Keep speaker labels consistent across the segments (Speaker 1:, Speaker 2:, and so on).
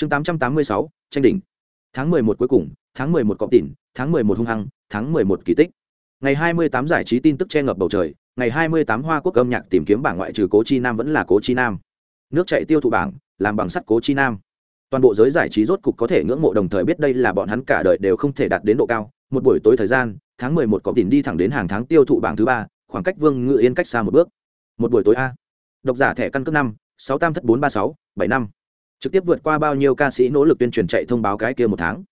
Speaker 1: chương tám trăm tám mươi sáu, tranh đỉnh. Tháng mười một cuối cùng, tháng mười một cọp tỉn, tháng mười một hung hăng, tháng mười một kỳ tích. Ngày hai mươi tám giải trí tin tức che ngập bầu trời, ngày hai mươi tám hoa quốc âm nhạc tìm kiếm bảng ngoại trừ cố chi nam vẫn là cố chi nam. Nước chạy tiêu thụ bảng, làm bằng sắt cố chi nam. Toàn bộ giới giải trí rốt cục có thể ngưỡng mộ đồng thời biết đây là bọn hắn cả đời đều không thể đạt đến độ cao. Một buổi tối thời gian, tháng mười một cọp tỉn đi thẳng đến hàng tháng tiêu thụ bảng thứ ba, khoảng cách vương ngự yên cách xa một bước. Một buổi tối a. Độc giả thẻ căn cước năm, sáu tam thất bốn ba sáu, bảy năm trực tiếp vượt qua bao nhiêu ca sĩ nỗ lực tuyên truyền chạy thông báo cái kia một tháng.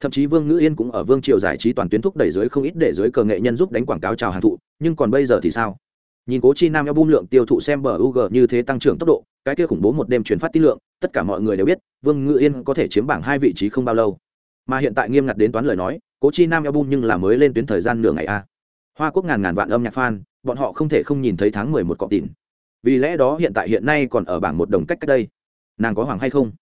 Speaker 1: Thậm chí vương ngữ yên cũng ở vương triều giải trí toàn tuyến thúc đẩy dưới không ít để dưới cờ nghệ nhân giúp đánh quảng cáo chào hàng thụ, nhưng còn bây giờ thì sao? Nhìn cố chi nam album lượng tiêu thụ xem bờ ug như thế tăng trưởng tốc độ, cái kia khủng bố một đêm truyền phát tin lượng, tất cả mọi người đều biết, vương ngữ yên có thể chiếm bảng hai vị trí không bao lâu. Mà hiện tại nghiêm ngặt đến toán lời nói, cố chi nam album nhưng là mới lên tuyến thời gian nửa ngày a. Hoa quốc ngàn ngàn vạn âm nhạc fan, bọn họ không thể không nhìn thấy tháng mười một cọ tỉn vì lẽ đó hiện tại hiện nay còn ở bảng một đồng cách cách đây nàng có hoàng hay không?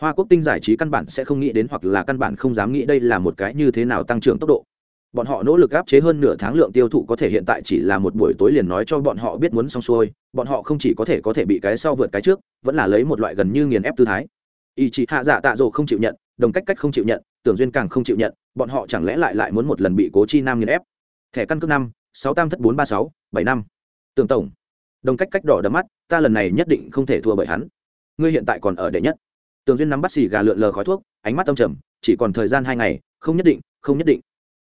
Speaker 1: Hoa quốc tinh giải trí căn bản sẽ không nghĩ đến hoặc là căn bản không dám nghĩ đây là một cái như thế nào tăng trưởng tốc độ. Bọn họ nỗ lực áp chế hơn nửa tháng lượng tiêu thụ có thể hiện tại chỉ là một buổi tối liền nói cho bọn họ biết muốn xong xuôi, bọn họ không chỉ có thể có thể bị cái sau vượt cái trước, vẫn là lấy một loại gần như nghiền ép tư thái. Ý chị hạ dạ tạ dỗ không chịu nhận, đồng cách cách không chịu nhận, tưởng duyên càng không chịu nhận, bọn họ chẳng lẽ lại lại muốn một lần bị cố chi nam nghiền ép? Thẻ căn cước năm, sáu tam thất bốn ba sáu, bảy năm. Tưởng tổng, đồng cách cách đỏ đấm mắt, ta lần này nhất định không thể thua bởi hắn ngươi hiện tại còn ở đệ nhất. Tường duyên nắm bắt xì gà lượn lờ khói thuốc, ánh mắt âm trầm, chỉ còn thời gian hai ngày, không nhất định, không nhất định.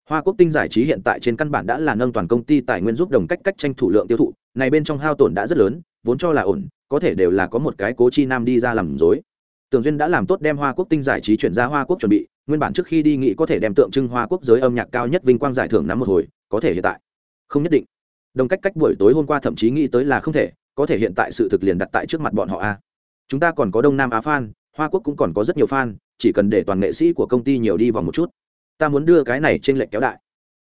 Speaker 1: Hoa quốc tinh giải trí hiện tại trên căn bản đã là nâng toàn công ty tài nguyên giúp đồng cách cách tranh thủ lượng tiêu thụ, này bên trong hao tổn đã rất lớn, vốn cho là ổn, có thể đều là có một cái cố chi nam đi ra làm dối tường duyên đã làm tốt đem hoa quốc tinh giải trí chuyển ra hoa quốc chuẩn bị, nguyên bản trước khi đi nghĩ có thể đem tượng trưng hoa quốc giới âm nhạc cao nhất vinh quang giải thưởng nắm một hồi, có thể hiện tại. Không nhất định. Đồng cách cách buổi tối hôm qua thậm chí nghĩ tới là không thể, có thể hiện tại sự thực liền đặt tại trước mặt bọn họ a chúng ta còn có đông nam á fan, hoa quốc cũng còn có rất nhiều fan, chỉ cần để toàn nghệ sĩ của công ty nhiều đi vòng một chút. Ta muốn đưa cái này trên lệnh kéo đại.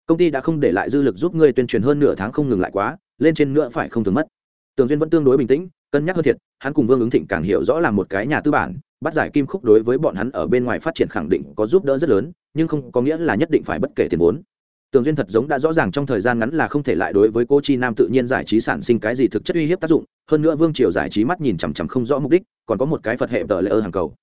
Speaker 1: Công ty đã không để lại dư lực giúp ngươi tuyên truyền hơn nửa tháng không ngừng lại quá, lên trên nữa phải không thường mất. Tường duyên vẫn tương đối bình tĩnh, cân nhắc hơn thiệt, hắn cùng vương ứng thịnh càng hiểu rõ là một cái nhà tư bản, bắt giải kim khúc đối với bọn hắn ở bên ngoài phát triển khẳng định có giúp đỡ rất lớn, nhưng không có nghĩa là nhất định phải bất kể tiền vốn tường duyên thật giống đã rõ ràng trong thời gian ngắn là không thể lại đối với cô chi nam tự nhiên giải trí sản sinh cái gì thực chất uy hiếp tác dụng, hơn nữa vương triều giải trí mắt nhìn chằm chằm không rõ mục đích, còn có một cái phật hệ tờ lễ ơ hàng cầu.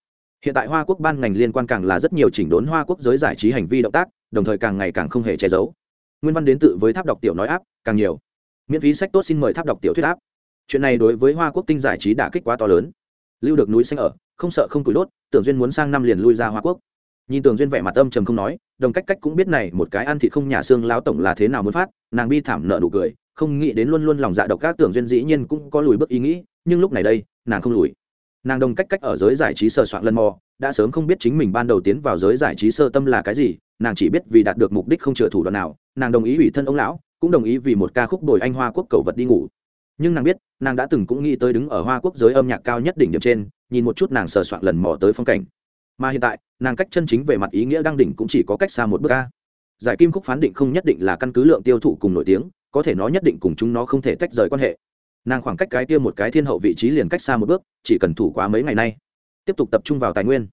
Speaker 1: Hiện tại hoa quốc ban ngành liên quan càng là rất nhiều chỉnh đốn hoa quốc giới giải trí hành vi động tác, đồng thời càng ngày càng không hề che giấu. Nguyên văn đến tự với tháp đọc tiểu nói áp, càng nhiều. Miễn phí sách tốt xin mời tháp đọc tiểu thuyết áp. Chuyện này đối với hoa quốc tinh giải trí đã kích quá to lớn. Lưu được núi xanh ở, không sợ không tủi đốt, tưởng duyên muốn sang năm liền lui ra hoa quốc. Nhìn tưởng duyên vẻ mặt âm trầm không nói đồng cách cách cũng biết này một cái ăn thịt không nhà xương lão tổng là thế nào muốn phát, nàng bi thảm nợ nụ cười, không nghĩ đến luôn luôn lòng dạ độc các tưởng duyên dĩ nhiên cũng có lùi bước ý nghĩ, nhưng lúc này đây, nàng không lùi. Nàng đồng cách cách ở giới giải trí sơ soạn lần mò, đã sớm không biết chính mình ban đầu tiến vào giới giải trí sơ tâm là cái gì, nàng chỉ biết vì đạt được mục đích không chừa thủ đoạn nào, nàng đồng ý ủy thân ông lão, cũng đồng ý vì một ca khúc đổi anh hoa quốc cầu vật đi ngủ. Nhưng nàng biết, nàng đã từng cũng nghĩ tới đứng ở hoa quốc giới âm nhạc cao nhất đỉnh điểm trên, nhìn một chút nàng sờ soạn lần mò tới phong cảnh mà hiện tại, nàng cách chân chính về mặt ý nghĩa đang đỉnh cũng chỉ có cách xa một bước ca giải kim khúc phán định không nhất định là căn cứ lượng tiêu thụ cùng nổi tiếng, có thể nó nhất định cùng chúng nó không thể tách rời quan hệ. Nàng khoảng cách cái tiêu một cái thiên hậu vị trí liền cách xa một bước, chỉ cần thủ quá mấy ngày nay. Tiếp tục tập trung vào tài nguyên.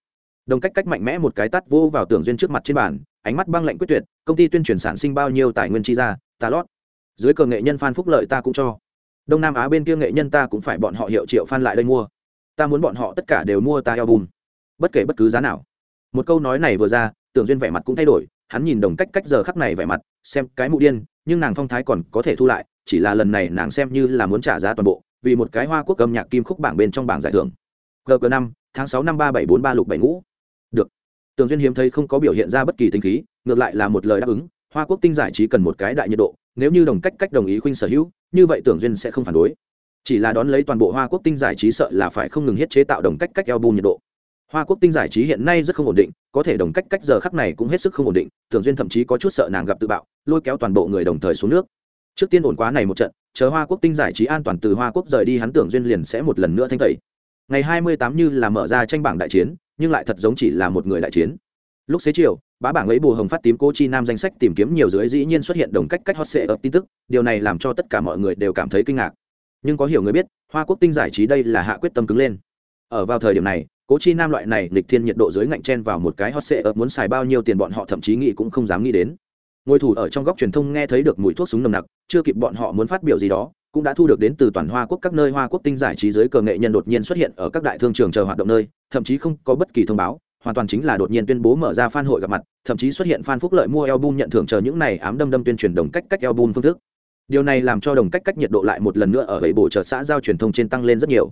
Speaker 1: Đồng cách cách mạnh mẽ một cái tắt vô vào tưởng duyên trước mặt trên bàn, ánh mắt băng lạnh quyết tuyệt, công ty tuyên truyền sản sinh bao nhiêu tài nguyên chi ra, ta lót. Dưới cờ nghệ nhân phan phúc lợi ta cũng cho. Đông nam á bên kia nghệ nhân ta cũng phải bọn họ hiệu triệu phan lại đây mua. Ta muốn bọn họ tất cả đều mua ta eo bùn bất kể bất cứ giá nào. Một câu nói này vừa ra, tưởng duyên vẻ mặt cũng thay đổi, hắn nhìn đồng cách cách giờ khắc này vẻ mặt, xem cái mụ điên, nhưng nàng phong thái còn có thể thu lại, chỉ là lần này nàng xem như là muốn trả giá toàn bộ, vì một cái hoa quốc âm nhạc kim khúc bảng bên trong bảng giải thưởng. Gg năm, tháng sáu năm ba bảy bốn ba lục bảy ngũ. Được. Tường duyên hiếm thấy không có biểu hiện ra bất kỳ tính khí, ngược lại là một lời đáp ứng, hoa quốc tinh giải trí cần một cái đại nhiệt độ, nếu như đồng cách cách đồng ý khuynh sở hữu, như vậy tưởng duyên sẽ không phản đối. Chỉ là đón lấy toàn bộ hoa quốc tinh giải trí sợ là phải không ngừng hết chế tạo đồng cách cách eo bù nhiệt độ hoa quốc tinh giải trí hiện nay rất không ổn định, có thể đồng cách cách giờ khắc này cũng hết sức không ổn định, tưởng duyên thậm chí có chút sợ nàng gặp tự bạo, lôi kéo toàn bộ người đồng thời xuống nước. Trước tiên ổn quá này một trận, chờ hoa quốc tinh giải trí an toàn từ hoa quốc rời đi hắn tưởng duyên liền sẽ một lần nữa thanh tẩy. Ngày hai mươi tám như là mở ra tranh bảng đại chiến, nhưng lại thật giống chỉ là một người đại chiến. Lúc xế chiều, bá bảng ấy bù hồng phát tím cô chi nam danh sách tìm kiếm nhiều dưới dĩ nhiên xuất hiện đồng cách cách hot sệ ập tin tức, điều này làm cho tất cả mọi người đều cảm thấy kinh ngạc. Nhưng có hiểu người biết, hoa quốc tinh giải trí đây là hạ quyết tâm cứng lên. Ở vào thời điểm này cố chi nam loại này lịch thiên nhiệt độ dưới ngạnh chen vào một cái hot sệ ập muốn xài bao nhiêu tiền bọn họ thậm chí nghĩ cũng không dám nghĩ đến. Ngôi thủ ở trong góc truyền thông nghe thấy được mùi thuốc súng nồng nặc, chưa kịp bọn họ muốn phát biểu gì đó, cũng đã thu được đến từ toàn hoa quốc, các nơi hoa quốc tinh giải trí giới cờ nghệ nhân đột nhiên xuất hiện ở các đại thương trường chờ hoạt động nơi, thậm chí không có bất kỳ thông báo, hoàn toàn chính là đột nhiên tuyên bố mở ra fan hội gặp mặt, thậm chí xuất hiện fan phúc lợi mua album nhận thưởng chờ những này ám đâm đâm tuyên truyền đồng cách cách album phương thức. Điều này làm cho đồng cách cách nhiệt độ lại một lần nữa ở bảy bộ chợ xã giao truyền thông trên tăng lên rất nhiều.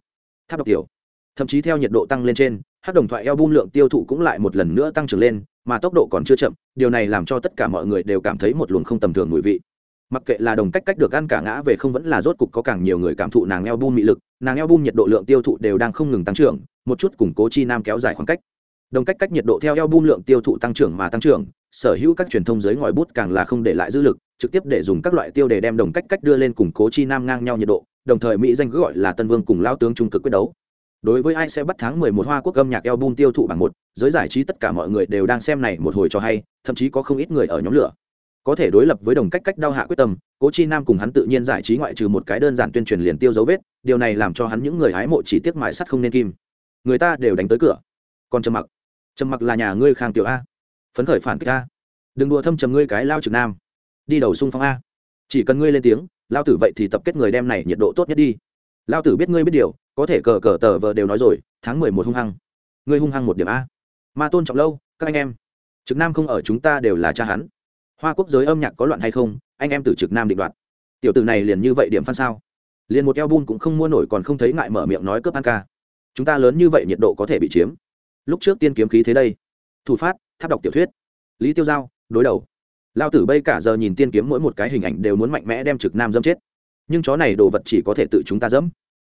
Speaker 1: Tháp đọc tiểu thậm chí theo nhiệt độ tăng lên trên, hát đồng thoại eo bung lượng tiêu thụ cũng lại một lần nữa tăng trưởng lên, mà tốc độ còn chưa chậm, điều này làm cho tất cả mọi người đều cảm thấy một luồng không tầm thường mùi vị. Mặc kệ là đồng cách cách được ăn cả ngã về không vẫn là rốt cục có càng nhiều người cảm thụ nàng eo bung mị lực, nàng eo bung nhiệt độ lượng tiêu thụ đều đang không ngừng tăng trưởng, một chút củng cố chi nam kéo dài khoảng cách. Đồng cách cách nhiệt độ theo eo bung lượng tiêu thụ tăng trưởng mà tăng trưởng, sở hữu các truyền thông giới ngòi bút càng là không để lại dữ lực, trực tiếp để dùng các loại tiêu để đem đồng cách cách đưa lên củng cố chi nam ngang nhau nhiệt độ, đồng thời mỹ danh gọi là tân vương cùng lao tướng trung cực quyết đấu đối với ai sẽ bắt tháng 11 hoa quốc âm nhạc album tiêu thụ bảng một, giới giải trí tất cả mọi người đều đang xem này một hồi cho hay, thậm chí có không ít người ở nhóm lửa. Có thể đối lập với đồng cách cách đau hạ quyết tâm, cố chi nam cùng hắn tự nhiên giải trí ngoại trừ một cái đơn giản tuyên truyền liền tiêu dấu vết, điều này làm cho hắn những người hái mộ chỉ tiếc mài sắt không nên kim. Người ta đều đánh tới cửa. Còn trầm mặc. Trầm mặc là nhà ngươi khang tiểu a. Phấn khởi phản kích a. Đừng đùa thâm trầm ngươi cái lao trực nam. Đi đầu xung phong a. Chỉ cần ngươi lên tiếng, lao tử vậy thì tập kết người đem này nhiệt độ tốt nhất đi lao tử biết ngươi biết điều, có thể cờ cờ tờ vờ đều nói rồi, tháng mười một hung hăng. Ngươi hung hăng một điểm a. Ma tôn trọng lâu, các anh em. Trực nam không ở chúng ta đều là cha hắn. Hoa quốc giới âm nhạc có loạn hay không, anh em từ trực nam định đoạt. Tiểu tử này liền như vậy điểm phan sao? Liền một eo bun cũng không mua nổi còn không thấy ngại mở miệng nói cướp ăn ca. Chúng ta lớn như vậy nhiệt độ có thể bị chiếm. Lúc trước tiên kiếm khí thế đây. Thủ phát, tháp đọc tiểu thuyết. Lý tiêu giao, đối đầu. Lao tử bây cả giờ nhìn tiên kiếm mỗi một cái hình ảnh đều muốn mạnh mẽ đem trực nam dâm chết. Nhưng chó này đồ vật chỉ có thể tự chúng ta dẫm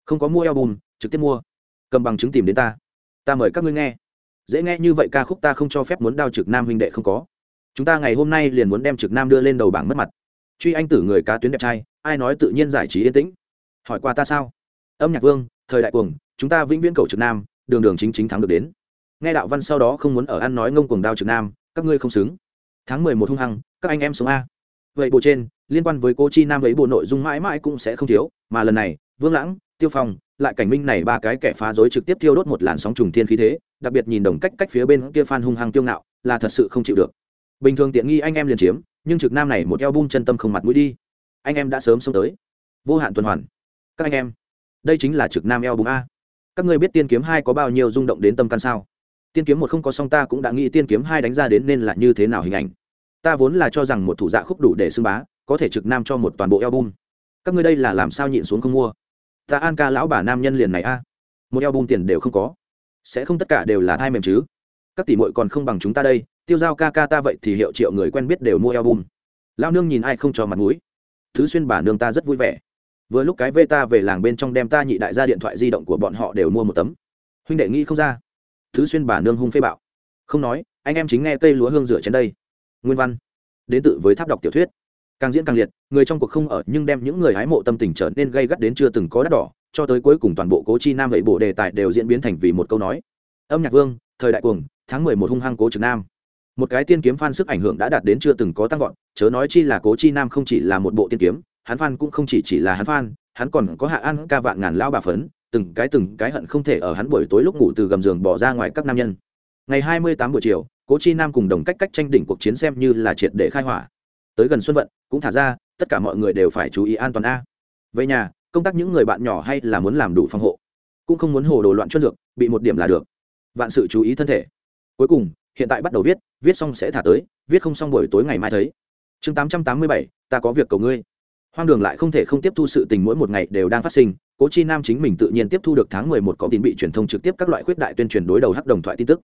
Speaker 1: không có mua album, trực tiếp mua. Cầm bằng chứng tìm đến ta. Ta mời các ngươi nghe. Dễ nghe như vậy ca khúc ta không cho phép muốn đao trực nam huynh đệ không có. Chúng ta ngày hôm nay liền muốn đem trực nam đưa lên đầu bảng mất mặt. Truy anh tử người cá tuyến đẹp trai, ai nói tự nhiên giải trí yên tĩnh. Hỏi qua ta sao? Âm nhạc vương, thời đại cuồng, chúng ta vĩnh viễn cầu trực nam, đường đường chính chính thắng được đến. Nghe đạo văn sau đó không muốn ở ăn nói ngông cuồng đao trực nam, các ngươi không xứng. Tháng mười một hung hăng, các anh em sống a. Vậy bộ trên, liên quan với cô chi nam ấy bộ nội dung mãi mãi cũng sẽ không thiếu, mà lần này, vương lãng tiêu phong lại cảnh minh này ba cái kẻ phá rối trực tiếp tiêu đốt một làn sóng trùng thiên khí thế đặc biệt nhìn đồng cách cách phía bên kia phan hung hăng tiêu ngạo là thật sự không chịu được. Bình thường tiện nghi anh em liền chiếm nhưng trực nam này một eo bung chân tâm không mặt mũi đi. Anh em đã sớm xông tới. Vô hạn tuần hoàn. Các anh em đây chính là trực nam eo bung a. Các ngươi biết tiên kiếm hai có bao nhiêu rung động đến tâm căn sao? Tiên kiếm một không có song ta cũng đã nghĩ tiên kiếm hai đánh ra đến nên là như thế nào hình ảnh. Ta vốn là cho rằng một thủ dạ khúc đủ để xưng bá có thể trực nam cho một toàn bộ eo bung, các ngươi đây là làm sao nhịn xuống không mua? Ta an ca lão bà nam nhân liền này a. Một eo bung tiền đều không có. Sẽ không tất cả đều là thai mềm chứ. Các tỷ muội còn không bằng chúng ta đây, tiêu giao ca ca ta vậy thì hiệu triệu người quen biết đều mua album. Lao nương nhìn ai không cho mặt mũi. Thứ xuyên bà nương ta rất vui vẻ. Vừa lúc cái vê ta về làng bên trong đem ta nhị đại ra điện thoại di động của bọn họ đều mua một tấm. Huynh đệ nghĩ không ra. Thứ xuyên bà nương hung phê bạo. Không nói, anh em chính nghe cây lúa hương rửa trên đây. Nguyên văn. Đến tự với tháp đọc tiểu thuyết càng diễn càng liệt, người trong cuộc không ở nhưng đem những người hái mộ tâm tình trở nên gây gắt đến chưa từng có đắt đỏ, cho tới cuối cùng toàn bộ cố chi nam vậy bộ đề tài đều diễn biến thành vì một câu nói. Âm nhạc vương, thời đại cuồng, tháng mười một hung hăng cố trực nam. Một cái tiên kiếm phan sức ảnh hưởng đã đạt đến chưa từng có tăng vọt, chớ nói chi là cố chi nam không chỉ là một bộ tiên kiếm, hắn phan cũng không chỉ chỉ là hắn phan hắn còn có hạ ăn ca vạn ngàn lao bà phấn, từng cái từng cái hận không thể ở hắn buổi tối lúc ngủ từ gầm giường bỏ ra ngoài các nam nhân. Ngày hai mươi tám buổi chiều, cố chi nam cùng đồng cách cách tranh đỉnh cuộc chiến xem như là triệt để khai hỏa. Tới gần xuân vận cũng thả ra, tất cả mọi người đều phải chú ý an toàn a. Về nhà, công tác những người bạn nhỏ hay là muốn làm đủ phòng hộ, cũng không muốn hồ đồ loạn chuân dược, bị một điểm là được. Vạn sự chú ý thân thể. Cuối cùng, hiện tại bắt đầu viết viết xong sẽ thả tới, viết không xong buổi tối ngày mai thấy. Chương tám trăm tám mươi bảy, ta có việc cầu ngươi. Hoang đường lại không thể không tiếp thu sự tình mỗi một ngày đều đang phát sinh, cố chi nam chính mình tự nhiên tiếp thu được tháng mười một có tin bị truyền thông trực tiếp các loại khuyết đại tuyên truyền đối đầu hắc đồng thoại tin tức.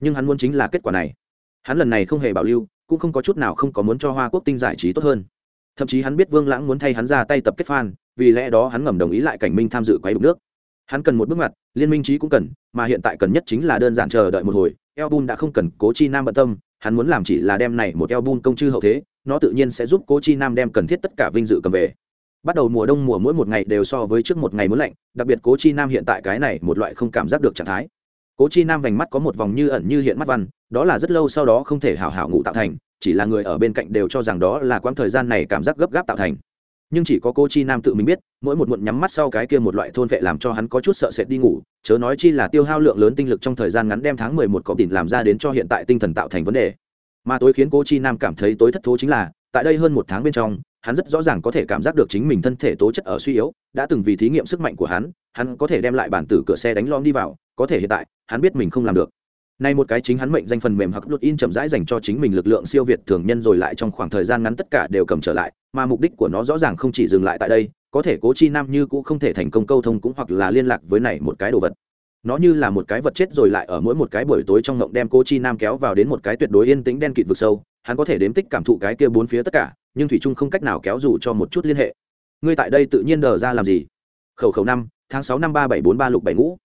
Speaker 1: Nhưng hắn muốn chính là kết quả này. Hắn lần này không hề bảo lưu, cũng không có chút nào không có muốn cho hoa quốc tinh giải trí tốt hơn thậm chí hắn biết vương lãng muốn thay hắn ra tay tập kết fan vì lẽ đó hắn ngầm đồng ý lại cảnh minh tham dự quái đục nước. Hắn cần một bước ngoặt, liên minh trí cũng cần mà hiện tại cần nhất chính là đơn giản chờ đợi một hồi. Album đã không cần cố chi nam bận tâm hắn muốn làm chỉ là đem này một album công chư hậu thế nó tự nhiên sẽ giúp cố chi nam đem cần thiết tất cả vinh dự cầm về. Bắt đầu mùa đông mùa mỗi một ngày đều so với trước một ngày muốn lạnh đặc biệt cố chi nam hiện tại cái này một loại không cảm giác được trạng thái. Cố chi nam vành mắt có một vòng như ẩn như hiện mắt văn đó là rất lâu sau đó không thể hảo hảo ngủ tạo thành chỉ là người ở bên cạnh đều cho rằng đó là quãng thời gian này cảm giác gấp gáp tạo thành. Nhưng chỉ có cô chi nam tự mình biết, mỗi một muộn nhắm mắt sau cái kia một loại thôn vệ làm cho hắn có chút sợ sệt đi ngủ, chớ nói chi là tiêu hao lượng lớn tinh lực trong thời gian ngắn đem tháng mười một cọp tỉn làm ra đến cho hiện tại tinh thần tạo thành vấn đề. Mà tối khiến cô chi nam cảm thấy tối thất thố chính là, tại đây hơn một tháng bên trong, hắn rất rõ ràng có thể cảm giác được chính mình thân thể tố chất ở suy yếu, đã từng vì thí nghiệm sức mạnh của hắn hắn có thể đem lại bản tử cửa xe đánh lom đi vào, có thể hiện tại, hắn biết mình không làm được. Nay một cái chính hắn mệnh danh phần mềm hoặc đột in chậm rãi dành cho chính mình lực lượng siêu việt thường nhân rồi lại trong khoảng thời gian ngắn tất cả đều cầm trở lại, mà mục đích của nó rõ ràng không chỉ dừng lại tại đây, có thể Cố Chi Nam như cũng không thể thành công câu thông cũng hoặc là liên lạc với này một cái đồ vật. Nó như là một cái vật chết rồi lại ở mỗi một cái buổi tối trong ngộng đem Cố Chi Nam kéo vào đến một cái tuyệt đối yên tĩnh đen kịt vực sâu, hắn có thể đếm tích cảm thụ cái kia bốn phía tất cả, nhưng thủy trung không cách nào kéo dù cho một chút liên hệ. Ngươi tại đây tự nhiên đờ ra làm gì? Khẩu khẩu năm, tháng sáu năm ba bảy bốn ba lục bảy ngũ.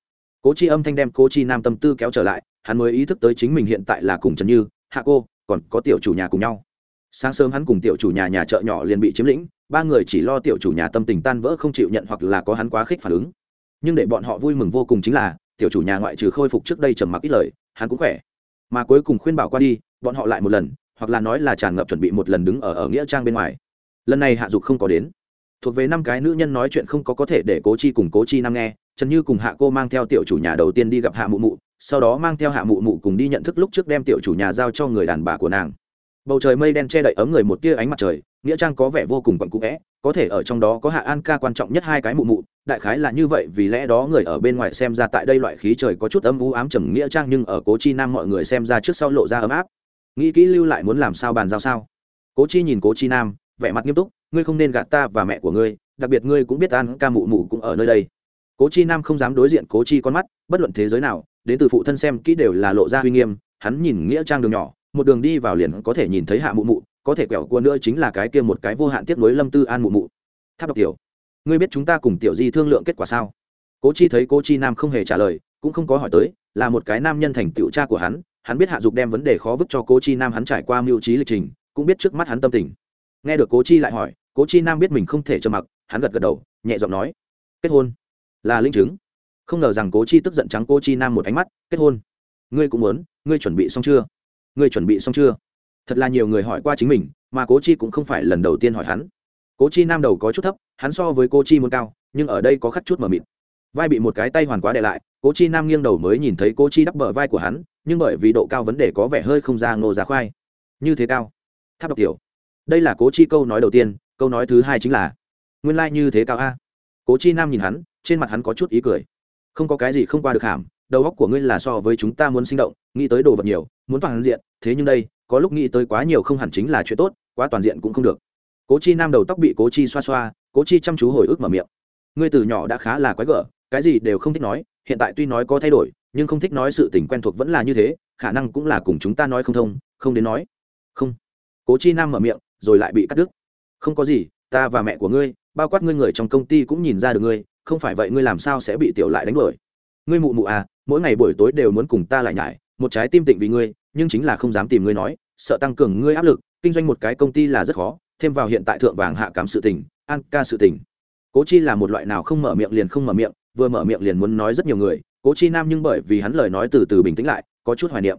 Speaker 1: Cố Chi âm thanh đem Cố Chi Nam tâm tư kéo trở lại, hắn mới ý thức tới chính mình hiện tại là cùng trần như, hạ cô, còn có tiểu chủ nhà cùng nhau. Sáng sớm hắn cùng tiểu chủ nhà nhà chợ nhỏ liền bị chiếm lĩnh, ba người chỉ lo tiểu chủ nhà tâm tình tan vỡ không chịu nhận hoặc là có hắn quá khích phản ứng. Nhưng để bọn họ vui mừng vô cùng chính là, tiểu chủ nhà ngoại trừ khôi phục trước đây trầm mặc ít lời, hắn cũng khỏe. Mà cuối cùng khuyên bảo qua đi, bọn họ lại một lần, hoặc là nói là tràn ngập chuẩn bị một lần đứng ở ở nghĩa trang bên ngoài. Lần này hạ dục không có đến. Thuộc về năm cái nữ nhân nói chuyện không có có thể để cố chi cùng cố chi nam nghe, trần như cùng hạ cô mang theo tiểu chủ nhà đầu tiên đi gặp hạ mụ mụ sau đó mang theo hạ mụ mụ cùng đi nhận thức lúc trước đem tiểu chủ nhà giao cho người đàn bà của nàng. Bầu trời mây đen che đậy ấm người một tia ánh mặt trời, nghĩa trang có vẻ vô cùng quặn cũ vẽ, có thể ở trong đó có hạ an ca quan trọng nhất hai cái mụ mụ, đại khái là như vậy vì lẽ đó người ở bên ngoài xem ra tại đây loại khí trời có chút ấm u ám trầm nghĩa trang nhưng ở cố chi nam mọi người xem ra trước sau lộ ra ấm áp. Nghĩ kỹ lưu lại muốn làm sao bàn giao sao? Cố chi nhìn cố chi nam, vẻ mặt nghiêm túc, ngươi không nên gạt ta và mẹ của ngươi, đặc biệt ngươi cũng biết an ca mụ mụ cũng ở nơi đây cố chi nam không dám đối diện cố chi con mắt, bất luận thế giới nào, đến từ phụ thân xem kỹ đều là lộ ra uy nghiêm, hắn nhìn nghĩa trang đường nhỏ, một đường đi vào liền có thể nhìn thấy hạ mụ mụ, có thể quẹo cua nữa chính là cái kia một cái vô hạn tiếp nối lâm tư an mụ mụ. Tháp độc tiểu, ngươi biết chúng ta cùng tiểu di thương lượng kết quả sao? Cố chi thấy cố chi nam không hề trả lời, cũng không có hỏi tới, là một cái nam nhân thành tựu cha của hắn hắn biết hạ dục đem vấn đề khó vứt cho cố chi nam, hắn trải qua mưu trí lịch trình, cũng biết trước mắt hắn tâm tình. Nghe được cố chi lại hỏi, cố chi nam biết mình không thể trơ mặc, hắn gật gật đầu, nhẹ giọng nói, kết hôn là linh chứng. Không ngờ rằng cố chi tức giận trắng cô chi nam một ánh mắt, kết hôn. Ngươi cũng muốn, ngươi chuẩn bị xong chưa? Ngươi chuẩn bị xong chưa? Thật là nhiều người hỏi qua chính mình, mà cố chi cũng không phải lần đầu tiên hỏi hắn. Cố chi nam đầu có chút thấp, hắn so với cô chi muốn cao, nhưng ở đây có khắc chút mờ mịt. Vai bị một cái tay hoàn quá đệ lại, cố chi nam nghiêng đầu mới nhìn thấy cô chi đắp bờ vai của hắn, nhưng bởi vì độ cao vấn đề có vẻ hơi không ra ngô giá khoai. Như thế cao. Tháp độc tiểu. Đây là cố chi câu nói đầu tiên, câu nói thứ hai chính là, nguyên lai、like、như thế cao a. Cố chi nam nhìn hắn trên mặt hắn có chút ý cười. Không có cái gì không qua được hàm, đầu óc của ngươi là so với chúng ta muốn sinh động, nghĩ tới đồ vật nhiều, muốn toàn diện, thế nhưng đây, có lúc nghĩ tới quá nhiều không hẳn chính là chuyện tốt, quá toàn diện cũng không được. Cố chi nam đầu tóc bị cố chi xoa xoa, cố chi chăm chú hồi ức mở miệng. Ngươi từ nhỏ đã khá là quái gở, cái gì đều không thích nói, hiện tại tuy nói có thay đổi, nhưng không thích nói sự tình quen thuộc vẫn là như thế, khả năng cũng là cùng chúng ta nói không thông, không đến nói. Không. Cố chi nam mở miệng, rồi lại bị cắt đứt. Không có gì, ta và mẹ của ngươi, bao quát ngươi người trong công ty cũng nhìn ra được ngươi không phải vậy ngươi làm sao sẽ bị tiểu lại đánh đuổi? Ngươi mụ mụ à mỗi ngày buổi tối đều muốn cùng ta lại nhải, một trái tim tịnh vì ngươi, nhưng chính là không dám tìm ngươi nói, sợ tăng cường ngươi áp lực, kinh doanh một cái công ty là rất khó, thêm vào hiện tại thượng vàng hạ cám sự tình, an ca sự tình. Cố chi là một loại nào không mở miệng liền không mở miệng, vừa mở miệng liền muốn nói rất nhiều người, cố chi nam nhưng bởi vì hắn lời nói từ từ bình tĩnh lại, có chút hoài niệm.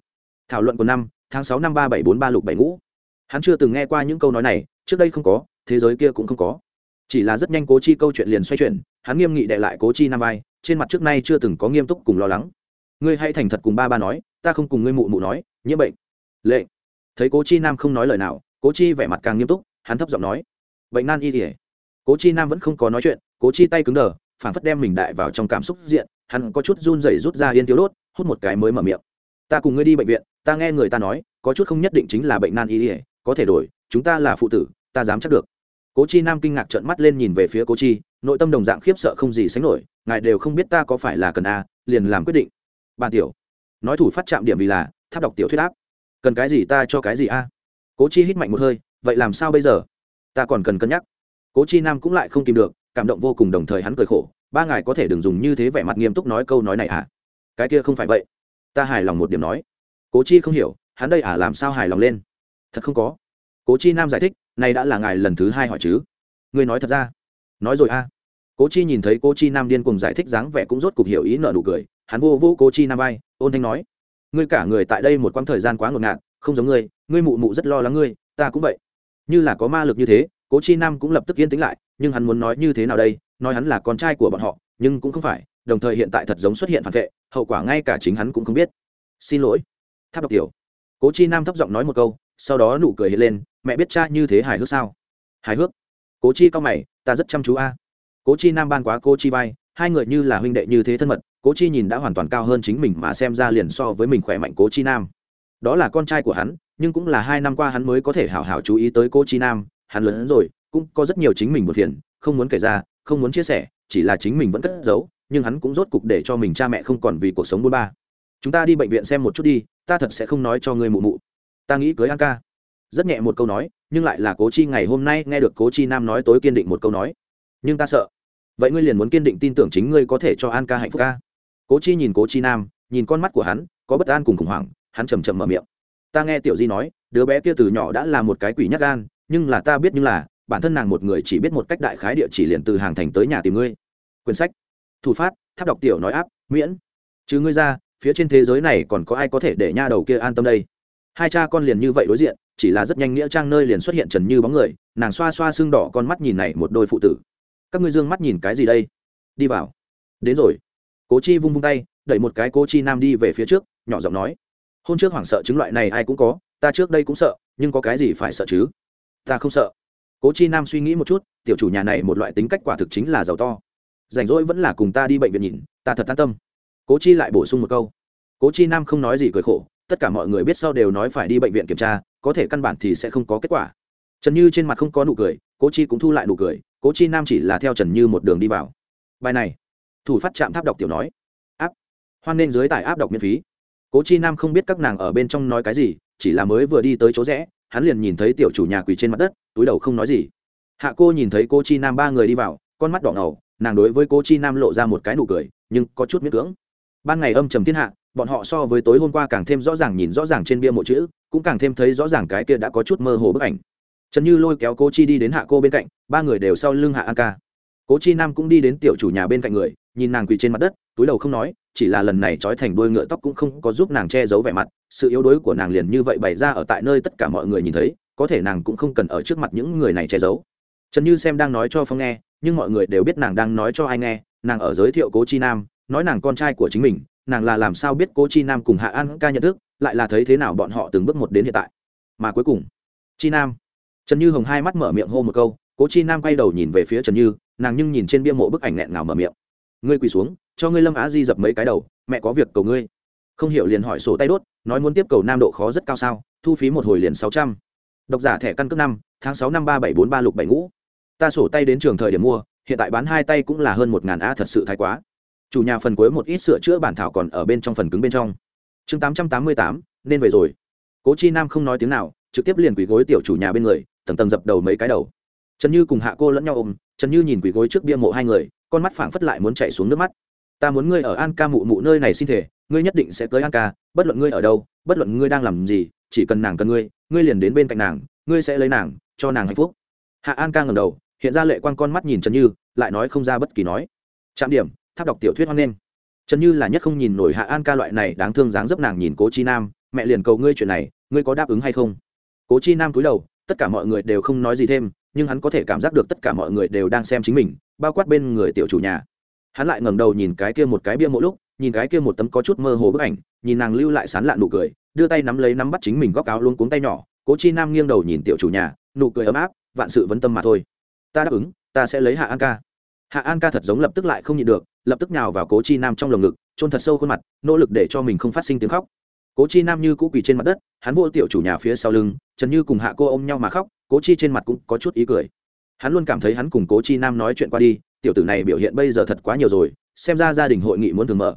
Speaker 1: Thảo luận của năm, tháng sáu năm ba bảy bốn ba lục bảy ngũ. Hắn chưa từng nghe qua những câu nói này, trước đây không có, thế giới kia cũng không có. Chỉ là rất nhanh cố chi câu chuyện liền xoay chuyển hắn nghiêm nghị đệ lại cố chi nam vai, trên mặt trước nay chưa từng có nghiêm túc cùng lo lắng. Ngươi hãy thành thật cùng ba ba nói, ta không cùng ngươi mụ mụ nói, nhiễm bệnh. Lệ thấy cố chi nam không nói lời nào, cố chi vẻ mặt càng nghiêm túc, hắn thấp giọng nói. Bệnh nan y thể cố chi nam vẫn không có nói chuyện, cố chi tay cứng đờ phản phất đem mình đại vào trong cảm xúc diện, hắn có chút run rẩy rút ra yên tiêu đốt, hút một cái mới mở miệng. Ta cùng ngươi đi bệnh viện, ta nghe người ta nói, có chút không nhất định chính là bệnh nan y thể có thể đổi, chúng ta là phụ tử, ta dám chắc được cố chi nam kinh ngạc trợn mắt lên nhìn về phía cố chi, nội tâm đồng dạng khiếp sợ không gì sánh nổi, ngài đều không biết ta có phải là cần a, liền làm quyết định. Bàn tiểu, nói thủ phát chạm điểm vì là, tháp đọc tiểu thuyết áp. Cần cái gì ta cho cái gì a? Cố chi hít mạnh một hơi, vậy làm sao bây giờ? Ta còn cần cân nhắc. Cố chi nam cũng lại không tìm được, cảm động vô cùng đồng thời hắn cười khổ, ba ngài có thể đừng dùng như thế vẻ mặt nghiêm túc nói câu nói này à? Cái kia không phải vậy. Ta hài lòng một điểm nói. Cố chi không hiểu, hắn đây à làm sao hài lòng lên? Thật không có. Cố chi nam giải thích này đã là ngài lần thứ hai hỏi chứ? Ngươi nói thật ra. Nói rồi a. Cố chi nhìn thấy cố chi nam điên cùng giải thích dáng vẻ cũng rốt cục hiểu ý nợ nụ cười, hắn vô vô cố chi nam vai, ôn thanh nói, ngươi cả người tại đây một quãng thời gian quá ngột ngạt, không giống ngươi ngươi mụ mụ rất lo lắng ngươi, ta cũng vậy. Như là có ma lực như thế, cố chi nam cũng lập tức yên tĩnh lại, nhưng hắn muốn nói như thế nào đây? Nói hắn là con trai của bọn họ, nhưng cũng không phải, đồng thời hiện tại thật giống xuất hiện phản vệ, hậu quả ngay cả chính hắn cũng không biết. Xin lỗi. Tháp độc tiểu. Cố chi nam thấp giọng nói một câu sau đó nụ cười hiện lên, mẹ biết cha như thế hài hước sao? Hài hước? Cố chi cao mày, ta rất chăm chú a. Cố chi nam ban quá cô chi vai, hai người như là huynh đệ như thế thân mật, cố chi nhìn đã hoàn toàn cao hơn chính mình mà xem ra liền so với mình khỏe mạnh cố chi nam. Đó là con trai của hắn, nhưng cũng là hai năm qua hắn mới có thể hào hào chú ý tới cô chi nam, hắn lớn hơn rồi, cũng có rất nhiều chính mình một phiền, không muốn kể ra, không muốn chia sẻ, chỉ là chính mình vẫn cất giấu, nhưng hắn cũng rốt cục để cho mình cha mẹ không còn vì cuộc sống buôn ba. Chúng ta đi bệnh viện xem một chút đi, ta thật sẽ không nói cho ngươi mụ mụ ta nghĩ cưới an ca rất nhẹ một câu nói, nhưng lại là cố chi ngày hôm nay nghe được cố chi nam nói tối kiên định một câu nói. Nhưng ta sợ. Vậy ngươi liền muốn kiên định tin tưởng chính ngươi có thể cho an ca hạnh phúc ca cố chi nhìn cố chi nam, nhìn con mắt của hắn, có bất an cùng khủng hoảng, hắn chầm chầm mở miệng. Ta nghe tiểu di nói, đứa bé kia từ nhỏ đã là một cái quỷ nhắc gan, nhưng là ta biết nhưng là, bản thân nàng một người chỉ biết một cách đại khái địa chỉ liền từ hàng thành tới nhà tìm ngươi. Quyển sách. Thủ phát, tháp đọc tiểu nói áp, miễn. Chứ ngươi ra, phía trên thế giới này còn có ai có thể để nha đầu kia an tâm đây? Hai cha con liền như vậy đối diện, chỉ là rất nhanh nghĩa trang nơi liền xuất hiện trần như bóng người, nàng xoa xoa xương đỏ con mắt nhìn này một đôi phụ tử. Các ngươi dương mắt nhìn cái gì đây? Đi vào. Đến rồi. Cố chi vung vung tay, đẩy một cái cố chi nam đi về phía trước, nhỏ giọng nói. Hôm trước hoảng sợ chứng loại này ai cũng có, ta trước đây cũng sợ, nhưng có cái gì phải sợ chứ? Ta không sợ. Cố chi nam suy nghĩ một chút, tiểu chủ nhà này một loại tính cách quả thực chính là giàu to. Rảnh rỗi vẫn là cùng ta đi bệnh viện nhìn, ta thật an tâm. Cố chi lại bổ sung một câu. Cố chi nam không nói gì cười khổ tất cả mọi người biết sau đều nói phải đi bệnh viện kiểm tra, có thể căn bản thì sẽ không có kết quả. Trần như trên mặt không có nụ cười, cố chi cũng thu lại nụ cười, cố chi nam chỉ là theo trần như một đường đi vào. Bài này, thủ phát trạm tháp đọc tiểu nói. Áp, hoan nên dưới tải áp đọc miễn phí. Cố chi nam không biết các nàng ở bên trong nói cái gì, chỉ là mới vừa đi tới chỗ rẽ, hắn liền nhìn thấy tiểu chủ nhà quỳ trên mặt đất, túi đầu không nói gì. Hạ cô nhìn thấy cô chi nam ba người đi vào, con mắt đỏ ngầu, nàng đối với cô chi nam lộ ra một cái nụ cười, nhưng có chút miễn cưỡng ban ngày âm trầm thiên hạ, bọn họ so với tối hôm qua càng thêm rõ ràng nhìn rõ ràng trên bia mộ chữ, cũng càng thêm thấy rõ ràng cái kia đã có chút mơ hồ bức ảnh. Trần như lôi kéo cô chi đi đến hạ cô bên cạnh, ba người đều sau lưng hạ an ca. Cố chi nam cũng đi đến tiểu chủ nhà bên cạnh người, nhìn nàng quỳ trên mặt đất, túi đầu không nói, chỉ là lần này trói thành đuôi ngựa tóc cũng không có giúp nàng che giấu vẻ mặt, sự yếu đuối của nàng liền như vậy bày ra ở tại nơi tất cả mọi người nhìn thấy, có thể nàng cũng không cần ở trước mặt những người này che giấu. Trần như xem đang nói cho phong nghe, nhưng mọi người đều biết nàng đang nói cho ai nghe, nàng ở giới thiệu cố chi nam nói nàng con trai của chính mình, nàng là làm sao biết cố chi nam cùng hạ an ca nhận thức, lại là thấy thế nào bọn họ từng bước một đến hiện tại. Mà cuối cùng, chi nam. Trần như hồng hai mắt mở miệng hô một câu, cố chi nam quay đầu nhìn về phía trần như, nàng nhưng nhìn trên bia mộ bức ảnh nghẹn ngào mở miệng. Ngươi quỳ xuống, cho ngươi lâm á di dập mấy cái đầu, mẹ có việc cầu ngươi. Không hiểu liền hỏi sổ tay đốt, nói muốn tiếp cầu nam độ khó rất cao sao, thu phí một hồi liền sáu trăm. Độc giả thẻ căn cước năm, tháng sáu năm ba bảy bốn ba lục bảy ngũ. Ta sổ tay đến trường thời điểm mua, hiện tại bán hai tay cũng là hơn một ngàn a thật sự thái quá chủ nhà phần cuối một ít sửa chữa bản thảo còn ở bên trong phần cứng bên trong. Chương tám trăm tám mươi tám, nên về rồi. Cố chi nam không nói tiếng nào, trực tiếp liền quỳ gối tiểu chủ nhà bên người, tầng tầng dập đầu mấy cái đầu. Trần như cùng hạ cô lẫn nhau ôm, trần như nhìn quỳ gối trước bia mộ hai người, con mắt phảng phất lại muốn chạy xuống nước mắt. Ta muốn ngươi ở an ca mụ mụ nơi này xin thể ngươi nhất định sẽ tới an ca, bất luận ngươi ở đâu, bất luận ngươi đang làm gì, chỉ cần nàng cần ngươi ngươi liền đến bên cạnh nàng, ngươi sẽ lấy nàng, cho nàng hạnh phúc. Hạ an ca ngầm đầu, hiện ra lệ quan con mắt nhìn trần như, lại nói không ra bất kỳ nói. Trạm điểm tháp đọc tiểu thuyết hoan nghênh. Trần như là nhất không nhìn nổi hạ an ca loại này đáng thương dáng dấp nàng nhìn cố chi nam, mẹ liền cầu ngươi chuyện này, ngươi có đáp ứng hay không? Cố chi nam cúi đầu, tất cả mọi người đều không nói gì thêm, nhưng hắn có thể cảm giác được tất cả mọi người đều đang xem chính mình, bao quát bên người tiểu chủ nhà. Hắn lại ngẩng đầu nhìn cái kia một cái bia mỗi lúc, nhìn cái kia một tấm có chút mơ hồ bức ảnh, nhìn nàng lưu lại sán lạn nụ cười, đưa tay nắm lấy nắm bắt chính mình góc áo luôn cuống tay nhỏ, cố chi nam nghiêng đầu nhìn tiểu chủ nhà, nụ cười ấm áp, vạn sự vấn tâm mà thôi. Ta đáp ứng, ta sẽ lấy hạ an ca hạ an ca thật giống lập tức lại không nhịn được, lập tức nhào vào cố chi nam trong lồng ngực trôn thật sâu khuôn mặt, nỗ lực để cho mình không phát sinh tiếng khóc. Cố chi nam như cũ quỳ trên mặt đất, hắn vô tiểu chủ nhà phía sau lưng, trần như cùng hạ cô ôm nhau mà khóc, cố chi trên mặt cũng có chút ý cười. Hắn luôn cảm thấy hắn cùng cố chi nam nói chuyện qua đi, tiểu tử này biểu hiện bây giờ thật quá nhiều rồi, xem ra gia đình hội nghị muốn thường mở.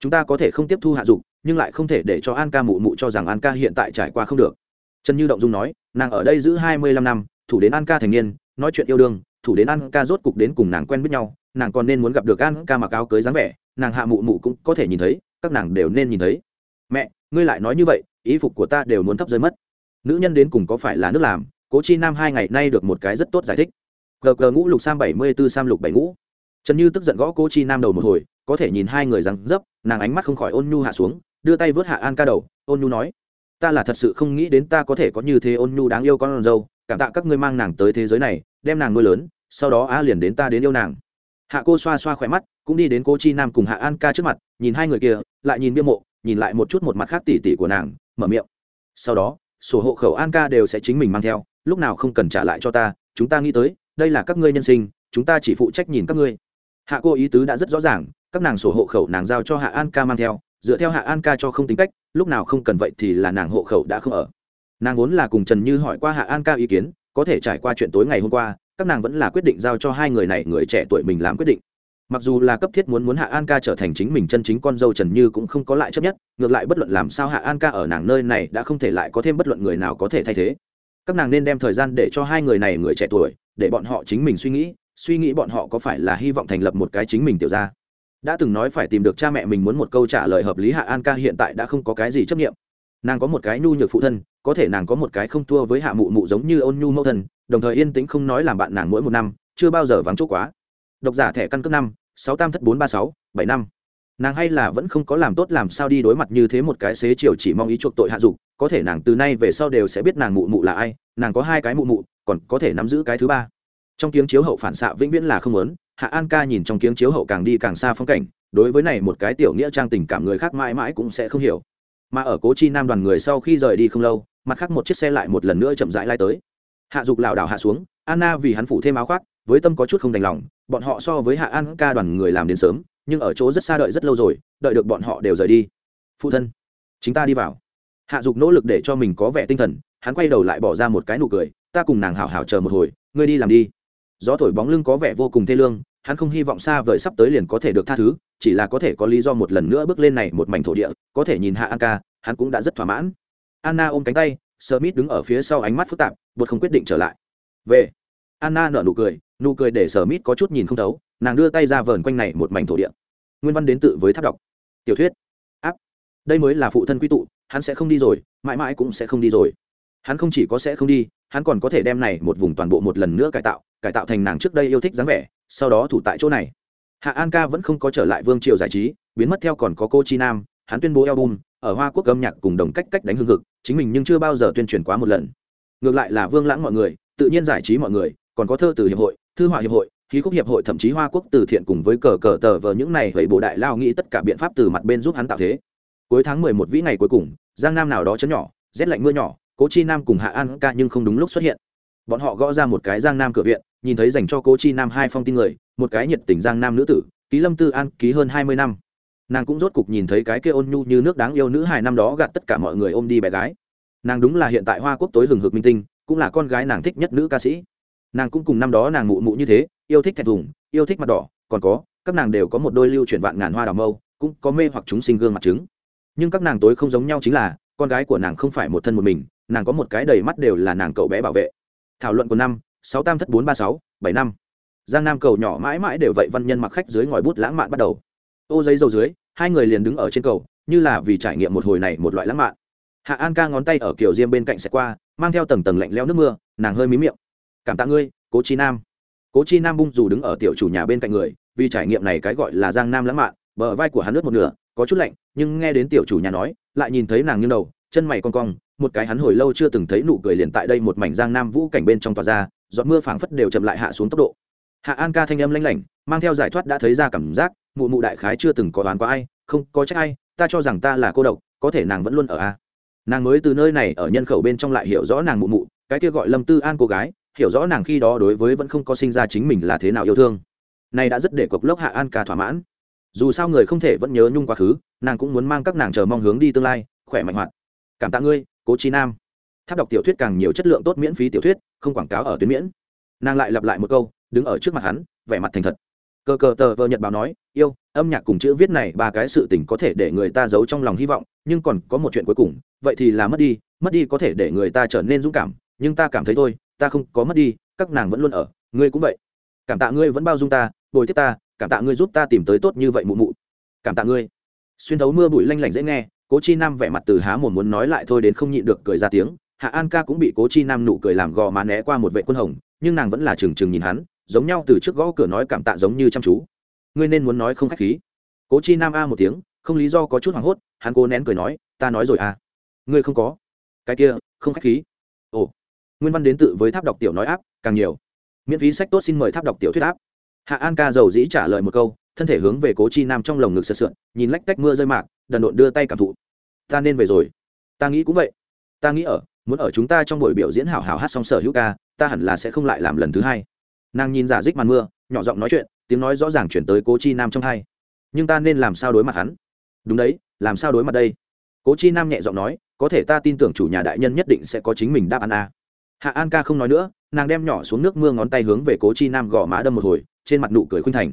Speaker 1: Chúng ta có thể không tiếp thu hạ dục, nhưng lại không thể để cho an ca mụ mụ cho rằng an ca hiện tại trải qua không được. Trần như động dung nói, nàng ở đây giữ hai mươi lăm năm, thủ đến an ca thành niên, nói chuyện yêu đương thủ đến an ca rốt cục đến cùng nàng quen biết nhau, nàng còn nên muốn gặp được an ca mặc áo cưới dáng vẻ, nàng hạ mụ mụ cũng có thể nhìn thấy, các nàng đều nên nhìn thấy. Mẹ, ngươi lại nói như vậy ý phục của ta đều muốn thấp rơi mất. Nữ nhân đến cùng có phải là nước làm, cố chi nam hai ngày nay được một cái rất tốt giải thích. Gờ gờ ngũ lục sam bảy mươi b ố sam lục bảy ngũ. Trần như tức giận gõ cố chi nam đầu một hồi, có thể nhìn hai người răng dấp, nàng ánh mắt không khỏi ôn nhu hạ xuống, đưa tay vớt hạ an ca đầu, ôn nhu nói, ta là thật sự không nghĩ đến ta có thể có như thế ôn nhu đáng yêu con dâu, cảm tạ các ngươi mang nàng tới thế giới này đem nàng nuôi lớn, sau đó a liền đến ta đến yêu nàng. Hạ cô xoa xoa khỏe mắt, cũng đi đến cô chi nam cùng hạ an ca trước mặt, nhìn hai người kia, lại nhìn bia mộ, nhìn lại một chút một mặt khác tỉ tỉ của nàng, mở miệng. Sau đó, sổ hộ khẩu an ca đều sẽ chính mình mang theo, lúc nào không cần trả lại cho ta, chúng ta nghĩ tới, đây là các ngươi nhân sinh, chúng ta chỉ phụ trách nhìn các ngươi. Hạ cô ý tứ đã rất rõ ràng, các nàng sổ hộ khẩu nàng giao cho hạ an ca mang theo, dựa theo hạ an ca cho không tính cách, lúc nào không cần vậy thì là nàng hộ khẩu đã không ở. Nàng vốn là cùng trần như hỏi qua hạ an ca ý kiến có thể trải qua chuyện tối ngày hôm qua, các nàng vẫn là quyết định giao cho hai người này người trẻ tuổi mình làm quyết định. Mặc dù là cấp thiết muốn muốn hạ an ca trở thành chính mình chân chính con dâu trần như cũng không có lại chấp nhất, ngược lại bất luận làm sao hạ an ca ở nàng nơi này đã không thể lại có thêm bất luận người nào có thể thay thế. Các nàng nên đem thời gian để cho hai người này người trẻ tuổi, để bọn họ chính mình suy nghĩ suy nghĩ bọn họ có phải là hy vọng thành lập một cái chính mình tiểu ra đã từng nói phải tìm được cha mẹ mình muốn một câu trả lời hợp lý hạ an ca hiện tại đã không có cái gì chấp nghiệm nàng có một cái nhu nhược phụ thân có thể nàng có một cái không thua với hạ mụ mụ giống như ôn nhu mẫu thân, đồng thời yên tĩnh không nói làm bạn nàng mỗi một năm, chưa bao giờ vắng chỗ quá. Độc giả thẻ căn cước năm, sáu tam thất bốn ba sáu, bảy năm. Nàng hay là vẫn không có làm tốt làm sao đi đối mặt như thế một cái xế chiều chỉ mong ý chuộc tội hạ dục, có thể nàng từ nay về sau đều sẽ biết nàng mụ mụ là ai, nàng có hai cái mụ mụ, còn có thể nắm giữ cái thứ ba. Trong tiếng chiếu hậu phản xạ vĩnh viễn là không lớn hạ an ca nhìn trong tiếng chiếu hậu càng đi càng xa phong cảnh, đối với này một cái tiểu nghĩa trang tình cảm người khác mãi mãi cũng sẽ không hiểu. Mà ở cố chi nam đoàn người sau khi rời đi không lâu mặt khác một chiếc xe lại một lần nữa chậm rãi lai tới. Hạ dục lảo đảo hạ xuống, anna vì hắn phủ thêm áo khoác, với tâm có chút không đành lòng, bọn họ so với hạ an ca đoàn người làm đến sớm, nhưng ở chỗ rất xa đợi rất lâu rồi, đợi được bọn họ đều rời đi. Phụ thân chúng ta đi vào. Hạ dục nỗ lực để cho mình có vẻ tinh thần, hắn quay đầu lại bỏ ra một cái nụ cười, ta cùng nàng hào hào chờ một hồi, ngươi đi làm đi. Gió thổi bóng lưng có vẻ vô cùng thê lương, hắn không hy vọng xa vời sắp tới liền có thể được tha thứ, chỉ là có thể có lý do một lần nữa bước lên này một mảnh thổ địa, có thể nhìn hạ an ca, hắn cũng đã rất thỏa mãn anna ôm cánh tay, smith đứng ở phía sau ánh mắt phức tạp, bột không quyết định trở lại. Về. Anna nở nụ cười nụ cười để smith có chút nhìn không thấu, nàng đưa tay ra vờn quanh này một mảnh thổ địa. Nguyên văn đến tự với tháp đọc. Tiểu thuyết. Áp. Đây mới là phụ thân quy tụ, hắn sẽ không đi rồi, mãi mãi cũng sẽ không đi rồi. Hắn không chỉ có sẽ không đi, hắn còn có thể đem này một vùng toàn bộ một lần nữa cải tạo cải tạo thành nàng trước đây yêu thích dáng vẻ, sau đó thủ tại chỗ này. Hạ an ca vẫn không có trở lại vương triều giải trí, biến mất theo còn có cô chi nam, hắn tuyên bố album ở hoa quốc âm nhạc cùng đồng cách cách đánh hương cực chính mình nhưng chưa bao giờ tuyên truyền quá một lần. Ngược lại là vương lãng mọi người, tự nhiên giải trí mọi người, còn có thơ từ hiệp hội, thư họa hiệp hội, khí khúc hiệp hội, thậm chí hoa quốc từ thiện cùng với cờ cờ tờ vờ những này vậy bộ đại lao nghĩ tất cả biện pháp từ mặt bên giúp hắn tạo thế. Cuối tháng mười một vĩ ngày cuối cùng, giang nam nào đó chấn nhỏ, rét lạnh mưa nhỏ, cố chi nam cùng hạ an ca nhưng không đúng lúc xuất hiện. Bọn họ gõ ra một cái giang nam cửa viện, nhìn thấy dành cho cố chi nam hai phong tin người, một cái nhiệt tình giang nam nữ tử, ký lâm tư an ký hơn hai mươi năm nàng cũng rốt cục nhìn thấy cái kia ôn nhu như nước đáng yêu nữ hài năm đó gạt tất cả mọi người ôm đi bé gái. Nàng đúng là hiện tại hoa quốc tối hừng hực minh tinh, cũng là con gái nàng thích nhất nữ ca sĩ. Nàng cũng cùng năm đó nàng mụ mụ như thế, yêu thích thẹn thùng, yêu thích mặt đỏ, còn có, các nàng đều có một đôi lưu chuyển vạn ngàn hoa đào mâu, cũng có mê hoặc chúng sinh gương mặt trứng. Nhưng các nàng tối không giống nhau chính là, con gái của nàng không phải một thân một mình, nàng có một cái đầy mắt đều là nàng cậu bé bảo vệ. Thảo luận của năm, sáu tam thất bốn ba sáu, bảy năm. Giang nam cầu nhỏ mãi mãi đều vậy văn nhân mặc khách dưới ngòi bút lãng mạn bắt đầu. Ô giấy dầu dưới hai người liền đứng ở trên cầu, như là vì trải nghiệm một hồi này một loại lãng mạn. Hạ an ca ngón tay ở kiểu diêm bên cạnh xe qua, mang theo tầng tầng lạnh leo nước mưa, nàng hơi mí miệng. Cảm tạ ngươi, cố chi nam. Cố chi nam bung dù đứng ở tiểu chủ nhà bên cạnh người, vì trải nghiệm này cái gọi là giang nam lãng mạn, bờ vai của hắn ướt một nửa, có chút lạnh, nhưng nghe đến tiểu chủ nhà nói, lại nhìn thấy nàng như đầu, chân mày con cong, một cái hắn hồi lâu chưa từng thấy nụ cười liền tại đây một mảnh giang nam vũ cảnh bên trong tòa ra, giọt mưa phảng phất đều chậm lại hạ xuống tốc độ. Hạ an ca thanh âm lanh lảnh, mang theo giải thoát đã thấy ra cảm giác mụ mụ đại khái chưa từng có đoán qua ai, không, có trách ai, ta cho rằng ta là cô độc, có thể nàng vẫn luôn ở a. Nàng mới từ nơi này ở nhân khẩu bên trong lại hiểu rõ nàng mụ mụ, cái kia gọi lâm tư an cô gái, hiểu rõ nàng khi đó đối với vẫn không có sinh ra chính mình là thế nào yêu thương. Này đã rất để cộc lốc hạ an ca thỏa mãn. Dù sao người không thể vẫn nhớ nhung quá khứ, nàng cũng muốn mang các nàng chờ mong hướng đi tương lai, khỏe mạnh hoạt. Cảm tạ ngươi, cố trí nam. Tháp đọc tiểu thuyết càng nhiều chất lượng tốt miễn phí tiểu thuyết, không quảng cáo ở tuyến miễn. Nàng lại lặp lại một câu, đứng ở trước mặt hắn, vẻ mặt thành thật cờ cờ tờ vờ nhật báo nói, yêu, âm nhạc cùng chữ viết này ba cái sự tình có thể để người ta giấu trong lòng hy vọng, nhưng còn có một chuyện cuối cùng, vậy thì là mất đi mất đi có thể để người ta trở nên dũng cảm, nhưng ta cảm thấy thôi, ta không có mất đi, các nàng vẫn luôn ở, ngươi cũng vậy. Cảm tạ ngươi vẫn bao dung ta, bồi tiếp ta, cảm tạ ngươi giúp ta tìm tới tốt như vậy mụ mụ. Cảm tạ ngươi. Xuyên thấu mưa bụi lanh lảnh dễ nghe, cố chi nam vẻ mặt từ há mồm muốn nói lại thôi đến không nhịn được cười ra tiếng. Hạ an ca cũng bị cố chi nam nụ cười làm gò má né qua một vệ quân hồng, nhưng nàng vẫn là trừng trừng nhìn hắn giống nhau từ trước gõ cửa nói cảm tạ giống như chăm chú. Ngươi nên muốn nói không khách khí. Cố chi nam a một tiếng, không lý do có chút hoảng hốt, hắn cố nén cười nói, ta nói rồi à? Ngươi không có. Cái kia, không khách khí. Ồ. Nguyên văn đến tự với tháp đọc tiểu nói áp, càng nhiều. Miễn phí sách tốt xin mời tháp đọc tiểu thuyết áp. Hạ an ca giàu dĩ trả lời một câu, thân thể hướng về cố chi nam trong lồng ngực sượt sượn nhìn lách tách mưa rơi mạc, đần độn đưa tay cảm thụ. Ta nên về rồi. Ta nghĩ cũng vậy. Ta nghĩ ở, muốn ở chúng ta trong buổi biểu diễn hảo hảo hát xong sở hữu ca, ta hẳn là sẽ không lại làm lần thứ hai nàng nhìn giả dích màn mưa, nhỏ giọng nói chuyện, tiếng nói rõ ràng chuyển tới cố chi nam trong hai. Nhưng ta nên làm sao đối mặt hắn? Đúng đấy, làm sao đối mặt đây? Cố chi nam nhẹ giọng nói, có thể ta tin tưởng chủ nhà đại nhân nhất định sẽ có chính mình đáp án a. Hạ an ca không nói nữa, nàng đem nhỏ xuống nước mưa ngón tay hướng về cố chi nam gõ má đâm một hồi, trên mặt nụ cười khuynh thành.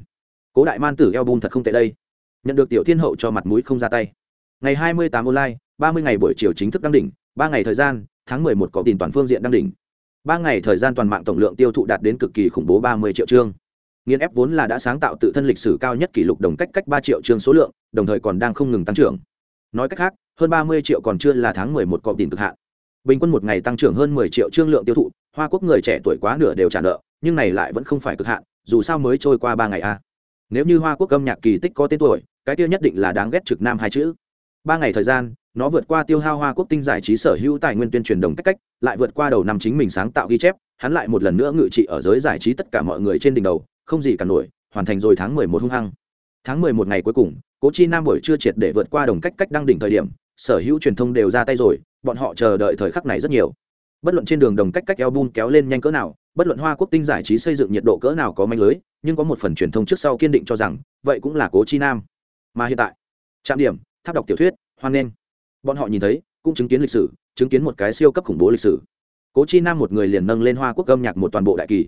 Speaker 1: Cố đại man tử eo bùn thật không tệ đây. Nhận được tiểu thiên hậu cho mặt mũi không ra tay. Ngày hai mươi tám online, ba mươi ngày buổi chiều chính thức đăng đỉnh, ba ngày thời gian, tháng mười một có tiền toàn phương diện đăng đỉnh ba ngày thời gian toàn mạng tổng lượng tiêu thụ đạt đến cực kỳ khủng bố ba mươi triệu chương. Nghiên ép vốn là đã sáng tạo tự thân lịch sử cao nhất kỷ lục đồng cách cách ba triệu chương số lượng, đồng thời còn đang không ngừng tăng trưởng. Nói cách khác, hơn ba mươi triệu còn chưa là tháng mười một cọp tiền cực hạn. Bình quân một ngày tăng trưởng hơn mười triệu chương lượng tiêu thụ, hoa quốc người trẻ tuổi quá nửa đều trả nợ, nhưng này lại vẫn không phải cực hạn, dù sao mới trôi qua ba ngày a. Nếu như hoa quốc âm nhạc kỳ tích có tên tuổi, cái tiêu nhất định là đáng ghét trực nam hai chữ ba ngày thời gian, nó vượt qua tiêu hao hoa quốc tinh giải trí sở hữu tài nguyên tuyên truyền đồng cách cách, lại vượt qua đầu năm chính mình sáng tạo ghi chép, hắn lại một lần nữa ngự trị ở giới giải trí tất cả mọi người trên đỉnh đầu, không gì cả nổi, hoàn thành rồi tháng mười một hung hăng. Tháng mười một ngày cuối cùng, cố chi nam buổi chưa triệt để vượt qua đồng cách cách đăng đỉnh thời điểm, sở hữu truyền thông đều ra tay rồi, bọn họ chờ đợi thời khắc này rất nhiều. Bất luận trên đường đồng cách cách eo bun kéo lên nhanh cỡ nào, bất luận hoa quốc tinh giải trí xây dựng nhiệt độ cỡ nào có manh lưới, nhưng có một phần truyền thông trước sau kiên định cho rằng, vậy cũng là cố chi nam. Mà hiện tại, trạm điểm tháp đọc tiểu thuyết, hoan nghênh. Bọn họ nhìn thấy, cũng chứng kiến lịch sử, chứng kiến một cái siêu cấp khủng bố lịch sử. Cố chi nam một người liền nâng lên hoa quốc âm nhạc một toàn bộ đại kỳ.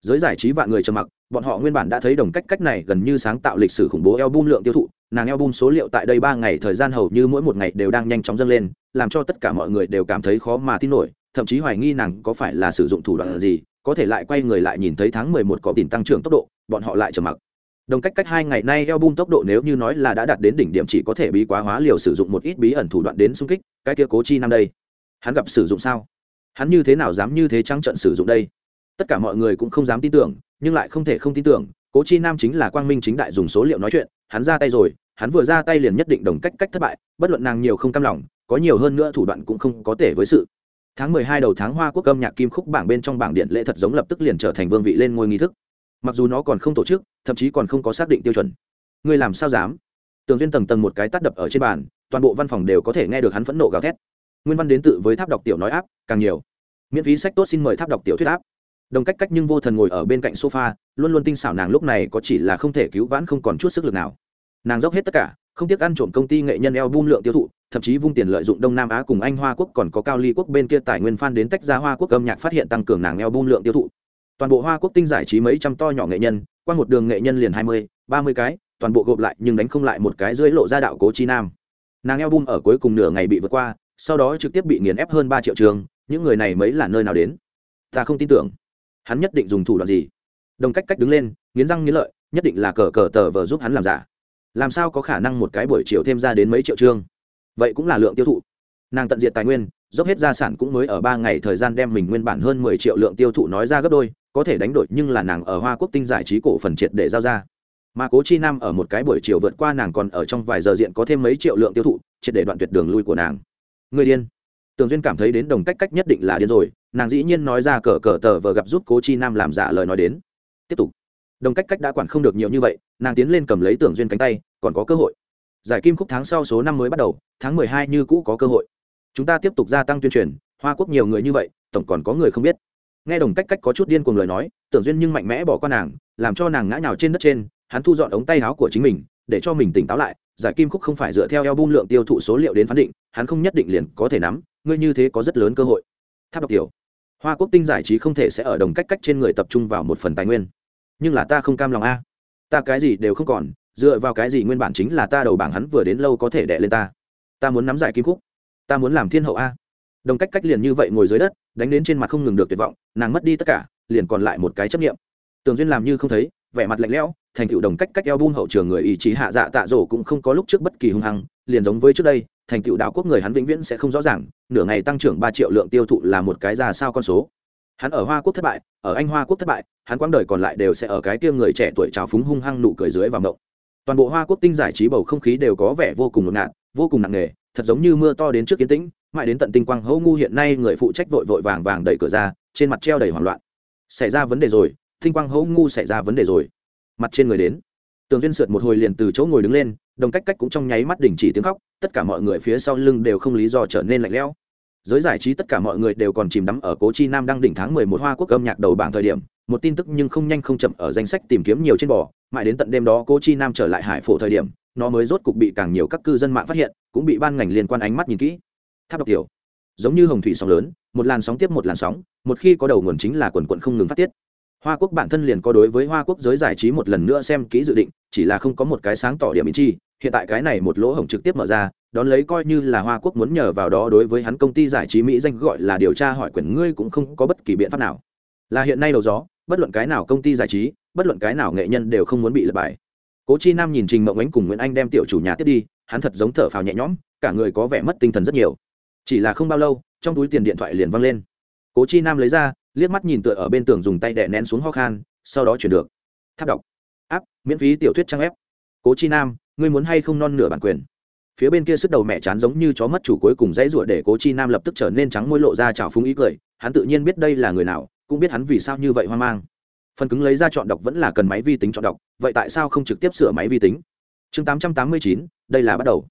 Speaker 1: Giới giải trí vạn người trầm mặc, bọn họ nguyên bản đã thấy đồng cách cách này gần như sáng tạo lịch sử khủng bố album lượng tiêu thụ, nàng album số liệu tại đây ba ngày thời gian hầu như mỗi một ngày đều đang nhanh chóng dâng lên, làm cho tất cả mọi người đều cảm thấy khó mà tin nổi, thậm chí hoài nghi nàng có phải là sử dụng thủ đoạn gì, có thể lại quay người lại nhìn thấy tháng mười một có tiền tăng trưởng tốc độ, bọn họ lại trầm mặc đồng cách cách hai ngày nay album tốc độ nếu như nói là đã đạt đến đỉnh điểm chỉ có thể bí quá hóa liều sử dụng một ít bí ẩn thủ đoạn đến xung kích, cái kia cố chi năm đây. Hắn gặp sử dụng sao? Hắn như thế nào dám như thế trắng trận sử dụng đây? Tất cả mọi người cũng không dám tin tưởng, nhưng lại không thể không tin tưởng, cố chi nam chính là quang minh chính đại dùng số liệu nói chuyện, hắn ra tay rồi, hắn vừa ra tay liền nhất định đồng cách cách thất bại, bất luận nàng nhiều không cam lòng, có nhiều hơn nữa thủ đoạn cũng không có thể với sự. Tháng mười hai đầu tháng hoa quốc âm nhạc kim khúc bảng bên trong bảng điện lễ thật giống lập tức liền trở thành vương vị lên ngôi nghi thức mặc dù nó còn không tổ chức, thậm chí còn không có xác định tiêu chuẩn. Người làm sao dám? Tường duyên tầng tầng một cái tắt đập ở trên bàn, toàn bộ văn phòng đều có thể nghe được hắn phẫn nộ gào thét. Nguyên văn đến tự với tháp đọc tiểu nói áp, càng nhiều. Miễn phí sách tốt xin mời tháp đọc tiểu thuyết áp. Đồng cách cách nhưng vô thần ngồi ở bên cạnh sofa, luôn luôn tinh xảo nàng lúc này có chỉ là không thể cứu vãn không còn chút sức lực nào. Nàng dốc hết tất cả, không tiếc ăn trộm công ty nghệ nhân eo bum lượng tiêu thụ, thậm chí vung tiền lợi dụng đông nam á cùng anh hoa quốc còn có cao ly quốc bên kia tài nguyên phan đến tách ra hoa quốc âm nhạc phát hiện tăng cường nàng eo bum lượng tiêu thụ toàn bộ hoa quốc tinh giải trí mấy trăm to nhỏ nghệ nhân, qua một đường nghệ nhân liền hai mươi, ba mươi cái, toàn bộ gộp lại nhưng đánh không lại một cái dưới lộ ra đạo cố chi nam. Nàng eo bum ở cuối cùng nửa ngày bị vượt qua, sau đó trực tiếp bị nghiền ép hơn ba triệu trường, những người này mấy là nơi nào đến? Ta không tin tưởng. Hắn nhất định dùng thủ đoạn gì? Đồng cách cách đứng lên, nghiến răng nghiến lợi, nhất định là cờ cờ tờ vờ giúp hắn làm giả. Làm sao có khả năng một cái buổi chiều thêm ra đến mấy triệu trương? Vậy cũng là lượng tiêu thụ. Nàng tận diệt tài nguyên, dốc hết gia sản cũng mới ở ba ngày thời gian đem mình nguyên bản hơn mười triệu lượng tiêu thụ nói ra gấp đôi có thể đánh đổi nhưng là nàng ở hoa quốc tinh giải trí cổ phần triệt để giao ra. Mà cố chi nam ở một cái buổi chiều vượt qua nàng còn ở trong vài giờ diện có thêm mấy triệu lượng tiêu thụ, triệt để đoạn tuyệt đường lui của nàng. Người điên. Tường duyên cảm thấy đến đồng cách cách nhất định là điên rồi, nàng dĩ nhiên nói ra cờ cờ tờ vờ gặp giúp cố chi nam làm giả lời nói đến. Tiếp tục. Đồng cách cách đã quản không được nhiều như vậy, nàng tiến lên cầm lấy tưởng duyên cánh tay, còn có cơ hội. Giải kim khúc tháng sau số năm mới bắt đầu, tháng mười hai như cũ có cơ hội. Chúng ta tiếp tục gia tăng tuyên truyền, hoa quốc nhiều người như vậy, tổng còn có người không biết nghe đồng cách cách có chút điên cuồng lời nói, tưởng duyên nhưng mạnh mẽ bỏ qua nàng, làm cho nàng ngã nhào trên đất trên, hắn thu dọn ống tay áo của chính mình, để cho mình tỉnh táo lại, giải kim khúc không phải dựa theo eo bung lượng tiêu thụ số liệu đến phán định, hắn không nhất định liền có thể nắm, ngươi như thế có rất lớn cơ hội. Tháp độc tiểu, hoa quốc tinh giải trí không thể sẽ ở đồng cách cách trên người tập trung vào một phần tài nguyên. Nhưng là ta không cam lòng a. Ta cái gì đều không còn, dựa vào cái gì nguyên bản chính là ta đầu bảng hắn vừa đến lâu có thể đẻ lên ta. Ta muốn nắm giải kim khúc. Ta muốn làm thiên hậu a đồng cách cách liền như vậy ngồi dưới đất, đánh đến trên mặt không ngừng được tuyệt vọng, nàng mất đi tất cả, liền còn lại một cái chấp nghiệm tường duyên làm như không thấy, vẻ mặt lạnh lẽo, thành tựu đồng cách cách eo bun hậu trường người ý chí hạ dạ tạ rổ cũng không có lúc trước bất kỳ hung hăng, liền giống với trước đây, thành tựu đạo quốc người hắn vĩnh viễn sẽ không rõ ràng, nửa ngày tăng trưởng ba triệu lượng tiêu thụ là một cái ra sao con số. Hắn ở hoa quốc thất bại, ở anh hoa quốc thất bại, hắn quãng đời còn lại đều sẽ ở cái tiêm người trẻ tuổi trào phúng hung hăng nụ cười dưới và ngộng. Toàn bộ hoa quốc tinh giải trí bầu không khí đều có vẻ vô cùng ngột ngạt, vô cùng nặng nề thật giống như mưa to đến trước kiến tĩnh, mãi đến tận tinh quang hấu ngu hiện nay người phụ trách vội vội vàng vàng đẩy cửa ra, trên mặt treo đầy hoảng loạn. Xảy ra vấn đề rồi, tinh quang hấu ngu xảy ra vấn đề rồi. Mặt trên người đến. Tường duyên sượt một hồi liền từ chỗ ngồi đứng lên, đồng cách cách cũng trong nháy mắt đình chỉ tiếng khóc, tất cả mọi người phía sau lưng đều không lý do trở nên lạnh lẽo. Giới giải trí tất cả mọi người đều còn chìm đắm ở cố chi nam đang đỉnh tháng mười một hoa quốc âm nhạc đầu bảng thời điểm, một tin tức nhưng không nhanh không chậm ở danh sách tìm kiếm nhiều trên bò, mãi đến tận đêm đó Cố chi nam trở lại hải phổ thời điểm nó mới rốt cục bị càng nhiều các cư dân mạng phát hiện, cũng bị ban ngành liên quan ánh mắt nhìn kỹ. Tháp độc tiểu, giống như hồng thủy sóng lớn, một làn sóng tiếp một làn sóng, một khi có đầu nguồn chính là quần quận không ngừng phát tiết. Hoa quốc bản thân liền có đối với hoa quốc giới giải trí một lần nữa xem kỹ dự định, chỉ là không có một cái sáng tỏ điểm ý chi, hiện tại cái này một lỗ hổng trực tiếp mở ra, đón lấy coi như là hoa quốc muốn nhờ vào đó đối với hắn công ty giải trí mỹ danh gọi là điều tra hỏi quyền ngươi cũng không có bất kỳ biện pháp nào. Là hiện nay đầu gió, bất luận cái nào công ty giải trí, bất luận cái nào nghệ nhân đều không muốn bị lật bài cố chi nam nhìn trình mộng ánh cùng nguyễn anh đem tiểu chủ nhà tiếp đi, hắn thật giống thở phào nhẹ nhõm, cả người có vẻ mất tinh thần rất nhiều. Chỉ là không bao lâu, trong túi tiền điện thoại liền văng lên. Cố chi nam lấy ra, liếc mắt nhìn tựa ở bên tường dùng tay đè nén xuống ho khan, sau đó chuyển được. Tháp đọc. Áp miễn phí tiểu thuyết trang ép cố chi nam, ngươi muốn hay không non nửa bản quyền? Phía bên kia sức đầu mẹ chán giống như chó mất chủ cuối cùng dãy ruột để cố chi nam lập tức trở nên trắng môi lộ ra trào phúng ý cười, hắn tự nhiên biết đây là người nào, cũng biết hắn vì sao như vậy hoang mang phần cứng lấy ra chọn đọc vẫn là cần máy vi tính chọn đọc, vậy tại sao không trực tiếp sửa máy vi tính? Chương tám trăm tám mươi chín, đây là bắt đầu.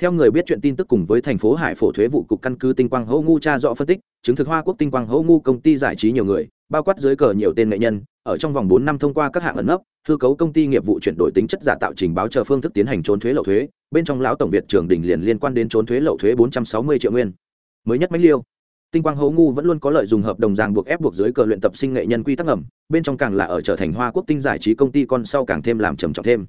Speaker 1: Theo người biết chuyện tin tức cùng với thành phố hải phổ thuế vụ cục căn cứ tinh quang hỗ ngu cha rõ phân tích, chứng thực hoa quốc tinh quang hỗ ngu công ty giải trí nhiều người, bao quát dưới cờ nhiều tên nghệ nhân, ở trong vòng bốn năm thông qua các hạng ẩn nấp, hư cấu công ty nghiệp vụ chuyển đổi tính chất giả tạo trình báo chờ phương thức tiến hành trốn thuế lậu thuế, bên trong lão tổng việt trường đình liền liên quan đến trốn thuế lậu thuế bốn trăm sáu mươi triệu nguyên. Mới nhất mãnh liêu? Tinh quang hố ngu vẫn luôn có lợi dùng hợp đồng ràng buộc ép buộc dưới cờ luyện tập sinh nghệ nhân quy tắc ẩm bên trong càng là ở trở thành hoa quốc tinh giải trí công ty con sau càng thêm làm trầm trọng thêm.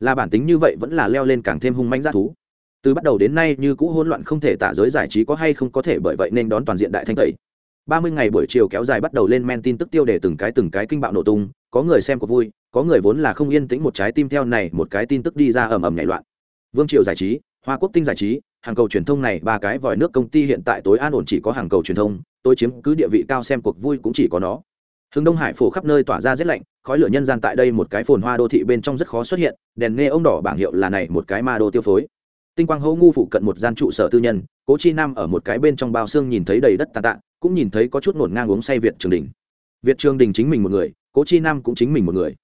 Speaker 1: Là bản tính như vậy vẫn là leo lên càng thêm hung manh g thú. Từ bắt đầu đến nay như cũ hỗn loạn không thể tả giới giải trí có hay không có thể bởi vậy nên đón toàn diện đại thanh tẩy. Ba mươi ngày buổi chiều kéo dài bắt đầu lên men tin tức tiêu đề từng cái từng cái kinh bạo nổ tung, có người xem có vui, có người vốn là không yên tĩnh một trái tim theo này một cái tin tức đi ra ầm ầm nhảy loạn. Vương triều giải trí, hoa quốc tinh giải trí hàng cầu truyền thông này, ba cái vòi nước công ty hiện tại tối an ổn chỉ có hàng cầu truyền thông tôi chiếm cứ địa vị cao xem cuộc vui cũng chỉ có nó. Hướng đông hải phổ khắp nơi tỏa ra rét lạnh, khói lửa nhân gian tại đây một cái phồn hoa đô thị bên trong rất khó xuất hiện, đèn nghe ông đỏ bảng hiệu là này một cái ma đô tiêu phối. Tinh quang hô ngu phụ cận một gian trụ sở tư nhân, cố chi nam ở một cái bên trong bao xương nhìn thấy đầy đất tàn tạ, cũng nhìn thấy có chút ngổn ngang uống say việt trường đình. Việt trường đình chính mình một người, cố chi nam cũng chính mình một người.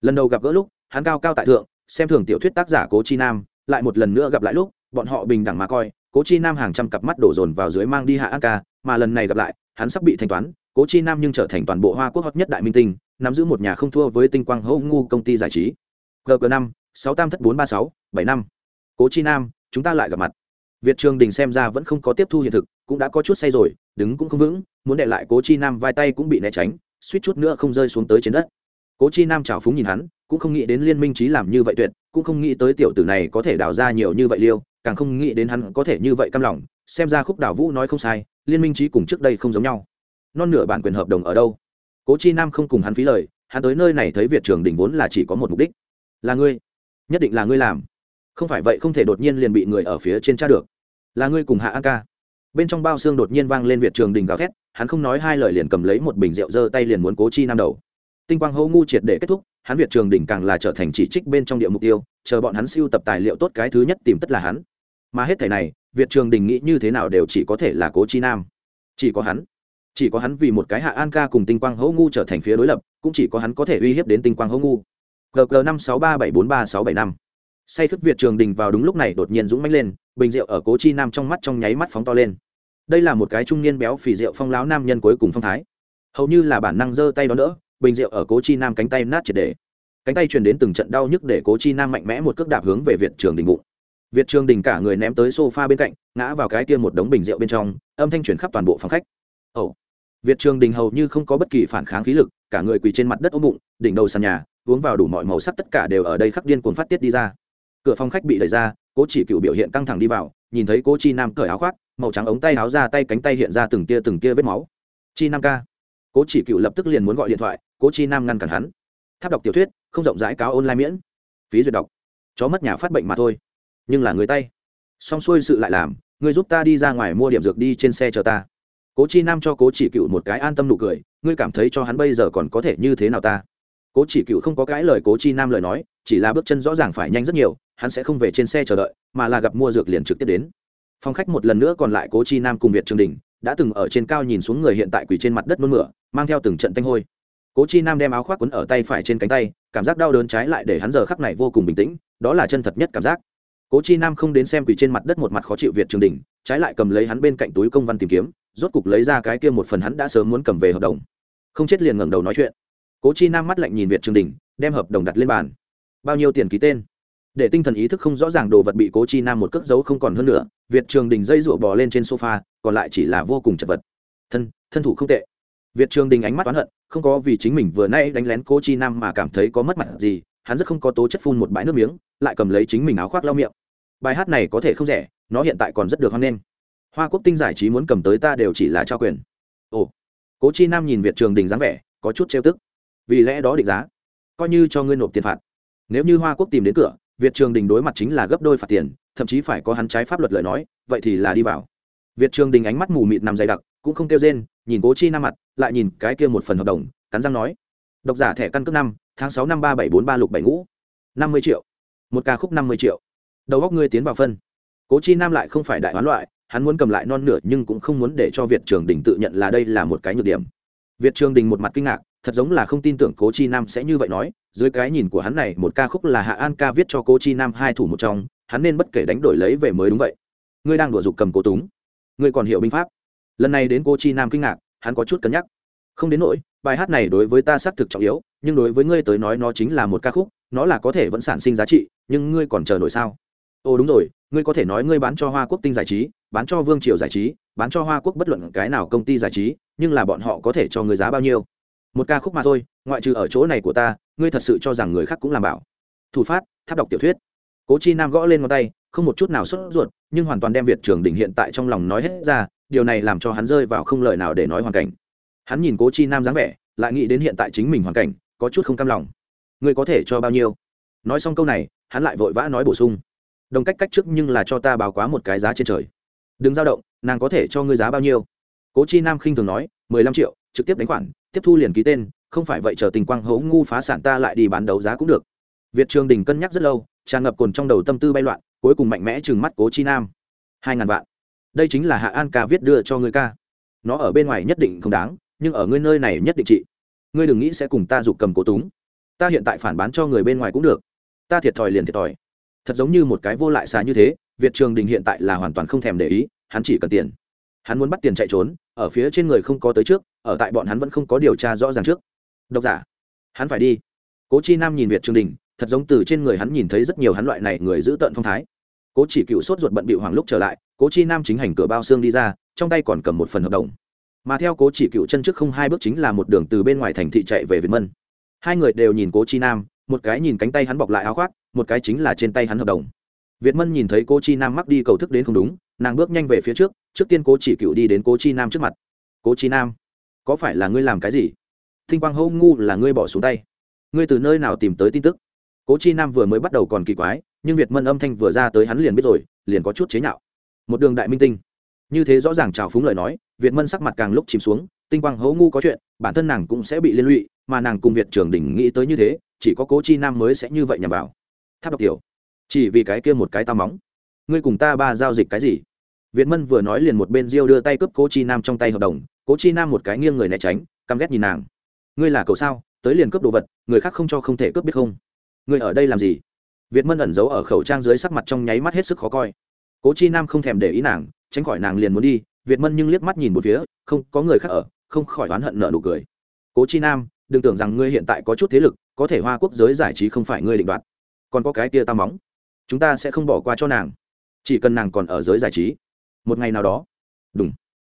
Speaker 1: Lần đầu gặp gỡ lúc, hắn cao cao tại thượng, xem thường tiểu thuyết tác giả cố chi nam, lại một lần nữa gặp lại lúc bọn họ bình đẳng mà coi, cố chi nam hàng trăm cặp mắt đổ dồn vào dưới mang đi hạ an ca, mà lần này gặp lại, hắn sắp bị thanh toán, cố chi nam nhưng trở thành toàn bộ hoa quốc hot nhất đại minh tinh, nắm giữ một nhà không thua với tinh quang hậu ngu công ty giải trí. Gg năm, sáu tam thất bốn ba sáu, bảy năm. Cố chi nam, chúng ta lại gặp mặt. Việt trường đình xem ra vẫn không có tiếp thu hiện thực, cũng đã có chút say rồi, đứng cũng không vững, muốn để lại cố chi nam vai tay cũng bị né tránh, suýt chút nữa không rơi xuống tới trên đất. Cố chi nam trào phúng nhìn hắn, cũng không nghĩ đến liên minh trí làm như vậy tuyệt, cũng không nghĩ tới tiểu tử này có thể đào ra nhiều như vậy liêu càng không nghĩ đến hắn có thể như vậy căm lòng, xem ra khúc đảo vũ nói không sai, liên minh trí cùng trước đây không giống nhau. Non nửa bản quyền hợp đồng ở đâu? Cố chi nam không cùng hắn phí lời, hắn tới nơi này thấy việt trường đình vốn là chỉ có một mục đích. Là ngươi. Nhất định là ngươi làm. Không phải vậy không thể đột nhiên liền bị người ở phía trên tra được. Là ngươi cùng hạ an ca. Bên trong bao xương đột nhiên vang lên việt trường đình gào thét, hắn không nói hai lời liền cầm lấy một bình rượu giơ tay liền muốn cố chi nam đầu. Tinh quang hô ngu triệt để kết thúc, hắn việt trường đình càng là trở thành chỉ trích bên trong địa mục tiêu, chờ bọn hắn siêu tập tài liệu tốt cái thứ nhất tìm tất là hắn mà hết thể này, việt trường đình nghĩ như thế nào đều chỉ có thể là cố chi nam. Chỉ có hắn. Chỉ có hắn vì một cái hạ an ca cùng tinh quang hỗ ngu trở thành phía đối lập, cũng chỉ có hắn có thể uy hiếp đến tinh quang hỗ ngu. Gg năm sáu ba bảy bốn ba sáu bảy năm. Say thức việt trường đình vào đúng lúc này đột nhiên dũng mãnh lên, bình rượu ở cố chi nam trong mắt trong nháy mắt phóng to lên. Đây là một cái trung niên béo phì rượu phong láo nam nhân cuối cùng phong thái. Hầu như là bản năng giơ tay đó đỡ, bình rượu ở cố chi nam cánh tay nát triệt để. Cánh tay truyền đến từng trận đau nhức để cố chi nam mạnh mẽ một cước đạp hướng về việt trường đình bụng việt trường đình cả người ném tới sofa bên cạnh, ngã vào cái kia một đống bình rượu bên trong, âm thanh truyền khắp toàn bộ phòng khách. Ồ. Việt trường đình hầu như không có bất kỳ phản kháng khí lực, cả người quỳ trên mặt đất ôm bụng, đỉnh đầu sàn nhà, uống vào đủ mọi màu sắc tất cả đều ở đây khắc điên cuồng phát tiết đi ra. Cửa phòng khách bị đẩy ra, cố chỉ cựu biểu hiện căng thẳng đi vào, nhìn thấy cố chi nam cởi áo khoác, màu trắng ống tay áo ra tay cánh tay hiện ra từng tia từng tia vết máu. Chi nam ca. Cố chỉ cựu lập tức liền muốn gọi điện thoại, cố chi nam ngăn cản hắn. Tháp đọc tiểu thuyết, không rộng rãi cáo online miễn. Phí duyệt đọc. Chó mất nhà phát bệnh mà thôi nhưng là người tay. Xong xuôi sự lại làm, ngươi giúp ta đi ra ngoài mua điểm dược đi trên xe chờ ta. Cố chi nam cho cố chỉ cựu một cái an tâm nụ cười, ngươi cảm thấy cho hắn bây giờ còn có thể như thế nào ta? Cố chỉ cựu không có cái lời cố chi nam lời nói, chỉ là bước chân rõ ràng phải nhanh rất nhiều, hắn sẽ không về trên xe chờ đợi, mà là gặp mua dược liền trực tiếp đến. Phòng khách một lần nữa còn lại cố chi nam cùng việt trường đình, đã từng ở trên cao nhìn xuống người hiện tại quỳ trên mặt đất nôn mửa, mang theo từng trận tanh hôi. Cố chi nam đem áo khoác quấn ở tay phải trên cánh tay, cảm giác đau đớn trái lại để hắn giờ khắc này vô cùng bình tĩnh, đó là chân thật nhất cảm giác cố chi nam không đến xem quỳ trên mặt đất một mặt khó chịu việt trường đình, trái lại cầm lấy hắn bên cạnh túi công văn tìm kiếm, rốt cục lấy ra cái kia một phần hắn đã sớm muốn cầm về hợp đồng. Không chết liền ngẩng đầu nói chuyện. Cố chi nam mắt lạnh nhìn việt trường đình, đem hợp đồng đặt lên bàn. Bao nhiêu tiền ký tên? Để tinh thần ý thức không rõ ràng đồ vật bị cố chi nam một cước dấu không còn hơn nữa, việt trường đình dây rụa bò lên trên sofa, còn lại chỉ là vô cùng chật vật. Thân thân thủ không tệ. Việt trường đình ánh mắt oán hận, không có vì chính mình vừa nay đánh lén cố chi nam mà cảm thấy có mất mặt gì, hắn rất không có tố chất phun một bãi nước miếng, lại cầm lấy chính mình áo khoác lau miệng bài hát này có thể không rẻ, nó hiện tại còn rất được hoan nghênh. Hoa quốc tinh giải trí muốn cầm tới ta đều chỉ là trao quyền. Ồ, cố chi nam nhìn việt trường đình dáng vẻ, có chút trêu tức. Vì lẽ đó định giá, coi như cho ngươi nộp tiền phạt. Nếu như hoa quốc tìm đến cửa, việt trường đình đối mặt chính là gấp đôi phạt tiền, thậm chí phải có hắn trái pháp luật lời nói, vậy thì là đi vào. Việt trường đình ánh mắt mù mịt nằm dày đặc, cũng không kêu rên, nhìn cố chi nam mặt, lại nhìn cái kia một phần hợp đồng, cắn răng nói. Độc giả thẻ căn cước năm, tháng sáu năm ba bảy bốn ba lục bảy ngũ, năm mươi triệu. Một ca khúc năm mươi triệu đầu góc ngươi tiến vào phân. Cố chi nam lại không phải đại hoán loại, hắn muốn cầm lại non nửa nhưng cũng không muốn để cho việt trường đình tự nhận là đây là một cái nhược điểm. Việt trường đình một mặt kinh ngạc, thật giống là không tin tưởng cố chi nam sẽ như vậy nói, dưới cái nhìn của hắn này, một ca khúc là hạ an ca viết cho cố chi nam hai thủ một trong, hắn nên bất kể đánh đổi lấy về mới đúng vậy. Ngươi đang đùa dục cầm cố túng. Ngươi còn hiểu binh pháp. Lần này đến cố chi nam kinh ngạc, hắn có chút cân nhắc. Không đến nỗi, bài hát này đối với ta xác thực trọng yếu, nhưng đối với ngươi tới nói nó chính là một ca khúc, nó là có thể vẫn sản sinh giá trị, nhưng ngươi còn chờ nổi sao? Ồ, đúng rồi, ngươi có thể nói ngươi bán cho hoa quốc tinh giải trí, bán cho vương triều giải trí, bán cho hoa quốc bất luận cái nào công ty giải trí, nhưng là bọn họ có thể cho ngươi giá bao nhiêu? Một ca khúc mà thôi, ngoại trừ ở chỗ này của ta, ngươi thật sự cho rằng người khác cũng làm bảo. Thủ phát, tháp đọc tiểu thuyết. Cố chi nam gõ lên ngón tay, không một chút nào sốt ruột, nhưng hoàn toàn đem việt trường đỉnh hiện tại trong lòng nói hết ra, điều này làm cho hắn rơi vào không lời nào để nói hoàn cảnh. Hắn nhìn cố chi nam dáng vẻ, lại nghĩ đến hiện tại chính mình hoàn cảnh, có chút không cam lòng. Ngươi có thể cho bao nhiêu? Nói xong câu này, hắn lại vội vã nói bổ sung đồng cách cách trước nhưng là cho ta báo quá một cái giá trên trời. Đừng dao động, nàng có thể cho ngươi giá bao nhiêu? Cố chi nam khinh thường nói, mười lăm triệu, trực tiếp đánh khoản, tiếp thu liền ký tên, không phải vậy chờ tình quang hấu ngu phá sản ta lại đi bán đấu giá cũng được. Việt trường đình cân nhắc rất lâu, tràn ngập cồn trong đầu tâm tư bay loạn, cuối cùng mạnh mẽ chừng mắt cố chi nam. Hai ngàn vạn. Đây chính là hạ an ca viết đưa cho ngươi ca. Nó ở bên ngoài nhất định không đáng, nhưng ở ngươi nơi này nhất định trị. Ngươi đừng nghĩ sẽ cùng ta giục cầm cố túng. Ta hiện tại phản bán cho người bên ngoài cũng được. Ta thiệt thòi liền thiệt thòi thật giống như một cái vô lại xà như thế, việt trường đình hiện tại là hoàn toàn không thèm để ý, hắn chỉ cần tiền. Hắn muốn bắt tiền chạy trốn, ở phía trên người không có tới trước, ở tại bọn hắn vẫn không có điều tra rõ ràng trước. Độc giả, hắn phải đi. Cố chi nam nhìn việt trường đình, thật giống từ trên người hắn nhìn thấy rất nhiều hắn loại này người giữ tợn phong thái. Cố chỉ cựu sốt ruột bận bị hoàng lúc trở lại, cố chi nam chính hành cửa bao xương đi ra, trong tay còn cầm một phần hợp đồng. Mà theo cố chỉ cựu chân trước không hai bước chính là một đường từ bên ngoài thành thị chạy về việt mân. Hai người đều nhìn cố chi nam một cái nhìn cánh tay hắn bọc lại áo khoác, một cái chính là trên tay hắn hợp đồng. Việt mân nhìn thấy cô chi nam mắc đi cầu thức đến không đúng, nàng bước nhanh về phía trước trước tiên cô chỉ cựu đi đến cố chi nam trước mặt. Cố chi nam, có phải là ngươi làm cái gì? Thinh quang hô ngu là ngươi bỏ xuống tay. Ngươi từ nơi nào tìm tới tin tức? Cố chi nam vừa mới bắt đầu còn kỳ quái, nhưng việt mân âm thanh vừa ra tới hắn liền biết rồi, liền có chút chế nhạo. Một đường đại minh tinh. Như thế rõ ràng trào phúng lời nói, việt mân sắc mặt càng lúc chìm xuống tinh quang hố ngu có chuyện, bản thân nàng cũng sẽ bị liên lụy mà nàng cùng việt trường đỉnh nghĩ tới như thế, chỉ có cố chi nam mới sẽ như vậy nhằm vào. Tháp độc tiểu, chỉ vì cái kia một cái tao móng. Ngươi cùng ta ba giao dịch cái gì? Việt mân vừa nói liền một bên diêu đưa tay cướp cố chi nam trong tay hợp đồng. Cố chi nam một cái nghiêng người né tránh, căm ghét nhìn nàng. Ngươi là cậu sao? Tới liền cướp đồ vật, người khác không cho không thể cướp biết không? Ngươi ở đây làm gì? Việt mân ẩn giấu ở khẩu trang dưới sắc mặt trong nháy mắt hết sức khó coi. Cố chi nam không thèm để ý nàng, tránh khỏi nàng liền muốn đi. Việt mân nhưng liếc mắt nhìn một phía, không, có người khác ở, không khỏi oán hận nợ nụ cười. Cố chi nam đừng tưởng rằng ngươi hiện tại có chút thế lực, có thể hoa quốc giới giải trí không phải ngươi định đoạt. Còn có cái kia ta móng, chúng ta sẽ không bỏ qua cho nàng. Chỉ cần nàng còn ở giới giải trí. Một ngày nào đó đúng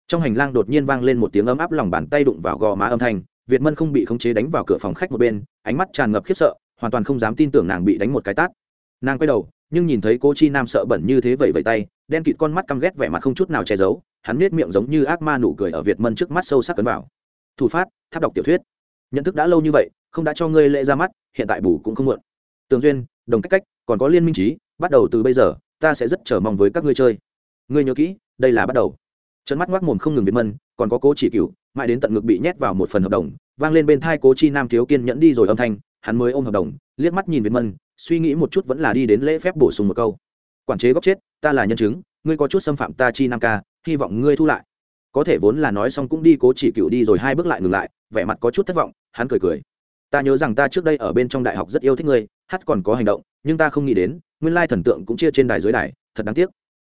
Speaker 1: trong hành lang đột nhiên vang lên một tiếng ấm áp lòng bàn tay đụng vào gò má âm thanh, việt mân không bị khống chế đánh vào cửa phòng khách một bên, ánh mắt tràn ngập khiếp sợ, hoàn toàn không dám tin tưởng nàng bị đánh một cái tát. Nàng quay đầu, nhưng nhìn thấy cô chi nam sợ bẩn như thế vậy vậy tay, đen kịt con mắt căm ghét vẻ mặt không chút nào che giấu, hắn nết miệng giống như ác ma nụ cười ở việt mân trước mắt sâu sắc cấn vào. Thủ phát, tháp đọc tiểu thuyết nhận thức đã lâu như vậy, không đã cho ngươi lễ ra mắt, hiện tại bù cũng không muộn. Tường duyên, đồng cách cách, còn có liên minh trí bắt đầu từ bây giờ, ta sẽ rất chờ mong với các ngươi chơi. Ngươi nhớ kỹ, đây là bắt đầu. Trận mắt ngoác mồm không ngừng việt mân, còn có cố chỉ cựu mãi đến tận ngực bị nhét vào một phần hợp đồng, vang lên bên thai cố chi nam thiếu kiên nhẫn đi rồi âm thanh, hắn mới ôm hợp đồng, liếc mắt nhìn việt mân, suy nghĩ một chút vẫn là đi đến lễ phép bổ sung một câu. Quản chế góc chết, ta là nhân chứng, ngươi có chút xâm phạm ta chi nam ca, hy vọng ngươi thu lại. Có thể vốn là nói xong cũng đi cố chỉ cựu đi rồi hai bước lại ngừng lại, vẻ mặt có chút thất vọng hắn cười cười. Ta nhớ rằng ta trước đây ở bên trong đại học rất yêu thích ngươi, hát còn có hành động, nhưng ta không nghĩ đến, nguyên lai thần tượng cũng chia trên đài dưới đài, thật đáng tiếc.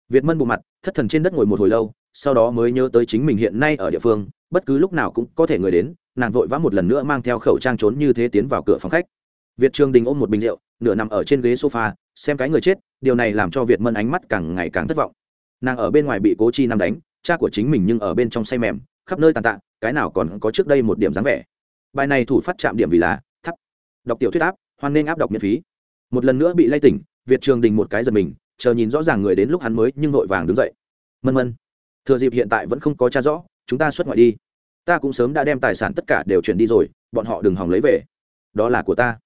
Speaker 1: Việt mân bộ mặt, thất thần trên đất ngồi một hồi lâu, sau đó mới nhớ tới chính mình hiện nay ở địa phương, bất cứ lúc nào cũng có thể người đến, nàng vội vã một lần nữa mang theo khẩu trang trốn như thế tiến vào cửa phòng khách. Việt trường đình ôm một bình rượu, nửa nằm ở trên ghế sofa, xem cái người chết, điều này làm cho việt mân ánh mắt càng ngày càng thất vọng. Nàng ở bên ngoài bị cố chi nam đánh, cha của chính mình nhưng ở bên trong say mềm, khắp nơi tàn tạ, cái nào còn có trước đây một điểm dáng vẻ bài này thủ phát chạm điểm vì là thấp đọc tiểu thuyết áp, hoan nên áp đọc miễn phí. Một lần nữa bị lay tỉnh, việt trường đình một cái giật mình, chờ nhìn rõ ràng người đến lúc hắn mới nhưng vội vàng đứng dậy. Mân mân. Thừa dịp hiện tại vẫn không có cha rõ, chúng ta xuất ngoại đi. Ta cũng sớm đã đem tài sản tất cả đều chuyển đi rồi, bọn họ đừng hòng lấy về. Đó là của ta.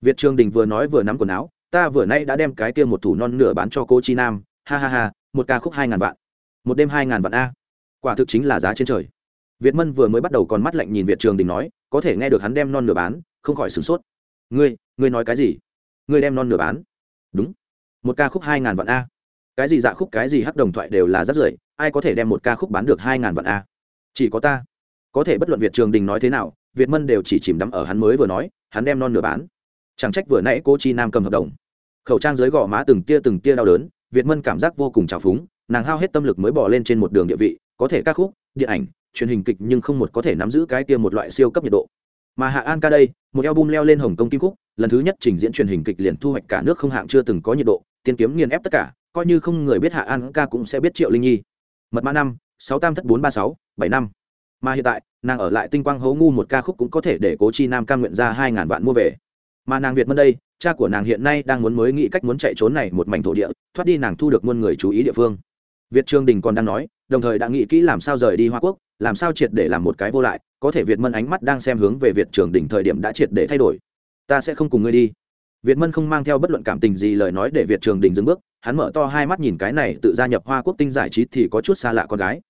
Speaker 1: Việt trường đình vừa nói vừa nắm quần áo, ta vừa nay đã đem cái kia một thủ non nửa bán cho cô chi nam. Ha ha ha, một ca khúc hai ngàn vạn. Một đêm hai ngàn vạn a. Quả thực chính là giá trên trời việt mân vừa mới bắt đầu còn mắt lạnh nhìn việt trường đình nói, có thể nghe được hắn đem non nửa bán, không khỏi sửng sốt. Ngươi ngươi nói cái gì? Ngươi đem non nửa bán? Đúng. Một ca khúc hai ngàn vạn a. Cái gì dạ khúc, cái gì hắc đồng thoại đều là rất rưởi, ai có thể đem một ca khúc bán được hai ngàn vạn a? Chỉ có ta. Có thể bất luận việt trường đình nói thế nào, việt mân đều chỉ chìm đắm ở hắn mới vừa nói, hắn đem non nửa bán. Chẳng trách vừa nãy cô chi nam cầm hợp đồng. Khẩu trang dưới gò má từng tia từng tia đau đớn, việt mân cảm giác vô cùng trào phúng, nàng hao hết tâm lực mới bỏ lên trên một đường địa vị, có thể ca khúc, điện ảnh truyền hình kịch nhưng không một có thể nắm giữ cái kia một loại siêu cấp nhiệt độ. Mà hạ an ca đây, một album leo lên hồng kông kim Cúc lần thứ nhất trình diễn truyền hình kịch liền thu hoạch cả nước không hạng chưa từng có nhiệt độ, tiên kiếm nghiền ép tất cả, coi như không người biết hạ an ca cũng sẽ biết triệu linh nhi. Mật mã năm, sáu tam thất bốn ba sáu, bảy năm. Mà hiện tại, nàng ở lại tinh quang hấu ngu một ca khúc cũng có thể để cố chi nam ca nguyện ra hai ngàn vạn mua về. Mà nàng việt mân đây, cha của nàng hiện nay đang muốn mới nghĩ cách muốn chạy trốn này một mảnh thổ địa, thoát đi nàng thu được muôn người chú ý địa phương. Việt trương đình còn đang nói đồng thời đã nghĩ kỹ làm sao rời đi hoa quốc, làm sao triệt để làm một cái vô lại, có thể việt mân ánh mắt đang xem hướng về việt trường Đỉnh thời điểm đã triệt để thay đổi. Ta sẽ không cùng ngươi đi. Việt mân không mang theo bất luận cảm tình gì lời nói để việt trường đình dừng bước, hắn mở to hai mắt nhìn cái này tự gia nhập hoa quốc tinh giải trí thì có chút xa lạ con gái.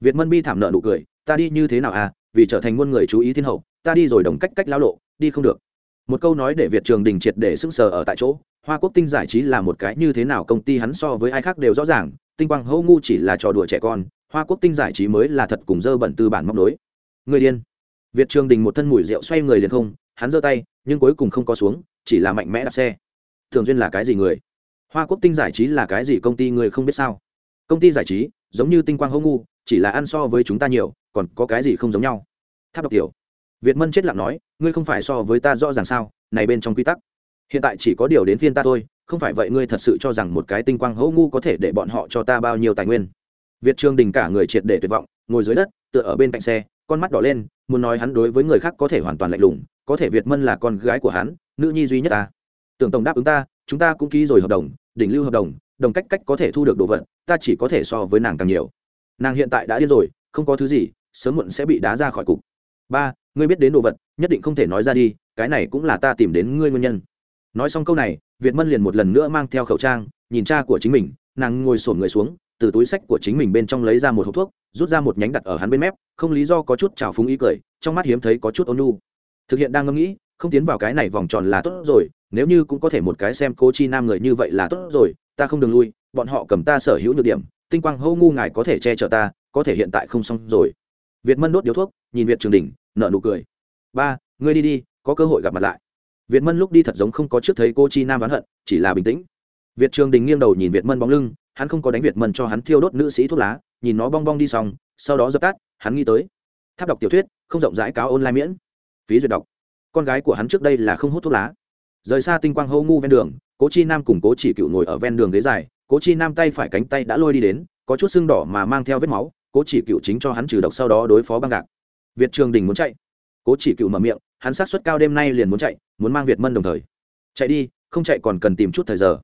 Speaker 1: Việt mân bi thảm nợ nụ cười, ta đi như thế nào à vì trở thành muôn người chú ý thiên hậu, ta đi rồi đồng cách cách lao lộ, đi không được. Một câu nói để việt trường đình triệt để sững sờ ở tại chỗ hoa quốc tinh giải trí là một cái như thế nào công ty hắn so với ai khác đều rõ ràng, tinh quang hâu ngu chỉ là trò đùa trẻ con, hoa quốc tinh giải trí mới là thật cùng dơ bẩn tư bản móc đối người điên. Việt trường đình một thân mùi rượu xoay người liền không, hắn giơ tay, nhưng cuối cùng không có xuống, chỉ là mạnh mẽ đạp xe. Thường duyên là cái gì người? Hoa quốc tinh giải trí là cái gì công ty người không biết sao? Công ty giải trí, giống như tinh quang hâu ngu, chỉ là ăn so với chúng ta nhiều, còn có cái gì không giống nhau? Tháp độc tiểu. Việt mân chết lặng nói, ngươi không phải so với ta rõ ràng sao, này bên trong quy tắc hiện tại chỉ có điều đến phiên ta thôi, không phải vậy ngươi thật sự cho rằng một cái tinh quang hỗ ngu có thể để bọn họ cho ta bao nhiêu tài nguyên? Việt trương đình cả người triệt để tuyệt vọng, ngồi dưới đất, tựa ở bên cạnh xe, con mắt đỏ lên, muốn nói hắn đối với người khác có thể hoàn toàn lạnh lùng, có thể việt mân là con gái của hắn, nữ nhi duy nhất ta. Tưởng tổng đáp ứng ta, chúng ta cũng ký rồi hợp đồng, đỉnh lưu hợp đồng đồng cách cách có thể thu được đồ vật, ta chỉ có thể so với nàng càng nhiều. Nàng hiện tại đã điên rồi, không có thứ gì, sớm muộn sẽ bị đá ra khỏi cục. Ba, ngươi biết đến đồ vật, nhất định không thể nói ra đi, cái này cũng là ta tìm đến ngươi nguyên nhân nói xong câu này, việt mân liền một lần nữa mang theo khẩu trang, nhìn cha của chính mình, nàng ngồi sổn người xuống, từ túi sách của chính mình bên trong lấy ra một hộp thuốc, rút ra một nhánh đặt ở hắn bên mép, không lý do có chút trào phúng ý cười, trong mắt hiếm thấy có chút ôn nu thực hiện đang ngẫm nghĩ, không tiến vào cái này vòng tròn là tốt rồi, nếu như cũng có thể một cái xem cô chi nam người như vậy là tốt rồi, ta không đường lui, bọn họ cầm ta sở hữu nhược điểm, tinh quang hô ngu ngài có thể che chở ta, có thể hiện tại không xong rồi. Việt mân đốt điếu thuốc, nhìn việt trường đình nợ nụ cười. Ba, ngươi đi đi, có cơ hội gặp mặt lại việt mân lúc đi thật giống không có trước thấy cô chi nam oán hận, chỉ là bình tĩnh. Việt trường đình nghiêng đầu nhìn việt mân bóng lưng, hắn không có đánh việt mân cho hắn thiêu đốt nữ sĩ thuốc lá, nhìn nó bong bong đi xong, sau đó dập tắt, hắn nghĩ tới. Tháp đọc tiểu thuyết, không rộng rãi cáo online miễn. Phí duyệt đọc. Con gái của hắn trước đây là không hút thuốc lá. Rời xa tinh quang hô ngu ven đường cố chi nam cùng cố chỉ cựu ngồi ở ven đường ghế dài cố chi nam tay phải cánh tay đã lôi đi đến, có chút xương đỏ mà mang theo vết máu cố chỉ cựu chính cho hắn trừ độc sau đó đối phó băng gạc. Việt trường đình muốn chạy. Cố chỉ cựu mở miệng, hắn sát suất cao đêm nay liền muốn chạy muốn mang việt mân đồng thời. Chạy đi, không chạy còn cần tìm chút thời giờ.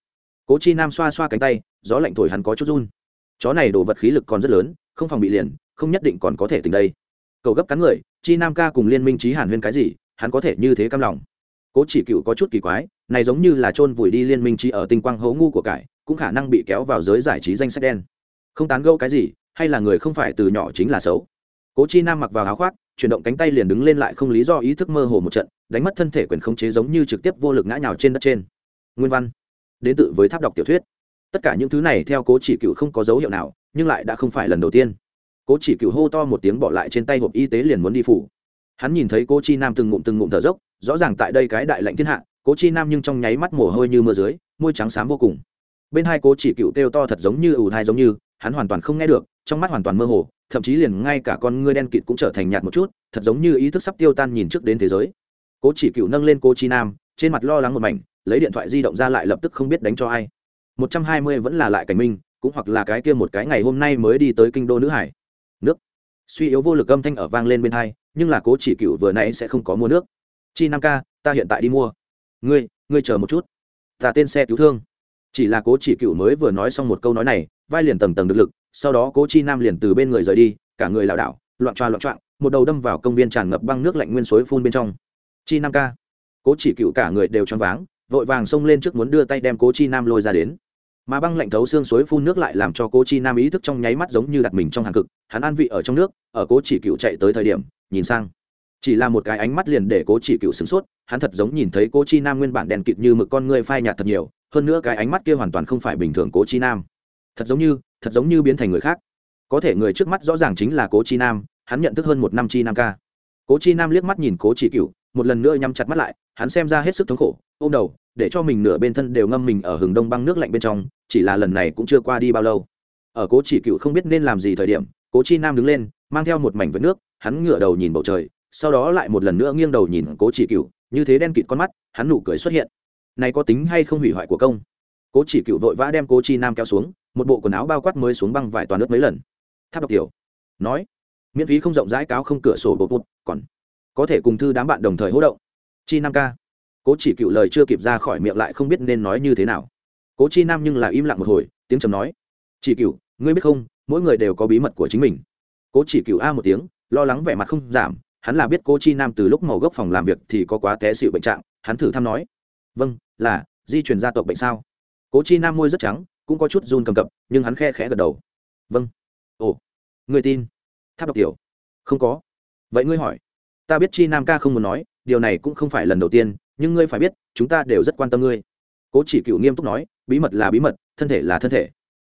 Speaker 1: Cố chi nam xoa xoa cánh tay, gió lạnh thổi hắn có chút run. Chó này đổ vật khí lực còn rất lớn, không phòng bị liền, không nhất định còn có thể tỉnh đây. Cầu gấp cắn người, chi nam ca cùng liên minh trí hàn huyên cái gì, hắn có thể như thế căm lòng. Cố chỉ cựu có chút kỳ quái, này giống như là chôn vùi đi liên minh trí ở tinh quang hố ngu của cải, cũng khả năng bị kéo vào giới giải trí danh sách đen. Không tán gẫu cái gì, hay là người không phải từ nhỏ chính là xấu cố chi nam mặc vào áo khoác, chuyển động cánh tay liền đứng lên lại không lý do ý thức mơ hồ một trận, đánh mất thân thể quyền khống chế giống như trực tiếp vô lực ngã nhào trên đất trên. Nguyên văn. Đến tự với tháp đọc tiểu thuyết. Tất cả những thứ này theo cố chỉ cựu không có dấu hiệu nào, nhưng lại đã không phải lần đầu tiên. Cố chỉ cựu hô to một tiếng bỏ lại trên tay hộp y tế liền muốn đi phủ. Hắn nhìn thấy Cố chi nam từng ngụm từng ngụm thở dốc, rõ ràng tại đây cái đại lạnh thiên hạ, cố chi nam nhưng trong nháy mắt mồ hôi như mưa dưới, môi trắng xám vô cùng. Bên hai cố chỉ cựu kêu to thật giống như ủ thai giống như, hắn hoàn toàn không nghe được trong mắt hoàn toàn mơ hồ, thậm chí liền ngay cả con ngươi đen kịt cũng trở thành nhạt một chút, thật giống như ý thức sắp tiêu tan nhìn trước đến thế giới. Cố chỉ cựu nâng lên cô chi nam, trên mặt lo lắng một mảnh, lấy điện thoại di động ra lại lập tức không biết đánh cho ai. Một trăm hai mươi vẫn là lại cảnh minh, cũng hoặc là cái kia một cái ngày hôm nay mới đi tới kinh đô nữ hải. Nước. Suy yếu vô lực âm thanh ở vang lên bên hai, nhưng là cố chỉ cựu vừa nãy sẽ không có mua nước. Chi nam ca, ta hiện tại đi mua. Ngươi ngươi chờ một chút. Ta tên xe cứu thương. Chỉ là cố chỉ cựu mới vừa nói xong một câu nói này, vai liền tầng tầng được lực sau đó cố chi nam liền từ bên người rời đi, cả người lảo đảo, loạn choa loạn choạng, một đầu đâm vào công viên tràn ngập băng nước lạnh nguyên suối phun bên trong. Chi nam ca. Cố chỉ cựu cả người đều choáng váng, vội vàng xông lên trước muốn đưa tay đem cố chi nam lôi ra đến. Mà băng lạnh thấu xương suối phun nước lại làm cho cố chi nam ý thức trong nháy mắt giống như đặt mình trong hàng cực, hắn an vị ở trong nước, ở cố chỉ cựu chạy tới thời điểm, nhìn sang. Chỉ là một cái ánh mắt liền để cố chỉ cựu sửng sốt, hắn thật giống nhìn thấy cố chi nam nguyên bản đèn kịt như mực con ngươi phai nhạt thật nhiều, hơn nữa cái ánh mắt kia hoàn toàn không phải bình thường cố chi nam. Thật giống như thật giống như biến thành người khác. Có thể người trước mắt rõ ràng chính là cố chi nam, hắn nhận thức hơn một năm chi nam ca. Cố chi nam liếc mắt nhìn cố chỉ cựu một lần nữa nhắm chặt mắt lại, hắn xem ra hết sức thống khổ, ôm đầu, để cho mình nửa bên thân đều ngâm mình ở hừng đông băng nước lạnh bên trong, chỉ là lần này cũng chưa qua đi bao lâu. Ở cố chỉ cựu không biết nên làm gì thời điểm, cố chi nam đứng lên, mang theo một mảnh vết nước, hắn ngửa đầu nhìn bầu trời, sau đó lại một lần nữa nghiêng đầu nhìn cố chỉ cựu như thế đen kịt con mắt, hắn nụ cười xuất hiện. Này có tính hay không hủy hoại của công? Cố chỉ cựu vội vã đem cố chi nam kéo xuống một bộ quần áo bao quát mới xuống băng vải toàn nước mấy lần. Tháp độc tiểu nói, miễn phí không rộng rãi cáo không cửa sổ bột bột, còn có thể cùng thư đám bạn đồng thời hỗ động. Chi nam ca. Cố chỉ cựu lời chưa kịp ra khỏi miệng lại không biết nên nói như thế nào. Cố chi nam nhưng là im lặng một hồi, tiếng trầm nói, chỉ cựu, ngươi biết không, mỗi người đều có bí mật của chính mình. Cố chỉ cựu a một tiếng, lo lắng vẻ mặt không giảm, hắn là biết cố chi nam từ lúc màu gốc phòng làm việc thì có quá té xịu bệnh trạng, hắn thử thăm nói vâng là, di truyền gia tộc bệnh sao? Cố chi nam môi rất trắng cũng có chút run cầm cập, nhưng hắn khe khẽ gật đầu. Vâng. Ồ, người tin. Tháp độc tiểu. Không có. Vậy ngươi hỏi. Ta biết chi nam ca không muốn nói, điều này cũng không phải lần đầu tiên, nhưng ngươi phải biết, chúng ta đều rất quan tâm ngươi. Cố chỉ cựu nghiêm túc nói, bí mật là bí mật, thân thể là thân thể.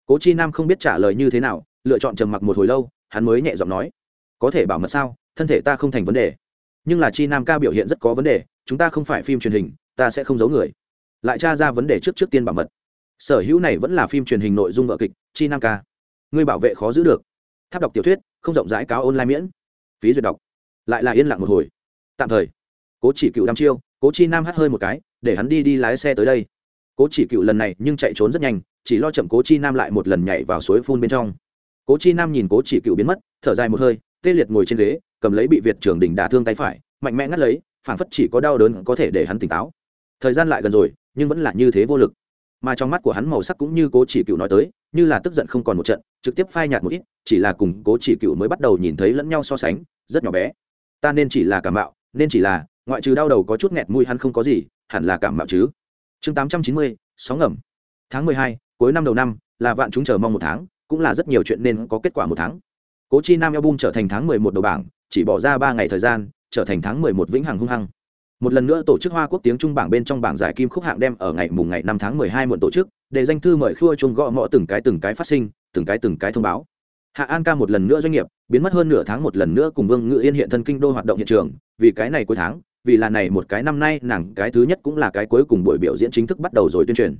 Speaker 1: Cố chi nam không biết trả lời như thế nào, lựa chọn trầm mặc một hồi lâu, hắn mới nhẹ giọng nói, có thể bảo mật sao? Thân thể ta không thành vấn đề. Nhưng là chi nam ca biểu hiện rất có vấn đề, chúng ta không phải phim truyền hình, ta sẽ không giấu người. Lại tra ra vấn đề trước trước tiên bảo mật sở hữu này vẫn là phim truyền hình nội dung vợ kịch, chi nam ca. Người bảo vệ khó giữ được. Tháp đọc tiểu thuyết, không rộng rãi cáo online miễn. Phí duyệt đọc. Lại là yên lặng một hồi. Tạm thời. Cố chỉ cựu đăm chiêu, cố chi nam hắt hơi một cái, để hắn đi đi lái xe tới đây. Cố chỉ cựu lần này nhưng chạy trốn rất nhanh, chỉ lo chậm cố chi nam lại một lần nhảy vào suối phun bên trong. Cố chi nam nhìn cố chỉ cựu biến mất, thở dài một hơi, tê liệt ngồi trên ghế, cầm lấy bị việt trưởng đỉnh đả thương tay phải, mạnh mẽ ngắt lấy phản phất chỉ có đau đớn có thể để hắn tỉnh táo. Thời gian lại gần rồi, nhưng vẫn là như thế vô lực mà trong mắt của hắn màu sắc cũng như cố chỉ cựu nói tới, như là tức giận không còn một trận, trực tiếp phai nhạt một ít, chỉ là cùng cố chỉ cựu mới bắt đầu nhìn thấy lẫn nhau so sánh, rất nhỏ bé. Ta nên chỉ là cảm mạo, nên chỉ là, ngoại trừ đau đầu có chút nghẹt mũi hắn không có gì, hẳn là cảm mạo chứ. Chương tám trăm chín mươi, sóng ngầm. Tháng mười hai, cuối năm đầu năm, là vạn chúng chờ mong một tháng, cũng là rất nhiều chuyện nên có kết quả một tháng. Cố chi nam album trở thành tháng mười một đầu bảng, chỉ bỏ ra ba ngày thời gian, trở thành tháng mười một vĩnh hằng hung hăng một lần nữa tổ chức hoa quốc tiếng trung bảng bên trong bảng giải kim khúc hạng đem ở ngày mùng ngày năm tháng mười hai muộn tổ chức, để danh thư mời khua chung gõ mõ từng cái từng cái phát sinh, từng cái từng cái thông báo. Hạ an ca một lần nữa doanh nghiệp, biến mất hơn nửa tháng một lần nữa cùng vương ngự yên hiện thân kinh đô hoạt động hiện trường, vì cái này cuối tháng, vì là này một cái năm nay, nàng cái thứ nhất cũng là cái cuối cùng buổi biểu diễn chính thức bắt đầu rồi tuyên truyền.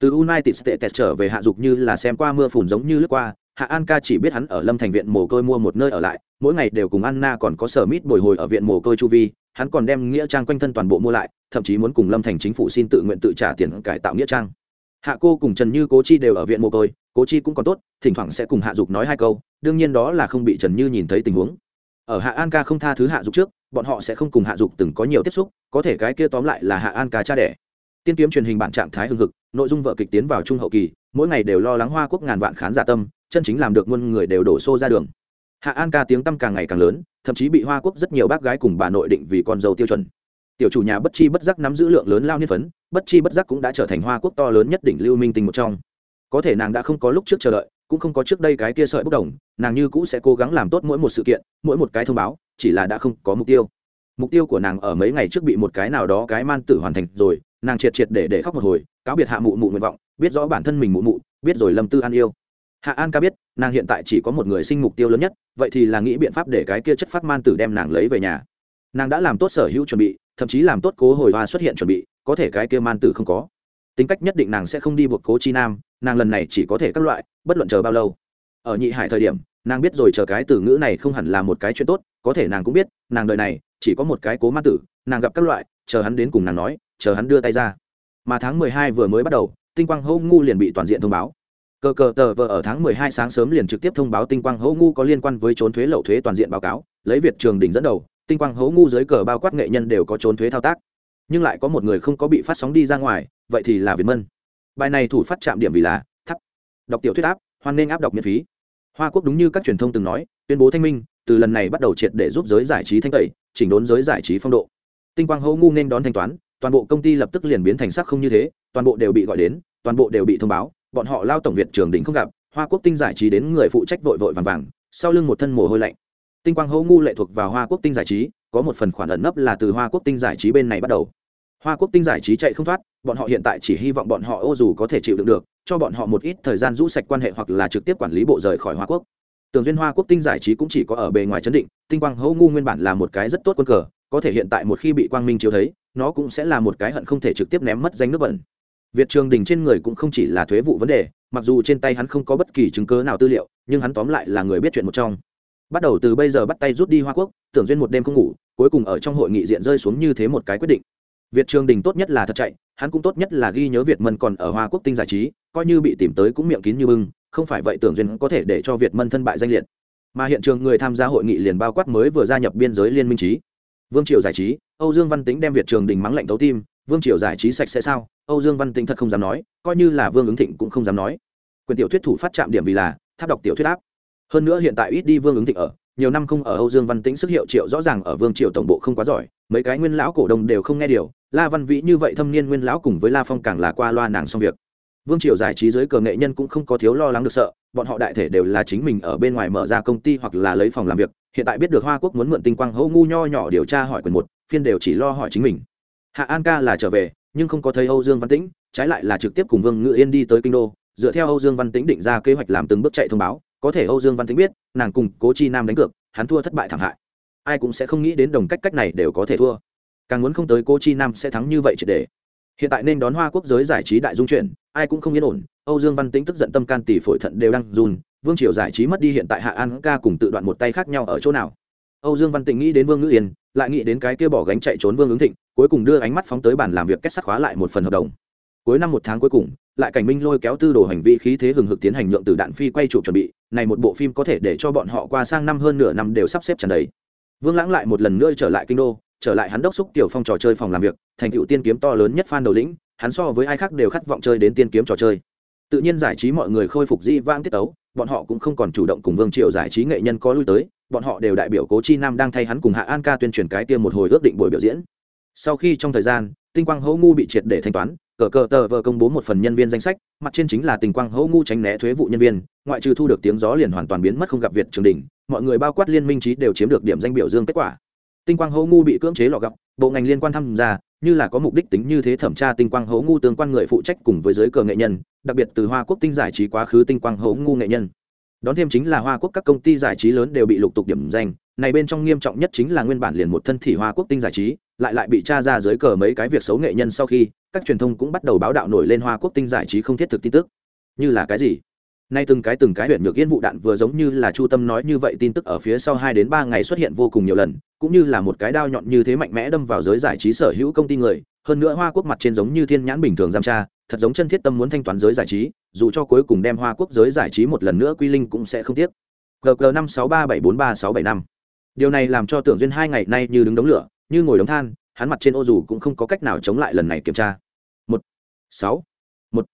Speaker 1: Từ united states trở về hạ dục như là xem qua mưa phùn giống như lướt qua hạ an ca chỉ biết hắn ở lâm thành viện mồ côi mua một nơi ở lại, mỗi ngày đều cùng anna còn có sở mít bồi hồi ở viện mồ côi chu vi, hắn còn đem nghĩa trang quanh thân toàn bộ mua lại, thậm chí muốn cùng lâm thành chính phủ xin tự nguyện tự trả tiền cải tạo nghĩa trang. Hạ cô cùng trần như cố chi đều ở viện mồ côi, cố chi cũng còn tốt, thỉnh thoảng sẽ cùng hạ dục nói hai câu, đương nhiên đó là không bị trần như nhìn thấy tình huống. Ở hạ an ca không tha thứ hạ dục trước, bọn họ sẽ không cùng hạ dục từng có nhiều tiếp xúc, có thể cái kia tóm lại là hạ an ca cha đẻ. Tiên kiếm truyền hình bản trạng thái hưng hực, nội dung vợ kịch tiến vào trung hậu kỳ, mỗi ngày đều lo lắng hoa quốc ngàn vạn khán giả tâm chân chính làm được muôn người đều đổ xô ra đường. Hạ an ca tiếng tăm càng ngày càng lớn, thậm chí bị hoa quốc rất nhiều bác gái cùng bà nội định vì con dâu tiêu chuẩn. Tiểu chủ nhà bất chi bất giác nắm giữ lượng lớn lao niên phấn, bất chi bất giác cũng đã trở thành hoa quốc to lớn nhất đỉnh lưu minh tinh một trong. Có thể nàng đã không có lúc trước chờ đợi, cũng không có trước đây cái kia sợi bốc đồng, nàng như cũ sẽ cố gắng làm tốt mỗi một sự kiện, mỗi một cái thông báo, chỉ là đã không có mục tiêu. Mục tiêu của nàng ở mấy ngày trước bị một cái nào đó cái man tử hoàn thành rồi, nàng triệt triệt để để khóc một hồi, cáo biệt hạ mụ mụ nguyện vọng, biết rõ bản thân mình mụ mụ, biết rồi lâm tư an yêu hạ an ca biết, nàng hiện tại chỉ có một người sinh mục tiêu lớn nhất, vậy thì là nghĩ biện pháp để cái kia chất phát man tử đem nàng lấy về nhà. Nàng đã làm tốt sở hữu chuẩn bị, thậm chí làm tốt cố hồi hoa xuất hiện chuẩn bị, có thể cái kia man tử không có. Tính cách nhất định nàng sẽ không đi buộc cố chi nam, nàng lần này chỉ có thể các loại, bất luận chờ bao lâu. Ở nhị hải thời điểm, nàng biết rồi chờ cái từ ngữ này không hẳn là một cái chuyện tốt, có thể nàng cũng biết, nàng đời này, chỉ có một cái cố man tử, nàng gặp các loại, chờ hắn đến cùng nàng nói, chờ hắn đưa tay ra. Mà tháng mười hai vừa mới bắt đầu, tinh quang hô ngu liền bị toàn diện thông báo cờ cờ tờ vờ ở tháng mười hai sáng sớm liền trực tiếp thông báo tinh quang hố ngu có liên quan với trốn thuế lậu thuế toàn diện báo cáo, lấy việt trường đỉnh dẫn đầu, tinh quang hố ngu dưới cờ bao quát nghệ nhân đều có trốn thuế thao tác. Nhưng lại có một người không có bị phát sóng đi ra ngoài, vậy thì là việt mân. Bài này thủ phát chạm điểm vì là thấp đọc tiểu thuyết áp, hoan nên áp đọc miễn phí. Hoa quốc đúng như các truyền thông từng nói, tuyên bố thanh minh, từ lần này bắt đầu triệt để giúp giới giải trí thanh tẩy, chỉnh đốn giới giải trí phong độ. Tinh quang hố ngu nên đón thanh toán, toàn bộ công ty lập tức liền biến thành sắc không như thế, toàn bộ đều bị gọi đến, toàn bộ đều bị thông báo bọn họ lao tổng việt trường đỉnh không gặp, hoa quốc tinh giải trí đến người phụ trách vội vội vàng vàng, sau lưng một thân mồ hôi lạnh. Tinh quang hấu ngu lệ thuộc vào hoa quốc tinh giải trí, có một phần khoản ẩn nấp là từ hoa quốc tinh giải trí bên này bắt đầu. Hoa quốc tinh giải trí chạy không thoát, bọn họ hiện tại chỉ hy vọng bọn họ ô dù có thể chịu đựng được, cho bọn họ một ít thời gian rũ sạch quan hệ hoặc là trực tiếp quản lý bộ rời khỏi hoa quốc. Tường duyên hoa quốc tinh giải trí cũng chỉ có ở bề ngoài chấn định, tinh quang hấu ngu nguyên bản là một cái rất tốt quân cờ, có thể hiện tại một khi bị quang minh chiếu thấy, nó cũng sẽ là một cái hận không thể trực tiếp ném mất danh nước bẩn việt trường đình trên người cũng không chỉ là thuế vụ vấn đề, mặc dù trên tay hắn không có bất kỳ chứng cứ nào tư liệu, nhưng hắn tóm lại là người biết chuyện một trong. Bắt đầu từ bây giờ bắt tay rút đi hoa quốc, tưởng duyên một đêm không ngủ, cuối cùng ở trong hội nghị diện rơi xuống như thế một cái quyết định. Việt trường đình tốt nhất là thật chạy, hắn cũng tốt nhất là ghi nhớ việt mân còn ở hoa quốc tinh giải trí, coi như bị tìm tới cũng miệng kín như bưng, không phải vậy tưởng duyên có thể để cho việt mân thân bại danh liệt. Mà hiện trường người tham gia hội nghị liền bao quát mới vừa gia nhập biên giới liên minh trí vương triều giải trí, âu dương văn tính đem việt trường đình mắng lạnh tấu tim, vương triều giải trí sạch sẽ sao? Âu dương văn tĩnh thật không dám nói, coi như là vương ứng thịnh cũng không dám nói. Quyền tiểu thuyết thủ phát chạm điểm vì là, tháp đọc tiểu thuyết áp. Hơn nữa hiện tại ít đi vương ứng thịnh ở, nhiều năm không ở âu dương văn tĩnh sức hiệu triệu rõ ràng ở vương triều tổng bộ không quá giỏi, mấy cái nguyên lão cổ đông đều không nghe điều, la văn vĩ như vậy thâm niên nguyên lão cùng với la phong càng là qua loa nàng xong việc. Vương triều giải trí giới cờ nghệ nhân cũng không có thiếu lo lắng được sợ, bọn họ đại thể đều là chính mình ở bên ngoài mở ra công ty hoặc là lấy phòng làm việc, hiện tại biết được hoa quốc muốn mượn tinh quang hô ngu nho nhỏ điều tra hỏi quyền một, phiên đều chỉ lo hỏi chính mình. Hạ an ca là trở về nhưng không có thấy âu dương văn tĩnh, trái lại là trực tiếp cùng vương ngự yên đi tới kinh đô, dựa theo âu dương văn tĩnh định ra kế hoạch làm từng bước chạy thông báo, có thể âu dương văn tĩnh biết, nàng cùng cố chi nam đánh cược, hắn thua thất bại thảm hại. Ai cũng sẽ không nghĩ đến đồng cách cách này đều có thể thua. Càng muốn không tới cố chi nam sẽ thắng như vậy triệt để hiện tại nên đón hoa quốc giới giải trí đại dung chuyển, ai cũng không yên ổn, âu dương văn tĩnh tức giận tâm can tỷ phổi thận đều đang run, vương triều giải trí mất đi hiện tại hạ an ca cùng tự đoạn một tay khác nhau ở chỗ nào? Âu dương văn tĩnh nghĩ đến vương ngữ yên lại nghĩ đến cái kia bỏ gánh chạy trốn vương ứng thịnh, cuối cùng đưa ánh mắt phóng tới bản làm việc kết sắt khóa lại một phần hợp đồng. Cuối năm một tháng cuối cùng, lại cảnh minh lôi kéo tư đồ hành vi khí thế hừng hực tiến hành nhượng từ đạn phi quay trụ chuẩn bị, này một bộ phim có thể để cho bọn họ qua sang năm hơn nửa năm đều sắp xếp tràn đầy. Vương lãng lại một lần nữa trở lại kinh đô, trở lại hắn đốc xúc tiểu phong trò chơi phòng làm việc, thành tựu tiên kiếm to lớn nhất fan đầu lĩnh, hắn so với ai khác đều khát vọng chơi đến tiên kiếm trò chơi. Tự nhiên giải trí mọi người khôi phục di vang tiết tấu, bọn họ cũng không còn chủ động cùng vương triều giải trí nghệ nhân có lui tới bọn họ đều đại biểu cố chi nam đang thay hắn cùng hạ an ca tuyên truyền cái tiêm một hồi ước định buổi biểu diễn. Sau khi trong thời gian, tinh quang hỗ ngu bị triệt để thanh toán, cờ cờ tờ vờ công bố một phần nhân viên danh sách, mặt trên chính là tình quang hỗ ngu tránh né thuế vụ nhân viên, ngoại trừ thu được tiếng gió liền hoàn toàn biến mất không gặp việt trường đình, mọi người bao quát liên minh trí đều chiếm được điểm danh biểu dương kết quả. Tinh quang hỗ ngu bị cưỡng chế lọ gặp bộ ngành liên quan tham gia, như là có mục đích tính như thế thẩm tra tinh quang hỗ ngu tương quan người phụ trách cùng với giới cờ nghệ nhân, đặc biệt từ hoa quốc tinh giải trí quá khứ tinh quang hỗ ngu nghệ nhân đón thêm chính là hoa quốc các công ty giải trí lớn đều bị lục tục điểm danh, này bên trong nghiêm trọng nhất chính là nguyên bản liền một thân thị hoa quốc tinh giải trí, lại lại bị tra ra dưới cờ mấy cái việc xấu nghệ nhân sau khi, các truyền thông cũng bắt đầu báo đạo nổi lên hoa quốc tinh giải trí không thiết thực tin tức. Như là cái gì? Nay từng cái từng cái huyện nhược yên vụ đạn vừa giống như là chu tâm nói như vậy tin tức ở phía sau hai đến ba ngày xuất hiện vô cùng nhiều lần, cũng như là một cái đao nhọn như thế mạnh mẽ đâm vào giới giải trí sở hữu công ty người, hơn nữa hoa quốc mặt trên giống như thiên nhãn bình thường giam tra thật giống chân thiết tâm muốn thanh toán giới giải trí, dù cho cuối cùng đem hoa quốc giới giải trí một lần nữa quy linh cũng sẽ không tiếc. Gg năm sáu ba bảy bốn ba sáu bảy năm. Điều này làm cho tưởng duyên hai ngày nay như đứng đống lửa, như ngồi đống than, hắn mặt trên ô dù cũng không có cách nào chống lại lần này kiểm tra. Một. Sáu. Một.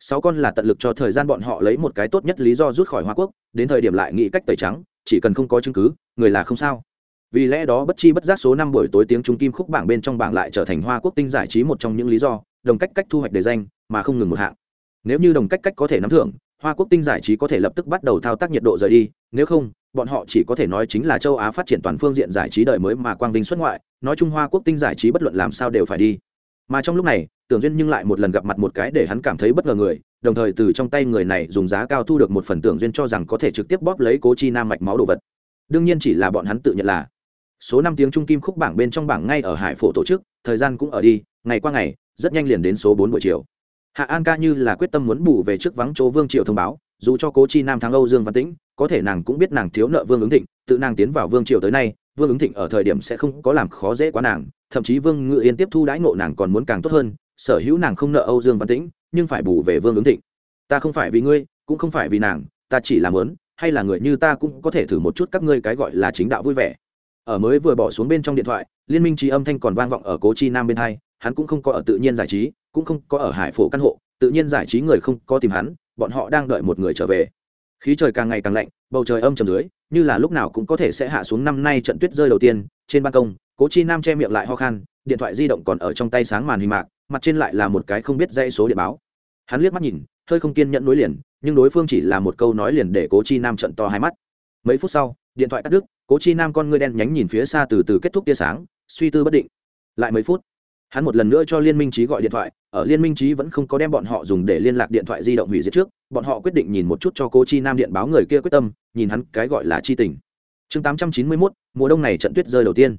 Speaker 1: Sáu con là tận lực cho thời gian bọn họ lấy một cái tốt nhất lý do rút khỏi hoa quốc, đến thời điểm lại nghĩ cách tẩy trắng, chỉ cần không có chứng cứ, người là không sao. Vì lẽ đó bất chi bất giác số năm buổi tối tiếng trung kim khúc bảng bên trong bảng lại trở thành hoa quốc tinh giải trí một trong những lý do đồng cách cách thu hoạch đề danh, mà không ngừng một hạng. Nếu như đồng cách cách có thể nắm thưởng, hoa quốc tinh giải trí có thể lập tức bắt đầu thao tác nhiệt độ rời đi, nếu không, bọn họ chỉ có thể nói chính là châu á phát triển toàn phương diện giải trí đời mới mà quang vinh xuất ngoại, nói chung hoa quốc tinh giải trí bất luận làm sao đều phải đi. Mà trong lúc này, tưởng duyên nhưng lại một lần gặp mặt một cái để hắn cảm thấy bất ngờ người, đồng thời từ trong tay người này dùng giá cao thu được một phần tưởng duyên cho rằng có thể trực tiếp bóp lấy cố chi nam mạch máu đồ vật. Đương nhiên chỉ là bọn hắn tự nhận là. Số năm tiếng trung kim khúc bảng bên trong bảng ngay ở hải phổ tổ chức, thời gian cũng ở đi, ngày qua ngày rất nhanh liền đến số bốn buổi chiều. Hạ an ca như là quyết tâm muốn bù về trước vắng chỗ vương triều thông báo, dù cho cố chi nam thắng âu dương văn tĩnh, có thể nàng cũng biết nàng thiếu nợ vương ứng thịnh, tự nàng tiến vào vương triều tới nay, vương ứng thịnh ở thời điểm sẽ không có làm khó dễ quá nàng, thậm chí vương ngự yên tiếp thu đãi ngộ nàng còn muốn càng tốt hơn, sở hữu nàng không nợ âu dương văn tĩnh, nhưng phải bù về vương ứng thịnh. Ta không phải vì ngươi, cũng không phải vì nàng, ta chỉ làm lớn hay là người như ta cũng có thể thử một chút các ngươi cái gọi là chính đạo vui vẻ. Ở mới vừa bỏ xuống bên trong điện thoại, liên minh trí âm thanh còn vang vọng ở cố chi nam bên hai hắn cũng không có ở tự nhiên giải trí, cũng không có ở hải phổ căn hộ, tự nhiên giải trí người không có tìm hắn, bọn họ đang đợi một người trở về. Khí trời càng ngày càng lạnh, bầu trời âm trầm dưới, như là lúc nào cũng có thể sẽ hạ xuống năm nay trận tuyết rơi đầu tiên, trên ban công, cố chi nam che miệng lại ho khan, điện thoại di động còn ở trong tay sáng màn hình mạc, mặt trên lại là một cái không biết dãy số điện báo. Hắn liếc mắt nhìn, hơi không kiên nhẫn nối liền, nhưng đối phương chỉ là một câu nói liền để cố chi nam trận to hai mắt. Mấy phút sau, điện thoại cắt đứt, cố chi nam con ngươi đen nhánh nhìn phía xa từ từ kết thúc tia sáng, suy tư bất định. Lại mấy phút hắn một lần nữa cho liên minh trí gọi điện thoại, ở liên minh trí vẫn không có đem bọn họ dùng để liên lạc điện thoại di động hủy diệt trước, bọn họ quyết định nhìn một chút cho cô chi nam điện báo người kia quyết tâm, nhìn hắn cái gọi là chi tình. Chương tám trăm chín mươi mốt, mùa đông này trận tuyết rơi đầu tiên.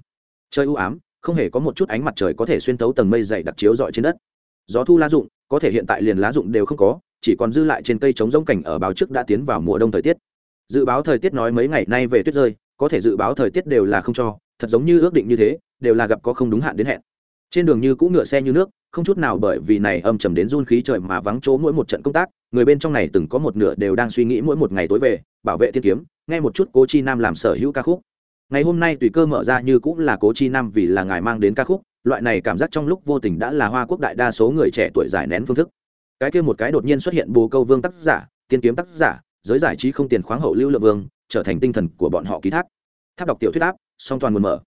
Speaker 1: Chơi ưu ám, không hề có một chút ánh mặt trời có thể xuyên tấu tầng mây dày đặc chiếu dọi trên đất. Gió thu lá rụng có thể hiện tại liền lá rụng đều không có, chỉ còn dư lại trên cây trống rỗng cảnh ở báo trước đã tiến vào mùa đông thời tiết. Dự báo thời tiết nói mấy ngày nay về tuyết rơi, có thể dự báo thời tiết đều là không cho, thật giống như ước định như thế, đều là gặp có không đúng hạn đến hẹn trên đường như cũ ngựa xe như nước, không chút nào bởi vì này âm trầm đến run khí trời mà vắng chỗ mỗi một trận công tác, người bên trong này từng có một nửa đều đang suy nghĩ mỗi một ngày tối về, bảo vệ thiên kiếm, nghe một chút cố chi nam làm sở hữu ca khúc. Ngày hôm nay tùy cơ mở ra như cũng là cố chi nam vì là ngài mang đến ca khúc, loại này cảm giác trong lúc vô tình đã là hoa quốc đại đa số người trẻ tuổi giải nén phương thức. Cái kia một cái đột nhiên xuất hiện bồ câu vương tác giả, tiên kiếm tác giả, giới giải trí không tiền khoáng hậu lưu lượng vương, trở thành tinh thần của bọn họ ký thác. Tháp đọc tiểu thuyết áp, song toàn nguồn mở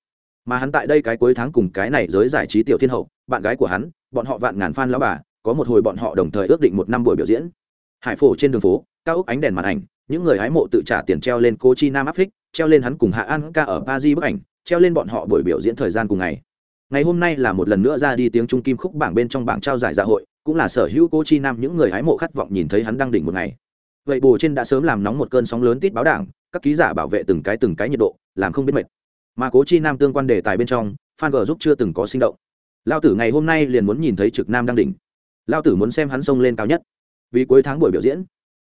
Speaker 1: mà hắn tại đây cái cuối tháng cùng cái này giới giải trí tiểu thiên hậu, bạn gái của hắn, bọn họ vạn ngàn fan lão bà, có một hồi bọn họ đồng thời ước định một năm buổi biểu diễn. Hải phổ trên đường phố, cao ốc ánh đèn màn ảnh, những người hái mộ tự trả tiền treo lên cô chi nam áp phích treo lên hắn cùng hạ an ca ở paris bức ảnh, treo lên bọn họ buổi biểu diễn thời gian cùng ngày. Ngày hôm nay là một lần nữa ra đi tiếng trung kim khúc bảng bên trong bảng trao giải dạ hội, cũng là sở hữu cô chi nam những người hái mộ khát vọng nhìn thấy hắn đăng đỉnh một ngày. Vậy bù trên đã sớm làm nóng một cơn sóng lớn tít báo đảng, các ký giả bảo vệ từng cái từng cái nhiệt độ, làm không biết mệt mà cố chi nam tương quan đề tài bên trong, phan g giúp chưa từng có sinh động. Lao tử ngày hôm nay liền muốn nhìn thấy trực nam đang đỉnh. Lao tử muốn xem hắn sông lên cao nhất. Vì cuối tháng buổi biểu diễn.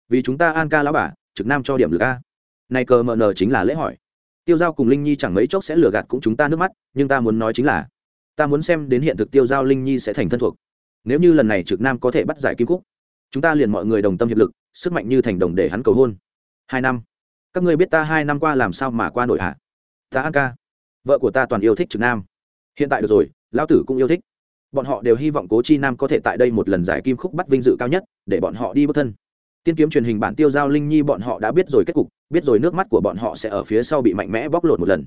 Speaker 1: Vì chúng ta an ca lão bà, trực nam cho điểm lực a. Này cờ mờ nờ chính là lễ hỏi. Tiêu giao cùng linh nhi chẳng mấy chốc sẽ lừa gạt cũng chúng ta nước mắt, nhưng ta muốn nói chính là, ta muốn xem đến hiện thực tiêu giao linh nhi sẽ thành thân thuộc. Nếu như lần này trực nam có thể bắt giải kim cúc chúng ta liền mọi người đồng tâm hiệp lực, sức mạnh như thành đồng để hắn cầu hôn. Hai năm. Các ngươi biết ta hai năm qua làm sao mà qua nổi hạ ta an ca vợ của ta toàn yêu thích trực nam. Hiện tại được rồi, lão tử cũng yêu thích. Bọn họ đều hy vọng cố chi nam có thể tại đây một lần giải kim khúc bắt vinh dự cao nhất, để bọn họ đi bước thân. Tiên kiếm truyền hình bản tiêu giao linh nhi bọn họ đã biết rồi kết cục, biết rồi nước mắt của bọn họ sẽ ở phía sau bị mạnh mẽ bóc lột một lần.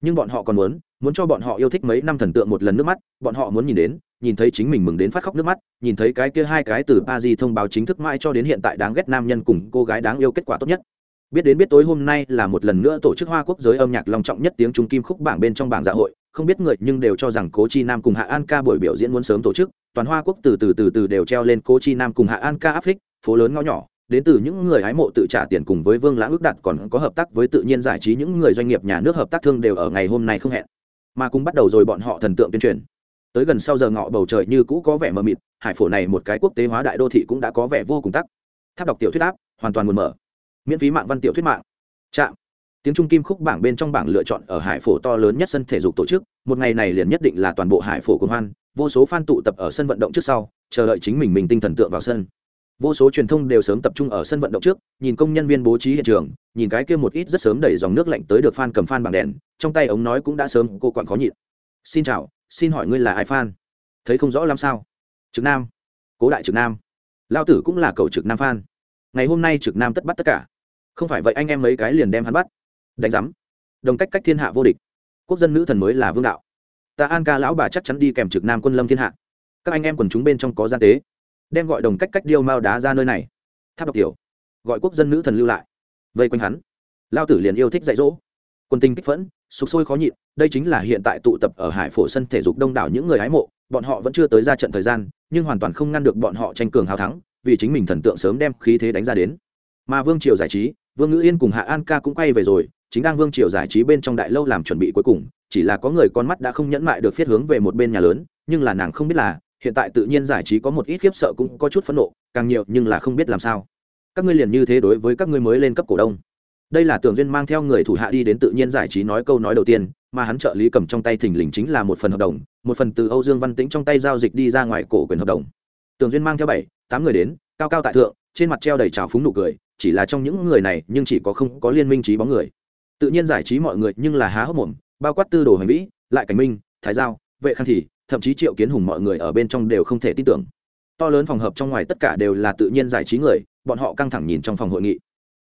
Speaker 1: Nhưng bọn họ còn muốn muốn cho bọn họ yêu thích mấy năm thần tượng một lần nước mắt, bọn họ muốn nhìn đến, nhìn thấy chính mình mừng đến phát khóc nước mắt, nhìn thấy cái kia hai cái từ pa di thông báo chính thức mãi cho đến hiện tại đáng ghét nam nhân cùng cô gái đáng yêu kết quả tốt nhất biết đến biết tối hôm nay là một lần nữa tổ chức hoa quốc giới âm nhạc long trọng nhất tiếng trung kim khúc bảng bên trong bảng dạ hội. Không biết người nhưng đều cho rằng cố chi nam cùng hạ an ca buổi biểu diễn muốn sớm tổ chức. Toàn hoa quốc từ từ từ từ đều treo lên cố chi nam cùng hạ an ca áp phích, phố lớn ngõ nhỏ. Đến từ những người hái mộ tự trả tiền cùng với vương lãng ước đặt còn có hợp tác với tự nhiên giải trí những người doanh nghiệp nhà nước hợp tác thương đều ở ngày hôm nay không hẹn. Mà cũng bắt đầu rồi bọn họ thần tượng tuyên truyền. Tới gần sau giờ ngọ bầu trời như cũ có vẻ mờ mịt, hải phổ này một cái quốc tế hóa đại đô thị cũng đã có vẻ vô cùng tắc. Tháp đọc tiểu thuyết áp hoàn toàn buồn mở miễn phí mạng văn tiểu thuyết mạng. Trạm tiếng trung kim khúc bảng bên trong bảng lựa chọn ở hải phổ to lớn nhất sân thể dục tổ chức, một ngày này liền nhất định là toàn bộ hải phổ công hoan, vô số fan tụ tập ở sân vận động trước sau, chờ đợi chính mình mình tinh thần tượng vào sân. Vô số truyền thông đều sớm tập trung ở sân vận động trước, nhìn công nhân viên bố trí hiện trường, nhìn cái kia một ít rất sớm đẩy dòng nước lạnh tới được fan cầm fan bằng đèn, trong tay ống nói cũng đã sớm cô quặn khó nhịn. Xin chào, xin hỏi ngươi là ai fan? Thấy không rõ làm sao. Trực nam. Cố đại trực nam. Lao tử cũng là cầu trực nam fan ngày hôm nay trực nam tất bắt tất cả. Không phải vậy anh em mấy cái liền đem hắn bắt. Đánh giám. Đồng cách cách thiên hạ vô địch. Quốc dân nữ thần mới là vương đạo. Ta an ca lão bà chắc chắn đi kèm trực nam quân lâm thiên hạ. Các anh em quần chúng bên trong có gian tế. Đem gọi đồng cách cách điêu mao đá ra nơi này. Tháp độc tiểu. Gọi quốc dân nữ thần lưu lại. Vây quanh hắn. Lao tử liền yêu thích dạy dỗ. Quân tinh kích phẫn, sục sôi khó nhịn, đây chính là hiện tại tụ tập ở hải phổ sân thể dục đông đảo những người hái mộ, bọn họ vẫn chưa tới ra trận thời gian, nhưng hoàn toàn không ngăn được bọn họ tranh cường hào thắng vì chính mình thần tượng sớm đem khí thế đánh ra đến. Mà vương triều giải trí, vương ngữ yên cùng hạ an ca cũng quay về rồi, chính đang vương triều giải trí bên trong đại lâu làm chuẩn bị cuối cùng, chỉ là có người con mắt đã không nhẫn mại được phiết hướng về một bên nhà lớn, nhưng là nàng không biết là, hiện tại tự nhiên giải trí có một ít khiếp sợ cũng có chút phẫn nộ, càng nhiều nhưng là không biết làm sao. Các ngươi liền như thế đối với các ngươi mới lên cấp cổ đông. Đây là tưởng duyên mang theo người thủ hạ đi đến tự nhiên giải trí nói câu nói đầu tiên, mà hắn trợ lý cầm trong tay thình lình chính là một phần hợp đồng, một phần từ âu dương văn tĩnh trong tay giao dịch đi ra ngoài cổ quyền hợp đồng. Tưởng duyên mang theo bảy tám người đến, cao cao tại thượng, trên mặt treo đầy trào phúng nụ cười, chỉ là trong những người này nhưng chỉ có không có liên minh trí bóng người. Tự nhiên giải trí mọi người nhưng là há hốc mồm, bao quát tư đồ hành vĩ, lại cảnh minh, thái giao, vệ khang thì, thậm chí triệu kiến hùng mọi người ở bên trong đều không thể tin tưởng. To lớn phòng hợp trong ngoài tất cả đều là tự nhiên giải trí người, bọn họ căng thẳng nhìn trong phòng hội nghị.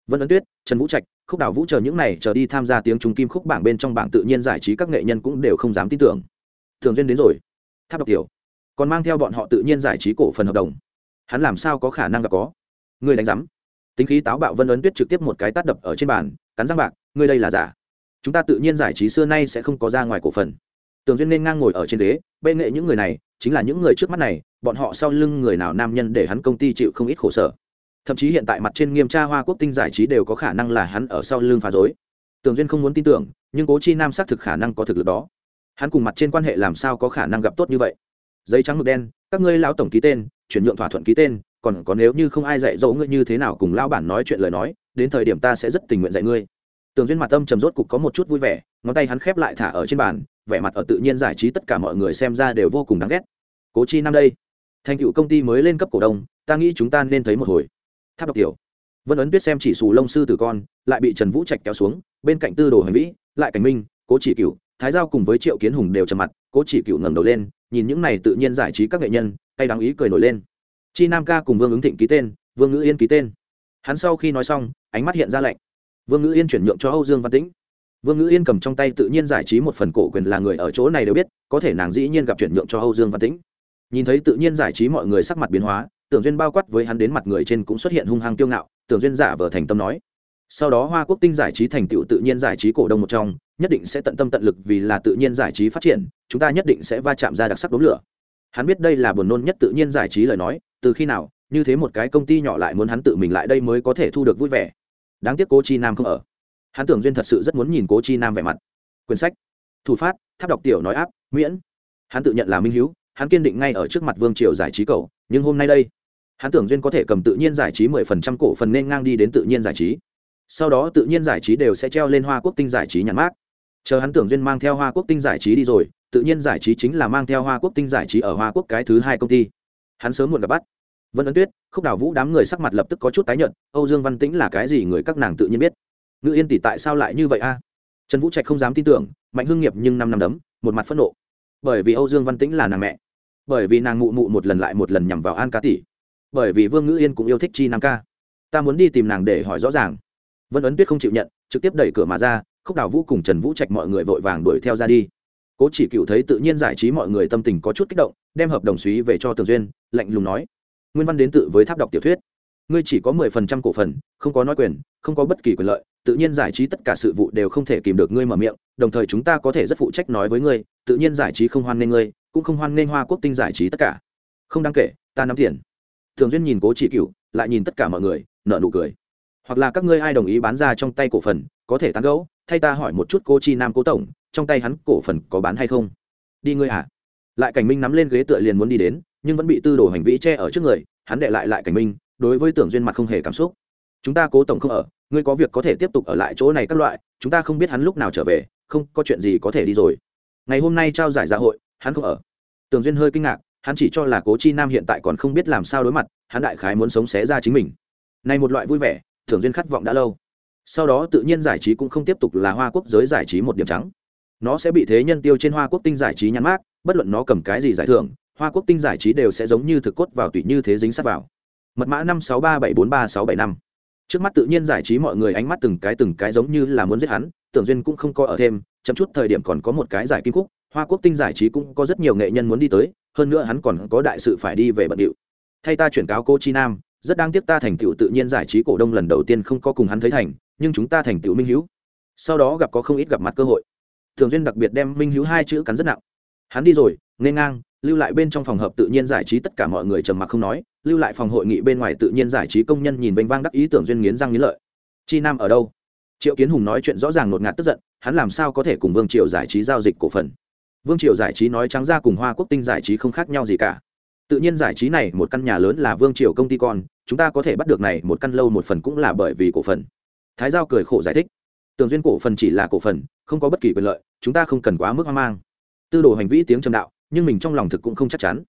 Speaker 1: Vân ấn tuyết, trần vũ trạch, khúc đào vũ chờ những này chờ đi tham gia tiếng trung kim khúc bảng bên trong bảng tự nhiên giải trí các nghệ nhân cũng đều không dám tin tưởng. Thường duyên đến rồi. Tháp độc tiểu. Còn mang theo bọn họ tự nhiên giải trí cổ phần hợp đồng hắn làm sao có khả năng gặp có? Người đánh giám. Tính khí táo bạo vân ấn tuyết trực tiếp một cái tát đập ở trên bàn, cắn răng bạc, ngươi đây là giả. Chúng ta tự nhiên giải trí xưa nay sẽ không có ra ngoài cổ phần. Tường duyên nên ngang ngồi ở trên ghế bê nghệ những người này, chính là những người trước mắt này, bọn họ sau lưng người nào nam nhân để hắn công ty chịu không ít khổ sở. Thậm chí hiện tại mặt trên nghiêm tra hoa quốc tinh giải trí đều có khả năng là hắn ở sau lưng phá dối tường duyên không muốn tin tưởng, nhưng cố chi nam xác thực khả năng có thực lực đó. Hắn cùng mặt trên quan hệ làm sao có khả năng gặp tốt như vậy? Giấy trắng ngực đen, các ngươi lão tổng ký tên chuyển nhượng thỏa thuận ký tên, còn có nếu như không ai dạy dỗ ngươi như thế nào cùng lão bản nói chuyện lời nói, đến thời điểm ta sẽ rất tình nguyện dạy ngươi. Tường duyên mặt âm trầm rốt cục có một chút vui vẻ, ngón tay hắn khép lại thả ở trên bàn, vẻ mặt ở tự nhiên giải trí tất cả mọi người xem ra đều vô cùng đáng ghét. Cố chi năm đây. Thành cựu công ty mới lên cấp cổ đông, ta nghĩ chúng ta nên thấy một hồi. Tháp độc tiểu. Vân ấn tuyết xem chỉ xù lông sư tử con, lại bị trần vũ trạch kéo xuống, bên cạnh tư đồ hành vĩ, lại cảnh minh, cố chỉ cựu thái giao cùng với triệu kiến hùng đều trầm mặt, cố chỉ cựu ngẩng đầu lên, nhìn những này tự nhiên giải trí các nghệ nhân cay đáng ý cười nổi lên. Chi nam ca cùng vương ứng thịnh ký tên, vương ngữ yên ký tên. Hắn sau khi nói xong, ánh mắt hiện ra lạnh. Vương ngữ yên chuyển nhượng cho âu dương văn tĩnh. Vương ngữ yên cầm trong tay tự nhiên giải trí một phần cổ quyền là người ở chỗ này đều biết, có thể nàng dĩ nhiên gặp chuyển nhượng cho âu dương văn tĩnh. Nhìn thấy tự nhiên giải trí mọi người sắc mặt biến hóa, tưởng duyên bao quát với hắn đến mặt người trên cũng xuất hiện hung hăng kiêu ngạo, tưởng duyên giả vờ thành tâm nói. Sau đó hoa quốc tinh giải trí thành tựu tự nhiên giải trí cổ đông một trong, nhất định sẽ tận tâm tận lực vì là tự nhiên giải trí phát triển, chúng ta nhất định sẽ va chạm ra đặc sắc đốm lửa hắn biết đây là buồn nôn nhất tự nhiên giải trí lời nói, từ khi nào, như thế một cái công ty nhỏ lại muốn hắn tự mình lại đây mới có thể thu được vui vẻ. Đáng tiếc cố chi nam không ở. Hắn tưởng duyên thật sự rất muốn nhìn cố chi nam vẻ mặt. Quyển sách, thủ phát, tháp đọc tiểu nói áp, miễn. Hắn tự nhận là minh hữu hắn kiên định ngay ở trước mặt vương triều giải trí cầu nhưng hôm nay đây, hắn tưởng duyên có thể cầm tự nhiên giải trí mười phần trăm cổ phần nên ngang đi đến tự nhiên giải trí. Sau đó tự nhiên giải trí đều sẽ treo lên hoa quốc tinh giải trí nhãn mát chờ hắn tưởng duyên mang theo hoa quốc tinh giải trí đi rồi, tự nhiên giải trí chính là mang theo hoa quốc tinh giải trí ở hoa quốc cái thứ hai công ty. Hắn sớm muộn gặp bắt. Vân ấn tuyết, khúc đào vũ đám người sắc mặt lập tức có chút tái nhợt, âu dương văn tĩnh là cái gì người các nàng tự nhiên biết. Ngự yên tỷ tại sao lại như vậy a? Trần vũ trạch không dám tin tưởng, mạnh hưng nghiệp nhưng năm năm đấm, một mặt phẫn nộ. Bởi vì âu dương văn tĩnh là nàng mẹ. Bởi vì nàng mụ mụ một lần lại một lần nhằm vào an cá tỷ. Bởi vì vương ngữ yên cũng yêu thích chi nam ca. Ta muốn đi tìm nàng để hỏi rõ ràng. Vân ấn tuyết không chịu nhận, trực tiếp đẩy cửa mà ra khúc đào vũ cùng trần vũ trạch mọi người vội vàng đuổi theo ra đi. Cố chỉ cựu thấy tự nhiên giải trí mọi người tâm tình có chút kích động, đem hợp đồng suý về cho tường duyên, lạnh lùng nói, nguyên văn đến tự với tháp đọc tiểu thuyết. Ngươi chỉ có mười phần trăm cổ phần, không có nói quyền, không có bất kỳ quyền lợi, tự nhiên giải trí tất cả sự vụ đều không thể kìm được ngươi mở miệng, đồng thời chúng ta có thể rất phụ trách nói với ngươi, tự nhiên giải trí không hoan nghênh ngươi, cũng không hoan nghênh hoa quốc tinh giải trí tất cả. Không đáng kể, ta nắm tiền. Thường duyên nhìn cố chỉ cựu, lại nhìn tất cả mọi người nợ nụ cười. Hoặc là các ngươi ai đồng ý bán ra trong tay cổ phần, có thể tán gẫu thay ta hỏi một chút cô chi nam cố tổng, trong tay hắn cổ phần có bán hay không? Đi ngươi à. Lại cảnh minh nắm lên ghế tựa liền muốn đi đến, nhưng vẫn bị tư đồ hành vĩ che ở trước người, hắn đệ lại lại cảnh minh, đối với tưởng duyên mặt không hề cảm xúc. Chúng ta cố tổng không ở, ngươi có việc có thể tiếp tục ở lại chỗ này các loại, chúng ta không biết hắn lúc nào trở về, không, có chuyện gì có thể đi rồi. Ngày hôm nay trao giải dạ hội, hắn không ở. Tường duyên hơi kinh ngạc, hắn chỉ cho là cố chi nam hiện tại còn không biết làm sao đối mặt, hắn đại khái muốn sống xé ra chính mình. Này một loại vui vẻ, tưởng duyên khát vọng đã lâu sau đó tự nhiên giải trí cũng không tiếp tục là hoa quốc giới giải trí một điểm trắng. Nó sẽ bị thế nhân tiêu trên hoa quốc tinh giải trí nhắn mát bất luận nó cầm cái gì giải thưởng, hoa quốc tinh giải trí đều sẽ giống như thực cốt vào tùy như thế dính sát vào. Mật mã năm sáu ba bảy bốn ba sáu bảy năm. Trước mắt tự nhiên giải trí mọi người ánh mắt từng cái từng cái giống như là muốn giết hắn, tưởng duyên cũng không có ở thêm, chậm chút thời điểm còn có một cái giải kim cúc hoa quốc tinh giải trí cũng có rất nhiều nghệ nhân muốn đi tới, hơn nữa hắn còn có đại sự phải đi về bận điệu. Thay ta chuyển cáo cô chi nam, rất đáng tiếc ta thành tựu tự nhiên giải trí cổ đông lần đầu tiên không có cùng hắn thấy thành nhưng chúng ta thành tựu minh hữu. Sau đó gặp có không ít gặp mặt cơ hội. Thường duyên đặc biệt đem minh hữu hai chữ cắn rất nặng. Hắn đi rồi nên ngang, lưu lại bên trong phòng hợp tự nhiên giải trí tất cả mọi người trầm mặc không nói, lưu lại phòng hội nghị bên ngoài tự nhiên giải trí công nhân nhìn vênh vang đắc ý tưởng duyên nghiến răng nghiến lợi. Chi nam ở đâu? Triệu kiến hùng nói chuyện rõ ràng ngột ngạt tức giận, hắn làm sao có thể cùng vương triều giải trí giao dịch cổ phần? Vương triều giải trí nói trắng ra cùng hoa quốc tinh giải trí không khác nhau gì cả. Tự nhiên giải trí này một căn nhà lớn là vương triều công ty con, chúng ta có thể bắt được này một căn lâu một phần cũng là bởi vì cổ phần thái giao cười khổ giải thích. Tường duyên cổ phần chỉ là cổ phần, không có bất kỳ quyền lợi, chúng ta không cần quá mức hoang mang. Tư đồ hành vi tiếng trầm đạo, nhưng mình trong lòng thực cũng không chắc chắn.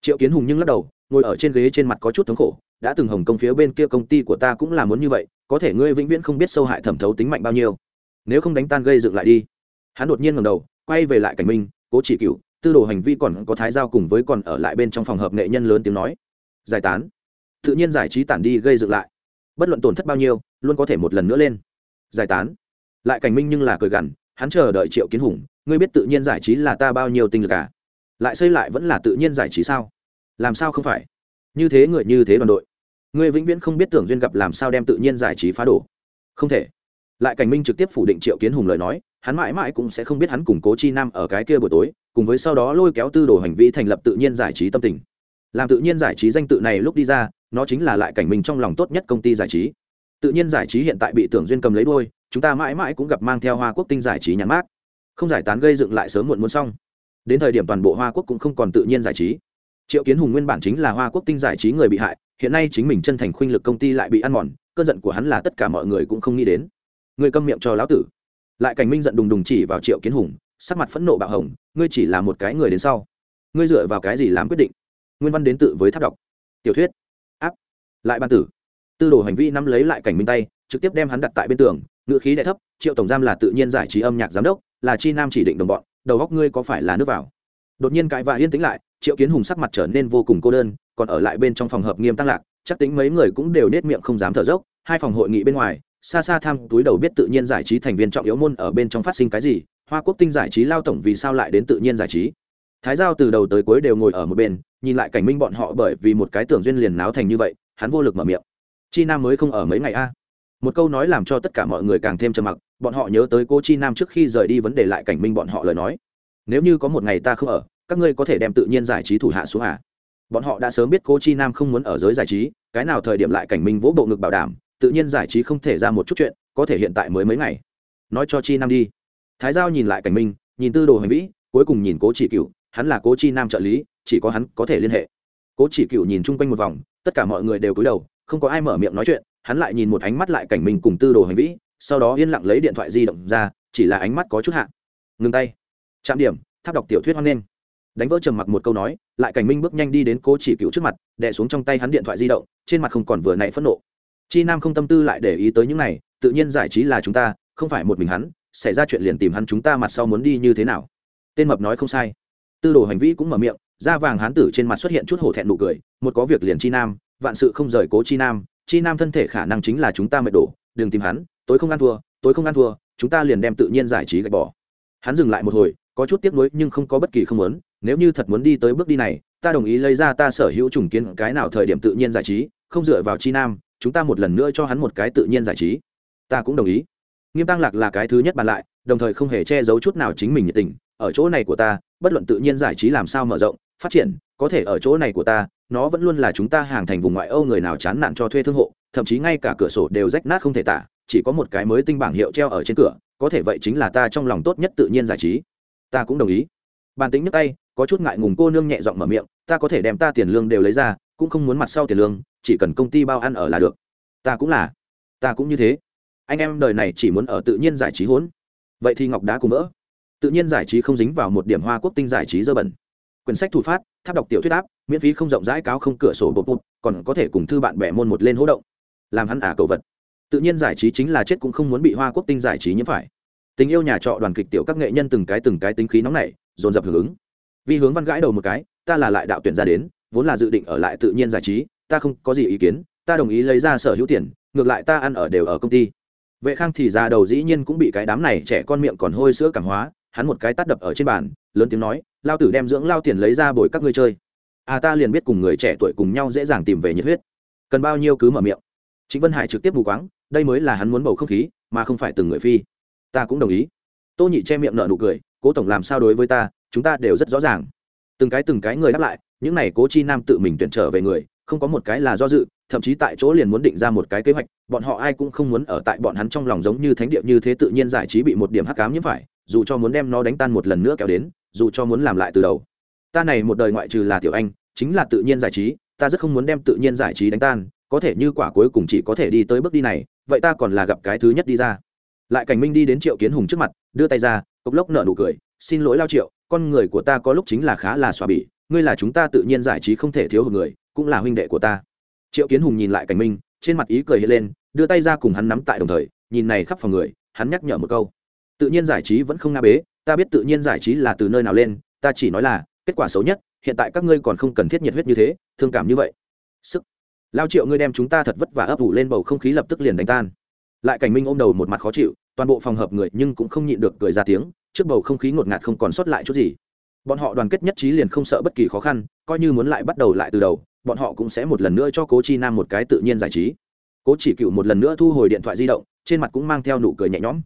Speaker 1: Triệu kiến hùng nhưng lắc đầu, ngồi ở trên ghế trên mặt có chút thống khổ, đã từng hồng công phía bên kia công ty của ta cũng là muốn như vậy, có thể ngươi vĩnh viễn không biết sâu hại thẩm thấu tính mạnh bao nhiêu. Nếu không đánh tan gây dựng lại đi. Hắn đột nhiên ngầm đầu, quay về lại cảnh minh, cố chỉ cựu tư đồ hành vi còn có thái giao cùng với còn ở lại bên trong phòng hợp nghệ nhân lớn tiếng nói. Giải tán. Tự nhiên giải trí tản đi gây dựng lại. Bất luận tổn thất bao nhiêu luôn có thể một lần nữa lên. Giải tán. Lại cảnh minh nhưng là cười gằn, hắn chờ đợi triệu kiến hùng, ngươi biết tự nhiên giải trí là ta bao nhiêu tinh lực à? Lại xây lại vẫn là tự nhiên giải trí sao? Làm sao không phải? Như thế người như thế đoàn đội. Ngươi vĩnh viễn không biết tưởng duyên gặp làm sao đem tự nhiên giải trí phá đổ. Không thể. Lại cảnh minh trực tiếp phủ định triệu kiến hùng lời nói, hắn mãi mãi cũng sẽ không biết hắn củng cố chi nam ở cái kia buổi tối, cùng với sau đó lôi kéo tư đồ hành vi thành lập tự nhiên giải trí tâm tình. Làm tự nhiên giải trí danh tự này lúc đi ra, nó chính là lại cảnh minh trong lòng tốt nhất công ty giải trí tự nhiên giải trí hiện tại bị tưởng duyên cầm lấy đôi, chúng ta mãi mãi cũng gặp mang theo hoa quốc tinh giải trí nhãn mát không giải tán gây dựng lại sớm muộn muốn xong. Đến thời điểm toàn bộ hoa quốc cũng không còn tự nhiên giải trí. Triệu kiến hùng nguyên bản chính là hoa quốc tinh giải trí người bị hại, hiện nay chính mình chân thành khuynh lực công ty lại bị ăn mòn, cơn giận của hắn là tất cả mọi người cũng không nghĩ đến. Người câm miệng cho lão tử. Lại cảnh minh giận đùng đùng chỉ vào triệu kiến hùng, sắc mặt phẫn nộ bạo hồng, ngươi chỉ là một cái người đến sau. Ngươi dựa vào cái gì làm quyết định? Nguyên văn đến tự với tháp đọc. Tiểu thuyết. Áp. Lại ban tử tư đồ hành vi nắm lấy lại cảnh minh tay, trực tiếp đem hắn đặt tại bên tường ngự khí đại thấp, triệu tổng giam là tự nhiên giải trí âm nhạc giám đốc, là chi nam chỉ định đồng bọn, đầu góc ngươi có phải là nước vào? Đột nhiên cãi vã yên tĩnh lại, triệu kiến hùng sắc mặt trở nên vô cùng cô đơn, còn ở lại bên trong phòng hợp nghiêm tăng lạc, chắc tính mấy người cũng đều nết miệng không dám thở dốc, hai phòng hội nghị bên ngoài, xa xa tham túi đầu biết tự nhiên giải trí thành viên trọng yếu môn ở bên trong phát sinh cái gì, hoa quốc tinh giải trí lao tổng vì sao lại đến tự nhiên giải trí? Thái giao từ đầu tới cuối đều ngồi ở một bên, nhìn lại cảnh minh bọn họ bởi vì một cái tưởng duyên liền náo thành như vậy, hắn vô lực mở miệng chi nam mới không ở mấy ngày a. Một câu nói làm cho tất cả mọi người càng thêm trầm mặc, bọn họ nhớ tới cô chi nam trước khi rời đi vấn đề lại cảnh minh bọn họ lời nói. Nếu như có một ngày ta không ở, các ngươi có thể đem tự nhiên giải trí thủ hạ xuống à? Bọn họ đã sớm biết cô chi nam không muốn ở giới giải trí, cái nào thời điểm lại cảnh minh vỗ bộ ngực bảo đảm, tự nhiên giải trí không thể ra một chút chuyện, có thể hiện tại mới mấy ngày. Nói cho chi nam đi. Thái giao nhìn lại cảnh minh, nhìn tư đồ hành vĩ, cuối cùng nhìn cố chỉ cựu hắn là cố chi nam trợ lý, chỉ có hắn có thể liên hệ. Cố chỉ cựu nhìn chung quanh một vòng, tất cả mọi người đều cúi đầu không có ai mở miệng nói chuyện, hắn lại nhìn một ánh mắt lại cảnh minh cùng tư đồ hành vĩ, sau đó yên lặng lấy điện thoại di động ra, chỉ là ánh mắt có chút hạ. Ngừng tay. Chạm điểm, tháp đọc tiểu thuyết hoan nghênh. Đánh vỡ trầm mặc một câu nói, lại cảnh minh bước nhanh đi đến cố chỉ cựu trước mặt, đè xuống trong tay hắn điện thoại di động, trên mặt không còn vừa nãy phẫn nộ. Chi nam không tâm tư lại để ý tới những này, tự nhiên giải trí là chúng ta, không phải một mình hắn, xảy ra chuyện liền tìm hắn chúng ta mặt sau muốn đi như thế nào. Tên mập nói không sai. Tư đồ hành vi cũng mở miệng, da vàng hán tử trên mặt xuất hiện chút hổ thẹn nụ cười, một có việc liền chi nam vạn sự không rời cố chi nam chi nam thân thể khả năng chính là chúng ta mệt đổ, đừng tìm hắn, tối không ăn thua, tối không ăn thua, chúng ta liền đem tự nhiên giải trí gạch bỏ. Hắn dừng lại một hồi, có chút tiếc nuối nhưng không có bất kỳ không muốn, nếu như thật muốn đi tới bước đi này, ta đồng ý lấy ra ta sở hữu trùng kiến cái nào thời điểm tự nhiên giải trí, không dựa vào chi nam, chúng ta một lần nữa cho hắn một cái tự nhiên giải trí. Ta cũng đồng ý. Nghiêm tăng lạc là cái thứ nhất bàn lại, đồng thời không hề che giấu chút nào chính mình nhiệt tình, ở chỗ này của ta, bất luận tự nhiên giải trí làm sao mở rộng, phát triển, có thể ở chỗ này của ta nó vẫn luôn là chúng ta hàng thành vùng ngoại âu người nào chán nản cho thuê thương hộ, thậm chí ngay cả cửa sổ đều rách nát không thể tả, chỉ có một cái mới tinh bảng hiệu treo ở trên cửa, có thể vậy chính là ta trong lòng tốt nhất tự nhiên giải trí. Ta cũng đồng ý. Bàn tính nhấc tay, có chút ngại ngùng cô nương nhẹ giọng mở miệng, ta có thể đem ta tiền lương đều lấy ra, cũng không muốn mặt sau tiền lương, chỉ cần công ty bao ăn ở là được. Ta cũng là. Ta cũng như thế. Anh em đời này chỉ muốn ở tự nhiên giải trí hỗn. Vậy thì ngọc đá cùng vỡ. Tự nhiên giải trí không dính vào một điểm hoa quốc tinh giải trí dơ bẩn quyển sách thủ phát, tháp đọc tiểu thuyết áp, miễn phí không rộng rãi cáo không cửa sổ bột bột, còn có thể cùng thư bạn bè môn một lên hỗ động. Làm hắn ả cầu vật. Tự nhiên giải trí chính là chết cũng không muốn bị hoa quốc tinh giải trí nhiễm phải. Tình yêu nhà trọ đoàn kịch tiểu các nghệ nhân từng cái từng cái tính khí nóng nảy, dồn dập hưởng ứng. Vì hướng văn gãi đầu một cái, ta là lại đạo tuyển ra đến, vốn là dự định ở lại tự nhiên giải trí, ta không có gì ý kiến, ta đồng ý lấy ra sở hữu tiền, ngược lại ta ăn ở đều ở công ty. Vệ khang thì ra đầu dĩ nhiên cũng bị cái đám này trẻ con miệng còn hôi sữa cảm hóa, hắn một cái tắt đập ở trên bàn, lớn tiếng nói lao tử đem dưỡng lao tiền lấy ra bồi các ngươi chơi. À ta liền biết cùng người trẻ tuổi cùng nhau dễ dàng tìm về nhiệt huyết. Cần bao nhiêu cứ mở miệng. Trịnh vân hải trực tiếp mù quáng, đây mới là hắn muốn bầu không khí, mà không phải từng người phi. Ta cũng đồng ý. Tô nhị che miệng nợ nụ cười, cố tổng làm sao đối với ta, chúng ta đều rất rõ ràng. Từng cái từng cái người đáp lại, những này cố chi nam tự mình tuyển trở về người, không có một cái là do dự, thậm chí tại chỗ liền muốn định ra một cái kế hoạch, bọn họ ai cũng không muốn ở tại bọn hắn trong lòng giống như thánh địa như thế tự nhiên giải trí bị một điểm hắc cám nhiễm phải, dù cho muốn đem nó đánh tan một lần nữa kéo đến dù cho muốn làm lại từ đầu. Ta này một đời ngoại trừ là tiểu anh, chính là tự nhiên giải trí, ta rất không muốn đem tự nhiên giải trí đánh tan, có thể như quả cuối cùng chỉ có thể đi tới bước đi này, vậy ta còn là gặp cái thứ nhất đi ra. Lại cảnh minh đi đến triệu kiến hùng trước mặt, đưa tay ra, cốc lốc nợ nụ cười, xin lỗi lao triệu, con người của ta có lúc chính là khá là xòa bỉ, ngươi là chúng ta tự nhiên giải trí không thể thiếu hụt người, cũng là huynh đệ của ta. Triệu kiến hùng nhìn lại cảnh minh, trên mặt ý cười hiện lên, đưa tay ra cùng hắn nắm tại đồng thời, nhìn này khắp phòng người, hắn nhắc nhở một câu. Tự nhiên giải trí vẫn không nga bế ta biết tự nhiên giải trí là từ nơi nào lên, ta chỉ nói là, kết quả xấu nhất, hiện tại các ngươi còn không cần thiết nhiệt huyết như thế, thương cảm như vậy. Sức. Lao triệu ngươi đem chúng ta thật vất vả ấp ủ lên bầu không khí lập tức liền đánh tan. Lại cảnh minh ôm đầu một mặt khó chịu, toàn bộ phòng hợp người nhưng cũng không nhịn được cười ra tiếng, trước bầu không khí ngột ngạt không còn sót lại chút gì. Bọn họ đoàn kết nhất trí liền không sợ bất kỳ khó khăn, coi như muốn lại bắt đầu lại từ đầu, bọn họ cũng sẽ một lần nữa cho cố chi nam một cái tự nhiên giải trí. Cố chỉ cựu một lần nữa thu hồi điện thoại di động, trên mặt cũng mang theo nụ cười nhẹ nhõm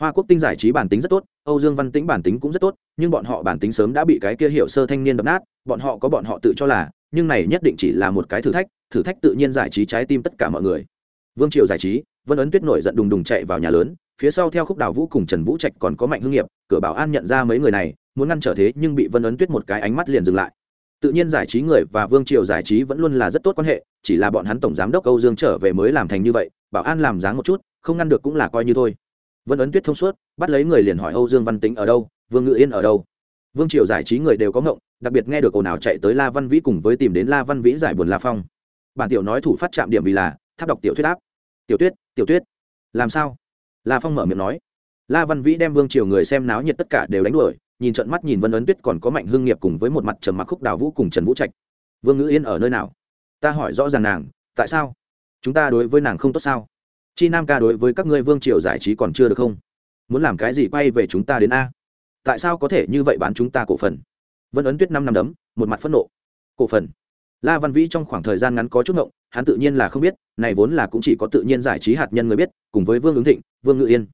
Speaker 1: hoa quốc tinh giải trí bản tính rất tốt, âu dương văn tĩnh bản tính cũng rất tốt, nhưng bọn họ bản tính sớm đã bị cái kia hiệu sơ thanh niên đập nát, bọn họ có bọn họ tự cho là, nhưng này nhất định chỉ là một cái thử thách thử thách tự nhiên giải trí trái tim tất cả mọi người. Vương triều giải trí, vân ấn tuyết nổi giận đùng đùng chạy vào nhà lớn, phía sau theo khúc đào vũ cùng trần vũ trạch còn có mạnh hưng nghiệp, cửa bảo an nhận ra mấy người này, muốn ngăn trở thế nhưng bị vân ấn tuyết một cái ánh mắt liền dừng lại. Tự nhiên giải trí người và vương triều giải trí vẫn luôn là rất tốt quan hệ, chỉ là bọn hắn tổng giám đốc âu dương trở về mới làm thành như vậy, bảo an làm dáng một chút, không ngăn được cũng là coi như thôi vân ấn tuyết thông suốt, bắt lấy người liền hỏi âu dương văn tính ở đâu, vương ngự yên ở đâu. Vương triều giải trí người đều có ngộng, đặc biệt nghe được ồn ào chạy tới la văn vĩ cùng với tìm đến la văn vĩ giải buồn la phong. Bản tiểu nói thủ phát chạm điểm vì là, tháp đọc tiểu thuyết áp. Tiểu tuyết tiểu tuyết làm sao? La phong mở miệng nói. La văn vĩ đem vương triều người xem náo nhiệt tất cả đều đánh đuổi, nhìn trận mắt nhìn vân ấn tuyết còn có mạnh hương nghiệp cùng với một mặt trầm mặc khúc đào vũ cùng trần vũ trạch. Vương ngữ yên ở nơi nào? Ta hỏi rõ ràng nàng, tại sao? Chúng ta đối với nàng không tốt sao? Chi nam ca đối với các ngươi vương triều giải trí còn chưa được không? Muốn làm cái gì quay về chúng ta đến a? Tại sao có thể như vậy bán chúng ta cổ phần? Vân ấn tuyết năm năm đấm, một mặt phẫn nộ. Cổ phần? La văn vĩ trong khoảng thời gian ngắn có chút ngộng, hắn tự nhiên là không biết, này vốn là cũng chỉ có tự nhiên giải trí hạt nhân người biết, cùng với vương ứng thịnh, vương ngự yên.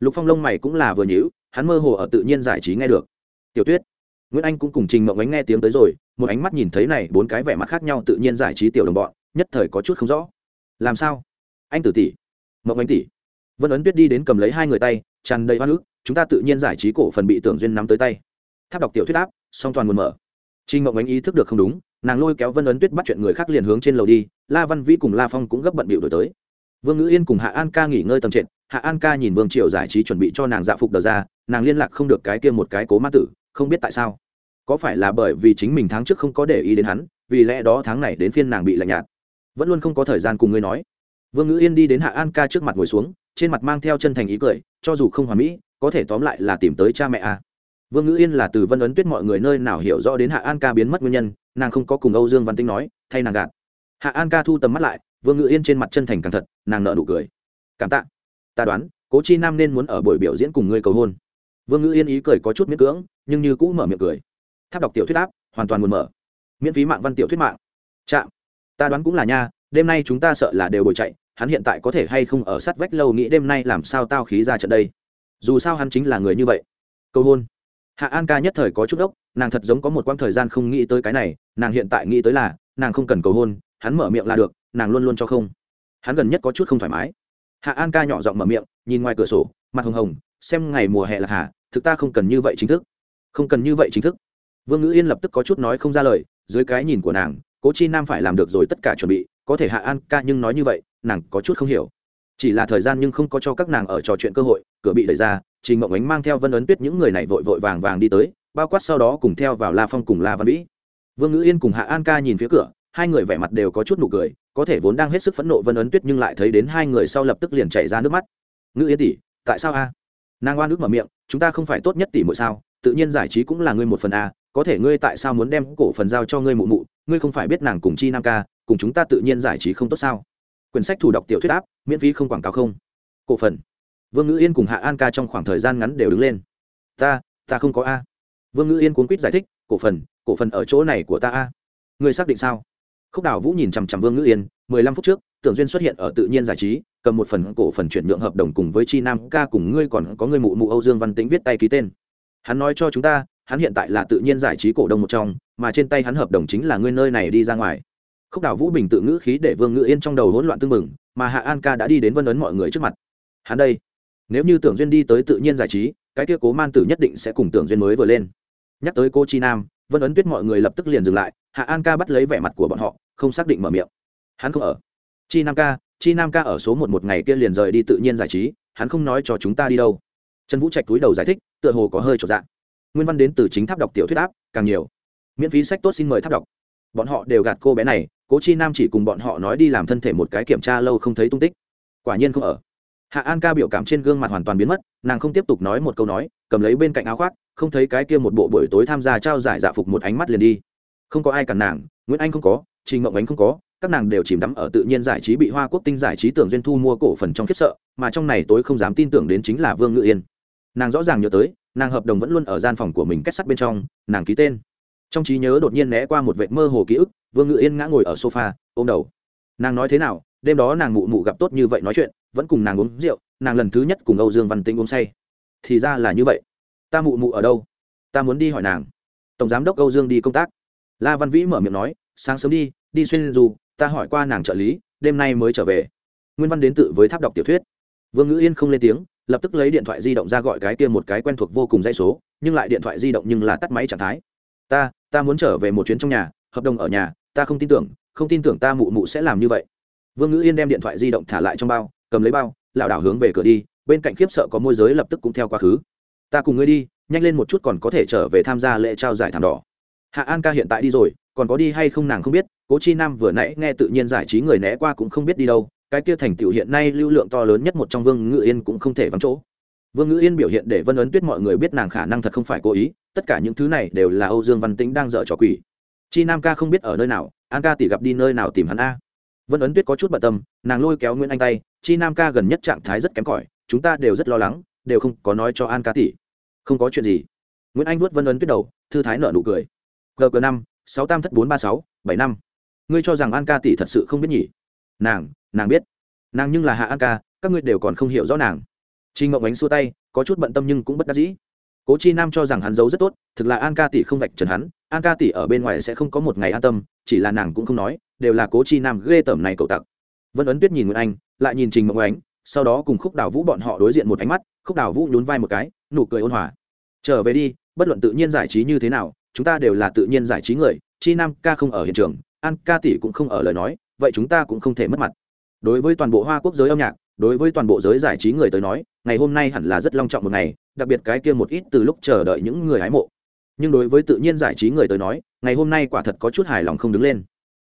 Speaker 1: Lục phong lông mày cũng là vừa nhữ hắn mơ hồ ở tự nhiên giải trí nghe được. Tiểu tuyết, nguyễn anh cũng cùng trình mộng ánh nghe tiếng tới rồi, một ánh mắt nhìn thấy này bốn cái vẻ mặt khác nhau tự nhiên giải trí tiểu đồng bọn, nhất thời có chút không rõ. Làm sao? Anh tử tỷ mộng anh tỷ vân ấn tuyết đi đến cầm lấy hai người tay tràn đầy hoa nước chúng ta tự nhiên giải trí cổ phần bị tưởng duyên nắm tới tay tháp đọc tiểu thuyết áp song toàn nguồn mở Trình Ngọc anh ý thức được không đúng, nàng lôi kéo Vân Ấn Tuyết bắt chuyện người khác liền hướng trên lầu đi, La Văn Vĩ cùng La Phong cũng gấp bận bịu đổi tới. Vương Ngữ Yên cùng Hạ An Ca nghỉ ngơi tầm trệt, Hạ An Ca nhìn Vương Triều giải trí chuẩn bị cho nàng dạ phục đờ ra, nàng liên lạc không được cái kia một cái cố ma tử, không biết tại sao. Có phải là bởi vì chính mình tháng trước không có để ý đến hắn, vì lẽ đó tháng này đến phiên nàng bị lạnh nhạt. Vẫn luôn không có thời gian cùng ngươi nói. Vương Ngữ Yên đi đến Hạ An Ca trước mặt ngồi xuống, trên mặt mang theo chân thành ý cười, cho dù không hoàn mỹ, có thể tóm lại là tìm tới cha mẹ à. Vương ngữ yên là từ vân ấn tuyết mọi người nơi nào hiểu rõ đến hạ an ca biến mất nguyên nhân nàng không có cùng âu dương văn tinh nói thay nàng gạt. Hạ an ca thu tầm mắt lại vương ngữ yên trên mặt chân thành càng thật nàng nợ nụ cười. Cảm tạ. Ta đoán cố chi nam nên muốn ở buổi biểu diễn cùng ngươi cầu hôn. Vương ngữ yên ý cười có chút miễn cưỡng nhưng như cũ mở miệng cười. Tháp đọc tiểu thuyết áp hoàn toàn muốn mở. Miễn phí mạng văn tiểu thuyết mạng. Chạm. Ta đoán cũng là nha đêm nay chúng ta sợ là đều bồi chạy hắn hiện tại có thể hay không ở sát vách lâu nghĩ đêm nay làm sao tao khí ra trận đây? Dù sao hắn chính là người như vậy. Cầu hôn. Hạ an ca nhất thời có chút ốc nàng thật giống có một quãng thời gian không nghĩ tới cái này nàng hiện tại nghĩ tới là nàng không cần cầu hôn hắn mở miệng là được nàng luôn luôn cho không. Hắn gần nhất có chút không thoải mái. Hạ an ca nhỏ giọng mở miệng nhìn ngoài cửa sổ mặt hồng hồng xem ngày mùa hè là hạ, thực ta không cần như vậy chính thức. Không cần như vậy chính thức. Vương ngữ yên lập tức có chút nói không ra lời dưới cái nhìn của nàng cố chi nam phải làm được rồi tất cả chuẩn bị có thể hạ an ca nhưng nói như vậy nàng có chút không hiểu. Chỉ là thời gian nhưng không có cho các nàng ở trò chuyện cơ hội, cửa bị đẩy ra, trình mộng ánh mang theo vân ấn tuyết những người này vội vội vàng vàng đi tới, bao quát sau đó cùng theo vào la phong cùng la văn vĩ. Vương ngữ yên cùng hạ an ca nhìn phía cửa, hai người vẻ mặt đều có chút nụ cười, có thể vốn đang hết sức phẫn nộ vân ấn tuyết nhưng lại thấy đến hai người sau lập tức liền chảy ra nước mắt. Ngữ yên tỷ, tại sao a? Nàng oan ước mở miệng, chúng ta không phải tốt nhất tỷ mỗi sao? Tự nhiên giải trí cũng là ngươi một phần a, có thể ngươi tại sao muốn đem cổ phần giao cho ngươi mụ mụ? Ngươi không phải biết nàng cùng chi nam ca, cùng chúng ta tự nhiên giải trí không tốt sao? Quyển sách thủ đọc tiểu thuyết áp, miễn phí không quảng cáo không. Cổ phần. Vương ngữ yên cùng hạ an ca trong khoảng thời gian ngắn đều đứng lên. Ta ta không có a. Vương ngữ yên cuốn quýt giải thích, cổ phần cổ phần ở chỗ này của ta a. Ngươi xác định sao? Khúc đào vũ nhìn chằm chằm vương ngữ yên, mười lăm phút trước, tưởng duyên xuất hiện ở tự nhiên giải trí, cầm một phần cổ phần chuyển nhượng hợp đồng cùng với chi nam ca cùng ngươi còn có người mụ mụ âu dương văn tĩnh viết tay ký tên. Hắn nói cho chúng ta, hắn hiện tại là tự nhiên giải trí cổ đông một trong, mà trên tay hắn hợp đồng chính là ngươi nơi này đi ra ngoài khúc đào vũ bình tự ngữ khí để vương ngự yên trong đầu hỗn loạn tưng mừng mà hạ an ca đã đi đến vân ấn mọi người trước mặt. Hắn đây, nếu như tưởng duyên đi tới tự nhiên giải trí, cái kia cố man tử nhất định sẽ cùng tưởng duyên mới vừa lên. Nhắc tới cô chi nam, vân ấn tuyết mọi người lập tức liền dừng lại, hạ an ca bắt lấy vẻ mặt của bọn họ, không xác định mở miệng. Hắn không ở. Chi nam ca, chi nam ca ở số một một ngày kia liền rời đi tự nhiên giải trí, hắn không nói cho chúng ta đi đâu. Trần vũ trạch túi đầu giải thích, tựa hồ có hơi trọn dạng. Nguyên văn đến từ chính tháp đọc tiểu thuyết áp, càng nhiều. Miễn phí sách tốt xin mời tháp đọc. Bọn họ đều gạt cô bé này cố chi nam chỉ cùng bọn họ nói đi làm thân thể một cái kiểm tra lâu không thấy tung tích. Quả nhiên không ở. Hạ an ca biểu cảm trên gương mặt hoàn toàn biến mất, nàng không tiếp tục nói một câu nói, cầm lấy bên cạnh áo khoác, không thấy cái kia một bộ buổi tối tham gia trao giải dạ phục một ánh mắt liền đi. Không có ai cản nàng, nguyễn anh không có, trình mộng ánh không có, các nàng đều chìm đắm ở tự nhiên giải trí bị hoa quốc tinh giải trí tưởng duyên thu mua cổ phần trong khiếp sợ, mà trong này tối không dám tin tưởng đến chính là vương ngự yên. Nàng rõ ràng nhớ tới, nàng hợp đồng vẫn luôn ở gian phòng của mình kết sắt bên trong, nàng ký tên. Trong trí nhớ đột nhiên né qua một vệ mơ hồ ký ức vương ngự yên ngã ngồi ở sofa, ôm đầu. Nàng nói thế nào, đêm đó nàng mụ mụ gặp tốt như vậy nói chuyện, vẫn cùng nàng uống rượu, nàng lần thứ nhất cùng âu dương văn tĩnh uống say. Thì ra là như vậy. Ta mụ mụ ở đâu? Ta muốn đi hỏi nàng. Tổng giám đốc âu dương đi công tác. La văn vĩ mở miệng nói, sáng sớm đi đi xuyên dù, ta hỏi qua nàng trợ lý, đêm nay mới trở về. Nguyên văn đến tự với tháp đọc tiểu thuyết. Vương ngữ yên không lên tiếng, lập tức lấy điện thoại di động ra gọi cái kia một cái quen thuộc vô cùng dây số, nhưng lại điện thoại di động nhưng là tắt máy trạng thái. Ta ta muốn trở về một chuyến trong nhà, hợp đồng ở nhà ta không tin tưởng, không tin tưởng ta mụ mụ sẽ làm như vậy. Vương ngữ yên đem điện thoại di động thả lại trong bao, cầm lấy bao, lảo đảo hướng về cửa đi, bên cạnh khiếp sợ có môi giới lập tức cũng theo quá khứ. Ta cùng ngươi đi, nhanh lên một chút còn có thể trở về tham gia lễ trao giải thảm đỏ. Hạ an ca hiện tại đi rồi, còn có đi hay không nàng không biết, cố chi nam vừa nãy nghe tự nhiên giải trí người né qua cũng không biết đi đâu, cái kia thành tựu hiện nay lưu lượng to lớn nhất một trong vương ngự yên cũng không thể vắng chỗ. Vương ngự yên biểu hiện để vân ấn tuyết mọi người biết nàng khả năng thật không phải cố ý, tất cả những thứ này đều là âu dương văn tĩnh đang dở trò quỷ chi nam ca không biết ở nơi nào, an ca tỷ gặp đi nơi nào tìm hắn a. Vân ấn tuyết có chút bận tâm, nàng lôi kéo nguyễn anh tay, chi nam ca gần nhất trạng thái rất kém cỏi, chúng ta đều rất lo lắng, đều không có nói cho an ca tỷ. Không có chuyện gì. Nguyễn anh vuốt vân ấn tuyết đầu, thư thái nợ nụ cười. Gg năm, sáu tam thất bốn ba sáu, bảy năm. Ngươi cho rằng an ca tỷ thật sự không biết nhỉ? Nàng nàng biết. Nàng nhưng là hạ an ca, các ngươi đều còn không hiểu rõ nàng. Trinh ngộng ánh xua tay, có chút bận tâm nhưng cũng bất đắc dĩ cố chi nam cho rằng hắn giấu rất tốt, thực là an ca tỷ không vạch trần hắn, an ca tỷ ở bên ngoài sẽ không có một ngày an tâm, chỉ là nàng cũng không nói, đều là cố chi nam ghê tởm này cậu tặc. Vân ấn tuyết nhìn nguyễn anh, lại nhìn trình mộng ánh, sau đó cùng khúc đào vũ bọn họ đối diện một ánh mắt, khúc đào vũ nhún vai một cái, nụ cười ôn hòa. Trở về đi, bất luận tự nhiên giải trí như thế nào, chúng ta đều là tự nhiên giải trí người, chi nam ca không ở hiện trường, an ca tỷ cũng không ở lời nói, vậy chúng ta cũng không thể mất mặt. Đối với toàn bộ hoa quốc giới âm nhạc, đối với toàn bộ giới giải trí người tới nói, ngày hôm nay hẳn là rất long trọng một ngày đặc biệt cái kia một ít từ lúc chờ đợi những người hái mộ. Nhưng đối với tự nhiên giải trí người tới nói, ngày hôm nay quả thật có chút hài lòng không đứng lên.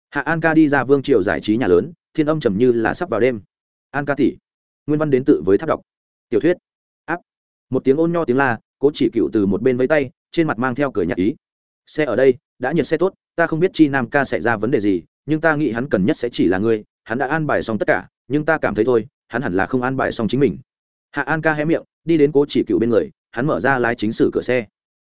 Speaker 1: Hạ an ca đi ra vương triều giải trí nhà lớn, thiên âm trầm như là sắp vào đêm. An ca tỷ, nguyên văn đến tự với tháp đọc. Tiểu thuyết. Áp. Một tiếng ôn nho tiếng la, cố chỉ cựu từ một bên với tay, trên mặt mang theo cười nhạc ý. Xe ở đây, đã nhiệt xe tốt, ta không biết chi nam ca xảy ra vấn đề gì, nhưng ta nghĩ hắn cần nhất sẽ chỉ là ngươi hắn đã an bài xong tất cả, nhưng ta cảm thấy thôi, hắn hẳn là không an bài xong chính mình hạ an ca hé miệng, đi đến cố chỉ cựu bên người, hắn mở ra lái chính sử cửa xe.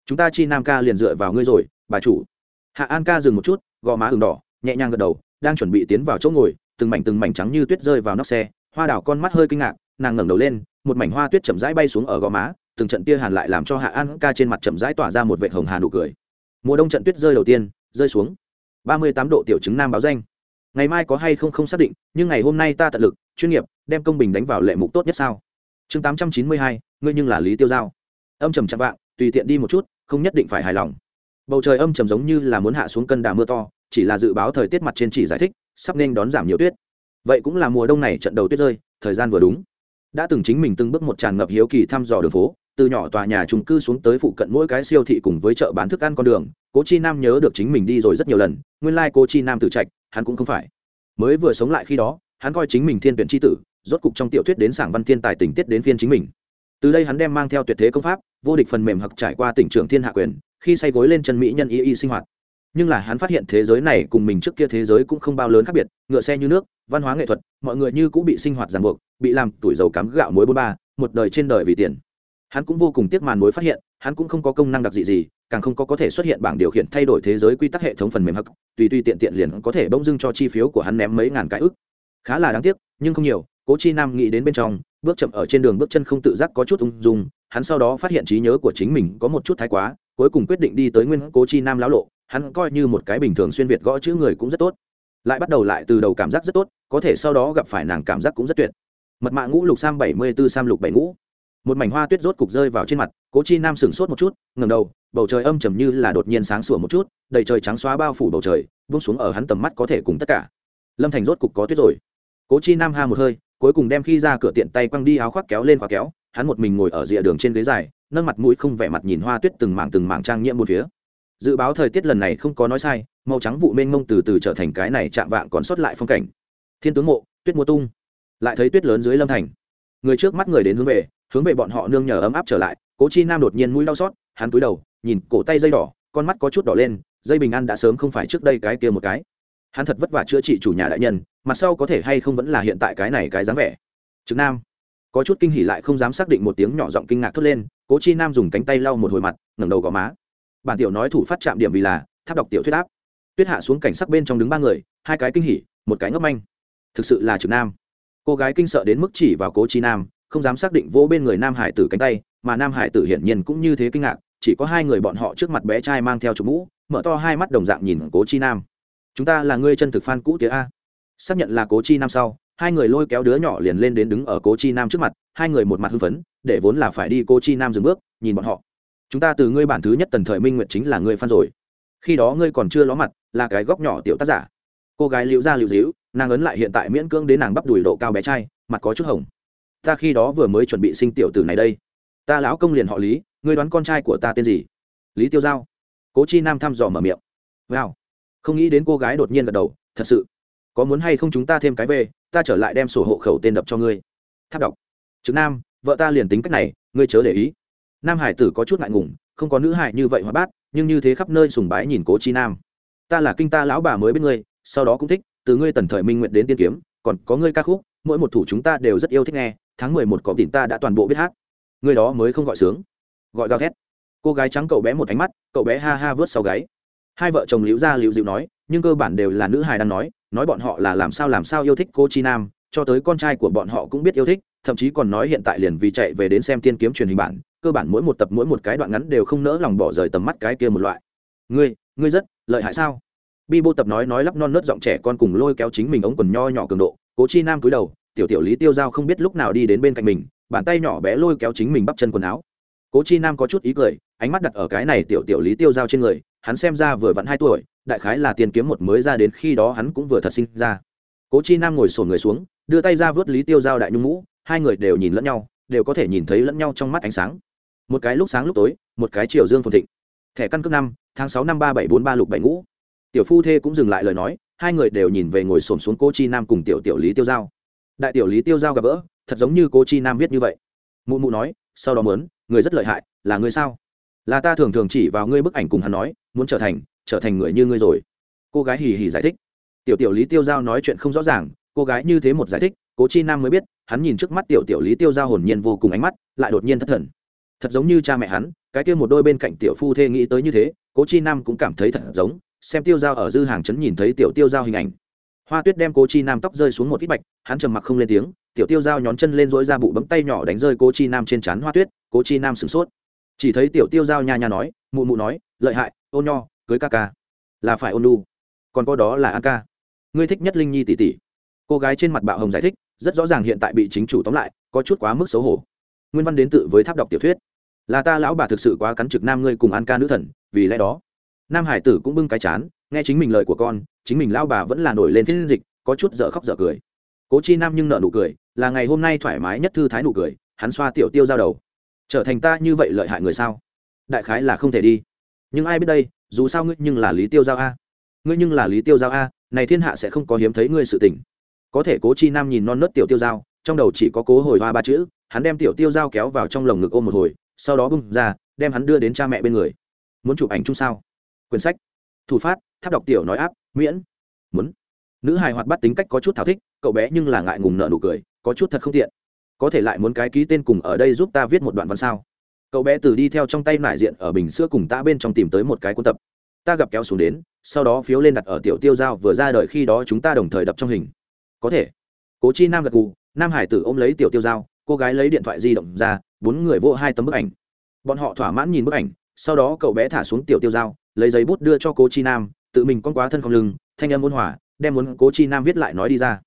Speaker 1: Chúng ta chi nam ca liền dựa vào ngươi rồi, bà chủ. Hạ an ca dừng một chút, gò má ừng đỏ, nhẹ nhàng gật đầu, đang chuẩn bị tiến vào chỗ ngồi, từng mảnh từng mảnh trắng như tuyết rơi vào nóc xe, hoa đảo con mắt hơi kinh ngạc, nàng ngẩng đầu lên, một mảnh hoa tuyết chậm rãi bay xuống ở gò má, từng trận tia hàn lại làm cho hạ an ca trên mặt chậm rãi tỏa ra một vệt hồng hà nụ cười. Mùa đông trận tuyết rơi đầu tiên, rơi xuống. Ba mươi tám độ tiểu chứng nam báo danh. Ngày mai có hay không không xác định, nhưng ngày hôm nay ta tận lực, chuyên nghiệp, đem công bình đánh vào lệ mục tốt nhất sao? Chương tám trăm chín mươi hai, ngươi nhưng là lý tiêu giao. Âm trầm chạm vạng, tùy tiện đi một chút, không nhất định phải hài lòng. Bầu trời âm trầm giống như là muốn hạ xuống cân đà mưa to, chỉ là dự báo thời tiết mặt trên chỉ giải thích, sắp nên đón giảm nhiều tuyết. Vậy cũng là mùa đông này trận đầu tuyết rơi, thời gian vừa đúng. Đã từng chính mình từng bước một tràn ngập hiếu kỳ thăm dò đường phố, từ nhỏ tòa nhà trung cư xuống tới phụ cận mỗi cái siêu thị cùng với chợ bán thức ăn con đường, cố chi nam nhớ được chính mình đi rồi rất nhiều lần, nguyên lai、like、cố chi nam tự trạch, hắn cũng không phải. Mới vừa sống lại khi đó, hắn coi chính mình thiên tuyển tri tử rốt cục trong tiểu thuyết đến sảng văn thiên tài tình tiết đến phiên chính mình. Từ đây hắn đem mang theo tuyệt thế công pháp, vô địch phần mềm hặc trải qua tỉnh trưởng thiên hạ quyền, khi say gối lên chân mỹ nhân y y sinh hoạt. Nhưng là hắn phát hiện thế giới này cùng mình trước kia thế giới cũng không bao lớn khác biệt, ngựa xe như nước, văn hóa nghệ thuật, mọi người như cũng bị sinh hoạt ràng buộc, bị làm tuổi dầu cắm gạo muối bôn ba, một đời trên đời vì tiền. Hắn cũng vô cùng tiếc màn mối phát hiện, hắn cũng không có công năng đặc dị gì, càng không có có thể xuất hiện bảng điều khiển thay đổi thế giới quy tắc hệ thống phần mềm hắc, tùy tùy tiện tiện liền có thể bỗng dưng cho chi phiếu của hắn ném mấy ngàn cái ức. Khá là đáng tiếc, nhưng không nhiều cố chi nam nghĩ đến bên trong, bước chậm ở trên đường bước chân không tự giác có chút ung dung, hắn sau đó phát hiện trí nhớ của chính mình có một chút thái quá, cuối cùng quyết định đi tới nguyên cố chi nam lão lộ, hắn coi như một cái bình thường xuyên việt gõ chữ người cũng rất tốt. Lại bắt đầu lại từ đầu cảm giác rất tốt, có thể sau đó gặp phải nàng cảm giác cũng rất tuyệt. Mật mạ ngũ lục sam bảy mươi b ố sam lục bảy ngũ. Một mảnh hoa tuyết rốt cục rơi vào trên mặt, cố chi nam sửng sốt một chút ngầm đầu, bầu trời âm trầm như là đột nhiên sáng sủa một chút, đầy trời trắng xóa bao phủ bầu trời bung xuống ở hắn tầm mắt có thể cùng tất cả. Lâm thành rốt cục có tuyết rồi. Cố chi nam ha một hơi cuối cùng đem khi ra cửa tiện tay quăng đi áo khoác kéo lên khóa kéo, hắn một mình ngồi ở rìa đường trên ghế dài, nâng mặt mũi không vẻ mặt nhìn hoa tuyết từng mảng từng mảng trang nhiễm một phía. Dự báo thời tiết lần này không có nói sai, màu trắng vụ mênh mông từ từ trở thành cái này chạm vạng còn sót lại phong cảnh. Thiên tướng mộ, tuyết mùa tung. Lại thấy tuyết lớn dưới lâm thành. Người trước mắt người đến hướng về hướng về bọn họ nương nhờ ấm áp trở lại, cố chi nam đột nhiên mũi đau xót, hắn cúi đầu, nhìn cổ tay dây đỏ, con mắt có chút đỏ lên, dây bình an đã sớm không phải trước đây cái kia một cái hắn thật vất vả chữa trị chủ nhà đại nhân mặt sau có thể hay không vẫn là hiện tại cái này cái dáng vẻ. Trực nam, có chút kinh hỉ lại không dám xác định một tiếng nhỏ giọng kinh ngạc thốt lên, cố chi nam dùng cánh tay lau một hồi mặt, ngẩng đầu gò má. Bản tiểu nói thủ phát chạm điểm vì là, tháp đọc tiểu thuyết áp. Tuyết hạ xuống cảnh sắc bên trong đứng ba người, hai cái kinh hỉ, một cái ngốc manh. Thực sự là trực nam. Cô gái kinh sợ đến mức chỉ vào cố chi nam, không dám xác định vỗ bên người nam hải tử cánh tay, mà nam hải tử hiển nhiên cũng như thế kinh ngạc, chỉ có hai người bọn họ trước mặt bé trai mang theo chụp mũ, mở to hai mắt đồng dạng nhìn cố chi nam chúng ta là ngươi chân thực phan cũ tía a. Xác nhận là cố chi nam sau, hai người lôi kéo đứa nhỏ liền lên đến đứng ở cố chi nam trước mặt, hai người một mặt hưng phấn, để vốn là phải đi cố chi nam dừng bước, nhìn bọn họ. Chúng ta từ ngươi bản thứ nhất tần thời minh nguyện chính là ngươi phan rồi. Khi đó ngươi còn chưa ló mặt, là cái góc nhỏ tiểu tác giả. Cô gái liễu ra liễu díu nàng ấn lại hiện tại miễn cưỡng đến nàng bắp đùi độ cao bé trai, mặt có chút hồng. Ta khi đó vừa mới chuẩn bị sinh tiểu tử này đây. Ta lão công liền họ lý, ngươi đoán con trai của ta tên gì? Lý tiêu giao. Cố chi nam thăm dò mở miệng. Wow không nghĩ đến cô gái đột nhiên gật đầu, thật sự, có muốn hay không chúng ta thêm cái về, ta trở lại đem sổ hộ khẩu tên đập cho ngươi. Tháp đọc. Trực nam, vợ ta liền tính cách này, ngươi chớ để ý. Nam hải tử có chút ngại ngùng, không có nữ hải như vậy hóa bát, nhưng như thế khắp nơi sùng bái nhìn cố chi nam. Ta là kinh ta lão bà mới bên ngươi, sau đó cũng thích, từ ngươi tần thời minh nguyện đến tiên kiếm, còn có ngươi ca khúc, mỗi một thủ chúng ta đều rất yêu thích nghe, tháng mười một có tỉnh ta đã toàn bộ biết hát. Ngươi đó mới không gọi sướng. Gọi gào thét. Cô gái trắng cậu bé một ánh mắt, cậu bé ha ha vớt sau gáy hai vợ chồng liễu ra liễu dịu nói, nhưng cơ bản đều là nữ hài đang nói nói bọn họ là làm sao làm sao yêu thích cô chi nam, cho tới con trai của bọn họ cũng biết yêu thích, thậm chí còn nói hiện tại liền vì chạy về đến xem tiên kiếm truyền hình bản, cơ bản mỗi một tập mỗi một cái đoạn ngắn đều không nỡ lòng bỏ rời tầm mắt cái kia một loại. Ngươi ngươi rất lợi hại sao? Bi bô tập nói nói lắp non nớt giọng trẻ con cùng lôi kéo chính mình ống quần nho nhỏ cường độ cố chi nam cúi đầu, tiểu tiểu lý tiêu giao không biết lúc nào đi đến bên cạnh mình, bàn tay nhỏ bé lôi kéo chính mình bắp chân quần áo. Cố chi nam có chút ý cười, ánh mắt đặt ở cái này tiểu tiểu lý tiêu giao trên người hắn xem ra vừa vặn hai tuổi, đại khái là tiền kiếm một mới ra đến khi đó hắn cũng vừa thật sinh ra. Cố chi nam ngồi sổn người xuống, đưa tay ra vớt lý tiêu giao đại nhung mũ, hai người đều nhìn lẫn nhau, đều có thể nhìn thấy lẫn nhau trong mắt ánh sáng. Một cái lúc sáng lúc tối, một cái chiều dương phồn thịnh. Thẻ căn cước năm, tháng sáu năm ba bảy bốn ba lục bảy ngũ. Tiểu phu thê cũng dừng lại lời nói, hai người đều nhìn về ngồi xổm xuống cố chi nam cùng tiểu tiểu lý tiêu giao. Đại tiểu lý tiêu giao gặp gỡ, thật giống như cố chi nam viết như vậy. Mụ mụ nói, sau đó mớn người rất lợi hại, là người sao? Là ta thường thường chỉ vào ngươi bức ảnh cùng hắn nói, muốn trở thành trở thành người như ngươi rồi. Cô gái hì hì giải thích. Tiểu tiểu lý tiêu giao nói chuyện không rõ ràng, cô gái như thế một giải thích, cố chi nam mới biết, hắn nhìn trước mắt tiểu tiểu lý tiêu giao hồn nhiên vô cùng ánh mắt, lại đột nhiên thất thần. Thật giống như cha mẹ hắn, cái kia một đôi bên cạnh tiểu phu thê nghĩ tới như thế, cố chi nam cũng cảm thấy thật giống, xem tiêu giao ở dư hàng chấn nhìn thấy tiểu tiêu giao hình ảnh. Hoa tuyết đem cố chi nam tóc rơi xuống một ít bạch, hắn trầm mặc không lên tiếng, tiểu tiêu giao nhón chân lên dối ra bụ bấm tay nhỏ đánh rơi cố chi nam trên trán hoa tuyết, cố chi nam sửng sốt chỉ thấy tiểu tiêu giao nha nha nói, mụ mụ nói, lợi hại ôn nho, cưới ca ca. Là phải ôn nu còn có đó là an ca. Ngươi thích nhất linh nhi tỷ tỷ. Cô gái trên mặt bạo hồng giải thích, rất rõ ràng hiện tại bị chính chủ tóm lại, có chút quá mức xấu hổ. Nguyên văn đến tự với tháp đọc tiểu thuyết. Là ta lão bà thực sự quá cắn trực nam ngươi cùng an ca nữ thần, vì lẽ đó. Nam hải tử cũng bưng cái chán, nghe chính mình lời của con, chính mình lão bà vẫn là nổi lên thiên dịch, có chút dở khóc dở cười. Cố chi nam nhưng nợ nụ cười, là ngày hôm nay thoải mái nhất thư thái nụ cười, hắn xoa tiểu tiêu giao đầu trở thành ta như vậy lợi hại người sao? Đại khái là không thể đi. Nhưng ai biết đây, dù sao ngươi nhưng là lý tiêu giao a. Ngươi nhưng là lý tiêu giao a, này thiên hạ sẽ không có hiếm thấy ngươi sự tỉnh có thể cố chi nam nhìn non nớt tiểu tiêu giao, trong đầu chỉ có cố hồi hoa ba chữ, hắn đem tiểu tiêu giao kéo vào trong lồng ngực ôm một hồi, sau đó bung ra, đem hắn đưa đến cha mẹ bên người. Muốn chụp ảnh chung sao? Quyển sách. Thủ phát, tháp đọc tiểu nói áp, miễn. Muốn. Nữ hài hoạt bắt tính cách có chút thảo thích, cậu bé nhưng là ngại ngùng nợ nụ cười, có chút thật không tiện có thể lại muốn cái ký tên cùng ở đây giúp ta viết một đoạn văn sao? Cậu bé từ đi theo trong tay nải diện ở bình sữa cùng ta bên trong tìm tới một cái cuốn tập. Ta gặp kéo xuống đến sau đó phiếu lên đặt ở tiểu tiêu giao vừa ra đời khi đó chúng ta đồng thời đập trong hình. Có thể. Cố chi nam gật gù, nam hải tử ôm lấy tiểu tiêu giao cô gái lấy điện thoại di động ra bốn người vô hai tấm bức ảnh. Bọn họ thỏa mãn nhìn bức ảnh sau đó cậu bé thả xuống tiểu tiêu giao lấy giấy bút đưa cho cố chi nam tự mình con quá thân không lưng thanh âm ôn hòa đem muốn cố chi nam viết lại nói đi ra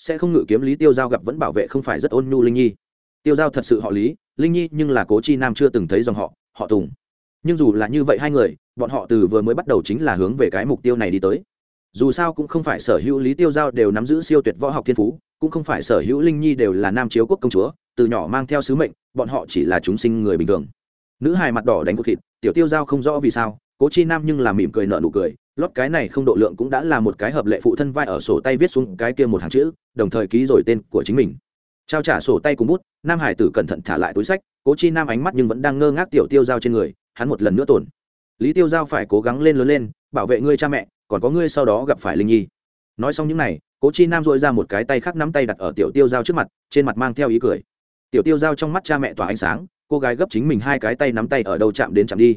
Speaker 1: sẽ không ngự kiếm lý tiêu giao gặp vẫn bảo vệ không phải rất ôn nhu linh nhi. Tiêu giao thật sự họ lý, linh nhi nhưng là cố chi nam chưa từng thấy dòng họ họ tùng. Nhưng dù là như vậy hai người, bọn họ từ vừa mới bắt đầu chính là hướng về cái mục tiêu này đi tới. Dù sao cũng không phải sở hữu lý tiêu giao đều nắm giữ siêu tuyệt võ học thiên phú, cũng không phải sở hữu linh nhi đều là nam chiếu quốc công chúa, từ nhỏ mang theo sứ mệnh, bọn họ chỉ là chúng sinh người bình thường. Nữ hài mặt đỏ đánh cuộc thịt, tiểu tiêu giao không rõ vì sao cố chi nam nhưng là mỉm cười nợ nụ cười, lót cái này không độ lượng cũng đã là một cái hợp lệ phụ thân vai ở sổ tay viết xuống cái kia một hàng chữ, đồng thời ký rồi tên của chính mình. Trao trả sổ tay cùng bút, nam hải tử cẩn thận thả lại túi sách, cố chi nam ánh mắt nhưng vẫn đang ngơ ngác tiểu tiêu giao trên người, hắn một lần nữa tổn. Lý tiêu giao phải cố gắng lên lớn lên, bảo vệ ngươi cha mẹ, còn có ngươi sau đó gặp phải linh nhi. Nói xong những n à y cố chi nam dội ra một cái tay khác nắm tay đặt ở tiểu tiêu giao trước mặt, trên mặt mang theo ý cười. Tiểu tiêu giao trong mắt cha mẹ tỏa ánh sáng, cô gái gấp chính mình hai cái tay nắm tay ở đâu chạm đến chạm đi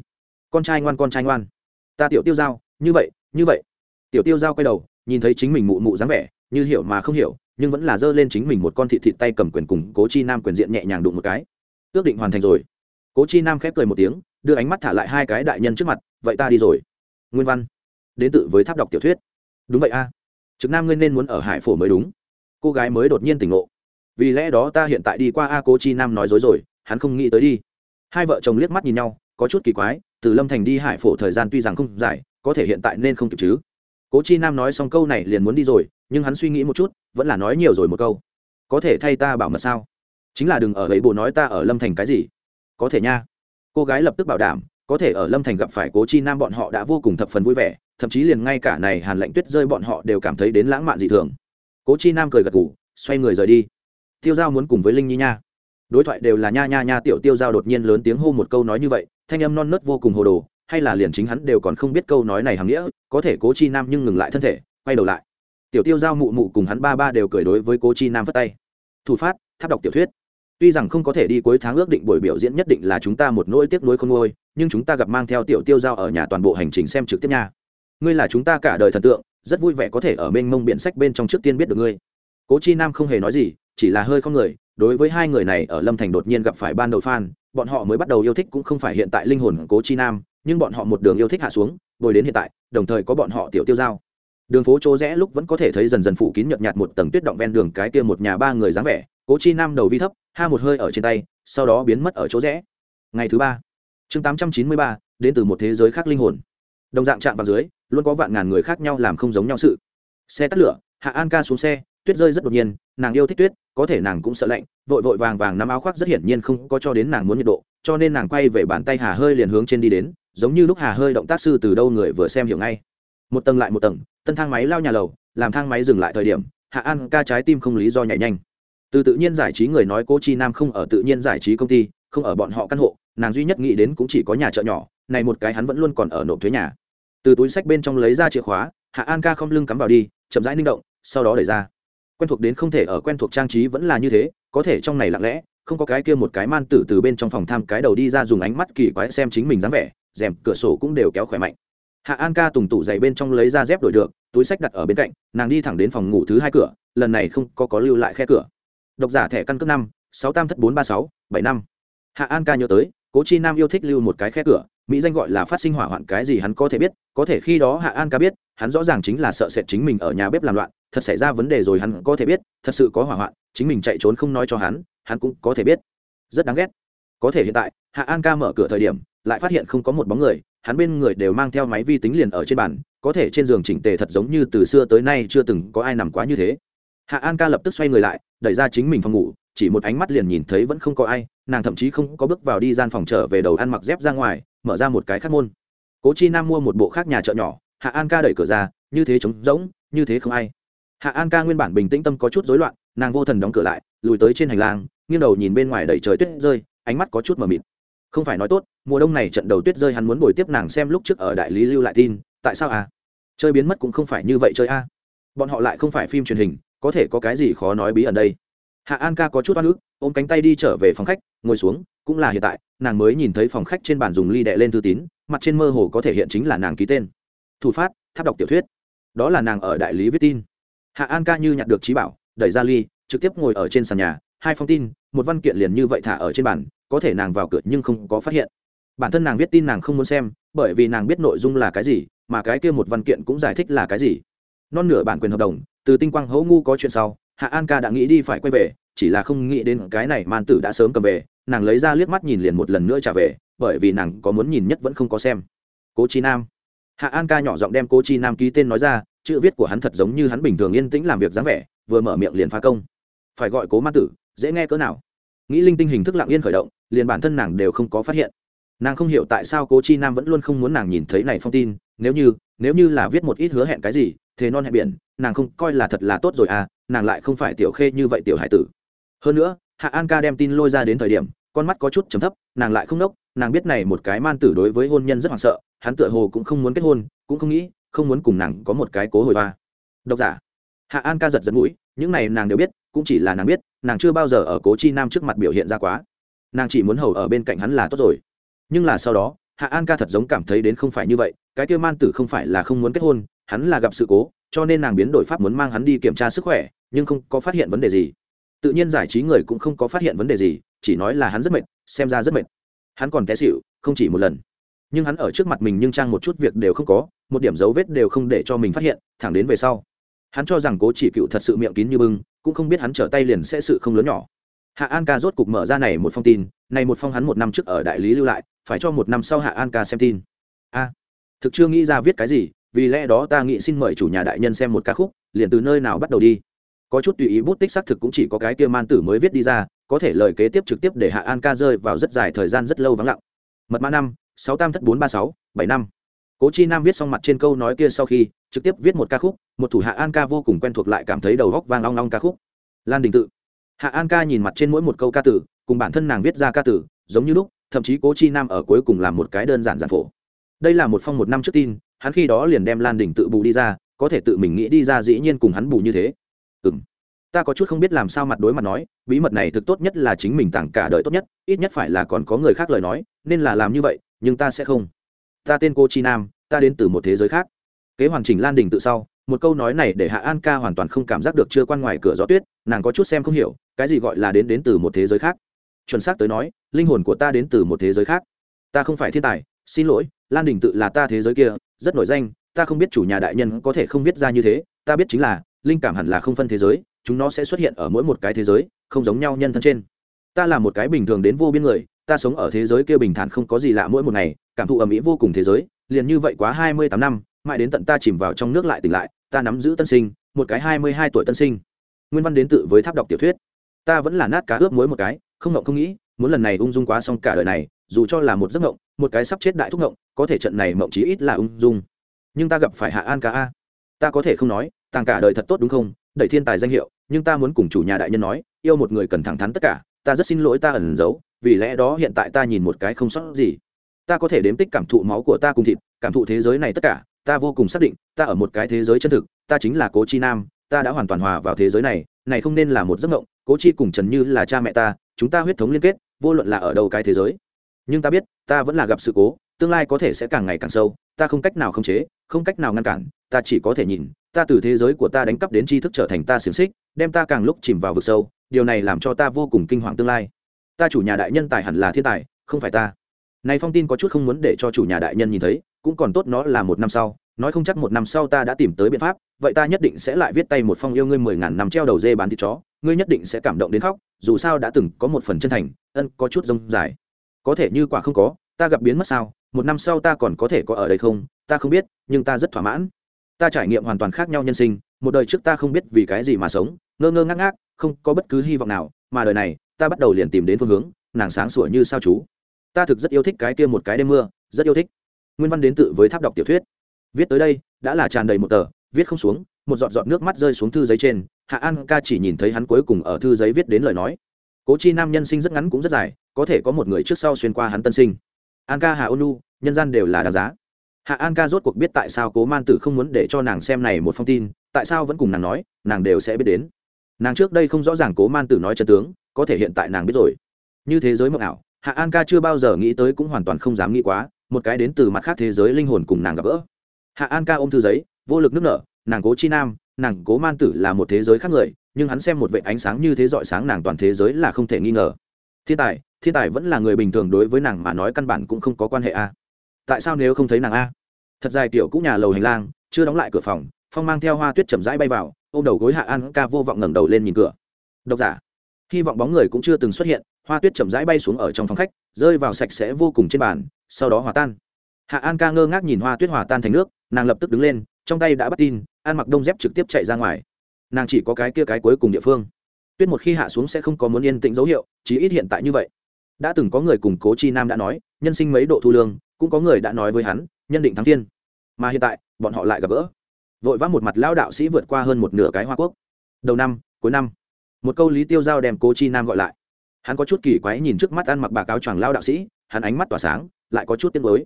Speaker 1: con trai ngoan, con trai ngoan. Ta tiểu tiêu giao, như vậy như vậy. Tiểu tiêu giao quay đầu, nhìn thấy chính mình mụ mụ dáng vẻ, như hiểu mà không hiểu, nhưng vẫn là giơ lên chính mình một con thị thịt tay cầm quyền cùng cố chi nam quyền diện nhẹ nhàng đụng một cái. Ước định hoàn thành rồi. Cố chi nam khép cười một tiếng, đưa ánh mắt thả lại hai cái đại nhân trước mặt, vậy ta đi rồi. Nguyên văn. Đến tự với tháp đọc tiểu thuyết. Đúng vậy a. Trực nam ngươi nên muốn ở hải phổ mới đúng. Cô gái mới đột nhiên tỉnh ngộ. Vì lẽ đó ta hiện tại đi qua a, cố chi nam nói dối rồi, hắn không nghĩ tới đi. Hai vợ chồng liếc mắt nhìn nhau có chút kỳ quái, từ lâm thành đi hải phổ thời gian tuy rằng không dài, có thể hiện tại nên không kịp chứ. Cố chi nam nói xong câu này liền muốn đi rồi, nhưng hắn suy nghĩ một chút, vẫn là nói nhiều rồi một câu. Có thể thay ta bảo mật sao? Chính là đừng ở ấy bồ nói ta ở lâm thành cái gì? Có thể nha. Cô gái lập tức bảo đảm, có thể ở lâm thành gặp phải cố chi nam bọn họ đã vô cùng thập phần vui vẻ, thậm chí liền ngay cả này hàn lạnh tuyết rơi bọn họ đều cảm thấy đến lãng mạn dị thường. Cố chi nam cười gật ngủ xoay người rời đi. Tiêu giao muốn cùng với linh nhi nha. Đối thoại đều là nha nha nha, tiểu tiêu giao đột nhiên lớn tiếng hô một câu nói như vậy thanh âm non nớt vô cùng hồ đồ, hay là liền chính hắn đều còn không biết câu nói này hằng nghĩa, có thể cố chi nam nhưng ngừng lại thân thể, quay đầu lại. Tiểu tiêu giao mụ mụ cùng hắn ba ba đều cười đối với cố chi nam phất tay. Thủ phát, tháp đọc tiểu thuyết. Tuy rằng không có thể đi cuối tháng ước định buổi biểu diễn nhất định là chúng ta một nỗi tiếc nuối không nuôi, nhưng chúng ta gặp mang theo tiểu tiêu giao ở nhà toàn bộ hành trình xem trực tiếp nha. Ngươi là chúng ta cả đời thần tượng, rất vui vẻ có thể ở bên mông biện sách bên trong trước tiên biết được ngươi. Cố chi nam không hề nói gì, chỉ là hơi không người, đối với hai người này ở lâm thành đột nhiên gặp phải ban đầu fan bọn họ mới bắt đầu yêu thích cũng không phải hiện tại linh hồn cố chi nam, nhưng bọn họ một đường yêu thích hạ xuống, bồi đến hiện tại, đồng thời có bọn họ tiểu tiêu giao. Đường phố chỗ rẽ lúc vẫn có thể thấy dần dần phủ kín nhợt nhạt một tầng tuyết động ven đường cái kia một nhà ba người dáng vẻ, cố chi nam đầu vi thấp, ha một hơi ở trên tay, sau đó biến mất ở chỗ rẽ. Ngày thứ ba, chương tám trăm chín mươi ba, đến từ một thế giới khác linh hồn. Đồng dạng chạm vào dưới, luôn có vạn ngàn người khác nhau làm không giống nhau sự. Xe tắt lửa, hạ an ca xuống xe, tuyết rơi rất đột nhiên, nàng yêu thích tuyết có thể nàng cũng sợ lạnh, vội vội vàng vàng nắm áo khoác rất hiển nhiên không có cho đến nàng muốn nhiệt độ, cho nên nàng quay về bàn tay hà hơi liền hướng trên đi đến, giống như lúc hà hơi động tác sư từ đâu người vừa xem hiểu ngay. Một tầng lại một tầng, tân thang máy lao nhà lầu, làm thang máy dừng lại thời điểm, hạ an ca trái tim không lý do nhảy nhanh. Từ tự nhiên giải trí người nói cô chi nam không ở tự nhiên giải trí công ty, không ở bọn họ căn hộ, nàng duy nhất nghĩ đến cũng chỉ có nhà chợ nhỏ, này một cái hắn vẫn luôn còn ở nộp thuế nhà. Từ túi sách bên trong lấy ra chìa khóa, hạ an ca không lưng cắm vào đi, chậm rãi ninh động, sau đó đẩy ra quen thuộc đến không thể ở quen thuộc trang trí vẫn là như thế, có thể trong này lặng lẽ, không có cái kia một cái man tử từ bên trong phòng tham cái đầu đi ra dùng ánh mắt kỳ quái xem chính mình dáng vẻ, rèm cửa sổ cũng đều kéo khỏe mạnh. Hạ an ca tùng tủ dày bên trong lấy ra dép đổi được, túi sách đặt ở bên cạnh, nàng đi thẳng đến phòng ngủ thứ hai cửa, lần này không có có lưu lại khe cửa. Độc giả thẻ căn cước năm, sáu tam thất bốn ba sáu, bảy năm. Hạ an ca nhớ tới, cố chi nam yêu thích lưu một cái khe cửa, mỹ danh gọi là phát sinh hỏa hoạn cái gì hắn có thể biết, có thể khi đó hạ an ca biết hắn rõ ràng chính là sợ sệt chính mình ở nhà bếp làm loạn, thật xảy ra vấn đề rồi hắn có thể biết, thật sự có hỏa hoạn, chính mình chạy trốn không nói cho hắn hắn cũng có thể biết. Rất đáng ghét. Có thể hiện tại, hạ an ca mở cửa thời điểm, lại phát hiện không có một bóng người, hắn bên người đều mang theo máy vi tính liền ở trên bàn, có thể trên giường chỉnh tề thật giống như từ xưa tới nay chưa từng có ai nằm quá như thế. Hạ an ca lập tức xoay người lại, đẩy ra chính mình phòng ngủ, chỉ một ánh mắt liền nhìn thấy vẫn không có ai, nàng thậm chí không có bước vào đi gian phòng trở về đầu ăn mặc dép ra ngoài, mở ra một cái khác môn. Cố chi nam mua một bộ khác nhà chợ nhỏ hạ an ca đẩy cửa ra, như thế trống rỗng, như thế không ai. Hạ an ca nguyên bản bình tĩnh tâm có chút rối loạn, nàng vô thần đóng cửa lại, lùi tới trên hành lang, nghiêng đầu nhìn bên ngoài đầy trời tuyết rơi, ánh mắt có chút mờ mịt. Không phải nói tốt, mùa đông này trận đầu tuyết rơi hắn muốn bồi tiếp nàng xem lúc trước ở đại lý lưu lại tin, tại sao à? Chơi biến mất cũng không phải như vậy chơi a bọn họ lại không phải phim truyền hình, có thể có cái gì khó nói bí ẩn đây? Hạ an ca có chút oan ức, ôm cánh tay đi trở về phòng khách, ngồi xuống, cũng là hiện tại, nàng mới nhìn thấy phòng khách trên bàn dùng ly đệ lên thư tín, mặt trên mơ hồ có thể hiện chính là nàng ký tên thủ phát, tháp đọc tiểu thuyết. Đó là nàng ở đại lý viết tin. Hạ an ca như nhặt được trí bảo, đẩy ra ly, trực tiếp ngồi ở trên sàn nhà, hai phong tin, một văn kiện liền như vậy thả ở trên bàn, có thể nàng vào cửa nhưng không có phát hiện. Bản thân nàng viết tin nàng không muốn xem, bởi vì nàng biết nội dung là cái gì, mà cái kia một văn kiện cũng giải thích là cái gì. Non nửa bản quyền hợp đồng, từ tinh quang hấu ngu có chuyện sau, hạ an ca đã nghĩ đi phải quay về, chỉ là không nghĩ đến cái này man tử đã sớm cầm về, nàng lấy ra liếc mắt nhìn liền một lần nữa trả về, bởi vì nàng có muốn nhìn nhất vẫn không có xem. Cố chi nam hạ an ca nhỏ giọng đem cố chi nam ký tên nói ra, chữ viết của hắn thật giống như hắn bình thường yên tĩnh làm việc dáng vẻ, vừa mở miệng liền phá công. Phải gọi cố ma tử, dễ nghe cỡ nào? Nghĩ linh tinh hình thức lặng yên khởi động, liền bản thân nàng đều không có phát hiện. Nàng không hiểu tại sao cố chi nam vẫn luôn không muốn nàng nhìn thấy này phong tin, nếu như nếu như là viết một ít hứa hẹn cái gì, thế non hẹn biển, nàng không coi là thật là tốt rồi à nàng lại không phải tiểu khê như vậy tiểu hải tử. Hơn nữa, hạ an ca đem tin lôi ra đến thời điểm, con mắt có chút chấm thấp, nàng lại không nốc, nàng biết này một cái man tử đối với hôn nhân rất hoảng sợ hắn tựa hồ cũng không muốn kết hôn, cũng không nghĩ, không muốn cùng nàng có một cái cố hồi hoa. Độc giả. Hạ an ca giật giật mũi, những này nàng đều biết, cũng chỉ là nàng biết, nàng chưa bao giờ ở cố chi nam trước mặt biểu hiện ra quá. Nàng chỉ muốn hầu ở bên cạnh hắn là tốt rồi. Nhưng là sau đó, hạ an ca thật giống cảm thấy đến không phải như vậy, cái kia man tử không phải là không muốn kết hôn, hắn là gặp sự cố, cho nên nàng biến đổi pháp muốn mang hắn đi kiểm tra sức khỏe, nhưng không có phát hiện vấn đề gì. Tự nhiên giải trí người cũng không có phát hiện vấn đề gì, chỉ nói là hắn rất mệt, xem ra rất mệt. Hắn còn té xịu không chỉ một lần nhưng hắn ở trước mặt mình nhưng trang một chút việc đều không có, một điểm dấu vết đều không để cho mình phát hiện, thẳng đến về sau. Hắn cho rằng cố chỉ cựu thật sự miệng kín như bưng, cũng không biết hắn trở tay liền sẽ sự không lớn nhỏ. Hạ an ca rốt cục mở ra này một phong tin, này một phong hắn một năm trước ở đại lý lưu lại, phải cho một năm sau hạ an ca xem tin. A, thực chưa nghĩ ra viết cái gì, vì lẽ đó ta nghĩ xin mời chủ nhà đại nhân xem một ca khúc, liền từ nơi nào bắt đầu đi. Có chút tùy ý bút tích xác thực cũng chỉ có cái kia man tử mới viết đi ra, có thể lời kế tiếp trực tiếp để hạ an ca rơi vào rất dài thời gian rất lâu vắng lặng. Mật mã năm sáu tam thất bốn ba sáu, bảy năm. Cố chi nam viết xong mặt trên câu nói kia sau khi, trực tiếp viết một ca khúc, một thủ hạ an ca vô cùng quen thuộc lại cảm thấy đầu góc vang long long ca khúc. Lan đình tự. Hạ an ca nhìn mặt trên mỗi một câu ca tử, cùng bản thân nàng viết ra ca tử, giống như lúc, thậm chí cố chi nam ở cuối cùng làm một cái đơn giản giản phổ. Đây là một phong một năm trước tin, hắn khi đó liền đem lan đình tự bù đi ra, có thể tự mình nghĩ đi ra dĩ nhiên cùng hắn bù như thế. Ừ m ta có chút không biết làm sao mặt đối mặt nói, bí mật này thực tốt nhất là chính mình tặng cả đời tốt nhất, ít nhất phải là còn có người khác lời nói, nên là làm như vậy nhưng ta sẽ không. Ta tên cô chi nam, ta đến từ một thế giới khác. Kế hoàn chỉnh lan đình tự sau, một câu nói này để hạ an ca hoàn toàn không cảm giác được chưa quan ngoài cửa gió tuyết, nàng có chút xem không hiểu, cái gì gọi là đến đến từ một thế giới khác. Chuẩn xác tới nói, linh hồn của ta đến từ một thế giới khác. Ta không phải thiên tài, xin lỗi, lan đình tự là ta thế giới kia, rất nổi danh, ta không biết chủ nhà đại nhân có thể không biết ra như thế, ta biết chính là, linh cảm hẳn là không phân thế giới, chúng nó sẽ xuất hiện ở mỗi một cái thế giới, không giống nhau nhân thân trên. Ta là một cái bình thường đến vô biên người ta sống ở thế giới kia bình thản không có gì lạ mỗi một ngày, cảm thụ ầm ĩ vô cùng thế giới, liền như vậy quá hai mươi tám năm, mãi đến tận ta chìm vào trong nước lại tỉnh lại, ta nắm giữ tân sinh, một cái hai mươi hai tuổi tân sinh. Nguyên văn đến tự với tháp đọc tiểu thuyết. Ta vẫn là nát cá ướp muối một cái, không ngộng không nghĩ, muốn lần này ung dung quá xong cả đời này, dù cho là một giấc ngộng một cái sắp chết đại thúc ngộng có thể trận này mộng chí ít là ung dung. Nhưng ta gặp phải hạ an ca a. Ta có thể không nói, tàng cả đời thật tốt đúng không? Đẩy thiên tài danh hiệu, nhưng ta muốn cùng chủ nhà đại nhân nói, yêu một người cần thẳng thắn tất cả, ta rất xin lỗi ta ẩn giấu vì lẽ đó hiện tại ta nhìn một cái không sót gì. Ta có thể đếm tích cảm thụ máu của ta cùng thịt, cảm thụ thế giới này tất cả, ta vô cùng xác định, ta ở một cái thế giới chân thực, ta chính là cố chi nam, ta đã hoàn toàn hòa vào thế giới này này không nên là một giấc mộng, cố chi cùng trần như là cha mẹ ta, chúng ta huyết thống liên kết, vô luận là ở đâu cái thế giới. Nhưng ta biết, ta vẫn là gặp sự cố, tương lai có thể sẽ càng ngày càng sâu, ta không cách nào khống chế, không cách nào ngăn cản, ta chỉ có thể nhìn, ta từ thế giới của ta đánh cắp đến tri thức trở thành ta xiềng xích, đem ta càng lúc chìm vào vực sâu, điều này làm cho ta vô cùng kinh hoàng tương lai ta chủ nhà đại nhân tài hẳn là thiên tài, không phải ta. Này phong tin có chút không muốn để cho chủ nhà đại nhân nhìn thấy, cũng còn tốt nó là một năm sau, nói không chắc một năm sau ta đã tìm tới biện pháp, vậy ta nhất định sẽ lại viết tay một phong yêu ngươi mười ngàn năm treo đầu dê bán thịt chó, ngươi nhất định sẽ cảm động đến khóc, dù sao đã từng có một phần chân thành, ân, có chút rông dài. Có thể như quả không có, ta gặp biến mất sao, một năm sau ta còn có thể có ở đây không, ta không biết, nhưng ta rất thỏa mãn. Ta trải nghiệm hoàn toàn khác nhau nhân sinh, một đời trước ta không biết vì cái gì mà sống, ngơ ngơ ngác ngác, không có bất cứ hy vọng nào, mà đời này ta bắt đầu liền tìm đến phương hướng, nàng sáng sủa như sao chú. Ta thực rất yêu thích cái kia một cái đêm mưa, rất yêu thích. Nguyên văn đến tự với tháp đọc tiểu thuyết. Viết tới đây, đã là tràn đầy một tờ, viết không xuống, một giọt giọt nước mắt rơi xuống thư giấy trên. Hạ an ca chỉ nhìn thấy hắn cuối cùng ở thư giấy viết đến lời nói. Cố chi nam nhân sinh rất ngắn cũng rất dài, có thể có một người trước sau xuyên qua hắn tân sinh. An ca hạ ônu nhân gian đều là đáng giá. Hạ an ca rốt cuộc biết tại sao cố man tử không muốn để cho nàng xem này một phong tin, tại sao vẫn cùng nàng nói, nàng đều sẽ biết đến. Nàng trước đây không rõ ràng cố man tử nói chân tướng có thể hiện tại nàng biết rồi. Như thế giới mộng ảo, hạ an ca chưa bao giờ nghĩ tới cũng hoàn toàn không dám nghĩ quá, một cái đến từ mặt khác thế giới linh hồn cùng nàng gặp gỡ. Hạ an ca ôm thư giấy, vô lực nước nở, nàng cố chi nam, nàng cố man tử là một thế giới khác người, nhưng hắn xem một vệ ánh sáng như thế dọi sáng nàng toàn thế giới là không thể nghi ngờ. Thiên tài thiên tài vẫn là người bình thường đối với nàng mà nói căn bản cũng không có quan hệ a. À. Tại sao nếu không thấy nàng a? À? Thật dài tiểu cũng nhà lầu hành lang, chưa đóng lại cửa phòng, phong mang theo hoa tuyết chậm rãi bay vào, ôm đầu gối hạ an ca vô vọng ngẩng đầu lên nhìn cửa. Độc giả hy vọng bóng người cũng chưa từng xuất hiện, hoa tuyết chậm rãi bay xuống ở trong phòng khách, rơi vào sạch sẽ vô cùng trên bàn, sau đó hòa tan. Hạ an ca ngơ ngác nhìn hoa tuyết hòa tan thành nước, nàng lập tức đứng lên, trong tay đã bắt tin, An mặc đông dép trực tiếp chạy ra ngoài. Nàng chỉ có cái kia cái cuối cùng địa phương. Tuyết một khi hạ xuống sẽ không có muốn yên tĩnh dấu hiệu, chí ít hiện tại như vậy. Đã từng có người cùng cố chi nam đã nói, nhân sinh mấy độ thu lương, cũng có người đã nói với hắn, nhân định thắng thiên. Mà hiện tại, bọn họ lại gặp gỡ. Vội vã một mặt lao đạo sĩ vượt qua hơn một nửa cái hoa quốc. Đầu năm, cuối năm một câu lý tiêu giao đem cố chi nam gọi lại. Hắn có chút kỳ quái nhìn trước mắt ăn mặc bà cáo choàng lao đạo sĩ, hắn ánh mắt tỏa sáng, lại có chút tiếng mới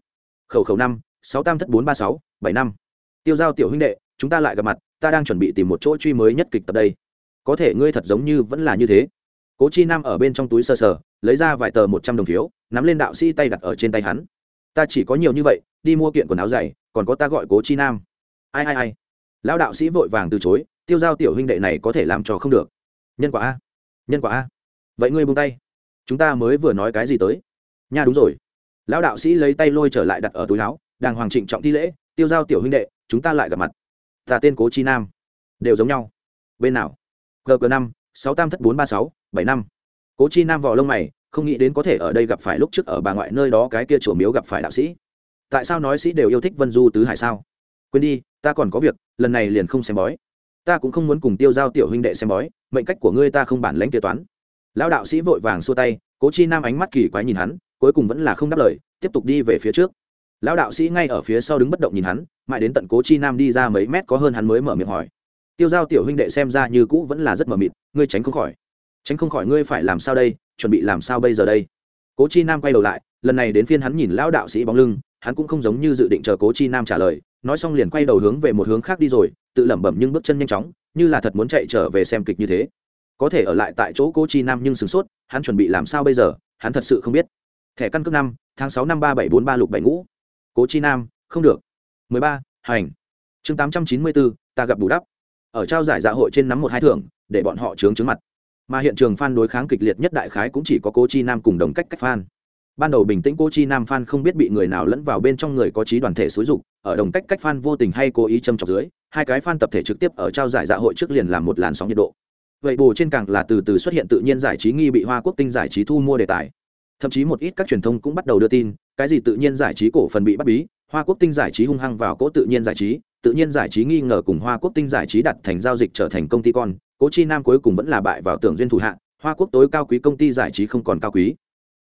Speaker 1: khẩu khẩu năm, sáu tam thất bốn ba sáu, bảy năm. Tiêu giao tiểu huynh đệ, chúng ta lại gặp mặt, ta đang chuẩn bị tìm một chỗ truy mới nhất kịch tập đây. Có thể ngươi thật giống như vẫn là như thế. Cố chi nam ở bên trong túi sờ sờ, lấy ra vài tờ một trăm đồng phiếu, nắm lên đạo sĩ tay đặt ở trên tay hắn. Ta chỉ có nhiều như vậy, đi mua kiện quần áo dày, còn có ta gọi cố chi nam. Ai ai ai. Lão đạo sĩ vội vàng từ chối, tiêu giao tiểu huynh đệ này có thể làm cho không được nhân quả a. Nhân quả a. Vậy ngươi buông tay. Chúng ta mới vừa nói cái gì tới? Nha, đúng rồi. Lão đạo sĩ lấy tay lôi trở lại đặt ở túi áo, đàng hoàng trịnh trọng thi lễ, tiêu giao tiểu huynh đệ, chúng ta lại gặp mặt. Ta tên cố chi nam. Đều giống nhau. Bên nào? Gg năm, sáu tam thất bốn ba sáu, bảy năm. Cố chi nam vò lông mày, không nghĩ đến có thể ở đây gặp phải lúc trước ở bà ngoại nơi đó cái kia chủ miếu gặp phải đạo sĩ. Tại sao nói sĩ đều yêu thích vân du tứ hải sao? Quên đi, ta còn có việc, lần này liền không xem bói. Ta cũng không muốn cùng tiêu giao tiểu huynh đệ xem bói mệnh cách của ngươi ta không bản lãnh kế toán. Lão đạo sĩ vội vàng xua tay, cố chi nam ánh mắt kỳ quái nhìn hắn, cuối cùng vẫn là không đáp lời, tiếp tục đi về phía trước. Lão đạo sĩ ngay ở phía sau đứng bất động nhìn hắn, mãi đến tận cố chi nam đi ra mấy mét có hơn hắn mới mở miệng hỏi. Tiêu giao tiểu huynh đệ xem ra như cũ vẫn là rất mờ mịt, ngươi tránh không khỏi. Tránh không khỏi ngươi phải làm sao đây, chuẩn bị làm sao bây giờ đây? Cố chi nam quay đầu lại, lần này đến phiên hắn nhìn lão đạo sĩ bóng lưng, hắn cũng không giống như dự định chờ cố chi nam trả lời, nói xong liền quay đầu hướng về một hướng khác đi rồi, tự lẩm bẩm nhưng bước chân nhanh chóng như là thật muốn chạy trở về xem kịch như thế. Có thể ở lại tại chỗ cố chi nam nhưng sửng sốt, hắn chuẩn bị làm sao bây giờ, hắn thật sự không biết. Thẻ căn cước năm, tháng sáu năm ba bảy bốn ba lục bảy ngũ. Cố chi nam, không được. Mười ba, hành. Chương tám trăm chín mươi bốn, ta gặp bù đắp. Ở trao giải dạ hội trên nắm một hai thưởng, để bọn họ trướng trướng mặt. Mà hiện trường f đối kháng kịch liệt nhất đại khái cũng chỉ có cố chi nam cùng đồng cách cách f ban đầu bình tĩnh cô chi nam phan không biết bị người nào lẫn vào bên trong người có trí đoàn thể xúi dục, ở đồng cách cách phan vô tình hay cố ý châm chọc dưới, hai cái phan tập thể trực tiếp ở trao giải dạ hội trước liền làm một làn sóng nhiệt độ. Vậy bù trên càng là từ từ xuất hiện tự nhiên giải trí nghi bị hoa quốc tinh giải trí thu mua đề tài. Thậm chí một ít các truyền thông cũng bắt đầu đưa tin, cái gì tự nhiên giải trí cổ phần bị bắt bí, hoa quốc tinh giải trí hung hăng vào cỗ tự nhiên giải trí, tự nhiên giải trí nghi ngờ cùng hoa quốc tinh giải trí đặt thành giao dịch trở thành công ty con cố chi nam cuối cùng vẫn là bại vào tưởng duyên thủ hạ, hoa quốc tối cao quý công ty giải trí không còn cao quý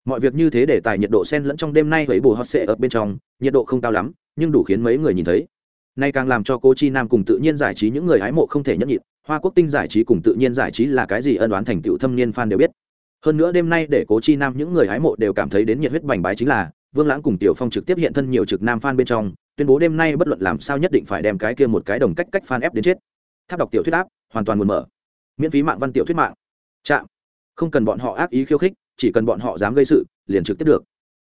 Speaker 1: mọi việc như thế để tài nhiệt độ sen lẫn trong đêm nay với bù hot sệ ở bên trong, nhiệt độ không cao lắm, nhưng đủ khiến mấy người nhìn thấy. Nay càng làm cho cố chi nam cùng tự nhiên giải trí những người hái mộ không thể nhẫn nhịn, hoa quốc tinh giải trí cùng tự nhiên giải trí là cái gì ân đoán thành tựu thâm niên fan đều biết. Hơn nữa đêm nay để cố chi nam những người hái mộ đều cảm thấy đến nhiệt huyết bành bái chính là, vương lãng cùng tiểu phong trực tiếp hiện thân nhiều trực nam fan bên trong, tuyên bố đêm nay bất luận làm sao nhất định phải đem cái kia một cái đồng cách cách fan ép đến chết. Tháp đọc tiểu thuyết áp hoàn toàn nguồn mở. Miễn phí mạng văn tiểu thuyết mạng. Chạm. Không cần bọn họ ác ý khiêu khích chỉ cần bọn họ dám gây sự, liền trực tiếp được.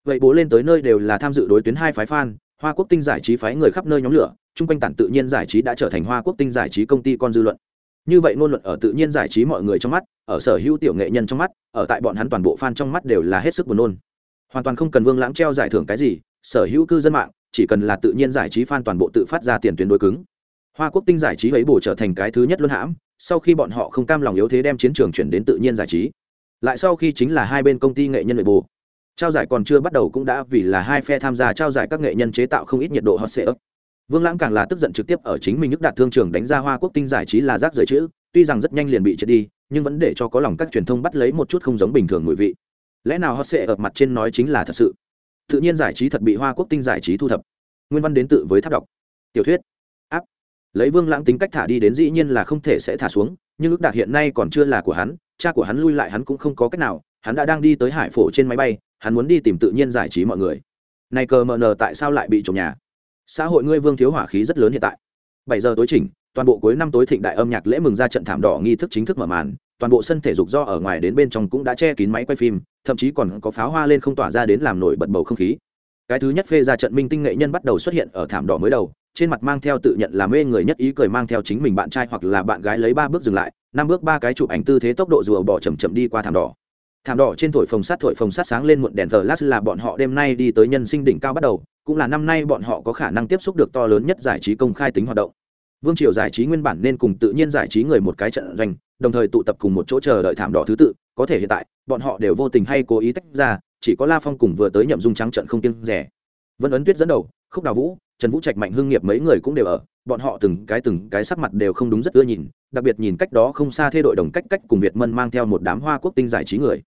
Speaker 1: Vậy bố lên tới nơi đều là tham dự đối tuyến hai phái fan, hoa quốc tinh giải trí phái người khắp nơi nhóm lửa, chung quanh tản tự nhiên giải trí đã trở thành hoa quốc tinh giải trí công ty con dư luận. Như vậy ngôn luận ở tự nhiên giải trí mọi người trong mắt, ở sở hữu tiểu nghệ nhân trong mắt, ở tại bọn hắn toàn bộ fan trong mắt đều là hết sức buồn nôn. Hoàn toàn không cần vương lãng treo giải thưởng cái gì, sở hữu cư dân mạng, chỉ cần là tự nhiên giải trí fan toàn bộ tự phát ra tiền tuyến đối cứng. Hoa quốc tinh giải trí ấy bổ trở thành cái thứ nhất luân hãm, sau khi bọn họ không cam lòng yếu thế đem chiến trường chuyển đến tự nhiên giải trí lại sau khi chính là hai bên công ty nghệ nhân nội bộ. Trao giải còn chưa bắt đầu cũng đã vì là hai phe tham gia trao giải các nghệ nhân chế tạo không ít nhiệt độ hot sệ ấp vương lãng càng là tức giận trực tiếp ở chính mình nước đạt thương trường đánh ra hoa quốc tinh giải trí là rác rưởi chữ, tuy rằng rất nhanh liền bị chết đi, nhưng vẫn để cho có lòng các truyền thông bắt lấy một chút không giống bình thường mùi vị. Lẽ nào hot sệ ập mặt trên nói chính là thật sự? Tự nhiên giải trí thật bị hoa quốc tinh giải trí thu thập. Nguyên văn đến tự với tháp đọc. Tiểu thuyết. Áp. Lấy vương lãng tính cách thả đi đến dĩ nhiên là không thể sẽ thả xuống nhưng ước đạt hiện nay còn chưa là của hắn, cha của hắn lui lại hắn cũng không có cách nào, hắn đã đang đi tới hải phổ trên máy bay, hắn muốn đi tìm tự nhiên giải trí mọi người. Này cờ mờ nờ tại sao lại bị trộm nhà? Xã hội ngươi vương thiếu hỏa khí rất lớn hiện tại. Bảy giờ tối chỉnh, toàn bộ cuối năm tối thịnh đại âm nhạc lễ mừng ra trận thảm đỏ nghi thức chính thức mở màn, toàn bộ sân thể dục do ở ngoài đến bên trong cũng đã che kín máy quay phim, thậm chí còn có pháo hoa lên không tỏa ra đến làm nổi bật bầu không khí. Cái thứ nhất phê ra trận minh tinh nghệ nhân bắt đầu xuất hiện ở thảm đỏ mới đầu trên mặt mang theo tự nhận là mê người nhất ý cười mang theo chính mình bạn trai hoặc là bạn gái lấy ba bước dừng lại, năm bước ba cái chụp ảnh tư thế tốc độ rùa bỏ chầm chậm đi qua thảm đỏ. Thảm đỏ trên thổi phồng sát thổi phồng sát sáng lên muộn đèn thờ lát là bọn họ đêm nay đi tới nhân sinh đỉnh cao bắt đầu, cũng là năm nay bọn họ có khả năng tiếp xúc được to lớn nhất giải trí công khai tính hoạt động. Vương triều giải trí nguyên bản nên cùng tự nhiên giải trí người một cái trận doanh, đồng thời tụ tập cùng một chỗ chờ đợi thảm đỏ thứ tự, có thể hiện tại, bọn họ đều vô tình hay cố ý tách ra, chỉ có la phong cùng vừa tới nhậm dung trắng trận không kiêng rẻ. Vân ấn tuyết dẫn đầu, khúc đào vũ trần vũ trạch mạnh hưng nghiệp mấy người cũng đều ở, bọn họ từng cái từng cái sắc mặt đều không đúng rất ưa nhìn, đặc biệt nhìn cách đó không xa thê đội đồng cách cách cùng việt mân mang theo một đám hoa quốc tinh giải trí người.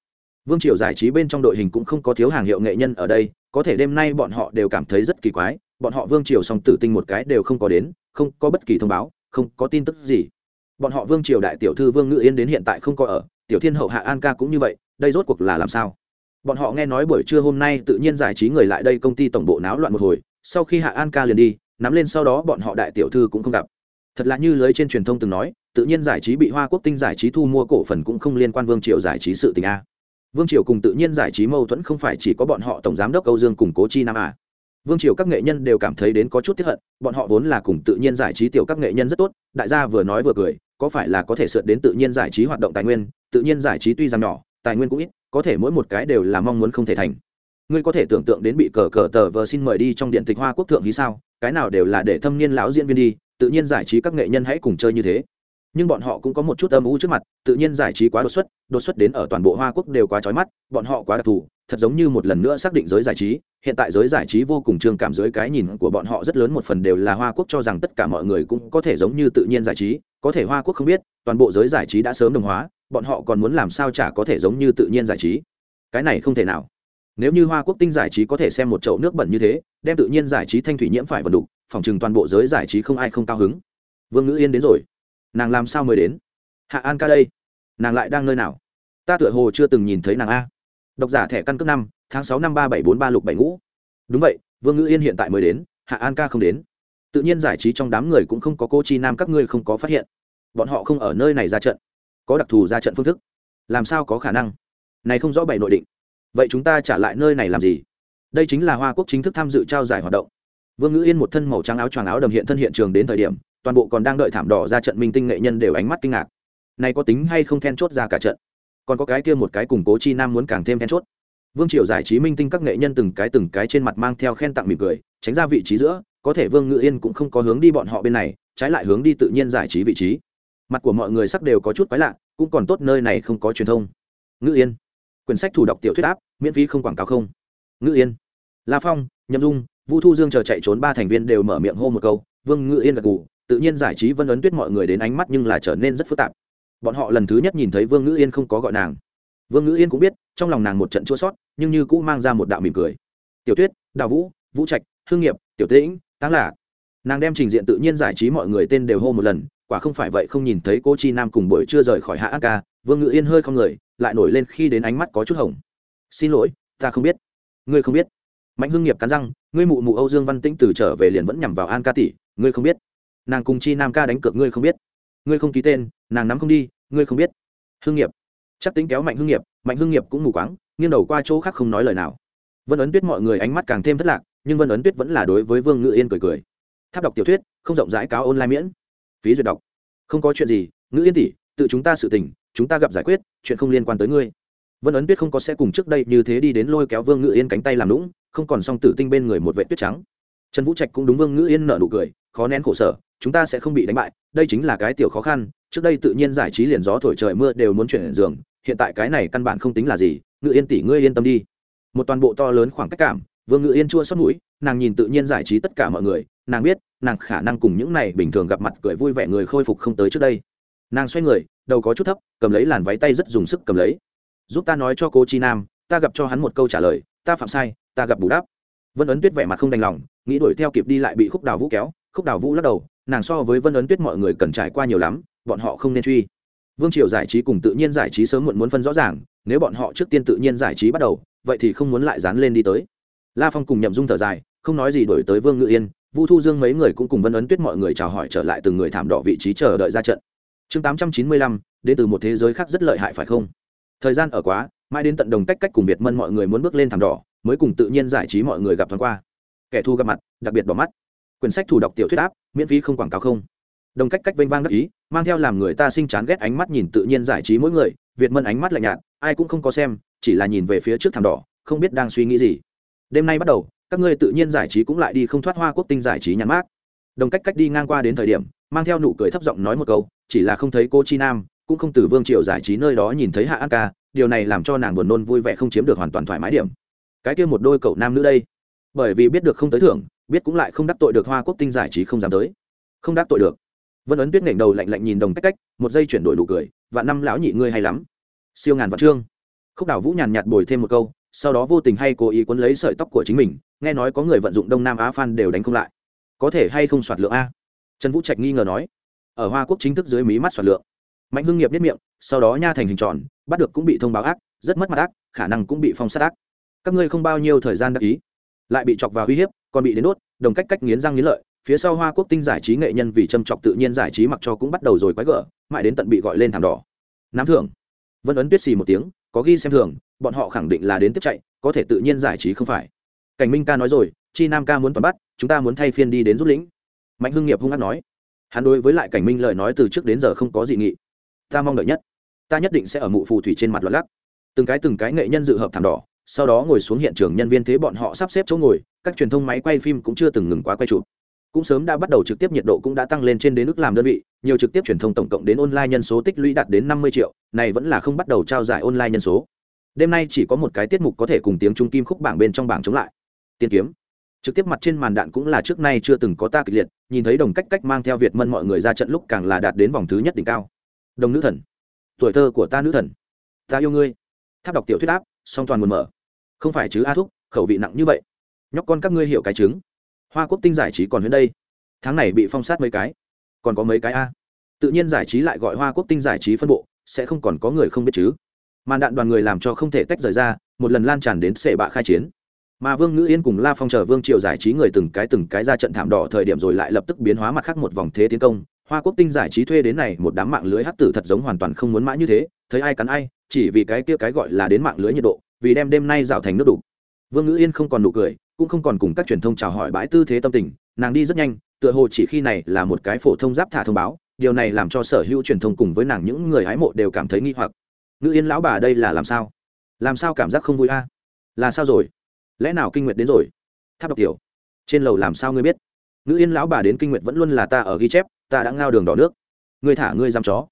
Speaker 1: Vương triều giải trí bên trong đội hình cũng không có thiếu hàng hiệu nghệ nhân ở đây, có thể đêm nay bọn họ đều cảm thấy rất kỳ quái, bọn họ vương triều song tử tinh một cái đều không có đến, không có bất kỳ thông báo, không có tin tức gì. Bọn họ vương triều đại tiểu thư vương ngự yên đến hiện tại không có ở, tiểu thiên hậu hạ an ca cũng như vậy, đây rốt cuộc là làm sao? Bọn họ nghe nói buổi trưa hôm nay tự nhiên giải trí người lại đây công ty tổng bộ náo loạn một hồi sau khi hạ an ca liền đi, nắm lên sau đó bọn họ đại tiểu thư cũng không gặp. Thật là như lưới trên truyền thông từng nói, tự nhiên giải trí bị hoa quốc tinh giải trí thu mua cổ phần cũng không liên quan vương triều giải trí sự tình a. Vương triều cùng tự nhiên giải trí mâu thuẫn không phải chỉ có bọn họ tổng giám đốc âu dương cùng cố chi nam à. Vương triều các nghệ nhân đều cảm thấy đến có chút tiếp hận, bọn họ vốn là cùng tự nhiên giải trí tiểu các nghệ nhân rất tốt, đại gia vừa nói vừa cười, có phải là có thể sượt đến tự nhiên giải trí hoạt động tài nguyên, tự nhiên giải trí tuy rằng nhỏ, tài nguyên cũng ít, có thể mỗi một cái đều là mong muốn không thể thành ngươi có thể tưởng tượng đến bị cờ cờ tờ vờ xin mời đi trong điện tịch hoa quốc thượng hí sao? Cái nào đều là để thâm niên lão diễn viên đi, tự nhiên giải trí các nghệ nhân hãy cùng chơi như thế. Nhưng bọn họ cũng có một chút âm u trước mặt, tự nhiên giải trí quá đột xuất đột xuất đến ở toàn bộ hoa quốc đều quá trói mắt, bọn họ quá đặc thù, thật giống như một lần nữa xác định giới giải trí, hiện tại giới giải trí vô cùng trương cảm dưới cái nhìn của bọn họ rất lớn một phần đều là hoa quốc cho rằng tất cả mọi người cũng có thể giống như tự nhiên giải trí, có thể hoa quốc không biết, toàn bộ giới giải trí đã sớm đồng hóa, bọn họ còn muốn làm sao chả có thể giống như tự nhiên giải trí. Cái này không thể nào nếu như hoa quốc tinh giải trí có thể xem một chậu nước bẩn như thế, đem tự nhiên giải trí thanh thủy nhiễm phải vần đục, phòng chừng toàn bộ giới giải trí không ai không cao hứng. Vương ngữ yên đến rồi. Nàng làm sao mới đến? Hạ an ca đây. Nàng lại đang nơi nào? Ta tựa hồ chưa từng nhìn thấy nàng a. Độc giả thẻ căn cước năm, tháng sáu năm ba bảy bốn ba lục bảy ngũ. Đúng vậy, vương ngữ yên hiện tại mới đến, hạ an ca không đến. Tự nhiên giải trí trong đám người cũng không có cô chi nam các ngươi không có phát hiện. Bọn họ không ở nơi này ra trận. Có đặc thù ra trận phương thức. Làm sao có khả năng? Này không rõ bảy nội định vậy chúng ta trả lại nơi này làm gì? Đây chính là hoa quốc chính thức tham dự trao giải hoạt động. Vương ngữ yên một thân màu trắng áo choàng áo đầm hiện thân hiện trường đến thời điểm, toàn bộ còn đang đợi thảm đỏ ra trận minh tinh nghệ nhân đều ánh mắt kinh ngạc. Này có tính hay không then chốt ra cả trận? Còn có cái kia một cái củng cố chi nam muốn càng thêm then chốt. Vương triều giải trí minh tinh các nghệ nhân từng cái từng cái trên mặt mang theo khen tặng mỉm cười, tránh ra vị trí giữa, có thể vương ngự yên cũng không có hướng đi bọn họ bên này, trái lại hướng đi tự nhiên giải trí vị trí. Mặt của mọi người sắc đều có chút quái lạ, cũng còn tốt nơi này không có truyền thông. Ngự yên quyển sách thủ đọc tiểu thuyết áp, miễn phí không quảng cáo không. Ngự yên. La phong, nhậm dung, vu thu dương chờ chạy trốn ba thành viên đều mở miệng hô một câu, vương ngự yên gật gù, tự nhiên giải trí vân ấn tuyết mọi người đến ánh mắt nhưng là trở nên rất phức tạp. Bọn họ lần thứ nhất nhìn thấy vương ngự yên không có gọi nàng. Vương ngự yên cũng biết, trong lòng nàng một trận chua sót, nhưng như cũng mang ra một đạo mỉm cười. Tiểu tuyết đào vũ vũ trạch hương nghiệp, tiểu tĩnh, táng lạ. Nàng đem trình diện tự nhiên giải trí mọi người tên đều hô một lần, quả không phải vậy không nhìn thấy cô chi nam cùng buổi chưa rời khỏi hạ ác ca vương Ngự yên hơi không người, lại nổi lên khi đến ánh mắt có chút hồng. Xin lỗi, ta không biết. Ngươi không biết. Mạnh hưng nghiệp cắn răng, ngươi mụ mụ âu dương văn tĩnh từ trở về liền vẫn nhằm vào an ca tỷ, ngươi không biết. Nàng cùng chi nam ca đánh cược ngươi không biết. Ngươi không ký tên, nàng nắm không đi, ngươi không biết. Hưng nghiệp. Chắc tính kéo mạnh hưng nghiệp, mạnh hưng nghiệp cũng mù quáng, nghiêng đầu qua chỗ khác không nói lời nào. Vân ấn tuyết mọi người ánh mắt càng thêm thất lạc, nhưng vân ấn tuyết vẫn là đối với vương ngự yên cười cười. Tháp đọc tiểu thuyết, không rộng rãi cáo online miễn. Phí duyệt đọc. Không có chuyện gì, Ngự yên tỷ, tự chúng ta sự tình chúng ta gặp giải quyết, chuyện không liên quan tới ngươi. Vân ấn tuyết không có sẽ cùng trước đây như thế đi đến lôi kéo vương ngự yên cánh tay làm lũng không còn song tử tinh bên người một vệ tuyết trắng. Trần vũ trạch cũng đúng vương ngự yên nở nụ cười, khó nén khổ sở, chúng ta sẽ không bị đánh bại, đây chính là cái tiểu khó khăn, trước đây tự nhiên giải trí liền gió thổi trời mưa đều muốn chuyển giường, hiện tại cái này căn bản không tính là gì, ngự yên tỷ ngươi yên tâm đi. Một toàn bộ to lớn khoảng cách cảm, vương ngự yên chua xót mũi, nàng nhìn tự nhiên giải trí tất cả mọi người, nàng biết, nàng khả năng cùng những này bình thường gặp mặt cười vui vẻ người khôi phục không tới trước đây. Nàng xoay người đầu có chút thấp, cầm lấy làn váy tay rất dùng sức cầm lấy. Giúp ta nói cho cô chi nam, ta gặp cho hắn một câu trả lời, ta phạm sai, ta gặp bù đắp. Vân ấn tuyết vẻ mặt không đành lòng, nghĩ đuổi theo kịp đi lại bị khúc đào vũ kéo, khúc đào vũ lắc đầu, nàng so với vân ấn tuyết mọi người cần trải qua nhiều lắm, bọn họ không nên truy. Vương triều giải trí cùng tự nhiên giải trí sớm muộn muốn phân rõ ràng, nếu bọn họ trước tiên tự nhiên giải trí bắt đầu, vậy thì không muốn lại dán lên đi tới. La phong cùng nhậm dung thở dài, không nói gì đổi tới vương ngự yên, vu thu dương mấy người cũng cùng vân ấn tuyết mọi người chào hỏi trở lại từng người thảm đỏ vị trí chờ đợi ra trận chương tám trăm chín mươi lăm, đến từ một thế giới khác rất lợi hại phải không? Thời gian ở quá, mãi đến tận đồng cách cách cùng việt mân mọi người muốn bước lên thảm đỏ, mới cùng tự nhiên giải trí mọi người gặp thoáng qua. Kẻ thu gặp mặt, đặc biệt bỏ mắt. Quyển sách thủ đọc tiểu thuyết áp, miễn phí không quảng cáo không. Đồng cách cách vênh vang đắc ý, mang theo làm người ta sinh chán ghét ánh mắt nhìn tự nhiên giải trí mỗi người, việt mân ánh mắt lạnh nhạt, ai cũng không có xem, chỉ là nhìn về phía trước thảm đỏ, không biết đang suy nghĩ gì. Đêm nay bắt đầu, các ngươi tự nhiên giải trí cũng lại đi không thoát hoa quốc tinh giải trí nhắn mát đồng cách cách đi ngang qua đến thời điểm, mang theo nụ cười thấp giọng nói một câu chỉ là không thấy cô chi nam, cũng không từ vương triều giải trí nơi đó nhìn thấy hạ an ca, điều này làm cho nàng buồn nôn vui vẻ không chiếm được hoàn toàn thoải mái điểm. Cái kia một đôi cậu nam nữ đây, bởi vì biết được không tới thưởng, biết cũng lại không đắc tội được hoa quốc tinh giải trí không dám tới. Không đắc tội được. Vân ấn tuyết nghển đầu lạnh lạnh nhìn đồng cách cách, một giây chuyển đổi đủ cười và năm lão nhị ngươi hay lắm. Siêu ngàn vạn trương. Khúc đảo vũ nhàn nhạt bồi thêm một câu, sau đó vô tình hay cố ý quấn lấy sợi tóc của chính mình, nghe nói có người vận dụng đông nam á phan đều đánh không lại. Có thể hay không soạt lượng a? Trần vũ trạch nghi ngờ nói ở hoa quốc chính thức dưới mí mắt soạt lượng. Mạnh hưng nghiệp biết miệng, sau đó nha thành hình tròn, bắt được cũng bị thông báo ác, rất mất mặt ác, khả năng cũng bị phong sát ác. Các ngươi không bao nhiêu thời gian đắc ý, lại bị chọc vào uy hiếp, còn bị đến đốt, đồng cách cách nghiến răng nghiến lợi, phía sau hoa quốc tinh giải trí nghệ nhân vì châm chọc tự nhiên giải trí mặc cho cũng bắt đầu rồi quái gở, mãi đến tận bị gọi lên thảm đỏ. Nắm thưởng. Vân ấn tuyết xì một tiếng, có ghi xem thường, bọn họ khẳng định là đến tiếp chạy, có thể tự nhiên giải trí không phải. Cảnh minh ca nói rồi, chi nam ca muốn toàn bắt, chúng ta muốn thay phiên đi đến rút lĩnh. Mạnh hưng nghiệp hung hát nói hắn đối với lại cảnh minh lời nói từ trước đến giờ không có dị nghị. Ta mong đợi nhất. Ta nhất định sẽ ở mụ phù thủy trên mặt lót lắc. Từng cái từng cái nghệ nhân dự hợp thảm đỏ, sau đó ngồi xuống hiện trường nhân viên thế bọn họ sắp xếp chỗ ngồi, các truyền thông máy quay phim cũng chưa từng ngừng quá quay chụp. Cũng sớm đã bắt đầu trực tiếp nhiệt độ cũng đã tăng lên trên đến nước làm đơn vị, nhiều trực tiếp truyền thông tổng cộng đến online nhân số tích lũy đạt đến năm mươi triệu, này vẫn là không bắt đầu trao giải online nhân số. Đêm nay chỉ có một cái tiết mục có thể cùng tiếng trung kim khúc bảng bên trong bảng chống lại. Tiên kiếm trực tiếp mặt trên màn đạn cũng là trước nay chưa từng có ta kịch liệt, nhìn thấy đồng cách cách mang theo việt mân mọi người ra trận lúc càng là đạt đến vòng thứ nhất đỉnh cao. Đồng nữ thần. Tuổi thơ của ta nữ thần. Ta yêu ngươi. Tháp đọc tiểu thuyết áp, song toàn nguồn mở. Không phải chứ a thúc, khẩu vị nặng như vậy. Nhóc con các ngươi hiểu cái chứng. Hoa quốc tinh giải trí còn huyện đây. Tháng này bị phong sát mấy cái. Còn có mấy cái a. Tự nhiên giải trí lại gọi hoa quốc tinh giải trí phân bộ, sẽ không còn có người không biết chứ. Màn đạn đoàn người làm cho không thể tách rời ra, một lần lan tràn đến sệ bạ khai chiến mà vương ngữ yên cùng la phong chờ vương triệu giải trí người từng cái từng cái ra trận thảm đỏ thời điểm rồi lại lập tức biến hóa mặt khác một vòng thế tiến công. Hoa quốc tinh giải trí thuê đến này một đám mạng lưới hát tử thật giống hoàn toàn không muốn mã như thế, thấy ai cắn ai, chỉ vì cái kia cái gọi là đến mạng lưới nhiệt độ, vì đem đêm nay rào thành nước đủ. Vương ngữ yên không còn nụ cười, cũng không còn cùng các truyền thông chào hỏi bãi tư thế tâm tình, nàng đi rất nhanh, tựa hồ chỉ khi này là một cái phổ thông giáp thả thông báo, điều này làm cho sở hữu truyền thông cùng với nàng những người hái mộ đều cảm thấy nghi hoặc. Ngữ yên, lão bà đây là làm sao? Làm sao cảm giác không vui a? Là sao rồi? Lẽ nào kinh nguyệt đến rồi? Tháp đọc tiểu, trên lầu làm sao ngươi biết? Ngữ yên lão bà đến kinh nguyệt vẫn luôn là ta ở ghi chép, ta đã ngao đường đỏ nước. Ngươi thả ngươi dám chó.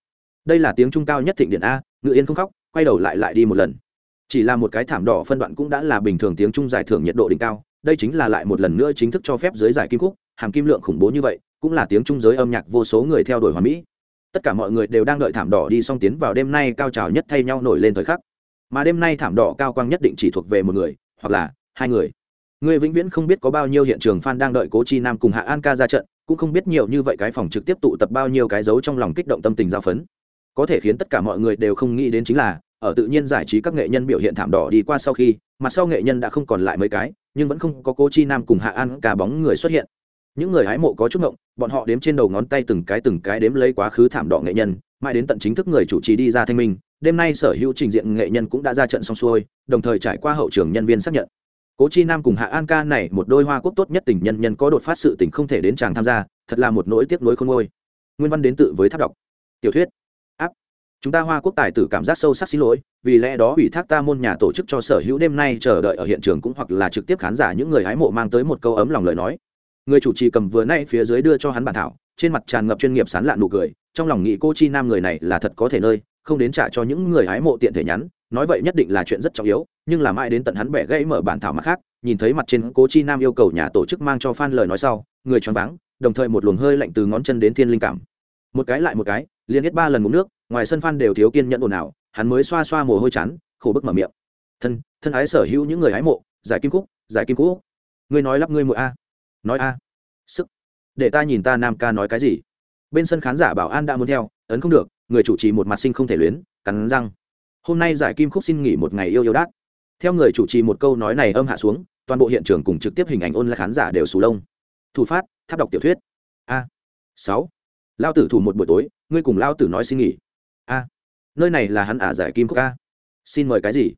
Speaker 1: Đây là tiếng trung cao nhất thịnh điện a, ngữ yên không khóc, quay đầu lại lại đi một lần. Chỉ là một cái thảm đỏ phân đoạn cũng đã là bình thường tiếng trung giải thưởng nhiệt độ đỉnh cao, đây chính là lại một lần nữa chính thức cho phép giới giải kim khúc, hàm kim lượng khủng bố như vậy, cũng là tiếng trung giới âm nhạc vô số người theo đuổi hoàn mỹ. Tất cả mọi người đều đang đợi thảm đỏ đi xong tiến vào đêm nay cao trào nhất thay nhau nổi lên thời khắc. Mà đêm nay thảm đỏ cao quang nhất định chỉ thuộc về một người, hoặc là hai người. Người vĩnh viễn không biết có bao nhiêu hiện trường fan đang đợi cố chi nam cùng hạ an ca ra trận, cũng không biết nhiều như vậy cái phòng trực tiếp tụ tập bao nhiêu cái dấu trong lòng kích động tâm tình giao phấn. Có thể khiến tất cả mọi người đều không nghĩ đến chính là, ở tự nhiên giải trí các nghệ nhân biểu hiện thảm đỏ đi qua sau khi mặt sau nghệ nhân đã không còn lại mấy cái, nhưng vẫn không có cố chi nam cùng hạ an cả bóng người xuất hiện. Những người hái mộ có chút ngộng, bọn họ đếm trên đầu ngón tay từng cái từng cái đếm lấy quá khứ thảm đỏ nghệ nhân, mãi đến tận chính thức người chủ trì đi ra thanh minh, đêm nay sở hữu trình diện nghệ nhân cũng đã ra trận xong xuôi, đồng thời trải qua hậu trường nhân viên xác nhận cố chi nam cùng hạ an ca này một đôi hoa quốc tốt nhất tình nhân nhân có đột phát sự tình không thể đến chàng tham gia, thật là một nỗi tiếc nuối khôn ngôi nguyên văn đến tự với tháp đọc. Tiểu thuyết. Áp. Chúng ta hoa quốc tài tử cảm giác sâu sắc xin lỗi, vì lẽ đó ủy thác ta môn nhà tổ chức cho sở hữu đêm nay chờ đợi ở hiện trường cũng hoặc là trực tiếp khán giả những người hái mộ mang tới một câu ấm lòng lời nói. Người chủ trì cầm vừa nay phía dưới đưa cho hắn bản thảo, trên mặt tràn ngập chuyên nghiệp sán lạn nụ cười, trong lòng nghĩ cô chi nam người này là thật có thể nơi, không đến trả cho những người hái mộ tiện thể nhắn nói vậy nhất định là chuyện rất trọng yếu, nhưng làm ai đến tận hắn bẻ gãy mở bản thảo mặt khác, nhìn thấy mặt trên cố chi nam yêu cầu nhà tổ chức mang cho f lời nói sau, người choáng váng, đồng thời một luồng hơi lạnh từ ngón chân đến thiên linh cảm. Một cái lại một cái, liên hết ba lần ngụm nước, ngoài sân phan đều thiếu kiên nhẫn ồn ào, hắn mới xoa xoa mồ hôi chán, khổ bức mở miệng. Thân thân ái sở hữu những người hái mộ, giải kim cúc giải kim cúc ngươi nói lắp ngươi mụi a. Nói a. Sức, để ta nhìn ta nam ca nói cái gì? Bên sân khán giả bảo an đã muốn theo, ấn không được, người chủ trì một mặt sinh không thể luyến, cắn răng hôm nay giải kim khúc xin nghỉ một ngày yêu yêu đát. Theo người chủ trì một câu nói này âm hạ xuống, toàn bộ hiện trường cùng trực tiếp hình ảnh ôn lại khán giả đều sù lông. Thủ phát, tháp đọc tiểu thuyết. A. Sáu. Lao tử thủ một buổi tối, ngươi cùng lao tử nói xin nghỉ. A. Nơi này là hắn ả giải kim khúc a. Xin mời cái gì?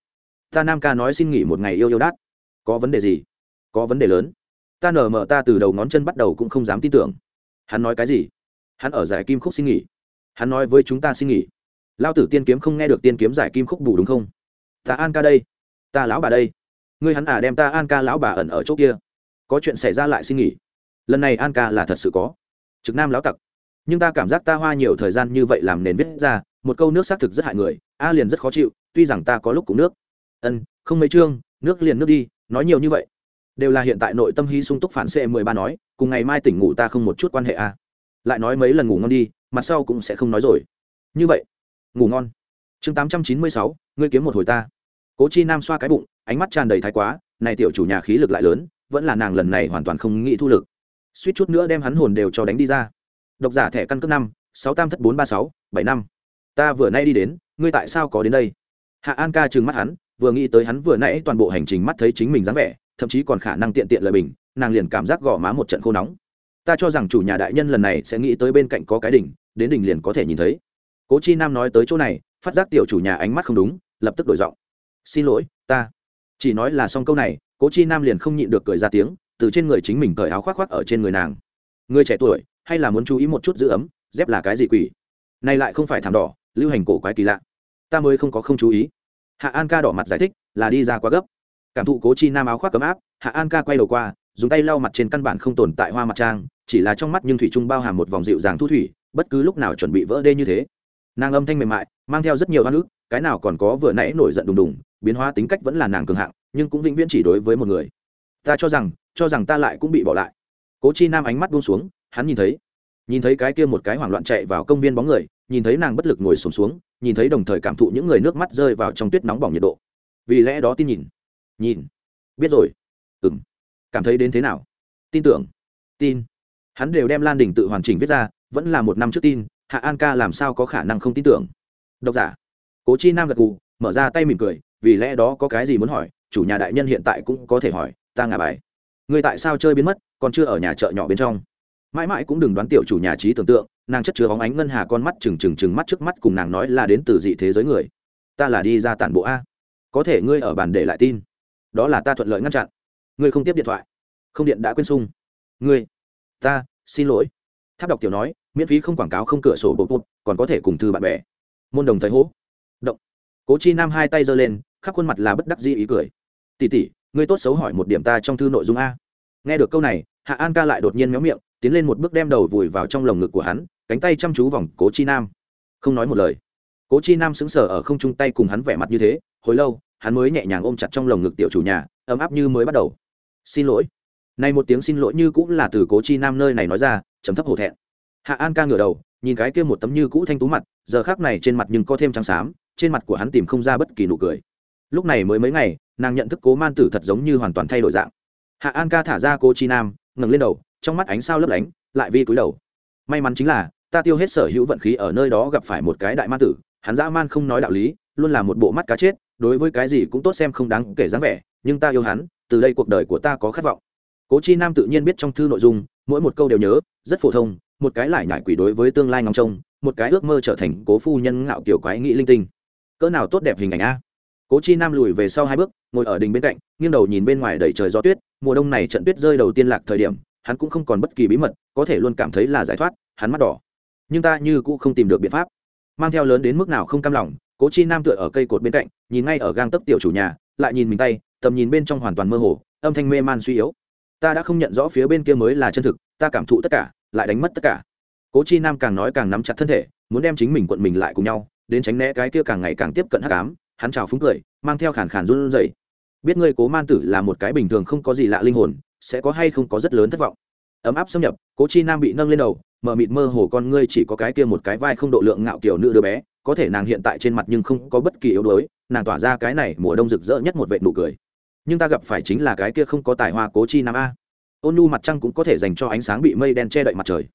Speaker 1: Ta nam ca nói xin nghỉ một ngày yêu yêu đát. Có vấn đề gì? Có vấn đề lớn. Ta nở mở ta từ đầu ngón chân bắt đầu cũng không dám tin tưởng. Hắn nói cái gì? Hắn ở giải kim khúc xin nghỉ. Hắn nói với chúng ta xin nghỉ lao tử tiên kiếm không nghe được tiên kiếm giải kim khúc bù đúng không? Ta an ca đây. Ta lão bà đây. Ngươi hắn à đem ta an ca lão bà ẩn ở chỗ kia. Có chuyện xảy ra lại xin nghỉ. Lần này an ca là thật sự có. Trực nam lão tặc. Nhưng ta cảm giác ta hoa nhiều thời gian như vậy làm nền viết ra, một câu nước xác thực rất hại người, a liền rất khó chịu, tuy rằng ta có lúc cũng nước. Ân, không mấy chương, nước liền nước đi, nói nhiều như vậy. Đều là hiện tại nội tâm hy sung túc phản xệ mười ba nói, cùng ngày mai tỉnh ngủ ta không một chút quan hệ a lại nói mấy lần ngủ ngon đi, mặt sau cũng sẽ không nói rồi. Như vậy ngủ ngon. Chương tám trăm chín mươi sáu, ngươi kiếm một hồi ta. Cố chi nam xoa cái bụng, ánh mắt tràn đầy thái quá, này tiểu chủ nhà khí lực lại lớn, vẫn là nàng lần này hoàn toàn không nghĩ thu lực. Suýt chút nữa đem hắn hồn đều cho đánh đi ra. Độc giả thẻ căn cước năm, sáu tam thất bốn ba sáu, bảy năm. Ta vừa nay đi đến, ngươi tại sao có đến đây? Hạ an ca trừng mắt hắn, vừa nghĩ tới hắn vừa nãy toàn bộ hành trình mắt thấy chính mình dáng vẻ, thậm chí còn khả năng tiện tiện lời bình, nàng liền cảm giác gõ má một trận khô nóng. Ta cho rằng chủ nhà đại nhân lần này sẽ nghĩ tới bên cạnh có cái đỉnh, đến đỉnh liền có thể nhìn thấy cố chi nam nói tới chỗ này, phát giác tiểu chủ nhà ánh mắt không đúng, lập tức đổi giọng. Xin lỗi, ta. Chỉ nói là xong câu này, cố chi nam liền không nhịn được cười ra tiếng, từ trên người chính mình cởi áo khoác khoác ở trên người nàng. Người trẻ tuổi, hay là muốn chú ý một chút giữ ấm, dép là cái gì quỷ? Này lại không phải thảm đỏ, lưu hành cổ quái kỳ lạ. Ta mới không có không chú ý. Hạ an ca đỏ mặt giải thích, là đi ra quá gấp. Cảm thụ cố chi nam áo khoác cấm áp, hạ an ca quay đầu qua, dùng tay lau mặt trên căn bản không tồn tại hoa mặt trang, chỉ là trong mắt nhưng thủy trung bao hàm một vòng dịu dàng thu thủy, bất cứ lúc nào chuẩn bị vỡ đê như thế nàng âm thanh mềm mại mang theo rất nhiều oan ức cái nào còn có vừa nãy nổi giận đùng đùng biến hóa tính cách vẫn là nàng cường hạng nhưng cũng vĩnh viễn chỉ đối với một người. Ta cho rằng cho rằng ta lại cũng bị bỏ lại. Cố chi nam ánh mắt buông xuống hắn nhìn thấy nhìn thấy cái kia một cái hoảng loạn chạy vào công viên bóng người nhìn thấy nàng bất lực ngồi sùng xuống, xuống nhìn thấy đồng thời cảm thụ những người nước mắt rơi vào trong tuyết nóng bỏng nhiệt độ. Vì lẽ đó tin nhìn nhìn biết rồi. Ừng cảm thấy đến thế nào? Tin tưởng. Tin. Hắn đều đem lan đình tự hoàn chỉnh viết ra vẫn là một năm trước tin hạ an ca làm sao có khả năng không tin tưởng? Độc giả. Cố chi nam gật gù, mở ra tay mỉm cười, vì lẽ đó có cái gì muốn hỏi, chủ nhà đại nhân hiện tại cũng có thể hỏi, ta ngả bài. Người tại sao chơi biến mất, còn chưa ở nhà chợ nhỏ bên trong? Mãi mãi cũng đừng đoán tiểu chủ nhà trí tưởng tượng, nàng chất chứa hóng ánh ngân hà con mắt trừng trừng trừng mắt trước mắt cùng nàng nói là đến từ dị thế giới người. Ta là đi ra tản bộ a. Có thể ngươi ở bàn để lại tin. Đó là ta thuận lợi ngăn chặn. Ngươi không tiếp điện thoại. Không điện đã quên sung. Ngươi. Ta, xin lỗi. Tháp đọc tiểu nói miễn phí không quảng cáo không cửa sổ bột bột, còn có thể cùng thư bạn bè. Môn đồng thời hố động. Cố chi nam hai tay giơ lên, khắp khuôn mặt là bất đắc dĩ ý cười. Tỉ tỉ ngươi tốt xấu hỏi một điểm ta trong thư nội dung a. Nghe được câu này, hạ an ca lại đột nhiên méo miệng, tiến lên một bước đem đầu vùi vào trong lồng ngực của hắn, cánh tay chăm chú vòng cố chi nam. Không nói một lời. Cố chi nam sững sờ ở không chung tay cùng hắn vẻ mặt như thế, hồi lâu, hắn mới nhẹ nhàng ôm chặt trong lồng ngực tiểu chủ nhà, ấm áp như mới bắt đầu. Xin lỗi. Này một tiếng xin lỗi như cũng là từ cố chi nam nơi này nói ra chấm thấp hổ thẹn hạ an ca ngửa đầu, nhìn cái kia một tấm như cũ thanh tú mặt, giờ khác này trên mặt nhưng có thêm trắng xám, trên mặt của hắn tìm không ra bất kỳ nụ cười. Lúc này mới mấy ngày, nàng nhận thức cố man tử thật giống như hoàn toàn thay đổi dạng. Hạ an ca thả ra cô chi nam, ngẩng lên đầu, trong mắt ánh sao lấp lánh, lại vi cúi đầu. May mắn chính là, ta tiêu hết sở hữu vận khí ở nơi đó gặp phải một cái đại man tử, hắn dã man không nói đạo lý, luôn là một bộ mắt cá chết, đối với cái gì cũng tốt xem không đáng kể dáng vẻ, nhưng ta yêu hắn, từ đây cuộc đời của ta có khát vọng. Cố chi nam tự nhiên biết trong thư nội dung, mỗi một câu đều nhớ, rất phổ thông một cái lại nhải quỷ đối với tương lai ngóng trông, một cái ước mơ trở thành cố phu nhân ngạo kiểu quái nghĩ linh tinh. Cỡ nào tốt đẹp hình ảnh a. Cố chi nam lùi về sau hai bước, ngồi ở đình bên cạnh, nghiêng đầu nhìn bên ngoài đầy trời gió tuyết, mùa đông này trận tuyết rơi đầu tiên lạc thời điểm, hắn cũng không còn bất kỳ bí mật, có thể luôn cảm thấy là giải thoát, hắn mắt đỏ. Nhưng ta như cũng không tìm được biện pháp. Mang theo lớn đến mức nào không cam lòng, cố chi nam tựa ở cây cột bên cạnh, nhìn ngay ở gang tấc tiểu chủ nhà, lại nhìn mình tay, tầm nhìn bên trong hoàn toàn mơ hồ, âm thanh mê man suy yếu. Ta đã không nhận rõ phía bên kia mới là chân thực, ta cảm thụ tất cả lại đánh mất tất cả. Cố chi nam càng nói càng nắm chặt thân thể, muốn đem chính mình quận mình lại cùng nhau, đến tránh né cái kia càng ngày càng tiếp cận hắc ám, hắn chào phúng cười, mang theo khàn khàn run rẩy. Biết ngươi cố man tử là một cái bình thường không có gì lạ linh hồn, sẽ có hay không có rất lớn thất vọng. Ấm áp xâm nhập, cố chi nam bị nâng lên đầu, mở mịt mơ hồ con ngươi chỉ có cái kia một cái vai không độ lượng ngạo kiểu nữ đứa bé, có thể nàng hiện tại trên mặt nhưng không có bất kỳ yếu đuối, nàng tỏa ra cái này mùa đông rực rỡ nhất một vệ nụ cười. Nhưng ta gặp phải chính là cái kia không có tài hoa cố chi nam a ôn nu mặt trăng cũng có thể dành cho ánh sáng bị mây đen che đậy mặt trời.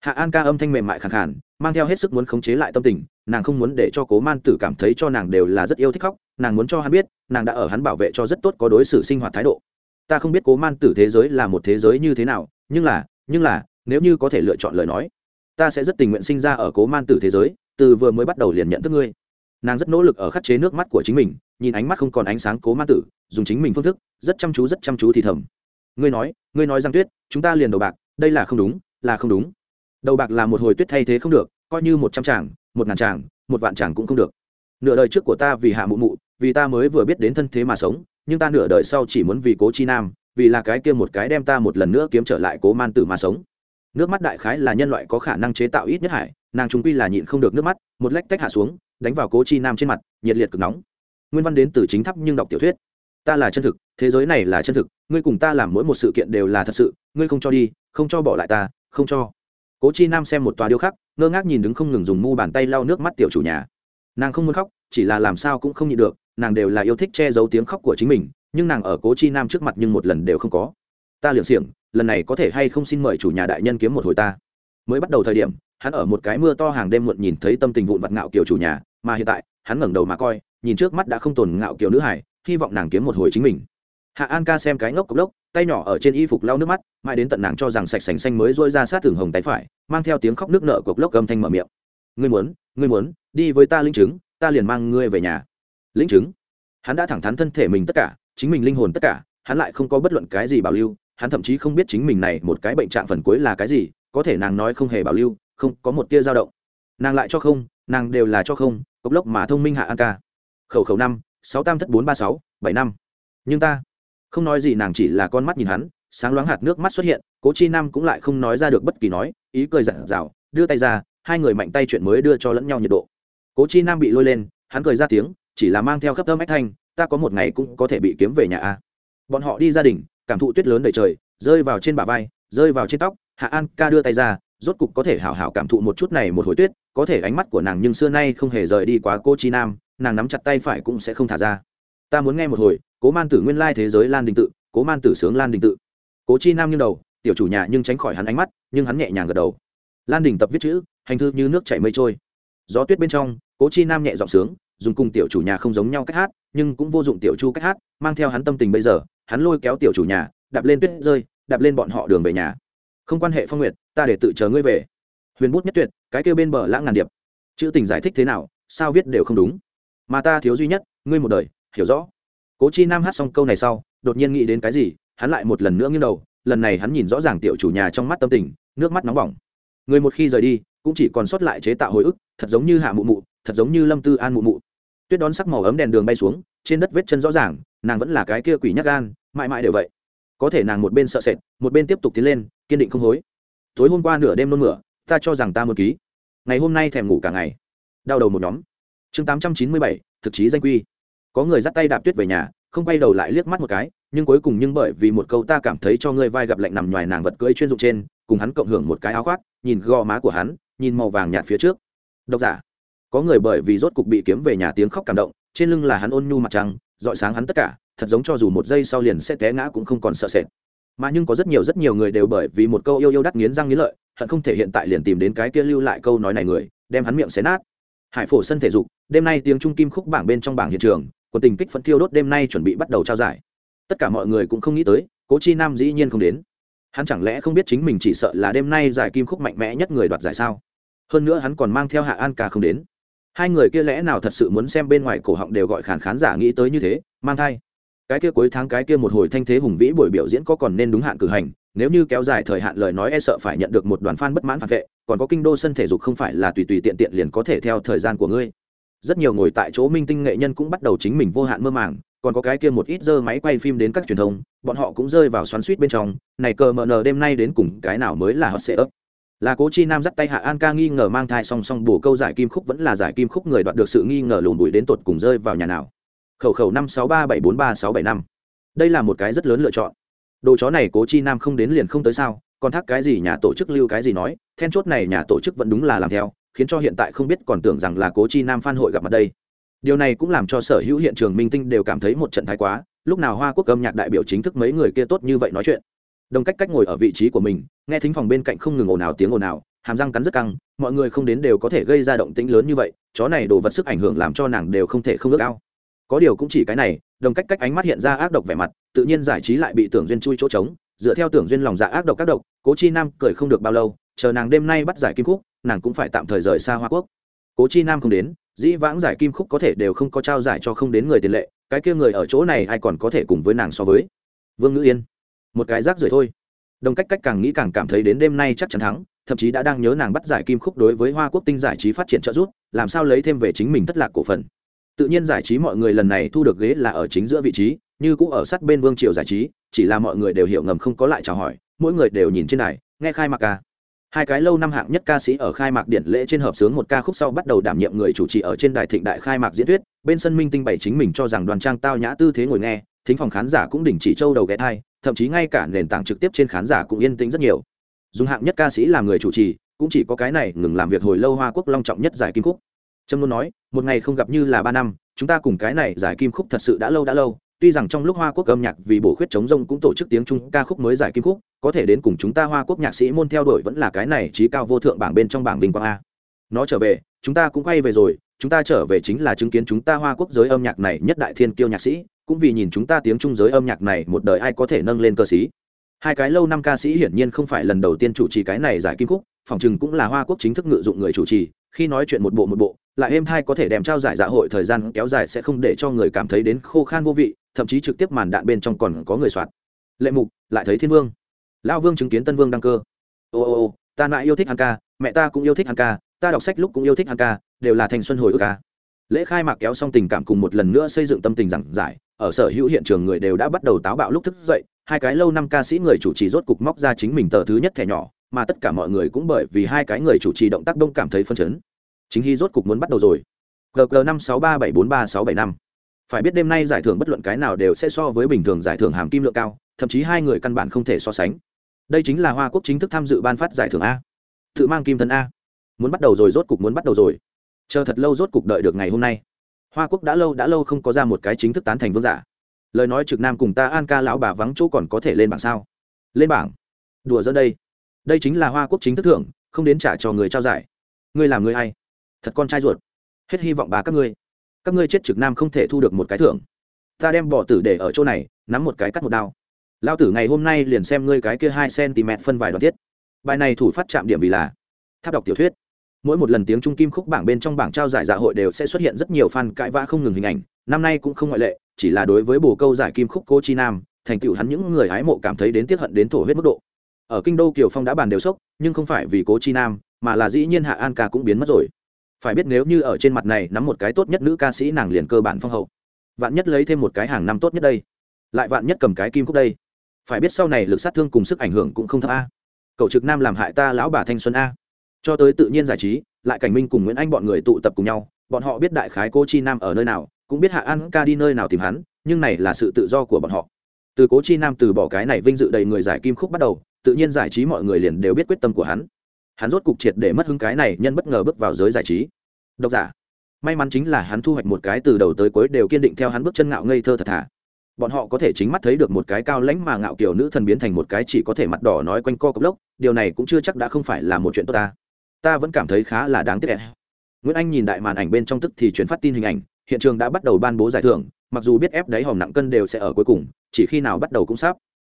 Speaker 1: Hạ an ca âm thanh mềm mại khẳng khản mang theo hết sức muốn khống chế lại tâm tình, nàng không muốn để cho cố man tử cảm thấy cho nàng đều là rất yêu thích khóc, nàng muốn cho hắn biết, nàng đã ở hắn bảo vệ cho rất tốt có đối xử sinh hoạt thái độ. Ta không biết cố man tử thế giới là một thế giới như thế nào, nhưng là nhưng là, nếu như có thể lựa chọn lời nói, ta sẽ rất tình nguyện sinh ra ở cố man tử thế giới, từ vừa mới bắt đầu liền nhận thức ngươi. Nàng rất nỗ lực ở khắc chế nước mắt của chính mình, nhìn ánh mắt không còn ánh sáng cố man tử, dùng chính mình phương thức, rất chăm chú, rất chăm chú thì thầm ngươi nói ngươi nói rằng tuyết, chúng ta liền đầu bạc, đây là không đúng, là không đúng. Đầu bạc là một hồi tuyết thay thế không được, coi như một trăm tràng, một ngàn tràng, một vạn tràng cũng không được. Nửa đời trước của ta vì hạ mụ mụ, vì ta mới vừa biết đến thân thế mà sống, nhưng ta nửa đời sau chỉ muốn vì cố chi nam, vì là cái kia một cái đem ta một lần nữa kiếm trở lại cố man tử mà sống. Nước mắt đại khái là nhân loại có khả năng chế tạo ít nhất hải, nàng trung quy là nhịn không được nước mắt, một lách tách hạ xuống, đánh vào cố chi nam trên mặt, nhiệt liệt cực nóng. Nguyên văn đến từ chính thắp nhưng đọc tiểu thuyết ta là chân thực, thế giới này là chân thực, ngươi cùng ta làm mỗi một sự kiện đều là thật sự, ngươi không cho đi, không cho bỏ lại ta, không cho. Cố chi nam xem một tòa điêu khắc, ngơ ngác nhìn đứng không ngừng dùng mu bàn tay lau nước mắt tiểu chủ nhà. Nàng không muốn khóc, chỉ là làm sao cũng không nhịn được, nàng đều là yêu thích che giấu tiếng khóc của chính mình, nhưng nàng ở cố chi nam trước mặt nhưng một lần đều không có. Ta liền xiềng, lần này có thể hay không xin mời chủ nhà đại nhân kiếm một hồi ta. Mới bắt đầu thời điểm, hắn ở một cái mưa to hàng đêm muộn nhìn thấy tâm tình vụn vặt ngạo kiểu chủ nhà, mà hiện tại, hắn ngẩng đầu mà coi, nhìn trước mắt đã không tồn ngạo kiểu nữ hải hy vọng nàng kiếm một hồi chính mình. Hạ an ca xem cái ngốc cốc lốc, tay nhỏ ở trên y phục lau nước mắt, mãi đến tận nàng cho rằng sạch sành xanh mới dôi ra sát thường hồng tay phải, mang theo tiếng khóc nước nợ cộc lốc gầm thanh mở miệng. Ngươi muốn ngươi muốn, đi với ta linh chứng, ta liền mang ngươi về nhà. Linh chứng? Hắn đã thẳng thắn thân thể mình tất cả, chính mình linh hồn tất cả, hắn lại không có bất luận cái gì bảo lưu, hắn thậm chí không biết chính mình này một cái bệnh trạng phần cuối là cái gì, có thể nàng nói không hề bảo lưu, không, có một tia dao động. Nàng lại cho không, nàng đều là cho không cốc lốc mà thông minh hạ an ca. Khẩu khẩu năm sáu tam thất bốn ba sáu, bảy năm. Nhưng ta không nói gì, nàng chỉ là con mắt nhìn hắn, sáng loáng hạt nước mắt xuất hiện, cố chi nam cũng lại không nói ra được bất kỳ nói, ý cười dặn dào đưa tay ra, hai người mạnh tay chuyện mới đưa cho lẫn nhau nhiệt độ. Cố chi nam bị lôi lên, hắn cười ra tiếng, chỉ là mang theo khắp thơm ách thanh, ta có một ngày cũng có thể bị kiếm về nhà a. Bọn họ đi gia đình, cảm thụ tuyết lớn đầy trời, rơi vào trên bả vai, rơi vào trên tóc, hạ an ca đưa tay ra rốt cục có thể hảo hảo cảm thụ một chút này một hồi tuyết, có thể ánh mắt của nàng nhưng xưa nay không hề rời đi quá cô chi nam, nàng nắm chặt tay phải cũng sẽ không thả ra. Ta muốn nghe một hồi, cố man tử nguyên lai thế giới lan đình tự, cố man tử sướng lan đình tự. Cố chi nam nghiêng đầu, tiểu chủ nhà nhưng tránh khỏi hắn ánh mắt, nhưng hắn nhẹ nhàng gật đầu. Lan đình tập viết chữ, hành thư như nước chảy mây trôi. Gió tuyết bên trong, cố chi nam nhẹ giọng sướng, dùng cùng tiểu chủ nhà không giống nhau cách hát, nhưng cũng vô dụng tiểu chu cách hát, mang theo hắn tâm tình bây giờ, hắn lôi kéo tiểu chủ nhà, đạp lên tuyết rơi, đạp lên bọn họ đường về nhà không quan hệ phong nguyệt, ta để tự chờ ngươi về. Huyền bút nhất tuyệt, cái kêu bên bờ lãng ngàn điệp. Chữ tình giải thích thế nào, sao viết đều không đúng. Mà ta thiếu duy nhất, ngươi một đời, hiểu rõ. Cố chi nam hát xong câu này sau, đột nhiên nghĩ đến cái gì, hắn lại một lần nữa nghiêng đầu, lần này hắn nhìn rõ ràng tiểu chủ nhà trong mắt tâm tình, nước mắt nóng bỏng. Người một khi rời đi, cũng chỉ còn sót lại chế tạo hồi ức, thật giống như hạ mụ mụ, thật giống như lâm tư an mụ mụ. Tuyết đón sắc màu ấm đèn đường bay xuống, trên đất vết chân rõ ràng, nàng vẫn là cái kia quỷ nhắc gan, mãi mãi đều vậy có thể nàng một bên sợ sệt, một bên tiếp tục tiến lên, kiên định không hối. Tối hôm qua nửa đêm nôn mửa, ta cho rằng ta một ký. Ngày hôm nay thèm ngủ cả ngày. Đau đầu một nhóm. Chương tám trăm chín mươi bảy, thực chí danh quy. Có người dắt tay đạp tuyết về nhà, không quay đầu lại liếc mắt một cái, nhưng cuối cùng nhưng bởi vì một câu ta cảm thấy cho ngươi vai gặp lạnh nằm ngoài nàng vật cưỡi chuyên dụng trên, cùng hắn cộng hưởng một cái áo khoác, nhìn gò má của hắn, nhìn màu vàng nhạt phía trước. Độc giả. Có người bởi vì rốt cục bị kiếm về nhà tiếng khóc cảm động, trên lưng là hắn ôn nhu mặt trăng, dọi sáng hắn tất cả thật giống cho dù một giây sau liền sẽ té ngã cũng không còn sợ sệt. Mà nhưng có rất nhiều rất nhiều người đều bởi vì một câu yêu yêu đắt nghiến răng nghiến lợi, hận không thể hiện tại liền tìm đến cái kia lưu lại câu nói này người, đem hắn miệng xé nát. Hải phổ sân thể dục, đêm nay tiếng trung kim khúc bảng bên trong bảng hiện trường của tình kích phấn thiêu đốt đêm nay chuẩn bị bắt đầu trao giải. Tất cả mọi người cũng không nghĩ tới, cố chi nam dĩ nhiên không đến. Hắn chẳng lẽ không biết chính mình chỉ sợ là đêm nay giải kim khúc mạnh mẽ nhất người đoạt giải sao? Hơn nữa hắn còn mang theo hạ an ca không đến. Hai người kia lẽ nào thật sự muốn xem bên ngoài cổ họng đều gọi khán khán giả nghĩ tới như thế, mang thai cái kia cuối tháng cái kia một hồi thanh thế hùng vĩ buổi biểu diễn có còn nên đúng hạn cử hành, nếu như kéo dài thời hạn lời nói e sợ phải nhận được một đoàn fan bất mãn phản vệ, còn có kinh đô sân thể dục không phải là tùy tùy tiện tiện liền có thể theo thời gian của ngươi. Rất nhiều ngồi tại chỗ minh tinh nghệ nhân cũng bắt đầu chính mình vô hạn mơ màng, còn có cái kia một ít dơ máy quay phim đến các truyền thông, bọn họ cũng rơi vào xoắn suýt bên trong, này cờ mờ nờ đêm nay đến cùng cái nào mới là hot sẽ ấp là cố chi nam dắt tay hạ an ca nghi ngờ mang thai song song bổ câu giải kim khúc vẫn là giải kim khúc người đoạt được sự nghi ngờ lùn bụi đến tột cùng rơi vào nhà nào? Khẩu khẩu năm sáu ba bảy bốn ba sáu bảy năm. Đây là một cái rất lớn lựa chọn. Đồ chó này cố chi nam không đến liền không tới sao, còn thác cái gì nhà tổ chức lưu cái gì nói, then chốt này nhà tổ chức vẫn đúng là làm theo, khiến cho hiện tại không biết còn tưởng rằng là cố chi nam phan hội gặp mặt đây. Điều này cũng làm cho sở hữu hiện trường minh tinh đều cảm thấy một trận thái quá, lúc nào hoa quốc âm nhạc đại biểu chính thức mấy người kia tốt như vậy nói chuyện. Đồng cách cách ngồi ở vị trí của mình, nghe thính phòng bên cạnh không ngừng ồn ào tiếng ồn ào, hàm răng cắn rất căng, mọi người không đến đều có thể gây ra động tĩnh lớn như vậy, chó này đồ vật sức ảnh hưởng làm cho nàng đều không thể không ước ao có điều cũng chỉ cái này, đồng cách cách ánh mắt hiện ra ác độc vẻ mặt, tự nhiên giải trí lại bị tưởng duyên chui chỗ trống, dựa theo tưởng duyên lòng dạ ác độc các độc, cố chi nam cười không được bao lâu, chờ nàng đêm nay bắt giải kim khúc, nàng cũng phải tạm thời rời xa hoa quốc. Cố chi nam không đến, dĩ vãng giải kim khúc có thể đều không có trao giải cho không đến người tiền lệ, cái kia người ở chỗ này ai còn có thể cùng với nàng so với? Vương ngữ yên, một cái rác rưởi thôi. Đồng cách cách càng nghĩ càng cảm thấy đến đêm nay chắc chắn thắng, thậm chí đã đang nhớ nàng bắt giải kim khúc đối với hoa quốc tinh giải trí phát triển trợ giúp, làm sao lấy thêm về chính mình thất lạc cổ phần tự nhiên giải trí mọi người lần này thu được ghế là ở chính giữa vị trí như cũ ở sát bên vương triều giải trí chỉ là mọi người đều hiểu ngầm không có lại chào hỏi mỗi người đều nhìn trên này, nghe khai mạc ca. Hai cái lâu năm hạng nhất ca sĩ ở khai mạc điện lễ trên hợp sướng một ca khúc sau bắt đầu đảm nhiệm người chủ trì ở trên đài thịnh đại khai mạc diễn thuyết bên sân minh tinh bày chính mình cho rằng đoàn trang tao nhã tư thế ngồi nghe thính phòng khán giả cũng đình chỉ châu đầu ghé thai thậm chí ngay cả nền tảng trực tiếp trên khán giả cũng yên tĩnh rất nhiều. Dùng hạng nhất ca sĩ làm người chủ trì cũng chỉ có cái này ngừng làm việc hồi lâu hoa quốc long trọng nhất giải kim khúc trâm luôn nói, một ngày không gặp như là ba năm, chúng ta cùng cái này giải kim khúc thật sự đã lâu đã lâu, tuy rằng trong lúc hoa quốc âm nhạc vì bổ khuyết chống rông cũng tổ chức tiếng trung ca khúc mới giải kim khúc, có thể đến cùng chúng ta hoa quốc nhạc sĩ môn theo đuổi vẫn là cái này trí cao vô thượng bảng bên trong bảng vinh quang a. Nó trở về, chúng ta cũng quay về rồi, chúng ta trở về chính là chứng kiến chúng ta hoa quốc giới âm nhạc này nhất đại thiên kiêu nhạc sĩ, cũng vì nhìn chúng ta tiếng trung giới âm nhạc này một đời ai có thể nâng lên cơ sĩ. Hai cái lâu năm ca sĩ hiển nhiên không phải lần đầu tiên chủ trì cái này giải kim khúc, phòng chừng cũng là hoa quốc chính thức ngự dụng người chủ trì, khi nói chuyện một bộ một bộ lại êm thai có thể đem trao giải dạ hội thời gian kéo dài sẽ không để cho người cảm thấy đến khô khan vô vị, thậm chí trực tiếp màn đạn bên trong còn có người soạt. Lệ mục, lại thấy thiên vương. Lão vương chứng kiến tân vương đăng cơ. Ô ô ô, ta lại yêu thích ăn ca, mẹ ta cũng yêu thích ăn ca, ta đọc sách lúc cũng yêu thích ăn ca, đều là thành xuân hồi ước ca. Lễ khai mạc kéo xong tình cảm cùng một lần nữa xây dựng tâm tình giảng giải, ở sở hữu hiện trường người đều đã bắt đầu táo bạo lúc thức dậy, hai cái lâu năm ca sĩ người chủ trì rốt cục móc ra chính mình tờ thứ nhất thẻ nhỏ, mà tất cả mọi người cũng bởi vì hai cái người chủ trì động tác đông cảm thấy phân chấn chính hy rốt cục muốn bắt đầu rồi. Gg năm sáu ba bảy bốn ba sáu bảy năm. Phải biết đêm nay giải thưởng bất luận cái nào đều sẽ so với bình thường giải thưởng hàm kim lượng cao, thậm chí hai người căn bản không thể so sánh. Đây chính là hoa quốc chính thức tham dự ban phát giải thưởng a. Tự mang kim thân a. Muốn bắt đầu rồi, rốt cục muốn bắt đầu rồi. Chờ thật lâu, rốt cục đợi được ngày hôm nay. Hoa quốc đã lâu đã lâu không có ra một cái chính thức tán thành vương giả. Lời nói trực nam cùng ta an ca lão bà vắng chỗ còn có thể lên bảng sao? Lên bảng? Đùa dẫn đây. Đây chính là hoa quốc chính thức thưởng, không đến trả cho người trao giải. Ngươi làm người hay thật con trai ruột. Hết hy vọng bà các ngươi. Các ngươi chết trực nam không thể thu được một cái thưởng. Ta đem bỏ tử để ở chỗ này, nắm một cái cắt một đao. Lao tử ngày hôm nay liền xem ngươi cái kia hai cm phân vài đoạn thiết bài này thủ phát chạm điểm vì là tháp đọc tiểu thuyết. Mỗi một lần tiếng trung kim khúc bảng bên trong bảng trao giải dạ hội đều sẽ xuất hiện rất nhiều fan cãi vã không ngừng hình ảnh. Năm nay cũng không ngoại lệ, chỉ là đối với bồ câu giải kim khúc cô chi nam, thành tựu hắn những người hái mộ cảm thấy đến tiết hận đến thổ huyết mức độ. Ở kinh đô kiều phong đã bàn đều sốc, nhưng không phải vì cố chi nam, mà là dĩ nhiên hạ an ca cũng biến mất rồi phải biết nếu như ở trên mặt này nắm một cái tốt nhất nữ ca sĩ nàng liền cơ bản phong hậu. Vạn nhất lấy thêm một cái hàng năm tốt nhất đây. Lại vạn nhất cầm cái kim khúc đây. Phải biết sau này lực sát thương cùng sức ảnh hưởng cũng không thấp a. Cậu trực nam làm hại ta lão bà thanh xuân a. Cho tới tự nhiên giải trí, lại cảnh minh cùng nguyễn anh bọn người tụ tập cùng nhau, bọn họ biết đại khái cô chi nam ở nơi nào, cũng biết hạ an ca đi nơi nào tìm hắn, nhưng này là sự tự do của bọn họ. Từ cố chi nam từ bỏ cái này vinh dự đầy người giải kim khúc bắt đầu, tự nhiên giải trí mọi người liền đều biết quyết tâm của hắn hắn rốt cục triệt để mất hứng cái này nhân bất ngờ bước vào giới giải trí. Độc giả, may mắn chính là hắn thu hoạch một cái từ đầu tới cuối đều kiên định theo hắn bước chân ngạo ngây thơ thật thà. Bọn họ có thể chính mắt thấy được một cái cao lãnh mà ngạo kiểu nữ thần biến thành một cái chỉ có thể mặt đỏ nói quanh co cốc lốc, điều này cũng chưa chắc đã không phải là một chuyện tốt ta. Ta vẫn cảm thấy khá là đáng tiếc. Nguyễn anh nhìn đại màn ảnh bên trong tức thì chuyển phát tin hình ảnh, hiện trường đã bắt đầu ban bố giải thưởng, mặc dù biết ép đáy hòm nặng cân đều sẽ ở cuối cùng, chỉ khi nào bắt đầu cũng sắp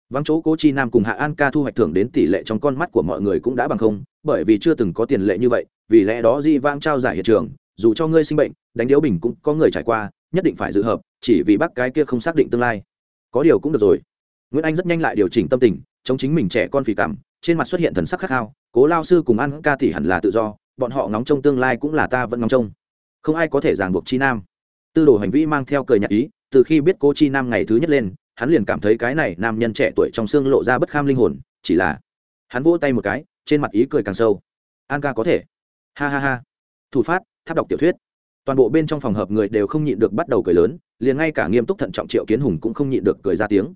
Speaker 1: vắng chỗ cố chi nam cùng hạ an ca thu hoạch thưởng đến tỷ lệ trong con mắt của mọi người cũng đã bằng không, bởi vì chưa từng có tiền lệ như vậy, vì lẽ đó di vang trao giải hiện trường, dù cho ngươi sinh bệnh, đánh điếu bình cũng có người trải qua, nhất định phải dự hợp, chỉ vì bác cái kia không xác định tương lai. Có điều cũng được rồi. Nguyễn anh rất nhanh lại điều chỉnh tâm tình, chống chính mình trẻ con phì cảm, trên mặt xuất hiện thần sắc khát khao, cố lao sư cùng An ca thì hẳn là tự do, bọn họ ngóng trông tương lai cũng là ta vẫn ngóng trông. Không ai có thể ràng buộc chi nam. Tư đồ hành vi mang theo cười nhạc ý, từ khi biết cô chi nam ngày thứ nhất lên hắn liền cảm thấy cái này nam nhân trẻ tuổi trong xương lộ ra bất kham linh hồn, chỉ là hắn vỗ tay một cái, trên mặt ý cười càng sâu. An ca có thể. Ha ha ha. Thủ phát, tháp đọc tiểu thuyết. Toàn bộ bên trong phòng hợp người đều không nhịn được bắt đầu cười lớn, liền ngay cả nghiêm túc thận trọng triệu kiến hùng cũng không nhịn được cười ra tiếng.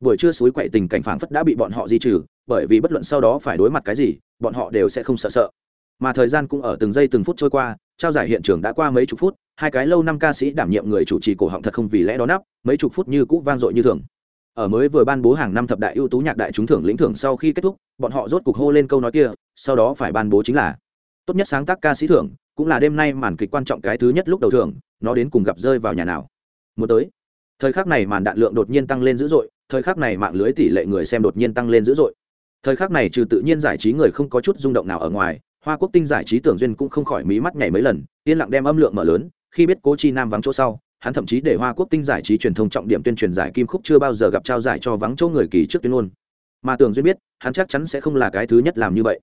Speaker 1: Buổi trưa suối quậy tình cảnh phảng phất đã bị bọn họ di trừ, bởi vì bất luận sau đó phải đối mặt cái gì, bọn họ đều sẽ không sợ sợ. Mà thời gian cũng ở từng giây từng phút trôi qua, trao giải hiện trường đã qua mấy chục phút hai cái lâu năm ca sĩ đảm nhiệm người chủ trì cổ họng thật không vì lẽ đó nắp, mấy chục phút như cũ vang dội như thường. Ở mới vừa ban bố hàng năm thập đại ưu tú nhạc đại trúng thưởng lĩnh thưởng sau khi kết thúc, bọn họ rốt cục hô lên câu nói kia, sau đó phải ban bố chính là tốt nhất sáng tác ca sĩ thưởng, cũng là đêm nay màn kịch quan trọng cái thứ nhất lúc đầu thưởng, nó đến cùng gặp rơi vào nhà nào. Muốn tới. Thời khắc này màn đạn lượng đột nhiên tăng lên dữ dội, thời khắc này mạng lưới tỷ lệ người xem đột nhiên tăng lên dữ dội. Thời khắc này trừ tự nhiên giải trí người không có chút rung động nào ở ngoài, hoa quốc tinh giải trí tưởng duyên cũng không khỏi mí mắt nhảy mấy lần, yên lặng đem âm lượng mở lớn khi biết cố chi nam vắng chỗ sau, hắn thậm chí để hoa quốc tinh giải trí truyền thông trọng điểm tuyên truyền giải kim khúc chưa bao giờ gặp trao giải cho vắng chỗ người kỳ trước tuyên ngôn. Mà tưởng duyên biết, hắn chắc chắn sẽ không là cái thứ nhất làm như vậy.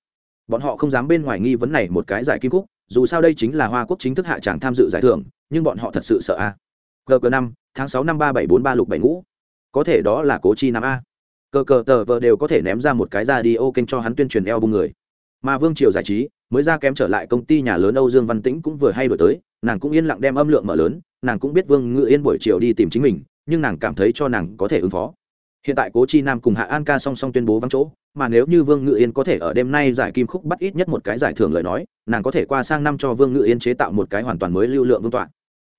Speaker 1: Bọn họ không dám bên ngoài nghi vấn này một cái giải kim khúc, dù sao đây chính là hoa quốc chính thức hạ tràng tham dự giải thưởng, nhưng bọn họ thật sự sợ a. Gg năm, tháng sáu năm ba bảy bốn ba lục bảy ngũ. Có thể đó là cố chi nam a. Cờ cờ tờ vờ đều có thể ném ra một cái ra đi ô kênh cho hắn tuyên truyền eo bung người. Mà vương triều giải trí, mới ra kém trở lại công ty nhà lớn âu dương văn tĩnh cũng vừa hay đổi tới nàng cũng yên lặng đem âm lượng mở lớn, nàng cũng biết vương ngự yên buổi chiều đi tìm chính mình, nhưng nàng cảm thấy cho nàng có thể ứng phó. Hiện tại cố chi nam cùng hạ an ca song song tuyên bố vắng chỗ, mà nếu như vương ngự yên có thể ở đêm nay giải kim khúc bắt ít nhất một cái giải thưởng lời nói, nàng có thể qua sang năm cho vương ngự yên chế tạo một cái hoàn toàn mới lưu lượng vương tọa.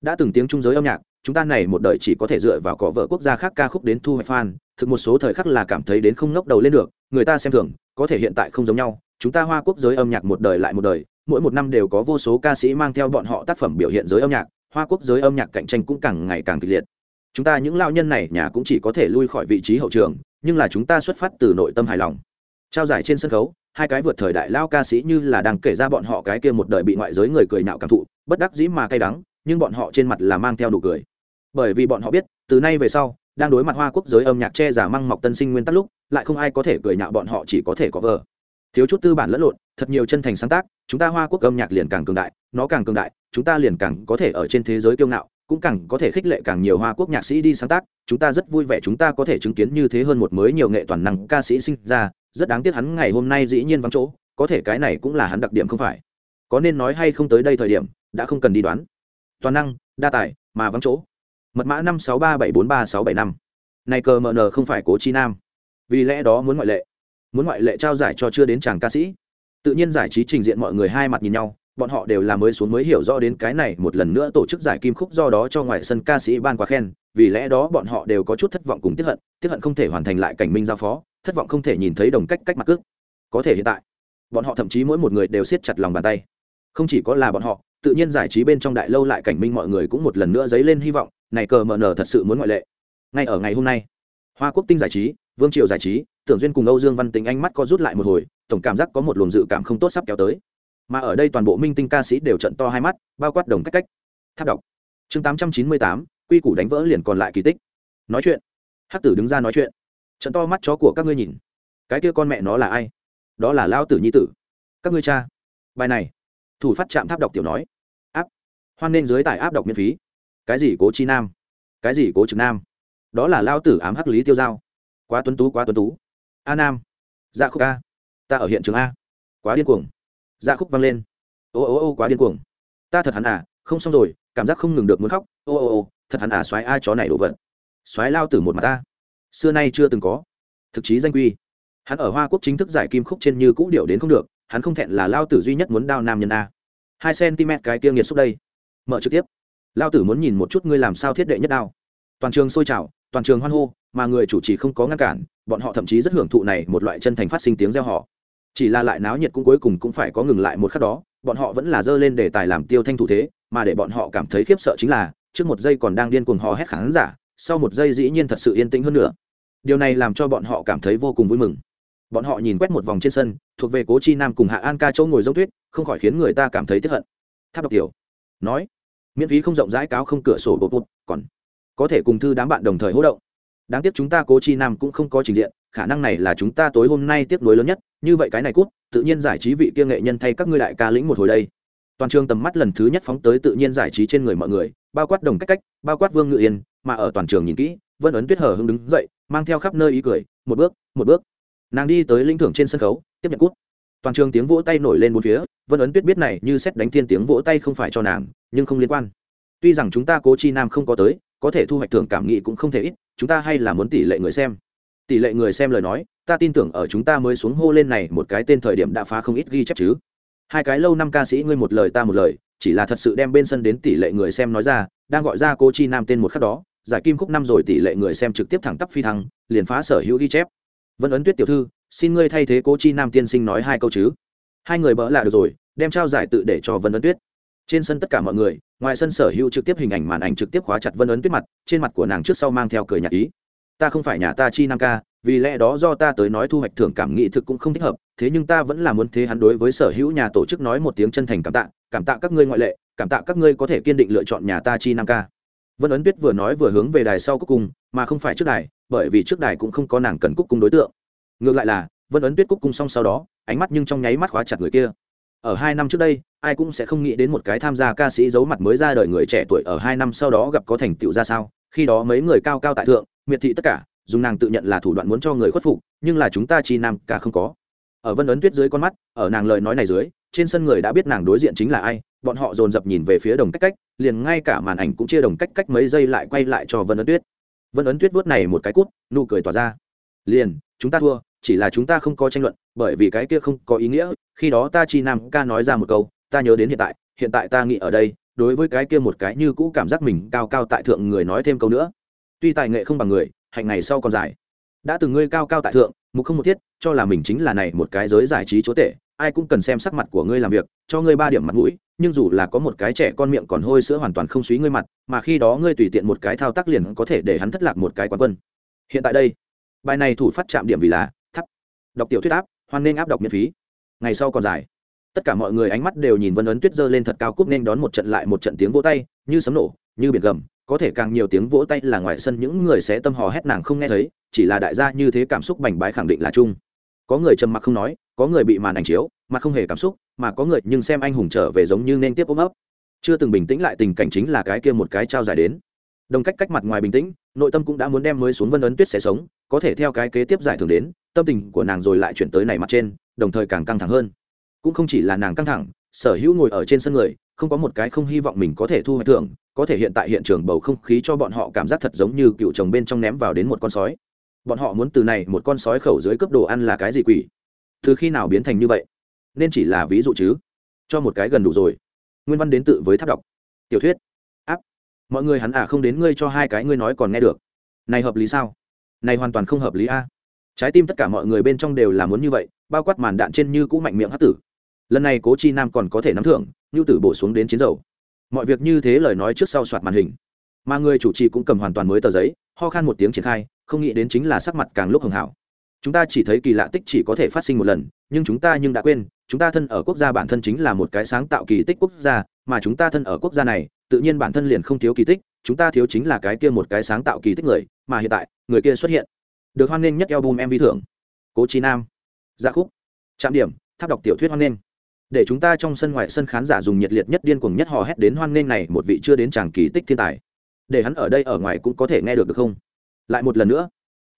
Speaker 1: Đã từng tiếng trung giới âm nhạc, chúng ta này một đời chỉ có thể dựa vào cỏ vợ quốc gia khác ca khúc đến thu hoạch fan, thực một số thời khắc là cảm thấy đến không ngóc đầu lên được, người ta xem thường, có thể hiện tại không giống nhau, chúng ta hoa quốc giới âm nhạc một đời lại một đời mỗi một năm đều có vô số ca sĩ mang theo bọn họ tác phẩm biểu hiện giới âm nhạc, hoa quốc giới âm nhạc cạnh tranh cũng càng ngày càng kịch liệt. Chúng ta những lao nhân này nhà cũng chỉ có thể lui khỏi vị trí hậu trường, nhưng là chúng ta xuất phát từ nội tâm hài lòng. Trao giải trên sân khấu, hai cái vượt thời đại lao ca sĩ như là đang kể ra bọn họ cái kia một đời bị ngoại giới người cười nhạo cảm thụ, bất đắc dĩ mà cay đắng, nhưng bọn họ trên mặt là mang theo nụ cười. Bởi vì bọn họ biết, từ nay về sau, đang đối mặt hoa quốc giới âm nhạc che giả măng mọc tân sinh nguyên tắc lúc, lại không ai có thể cười nhạo bọn họ chỉ có thể có vờ. Thiếu chút tư bản lẫn lộn thật nhiều chân thành sáng tác, chúng ta hoa quốc âm nhạc liền càng cường đại, nó càng cường đại, chúng ta liền càng có thể ở trên thế giới kiêu ngạo, cũng càng có thể khích lệ càng nhiều hoa quốc nhạc sĩ đi sáng tác, chúng ta rất vui vẻ chúng ta có thể chứng kiến như thế hơn một mới nhiều nghệ toàn năng ca sĩ sinh ra, rất đáng tiếc hắn ngày hôm nay dĩ nhiên vắng chỗ, có thể cái này cũng là hắn đặc điểm không phải. Có nên nói hay không tới đây thời điểm, đã không cần đi đoán. Toàn năng, đa tài, mà vắng chỗ. Mật mã năm sáu ba bảy bốn ba sáu bảy năm. Này cờ mờ nờ không phải cố chi nam. Vì lẽ đó muốn ngoại lệ. Muốn ngoại lệ trao giải cho chưa đến chàng ca sĩ tự nhiên giải trí trình diện mọi người hai mặt nhìn nhau, bọn họ đều là mới xuống mới hiểu rõ đến cái này một lần nữa tổ chức giải kim khúc do đó cho ngoài sân ca sĩ ban quá khen, vì lẽ đó bọn họ đều có chút thất vọng cùng tiếp hận tiếp hận không thể hoàn thành lại cảnh minh giao phó, thất vọng không thể nhìn thấy đồng cách cách mặt cước. Có thể hiện tại, bọn họ thậm chí mỗi một người đều siết chặt lòng bàn tay. Không chỉ có là bọn họ, tự nhiên giải trí bên trong đại lâu lại cảnh minh mọi người cũng một lần nữa dấy lên hy vọng, này cờ mờ nở thật sự muốn ngoại lệ. Ngay ở ngày hôm nay, hoa quốc tinh giải trí, vương triều giải trí, tưởng duyên cùng âu dương văn tính ánh mắt có rút lại một hồi tổng cảm giác có một luồng dự cảm không tốt sắp kéo tới. Mà ở đây toàn bộ minh tinh ca sĩ đều trận to hai mắt, bao quát đồng cách cách. Tháp đọc. Chương tám trăm chín mươi tám, quy củ đánh vỡ liền còn lại kỳ tích. Nói chuyện. Hắc tử đứng ra nói chuyện. Trận to mắt chó của các ngươi nhìn. Cái kia con mẹ nó là ai? Đó là lao tử nhi tử. Các ngươi cha. Bài này. Thủ phát trạm tháp đọc tiểu nói. Áp. Hoan nên dưới tải áp đọc miễn phí. Cái gì cố chi nam? Cái gì cố trực nam? Đó là lao tử ám hắc lý tiêu giao. Quá tuấn tú, quá tuấn tú. A nam. Dạ khúc a ta ở hiện trường a. Quá điên cuồng. Dạ khúc vang lên. Ô ô ô, quá điên cuồng. Ta thật hắn à không xong rồi, cảm giác không ngừng được muốn khóc. Ô ô ô, thật hắn à xoáy ai chó này đổ vật. Xoáy lao tử một mặt ta. Xưa nay chưa từng có. Thực chí danh quy. Hắn ở hoa quốc chính thức giải kim khúc trên như cũ điệu đến không được, hắn không thẹn là lao tử duy nhất muốn đao nam nhân a. Hai cm cái tiêu nghiệt xúc đây. Mở trực tiếp. Lao tử muốn nhìn một chút ngươi làm sao thiết đệ nhất đao. Toàn trường sôi trào, toàn trường hoan hô, mà người chủ trì không có ngăn cản, bọn họ thậm chí rất hưởng thụ này một loại chân thành phát sinh tiếng reo họ chỉ là lại náo nhiệt cũng cuối cùng cũng phải có ngừng lại một khắc đó, bọn họ vẫn là dơ lên để tài làm tiêu thanh thủ thế, mà để bọn họ cảm thấy khiếp sợ chính là, trước một giây còn đang điên cuồng hò hét khán giả, sau một giây dĩ nhiên thật sự yên tĩnh hơn nữa. Điều này làm cho bọn họ cảm thấy vô cùng vui mừng. Bọn họ nhìn quét một vòng trên sân, thuộc về cố chi nam cùng hạ an ca châu ngồi dốc tuyết, không khỏi khiến người ta cảm thấy tiếp hận. Tháp đọc tiểu, nói, miễn phí không rộng rãi cáo không cửa sổ bột bột, còn có thể cùng thư đám bạn đồng thời hỗ động. Đáng tiếc chúng ta cố chi nam cũng không có trình diện khả năng này là chúng ta tối hôm nay tiếp nối lớn nhất, như vậy cái này cút, tự nhiên giải trí vị kia nghệ nhân thay các ngươi đại ca lĩnh một hồi đây. Toàn trường tầm mắt lần thứ nhất phóng tới tự nhiên giải trí trên người mọi người, bao quát đồng cách cách, bao quát vương ngự yên, mà ở toàn trường nhìn kỹ, vân ấn tuyết hở hưng đứng dậy, mang theo khắp nơi ý cười, một bước một bước. Nàng đi tới lĩnh thưởng trên sân khấu, tiếp nhận cút. Toàn trường tiếng vỗ tay nổi lên bốn phía, vân ấn tuyết biết này như xét đánh thiên tiếng vỗ tay không phải cho nàng, nhưng không liên quan. Tuy rằng chúng ta cố chi nam không có tới, có thể thu hoạch thưởng cảm nghị cũng không thể ít, chúng ta hay là muốn tỷ lệ người xem tỷ lệ người xem lời nói, ta tin tưởng ở chúng ta mới xuống hô lên này một cái tên thời điểm đã phá không ít ghi chép chứ. Hai cái lâu năm ca sĩ ngươi một lời ta một lời, chỉ là thật sự đem bên sân đến tỷ lệ người xem nói ra, đang gọi ra cô chi nam tên một khắc đó, giải kim khúc năm rồi tỷ lệ người xem trực tiếp thẳng tắp phi thăng, liền phá sở hữu ghi chép. Vân ấn tuyết tiểu thư, xin ngươi thay thế cô chi nam tiên sinh nói hai câu chứ. Hai người bỡ là được rồi, đem trao giải tự để cho vân ấn tuyết. Trên sân tất cả mọi người, ngoài sân sở hữu trực tiếp hình ảnh màn ảnh trực tiếp khóa chặt vân ấn tuyết mặt, trên mặt của nàng trước sau mang theo cười nhạc ý ta không phải nhà ta chi nam ca, vì lẽ đó do ta tới nói thu hoạch thưởng cảm nghị thực cũng không thích hợp, thế nhưng ta vẫn là muốn thế hắn đối với sở hữu nhà tổ chức nói một tiếng chân thành cảm tạ cảm tạ các ngươi ngoại lệ, cảm tạ các ngươi có thể kiên định lựa chọn nhà ta chi nam ca. Vân ấn tuyết vừa nói vừa hướng về đài sau cúc cung mà không phải trước đài, bởi vì trước đài cũng không có nàng cần cúc cung đối tượng. Ngược lại là, vân ấn tuyết cúc cung xong sau đó, ánh mắt nhưng trong nháy mắt khóa chặt người kia. Ở hai năm trước đây, ai cũng sẽ không nghĩ đến một cái tham gia ca sĩ giấu mặt mới ra đời người trẻ tuổi ở hai năm sau đó gặp có thành tựu ra sao, khi đó mấy người cao cao tại thượng miệt thị tất cả, dùng nàng tự nhận là thủ đoạn muốn cho người khuất phục, nhưng là chúng ta chi nam cả không có. Ở vân ấn tuyết dưới con mắt, ở nàng lời nói này dưới, trên sân người đã biết nàng đối diện chính là ai, bọn họ dồn dập nhìn về phía đồng cách cách, liền ngay cả màn ảnh cũng chia đồng cách cách mấy giây lại quay lại cho vân ấn tuyết. Vân ấn tuyết vớt này một cái cút, nụ cười tỏa ra. Liền, chúng ta thua, chỉ là chúng ta không có tranh luận, bởi vì cái kia không có ý nghĩa, khi đó ta chi nam ca nói ra một câu, ta nhớ đến hiện tại hiện tại ta nghĩ ở đây, đối với cái kia một cái như cũ cảm giác mình cao cao tại thượng người nói thêm câu nữa tuy tài nghệ không bằng người, hạnh ngày sau còn dài. Đã từng ngươi cao cao tại thượng, mục không một thiết, cho là mình chính là này một cái giới giải trí chúa tể, ai cũng cần xem sắc mặt của ngươi làm việc, cho ngươi ba điểm mặt mũi, nhưng dù là có một cái trẻ con miệng còn hôi sữa hoàn toàn không suy ngươi mặt, mà khi đó ngươi tùy tiện một cái thao tác liền có thể để hắn thất lạc một cái quán quân. Hiện tại đây, bài này thủ phát chạm điểm vì là thấp đọc tiểu thuyết áp, hoan nên áp đọc miễn phí. Ngày sau còn dài. Tất cả mọi người ánh mắt đều nhìn vân ấn tuyết giơ lên thật cao cúp nên đón một trận lại một trận tiếng vô tay, như sấm nổ, như biển gầm có thể càng nhiều tiếng vỗ tay là ngoài sân những người sẽ tâm hò hét nàng không nghe thấy, chỉ là đại gia như thế cảm xúc bành bái khẳng định là chung. Có người trầm mặc không nói, có người bị màn ảnh chiếu, mà không hề cảm xúc, mà có người nhưng xem anh hùng trở về giống như nên tiếp ôm ấp. Chưa từng bình tĩnh lại tình cảnh chính là cái kia một cái trao giải đến. Đồng cách cách mặt ngoài bình tĩnh, nội tâm cũng đã muốn đem mới xuống vân ấn tuyết sẽ sống, có thể theo cái kế tiếp giải thưởng đến, tâm tình của nàng rồi lại chuyển tới này mặt trên, đồng thời càng căng thẳng hơn. Cũng không chỉ là nàng căng thẳng, sở hữu ngồi ở trên sân người không có một cái không hy vọng mình có thể thu hoạch thưởng, có thể hiện tại hiện trường bầu không khí cho bọn họ cảm giác thật giống như cựu chồng bên trong ném vào đến một con sói. Bọn họ muốn từ này một con sói khẩu dưới cấp đồ ăn là cái gì quỷ? Từ khi nào biến thành như vậy? Nên chỉ là ví dụ chứ. Cho một cái gần đủ rồi. Nguyên văn đến tự với tháp đọc. Tiểu thuyết. Áp. Mọi người hắn à không đến ngươi cho hai cái ngươi nói còn nghe được. Này hợp lý sao? Này hoàn toàn không hợp lý a. Trái tim tất cả mọi người bên trong đều là muốn như vậy, bao quát màn đạn trên như cũ mạnh miệng hát tử. Lần này cố chi nam còn có thể nắm thưởng Nhu tử bổ xuống đến chiến dầu. Mọi việc như thế lời nói trước sau soạt màn hình. Mà người chủ trì cũng cầm hoàn toàn mới tờ giấy, ho khan một tiếng triển khai, không nghĩ đến chính là sắc mặt càng lúc hưởng hảo. Chúng ta chỉ thấy kỳ lạ tích chỉ có thể phát sinh một lần, nhưng chúng ta nhưng đã quên, chúng ta thân ở quốc gia bản thân chính là một cái sáng tạo kỳ tích quốc gia, mà chúng ta thân ở quốc gia này, tự nhiên bản thân liền không thiếu kỳ tích, chúng ta thiếu chính là cái kia một cái sáng tạo kỳ tích người, mà hiện tại, người kia xuất hiện. Được hoan nghênh nhất album mv thưởng. Cố trí nam. Gia khúc. Trạm điểm. Tháp đọc tiểu thuyết hoan nghênh để chúng ta trong sân ngoài sân khán giả dùng nhiệt liệt nhất điên cuồng nhất hò hét đến hoan nghênh này một vị chưa đến chàng kỳ tích thiên tài. Để hắn ở đây ở ngoài cũng có thể nghe được được không? Lại một lần nữa,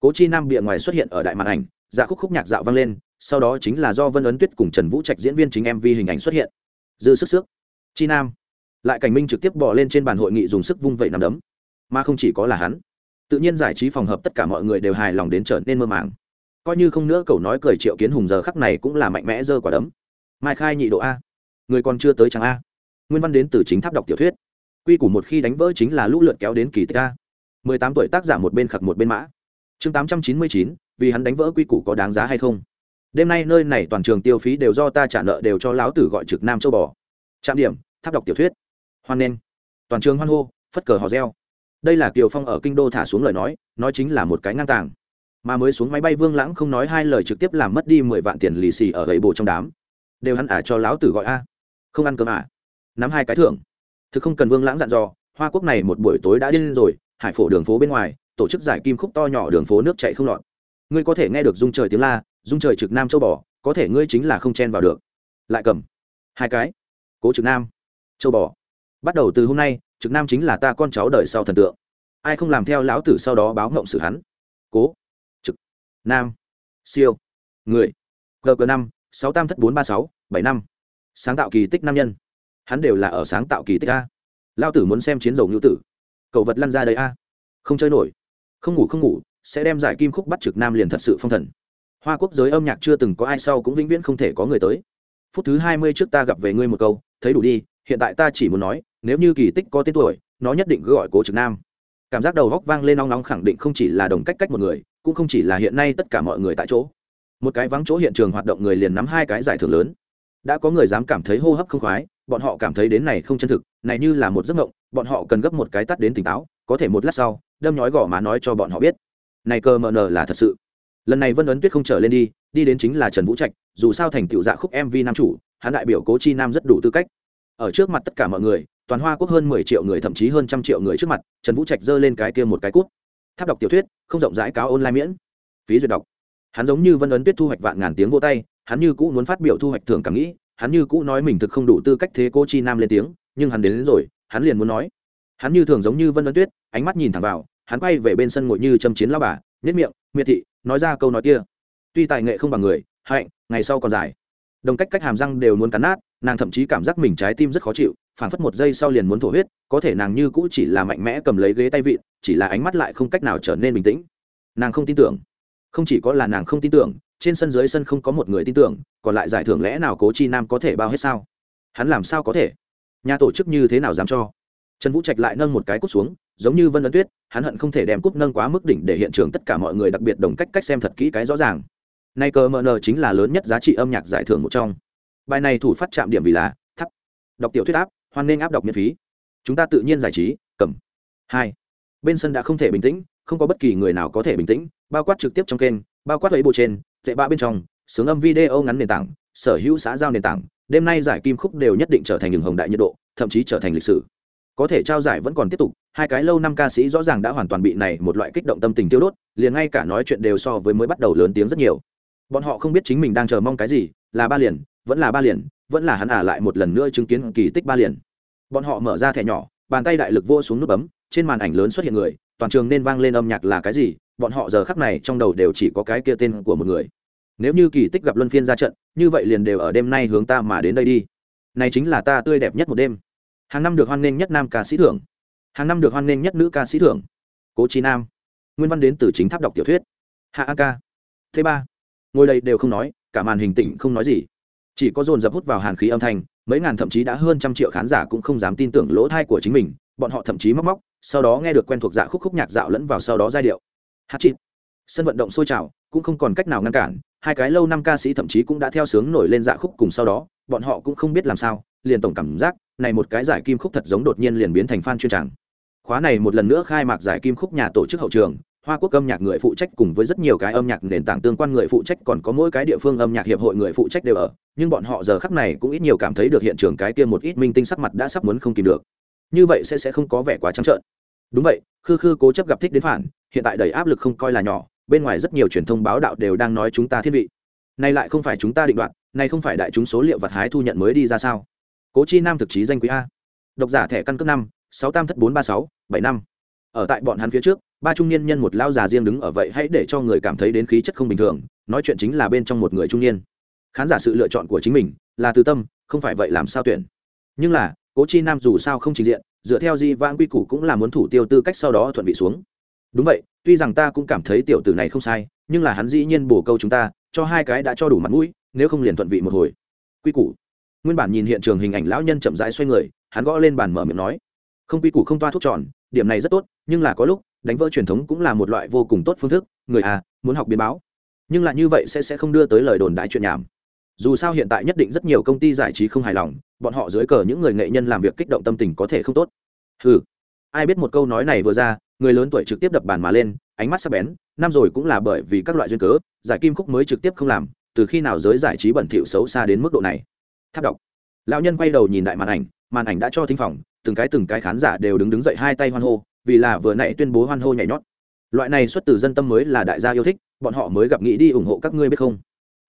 Speaker 1: cố chi nam bịa ngoài xuất hiện ở đại màn ảnh dạ khúc khúc nhạc dạo vang lên, sau đó chính là do vân ấn tuyết cùng trần vũ trạch diễn viên chính em vi hình ảnh xuất hiện. Dư sức sức. Chi nam. Lại cảnh minh trực tiếp bỏ lên trên bàn hội nghị dùng sức vung vẩy nằm đấm. Mà không chỉ có là hắn, tự nhiên giải trí phòng hợp tất cả mọi người đều hài lòng đến trở nên mơ màng. Coi như không nữa, cậu nói cười triệu kiến hùng giờ khắc này cũng là mạnh mẽ dơ quả đấm mai khai nhị độ a. Người còn chưa tới chẳng a. Nguyên văn đến từ chính tháp đọc tiểu thuyết. Quy củ một khi đánh vỡ chính là lũ lượt kéo đến kỳ tích a. Mười tám tuổi tác giả một bên khặc một bên mã. Chương tám trăm chín mươi chín, vì hắn đánh vỡ quy củ có đáng giá hay không? Đêm nay nơi này toàn trường tiêu phí đều do ta trả nợ đều cho lão tử gọi trực nam châu bò. Trạm điểm, tháp đọc tiểu thuyết. Hoan nghênh. Toàn trường hoan hô, phất cờ hò reo. Đây là kiều phong ở kinh đô thả xuống lời nói nói chính là một cái ngang tàng. Mà mới xuống máy bay vương lãng không nói hai lời trực tiếp làm mất đi mười vạn tiền lì xì ở gậy bồ trong đám đều hắn ả cho lão tử gọi a. Không ăn cơm à? Nắm hai cái thưởng. Thực không cần vương lãng dặn dò, hoa quốc này một buổi tối đã điên rồi, hải phổ đường phố bên ngoài, tổ chức giải kim khúc to nhỏ đường phố nước chạy không lọt. Ngươi có thể nghe được dung trời tiếng la dung trời trực nam châu bò, có thể ngươi chính là không chen vào được. Lại cầm. Hai cái. Cố trực nam. Châu bò. Bắt đầu từ hôm nay, trực nam chính là ta con cháu đời sau thần tượng. Ai không làm theo lão tử sau đó báo ngộng sự hắn? Cố. Trực. Nam. Siêu. Người. Gg năm sáu tam thất bốn ba sáu, bảy năm. Sáng tạo kỳ tích nam nhân. Hắn đều là ở sáng tạo kỳ tích a. Lao tử muốn xem chiến dầu ngữ tử. Cậu vật lăn ra đây a. Không chơi nổi. Không ngủ không ngủ, sẽ đem giải kim khúc bắt trực nam liền thật sự phong thần. Hoa quốc giới âm nhạc chưa từng có ai sau cũng vĩnh viễn không thể có người tới. Phút thứ hai mươi trước ta gặp về ngươi một câu, thấy đủ đi, hiện tại ta chỉ muốn nói, nếu như kỳ tích có tên tuổi, nó nhất định cứ gọi cố trực nam. Cảm giác đầu góc vang lên nóng nóng khẳng định không chỉ là đồng cách cách một người, cũng không chỉ là hiện nay tất cả mọi người tại chỗ một cái vắng chỗ hiện trường hoạt động người liền nắm hai cái giải thưởng lớn. Đã có người dám cảm thấy hô hấp không khoái, bọn họ cảm thấy đến này không chân thực, này như là một giấc mộng, bọn họ cần gấp một cái tắt đến tỉnh táo, có thể một lát sau, đâm nhói gõ má nói cho bọn họ biết. Này cơ mờ nờ là thật sự. Lần này vân ấn tuyết không trở lên đi đi đến chính là trần vũ trạch, dù sao thành tựu dạ khúc mv nam chủ, hắn đại biểu cố chi nam rất đủ tư cách. Ở trước mặt tất cả mọi người, toàn hoa quốc hơn mười triệu người, thậm chí hơn trăm triệu người trước mặt, trần vũ trạch giơ lên cái kia một cái cút. Tháp đọc tiểu thuyết, không rộng rãi cáo online miễn. Phí duyệt đọc hắn giống như vân ấn tuyết thu hoạch vạn ngàn tiếng vô tay hắn như cũ muốn phát biểu thu hoạch thường cảm nghĩ hắn như cũ nói mình thực không đủ tư cách thế cô chi nam lên tiếng nhưng hắn đến, đến rồi hắn liền muốn nói. Hắn như thường giống như vân ấn tuyết ánh mắt nhìn thẳng vào hắn quay về bên sân ngồi như châm chiến lao bà nhất miệng miệt thị nói ra câu nói kia. Tuy tài nghệ không bằng người hạnh ngày sau còn dài. Đồng cách cách hàm răng đều muốn cắn nát nàng thậm chí cảm giác mình trái tim rất khó chịu phảng phất một giây sau liền muốn thổ huyết có thể nàng như cũ chỉ là mạnh mẽ cầm lấy ghế tay vịn chỉ là ánh mắt lại không cách nào trở nên bình tĩnh. Nàng không tin tưởng không chỉ có là nàng không tin tưởng, trên sân dưới sân không có một người tin tưởng, còn lại giải thưởng lẽ nào cố chi nam có thể bao hết sao? Hắn làm sao có thể? Nhà tổ chức như thế nào dám cho? Trần vũ trạch lại nâng một cái cút xuống, giống như vân ấn tuyết, hắn hận không thể đem cúp nâng quá mức đỉnh để hiện trường tất cả mọi người đặc biệt đồng cách cách xem thật kỹ cái rõ ràng. Nay cờ mờ nờ chính là lớn nhất giá trị âm nhạc giải thưởng một trong. Bài này thủ phát chạm điểm vì là thấp đọc tiểu thuyết áp, hoan nên áp đọc miễn phí. Chúng ta tự nhiên giải trí, cầm. Hai. Bên sân đã không thể bình tĩnh không có bất kỳ người nào có thể bình tĩnh, bao quát trực tiếp trong kênh, bao quát lấy bộ trên, tệ ba bên trong, sướng âm video ngắn nền tảng, sở hữu xã giao nền tảng, đêm nay giải kim khúc đều nhất định trở thành đường hồng đại nhiệt độ, thậm chí trở thành lịch sử. Có thể trao giải vẫn còn tiếp tục, hai cái lâu năm ca sĩ rõ ràng đã hoàn toàn bị này một loại kích động tâm tình tiêu đốt, liền ngay cả nói chuyện đều so với mới bắt đầu lớn tiếng rất nhiều. Bọn họ không biết chính mình đang chờ mong cái gì, là ba liền, vẫn là ba liền, vẫn là hắn à lại một lần nữa chứng kiến kỳ tích ba liền. Bọn họ mở ra thẻ nhỏ, bàn tay đại lực vô xuống nút bấm, trên màn ảnh lớn xuất hiện người toàn trường nên vang lên âm nhạc là cái gì, bọn họ giờ khắc này trong đầu đều chỉ có cái kia tên của một người. Nếu như kỳ tích gặp luân phiên ra trận, như vậy liền đều ở đêm nay hướng ta mà đến đây đi. Này chính là ta tươi đẹp nhất một đêm. Hàng năm được hoan nghênh nhất nam ca sĩ thưởng. Hàng năm được hoan nghênh nhất nữ ca sĩ thưởng. Cố trí nam. Nguyên văn đến từ chính tháp đọc tiểu thuyết. Hạ a ca. Thứ ba. Ngồi đây đều không nói, cả màn hình tỉnh không nói gì. Chỉ có dồn dập hút vào hàn khí âm thanh, mấy ngàn thậm chí đã hơn trăm triệu khán giả cũng không dám tin tưởng lỗ thai của chính mình bọn họ thậm chí móc móc, sau đó nghe được quen thuộc dạ khúc khúc nhạc dạo lẫn vào sau đó giai điệu. Hát chịt sân vận động sôi trào, cũng không còn cách nào ngăn cản, hai cái lâu năm ca sĩ thậm chí cũng đã theo sướng nổi lên dạ khúc cùng sau đó, bọn họ cũng không biết làm sao, liền tổng cảm giác, này một cái giải kim khúc thật giống đột nhiên liền biến thành fan chuyên tràng. Khóa này một lần nữa khai mạc giải kim khúc nhà tổ chức hậu trường, hoa quốc âm nhạc người phụ trách cùng với rất nhiều cái âm nhạc nền tảng tương quan người phụ trách còn có mỗi cái địa phương âm nhạc hiệp hội người phụ trách đều ở, nhưng bọn họ giờ khắc này cũng ít nhiều cảm thấy được hiện trường cái kia một ít minh tinh sắc mặt đã sắp muốn không kìm được như vậy sẽ sẽ không có vẻ quá trắng trợn. Đúng vậy, khư khư cố chấp gặp thích đến phản, hiện tại đầy áp lực không coi là nhỏ, bên ngoài rất nhiều truyền thông báo đạo đều đang nói chúng ta thiên vị. Nay lại không phải chúng ta định đoạt nay không phải đại chúng số liệu vật hái thu nhận mới đi ra sao? Cố chi nam thực chí danh quý a. Độc giả thẻ căn cước năm, sáu tam thất bốn ba sáu, bảy năm. Ở tại bọn hắn phía trước, ba trung niên nhân một lao già riêng đứng ở vậy hãy để cho người cảm thấy đến khí chất không bình thường, nói chuyện chính là bên trong một người trung niên. Khán giả sự lựa chọn của chính mình là từ tâm, không phải vậy làm sao tuyển. Nhưng là cố chi nam dù sao không trình diện, dựa theo di vãng quy củ cũng là muốn thủ tiêu tư cách sau đó thuận vị xuống. Đúng vậy, tuy rằng ta cũng cảm thấy tiểu tử này không sai, nhưng là hắn dĩ nhiên bổ câu chúng ta, cho hai cái đã cho đủ mặt mũi, nếu không liền thuận vị một hồi. Quy củ. Nguyên bản nhìn hiện trường hình ảnh lão nhân chậm rãi xoay người, hắn gõ lên bàn mở miệng nói. Không quy củ không toa thuốc tròn, điểm này rất tốt, nhưng là có lúc, đánh vỡ truyền thống cũng là một loại vô cùng tốt phương thức, người à muốn học biến báo. Nhưng là như vậy sẽ sẽ không đưa tới lời đồn đại chuyện nhảm dù sao hiện tại nhất định rất nhiều công ty giải trí không hài lòng, bọn họ dưới cờ những người nghệ nhân làm việc kích động tâm tình có thể không tốt. Ừ ai biết một câu nói này vừa ra, người lớn tuổi trực tiếp đập bàn mà lên, ánh mắt sắc bén, năm rồi cũng là bởi vì các loại duyên cớ, giải kim khúc mới trực tiếp không làm, từ khi nào giới giải trí bẩn thỉu xấu xa đến mức độ này? Tháp đọc. Lão nhân quay đầu nhìn đại màn ảnh màn ảnh đã cho thính phòng, từng cái từng cái khán giả đều đứng đứng dậy hai tay hoan hô, vì là vừa nãy tuyên bố hoan hô nhảy nhót. Loại này xuất từ dân tâm mới là đại gia yêu thích, bọn họ mới gặp nghĩ đi ủng hộ các ngươi biết không?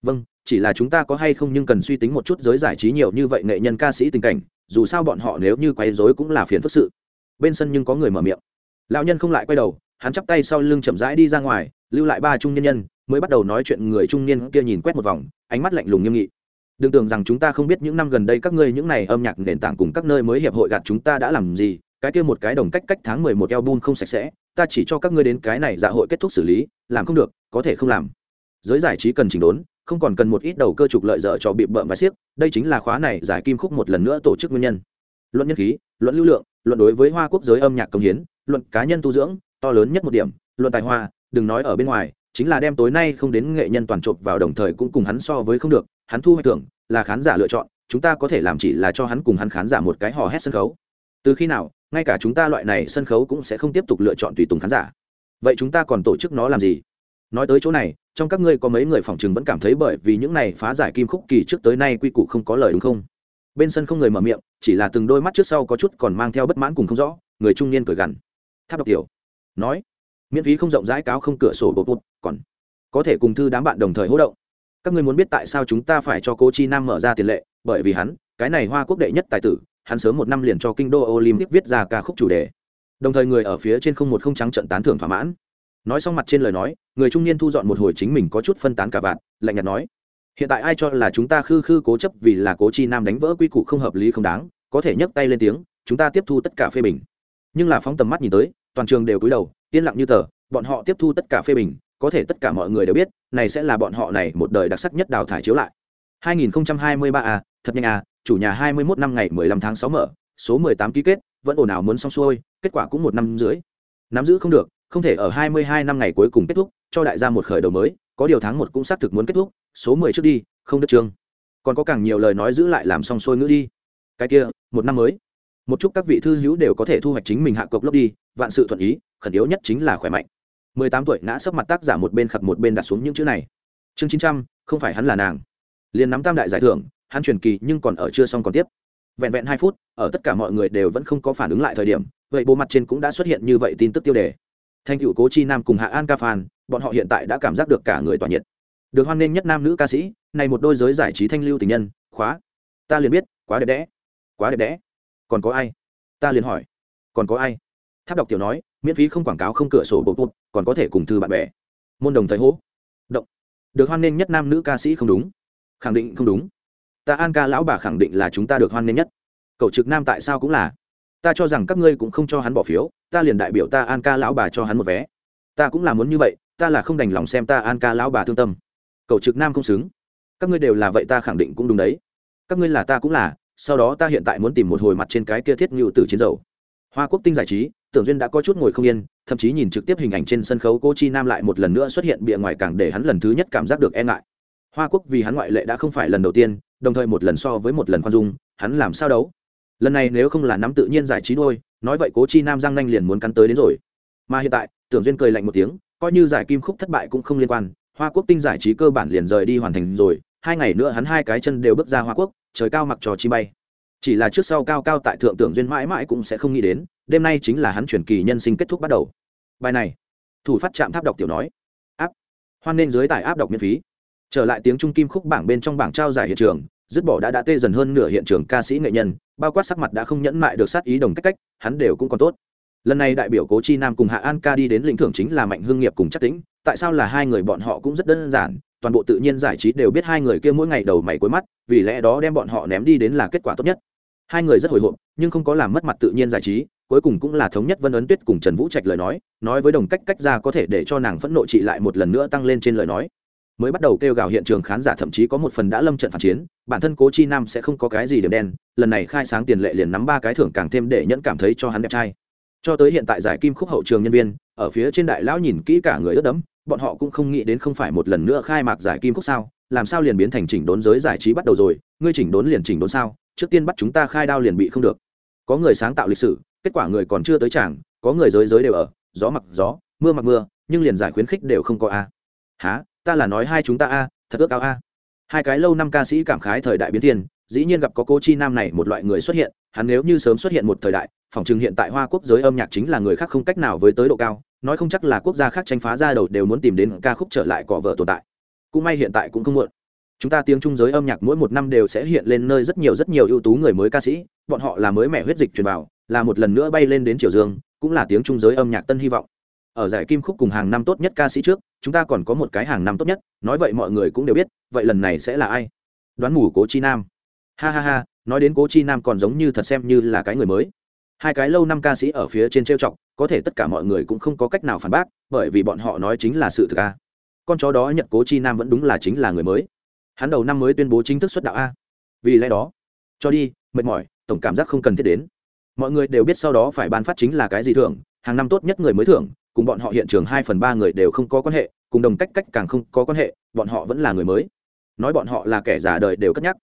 Speaker 1: Vâng chỉ là chúng ta có hay không nhưng cần suy tính một chút giới giải trí nhiều như vậy nghệ nhân ca sĩ tình cảnh, dù sao bọn họ nếu như quấy rối cũng là phiền phức sự. Bên sân nhưng có người mở miệng. Lão nhân không lại quay đầu, hắn chắp tay sau lưng chậm rãi đi ra ngoài, lưu lại ba trung nhân nhân, mới bắt đầu nói chuyện người trung niên kia nhìn quét một vòng, ánh mắt lạnh lùng nghiêm nghị. Đừng tưởng rằng chúng ta không biết những năm gần đây các ngươi những này âm nhạc nền tảng cùng các nơi mới hiệp hội gạt chúng ta đã làm gì, cái kia một cái đồng cách cách tháng mười một album không sạch sẽ, ta chỉ cho các ngươi đến cái này dạ hội kết thúc xử lý, làm không được, có thể không làm. Giới giải trí cần chỉnh đốn không còn cần một ít đầu cơ trục lợi dở cho bị bợm và xiếc, đây chính là khóa này giải kim khúc một lần nữa tổ chức nguyên nhân. Luận nhân khí luận lưu lượng luận đối với hoa quốc giới âm nhạc công hiến luận cá nhân tu dưỡng to lớn nhất một điểm luận tài hoa đừng nói ở bên ngoài chính là đem tối nay không đến nghệ nhân toàn trộm vào đồng thời cũng cùng hắn so với không được hắn thu hoạch thưởng là khán giả lựa chọn chúng ta có thể làm chỉ là cho hắn cùng hắn khán giả một cái hò hét sân khấu. Từ khi nào ngay cả chúng ta loại này sân khấu cũng sẽ không tiếp tục lựa chọn tùy tùng khán giả. Vậy chúng ta còn tổ chức nó làm gì? Nói tới chỗ này, trong các ngươi có mấy người phòng chừng vẫn cảm thấy bởi vì những này phá giải kim khúc kỳ trước tới nay quy củ không có lời đúng không? Bên sân không người mở miệng, chỉ là từng đôi mắt trước sau có chút còn mang theo bất mãn cùng không rõ, người trung niên cười gằn. Tháp đọc tiểu, nói, miễn phí không rộng rãi cáo không cửa sổ bột bột, còn có thể cùng thư đám bạn đồng thời hỗ động. Các ngươi muốn biết tại sao chúng ta phải cho cô chi nam mở ra tiền lệ, bởi vì hắn, cái này hoa quốc đệ nhất tài tử, hắn sớm một năm liền cho kinh đô olympic viết ra ca khúc chủ đề. Đồng thời người ở phía trên không một không trắng trận tán thưởng thỏa mãn nói xong mặt trên lời nói, người trung niên thu dọn một hồi chính mình có chút phân tán cả vạn, lạnh nhạt nói, hiện tại ai cho là chúng ta khư khư cố chấp vì là cố chi nam đánh vỡ quy củ không hợp lý không đáng, có thể nhấc tay lên tiếng, chúng ta tiếp thu tất cả phê bình. Nhưng là phóng tầm mắt nhìn tới, toàn trường đều cúi đầu, yên lặng như tờ, bọn họ tiếp thu tất cả phê bình, có thể tất cả mọi người đều biết, này sẽ là bọn họ này một đời đặc sắc nhất đào thải chiếu lại. 2023 a, thật nhanh à chủ nhà 21 năm ngày 15 tháng 6 mở, số 18 ký kết, vẫn ồn ào muốn xong xuôi, kết quả cũng một năm dưới nắm giữ không được không thể ở 22 năm ngày cuối cùng kết thúc, cho đại gia một khởi đầu mới, có điều tháng một cũng xác thực muốn kết thúc, số 10 trước đi, không đứt chương. Còn có càng nhiều lời nói giữ lại làm xong xuôi ngữ đi. Cái kia, một năm mới. Một chút các vị thư hữu đều có thể thu hoạch chính mình hạ cọc lốc đi, vạn sự thuận ý, khẩn yếu nhất chính là khỏe mạnh. mười tám tuổi ngã sấp mặt tác giả một bên khặt một bên đặt xuống những chữ này. Chương chín trăm, không phải hắn là nàng. Liên nắm tam đại giải thưởng, hắn truyền kỳ nhưng còn ở chưa xong còn tiếp. Vẹn vẹn hai phút, ở tất cả mọi người đều vẫn không có phản ứng lại thời điểm, vậy bộ mặt trên cũng đã xuất hiện như vậy tin tức tiêu đề thanh cựu cố chi nam cùng hạ an ca phan, bọn họ hiện tại đã cảm giác được cả người tỏa nhiệt. Được hoan nghênh nhất nam nữ ca sĩ, này một đôi giới giải trí thanh lưu tình nhân, khóa. Ta liền biết, quá đẹp đẽ. Quá đẹp đẽ. Còn có ai? Ta liền hỏi. Còn có ai? Tháp đọc tiểu nói, miễn phí không quảng cáo không cửa sổ bộ bụt còn có thể cùng thư bạn bè. Môn đồng thời hố động. Được hoan nghênh nhất nam nữ ca sĩ không đúng. Khẳng định không đúng. Ta an ca lão bà khẳng định là chúng ta được hoan nghênh nhất. Cậu trực nam tại sao cũng là ta cho rằng các ngươi cũng không cho hắn bỏ phiếu, ta liền đại biểu ta an ca lão bà cho hắn một vé. Ta cũng là muốn như vậy, ta là không đành lòng xem ta an ca lão bà thương tâm. Cậu trực nam không xứng. Các ngươi đều là vậy ta khẳng định cũng đúng đấy. Các ngươi là ta cũng là, sau đó ta hiện tại muốn tìm một hồi mặt trên cái kia thiết ngự từ chiến dầu. Hoa quốc tinh giải trí, tưởng duyên đã có chút ngồi không yên, thậm chí nhìn trực tiếp hình ảnh trên sân khấu cô chi nam lại một lần nữa xuất hiện bịa ngoài càng để hắn lần thứ nhất cảm giác được e ngại. Hoa quốc vì hắn ngoại lệ đã không phải lần đầu tiên, đồng thời một lần so với một lần khoan dung, hắn làm sao đấu? Lần này nếu không là nắm tự nhiên giải trí đôi nói vậy cố chi nam giang nanh liền muốn cắn tới đến rồi. Mà hiện tại, tưởng duyên cười lạnh một tiếng, coi như giải kim khúc thất bại cũng không liên quan, hoa quốc tinh giải trí cơ bản liền rời đi hoàn thành rồi, hai ngày nữa hắn hai cái chân đều bước ra hoa quốc, trời cao mặc trò chi bay. Chỉ là trước sau cao cao tại thượng tưởng duyên mãi mãi cũng sẽ không nghĩ đến, đêm nay chính là hắn chuyển kỳ nhân sinh kết thúc bắt đầu. Bài này, thủ phát trạm tháp đọc tiểu nói. Áp hoan nên dưới tải áp đọc miễn phí. Trở lại tiếng trung kim khúc bảng bên trong bảng trao giải hiện trường dứt bỏ đã đã tê dần hơn nửa hiện trường ca sĩ nghệ nhân, bao quát sắc mặt đã không nhẫn mại được sát ý đồng cách cách, hắn đều cũng còn tốt. Lần này đại biểu cố chi nam cùng hạ an ca đi đến lĩnh thưởng chính là mạnh hương nghiệp cùng chắc tĩnh, tại sao là hai người bọn họ cũng rất đơn giản, toàn bộ tự nhiên giải trí đều biết hai người kia mỗi ngày đầu mày cuối mắt, vì lẽ đó đem bọn họ ném đi đến là kết quả tốt nhất. Hai người rất hồi hộp, nhưng không có làm mất mặt tự nhiên giải trí, cuối cùng cũng là thống nhất vân ấn tuyết cùng trần vũ trạch lời nói nói với đồng cách cách ra có thể để cho nàng phẫn nộ trị lại một lần nữa tăng lên trên lời nói mới bắt đầu kêu gào hiện trường khán giả thậm chí có một phần đã lâm trận phản chiến, bản thân cố chi nam sẽ không có cái gì điểm đen, lần này khai sáng tiền lệ liền nắm ba cái thưởng càng thêm để nhẫn cảm thấy cho hắn đẹp trai. Cho tới hiện tại giải kim khúc hậu trường nhân viên, ở phía trên đại lão nhìn kỹ cả người ướt đẫm, bọn họ cũng không nghĩ đến không phải một lần nữa khai mạc giải kim khúc sao, làm sao liền biến thành chỉnh đốn giới giải trí bắt đầu rồi, ngươi chỉnh đốn liền chỉnh đốn sao, trước tiên bắt chúng ta khai đao liền bị không được. Có người sáng tạo lịch sử, kết quả người còn chưa tới chàng có người giới giới đều ở, gió mặc gió, mưa mặc mưa, nhưng liền giải khuyến khích đều không có a. À. há ta là nói hai chúng ta a, thật ước ao a. Hai cái lâu năm ca sĩ cảm khái thời đại biến thiên, dĩ nhiên gặp có cô chi nam này một loại người xuất hiện, hắn nếu như sớm xuất hiện một thời đại, phòng chừng hiện tại hoa quốc giới âm nhạc chính là người khác không cách nào với tới độ cao, nói không chắc là quốc gia khác tranh phá ra đầu đều muốn tìm đến ca khúc trở lại cỏ vợ tồn tại. Cũng may hiện tại cũng không muộn. Chúng ta tiếng trung giới âm nhạc mỗi một năm đều sẽ hiện lên nơi rất nhiều rất nhiều ưu tú người mới ca sĩ, bọn họ là mới mẻ huyết dịch truyền vào, là một lần nữa bay lên đến triều dương, cũng là tiếng trung giới âm nhạc tân hy vọng ở giải kim khúc cùng hàng năm tốt nhất ca sĩ trước, chúng ta còn có một cái hàng năm tốt nhất, nói vậy mọi người cũng đều biết, vậy lần này sẽ là ai? Đoán mù cố chi nam. Ha ha ha, nói đến cố chi nam còn giống như thật xem như là cái người mới. Hai cái lâu năm ca sĩ ở phía trên trêu chọc, có thể tất cả mọi người cũng không có cách nào phản bác, bởi vì bọn họ nói chính là sự thực a. Con chó đó nhận cố chi nam vẫn đúng là chính là người mới. Hắn đầu năm mới tuyên bố chính thức xuất đạo a. Vì lẽ đó, cho đi, mệt mỏi, tổng cảm giác không cần thiết đến. Mọi người đều biết sau đó phải ban phát chính là cái gì thưởng, hàng năm tốt nhất người mới thưởng cùng bọn họ hiện trường hai phần ba người đều không có quan hệ, cùng đồng cách cách càng không có quan hệ, bọn họ vẫn là người mới. Nói bọn họ là kẻ già đời đều cất nhắc.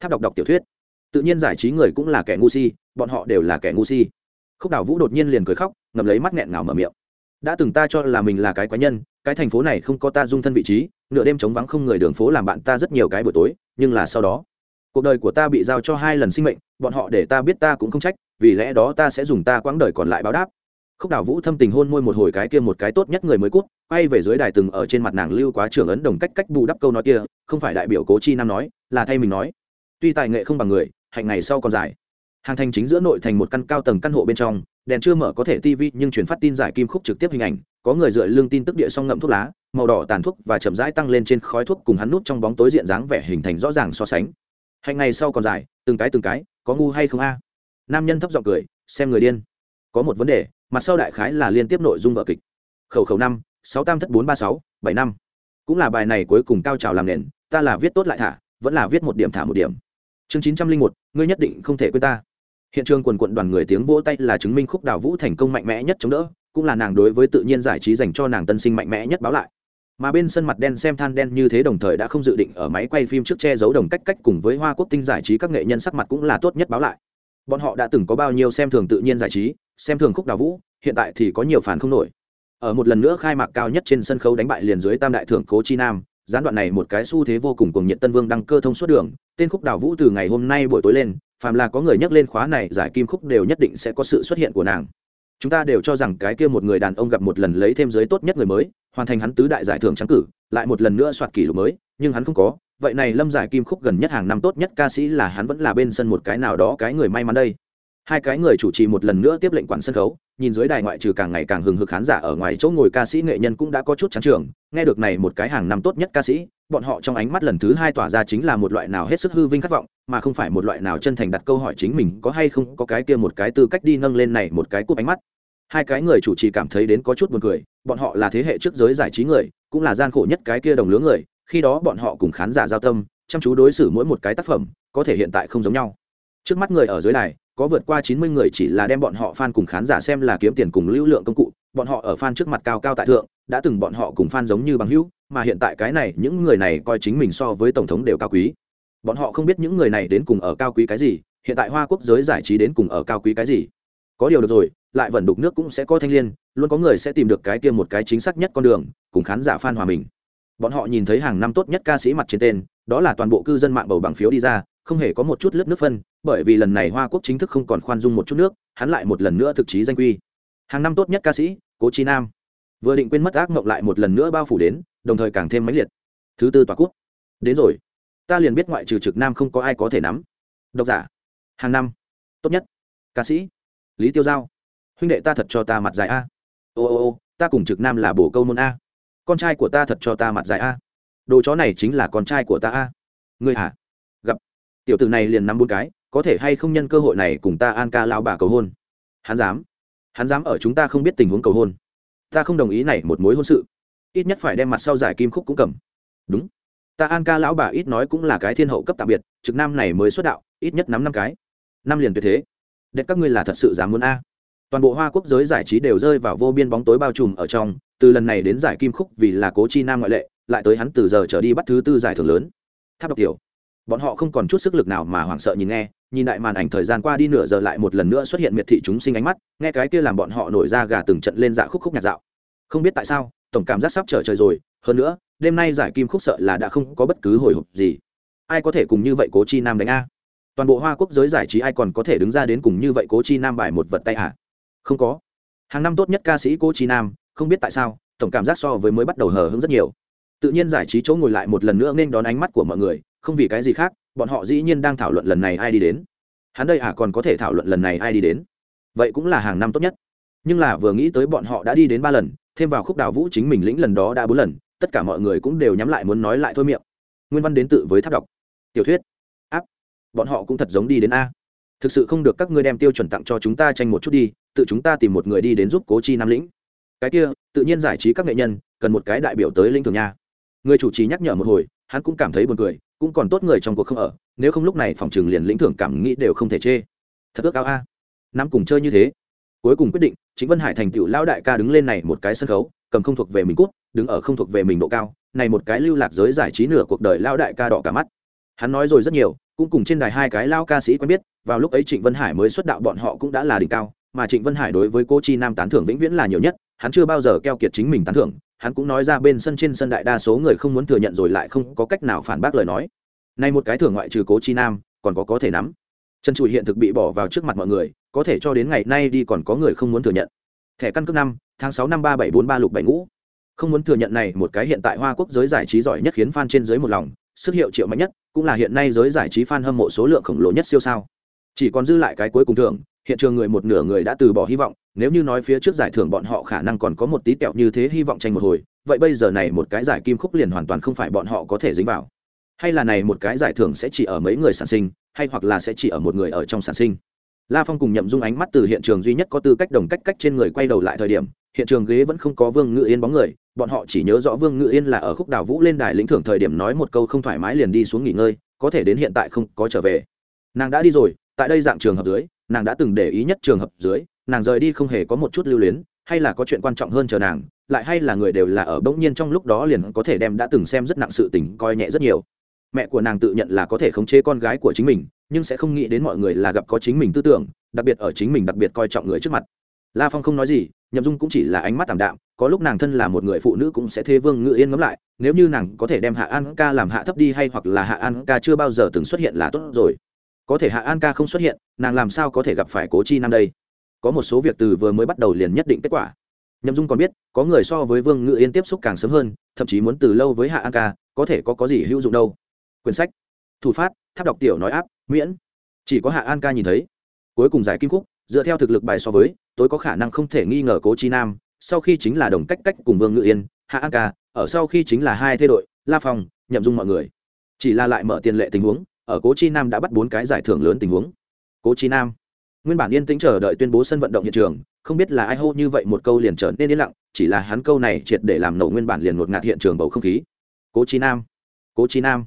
Speaker 1: Tháp đọc đọc tiểu thuyết. Tự nhiên giải trí người cũng là kẻ ngu si, bọn họ đều là kẻ ngu si. Khúc đào vũ đột nhiên liền cười khóc, ngậm lấy mắt nghẹn ngào mở miệng. Đã từng ta cho là mình là cái quái nhân, cái thành phố này không có ta dung thân vị trí, nửa đêm trống vắng không người đường phố làm bạn ta rất nhiều cái buổi tối, nhưng là sau đó, cuộc đời của ta bị giao cho hai lần sinh mệnh, bọn họ để ta biết ta cũng không trách, vì lẽ đó ta sẽ dùng ta quãng đời còn lại báo đáp khúc đào vũ thâm tình hôn môi một hồi cái kia một cái tốt nhất người mới cút, quay về dưới đài từng ở trên mặt nàng lưu quá trưởng ấn đồng cách cách bù đắp câu nói kia, không phải đại biểu cố chi nam nói, là thay mình nói. Tuy tài nghệ không bằng người, hạnh ngày sau còn dài. Hàng thành chính giữa nội thành một căn cao tầng căn hộ bên trong, đèn chưa mở có thể tv nhưng truyền phát tin giải kim khúc trực tiếp hình ảnh, có người dựa lương tin tức địa song ngậm thuốc lá, màu đỏ tàn thuốc và chậm rãi tăng lên trên khói thuốc cùng hắn nút trong bóng tối diện dáng vẻ hình thành rõ ràng so sánh. Hạnh ngày sau còn dài, từng cái từng cái, có ngu hay không a? Nam nhân thấp giọng cười, xem người điên. Có một vấn đề mặt sau đại khái là liên tiếp nội dung vở kịch. Khẩu khẩu năm, sáu tam thất bốn ba sáu, bảy năm. Cũng là bài này cuối cùng cao trào làm nền, ta là viết tốt lại thả, vẫn là viết một điểm thả một điểm. Chương chín trăm linh một, ngươi nhất định không thể quên ta. Hiện trường quần quận đoàn người tiếng vỗ tay là chứng minh khúc đào vũ thành công mạnh mẽ nhất chống đỡ, cũng là nàng đối với tự nhiên giải trí dành cho nàng tân sinh mạnh mẽ nhất báo lại. Mà bên sân mặt đen xem than đen như thế đồng thời đã không dự định ở máy quay phim trước che giấu đồng cách cách cùng với hoa quốc tinh giải trí các nghệ nhân sắc mặt cũng là tốt nhất báo lại. Bọn họ đã từng có bao nhiêu xem thường tự nhiên giải trí xem thường khúc đào vũ, hiện tại thì có nhiều phản không nổi. Ở một lần nữa khai mạc cao nhất trên sân khấu đánh bại liền dưới tam đại thưởng cố chi nam, gián đoạn này một cái xu thế vô cùng cùng nhiệt tân vương đăng cơ thông suốt đường, tên khúc đào vũ từ ngày hôm nay buổi tối lên, phàm là có người nhắc lên khóa này giải kim khúc đều nhất định sẽ có sự xuất hiện của nàng. Chúng ta đều cho rằng cái kia một người đàn ông gặp một lần lấy thêm giới tốt nhất người mới, hoàn thành hắn tứ đại giải thưởng trắng cử, lại một lần nữa soạt kỷ lục mới, nhưng hắn không có. Vậy này lâm giải kim khúc gần nhất hàng năm tốt nhất ca sĩ là hắn vẫn là bên sân một cái nào đó cái người may mắn đây hai cái người chủ trì một lần nữa tiếp lệnh quản sân khấu, nhìn dưới đài ngoại trừ càng ngày càng hừng hực khán giả ở ngoài chỗ ngồi ca sĩ nghệ nhân cũng đã có chút trắng trường, nghe được này một cái hàng năm tốt nhất ca sĩ, bọn họ trong ánh mắt lần thứ hai tỏa ra chính là một loại nào hết sức hư vinh khát vọng, mà không phải một loại nào chân thành đặt câu hỏi chính mình có hay không có cái kia một cái tư cách đi nâng lên này một cái cúp ánh mắt. Hai cái người chủ trì cảm thấy đến có chút buồn cười, bọn họ là thế hệ trước giới giải trí người, cũng là gian khổ nhất cái kia đồng lứa người, khi đó bọn họ cùng khán giả giao tâm, chăm chú đối xử mỗi một cái tác phẩm, có thể hiện tại không giống nhau. Trước mắt người ở dưới này có vượt qua chín mươi người chỉ là đem bọn họ fan cùng khán giả xem là kiếm tiền cùng lưu lượng công cụ, bọn họ ở fan trước mặt cao cao tại thượng, đã từng bọn họ cùng fan giống như bằng hữu, mà hiện tại cái này, những người này coi chính mình so với tổng thống đều cao quý. Bọn họ không biết những người này đến cùng ở cao quý cái gì, hiện tại hoa quốc giới giải trí đến cùng ở cao quý cái gì. Có điều được rồi, lại vận đục nước cũng sẽ có thanh liên, luôn có người sẽ tìm được cái kia một cái chính xác nhất con đường, cùng khán giả fan hòa mình. Bọn họ nhìn thấy hàng năm tốt nhất ca sĩ mặt trên tên, đó là toàn bộ cư dân mạng bầu bằng phiếu đi ra không hề có một chút lớp nước phân, bởi vì lần này hoa quốc chính thức không còn khoan dung một chút nước, hắn lại một lần nữa thực chí danh quy. Hàng năm tốt nhất ca sĩ, cố chi nam. Vừa định quên mất ác mộng lại một lần nữa bao phủ đến, đồng thời càng thêm mãnh liệt. Thứ tư tòa quốc. Đến rồi. Ta liền biết ngoại trừ trực nam không có ai có thể nắm. Độc giả. Hàng năm. Tốt nhất. Ca sĩ. Lý tiêu giao. Huynh đệ ta thật cho ta mặt dài a. Ô ô ô, ta cùng trực nam là bổ câu môn a. Con trai của ta thật cho ta mặt dài a. Đồ chó này chính là con trai của ta a. Ngươi hả? Tiểu tử này liền năm bốn cái, có thể hay không nhân cơ hội này cùng ta an ca lao bà cầu hôn? Hắn dám. Hắn dám ở chúng ta không biết tình huống cầu hôn. Ta không đồng ý này một mối hôn sự. Ít nhất phải đem mặt sau giải kim khúc cũng cầm. Đúng. Ta an ca lão bà ít nói cũng là cái thiên hậu cấp tạm biệt, trực nam này mới xuất đạo, ít nhất nắm năm cái. Năm liền tuyệt thế. Đẹp các ngươi là thật sự dám muốn a? Toàn bộ hoa quốc giới giải trí đều rơi vào vô biên bóng tối bao trùm ở trong, từ lần này đến giải kim khúc vì là cố chi nam ngoại lệ, lại tới hắn từ giờ trở đi bắt thứ tư giải thưởng lớn. Tháp độc tiểu bọn họ không còn chút sức lực nào mà hoảng sợ nhìn nghe, nhìn đại màn ảnh thời gian qua đi nửa giờ lại một lần nữa xuất hiện miệt thị chúng sinh ánh mắt, nghe cái kia làm bọn họ nổi ra gà từng trận lên dạ khúc khúc nhạt dạo. Không biết tại sao, tổng cảm giác sắp trở trời rồi, hơn nữa, đêm nay giải kim khúc sợ là đã không có bất cứ hồi hộp gì. Ai có thể cùng như vậy cố chi nam đánh a? Toàn bộ hoa quốc giới giải trí ai còn có thể đứng ra đến cùng như vậy cố chi nam bài một vật tay à không có. Hàng năm tốt nhất ca sĩ cố chi nam, không biết tại sao, tổng cảm giác so với mới bắt đầu hờ hững rất nhiều tự nhiên giải trí chỗ ngồi lại một lần nữa nên đón ánh mắt của mọi người, không vì cái gì khác, bọn họ dĩ nhiên đang thảo luận lần này ai đi đến. Hắn đây à còn có thể thảo luận lần này ai đi đến? Vậy cũng là hàng năm tốt nhất. Nhưng là vừa nghĩ tới bọn họ đã đi đến ba lần, thêm vào khúc đào vũ chính mình lĩnh lần đó đã bốn lần, tất cả mọi người cũng đều nhắm lại muốn nói lại thôi miệng. Nguyên văn đến tự với tháp đọc. Tiểu thuyết. Áp. Bọn họ cũng thật giống đi đến a. Thực sự không được các ngươi đem tiêu chuẩn tặng cho chúng ta tranh một chút đi, tự chúng ta tìm một người đi đến giúp cố chi nam lĩnh. Cái kia, tự nhiên giải trí các nghệ nhân, cần một cái đại biểu tới linh thường nha người chủ trì nhắc nhở một hồi, hắn cũng cảm thấy buồn cười, cũng còn tốt người trong cuộc không ở, nếu không lúc này phòng trường liền lĩnh thưởng cảm nghĩ đều không thể chê. Thật ước ao a. Nắm cùng chơi như thế. Cuối cùng quyết định chính vân hải thành tựu lão đại ca đứng lên này một cái sân khấu, cầm không thuộc về mình cút, đứng ở không thuộc về mình độ cao, này một cái lưu lạc giới giải trí nửa cuộc đời lão đại ca đỏ cả mắt. Hắn nói rồi rất nhiều, cũng cùng trên đài hai cái lao ca sĩ quen biết, vào lúc ấy trịnh vân hải mới xuất đạo bọn họ cũng đã là đỉnh cao, mà trịnh vân hải đối với cô chi nam tán thưởng vĩnh viễn là nhiều nhất, hắn chưa bao giờ keo kiệt chính mình tán thưởng hắn cũng nói ra bên sân trên sân đại đa số người không muốn thừa nhận rồi lại không có cách nào phản bác lời nói. Nay một cái thưởng ngoại trừ cố chi nam, còn có có thể nắm. Trần trụi hiện thực bị bỏ vào trước mặt mọi người, có thể cho đến ngày nay đi còn có người không muốn thừa nhận. Thẻ căn cước năm, tháng sáu năm ba bảy bốn ba lục bảy ngũ. Không muốn thừa nhận này một cái hiện tại hoa quốc giới giải trí giỏi nhất khiến fan trên dưới một lòng, sức hiệu triệu mạnh nhất, cũng là hiện nay giới giải trí fan hâm mộ số lượng khổng lồ nhất siêu sao. Chỉ còn dư lại cái cuối cùng thưởng, hiện trường người một nửa người đã từ bỏ hy vọng nếu như nói phía trước giải thưởng bọn họ khả năng còn có một tí tẹo như thế hy vọng tranh một hồi, vậy bây giờ này một cái giải kim khúc liền hoàn toàn không phải bọn họ có thể dính vào. Hay là này một cái giải thưởng sẽ chỉ ở mấy người sản sinh, hay hoặc là sẽ chỉ ở một người ở trong sản sinh? La phong cùng nhậm dung ánh mắt từ hiện trường duy nhất có tư cách đồng cách cách trên người quay đầu lại thời điểm, hiện trường ghế vẫn không có vương ngự yên bóng người, bọn họ chỉ nhớ rõ vương ngự yên là ở khúc đào vũ lên đài lĩnh thưởng thời điểm nói một câu không thoải mái liền đi xuống nghỉ ngơi, có thể đến hiện tại không có trở về. Nàng đã đi rồi, tại đây dạng trường hợp dưới, nàng đã từng để ý nhất trường hợp dưới nàng rời đi không hề có một chút lưu luyến, hay là có chuyện quan trọng hơn chờ nàng, lại hay là người đều là ở bỗng nhiên trong lúc đó liền có thể đem đã từng xem rất nặng sự tình coi nhẹ rất nhiều. Mẹ của nàng tự nhận là có thể khống chế con gái của chính mình, nhưng sẽ không nghĩ đến mọi người là gặp có chính mình tư tưởng, đặc biệt ở chính mình đặc biệt coi trọng người trước mặt. La phong không nói gì, nhậm dung cũng chỉ là ánh mắt t ạ m đạm, có lúc nàng thân là một người phụ nữ cũng sẽ thế vương ngự yên ngẫm lại, nếu như nàng có thể đem hạ an ca làm hạ thấp đi hay hoặc là hạ an ca chưa bao giờ từng xuất hiện là tốt rồi. Có thể hạ an ca không xuất hiện, nàng làm sao có thể gặp phải cố chi Nam đây? Có một số việc từ vừa mới bắt đầu liền nhất định kết quả. Nhậm dung còn biết, có người so với vương ngự yên tiếp xúc càng sớm hơn, thậm chí muốn từ lâu với hạ an ca, có thể có có gì hữu dụng đâu. Quyển sách, thủ phát, tháp đọc tiểu nói áp, miễn. Chỉ có hạ an ca nhìn thấy. Cuối cùng giải kim khúc, dựa theo thực lực bài so với tôi có khả năng không thể nghi ngờ cố chi nam, sau khi chính là đồng cách cách cùng vương ngự yên, hạ an ca, ở sau khi chính là hai thế đội, la phong, nhậm dung mọi người. Chỉ là lại mở tiền lệ tình huống, ở cố chi nam đã bắt bốn cái giải thưởng lớn tình huống. Cố chi nam nguyên bản yên tĩnh chờ đợi tuyên bố sân vận động hiện trường, không biết là ai hô như vậy một câu liền trở nên yên lặng, chỉ là hắn câu này triệt để làm nổ nguyên bản liền ngột ngạt hiện trường bầu không khí. Cố chi nam, cố chi nam.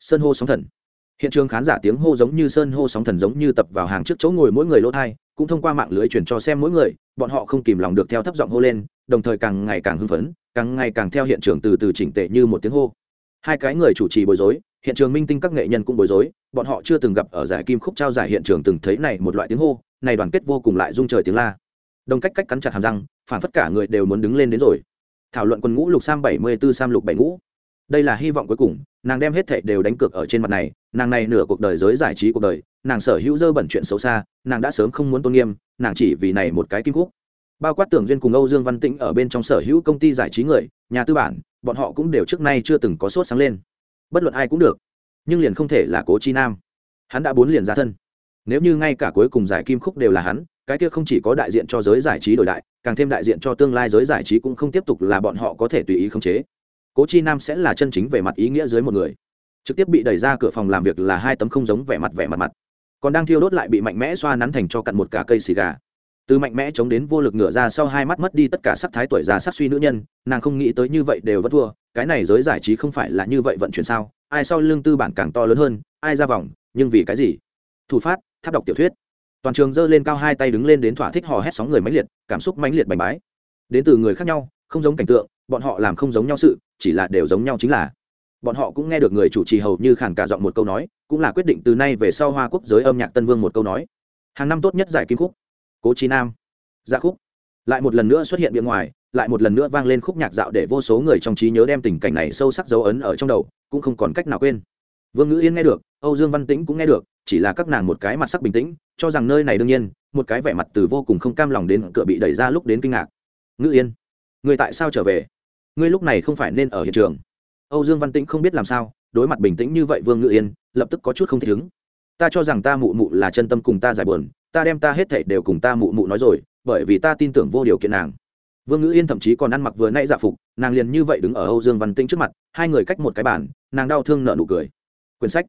Speaker 1: Sơn hô sóng thần. Hiện trường khán giả tiếng hô giống như sơn hô sóng thần giống như tập vào hàng trước chỗ ngồi mỗi người lỗ thai, cũng thông qua mạng lưới truyền cho xem mỗi người, bọn họ không kìm lòng được theo thấp giọng hô lên, đồng thời càng ngày càng hưng phấn, càng ngày càng theo hiện trường từ từ chỉnh tệ như một tiếng hô hai cái người chủ trì bối rối, hiện trường minh tinh các nghệ nhân cũng bối rối, bọn họ chưa từng gặp ở giải kim khúc trao giải hiện trường từng thấy này một loại tiếng hô, này đoàn kết vô cùng lại rung trời tiếng la. Đồng cách cách cắn chặt hàm răng phản phất cả người đều muốn đứng lên đến rồi. Thảo luận quân ngũ lục sam bảy mươi b sam lục bảy ngũ. Đây là hy vọng cuối cùng, nàng đem hết thệ đều đánh cược ở trên mặt này, nàng này nửa cuộc đời giới giải trí cuộc đời, nàng sở hữu dơ bẩn chuyện xấu xa, nàng đã sớm không muốn tôn nghiêm, nàng chỉ vì này một cái kim khúc. Bao quát tưởng duyên cùng âu dương văn tĩnh ở bên trong sở hữu công ty giải trí người, nhà tư bản bọn họ cũng đều trước nay chưa từng có sốt sáng lên. Bất luận ai cũng được, nhưng liền không thể là cố chi nam. Hắn đã bốn liền ra thân. Nếu như ngay cả cuối cùng giải kim khúc đều là hắn, cái kia không chỉ có đại diện cho giới giải trí đổi đại, càng thêm đại diện cho tương lai giới giải trí cũng không tiếp tục là bọn họ có thể tùy ý khống chế. Cố chi nam sẽ là chân chính về mặt ý nghĩa dưới một người. Trực tiếp bị đẩy ra cửa phòng làm việc là hai tấm không giống vẻ mặt vẻ mặt mặt. Còn đang thiêu đốt lại bị mạnh mẽ xoa nắn thành cho cặn một cả cây xì gà từ mạnh mẽ chống đến vô lực ngửa ra sau hai mắt mất đi tất cả sắc thái tuổi già sắc suy nữ nhân, nàng không nghĩ tới như vậy đều vẫn thua, cái này giới giải trí không phải là như vậy vận chuyển sao? Ai sau lương tư bản càng to lớn hơn, ai ra vòng, nhưng vì cái gì? Thủ phát, tháp đọc tiểu thuyết. Toàn trường giơ lên cao hai tay đứng lên đến thỏa thích hò hét sóng người mãnh liệt, cảm xúc mãnh liệt bành bái. Đến từ người khác nhau, không giống cảnh tượng, bọn họ làm không giống nhau sự, chỉ là đều giống nhau chính là. Bọn họ cũng nghe được người chủ trì hầu như khản cả giọng một câu nói, cũng là quyết định từ nay về sau hoa quốc giới âm nhạc tân vương một câu nói. Hàng năm tốt nhất giải kim khúc cố trí nam. Ra khúc. Lại một lần nữa xuất hiện bên ngoài, lại một lần nữa vang lên khúc nhạc dạo để vô số người trong trí nhớ đem tình cảnh này sâu sắc dấu ấn ở trong đầu, cũng không còn cách nào quên. Vương ngữ yên nghe được, âu dương văn tĩnh cũng nghe được, chỉ là các nàng một cái mặt sắc bình tĩnh, cho rằng nơi này đương nhiên, một cái vẻ mặt từ vô cùng không cam lòng đến cửa bị đẩy ra lúc đến kinh ngạc. Ngữ yên, người tại sao trở về? Ngươi lúc này không phải nên ở hiện trường? Âu dương văn tĩnh không biết làm sao, đối mặt bình tĩnh như vậy vương ngữ yên, lập tức có chút không thích ứng. Ta cho rằng ta mụ mụ là chân tâm cùng ta giải buồn ta đem ta hết thảy đều cùng ta mụ mụ nói rồi, bởi vì ta tin tưởng vô điều kiện nàng. Vương ngữ yên thậm chí còn ăn mặc vừa nãy dạ phục, nàng liền như vậy đứng ở âu dương văn tĩnh trước mặt, hai người cách một cái bàn, nàng đau thương nợ nụ cười. Quyển sách,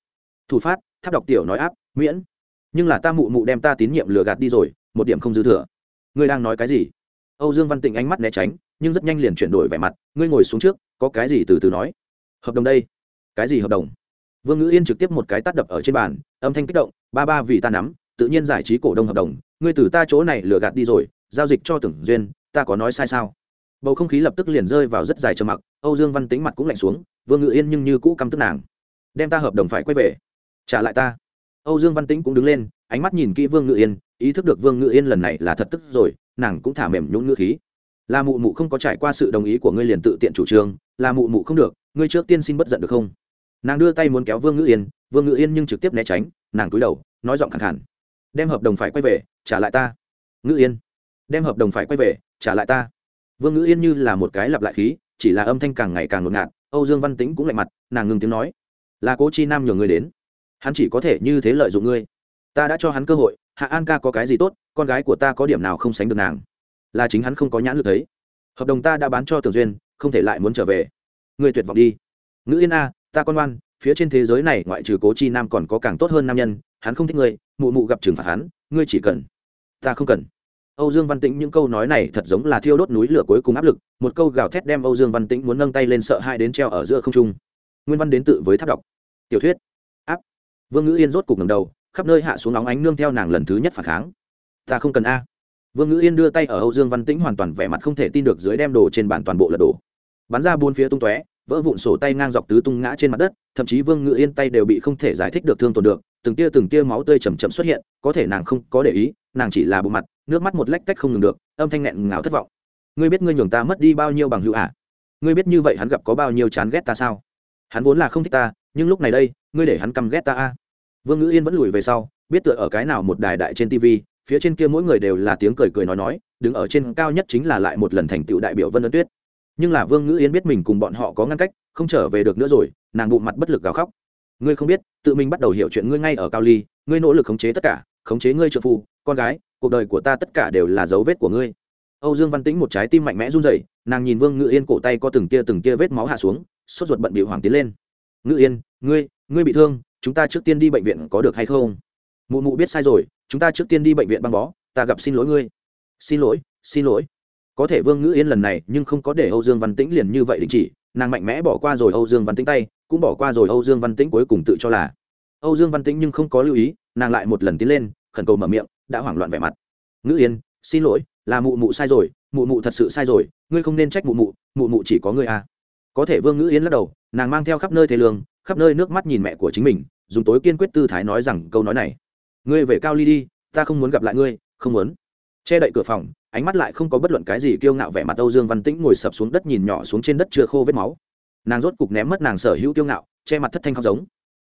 Speaker 1: thủ phát, tháp đọc tiểu nói áp, miễn. Nhưng là ta mụ mụ đem ta tín nhiệm lừa gạt đi rồi, một điểm không dư thừa. Ngươi đang nói cái gì? Âu dương văn Tĩnh ánh mắt né tránh, nhưng rất nhanh liền chuyển đổi vẻ mặt, ngươi ngồi xuống trước, có cái gì từ từ nói? Hợp đồng đây. Cái gì hợp đồng? Vương ngữ yên trực tiếp một cái tắt đập ở trên bàn, âm thanh kích động, ba ba vì ta nắm tự nhiên giải trí cổ đông hợp đồng, ngươi từ ta chỗ này lừa gạt đi rồi, giao dịch cho tưởng duyên, ta có nói sai sao? Bầu không khí lập tức liền rơi vào rất dài trầm mặc, âu dương văn tính mặt cũng lạnh xuống, vương ngự yên nhưng như cũ căm tức nàng. Đem ta hợp đồng phải quay về. Trả lại ta. Âu dương văn tĩnh cũng đứng lên, ánh mắt nhìn kỹ vương ngự yên, ý thức được vương ngự yên lần này là thật tức rồi, nàng cũng thả mềm nhún ngữ khí. Là mụ mụ không có trải qua sự đồng ý của ngươi liền tự tiện chủ trương, là mụ mụ không được, ngươi trước tiên xin bất giận được không? Nàng đưa tay muốn kéo vương Ngự yên, vương Ngự yên nhưng trực tiếp né tránh, nàng cúi đầu, nói giọng khẳng khẳng đem hợp đồng phải quay về, trả lại ta. Ngữ yên. Đem hợp đồng phải quay về, trả lại ta. Vương ngữ yên như là một cái lặp lại khí, chỉ là âm thanh càng ngày càng ngột ngạt, âu dương văn tĩnh cũng lạnh mặt, nàng ngừng tiếng nói. Là cố chi nam nhường ngươi đến. Hắn chỉ có thể như thế lợi dụng ngươi. Ta đã cho hắn cơ hội, hạ an ca có cái gì tốt, con gái của ta có điểm nào không sánh được nàng. Là chính hắn không có nhãn lực thấy. Hợp đồng ta đã bán cho tường duyên, không thể lại muốn trở về. Ngươi tuyệt vọng đi. Ngữ yên a, ta con ngoan, phía trên thế giới này ngoại trừ cố chi nam còn có càng tốt hơn nam nhân hắn không thích ngươi, mụ mụ gặp trừng phạt hắn, ngươi chỉ cần. Ta không cần. Âu dương văn tĩnh những câu nói này thật giống là thiêu đốt núi lửa cuối cùng áp lực, một câu gào thét đem âu dương văn tĩnh muốn nâng tay lên sợ hai đến treo ở giữa không trung. Nguyên văn đến tự với tháp đọc. Tiểu thuyết. Áp. Vương ngữ yên rốt cục ngầm đầu, khắp nơi hạ xuống nóng ánh nương theo nàng lần thứ nhất phản kháng. Ta không cần a. Vương ngữ yên đưa tay ở âu dương văn tĩnh hoàn toàn vẻ mặt không thể tin được dưới đem đồ trên bàn toàn bộ lật đổ. Bắn ra buôn phía tung tóe, vỡ vụn sổ tay ngang dọc tứ tung ngã trên mặt đất, thậm chí vương ngữ yên tay đều bị không thể giải thích được thương tổn được từng tia từng tia máu tươi chầm chậm xuất hiện, có thể nàng không có để ý, nàng chỉ là bộ mặt, nước mắt một lách tách không ngừng được, âm thanh nghẹn ngào thất vọng. Ngươi biết ngươi nhường ta mất đi bao nhiêu bằng hữu ả à? ngươi biết như vậy hắn gặp có bao nhiêu chán ghét ta sao? Hắn vốn là không thích ta, nhưng lúc này đây, ngươi để hắn căm ghét ta a vương ngữ yên vẫn lùi về sau, biết tựa ở cái nào một đài đại trên tv phía trên kia mỗi người đều là tiếng cười cười nói nói, đứng ở trên cao nhất chính là lại một lần thành tựu đại biểu vân ân tuyết. Nhưng là vương ngữ yên biết mình cùng bọn họ có ngăn cách, không trở về được nữa rồi, nàng bụng mặt bất lực gào khóc ngươi không biết, tự mình bắt đầu hiểu chuyện ngươi ngay ở cao ly, ngươi nỗ lực khống chế tất cả, khống chế ngươi trợ phu, con gái, cuộc đời của ta tất cả đều là dấu vết của ngươi. Âu dương văn tĩnh một trái tim mạnh mẽ run rẩy, nàng nhìn vương ngữ yên cổ tay có từng tia từng tia vết máu hạ xuống, sốt ruột bận bị hoàng tiến lên. Ngữ yên, ngươi ngươi bị thương, chúng ta trước tiên đi bệnh viện có được hay không? Mụ mụ biết sai rồi, chúng ta trước tiên đi bệnh viện băng bó, ta gặp xin lỗi ngươi. Xin lỗi xin lỗi. Có thể vương ngữ yên lần này nhưng không có để âu dương văn tĩnh liền như vậy đình chỉ, nàng mạnh mẽ bỏ qua rồi âu dương văn tĩnh tay cũng bỏ qua rồi âu dương văn tĩnh cuối cùng tự cho là. Âu dương văn tĩnh nhưng không có lưu ý, nàng lại một lần tiến lên, khẩn cầu mở miệng, đã hoảng loạn vẻ mặt. Ngữ yên, xin lỗi, là mụ mụ sai rồi, mụ mụ thật sự sai rồi, ngươi không nên trách mụ mụ mụ mụ chỉ có ngươi à. có thể vương ngữ yên lắc đầu, nàng mang theo khắp nơi thế lương, khắp nơi nước mắt nhìn mẹ của chính mình, dùng tối kiên quyết tư thái nói rằng câu nói này. Ngươi về cao ly đi, ta không muốn gặp lại ngươi, không muốn. Che đậy cửa phòng, ánh mắt lại không có bất luận cái gì kiêu ngạo vẻ mặt âu dương văn tĩnh ngồi sập xuống đất nhìn nhỏ xuống trên đất chưa khô vết máu nàng rốt cục ném mất nàng sở hữu kiêu ngạo, che mặt thất thanh khóc giống.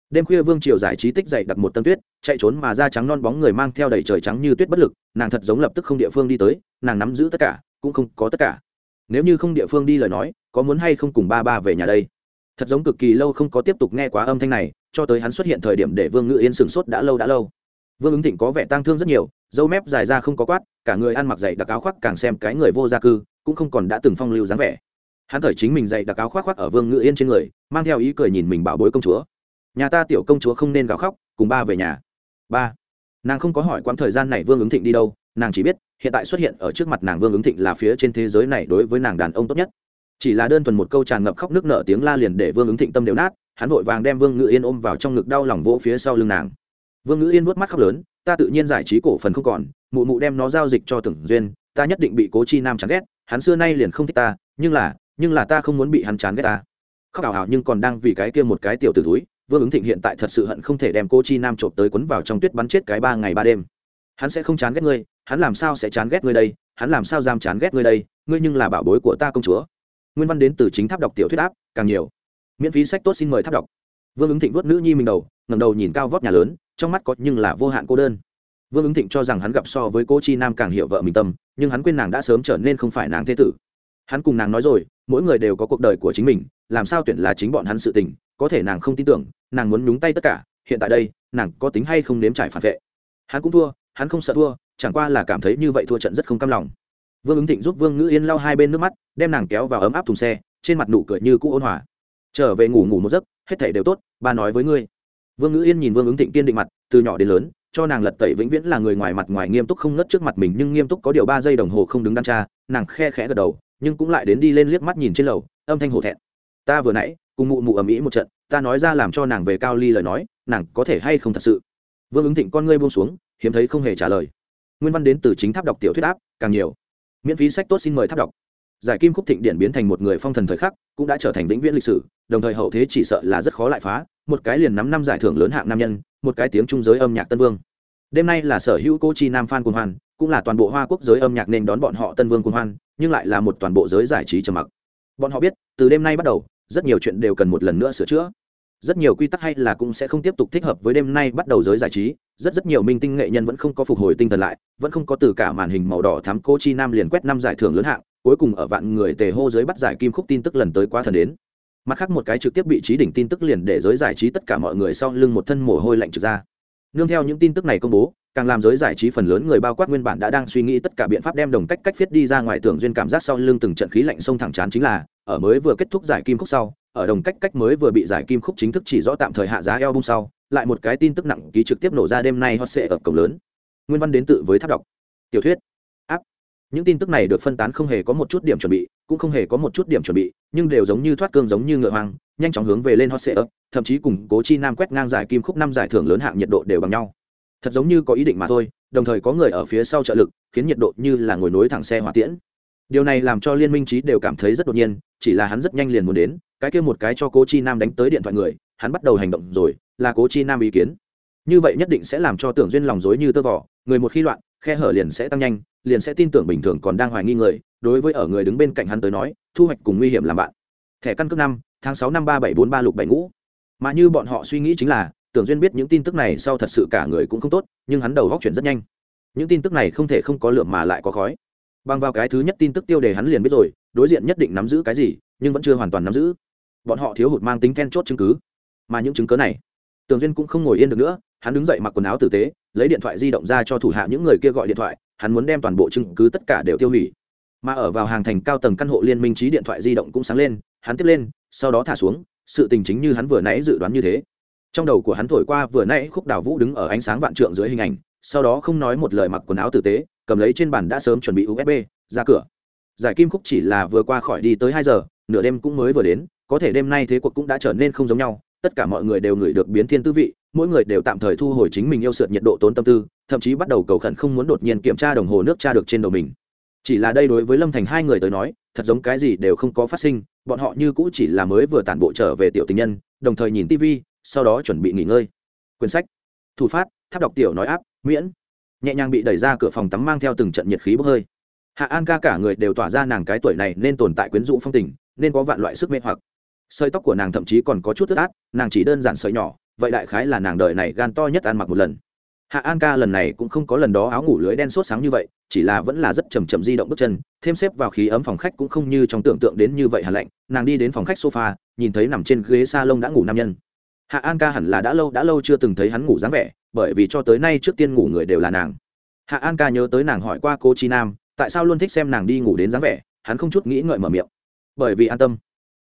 Speaker 1: Đêm khuya vương triều giải trí tích dậy đặt một tâm tuyết, chạy trốn mà da trắng non bóng người mang theo đầy trời trắng như tuyết bất lực, nàng thật giống lập tức không địa phương đi tới, nàng nắm giữ tất cả, cũng không có tất cả. Nếu như không địa phương đi lời nói, có muốn hay không cùng ba ba về nhà đây? Thật giống cực kỳ lâu không có tiếp tục nghe quá âm thanh này, cho tới hắn xuất hiện thời điểm để vương ngự yên sửng sốt đã lâu đã lâu. Vương ứng thịnh có vẻ tang thương rất nhiều, dâu mép dài ra không có quát, cả người ăn mặc dày đặc áo khoác càng xem cái người vô gia cư, cũng không còn đã từng phong lưu dáng vẻ hắn thời chính mình dạy đặc áo khoác khoác ở vương ngự yên trên người, mang theo ý cười nhìn mình bảo bối công chúa. Nhà ta tiểu công chúa không nên gào khóc, cùng ba về nhà. Ba. Nàng không có hỏi quãng thời gian này vương ứng thịnh đi đâu, nàng chỉ biết, hiện tại xuất hiện ở trước mặt nàng vương ứng thịnh là phía trên thế giới này đối với nàng đàn ông tốt nhất. Chỉ là đơn thuần một câu tràn ngập khóc nước nở tiếng la liền để vương ứng thịnh tâm đều nát, hắn vội vàng đem vương ngự yên ôm vào trong ngực đau lòng vỗ phía sau lưng nàng. Vương ngự yên vuốt mắt khóc lớn, ta tự nhiên giải trí cổ phần không còn, mụ mụ đem nó giao dịch cho tưởng duyên, ta nhất định bị cố chi nam chán ghét, hắn xưa nay liền không thích ta, nhưng là nhưng là ta không muốn bị hắn chán ghét ta. Khóc ảo ảo nhưng còn đang vì cái kia một cái tiểu t túi vương ứng thịnh hiện tại thật sự hận không thể đem cô chi nam trộm tới quấn vào trong tuyết bắn chết cái ba ngày ba đêm. Hắn sẽ không chán ghét ngươi, hắn làm sao sẽ chán ghét ngươi đây, hắn làm sao dám chán ghét ngươi đây, ngươi nhưng là bảo bối của ta công chúa. Nguyên văn đến từ chính tháp đọc tiểu thuyết áp, càng nhiều. Miễn phí sách tốt xin mời tháp đọc. Vương ứng thịnh vuốt nữ nhi mình đầu ngầm đầu nhìn cao vóc nhà lớn, trong mắt có nhưng là vô hạn cô đơn. Vương ứng thịnh cho rằng hắn gặp so với cô chi nam càng hiểu vợ mình tâm, nhưng hắn quên nàng đã sớm trở nên không phải nàng thế tử. Hắn cùng nàng nói rồi mỗi người đều có cuộc đời của chính mình, làm sao tuyển là chính bọn hắn sự tình, có thể nàng không tin tưởng, nàng muốn nhúng tay tất cả, hiện tại đây, nàng có tính hay không nếm trải phản vệ. Hắn cũng thua, hắn không sợ thua, chẳng qua là cảm thấy như vậy thua trận rất không cam lòng. Vương ứng thịnh giúp vương ngữ yên lau hai bên nước mắt, đem nàng kéo vào ấm áp thùng xe, trên mặt nụ cười như cũ ôn hòa. Trở về ngủ ngủ một giấc, hết thể đều tốt, ba nói với ngươi. Vương ngữ yên nhìn vương ứng thịnh kiên định mặt, từ nhỏ đến lớn, cho nàng lật tẩy vĩnh viễn là người ngoài mặt ngoài nghiêm túc không ngất trước mặt mình, nhưng nghiêm túc có điều ba giây đồng hồ không đứng đan cha, nàng khe khẽ gật đầu nhưng cũng lại đến đi lên liếc mắt nhìn trên lầu, âm thanh hổ thẹn. Ta vừa nãy, cùng mụ mụ ầm ĩ một trận, ta nói ra làm cho nàng về cao ly lời nói, nàng có thể hay không thật sự? Vương ứng thịnh con ngươi buông xuống, hiếm thấy không hề trả lời. Nguyên văn đến từ chính tháp đọc tiểu thuyết áp, càng nhiều. Miễn phí sách tốt xin mời tháp đọc. Giải kim khúc thịnh điển biến thành một người phong thần thời khắc, cũng đã trở thành vĩnh viễn lịch sử, đồng thời hậu thế chỉ sợ là rất khó lại phá, một cái liền nắm năm giải thưởng lớn hạng nam nhân, một cái tiếng trung giới âm nhạc tân vương. Đêm nay là sở hữu cô chi nam phan cuồng hoan, cũng là toàn bộ hoa quốc giới âm nhạc nên đón bọn họ tân vương cuồng hoan nhưng lại là một toàn bộ giới giải trí trầm mặc. Bọn họ biết, từ đêm nay bắt đầu, rất nhiều chuyện đều cần một lần nữa sửa chữa. Rất nhiều quy tắc hay là cũng sẽ không tiếp tục thích hợp với đêm nay bắt đầu giới giải trí. Rất rất nhiều minh tinh nghệ nhân vẫn không có phục hồi tinh thần lại, vẫn không có từ cả màn hình màu đỏ thắm cô chi nam liền quét năm giải thưởng lớn hạng, cuối cùng ở vạn người tề hô giới bắt giải kim khúc tin tức lần tới quá thần đến. Mặt khác một cái trực tiếp bị trí đỉnh tin tức liền để giới giải trí tất cả mọi người sau lưng một thân mồ hôi lạnh trực ra. Nương theo những tin tức này công bố càng làm giới giải trí phần lớn người bao quát nguyên bản đã đang suy nghĩ tất cả biện pháp đem đồng cách cách viết đi ra ngoài tưởng duyên cảm giác sau lưng từng trận khí lạnh sông thẳng chán chính là, ở mới vừa kết thúc giải kim khúc sau, ở đồng cách cách mới vừa bị giải kim khúc chính thức chỉ rõ tạm thời hạ giá album sau, lại một cái tin tức nặng ký trực tiếp nổ ra đêm nay hot sẽ ở cổng lớn. Nguyên văn đến tự với tháp đọc. Tiểu thuyết. Áp. Những tin tức này được phân tán không hề có một chút điểm chuẩn bị, cũng không hề có một chút điểm chuẩn bị, nhưng đều giống như thoát cương giống như ngựa hoang, nhanh chóng hướng về lên hot sẽ ở, thậm chí cùng cố chi nam quét ngang giải kim khúc năm giải thưởng lớn hạng nhiệt độ đều bằng nhau thật giống như có ý định mà thôi, đồng thời có người ở phía sau trợ lực, khiến nhiệt độ như là ngồi nối thẳng xe hỏa tiễn. Điều này làm cho liên minh trí đều cảm thấy rất đột nhiên, chỉ là hắn rất nhanh liền muốn đến, cái kia một cái cho cố chi nam đánh tới điện thoại người, hắn bắt đầu hành động rồi, là cố chi nam ý kiến. Như vậy nhất định sẽ làm cho tưởng duyên lòng dối như tơ vỏ người một khi loạn, khe hở liền sẽ tăng nhanh, liền sẽ tin tưởng bình thường còn đang hoài nghi người, đối với ở người đứng bên cạnh hắn tới nói, thu hoạch cùng nguy hiểm làm bạn. Thẻ căn cước năm, tháng sáu năm ba bảy bốn ba lục bảy ngũ. Mà như bọn họ suy nghĩ chính là tưởng duyên biết những tin tức này sau thật sự cả người cũng không tốt, nhưng hắn đầu góc chuyển rất nhanh. Những tin tức này không thể không có lượng mà lại có khói. Bằng vào cái thứ nhất tin tức tiêu đề hắn liền biết rồi, đối diện nhất định nắm giữ cái gì, nhưng vẫn chưa hoàn toàn nắm giữ. Bọn họ thiếu hụt mang tính then chốt chứng cứ. Mà những chứng cứ này tường duyên cũng không ngồi yên được nữa, hắn đứng dậy mặc quần áo tử tế, lấy điện thoại di động ra cho thủ hạ những người kia gọi điện thoại, hắn muốn đem toàn bộ chứng cứ tất cả đều tiêu hủy. Mà ở vào hàng thành cao tầng căn hộ liên minh trí điện thoại di động cũng sáng lên, hắn tiếp lên, sau đó thả xuống, sự tình chính như hắn vừa nãy dự đoán như thế trong đầu của hắn thổi qua vừa nãy khúc đào vũ đứng ở ánh sáng vạn trượng dưới hình ảnh, sau đó không nói một lời mặc quần áo tử tế, cầm lấy trên bàn đã sớm chuẩn bị usb ra cửa. Giải kim khúc chỉ là vừa qua khỏi đi tới hai giờ, nửa đêm cũng mới vừa đến, có thể đêm nay thế cuộc cũng đã trở nên không giống nhau, tất cả mọi người đều ngửi được biến thiên tư vị, mỗi người đều tạm thời thu hồi chính mình yêu sượt nhiệt độ tốn tâm tư, thậm chí bắt đầu cầu khẩn không muốn đột nhiên kiểm tra đồng hồ nước tra được trên đầu mình. Chỉ là đây đối với lâm thành hai người tới nói, thật giống cái gì đều không có phát sinh, bọn họ như cũ chỉ là mới vừa tản bộ trở về tiểu tình nhân, đồng thời nhìn tv sau đó chuẩn bị nghỉ ngơi. Quyển sách, thủ phát, tháp đọc tiểu nói áp, miễn. Nhẹ nhàng bị đẩy ra cửa phòng tắm mang theo từng trận nhiệt khí bốc hơi. Hạ an ca cả người đều tỏa ra nàng cái tuổi này nên tồn tại quyến rũ phong tình, nên có vạn loại sức mê hoặc. Sợi tóc của nàng thậm chí còn có chút ướt át, nàng chỉ đơn giản sợi nhỏ, vậy đại khái là nàng đời này gan to nhất ăn mặc một lần. Hạ an ca lần này cũng không có lần đó áo ngủ lưới đen sốt sáng như vậy, chỉ là vẫn là rất chầm chậm di động bước chân, thêm xếp vào khí ấm phòng khách cũng không như trong tưởng tượng đến như vậy hà lạnh. Nàng đi đến phòng khách sofa, nhìn thấy nằm trên ghế s a lông đã ngủ nam nhân hạ an ca hẳn là đã lâu đã lâu chưa từng thấy hắn ngủ dáng vẻ, bởi vì cho tới nay trước tiên ngủ người đều là nàng. Hạ an ca nhớ tới nàng hỏi qua cô chi nam, tại sao luôn thích xem nàng đi ngủ đến dáng vẻ, hắn không chút nghĩ ngợi mở miệng. Bởi vì an tâm.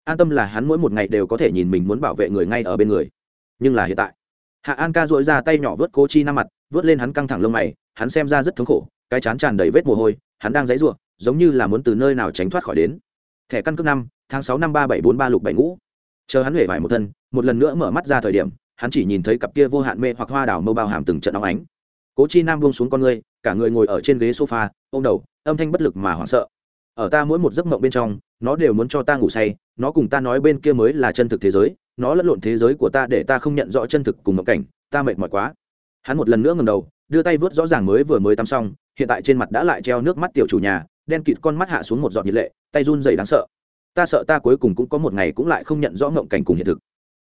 Speaker 1: An tâm là hắn mỗi một ngày đều có thể nhìn mình muốn bảo vệ người ngay ở bên người. Nhưng là hiện tại, hạ an ca dội ra tay nhỏ vớt cô chi nam mặt, vớt lên hắn căng thẳng lông mày, hắn xem ra rất thống khổ, cái chán tràn đầy vết mồ hôi, hắn đang dãy ruộng, giống như là muốn từ nơi nào tránh thoát khỏi đến. Thẻ căn cước năm, tháng sáu năm ba bảy bốn ba lục bảy ngũ chờ hắn huệ vải một thân, một lần nữa mở mắt ra thời điểm, hắn chỉ nhìn thấy cặp kia vô hạn mê hoặc hoa đào mâu bao hàm từng trận óng ánh. Cố chi nam buông xuống con ngươi, cả người ngồi ở trên ghế sofa ô m đầu, âm thanh bất lực mà hoảng sợ. Ở ta mỗi một giấc mộng bên trong, nó đều muốn cho ta ngủ say, nó cùng ta nói bên kia mới là chân thực thế giới, nó lẫn lộn thế giới của ta để ta không nhận rõ chân thực cùng mộng cảnh, ta mệt mỏi quá. Hắn một lần nữa ngầm đầu, đưa tay vớt rõ ràng mới vừa mới tắm xong, hiện tại trên mặt đã lại treo nước mắt tiểu chủ nhà, đen kịt con mắt hạ xuống một giọt nhiệt lệ, tay run dày đáng sợ ta sợ ta cuối cùng cũng có một ngày cũng lại không nhận rõ mộng cảnh cùng hiện thực.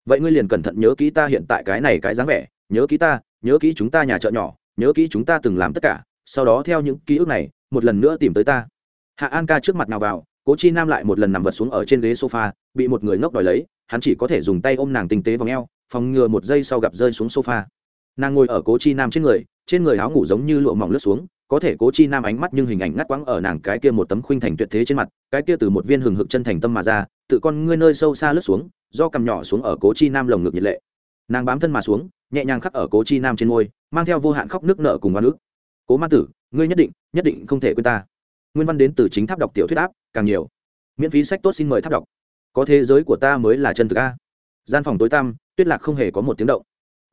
Speaker 1: Vậy ngươi liền cẩn thận nhớ kỹ ta hiện tại cái này cái dáng vẻ, nhớ kỹ ta, nhớ kỹ chúng ta nhà chợ nhỏ, nhớ kỹ chúng ta từng làm tất cả, sau đó theo những ký ức này, một lần nữa tìm tới ta. Hạ an ca trước mặt nào vào, cố chi nam lại một lần nằm vật xuống ở trên ghế sofa, bị một người ngốc đòi lấy, hắn chỉ có thể dùng tay ôm nàng tinh tế vào ngheo phòng ngừa một giây sau gặp rơi xuống sofa nàng ngồi ở cố chi nam trên người trên người áo ngủ giống như lụa mỏng lướt xuống, có thể cố chi nam ánh mắt nhưng hình ảnh ngắt quãng ở nàng cái kia một tấm khuynh thành tuyệt thế trên mặt, cái kia từ một viên hừng hực chân thành tâm mà ra, tự con ngươi nơi sâu xa lướt xuống, do cầm nhỏ xuống ở cố chi nam lồng ngực nhiệt lệ. Nàng bám thân mà xuống, nhẹ nhàng khắc ở cố chi nam trên môi, mang theo vô hạn khóc nước nợ cùng oan ức. Cố ma tử, ngươi nhất định nhất định không thể quên ta. Nguyên văn đến từ chính tháp đọc tiểu thuyết áp, càng nhiều. Miễn phí sách tốt xin mời tháp đọc. Có thế giới của ta mới là chân thực a. Gian phòng tối tăm, tuyết lạc không hề có một tiếng động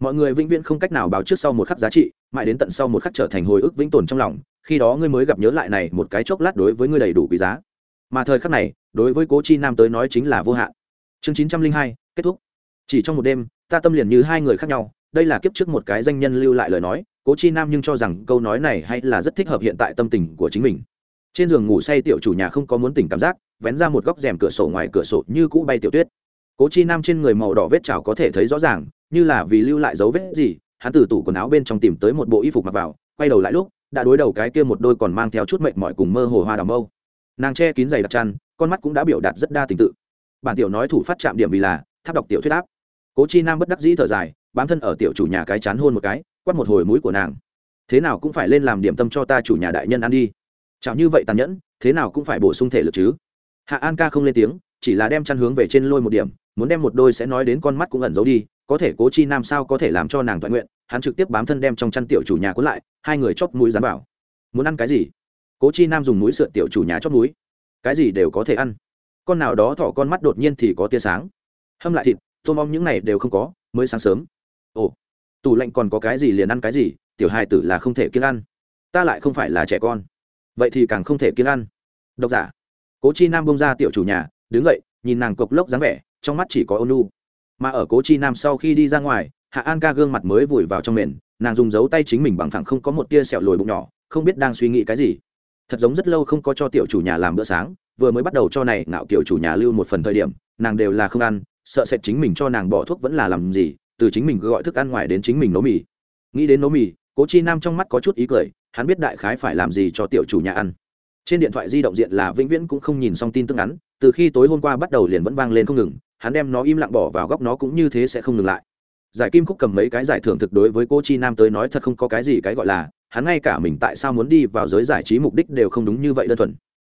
Speaker 1: mọi người vĩnh viễn không cách nào báo trước sau một khắc giá trị, mãi đến tận sau một khắc trở thành hồi ức vĩnh tồn trong lòng, khi đó ngươi mới gặp nhớ lại này một cái chốc lát đối với ngươi đầy đủ quý giá. Mà thời khắc này, đối với cố chi nam tới nói chính là vô hạn. Chương chín trăm linh hai, kết thúc. Chỉ trong một đêm, ta tâm liền như hai người khác nhau, đây là kiếp trước một cái danh nhân lưu lại lời nói, cố chi nam nhưng cho rằng câu nói này hay là rất thích hợp hiện tại tâm tình của chính mình. Trên giường ngủ say tiểu chủ nhà không có muốn tỉnh cảm giác, vén ra một góc rèm cửa sổ ngoài cửa sổ như cũ bay tiểu tuyết. Cố chi nam trên người màu đỏ vết chảo có thể thấy rõ ràng như là vì lưu lại dấu vết gì, hắn từ tủ quần áo bên trong tìm tới một bộ y phục mặc vào, quay đầu lại lúc, đã đối đầu cái kia một đôi còn mang theo chút mệnh mỏi cùng mơ hồ hoa đào mâu. Nàng che kín giày đặc chăn, con mắt cũng đã biểu đạt rất đa tình tự. Bản tiểu nói thủ phát chạm điểm vì là, tháp đọc tiểu thuyết áp. Cố chi nam bất đắc dĩ thở dài, bám thân ở tiểu chủ nhà cái chán hôn một cái quắt một hồi mũi của nàng. Thế nào cũng phải lên làm điểm tâm cho ta chủ nhà đại nhân ăn đi. Chào như vậy tàn nhẫn, thế nào cũng phải bổ sung thể lực chứ. Hạ an ca không lên tiếng, chỉ là đem chăn hướng về trên lôi một điểm, muốn đem một đôi sẽ nói đến con mắt cũng ẩn giấu đi có thể cố chi nam sao có thể làm cho nàng toàn nguyện, hắn trực tiếp bám thân đem trong chăn tiểu chủ nhà cuốn lại, hai người chóp mũi dán vào. Muốn ăn cái gì? Cố chi nam dùng mũi sượt tiểu chủ nhà chóp mũi. Cái gì đều có thể ăn. Con nào đó thỏ con mắt đột nhiên thì có tia sáng. Hâm lại thịt tôm om những này đều không có, mới sáng sớm. Ồ, tủ lạnh còn có cái gì liền ăn cái gì, tiểu hài tử là không thể kiên ăn. Ta lại không phải là trẻ con. Vậy thì càng không thể kiên ăn. Độc giả. Cố chi nam bông ra tiểu chủ nhà, đứng dậy, nhìn nàng cộc lốc dáng vẻ, trong mắt chỉ có ônu mà ở cố chi nam sau khi đi ra ngoài, hạ an ca gương mặt mới vùi vào trong mền nàng dùng dấu tay chính mình bằng thẳng không có một tia sẹo lồi bụng nhỏ, không biết đang suy nghĩ cái gì. Thật giống rất lâu không có cho tiểu chủ nhà làm bữa sáng, vừa mới bắt đầu cho này ngạo kiểu chủ nhà lưu một phần thời điểm, nàng đều là không ăn, sợ sệt chính mình cho nàng bỏ thuốc vẫn là làm gì, từ chính mình gọi thức ăn ngoài đến chính mình nấu mì. Nghĩ đến nấu mì, cố chi nam trong mắt có chút ý cười, hắn biết đại khái phải làm gì cho tiểu chủ nhà ăn. Trên điện thoại di động diện là vĩnh viễn cũng không nhìn xong tin tức ngắn, từ khi tối hôm qua bắt đầu liền vẫn vang lên không ngừng hắn đem nó im lặng bỏ vào góc nó cũng như thế sẽ không ngừng lại. Giải kim khúc cầm mấy cái giải thưởng thực đối với cô chi nam tới nói thật không có cái gì cái gọi là, hắn ngay cả mình tại sao muốn đi vào giới giải trí mục đích đều không đúng như vậy đơn thuần.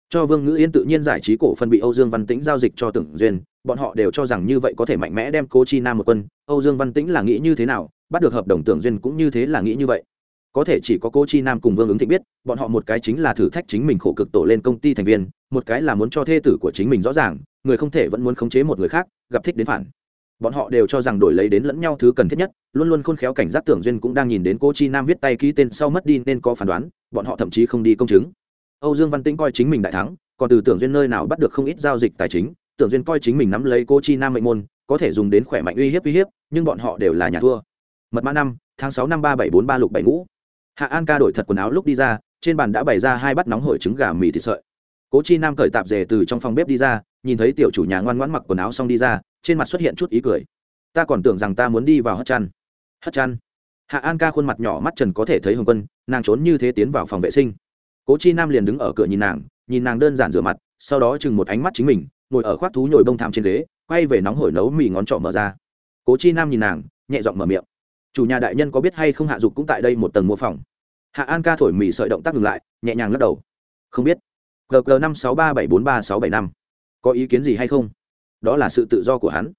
Speaker 1: Cho vương ngữ yên tự nhiên giải trí cổ phân bị âu dương văn tĩnh giao dịch cho tưởng duyên, bọn họ đều cho rằng như vậy có thể mạnh mẽ đem cô chi nam một quân. Âu dương văn tĩnh là nghĩ như thế nào, bắt được hợp đồng tưởng duyên cũng như thế là nghĩ như vậy có thể chỉ có cô chi nam cùng vương ứng thịnh biết, bọn họ một cái chính là thử thách chính mình khổ cực tổ lên công ty thành viên, một cái là muốn cho thê tử của chính mình rõ ràng, người không thể vẫn muốn khống chế một người khác, gặp thích đến phản. Bọn họ đều cho rằng đổi lấy đến lẫn nhau thứ cần thiết nhất, luôn luôn khôn khéo cảnh giác tưởng duyên cũng đang nhìn đến cô chi nam viết tay ký tên sau mất đi nên có phán đoán, bọn họ thậm chí không đi công chứng. Âu dương văn tĩnh coi chính mình đại thắng, còn từ tưởng duyên nơi nào bắt được không ít giao dịch tài chính, tưởng duyên coi chính mình nắm lấy cô chi nam mệnh môn, có thể dùng đến khỏe mạnh uy hiếp uy hiếp, nhưng bọn họ đều là nhà thua. Mật mã năm, tháng sáu năm ba bảy bốn ba lục bảy ngũ hạ an ca đổi thật quần áo lúc đi ra, trên bàn đã bày ra hai bát nóng hổi trứng gà mì thịt sợi. Cố chi nam cởi tạp dề từ trong phòng bếp đi ra, nhìn thấy tiểu chủ nhà ngoan ngoãn mặc quần áo xong đi ra, trên mặt xuất hiện chút ý cười. Ta còn tưởng rằng ta muốn đi vào hất chăn. Hất chăn? Hạ an ca khuôn mặt nhỏ mắt trần có thể thấy hồng quân, nàng trốn như thế tiến vào phòng vệ sinh. Cố chi nam liền đứng ở cửa nhìn nàng nhìn nàng đơn giản rửa mặt, sau đó chừng một ánh mắt chính mình, ngồi ở khoác thú nhồi bông thảm trên ghế, quay về nóng hổi nấu mì ngón trỏ mở ra. Cố chi nam nhìn nàng, nhẹ giọng mở miệng chủ nhà đại nhân có biết hay không hạ dục cũng tại đây một tầng mua phòng hạ an ca thổi mì sợi động tác ngừng lại, nhẹ nhàng lắc đầu. Không biết. Gg năm sáu ba bảy bốn ba sáu bảy năm. Có ý kiến gì hay không? Đó là sự tự do của hắn.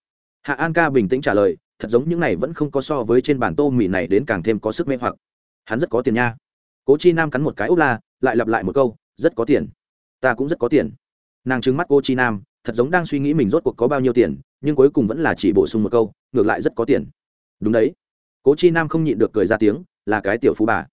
Speaker 1: Hạ an ca bình tĩnh trả lời, thật giống những này vẫn không có so với trên bàn tô mì này đến càng thêm có sức mê hoặc. Hắn rất có tiền nha. Cố chi nam cắn một cái ốc la, lại lặp lại một câu, rất có tiền. Ta cũng rất có tiền. Nàng trứng mắt cô chi nam, thật giống đang suy nghĩ mình rốt cuộc có bao nhiêu tiền, nhưng cuối cùng vẫn là chỉ bổ sung một câu, ngược lại rất có tiền. Đúng đấy cố chi nam không nhịn được cười ra tiếng, là cái tiểu phú bà.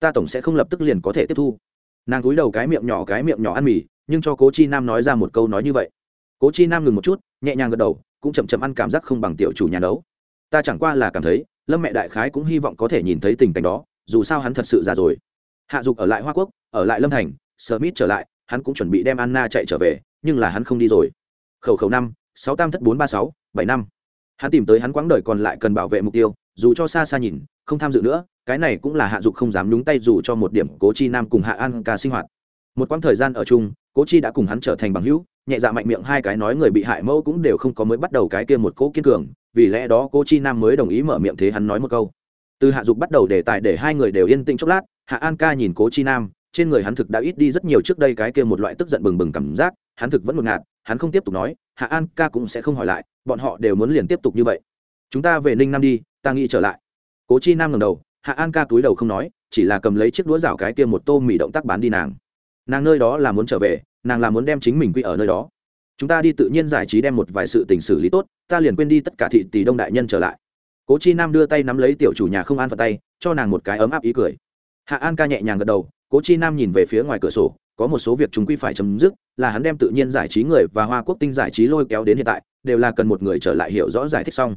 Speaker 1: Ta tổng sẽ không lập tức liền có thể tiếp thu. Nàng cúi đầu cái miệng nhỏ, cái miệng nhỏ ăn mì, nhưng cho cố chi nam nói ra một câu nói như vậy. Cố chi nam ngừng một chút, nhẹ nhàng gật đầu, cũng chậm chậm ăn cảm giác không bằng tiểu chủ nhà đấu ta chẳng qua là cảm thấy, lâm mẹ đại khái cũng hy vọng có thể nhìn thấy tình cảnh đó, dù sao hắn thật sự già rồi. Hạ dục ở lại hoa quốc, ở lại lâm thành, smith trở lại, hắn cũng chuẩn bị đem anna chạy trở về, nhưng là hắn không đi rồi. Khẩu khẩu năm, sáu tam thất bốn ba sáu, bảy năm hắn tìm tới hắn quãng đời còn lại cần bảo vệ mục tiêu, dù cho xa xa nhìn, không tham dự nữa, cái này cũng là hạ dục không dám nhúng tay dù cho một điểm cố chi nam cùng hạ an ca sinh hoạt. Một quãng thời gian ở chung, cố chi đã cùng hắn trở thành bằng hữu, nhẹ dạ mạnh miệng hai cái nói người bị hại mẫu cũng đều không có mới bắt đầu cái kia một cố kiên cường, vì lẽ đó cố chi nam mới đồng ý mở miệng thế hắn nói một câu. Từ hạ dục bắt đầu đề tài để hai người đều yên tĩnh chốc lát, hạ an ca nhìn cố chi nam, trên người hắn thực đã ít đi rất nhiều trước đây cái kia một loại tức giận bừng bừng cảm giác, hắn thực vẫn ngột ngạt hắn không tiếp tục nói, hạ an ca cũng sẽ không hỏi lại, bọn họ đều muốn liền tiếp tục như vậy. Chúng ta về ninh nam đi, ta nghĩ trở lại. Cố chi nam ngầm đầu, hạ an ca túi đầu không nói, chỉ là cầm lấy chiếc đũa rào cái kia một tô mì động tác bán đi nàng. Nàng nơi đó là muốn trở về, nàng là muốn đem chính mình quy ở nơi đó. Chúng ta đi tự nhiên giải trí đem một vài sự tình xử lý tốt, ta liền quên đi tất cả thị tỷ đông đại nhân trở lại. Cố chi nam đưa tay nắm lấy tiểu chủ nhà không an vào tay, cho nàng một cái ấm áp ý cười. Hạ an ca nhẹ nhàng gật đầu, cố chi nam nhìn về phía ngoài cửa sổ có một số việc chúng quy phải chấm dứt, là hắn đem tự nhiên giải trí người và hoa quốc tinh giải trí lôi kéo đến hiện tại, đều là cần một người trở lại hiểu rõ giải thích xong.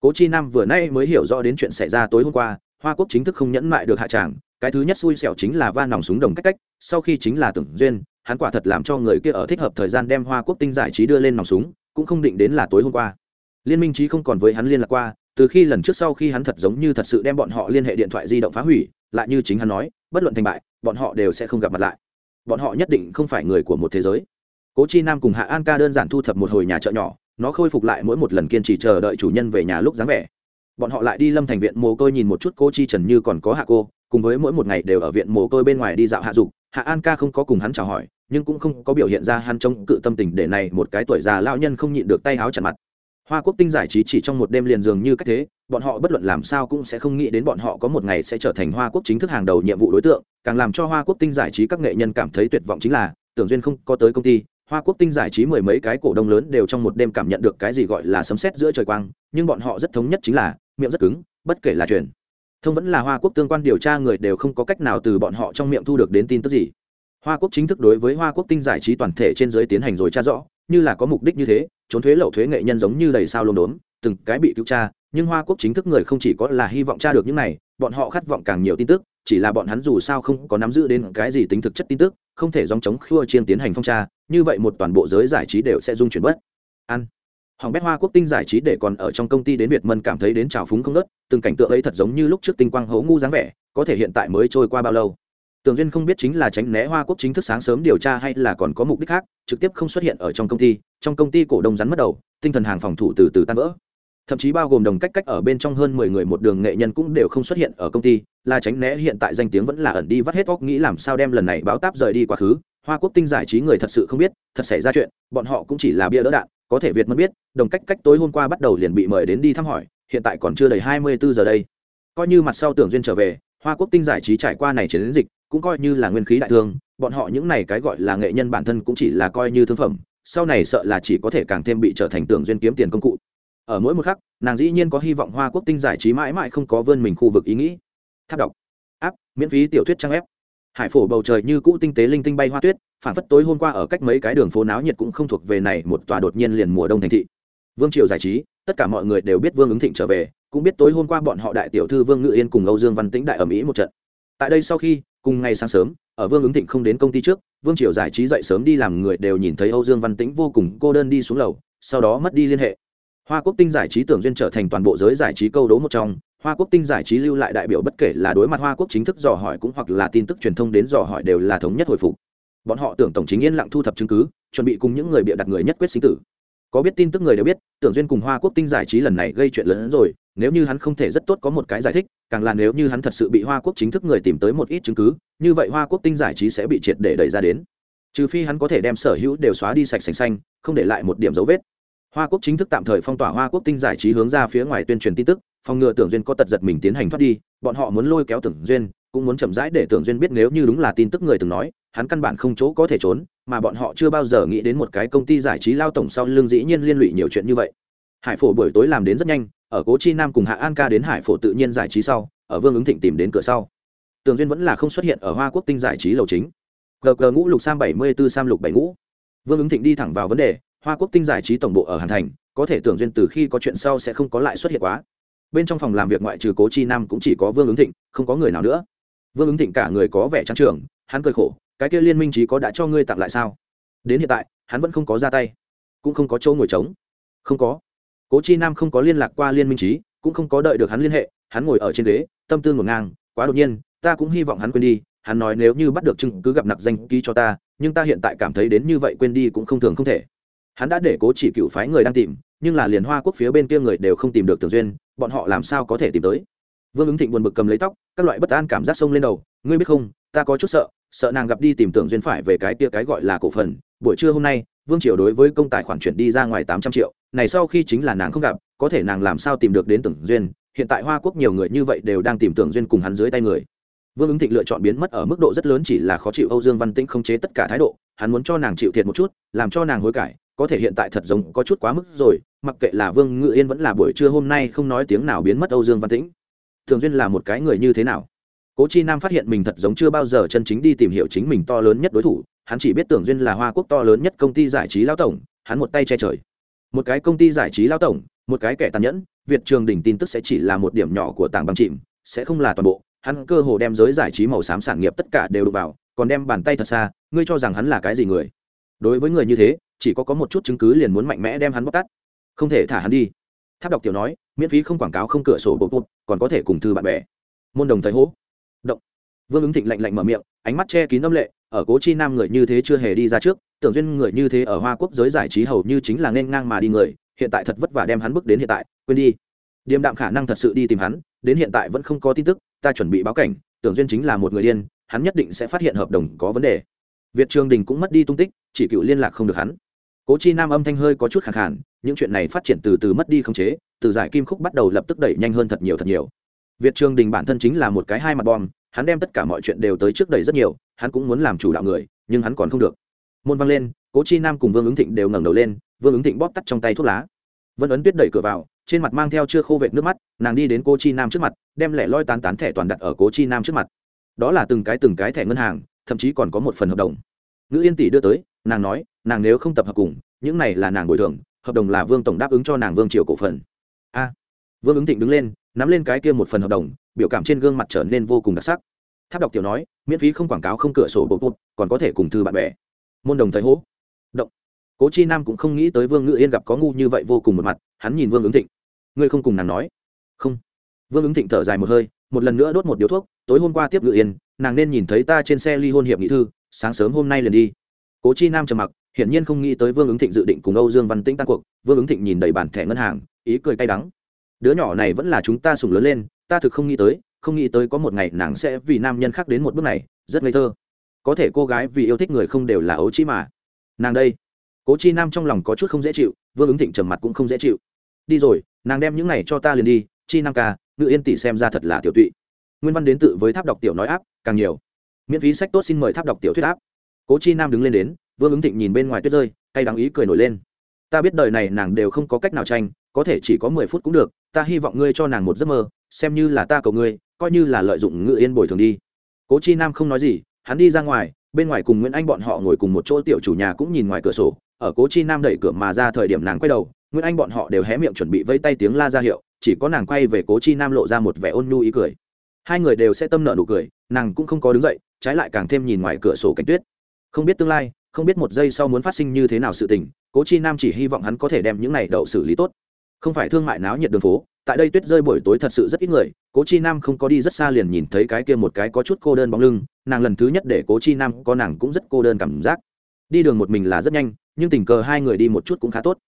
Speaker 1: Cố chi nam vừa nay mới hiểu rõ đến chuyện xảy ra tối hôm qua, hoa quốc chính thức không nhẫn mại được hạ tràng, cái thứ nhất xui xẻo chính là va nòng súng đồng cách cách, sau khi chính là tưởng duyên, hắn quả thật làm cho người kia ở thích hợp thời gian đem hoa quốc tinh giải trí đưa lên nòng súng, cũng không định đến là tối hôm qua. Liên minh trí không còn với hắn liên lạc qua, từ khi lần trước sau khi hắn thật giống như thật sự đem bọn họ liên hệ điện thoại di động phá hủy, lại như chính hắn nói, bất luận thành bại, bọn họ đều sẽ không gặp mặt lại bọn họ nhất định không phải người của một thế giới. Cố chi nam cùng hạ an ca đơn giản thu thập một hồi nhà chợ nhỏ, nó khôi phục lại mỗi một lần kiên trì chờ đợi chủ nhân về nhà lúc dáng vẻ. Bọn họ lại đi lâm thành viện mồ côi nhìn một chút cô chi trần như còn có hạ cô, cùng với mỗi một ngày đều ở viện mồ côi bên ngoài đi dạo hạ dục. Hạ an ca không có cùng hắn chào hỏi, nhưng cũng không có biểu hiện ra hắn trông cự tâm tình để này một cái tuổi già lão nhân không nhịn được tay áo chặt mặt hoa quốc tinh giải trí chỉ trong một đêm liền dường như cách thế, bọn họ bất luận làm sao cũng sẽ không nghĩ đến bọn họ có một ngày sẽ trở thành hoa quốc chính thức hàng đầu nhiệm vụ đối tượng, càng làm cho hoa quốc tinh giải trí các nghệ nhân cảm thấy tuyệt vọng chính là, tưởng duyên không có tới công ty, hoa quốc tinh giải trí mười mấy cái cổ đông lớn đều trong một đêm cảm nhận được cái gì gọi là sấm sét giữa trời quang, nhưng bọn họ rất thống nhất chính là, miệng rất cứng, bất kể là chuyện. Thông vẫn là hoa quốc tương quan điều tra người đều không có cách nào từ bọn họ trong miệng thu được đến tin tức gì. Hoa quốc chính thức đối với hoa quốc tinh giải trí toàn thể trên giới tiến hành rồi tra rõ như là có mục đích như thế, trốn thuế lậu thuế nghệ nhân giống như đầy sao lông đốn từng cái bị cứu tra, nhưng hoa quốc chính thức người không chỉ có là hy vọng tra được những này, bọn họ khát vọng càng nhiều tin tức, chỉ là bọn hắn dù sao không có nắm giữ đến cái gì tính thực chất tin tức, không thể dòng chống khua chiên tiến hành phong tra, như vậy một toàn bộ giới giải trí đều sẽ dung chuyển bất ăn hỏng bét hoa quốc tinh giải trí để còn ở trong công ty đến việt mân cảm thấy đến trào phúng không nớt từng cảnh tượng ấy thật giống như lúc trước tinh quang hấu ngu dáng vẻ, có thể hiện tại mới trôi qua bao lâu tường duyên không biết chính là tránh né hoa quốc chính thức sáng sớm điều tra hay là còn có mục đích khác, trực tiếp không xuất hiện ở trong công ty, trong công ty cổ đông rắn mất đầu, tinh thần hàng phòng thủ từ từ tan vỡ. Thậm chí bao gồm đồng cách cách ở bên trong hơn mười người một đường nghệ nhân cũng đều không xuất hiện ở công ty, là tránh né hiện tại danh tiếng vẫn là ẩn đi vắt hết óc nghĩ làm sao đem lần này báo táp rời đi quá khứ. Hoa quốc tinh giải trí người thật sự không biết, thật xảy ra chuyện, bọn họ cũng chỉ là bia đỡ đạn, có thể việt mất biết, đồng cách cách tối hôm qua bắt đầu liền bị mời đến đi thăm hỏi, hiện tại còn chưa đầy hai mươi bốn giờ đây. Coi như mặt sau tưởng duyên trở về, hoa quốc tinh giải trí trải qua này chiến dịch cũng coi như là nguyên khí đại thương, bọn họ những này cái gọi là nghệ nhân bản thân cũng chỉ là coi như thương phẩm, sau này sợ là chỉ có thể càng thêm bị trở thành tưởng duyên kiếm tiền công cụ. Ở mỗi một khắc, nàng dĩ nhiên có hy vọng hoa quốc tinh giải trí mãi mãi không có vươn mình khu vực ý nghĩ. Tháp đọc. Áp miễn phí tiểu thuyết trang ép hải phổ bầu trời như cũ tinh tế linh tinh bay hoa tuyết phản phất tối hôm qua ở cách mấy cái đường phố náo nhiệt cũng không thuộc về này một tòa đột nhiên liền mùa đông thành thị. Vương triều giải trí, tất cả mọi người đều biết vương ứng thịnh trở về, cũng biết tối hôm qua bọn họ đại tiểu thư vương ngự yên cùng âu dương văn tĩnh đại ở mỹ một trận. Tại đây sau khi cùng ngày sáng sớm, ở vương ứng thịnh không đến công ty trước, vương triều giải trí dậy sớm đi làm người đều nhìn thấy âu dương văn tĩnh vô cùng cô đơn đi xuống lầu, sau đó mất đi liên hệ. Hoa quốc tinh giải trí tưởng duyên trở thành toàn bộ giới giải trí câu đố một trong, hoa quốc tinh giải trí lưu lại đại biểu bất kể là đối mặt hoa quốc chính thức dò hỏi cũng hoặc là tin tức truyền thông đến dò hỏi đều là thống nhất hồi phục. Bọn họ tưởng tổng chính yên lặng thu thập chứng cứ, chuẩn bị cùng những người bịa đặt người nhất quyết sinh tử có biết tin tức người đều biết, tưởng duyên cùng hoa quốc tinh giải trí lần này gây chuyện lớn hơn rồi, nếu như hắn không thể rất tốt có một cái giải thích, càng là nếu như hắn thật sự bị hoa quốc chính thức người tìm tới một ít chứng cứ, như vậy hoa quốc tinh giải trí sẽ bị triệt để đẩy ra đến. Trừ phi hắn có thể đem sở hữu đều xóa đi sạch sành xanh, không để lại một điểm dấu vết. Hoa quốc chính thức tạm thời phong tỏa hoa quốc tinh giải trí hướng ra phía ngoài tuyên truyền tin tức, phòng ngừa tưởng duyên có tật giật mình tiến hành thoát đi, bọn họ muốn lôi kéo tưởng duyên, cũng muốn chậm rãi để tưởng duyên biết nếu như đúng là tin tức người từng nói, hắn căn bản không chỗ có thể trốn mà bọn họ chưa bao giờ nghĩ đến một cái công ty giải trí lao tổng sau lưng dĩ nhiên liên lụy nhiều chuyện như vậy. Hải phổ buổi tối làm đến rất nhanh, ở cố chi nam cùng hạ an ca đến hải phổ tự nhiên giải trí sau, ở vương ứng thịnh tìm đến cửa sau. Tường duyên vẫn là không xuất hiện ở hoa quốc tinh giải trí lầu chính. Gg ngũ lục sam bảy mươi b ố sam lục bảy ngũ. Vương ứng thịnh đi thẳng vào vấn đề, hoa quốc tinh giải trí tổng bộ ở hàn thành, có thể tưởng duyên từ khi có chuyện sau sẽ không có lại xuất hiện quá. Bên trong phòng làm việc ngoại trừ cố chi nam cũng chỉ có vương ứng thịnh, không có người nào nữa. Vương ứng thịnh cả người có vẻ trắng trường hắn cười khổ cái kia liên minh trí có đã cho ngươi tặng lại sao? Đến hiện tại, hắn vẫn không có ra tay, cũng không có chỗ ngồi trống. Không có. Cố chi nam không có liên lạc qua liên minh trí, cũng không có đợi được hắn liên hệ, hắn ngồi ở trên ghế, tâm tư ngổn ngang, quá đột nhiên, ta cũng hy vọng hắn quên đi, hắn nói nếu như bắt được chứng cứ gặp nặc danh ký cho ta, nhưng ta hiện tại cảm thấy đến như vậy quên đi cũng không thường không thể. Hắn đã để cố chỉ cựu phái người đang tìm, nhưng là liền hoa quốc phía bên kia người đều không tìm được tưởng duyên, bọn họ làm sao có thể tìm tới? Vương ứng thịnh buồn bực cầm lấy tóc, các loại bất an cảm giác sông lên đầu, ngươi biết không, ta có chút sợ sợ nàng gặp đi tìm tưởng duyên phải về cái kia cái gọi là cổ phần. Buổi trưa hôm nay, vương triều đối với công tài khoản chuyển đi ra ngoài tám trăm triệu. Này sau khi chính là nàng không gặp, có thể nàng làm sao tìm được đến tưởng duyên? Hiện tại hoa quốc nhiều người như vậy đều đang tìm tưởng duyên cùng hắn dưới tay người. Vương ứng thịnh lựa chọn biến mất ở mức độ rất lớn chỉ là khó chịu âu dương văn tĩnh không chế tất cả thái độ. Hắn muốn cho nàng chịu thiệt một chút, làm cho nàng hối cải. Có thể hiện tại thật giống có chút quá mức rồi, mặc kệ là vương ngự yên vẫn là buổi trưa hôm nay không nói tiếng nào biến mất âu dương văn tĩnh. Thường duyên là một cái người như thế nào? Cố chi nam phát hiện mình thật giống chưa bao giờ chân chính đi tìm hiểu chính mình to lớn nhất đối thủ, hắn chỉ biết tưởng duyên là hoa quốc to lớn nhất công ty giải trí lao tổng, hắn một tay che trời. Một cái công ty giải trí lao tổng, một cái kẻ tàn nhẫn, việt trường đỉnh tin tức sẽ chỉ là một điểm nhỏ của tảng băng chìm, sẽ không là toàn bộ. Hắn cơ hồ đem giới giải trí màu xám sản nghiệp tất cả đều đụng vào, còn đem bàn tay thật xa, ngươi cho rằng hắn là cái gì người? Đối với người như thế, chỉ có có một chút chứng cứ liền muốn mạnh mẽ đem hắn bóc tát. Không thể thả hắn đi. Tháp đọc tiểu nói, miễn phí không quảng cáo không cửa sổ bột bột, còn có thể cùng thư bạn bè. Môn đồng thời hố vương ứng thịnh lạnh lạnh mở miệng, ánh mắt che kín âm lệ, ở cố chi nam người như thế chưa hề đi ra trước, tưởng duyên người như thế ở hoa quốc giới giải trí hầu như chính là nên ngang mà đi người, hiện tại thật vất vả đem hắn bước đến hiện tại, quên đi. Điềm đạm khả năng thật sự đi tìm hắn, đến hiện tại vẫn không có tin tức, ta chuẩn bị báo cảnh, tưởng duyên chính là một người điên, hắn nhất định sẽ phát hiện hợp đồng có vấn đề. Việt trường đình cũng mất đi tung tích, chỉ cựu liên lạc không được hắn. Cố chi nam âm thanh hơi có chút khẳng khản những chuyện này phát triển từ từ mất đi khống chế, từ giải kim khúc bắt đầu lập tức đẩy nhanh hơn thật nhiều thật nhiều. Việt trường đình bản thân chính là một cái hai mặt bom hắn đem tất cả mọi chuyện đều tới trước đầy rất nhiều, hắn cũng muốn làm chủ đạo người, nhưng hắn còn không được. Môn văng lên, cố chi nam cùng vương ứng thịnh đều ngẩng đầu lên, vương ứng thịnh bóp tắt trong tay thuốc lá. Vân ấn tuyết đẩy cửa vào, trên mặt mang theo chưa khô vệt nước mắt, nàng đi đến cô chi nam trước mặt, đem lẻ loi tán tán thẻ toàn đặt ở cố chi nam trước mặt. Đó là từng cái từng cái thẻ ngân hàng, thậm chí còn có một phần hợp đồng. Ngữ yên tỷ đưa tới, nàng nói, nàng nếu không tập hợp cùng, những này là nàng bồi thường, hợp đồng là vương tổng đáp ứng cho nàng vương triều cổ phần. A vương ứng thịnh đứng lên, nắm lên cái kia một phần hợp đồng, biểu cảm trên gương mặt trở nên vô cùng đặc sắc. Tháp đọc tiểu nói, miễn phí không quảng cáo không cửa sổ bột bột, còn có thể cùng thư bạn bè. Môn đồng thời hố động. Cố chi nam cũng không nghĩ tới vương ngự yên gặp có ngu như vậy vô cùng một mặt, hắn nhìn vương ứng thịnh. Ngươi không cùng nàng nói. Không. Vương ứng thịnh thở dài một hơi, một lần nữa đốt một điếu thuốc, tối hôm qua tiếp ngự yên, nàng nên nhìn thấy ta trên xe ly hôn hiệp nghị thư, sáng sớm hôm nay liền đi. Cố chi nam trầm mặc, hiển nhiên không nghĩ tới vương ứng thịnh dự định cùng âu dương văn tĩnh tan cuộc. Vương ứng thịnh nhìn đầy bản thẻ ngân hàng, ý cười cay đắng đứa nhỏ này vẫn là chúng ta sùng lớn lên, ta thực không nghĩ tới, không nghĩ tới có một ngày nàng sẽ vì nam nhân khác đến một bước này, rất ngây thơ. Có thể cô gái vì yêu thích người không đều là ấu trĩ mà. Nàng đây. Cố chi nam trong lòng có chút không dễ chịu, vương ứng thịnh trầm mặt cũng không dễ chịu. Đi rồi, nàng đem những này cho ta liền đi, chi nam ca, ngự yên tỷ xem ra thật là tiểu tụy. Nguyên văn đến tự với tháp đọc tiểu nói áp, càng nhiều. Miễn phí sách tốt xin mời tháp đọc tiểu thuyết áp. Cố chi nam đứng lên đến, vương ứng thịnh nhìn bên ngoài tuyết rơi, cay đắng ý cười nổi lên. Ta biết đời này nàng đều không có cách nào tranh có thể chỉ có mười phút cũng được, ta hy vọng ngươi cho nàng một giấc mơ, xem như là ta cầu ngươi, coi như là lợi dụng ngự yên bồi thường đi. Cố chi nam không nói gì, hắn đi ra ngoài, bên ngoài cùng nguyễn anh bọn họ ngồi cùng một chỗ tiểu chủ nhà cũng nhìn ngoài cửa sổ, ở cố chi nam đẩy cửa mà ra thời điểm nàng quay đầu, nguyễn anh bọn họ đều hé miệng chuẩn bị vây tay tiếng la ra hiệu, chỉ có nàng quay về cố chi nam lộ ra một vẻ ôn nhu ý cười. Hai người đều sẽ tâm nợ nụ cười, nàng cũng không có đứng dậy, trái lại càng thêm nhìn ngoài cửa sổ cảnh tuyết. Không biết tương lai, không biết một giây sau muốn phát sinh như thế nào sự tình, cố chi nam chỉ hy vọng hắn có thể đem những này đậu xử lý tốt không phải thương mại náo nhiệt đường phố, tại đây tuyết rơi buổi tối thật sự rất ít người, cố chi nam không có đi rất xa liền nhìn thấy cái kia một cái có chút cô đơn bóng lưng, nàng lần thứ nhất để cố chi nam có nàng cũng rất cô đơn cảm giác. Đi đường một mình là rất nhanh, nhưng tình cờ hai người đi một chút cũng khá tốt.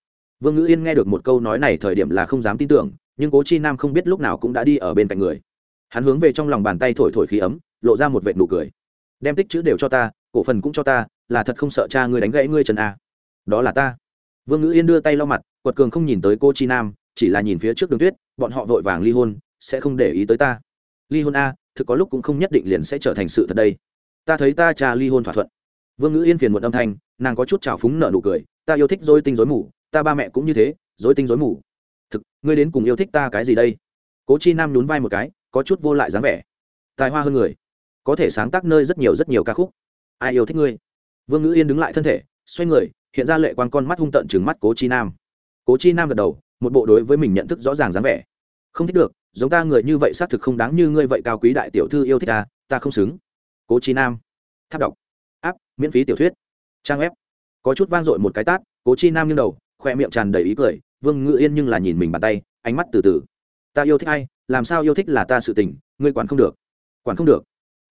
Speaker 1: Vương ngữ yên nghe được một câu nói này thời điểm là không dám tin tưởng, nhưng cố chi nam không biết lúc nào cũng đã đi ở bên cạnh người. Hắn hướng về trong lòng bàn tay thổi thổi khí ấm, lộ ra một vệt nụ cười. Đem tích chữ đều cho ta, cổ phần cũng cho ta, là thật không sợ cha ngươi đánh gãy ngươi trần a à? đó là ta. Vương ngữ yên đưa tay lau mặt quật cường không nhìn tới cô chi nam, chỉ là nhìn phía trước đường tuyết, bọn họ vội vàng ly hôn, sẽ không để ý tới ta. Ly hôn a, thực có lúc cũng không nhất định liền sẽ trở thành sự thật đây. Ta thấy ta cha ly hôn thỏa thuận. Vương ngữ yên phiền một âm thanh, nàng có chút trào phúng nợ nụ cười, ta yêu thích dối tinh dối mù, ta ba mẹ cũng như thế, dối tinh dối mù. Thực, ngươi đến cùng yêu thích ta cái gì đây? Cố chi nam nhún vai một cái, có chút vô lại dáng vẻ. Tài hoa hơn người. Có thể sáng tác nơi rất nhiều rất nhiều ca khúc. Ai yêu thích ngươi? Vương ngữ yên đứng lại thân thể, xoay người, hiện ra lệ quan con mắt hung tận chừng mắt cố chi nam cố chi nam gật đầu, một bộ đối với mình nhận thức rõ ràng dáng vẻ. Không thích được, giống ta người như vậy xác thực không đáng như ngươi vậy cao quý đại tiểu thư yêu thích ta ta không xứng. Cố chi nam. Tháp đọc. Áp miễn phí tiểu thuyết. Trang web. Có chút vang dội một cái tát, cố chi nam nghiêng đầu, khoe miệng tràn đầy ý cười, vương ngự yên nhưng là nhìn mình bàn tay, ánh mắt từ từ. Ta yêu thích ai, làm sao yêu thích là ta sự tình, ngươi quản không được. Quản không được.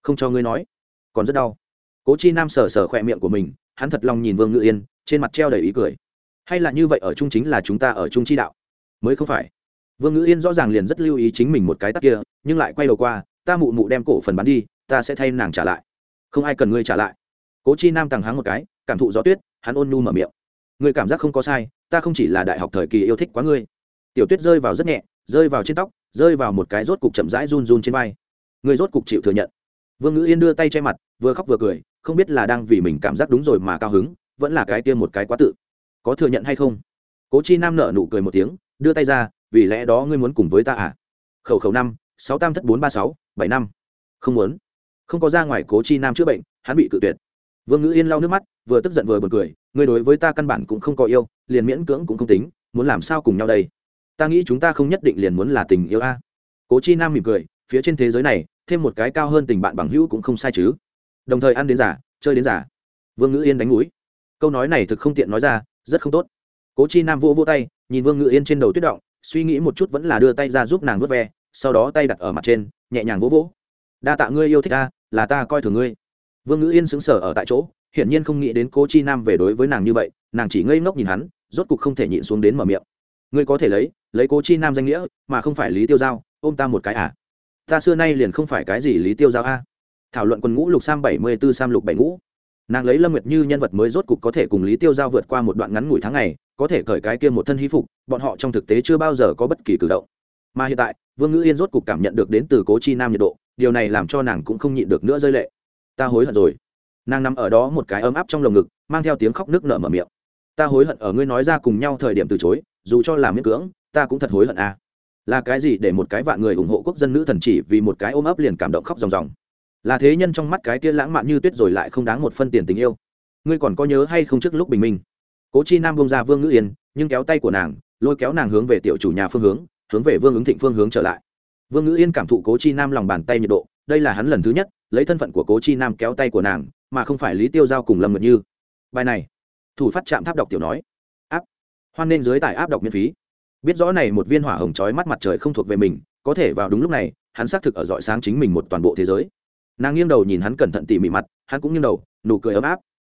Speaker 1: Không cho ngươi nói. Còn rất đau. Cố chi nam sờ sờ khoe miệng của mình, hắn thật lòng nhìn vương ngự yên, trên mặt treo đầy ý cười hay là như vậy ở chung chính là chúng ta ở chung chi đạo? Mới không phải. Vương ngữ yên rõ ràng liền rất lưu ý chính mình một cái tắc kia, nhưng lại quay đầu qua, ta mụ mụ đem cổ phần bán đi, ta sẽ thay nàng trả lại. Không ai cần ngươi trả lại. Cố chi nam tàng háng một cái, cảm thụ gió tuyết, hắn ôn nhu mở miệng. Ngươi cảm giác không có sai, ta không chỉ là đại học thời kỳ yêu thích quá ngươi. Tiểu tuyết rơi vào rất nhẹ, rơi vào trên tóc, rơi vào một cái rốt cục chậm rãi run run trên vai. Ngươi rốt cục chịu thừa nhận. Vương ngữ yên đưa tay che mặt, vừa khóc vừa cười, không biết là đang vì mình cảm giác đúng rồi mà cao hứng, vẫn là cái tiêm một cái quá tự có thừa nhận hay không? Cố chi nam nở nụ cười một tiếng, đưa tay ra, vì lẽ đó ngươi muốn cùng với ta à? Khẩu khẩu năm, sáu tam thất bốn ba sáu, bảy năm. Không muốn. Không có ra ngoài cố chi nam chữa bệnh, hắn bị cự tuyệt. Vương ngữ yên lau nước mắt, vừa tức giận vừa b u ồ n cười, ngươi đối với ta căn bản cũng không có yêu, liền miễn cưỡng cũng không tính, muốn làm sao cùng nhau đây? Ta nghĩ chúng ta không nhất định liền muốn là tình yêu a. Cố chi nam mỉm cười, phía trên thế giới này, thêm một cái cao hơn tình bạn bằng hữu cũng không sai chứ. Đồng thời ăn đến giả, chơi đến giả. Vương ngữ yên đánh núi. Câu nói này thực không tiện nói ra rất không tốt. Cố chi nam vỗ vỗ tay, nhìn vương ngự yên trên đầu tuyết động, suy nghĩ một chút vẫn là đưa tay ra giúp nàng vớt ve, sau đó tay đặt ở mặt trên, nhẹ nhàng vỗ vỗ. Đa tạ ngươi yêu thích ta, là ta coi thường ngươi. Vương ngự yên xứng sở ở tại chỗ, hiển nhiên không nghĩ đến cố chi nam về đối với nàng như vậy, nàng chỉ ngây ngốc nhìn hắn, rốt cục không thể nhịn xuống đến mở miệng. Ngươi có thể lấy lấy cố chi nam danh nghĩa, mà không phải lý tiêu giao, ôm ta một cái à? Ta xưa nay liền không phải cái gì lý tiêu giao a. Thảo luận quân ngũ lục sam bảy mươi b ố sam lục bảy ngũ nàng lấy lâm nguyệt như nhân vật mới rốt cục có thể cùng lý tiêu giao vượt qua một đoạn ngắn ngủi tháng ngày, có thể cởi cái kia một thân hí phục, bọn họ trong thực tế chưa bao giờ có bất kỳ cử động. Mà hiện tại, vương ngữ yên rốt cục cảm nhận được đến từ cố chi nam nhiệt độ, điều này làm cho nàng cũng không nhịn được nữa rơi lệ. Ta hối hận rồi. Nàng nằm ở đó một cái ấm áp trong lồng ngực, mang theo tiếng khóc nước nở mở miệng. Ta hối hận ở ngươi nói ra cùng nhau thời điểm từ chối, dù cho là miễn cưỡng, ta cũng thật hối hận à. là cái gì để một cái vạn người ủng hộ quốc dân nữ thần chỉ vì một cái ôm ấp liền cảm động khóc ròng ròng? Là thế nhân trong mắt cái kia lãng mạn như tuyết rồi lại không đáng một phân tiền tình yêu. Ngươi còn có nhớ hay không trước lúc bình minh? Cố chi nam bông ra vương ngữ yên, nhưng kéo tay của nàng, lôi kéo nàng hướng về tiểu chủ nhà phương hướng hướng về vương ứng thịnh phương hướng trở lại. Vương ngữ yên cảm thụ cố chi nam lòng bàn tay nhiệt độ, đây là hắn lần thứ nhất, lấy thân phận của cố chi nam kéo tay của nàng, mà không phải lý tiêu giao cùng lâm ngật như. Bài này, thủ phát trạm tháp đọc tiểu nói. Áp, hoan nên dưới tải áp đọc miễn phí. Biết rõ này một viên hỏa hồng chói mắt mặt trời không thuộc về mình, có thể vào đúng lúc này, hắn xác thực ở dọi sáng chính mình một toàn bộ thế giới nàng nghiêng đầu nhìn hắn cẩn thận tỉ mỉ mặt, hắn cũng nghiêng đầu, nụ cười ấm áp.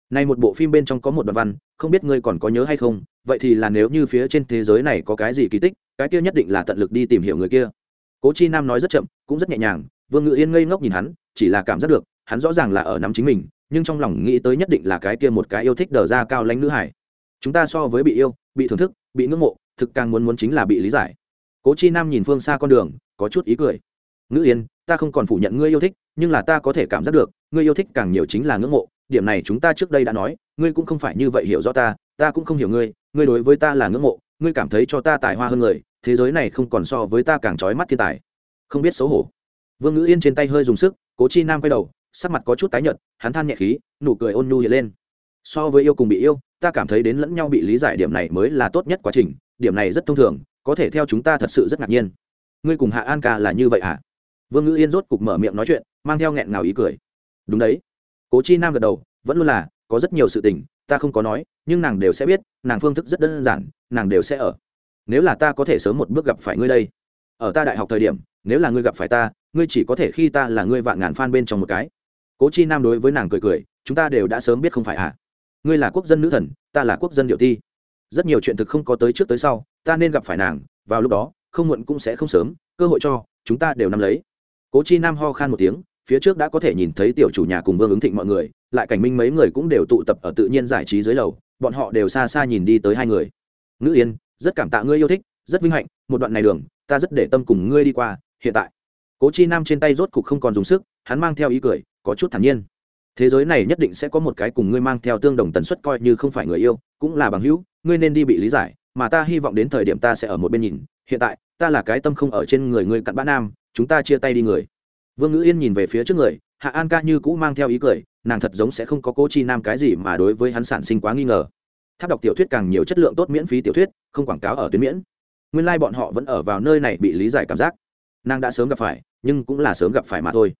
Speaker 1: Này một bộ phim bên trong có một đoạn văn, không biết ngươi còn có nhớ hay không, vậy thì là nếu như phía trên thế giới này có cái gì kỳ tích, cái kia nhất định là tận lực đi tìm hiểu người kia. Cố chi nam nói rất chậm, cũng rất nhẹ nhàng, vương ngự yên ngây ngốc nhìn hắn, chỉ là cảm giác được, hắn rõ ràng là ở nắm chính mình, nhưng trong lòng nghĩ tới nhất định là cái kia một cái yêu thích đờ ra cao lãnh nữ hải. Chúng ta so với bị yêu, bị thưởng thức, bị ngưỡng mộ, thực càng muốn muốn chính là bị lý giải. Cố chi nam nhìn phương xa con đường, có chút ý cười ngữ yên, ta không còn phủ nhận ngươi yêu thích, nhưng là ta có thể cảm giác được, ngươi yêu thích càng nhiều chính là ngưỡng mộ. Điểm này chúng ta trước đây đã nói, ngươi cũng không phải như vậy hiểu rõ ta ta cũng không hiểu ngươi ngươi đối với ta là ngưỡng mộ, ngươi cảm thấy cho ta tài hoa hơn người, thế giới này không còn so với ta càng trói mắt thiên tài. Không biết xấu hổ. Vương ngữ yên trên tay hơi dùng sức, cố chi nam quay đầu, sắc mặt có chút tái nhợt, hắn than nhẹ khí, nụ cười ôn nhu hiện lên. So với yêu cùng bị yêu, ta cảm thấy đến lẫn nhau bị lý giải điểm này mới là tốt nhất quá trình, điểm này rất thông thường, có thể theo chúng ta thật sự rất ngạc nhiên. Ngươi cùng hạ an ca là như vậy hả? Vương ngữ yên rốt cục mở miệng nói chuyện, mang theo nghẹn ngào ý cười. Đúng đấy. Cố chi nam gật đầu, vẫn luôn là, có rất nhiều sự tình, ta không có nói, nhưng nàng đều sẽ biết, nàng phương thức rất đơn giản, nàng đều sẽ ở. Nếu là ta có thể sớm một bước gặp phải ngươi đây, ở ta đại học thời điểm, nếu là ngươi gặp phải ta, ngươi chỉ có thể khi ta là ngươi vạn ngàn fan bên trong một cái. Cố chi nam đối với nàng cười cười, chúng ta đều đã sớm biết không phải à? Ngươi là quốc dân nữ thần, ta là quốc dân điệu thi. rất nhiều chuyện thực không có tới trước tới sau, ta nên gặp phải nàng, vào lúc đó, không muộn cũng sẽ không sớm, cơ hội cho, chúng ta đều nắm lấy cố chi nam ho khan một tiếng, phía trước đã có thể nhìn thấy tiểu chủ nhà cùng vương ứng thịnh mọi người, lại cảnh minh mấy người cũng đều tụ tập ở tự nhiên giải trí dưới lầu, bọn họ đều xa xa nhìn đi tới hai người. Ngữ yên, rất cảm tạ ngươi yêu thích, rất vinh hạnh, một đoạn này đường, ta rất để tâm cùng ngươi đi qua, hiện tại. Cố chi nam trên tay rốt cục không còn dùng sức, hắn mang theo ý cười, có chút thản nhiên. Thế giới này nhất định sẽ có một cái cùng ngươi mang theo tương đồng tần suất coi như không phải người yêu, cũng là bằng hữu, ngươi nên đi bị lý giải, mà ta hy vọng đến thời điểm ta sẽ ở một bên nhìn. Hiện tại, ta là cái tâm không ở trên người ngươi cặn bã nam chúng ta chia tay đi người. Vương ngữ yên nhìn về phía trước người, hạ an ca như cũ mang theo ý cười, nàng thật giống sẽ không có cố chi nam cái gì mà đối với hắn sản sinh quá nghi ngờ. Tháp đọc tiểu thuyết càng nhiều chất lượng tốt miễn phí tiểu thuyết, không quảng cáo ở tuyến miễn. Nguyên lai、like、bọn họ vẫn ở vào nơi này bị lý giải cảm giác. Nàng đã sớm gặp phải, nhưng cũng là sớm gặp phải mà thôi.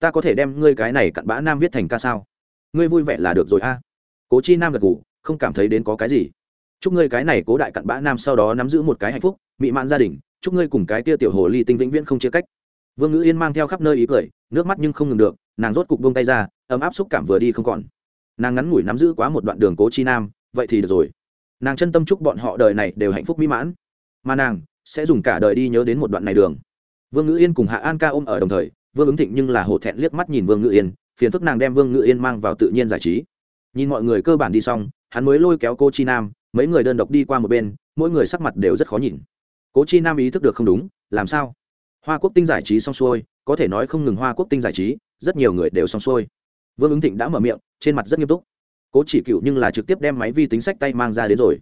Speaker 1: Ta có thể đem ngươi cái này cặn bã nam viết thành ca sao? Ngươi vui vẻ là được rồi a. Cố chi nam gật ngủ không cảm thấy đến có cái gì. Chúc ngươi cái này cố đại cặn bã nam sau đó nắm giữ một cái hạnh phúc mị mãn gia đình, chúc ngươi cùng cái kia tiểu hồ ly tinh vĩnh viễn không chia cách vương ngữ yên mang theo khắp nơi ý cười, nước mắt nhưng không ngừng được, nàng rốt cục bông tay ra, ấm áp xúc cảm vừa đi không còn. Nàng ngắn ngủi nắm giữ quá một đoạn đường cố chi nam, vậy thì được rồi. Nàng chân tâm chúc bọn họ đời này đều hạnh phúc mỹ mãn. Mà nàng sẽ dùng cả đời đi nhớ đến một đoạn này đường. Vương ngữ yên cùng hạ an ca ôm ở đồng thời, vương ứng thịnh nhưng là hổ thẹn liếc mắt nhìn vương ngữ yên, phiền phức nàng đem vương ngữ yên mang vào tự nhiên giải trí. Nhìn mọi người cơ bản đi xong, hắn mới lôi kéo cô chi nam, mấy người đơn độc đi qua một bên, mỗi người sắc mặt đều rất khó nhìn. Cố chi nam ý thức được không đúng, làm sao? Hoa quốc tinh giải trí xong xuôi, có thể nói không ngừng hoa quốc tinh giải trí, rất nhiều người đều xong xuôi. Vương ứng thịnh đã mở miệng, trên mặt rất nghiêm túc. Cố chỉ cựu nhưng là trực tiếp đem máy vi tính sách tay mang ra đến rồi.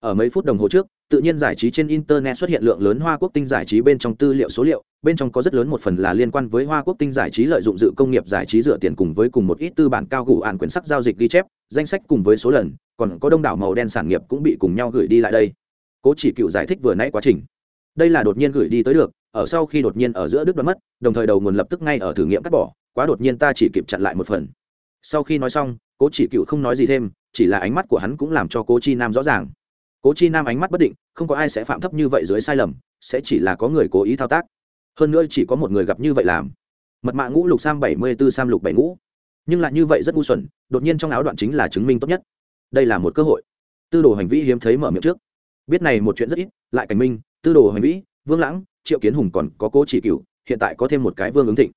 Speaker 1: Ở mấy phút đồng hồ trước, tự nhiên giải trí trên internet xuất hiện lượng lớn hoa quốc tinh giải trí bên trong tư liệu số liệu, bên trong có rất lớn một phần là liên quan với hoa quốc tinh giải trí lợi dụng dự công nghiệp giải trí dựa tiền cùng với cùng một ít tư bản cao gù ạn quyển sắc giao dịch ghi chép, danh sách cùng với số lần, còn có đông đảo màu đen sản nghiệp cũng bị cùng nhau gửi đi lại đây. Cố chỉ cựu giải thích vừa nãy quá trình. Đây là đột nhiên gửi đi tới được ở sau khi đột nhiên ở giữa đứt đoạn mất, đồng thời đầu nguồn lập tức ngay ở thử nghiệm cắt bỏ, quá đột nhiên ta chỉ kịp chặn lại một phần. Sau khi nói xong, cố chỉ cựu không nói gì thêm, chỉ là ánh mắt của hắn cũng làm cho cố chi nam rõ ràng. Cố chi nam ánh mắt bất định, không có ai sẽ phạm thấp như vậy dưới sai lầm, sẽ chỉ là có người cố ý thao tác. Hơn nữa chỉ có một người gặp như vậy làm. Mật mạ ngũ lục sam bảy mươi b ố sam lục bảy ngũ. Nhưng lại như vậy rất ngu xuẩn, đột nhiên trong áo đoạn chính là chứng minh tốt nhất. Đây là một cơ hội. Tư đồ hành vi hiếm thấy mở miệng trước. Biết này một chuyện rất ít, lại cảnh minh, tư đồ hành vĩ, vương lãng triệu kiến hùng còn có cố chỉ cựu hiện tại có thêm một cái vương ứng thịnh.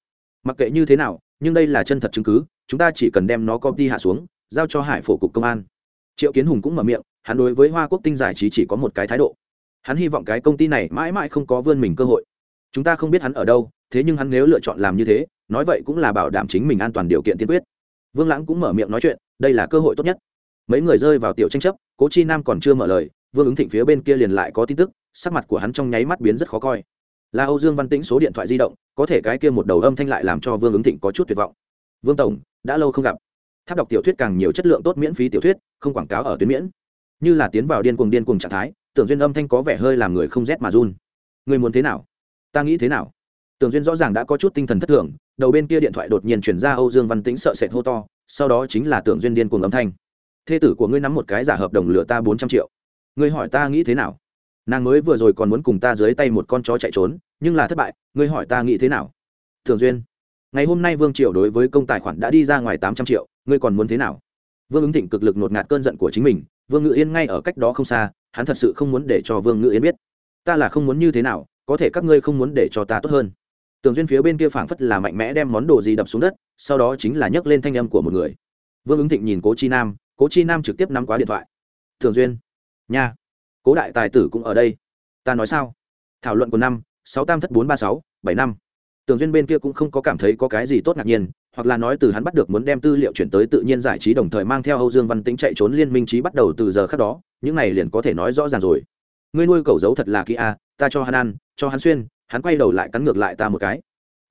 Speaker 1: Mặc kệ như thế nào, nhưng đây là chân thật chứng cứ, chúng ta chỉ cần đem nó copy hạ xuống, giao cho hải phổ cục công an. Triệu kiến hùng cũng mở miệng, hắn đối với hoa quốc tinh giải trí chỉ có một cái thái độ. Hắn hy vọng cái công ty này mãi mãi không có vươn mình cơ hội. Chúng ta không biết hắn ở đâu, thế nhưng hắn nếu lựa chọn làm như thế, nói vậy cũng là bảo đảm chính mình an toàn điều kiện tiên quyết. Vương lãng cũng mở miệng nói chuyện, đây là cơ hội tốt nhất. Mấy người rơi vào tiểu tranh chấp, cố chi nam còn chưa mở lời, vương ứng thịnh phía bên kia liền lại có tin tức, sắc mặt của hắn trong nháy mắt biến rất khó coi là âu dương văn tĩnh số điện thoại di động, có thể cái kia một đầu âm thanh lại làm cho vương ứng thịnh có chút tuyệt vọng. Vương tổng, đã lâu không gặp. Tháp đọc tiểu thuyết càng nhiều chất lượng tốt miễn phí tiểu thuyết, không quảng cáo ở tuyến miễn. Như là tiến vào điên cuồng điên cuồng trạng thái, tưởng duyên âm thanh có vẻ hơi làm người không rét mà run. Người muốn thế nào? Ta nghĩ thế nào? Tưởng duyên rõ ràng đã có chút tinh thần thất thường, đầu bên kia điện thoại đột nhiên chuyển ra âu dương văn tĩnh sợ sệt hô to, sau đó chính là tưởng duyên điên cuồng âm thanh. Thê tử của ngươi nắm một cái giả hợp đồng lừa ta bốn trăm triệu. Ngươi hỏi ta nghĩ thế nào? Nàng mới vừa rồi còn muốn cùng ta dưới tay một con chó chạy trốn, nhưng là thất bại, ngươi hỏi ta nghĩ thế nào? Thường duyên, ngày hôm nay vương Triệu đối với công tài khoản đã đi ra ngoài tám trăm triệu, ngươi còn muốn thế nào? Vương ứng thịnh cực lực nột ngạt cơn giận của chính mình, vương ngự yên ngay ở cách đó không xa, hắn thật sự không muốn để cho vương ngự yên biết. Ta là không muốn như thế nào, có thể các ngươi không muốn để cho ta tốt hơn. Tường duyên phía bên kia phảng phất là mạnh mẽ đem món đồ gì đập xuống đất, sau đó chính là nhấc lên thanh âm của một người. Vương ứng thịnh nhìn cố chi nam, cố chi nam trực tiếp nắm quá điện thoại. Thường duyên, nha cố đại tài tử cũng ở đây. Ta nói sao? Thảo luận của năm, sáu tam thất bốn ba sáu, bảy năm. Tường duyên bên kia cũng không có cảm thấy có cái gì tốt ngạc nhiên, hoặc là nói từ hắn bắt được muốn đem tư liệu chuyển tới tự nhiên giải trí đồng thời mang theo âu dương văn tĩnh chạy trốn liên minh trí bắt đầu từ giờ khác đó, những này liền có thể nói rõ ràng rồi. Ngươi nuôi cầu giấu thật là kỹ a, ta cho hắn ăn, cho hắn xuyên, hắn quay đầu lại cắn ngược lại ta một cái.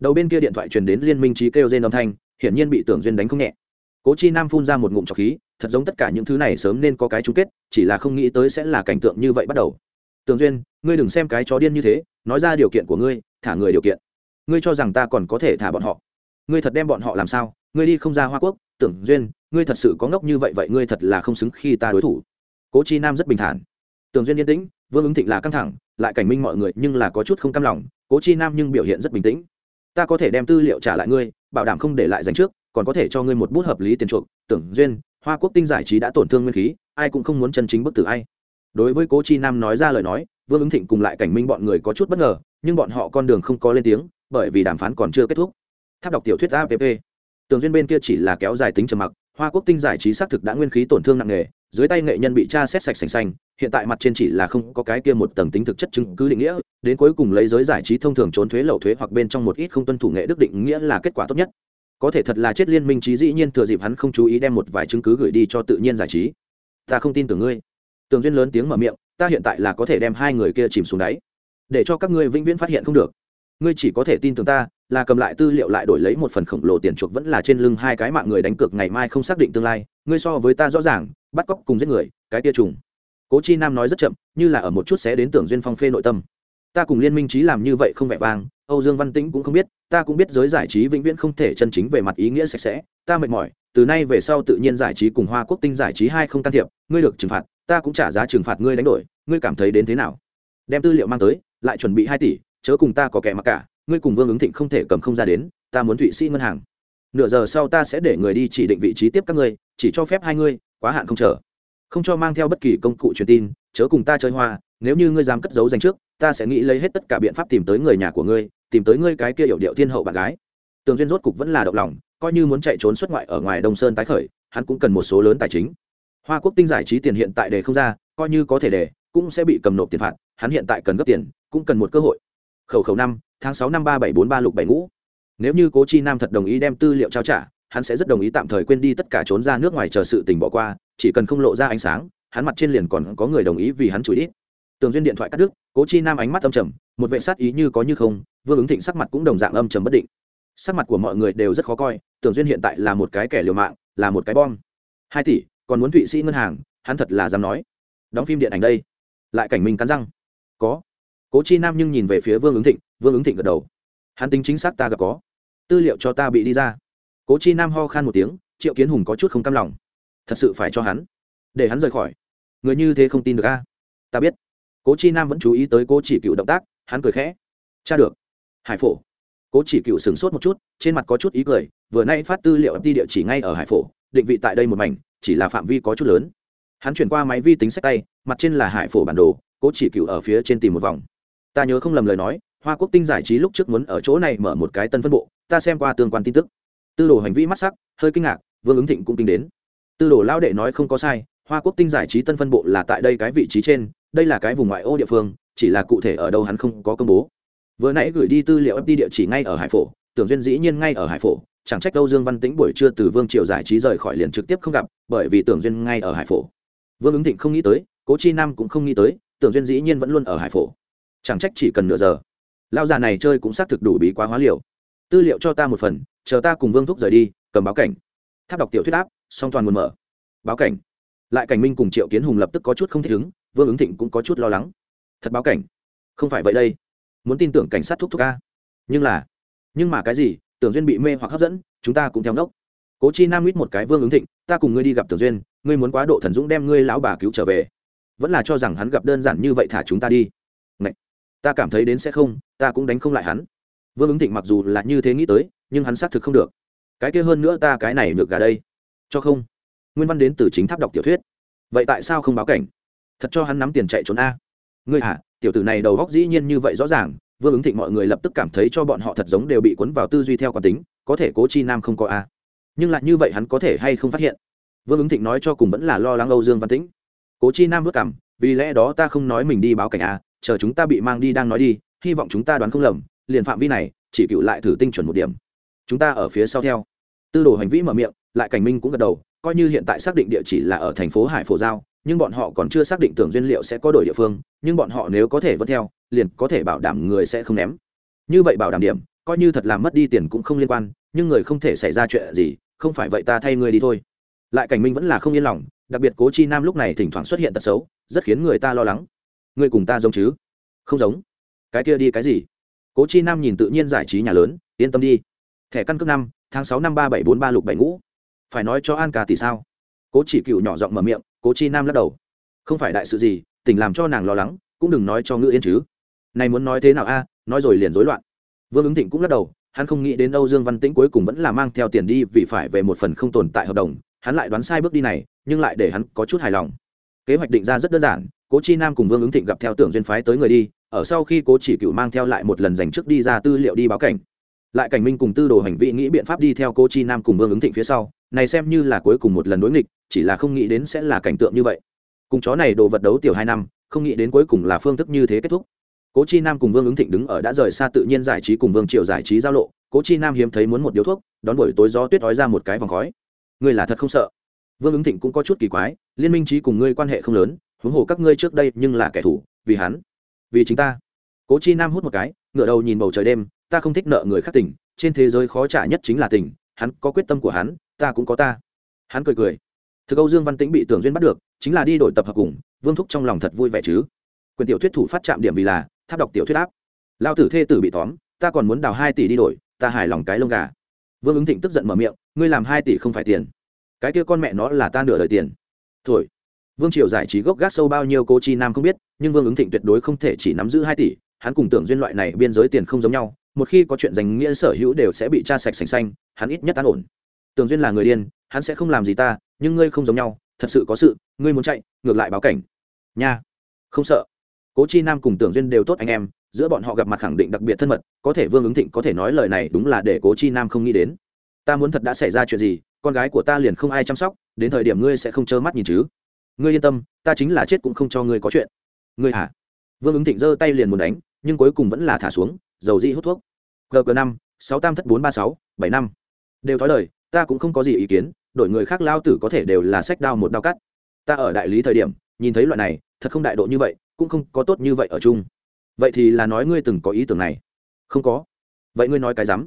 Speaker 1: Đầu bên kia điện thoại truyền đến liên minh trí kêu trên âm thanh, hiển nhiên bị tưởng duyên đánh không nhẹ cố chi nam phun ra một ngụm trọc khí, thật giống tất cả những thứ này sớm nên có cái chung kết, chỉ là không nghĩ tới sẽ là cảnh tượng như vậy bắt đầu. Tường duyên, ngươi đừng xem cái chó điên như thế, nói ra điều kiện của ngươi, thả người điều kiện. Ngươi cho rằng ta còn có thể thả bọn họ. Ngươi thật đem bọn họ làm sao? Ngươi đi không ra hoa quốc tưởng duyên, ngươi thật sự có ngốc như vậy vậy ngươi thật là không xứng khi ta đối thủ. Cố chi nam rất bình thản. Tường duyên yên tĩnh, vương ứng thịnh là căng thẳng, lại cảnh minh mọi người nhưng là có chút không cam lòng, cố chi nam nhưng biểu hiện rất bình tĩnh. Ta có thể đem tư liệu trả lại ngươi, bảo đảm không để lại dành trước còn có thể cho ngươi một bút hợp lý tiền chuộc, tưởng duyên, hoa quốc tinh giải trí đã tổn thương nguyên khí, ai cũng không muốn chân chính bức tử ai. Đối với cố chi nam nói ra lời nói, vương ứng thịnh cùng lại cảnh minh bọn người có chút bất ngờ, nhưng bọn họ con đường không có lên tiếng, bởi vì đàm phán còn chưa kết thúc. Tháp đọc tiểu thuyết app tường duyên bên kia chỉ là kéo dài tính trầm mặc, hoa quốc tinh giải trí xác thực đã nguyên khí tổn thương nặng nề, dưới tay nghệ nhân bị tra xét sạch sành xanh hiện tại mặt trên chỉ là không có cái kia một tầng tính thực chất chứng cứ định nghĩa, đến cuối cùng lấy giới giải trí thông thường trốn thuế lậu thuế hoặc bên trong một ít không tuân thủ nghệ đức định nghĩa là kết quả tốt nhất có thể thật là chết liên minh trí dĩ nhiên thừa dịp hắn không chú ý đem một vài chứng cứ gửi đi cho tự nhiên giải trí. Ta không tin tưởng ngươi. Tường duyên lớn tiếng mở miệng, ta hiện tại là có thể đem hai người kia chìm xuống đáy. Để cho các ngươi vĩnh viễn phát hiện không được. Ngươi chỉ có thể tin tưởng ta, là cầm lại tư liệu lại đổi lấy một phần khổng lồ tiền chuộc vẫn là trên lưng hai cái mạng người đánh cược ngày mai không xác định tương lai, ngươi so với ta rõ ràng, bắt cóc cùng giết người, cái tia trùng. Cố chi nam nói rất chậm, như là ở một chút sẽ đến tưởng duyên phong phê nội tâm. Ta cùng liên minh trí làm như vậy không vẻ vang âu dương văn tĩnh cũng không biết, ta cũng biết giới giải trí vĩnh viễn không thể chân chính về mặt ý nghĩa sạch sẽ, ta mệt mỏi, từ nay về sau tự nhiên giải trí cùng hoa quốc tinh giải trí hai không can thiệp, ngươi được trừng phạt, ta cũng trả giá trừng phạt ngươi đánh đổi, ngươi cảm thấy đến thế nào? Đem tư liệu mang tới, lại chuẩn bị hai tỷ, chớ cùng ta có kẻ mặc cả, ngươi cùng vương ứng thịnh không thể cầm không ra đến, ta muốn thụy sĩ ngân hàng. Nửa giờ sau ta sẽ để người đi chỉ định vị trí tiếp các ngươi, chỉ cho phép hai ngươi, quá hạn không chờ. Không cho mang theo bất kỳ công cụ truyền tin, chớ cùng ta chơi hoa, nếu như ngươi dám cất giấu dành trước ta sẽ nghĩ lấy hết tất cả biện pháp tìm tới người nhà của ngươi, tìm tới ngươi cái kia hiểu điệu thiên hậu bạn gái. Tường duyên rốt cục vẫn là động lòng, coi như muốn chạy trốn xuất ngoại ở ngoài đông sơn tái khởi, hắn cũng cần một số lớn tài chính. Hoa quốc tinh giải trí tiền hiện tại đề không ra, coi như có thể đề, cũng sẽ bị cầm nộp tiền phạt, hắn hiện tại cần gấp tiền, cũng cần một cơ hội. Khẩu khẩu năm, tháng sáu năm ba bảy bốn ba lục bảy ngũ. Nếu như cố chi nam thật đồng ý đem tư liệu trao trả, hắn sẽ rất đồng ý tạm thời quên đi tất cả trốn ra nước ngoài chờ sự tình bỏ qua, chỉ cần không lộ ra ánh sáng, hắn mặt trên liền còn có người đồng ý vì hắn chửi ít tường duyên điện thoại cắt đứt, cố chi nam ánh mắt âm trầm, một vệ sát ý như có như không, vương ứng thịnh sắc mặt cũng đồng dạng âm trầm bất định. Sắc mặt của mọi người đều rất khó coi, tường duyên hiện tại là một cái kẻ liều mạng, là một cái bom. Hai tỷ, còn muốn thụy sĩ ngân hàng, hắn thật là dám nói. Đóng phim điện ảnh đây. Lại cảnh mình cắn răng. Có. Cố chi nam nhưng nhìn về phía vương ứng thịnh, vương ứng thịnh gật đầu. Hắn tính chính xác ta gặp có. Tư liệu cho ta bị đi ra. Cố chi nam ho khan một tiếng, triệu kiến hùng có chút không cam lòng. Thật sự phải cho hắn. Để hắn rời khỏi. Người như thế không tin được a. Ta biết cố chi nam vẫn chú ý tới cố chỉ cựu động tác, hắn cười khẽ. Cha được. Hải phổ. Cố chỉ cựu sửng sốt một chút, trên mặt có chút ý cười, vừa nay phát tư liệu đi địa chỉ ngay ở hải phổ, định vị tại đây một mảnh, chỉ là phạm vi có chút lớn. Hắn chuyển qua máy vi tính sách tay, mặt trên là hải phổ bản đồ, cố chỉ cựu ở phía trên tìm một vòng. Ta nhớ không lầm lời nói, hoa quốc tinh giải trí lúc trước muốn ở chỗ này mở một cái tân phân bộ, ta xem qua tương quan tin tức. Tư đồ hành vi mắt sắc, hơi kinh ngạc, vương ứng thịnh cũng tính đến. Tư đồ lao đệ nói không có sai, hoa quốc tinh giải trí tân phân bộ là tại đây cái vị trí trên đây là cái vùng ngoại ô địa phương, chỉ là cụ thể ở đâu hắn không có công bố. Vừa nãy gửi đi tư liệu fd địa chỉ ngay ở hải phổ, tưởng duyên dĩ nhiên ngay ở hải phổ, chẳng trách đâu dương văn tĩnh buổi trưa từ vương triều giải trí rời khỏi liền trực tiếp không gặp, bởi vì tưởng duyên ngay ở hải phổ. Vương ứng thịnh không nghĩ tới, cố chi nam cũng không nghĩ tới, tưởng duyên dĩ nhiên vẫn luôn ở hải phổ. Chẳng trách chỉ cần nửa giờ. Lao già này chơi cũng xác thực đủ bí quá hóa liều. Tư liệu cho ta một phần, chờ ta cùng vương thúc rời đi, cầm báo cảnh. Tháp đọc tiểu thuyết áp, song toàn nguồn mở. Báo cảnh. Lại cảnh minh cùng triệu kiến hùng lập tức có chút không thích ứng vương ứng thịnh cũng có chút lo lắng. Thật báo cảnh. Không phải vậy đây. Muốn tin tưởng cảnh sát thúc thúc ca nhưng là, nhưng mà cái gì, tưởng duyên bị mê hoặc hấp dẫn, chúng ta cũng theo ngốc. Cố chi nam mít một cái vương ứng thịnh, ta cùng ngươi đi gặp tưởng duyên, ngươi muốn quá độ thần dũng đem ngươi lão bà cứu trở về. Vẫn là cho rằng hắn gặp đơn giản như vậy thả chúng ta đi. Ngậy! ta cảm thấy đến sẽ không, ta cũng đánh không lại hắn. Vương ứng thịnh mặc dù là như thế nghĩ tới, nhưng hắn xác thực không được. Cái kia hơn nữa ta cái này được gà đây. Cho không? Nguyên văn đến từ chính tháp đọc tiểu thuyết. Vậy tại sao không báo cảnh? Thật cho hắn nắm tiền chạy trốn a. Ngươi hả? Tiểu tử này đầu góc dĩ nhiên như vậy rõ ràng, vương ứng thịnh mọi người lập tức cảm thấy cho bọn họ thật giống đều bị cuốn vào tư duy theo quán tính, có thể cố chi nam không có a. Nhưng lại như vậy hắn có thể hay không phát hiện? Vương ứng thịnh nói cho cùng vẫn là lo lắng âu dương văn tĩnh. Cố chi nam vất cảm, vì lẽ đó ta không nói mình đi báo cảnh a, chờ chúng ta bị mang đi đang nói đi, hy vọng chúng ta đoán không lầm, liền phạm vi này, chỉ cựu lại thử tinh chuẩn một điểm. Chúng ta ở phía sau theo. Tư đồ hành vĩ mở miệng, lại cảnh minh cũng gật đầu, coi như hiện tại xác định địa chỉ là ở thành phố hải phổ giao nhưng bọn họ còn chưa xác định tưởng duyên liệu sẽ có đổi địa phương, nhưng bọn họ nếu có thể vẫn theo, liền có thể bảo đảm người sẽ không ném. Như vậy bảo đảm điểm, coi như thật làm mất đi tiền cũng không liên quan, nhưng người không thể xảy ra chuyện gì, không phải vậy ta thay người đi thôi. Lại cảnh minh vẫn là không yên lòng, đặc biệt cố chi nam lúc này thỉnh thoảng xuất hiện tật xấu, rất khiến người ta lo lắng. Người cùng ta giống chứ? Không giống. Cái kia đi cái gì? Cố chi nam nhìn tự nhiên giải trí nhà lớn, yên tâm đi. Thẻ căn cước năm, tháng sáu năm ba bảy bốn ba lục bảy ngũ. Phải nói cho an ca tỷ sao? Cố chỉ cựu nhỏ giọng mở miệng, cố chi nam lắc đầu. Không phải đại sự gì tỉnh làm cho nàng lo lắng, cũng đừng nói cho ngữ yên chứ. Này muốn nói thế nào a, nói rồi liền rối loạn. Vương ứng thịnh cũng lắc đầu, hắn không nghĩ đến âu dương văn tĩnh cuối cùng vẫn là mang theo tiền đi vì phải về một phần không tồn tại hợp đồng, hắn lại đoán sai bước đi này, nhưng lại để hắn có chút hài lòng. Kế hoạch định ra rất đơn giản, cố chi nam cùng vương ứng thịnh gặp theo tưởng duyên phái tới người đi, ở sau khi cố chỉ cựu mang theo lại một lần dành trước đi ra tư liệu đi báo cảnh lại cảnh minh cùng tư đồ hành vi nghĩ biện pháp đi theo cố chi nam cùng vương ứng thịnh phía sau, này xem như là cuối cùng một lần đối nghịch, chỉ là không nghĩ đến sẽ là cảnh tượng như vậy. Cùng chó này đồ vật đấu tiểu hai năm, không nghĩ đến cuối cùng là phương thức như thế kết thúc. Cố chi nam cùng vương ứng thịnh đứng ở đã rời xa tự nhiên giải trí cùng vương triệu giải trí giao lộ, cố chi nam hiếm thấy muốn một điếu thuốc, đón buổi tối gió tuyết ói ra một cái vòng khói. Ngươi là thật không sợ? Vương ứng thịnh cũng có chút kỳ quái, liên minh trí cùng ngươi quan hệ không lớn, huống hồ các ngươi trước đây nhưng là kẻ thù, vì hắn, vì chính ta. Cố chi nam hút một cái ngựa đầu nhìn bầu trời đêm ta không thích nợ người khác tình, trên thế giới khó trả nhất chính là tình, hắn có quyết tâm của hắn, ta cũng có ta. Hắn cười cười. Thực âu dương văn tĩnh bị tưởng duyên bắt được, chính là đi đổi tập hợp cùng, vương thúc trong lòng thật vui vẻ chứ. Quyền tiểu thuyết thủ phát chạm điểm vì là, tháp đọc tiểu thuyết áp. Lao tử thê tử bị tóm, ta còn muốn đào hai tỷ đi đổi, ta hài lòng cái lông gà. Vương ứng thịnh tức giận mở miệng, ngươi làm hai tỷ không phải tiền. Cái kia con mẹ nó là ta nửa đời tiền. Thổi. vương triều giải trí gốc gác sâu bao nhiêu cô chi nam không biết, nhưng vương ứng thịnh tuyệt đối không thể chỉ nắm giữ hai tỷ, hắn cùng tưởng duyên loại này biên giới tiền không giống nhau một khi có chuyện danh nghĩa sở hữu đều sẽ bị tra sạch sành xanh, hắn ít nhất an ổn. Tường duyên là người điên, hắn sẽ không làm gì ta, nhưng ngươi không giống nhau, thật sự có sự, ngươi muốn chạy, ngược lại báo cảnh. Nha. Không sợ. Cố chi nam cùng tưởng duyên đều tốt anh em, giữa bọn họ gặp mặt khẳng định đặc biệt thân mật, có thể vương ứng thịnh có thể nói lời này đúng là để cố chi nam không nghĩ đến. Ta muốn thật đã xảy ra chuyện gì, con gái của ta liền không ai chăm sóc, đến thời điểm ngươi sẽ không trơ mắt nhìn chứ. Ngươi yên tâm, ta chính là chết cũng không cho ngươi có chuyện. Ngươi hả? Vương ứng thịnh giơ tay liền muốn đánh, nhưng cuối cùng vẫn là thả xuống dầu dị hút thuốc. Gg năm, sáu tam thất bốn ba sáu, bảy năm. Đều thói lời, ta cũng không có gì ý kiến, đổi người khác lao tử có thể đều là sách đao một đao cắt. Ta ở đại lý thời điểm, nhìn thấy loại này, thật không đại độ như vậy, cũng không có tốt như vậy ở chung. Vậy thì là nói ngươi từng có ý tưởng này. Không có. Vậy ngươi nói cái rắm.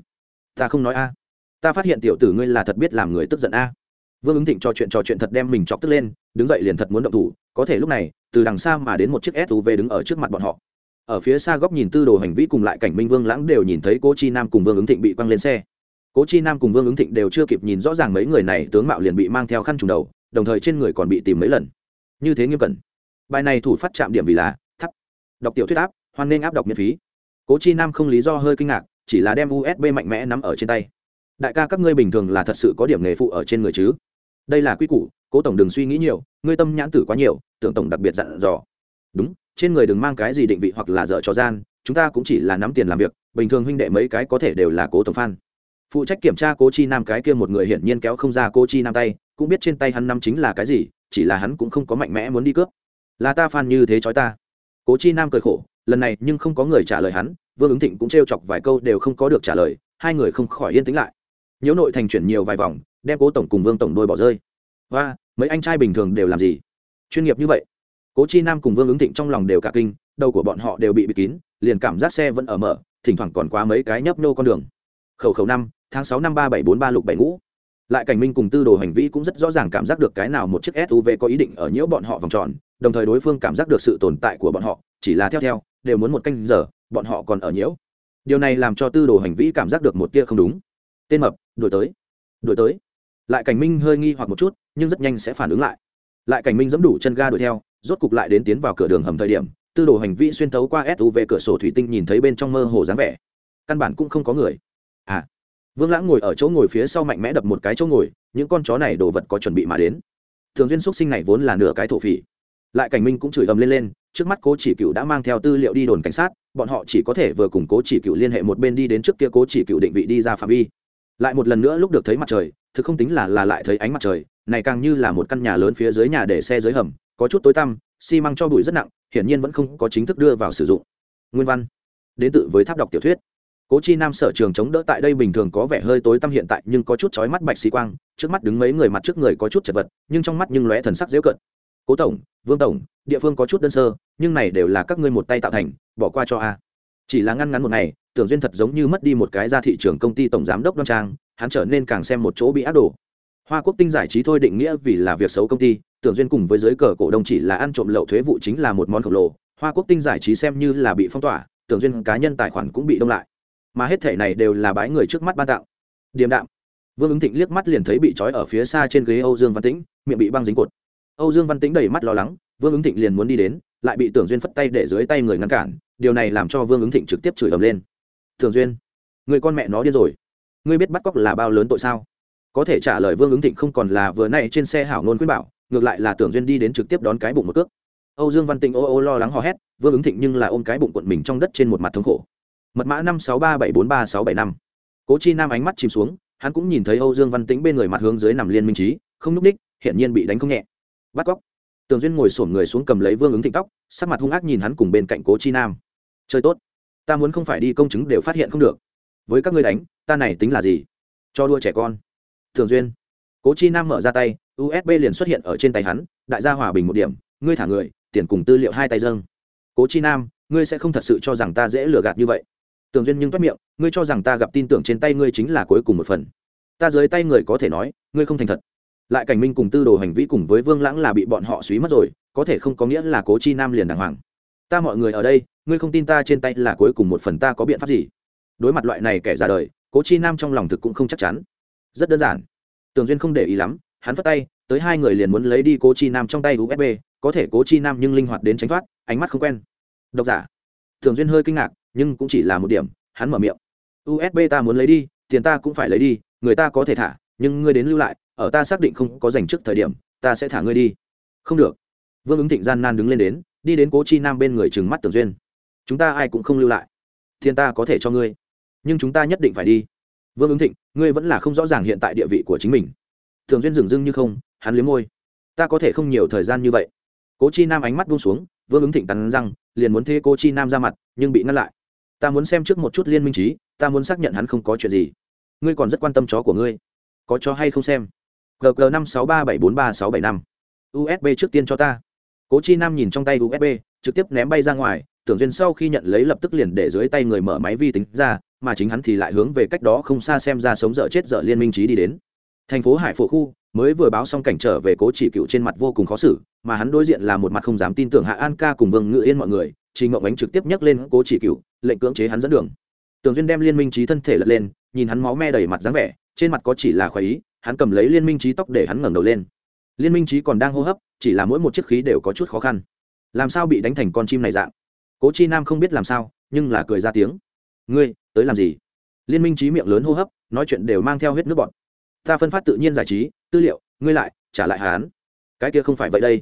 Speaker 1: Ta không nói a. Ta phát hiện tiểu tử ngươi là thật biết làm người tức giận a. Vương ứng thịnh trò chuyện trò chuyện thật đem mình chọc tức lên, đứng dậy liền thật muốn động thủ, có thể lúc này, từ đằng xa mà đến một chiếc suv đứng ở trước mặt bọn họ ở phía xa góc nhìn tư đồ hành vi cùng lại cảnh minh vương lãng đều nhìn thấy cố chi nam cùng vương ứng thịnh bị quăng lên xe. Cố chi nam cùng vương ứng thịnh đều chưa kịp nhìn rõ ràng mấy người này, tướng mạo liền bị mang theo khăn trùng đầu, đồng thời trên người còn bị tìm mấy lần. Như thế nghiêm cẩn. Bài này thủ phát chạm điểm vì là thắp đọc tiểu thuyết áp, hoan nên áp đọc miễn phí. Cố chi nam không lý do hơi kinh ngạc, chỉ là đem usb mạnh mẽ nắm ở trên tay. Đại ca các ngươi bình thường là thật sự có điểm nghề phụ ở trên người chứ? Đây là quy củ, cố tổng đừng suy nghĩ nhiều, ngươi tâm nhãn tử quá nhiều, tưởng tổng đặc biệt dặn dò. Đúng trên người đừng mang cái gì định vị hoặc là dở trò gian, chúng ta cũng chỉ là nắm tiền làm việc, bình thường huynh đệ mấy cái có thể đều là cố tổng phan. Phụ trách kiểm tra cố chi nam cái kia một người hiển nhiên kéo không ra cố chi nam tay, cũng biết trên tay hắn năm chính là cái gì, chỉ là hắn cũng không có mạnh mẽ muốn đi cướp. Là ta phan như thế chói ta. Cố chi nam cười khổ, lần này nhưng không có người trả lời hắn, vương ứng thịnh cũng trêu chọc vài câu đều không có được trả lời, hai người không khỏi yên tĩnh lại. Nhiễu nội thành chuyển nhiều vài vòng, đem cố tổng cùng vương tổng đôi bỏ rơi. Và mấy anh trai bình thường đều làm gì? Chuyên nghiệp như vậy cố chi nam cùng vương ứng thịnh trong lòng đều cả kinh, đầu của bọn họ đều bị bịt kín, liền cảm giác xe vẫn ở mở, thỉnh thoảng còn quá mấy cái nhấp nô con đường. Khẩu khẩu năm, tháng sáu năm ba bảy bốn ba lục bảy ngũ. Lại cảnh minh cùng tư đồ hành vi cũng rất rõ ràng cảm giác được cái nào một chiếc suv có ý định ở nhiễu bọn họ vòng tròn, đồng thời đối phương cảm giác được sự tồn tại của bọn họ, chỉ là theo theo, đều muốn một canh giờ, bọn họ còn ở nhiễu. Điều này làm cho tư đồ hành vi cảm giác được một tia không đúng. Tên mập, đuổi tới đuổi tới. Lại cảnh minh hơi nghi hoặc một chút, nhưng rất nhanh sẽ phản ứng lại. Lại cảnh minh dẫm đủ chân ga đuổi theo rốt cục lại đến tiến vào cửa đường hầm thời điểm, tư đồ hành vi xuyên thấu qua suv cửa sổ thủy tinh nhìn thấy bên trong mơ hồ dáng vẻ. Căn bản cũng không có người. À vương lãng ngồi ở chỗ ngồi phía sau mạnh mẽ đập một cái chỗ ngồi, những con chó này đồ vật có chuẩn bị mà đến. Thường duyên xúc sinh này vốn là nửa cái thổ phỉ. Lại cảnh minh cũng chửi ầm lên lên, trước mắt cố chỉ cựu đã mang theo tư liệu đi đồn cảnh sát, bọn họ chỉ có thể vừa cùng cố chỉ cựu liên hệ một bên đi đến trước kia cố chỉ cựu định vị đi ra phạm vi. Lại một lần nữa lúc được thấy mặt trời, thực không tính là là lại thấy ánh mặt trời, này càng như là một căn nhà lớn phía dưới nhà để xe dưới hầm có chút tối tăm, xi măng cho bụi rất nặng, hiển nhiên vẫn không có chính thức đưa vào sử dụng. Nguyên văn. Đến tự với tháp đọc tiểu thuyết. Cố chi nam sở trường chống đỡ tại đây bình thường có vẻ hơi tối tăm hiện tại, nhưng có chút chói mắt bạch sĩ quang, trước mắt đứng mấy người mặt trước người có chút chật vật, nhưng trong mắt nhưng lóe thần sắc dễ cận. Cố tổng, vương tổng, địa phương có chút đơn sơ, nhưng này đều là các ngươi một tay tạo thành, bỏ qua cho a. Chỉ là ngăn ngắn một ngày, tưởng duyên thật giống như mất đi một cái ra thị trường công ty tổng giám đốc đoan trang, hắn trở nên càng xem một chỗ bị ác đổ hoa quốc tinh giải trí thôi định nghĩa vì là việc xấu công ty tưởng duyên cùng với giới cờ cổ đông chỉ là ăn trộm lậu thuế vụ chính là một món khổng lồ, hoa quốc tinh giải trí xem như là bị phong tỏa, tưởng duyên cá nhân tài khoản cũng bị đông lại. Mà hết thể này đều là bái người trước mắt ban tặng. Điềm đạm. Vương ứng thịnh liếc mắt liền thấy bị trói ở phía xa trên ghế âu dương văn tĩnh, miệng bị băng dính cột âu dương văn tĩnh đầy mắt lo lắng, vương ứng thịnh liền muốn đi đến, lại bị tưởng duyên phất tay để dưới tay người ngăn cản, điều này làm cho vương ứng thịnh trực tiếp chửi ầm lên. Tưởng duyên, người con mẹ nó điên rồi. Ngươi biết bắt cóc là bao lớn tội sao? Có thể trả lời vương ứng thịnh không còn là vừa nay trên xe hảo ngôn quyết bảo ngược lại là tưởng duyên đi đến trực tiếp đón cái bụng một cước. Âu dương văn tĩnh ô ô lo lắng hò hét, vương ứng thịnh nhưng là ôm cái bụng quận mình trong đất trên một mặt thống khổ. Mật mã năm sáu ba bảy bốn ba sáu bảy năm. Cố chi nam ánh mắt chìm xuống, hắn cũng nhìn thấy âu dương văn tĩnh bên người mặt hướng dưới nằm liên minh trí không n ú c ních hiển nhiên bị đánh không nhẹ. Bắt cóc tường duyên ngồi sổm người xuống cầm lấy vương ứng thịnh tóc, sắc mặt hung ác nhìn hắn cùng bên cạnh cố chi nam. Chơi tốt, ta muốn không phải đi công chứng đều phát hiện không được. Với các ngươi đánh, ta này tính là gì? Cho đua trẻ con. Thường duyên cố chi nam mở ra tay usb liền xuất hiện ở trên tay hắn, đại gia hòa bình một điểm, ngươi thả người, tiền cùng tư liệu hai tay dâng. Cố chi nam, ngươi sẽ không thật sự cho rằng ta dễ lừa gạt như vậy. Tường duyên nhưng toát miệng, ngươi cho rằng ta gặp tin tưởng trên tay ngươi chính là cuối cùng một phần. Ta dưới tay người có thể nói, ngươi không thành thật. Lại cảnh minh cùng tư đồ hành vi cùng với vương lãng là bị bọn họ suý mất rồi, có thể không có nghĩa là cố chi nam liền đàng hoàng. Ta mọi người ở đây, ngươi không tin ta trên tay là cuối cùng một phần ta có biện pháp gì? Đối mặt loại này kẻ ra đời, cố chi nam trong lòng thực cũng không chắc chắn. Rất đơn giản tường duyên không để ý lắm, hắn phất tay, tới hai người liền muốn lấy đi cố chi nam trong tay usb có thể cố chi nam nhưng linh hoạt đến tránh thoát, ánh mắt không quen. Độc giả. Tường duyên hơi kinh ngạc, nhưng cũng chỉ là một điểm, hắn mở miệng. Usb ta muốn lấy đi, tiền ta cũng phải lấy đi, người ta có thể thả, nhưng ngươi đến lưu lại, ở ta xác định không có dành trước thời điểm, ta sẽ thả ngươi đi. Không được. Vương ứng thịnh gian nan đứng lên đến, đi đến cố chi nam bên người trừng mắt tường duyên. Chúng ta ai cũng không lưu lại. Thiên ta có thể cho ngươi, nhưng chúng ta nhất định phải đi vương ứng thịnh, ngươi vẫn là không rõ ràng hiện tại địa vị của chính mình. Thường duyên dừng dưng như không, hắn liếm môi. Ta có thể không nhiều thời gian như vậy. Cố chi nam ánh mắt buông xuống, vương ứng thịnh tắn răng, liền muốn thế cố chi nam ra mặt, nhưng bị ngăn lại. Ta muốn xem trước một chút liên minh trí ta muốn xác nhận hắn không có chuyện gì. Ngươi còn rất quan tâm chó của ngươi. Có chó hay không xem? Gg năm sáu ba bảy bốn ba sáu bảy năm. Usb trước tiên cho ta. Cố chi nam nhìn trong tay usb trực tiếp ném bay ra ngoài tưởng duyên sau khi nhận lấy lập tức liền để dưới tay người mở máy vi tính ra, mà chính hắn thì lại hướng về cách đó không xa xem ra sống dở chết dở liên minh trí đi đến. Thành phố hải phổ khu mới vừa báo xong cảnh trở về cố chỉ cựu trên mặt vô cùng khó xử, mà hắn đối diện là một mặt không dám tin tưởng hạ an ca cùng vương ngự yên mọi người chỉ ngậm ánh trực tiếp nhấc lên cố chỉ cựu, lệnh cưỡng chế hắn dẫn đường. Tường duyên đem liên minh trí thân thể lật lên, nhìn hắn máu me đầy mặt dáng vẻ, trên mặt có chỉ là khoái ý, hắn cầm lấy liên minh trí tóc để hắn ngẩng đầu lên. Liên minh trí còn đang hô hấp, chỉ là mỗi một chiếc khí đều có chút khó khăn. Làm sao bị đánh thành con chim này dạng? Cố chi nam không biết làm sao, nhưng là cười ra tiếng. Ngươi, tới làm gì? Liên minh trí miệng lớn hô hấp, nói chuyện đều mang theo huyết nước bọt. Ta phân phát tự nhiên giải trí, tư liệu, ngươi lại, trả lại hán cái kia không phải vậy đây.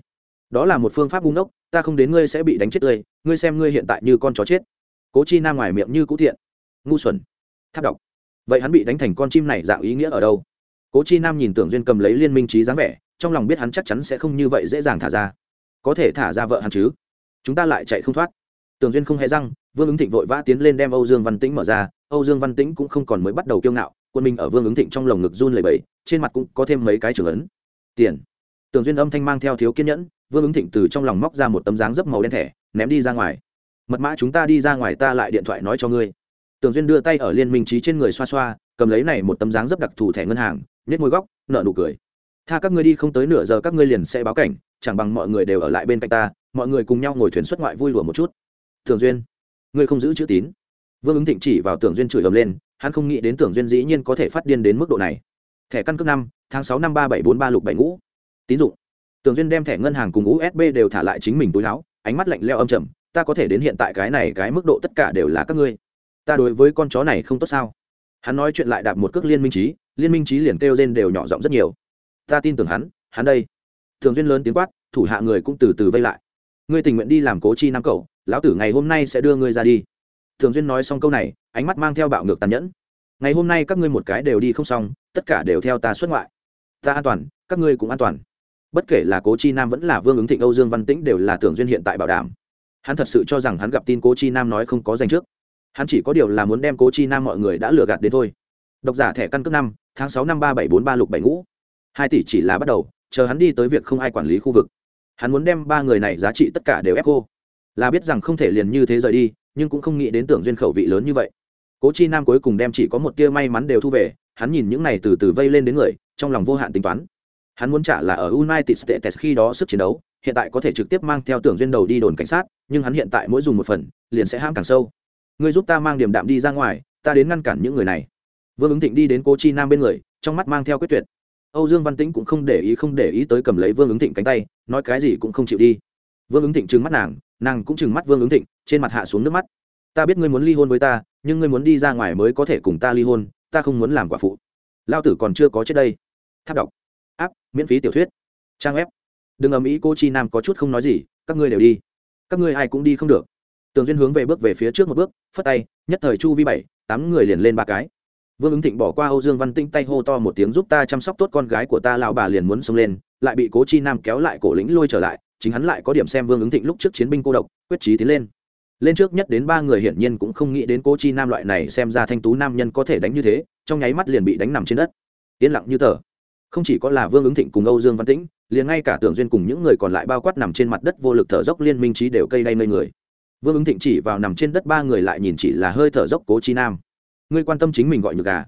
Speaker 1: Đó là một phương pháp bung đốc ta không đến ngươi sẽ bị đánh chết tươi, ngươi xem ngươi hiện tại như con chó chết. Cố chi nam ngoài miệng như cũ thiện. Ngu xuẩn. Tháp đọc. Vậy hắn bị đánh thành con chim này dạng ý nghĩa ở đâu? Cố chi nam nhìn tưởng duyên cầm lấy liên minh trí dáng vẻ, trong lòng biết hắn chắc chắn sẽ không như vậy dễ dàng thả ra. Có thể thả ra vợ hắn chứ? Chúng ta lại chạy không thoát tưởng duyên không hề răng vương ứng thịnh vội vã tiến lên đem âu dương văn tĩnh mở ra. Âu dương văn tĩnh cũng không còn mới bắt đầu kiêu ngạo quân mình ở vương ứng thịnh trong lồng ngực run lẩy bẩy, trên mặt cũng có thêm mấy cái trưởng ấn. Tiền. Tưởng duyên âm thanh mang theo thiếu kiên nhẫn vương ứng thịnh từ trong lòng móc ra một tấm dáng dấp màu đen thẻ ném đi ra ngoài. Mật mã chúng ta đi ra ngoài ta lại điện thoại nói cho ngươi. Tưởng duyên đưa tay ở liên minh trí trên người xoa xoa cầm lấy này một tấm dáng dấp đặc thù thẻ ngân hàng nhét môi góc nợ nụ cười. Tha các ngươi đi không tới nửa giờ các ngươi liền sẽ báo cảnh chẳng bằng mọi người đều ở lại bên cạnh ta mọi người cùng nhau ngồi thuyền xuất ngoại vui lùa một chút tưởng duyên. Ngươi không giữ chữ tín. Vương ứng thịnh chỉ vào tưởng duyên chửi ầm lên, hắn không nghĩ đến tưởng duyên dĩ nhiên có thể phát điên đến mức độ này. Thẻ căn cước năm, tháng sáu năm ba bảy bốn ba lục bảy ngũ. Tín dụng. Tưởng duyên đem thẻ ngân hàng cùng usb đều thả lại chính mình túi áo, ánh mắt lạnh leo âm trầm, ta có thể đến hiện tại cái này, cái mức độ tất cả đều là các ngươi. Ta đối với con chó này không tốt sao? Hắn nói chuyện lại đạp một cước liên minh trí liên minh trí liền kêu rên đều nhỏ giọng rất nhiều. Ta tin tưởng hắn hắn đây. Thường duyên lớn tiếng quát, thủ hạ người cũng từ từ vây lại. Ngươi tình nguyện đi làm cố chi nam cậu lão tử ngày hôm nay sẽ đưa ngươi ra đi. Thường duyên nói xong câu này, ánh mắt mang theo bạo ngược tàn nhẫn. Ngày hôm nay các ngươi một cái đều đi không xong, tất cả đều theo ta xuất ngoại. Ta an toàn, các ngươi cũng an toàn. Bất kể là cố chi nam vẫn là vương ứng thịnh, âu dương văn tĩnh đều là tưởng duyên hiện tại bảo đảm. Hắn thật sự cho rằng hắn gặp tin cố chi nam nói không có danh trước. Hắn chỉ có điều là muốn đem cố chi nam mọi người đã lừa gạt đến thôi. Độc giả thẻ căn cước năm, tháng sáu năm ba bảy bốn ba lục bảy ngũ. Hai tỷ chỉ là bắt đầu, chờ hắn đi tới việc không ai quản lý khu vực. Hắn muốn đem ba người này giá trị tất cả đều ép cô là biết rằng không thể liền như thế rời đi, nhưng cũng không nghĩ đến tưởng duyên khẩu vị lớn như vậy. Cố chi nam cuối cùng đem chỉ có một tia may mắn đều thu về, hắn nhìn những này từ từ vây lên đến người, trong lòng vô hạn tính toán. Hắn muốn trả là ở united states khi đó sức chiến đấu, hiện tại có thể trực tiếp mang theo tưởng duyên đầu đi đồn cảnh sát, nhưng hắn hiện tại mỗi dùng một phần, liền sẽ ham càng sâu. Ngươi giúp ta mang điểm đạm đi ra ngoài, ta đến ngăn cản những người này. Vương ứng thịnh đi đến cô chi nam bên người, trong mắt mang theo quyết tuyệt. Âu dương văn tĩnh cũng không để ý, không để ý tới cầm lấy vương ứng thịnh cánh tay, nói cái gì cũng không chịu đi. Vương ứng thịnh trừng mắt nàng nàng cũng chừng mắt vương ứng thịnh, trên mặt hạ xuống nước mắt. Ta biết ngươi muốn ly hôn với ta, nhưng ngươi muốn đi ra ngoài mới có thể cùng ta ly hôn, ta không muốn làm quả phụ. Lao tử còn chưa có chết đây. Tháp đọc. Áp, miễn phí tiểu thuyết. Trang web. Đừng ầm ĩ, cô chi nam có chút không nói gì, các ngươi đều đi. Các ngươi ai cũng đi không được. Tường duyên hướng về bước về phía trước một bước, phất tay, nhất thời chu vi bảy, tám người liền lên ba cái. Vương ứng thịnh bỏ qua âu dương văn tinh tay hô to một tiếng giúp ta chăm sóc tốt con gái của ta, lão bà liền muốn xông lên, lại bị cố chi nam kéo lại cổ lĩnh lôi trở lại chính hắn lại có điểm xem vương ứng thịnh lúc trước chiến binh cô độc, quyết trí tiến lên. Lên trước nhất đến ba người hiển nhiên cũng không nghĩ đến cố chi nam loại này xem ra thanh tú nam nhân có thể đánh như thế, trong nháy mắt liền bị đánh nằm trên đất. Yên lặng như tờ. Không chỉ có là vương ứng thịnh cùng âu dương văn tĩnh, liền ngay cả tưởng duyên cùng những người còn lại bao quát nằm trên mặt đất vô lực thở dốc liên minh trí đều cây đay mây người. Vương ứng thịnh chỉ vào nằm trên đất ba người lại nhìn chỉ là hơi thở dốc cố chi nam. Ngươi quan tâm chính mình gọi nhược gà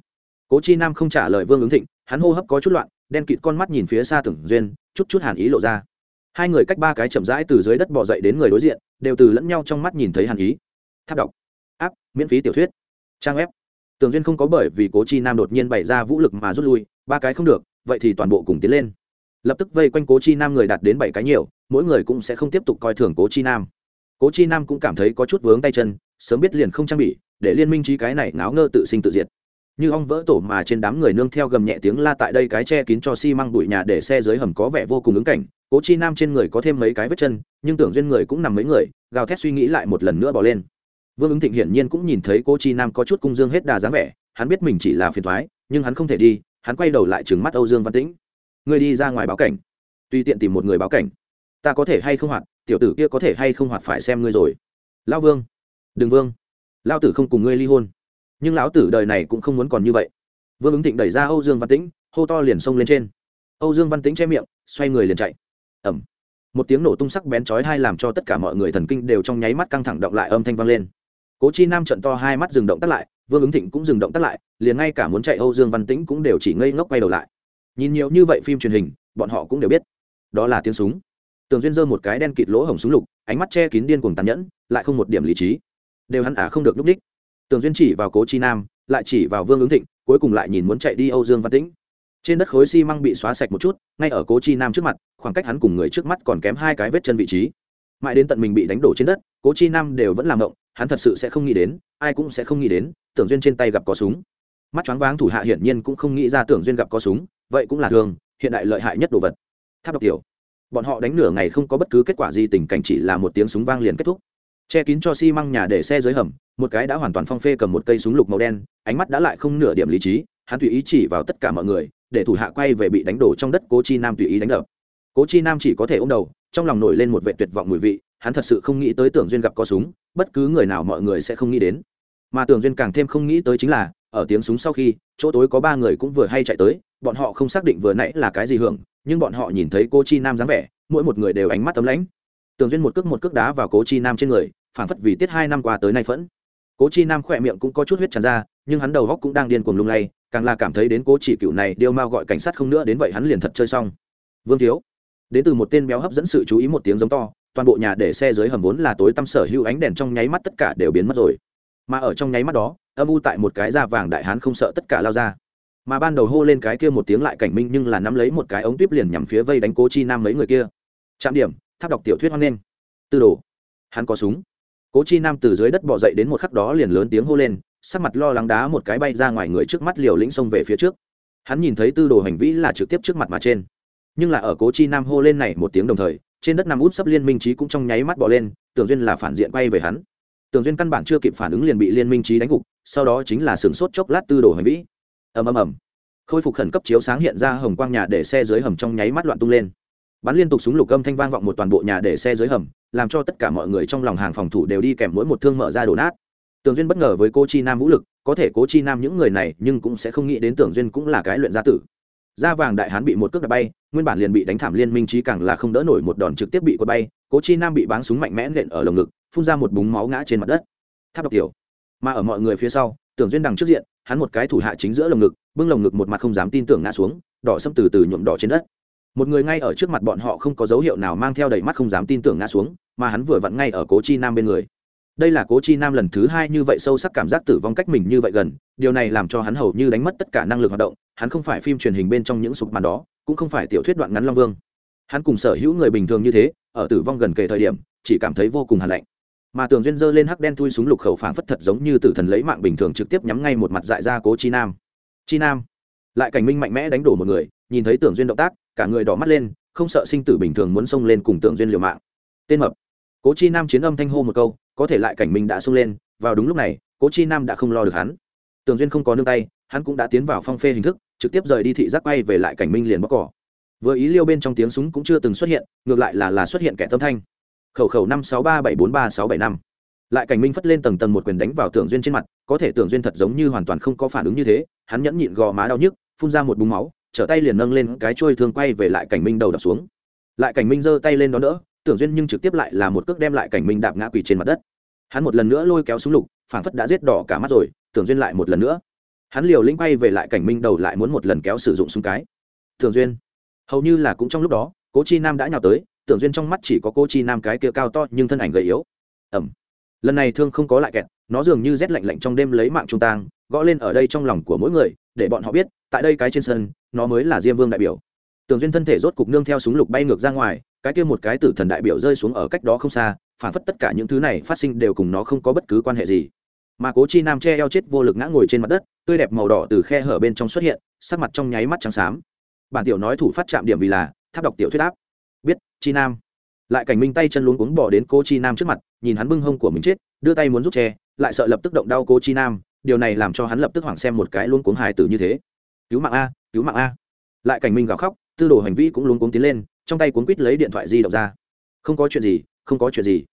Speaker 1: cố chi nam không trả lời vương ứng thịnh, hắn hô hấp có chút loạn, đen kịt con mắt nhìn phía xa tưởng duyên, chút chút hàn ý lộ ra hai người cách ba cái chậm rãi từ dưới đất bỏ dậy đến người đối diện, đều từ lẫn nhau trong mắt nhìn thấy hàn ý. Tháp đọc. Áp, miễn phí tiểu thuyết. Trang web. Tường duyên không có bởi vì cố chi nam đột nhiên bày ra vũ lực mà rút lui, ba cái không được, vậy thì toàn bộ cùng tiến lên. Lập tức vây quanh cố chi nam người đạt đến bảy cái nhiều, mỗi người cũng sẽ không tiếp tục coi thường cố chi nam. Cố chi nam cũng cảm thấy có chút vướng tay chân, sớm biết liền không trang bị, để liên minh trí cái này náo ngơ tự sinh tự diệt. Như ong vỡ tổ mà trên đám người nương theo gầm nhẹ tiếng la tại đây cái che kín cho xi、si、măng bụi nhà để xe dưới hầm có vẻ vô cùng ứng cảnh cố chi nam trên người có thêm mấy cái vết chân, nhưng tưởng duyên người cũng nằm mấy người, gào thét suy nghĩ lại một lần nữa bỏ lên. Vương ứng thịnh hiển nhiên cũng nhìn thấy cố chi nam có chút cung dương hết đà dáng vẻ, hắn biết mình chỉ là phiền thoái, nhưng hắn không thể đi, hắn quay đầu lại trừng mắt âu dương văn tĩnh. Người đi ra ngoài báo cảnh. Tùy tiện tìm một người báo cảnh. Ta có thể hay không hoạt, tiểu tử kia có thể hay không hoạt phải xem ngươi rồi. Lão vương. Đừng vương. Lão tử không cùng ngươi ly hôn. Nhưng lão tử đời này cũng không muốn còn như vậy. Vương ứng thịnh đẩy ra âu dương văn tĩnh, hô to liền xông lên trên. Âu dương văn tĩnh che miệng, xoay người liền chạy ẩm. Một tiếng nổ tung sắc bén chói hai làm cho tất cả mọi người thần kinh đều trong nháy mắt căng thẳng động lại, âm thanh vang lên. Cố chi nam trận to hai mắt dừng động tắt lại, vương ứng thịnh cũng dừng động tắt lại, liền ngay cả muốn chạy âu dương văn tĩnh cũng đều chỉ ngây ngốc quay đầu lại. Nhìn nhiều như vậy phim truyền hình, bọn họ cũng đều biết, đó là tiếng súng. Tường duyên giơ một cái đen kịt lỗ hổng súng lục, ánh mắt che kín điên cuồng tàn nhẫn, lại không một điểm lý trí. Đều hắn ả à không được núp đích. Tường duyên chỉ vào cố chi nam, lại chỉ vào vương ứng thịnh, cuối cùng lại nhìn muốn chạy đi âu dương văn tĩnh trên đất khối xi măng bị xóa sạch một chút, ngay ở cố chi nam trước mặt, khoảng cách hắn cùng người trước mắt còn kém hai cái vết chân vị trí. Mãi đến tận mình bị đánh đổ trên đất, cố chi nam đều vẫn làm động hắn thật sự sẽ không nghĩ đến, ai cũng sẽ không nghĩ đến, tưởng duyên trên tay gặp có súng. Mắt choáng váng thủ hạ hiển nhiên cũng không nghĩ ra tưởng duyên gặp có súng, vậy cũng là thường, hiện đại lợi hại nhất đồ vật. Tháp độc tiểu. Bọn họ đánh nửa ngày không có bất cứ kết quả gì, tình cảnh chỉ là một tiếng súng vang liền kết thúc. Che kín cho xi măng nhà để xe dưới hầm, một cái đã hoàn toàn phong phê cầm một cây súng lục màu đen, ánh mắt đã lại không nửa điểm lý trí, hắn tùy ý chỉ vào tất cả mọi người để thủ hạ quay về bị đánh đổ trong đất cố chi nam tùy ý đánh đập. Cố chi nam chỉ có thể ôm đầu, trong lòng nổi lên một vệ tuyệt vọng mùi vị, hắn thật sự không nghĩ tới tưởng duyên gặp có súng, bất cứ người nào mọi người sẽ không nghĩ đến. Mà tưởng duyên càng thêm không nghĩ tới chính là, ở tiếng súng sau khi, chỗ tối có ba người cũng vừa hay chạy tới, bọn họ không xác định vừa nãy là cái gì hưởng, nhưng bọn họ nhìn thấy cô chi nam dáng vẻ, mỗi một người đều ánh mắt tấm lãnh. Tưởng duyên một cước một cước đá vào cố chi nam trên người phản phất vì tiết hai năm qua tới nay phẫn. Cố chi nam khỏe miệng cũng có chút huyết tràn ra nhưng hắn đầu góc cũng đang điên cuồng lung lay, càng là cảm thấy đến cố chỉ cựu này điêu mau gọi cảnh sát không nữa đến vậy hắn liền thật chơi xong. Vương thiếu, đến từ một tên béo hấp dẫn sự chú ý một tiếng giống to, toàn bộ nhà để xe dưới hầm vốn là tối tăm sở hữu ánh đèn trong nháy mắt tất cả đều biến mất rồi. Mà ở trong nháy mắt đó, âm u tại một cái da vàng đại hán không sợ tất cả lao ra. Mà ban đầu hô lên cái kia một tiếng lại cảnh minh nhưng là nắm lấy một cái ống tuyếp liền nhằm phía vây đánh cố chi nam mấy người kia. Trạm điểm, tháp đọc tiểu thuyết hoang nghênh. Tư đồ, hắn có súng. Cố chi nam từ dưới đất bỏ dậy đến một khắc đó liền lớn tiếng hô lên sắc mặt lo lắng đá một cái bay ra ngoài người trước mắt liều lĩnh xông về phía trước. Hắn nhìn thấy tư đồ hành vĩ là trực tiếp trước mặt mà trên. Nhưng là ở cố chi nam hô lên này một tiếng đồng thời, trên đất nằm út sắp liên minh trí cũng trong nháy mắt bỏ lên, tưởng duyên là phản diện quay về hắn. Tưởng duyên căn bản chưa kịp phản ứng liền bị liên minh trí đánh gục, sau đó chính là sừng sốt chốc lát tư đồ hành vĩ. Ầm ầm ầm. Khôi phục khẩn cấp chiếu sáng hiện ra hồng quang nhà để xe dưới hầm trong nháy mắt loạn tung lên. Bắn liên tục súng lục âm thanh vang vọng một toàn bộ nhà để xe dưới hầm, làm cho tất cả mọi người trong lòng hàng phòng thủ đều đi kèm mỗi một thương mở ra đổ nát. Tường duyên bất ngờ với cô chi nam vũ lực, có thể cố chi nam những người này nhưng cũng sẽ không nghĩ đến tưởng duyên cũng là cái luyện gia tử. Da vàng đại hán bị một cước đập bay, nguyên bản liền bị đánh thảm liên minh trí càng là không đỡ nổi một đòn trực tiếp bị quật bay, cố chi nam bị báng súng mạnh mẽ nện ở lồng ngực, phun ra một búng máu ngã trên mặt đất. Tháp độc tiểu. Mà ở mọi người phía sau, tưởng duyên đằng trước diện, hắn một cái thủ hạ chính giữa lồng ngực, bưng lồng ngực một mặt không dám tin tưởng ngã xuống, đỏ sâm từ từ nhuộm đỏ trên đất. Một người ngay ở trước mặt bọn họ không có dấu hiệu nào mang theo đầy mắt không dám tin tưởng ngã xuống, mà hắn vừa vặn ngay ở cố chi nam bên người đây là cố chi nam lần thứ hai như vậy sâu sắc cảm giác tử vong cách mình như vậy gần, điều này làm cho hắn hầu như đánh mất tất cả năng lực hoạt động, hắn không phải phim truyền hình bên trong những sụp màn đó, cũng không phải tiểu thuyết đoạn ngắn long vương. Hắn cùng sở hữu người bình thường như thế, ở tử vong gần kề thời điểm, chỉ cảm thấy vô cùng hàn lạnh. Mà tường duyên dơ lên hắc đen thui súng lục khẩu phảng phất thật giống như tử thần lấy mạng bình thường trực tiếp nhắm ngay một mặt dại ra cố chi nam. Chi nam. Lại cảnh minh mạnh mẽ đánh đổ một người, nhìn thấy tưởng duyên động tác, cả người đỏ mắt lên, không sợ sinh tử bình thường muốn xông lên cùng tưởng duyên liều mạng. Tên mập. Cố chi nam chiến âm thanh hô một câu có thể lại cảnh minh đã xông lên, vào đúng lúc này, cố chi nam đã không lo được hắn. Tường duyên không có nương tay, hắn cũng đã tiến vào phong phê hình thức, trực tiếp rời đi thị giác bay về lại cảnh minh liền bóc cỏ. Vừa ý liêu bên trong tiếng súng cũng chưa từng xuất hiện, ngược lại là là xuất hiện kẻ tâm thanh. Khẩu khẩu năm sáu ba bảy bốn ba sáu bảy năm. Lại cảnh minh phất lên tầng tầng một quyền đánh vào tưởng duyên trên mặt, có thể tưởng duyên thật giống như hoàn toàn không có phản ứng như thế, hắn nhẫn nhịn gò má đau nhức, phun ra một búng máu, trở tay liền nâng lên cái trôi thương quay về lại cảnh minh đầu đập xuống. Lại cảnh minh giơ tay lên đó đỡ tưởng duyên nhưng trực tiếp lại là một cước đem lại cảnh minh đạp ngã quỳ trên mặt đất. Hắn một lần nữa lôi kéo súng lục, phảng phất đã giết đỏ cả mắt rồi, tưởng duyên lại một lần nữa. Hắn liều lĩnh quay về lại cảnh minh đầu lại muốn một lần kéo sử dụng súng cái. Tưởng duyên, hầu như là cũng trong lúc đó, cố chi nam đã nhào tới, tưởng duyên trong mắt chỉ có Cố chi nam cái kia cao to nhưng thân ảnh gầy yếu. Ẩm lần này thương không có lại kẹt, nó dường như rét lạnh lạnh trong đêm lấy mạng trung tang, gõ lên ở đây trong lòng của mỗi người, để bọn họ biết, tại đây cái trên sân, nó mới là diêm vương đại biểu. Tưởng duyên thân thể rốt cục nương theo súng lục bay ngược ra ngoài cái kia một cái tử thần đại biểu rơi xuống ở cách đó không xa, phản phất tất cả những thứ này phát sinh đều cùng nó không có bất cứ quan hệ gì. Mà cố chi nam che eo chết vô lực ngã ngồi trên mặt đất, tươi đẹp màu đỏ từ khe hở bên trong xuất hiện, sắc mặt trong nháy mắt trắng xám. Bản tiểu nói thủ phát chạm điểm vì là, tháp đọc tiểu thuyết áp. Biết, chi nam. Lại cảnh minh tay chân luống cuống bỏ đến cô chi nam trước mặt, nhìn hắn bưng hông của mình chết, đưa tay muốn giúp che, lại sợ lập tức động đau cô chi nam, điều này làm cho hắn lập tức hoảng xem một cái luống cuống hài tử như thế. Cứu mạng a, cứu mạng a. Lại cảnh minh gào khóc, tư đồ hành vi cũng luống cuống tiến lên trong tay cuốn quýt lấy điện thoại di động ra. Không có chuyện gì, không có chuyện gì.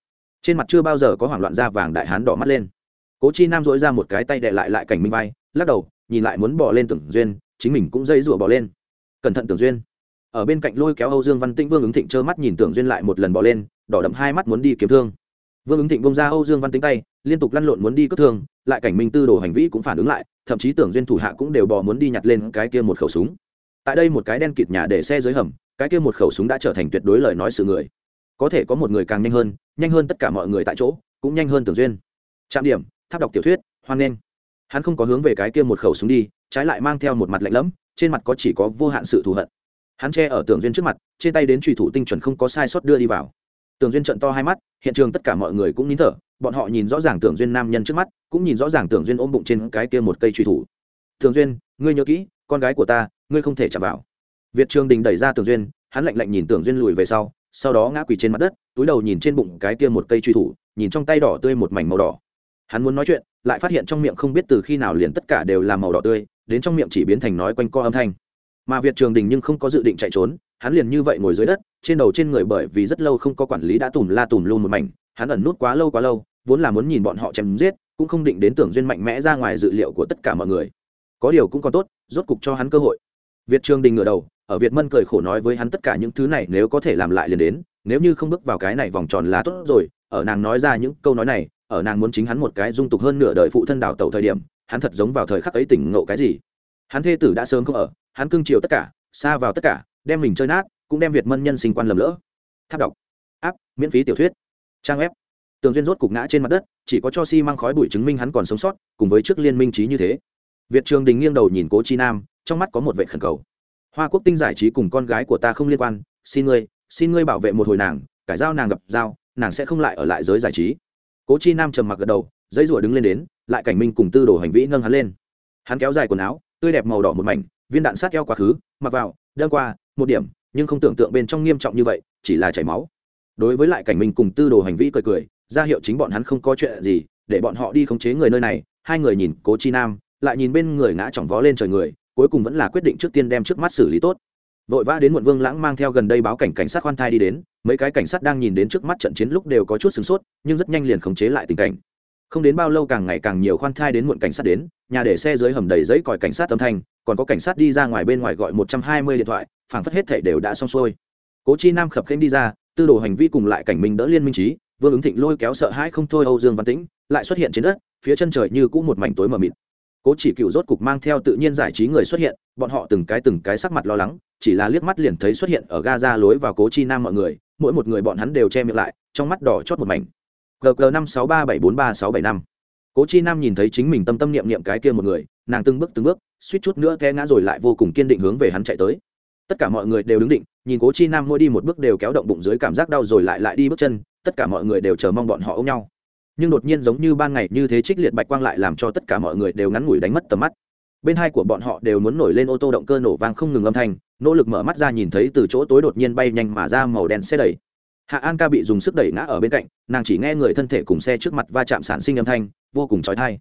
Speaker 1: Trên mặt chưa bao giờ có hoảng loạn da vàng đại hán đỏ mắt lên. Cố chi nam dỗi ra một cái tay đệ lại lại cảnh minh vai, lắc đầu, nhìn lại muốn bỏ lên tưởng duyên, chính mình cũng dây rủa bỏ lên. Cẩn thận tưởng duyên. Ở bên cạnh lôi kéo âu dương văn tĩnh, vương ứng thịnh trơ mắt nhìn tưởng duyên lại một lần bỏ lên, đỏ đậm hai mắt muốn đi kiếm thương. Vương ứng thịnh bông ra âu dương văn tĩnh tay, liên tục lăn lộn muốn đi cướp thương, lại cảnh minh tư đồ hành vĩ cũng phản ứng lại, thậm chí tưởng duyên thủ hạ cũng đều bò muốn đi nhặt lên cái kia một khẩu súng. Tại đây một cái đen kịt nhà để xe dưới hầm cái kia một khẩu súng đã trở thành tuyệt đối lời nói sự người. Có thể có một người càng nhanh hơn nhanh hơn tất cả mọi người tại chỗ, cũng nhanh hơn tưởng duyên. Trạm điểm, tháp đọc tiểu thuyết, hoan nghênh. Hắn không có hướng về cái kia một khẩu súng đi, trái lại mang theo một mặt lạnh lẫm, trên mặt có chỉ có vô hạn sự thù hận. Hắn che ở tưởng duyên trước mặt, trên tay đến trùy thủ tinh chuẩn không có sai sót đưa đi vào. Tưởng duyên trận to hai mắt, hiện trường tất cả mọi người cũng nín thở, bọn họ nhìn rõ ràng tưởng duyên nam nhân trước mắt, cũng nhìn rõ ràng tưởng duyên ôm bụng trên cái kia một cây trùy thủ. Tưởng duyên, ngươi nhớ kỹ, con gái của ta, ngươi không thể chạm vào việt trường đình đẩy ra tưởng duyên, hắn lạnh lạnh nhìn tưởng duyên lùi về sau sau đó ngã quỳ trên mặt đất, túi đầu nhìn trên bụng cái kia một cây truy thủ, nhìn trong tay đỏ tươi một mảnh màu đỏ. Hắn muốn nói chuyện, lại phát hiện trong miệng không biết từ khi nào liền tất cả đều là màu đỏ tươi, đến trong miệng chỉ biến thành nói quanh co âm thanh. Mà việt trường đình nhưng không có dự định chạy trốn, hắn liền như vậy ngồi dưới đất, trên đầu trên người bởi vì rất lâu không có quản lý đã tùm la tùm luôn một mảnh, hắn ẩn nút quá lâu quá lâu, vốn là muốn nhìn bọn họ chém giết, cũng không định đến tưởng duyên mạnh mẽ ra ngoài dự liệu của tất cả mọi người. Có điều cũng còn tốt, rốt cục cho hắn cơ hội. Việt trường đình ngửa đầu ở việt mân cười khổ nói với hắn tất cả những thứ này nếu có thể làm lại liền đến, nếu như không bước vào cái này vòng tròn là tốt rồi. Ở nàng nói ra những câu nói này, ở nàng muốn chính hắn một cái dung tục hơn nửa đời phụ thân đào tẩu thời điểm, hắn thật giống vào thời khắc ấy tỉnh ngộ cái gì. Hắn thê tử đã sớm không ở, hắn cưng chiều tất cả, xa vào tất cả, đem mình chơi nát, cũng đem việt mân nhân sinh quan lầm lỡ. Tháp đọc. Áp miễn phí tiểu thuyết. Trang web. Tường duyên rốt cục ngã trên mặt đất, chỉ có cho xi、si、măng khói bụi chứng minh hắn còn sống sót, cùng với trước liên minh trí như thế. Việt trường đình nghiêng đầu nhìn cố chi nam, trong mắt có một vệ khẩn cầu hoa quốc tinh giải trí cùng con gái của ta không liên quan, xin ngươi xin ngươi bảo vệ một hồi nàng, cải giao nàng gặp giao, nàng sẽ không lại ở lại giới giải trí. Cố chi nam trầm mặc gật đầu dãy rủa đứng lên đến, lại cảnh minh cùng tư đồ hành vĩ nâng hắn lên. Hắn kéo dài quần áo, tươi đẹp màu đỏ một mảnh, viên đạn sát eo quá khứ, mặc vào đơn qua, một điểm, nhưng không tưởng tượng bên trong nghiêm trọng như vậy, chỉ là chảy máu. Đối với lại cảnh minh cùng tư đồ hành vi cười cười, ra hiệu chính bọn hắn không có chuyện gì, để bọn họ đi khống chế người nơi này. Hai người nhìn cố chi nam, lại nhìn bên người ngã chỏng vó lên trời người cuối cùng vẫn là quyết định trước tiên đem trước mắt xử lý tốt. Vội vã đến muộn vương lãng mang theo gần đây báo cảnh cảnh sát khoan thai đi đến, mấy cái cảnh sát đang nhìn đến trước mắt trận chiến lúc đều có chút sửng sốt, nhưng rất nhanh liền khống chế lại tình cảnh. Không đến bao lâu càng ngày càng nhiều khoan thai đến muộn cảnh sát đến, nhà để xe dưới hầm đầy giấy còi cảnh sát âm thanh, còn có cảnh sát đi ra ngoài bên ngoài gọi một trăm hai mươi điện thoại, phảng phất hết thảy đều đã xong xuôi. Cố chi nam khập khênh đi ra, tư đồ hành vi cùng lại cảnh minh đỡ liên minh trí, vương ứng thịnh lôi kéo sợ hãi không thôi âu dương văn tĩnh, lại xuất hiện trên đất, phía chân trời như cũ một mảnh tối mờ mịt cố chỉ cựu rốt cục mang theo tự nhiên giải trí người xuất hiện, bọn họ từng cái từng cái sắc mặt lo lắng, chỉ là liếc mắt liền thấy xuất hiện ở ga ra lối vào cố chi nam mọi người, mỗi một người bọn hắn đều che miệng lại, trong mắt đỏ chót một mảnh. Gg năm sáu ba bảy bốn ba sáu bảy năm. Cố chi nam nhìn thấy chính mình tâm tâm niệm niệm cái kia một người, nàng từng bước từng bước, suýt chút nữa té ngã rồi lại vô cùng kiên định hướng về hắn chạy tới. Tất cả mọi người đều đứng định, nhìn cố chi nam mỗi đi một bước đều kéo động bụng dưới cảm giác đau rồi lại lại đi bước chân, tất cả mọi người đều chờ mong bọn họ ôm nhau nhưng đột nhiên giống như ban ngày như thế trích liệt bạch quang lại làm cho tất cả mọi người đều ngắn ngủi đánh mất tầm mắt. Bên hai của bọn họ đều muốn nổi lên ô tô động cơ nổ vang không ngừng âm thanh, nỗ lực mở mắt ra nhìn thấy từ chỗ tối đột nhiên bay nhanh mà ra màu đen xe đẩy. Hạ an ca bị dùng sức đẩy ngã ở bên cạnh, nàng chỉ nghe người thân thể cùng xe trước mặt va chạm sản sinh âm thanh, vô cùng trói thai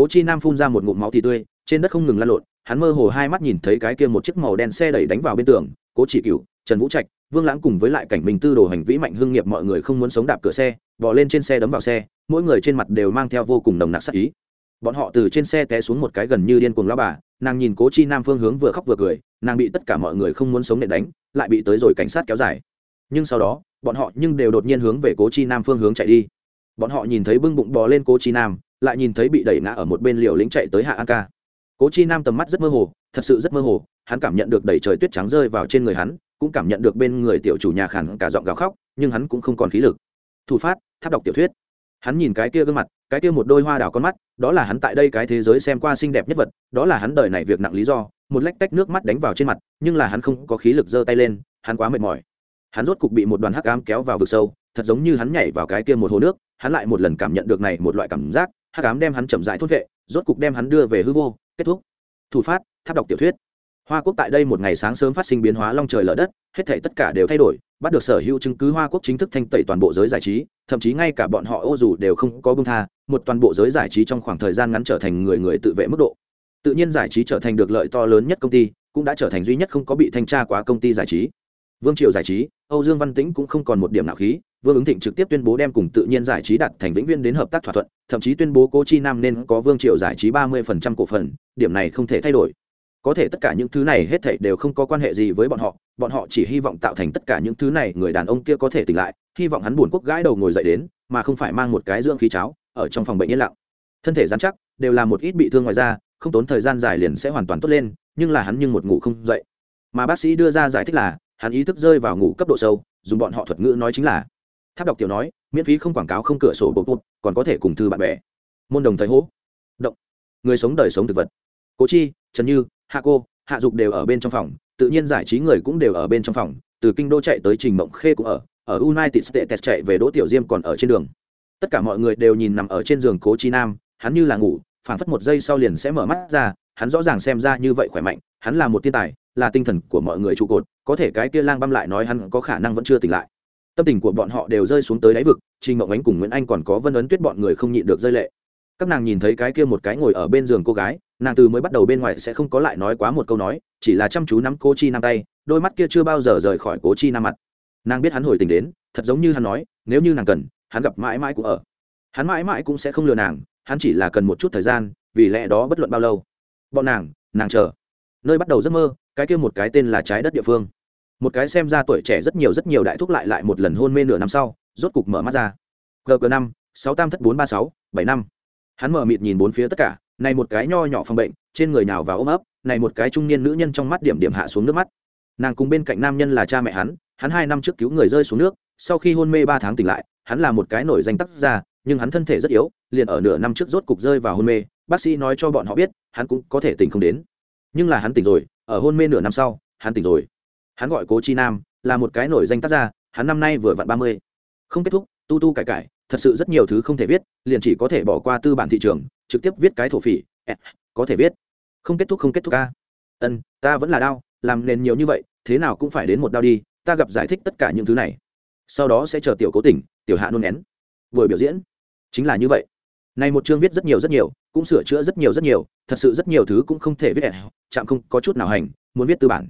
Speaker 1: cố chi nam phun ra một ngụm máu thì tươi, trên đất không ngừng lăn lộn, hắn mơ hồ hai mắt nhìn thấy cái kia một chiếc màu đen xe đẩy đánh vào bên tường, cố chỉ cựu trần vũ trạch, vương lãng cùng với lại cảnh minh tư đồ hành vĩ mạnh hưng nghiệp mọi người không muốn sống đạp cửa xe bỏ lên trên xe đấm vào xe, mỗi người trên mặt đều mang theo vô cùng nồng nặc sắc ý. Bọn họ từ trên xe té xuống một cái gần như điên cuồng lao bà, nàng nhìn cố chi nam phương hướng vừa khóc vừa cười, nàng bị tất cả mọi người không muốn sống để đánh, lại bị tới rồi cảnh sát kéo dài. Nhưng sau đó, bọn họ nhưng đều đột nhiên hướng về cố chi nam phương hướng chạy đi. Bọn họ nhìn thấy bưng bụng bò lên cố chi nam, lại nhìn thấy bị đẩy ngã ở một bên liều lính chạy tới hạ an ca. Cố chi nam tầm mắt rất mơ hồ, thật sự rất mơ hồ, hắn cảm nhận được đẩy trời tuyết trắng rơi vào trên người hắn, cũng cảm nhận được bên người tiểu chủ nhà khẳng cả giọng gào khóc, nhưng hắn cũng không còn khí lực. Thủ phát tháp đọc tiểu thuyết. Hắn nhìn cái kia gương mặt, cái kia một đôi hoa đào con mắt, đó là hắn tại đây cái thế giới xem qua xinh đẹp nhất vật, đó là hắn đời này việc nặng lý do, một lách tách nước mắt đánh vào trên mặt, nhưng là hắn không có khí lực giơ tay lên, hắn quá mệt mỏi. Hắn rốt cục bị một đoàn hắc ám kéo vào vực sâu, thật giống như hắn nhảy vào cái kia một hồ nước, hắn lại một lần cảm nhận được này một loại cảm giác, hắc ám đem hắn chậm rãi thốt vệ, rốt cục đem hắn đưa về hư vô, kết thúc. Thủ phát, tháp đọc tiểu thuyết hoa quốc tại đây một ngày sáng sớm phát sinh biến hóa long trời lở đất, hết thể tất cả đều thay đổi, bắt được sở hữu chứng cứ hoa quốc chính thức thanh tẩy toàn bộ giới giải trí, thậm chí ngay cả bọn họ ô dù đều không có bưng tha, một toàn bộ giới giải trí trong khoảng thời gian ngắn trở thành người người tự vệ mức độ. Tự nhiên giải trí trở thành được lợi to lớn nhất công ty, cũng đã trở thành duy nhất không có bị thanh tra quá công ty giải trí. Vương triều giải trí, âu dương văn tĩnh cũng không còn một điểm nào khí, vương ứng thịnh trực tiếp tuyên bố đem cùng tự nhiên giải trí đặt thành vĩnh viên đến hợp tác thỏa thuận, thậm chí tuyên bố cô chi nam nên có vương triều giải trí ba mươi phần trăm cổ phần, điểm này không thể thay đổi có thể tất cả những thứ này hết thảy đều không có quan hệ gì với bọn họ bọn họ chỉ hy vọng tạo thành tất cả những thứ này, người đàn ông kia có thể tỉnh lại, hy vọng hắn buồn quốc gãi đầu ngồi dậy đến, mà không phải mang một cái dưỡng khí cháo, ở trong phòng bệnh yên lặng. Thân thể dán chắc, đều là một ít bị thương ngoài da, không tốn thời gian dài liền sẽ hoàn toàn tốt lên, nhưng là hắn nhưng một ngủ không dậy. Mà bác sĩ đưa ra giải thích là, hắn ý thức rơi vào ngủ cấp độ sâu, dùng bọn họ thuật ngữ nói chính là. Tháp đọc tiểu nói, miễn phí không quảng cáo không cửa sổ bột bột còn có thể cùng thư bạn bè. Môn đồng thời hố động. Người sống đời sống thực vật. Cố chi, trần như hạ cô, hạ dục đều ở bên trong phòng, tự nhiên giải trí người cũng đều ở bên trong phòng, từ kinh đô chạy tới trình mộng khê cũng ở ở united states chạy về đỗ tiểu diêm còn ở trên đường. Tất cả mọi người đều nhìn nằm ở trên giường cố chi nam, hắn như là ngủ, phảng phất một giây sau liền sẽ mở mắt ra, hắn rõ ràng xem ra như vậy khỏe mạnh, hắn là một thiên tài, là tinh thần của mọi người trụ cột, có thể cái kia lang băm lại nói hắn có khả năng vẫn chưa tỉnh lại. Tâm tình của bọn họ đều rơi xuống tới đáy vực, trình mộng ánh cùng nguyễn anh còn có vân ấn tuyết bọn người không nhịn được rơi lệ các nàng nhìn thấy cái kia một cái ngồi ở bên giường cô gái, nàng từ mới bắt đầu bên ngoài sẽ không có lại nói quá một câu nói, chỉ là chăm chú nắm cô chi nam tay, đôi mắt kia chưa bao giờ rời khỏi cố chi nam mặt. Nàng biết hắn hồi tình đến, thật giống như hắn nói, nếu như nàng cần, hắn gặp mãi mãi cũng ở. Hắn mãi mãi cũng sẽ không lừa nàng, hắn chỉ là cần một chút thời gian, vì lẽ đó bất luận bao lâu. Bọn nàng nàng chờ. Nơi bắt đầu giấc mơ, cái kia một cái tên là trái đất địa phương. Một cái xem ra tuổi trẻ rất nhiều rất nhiều đại thúc lại lại một lần hôn mê nửa năm sau, rốt cục mở mắt ra. Gg năm, sáu tam thất bốn ba sáu, bảy năm hắn mở mịt nhìn bốn phía tất cả, này một cái nho nhỏ phòng bệnh, trên người nào vào ôm ấp, này một cái trung niên nữ nhân trong mắt điểm điểm hạ xuống nước mắt. Nàng cùng bên cạnh nam nhân là cha mẹ hắn hắn hai năm trước cứu người rơi xuống nước, sau khi hôn mê ba tháng tỉnh lại, hắn là một cái nổi danh tác gia nhưng hắn thân thể rất yếu, liền ở nửa năm trước rốt cục rơi vào hôn mê, bác sĩ nói cho bọn họ biết, hắn cũng có thể tỉnh không đến. Nhưng là hắn tỉnh rồi, ở hôn mê nửa năm sau, hắn tỉnh rồi. Hắn gọi cố chi nam, là một cái nổi danh tác gia hắn năm nay vừa vặn ba mươi. Không kết thúc, tu tu cải cải thật sự rất nhiều thứ không thể viết, liền chỉ có thể bỏ qua tư bản thị trường, trực tiếp viết cái thổ phỉ. Có thể viết. Không kết thúc, không kết thúc ca. Ân, ta vẫn là đau, làm nền nhiều như vậy, thế nào cũng phải đến một đau đi, ta gặp giải thích tất cả những thứ này. Sau đó sẽ chờ tiểu cố tỉnh tiểu hạ nôn nén. Buổi biểu diễn, chính là như vậy. Này một chương viết rất nhiều rất nhiều, cũng sửa chữa rất nhiều rất nhiều, thật sự rất nhiều thứ cũng không thể viết, chạm không có chút nào hành, muốn viết tư bản.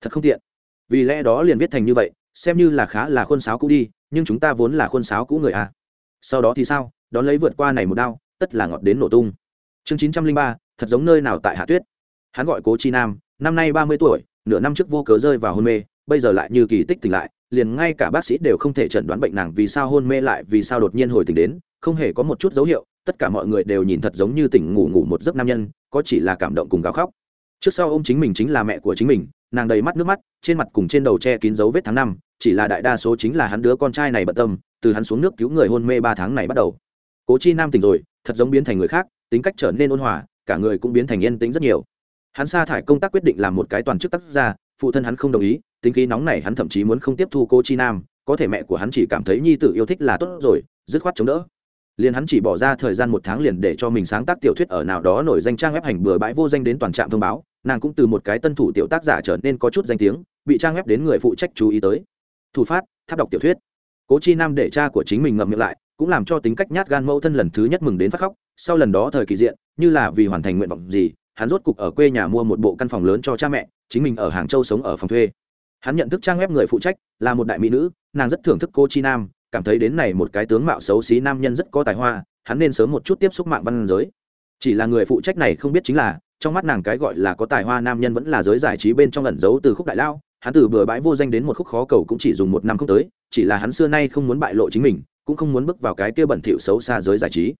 Speaker 1: Thật không tiện. Vì lẽ đó liền viết thành như vậy, xem như là khá là khuôn sáo cũ đi, nhưng chúng ta vốn là khuôn sáo cũ người à sau đó thì sao? Đón lấy vượt qua này một đao, tất là ngọt đến nổ tung. Chương chín trăm linh ba, thật giống nơi nào tại hạ tuyết. Hắn gọi cố chi nam, năm nay ba mươi tuổi, nửa năm trước vô cớ rơi vào hôn mê, bây giờ lại như kỳ tích tỉnh lại, liền ngay cả bác sĩ đều không thể chẩn đoán bệnh nàng vì sao hôn mê lại vì sao đột nhiên hồi tỉnh đến, không hề có một chút dấu hiệu, tất cả mọi người đều nhìn thật giống như tỉnh ngủ ngủ một giấc nam nhân, có chỉ là cảm động cùng gào khóc. Trước sau ô m chính mình chính là mẹ của chính mình, nàng đầy mắt nước mắt, trên mặt cùng trên đầu che kín dấu vết tháng năm, chỉ là đại đa số chính là hắn đứa con trai này bận tâm từ hắn xuống nước cứu người hôn mê ba tháng này bắt đầu. Cố chi nam tỉnh rồi, thật giống biến thành người khác, tính cách trở nên ôn hòa, cả người cũng biến thành yên tĩnh rất nhiều. Hắn sa thải công tác quyết định làm một cái toàn chức tác gia, phụ thân hắn không đồng ý, tính khí nóng này hắn thậm chí muốn không tiếp thu cô chi nam, có thể mẹ của hắn chỉ cảm thấy nhi tử yêu thích là tốt rồi, dứt khoát chống đỡ. Liền hắn chỉ bỏ ra thời gian một tháng liền để cho mình sáng tác tiểu thuyết ở nào đó nổi danh trang web hành bừa bãi vô danh đến toàn trạm thông báo, nàng cũng từ một cái tân thủ tiểu tác giả trở nên có chút danh tiếng, bị trang web đến người phụ trách chú ý tới. Thủ phát, tháp đọc tiểu thuyết cố chi nam để cha của chính mình ngậm miệng lại, cũng làm cho tính cách nhát gan mẫu thân lần thứ nhất mừng đến phát khóc. Sau lần đó thời kỳ diện, như là vì hoàn thành nguyện vọng gì, hắn rốt cục ở quê nhà mua một bộ căn phòng lớn cho cha mẹ, chính mình ở hàng châu sống ở phòng thuê. Hắn nhận thức trang web người phụ trách, là một đại mỹ nữ, nàng rất thưởng thức cô chi nam, cảm thấy đến này một cái tướng mạo xấu xí nam nhân rất có tài hoa, hắn nên sớm một chút tiếp xúc mạng văn giới. Chỉ là người phụ trách này không biết chính là, trong mắt nàng cái gọi là có tài hoa nam nhân vẫn là giới giải trí bên trong ẩn giấu từ khúc đại lao hắn từ bừa bãi vô danh đến một khúc khó cầu cũng chỉ dùng một năm không tới, chỉ là hắn xưa nay không muốn bại lộ chính mình, cũng không muốn bước vào cái kia bẩn thỉu xấu xa giới giải trí.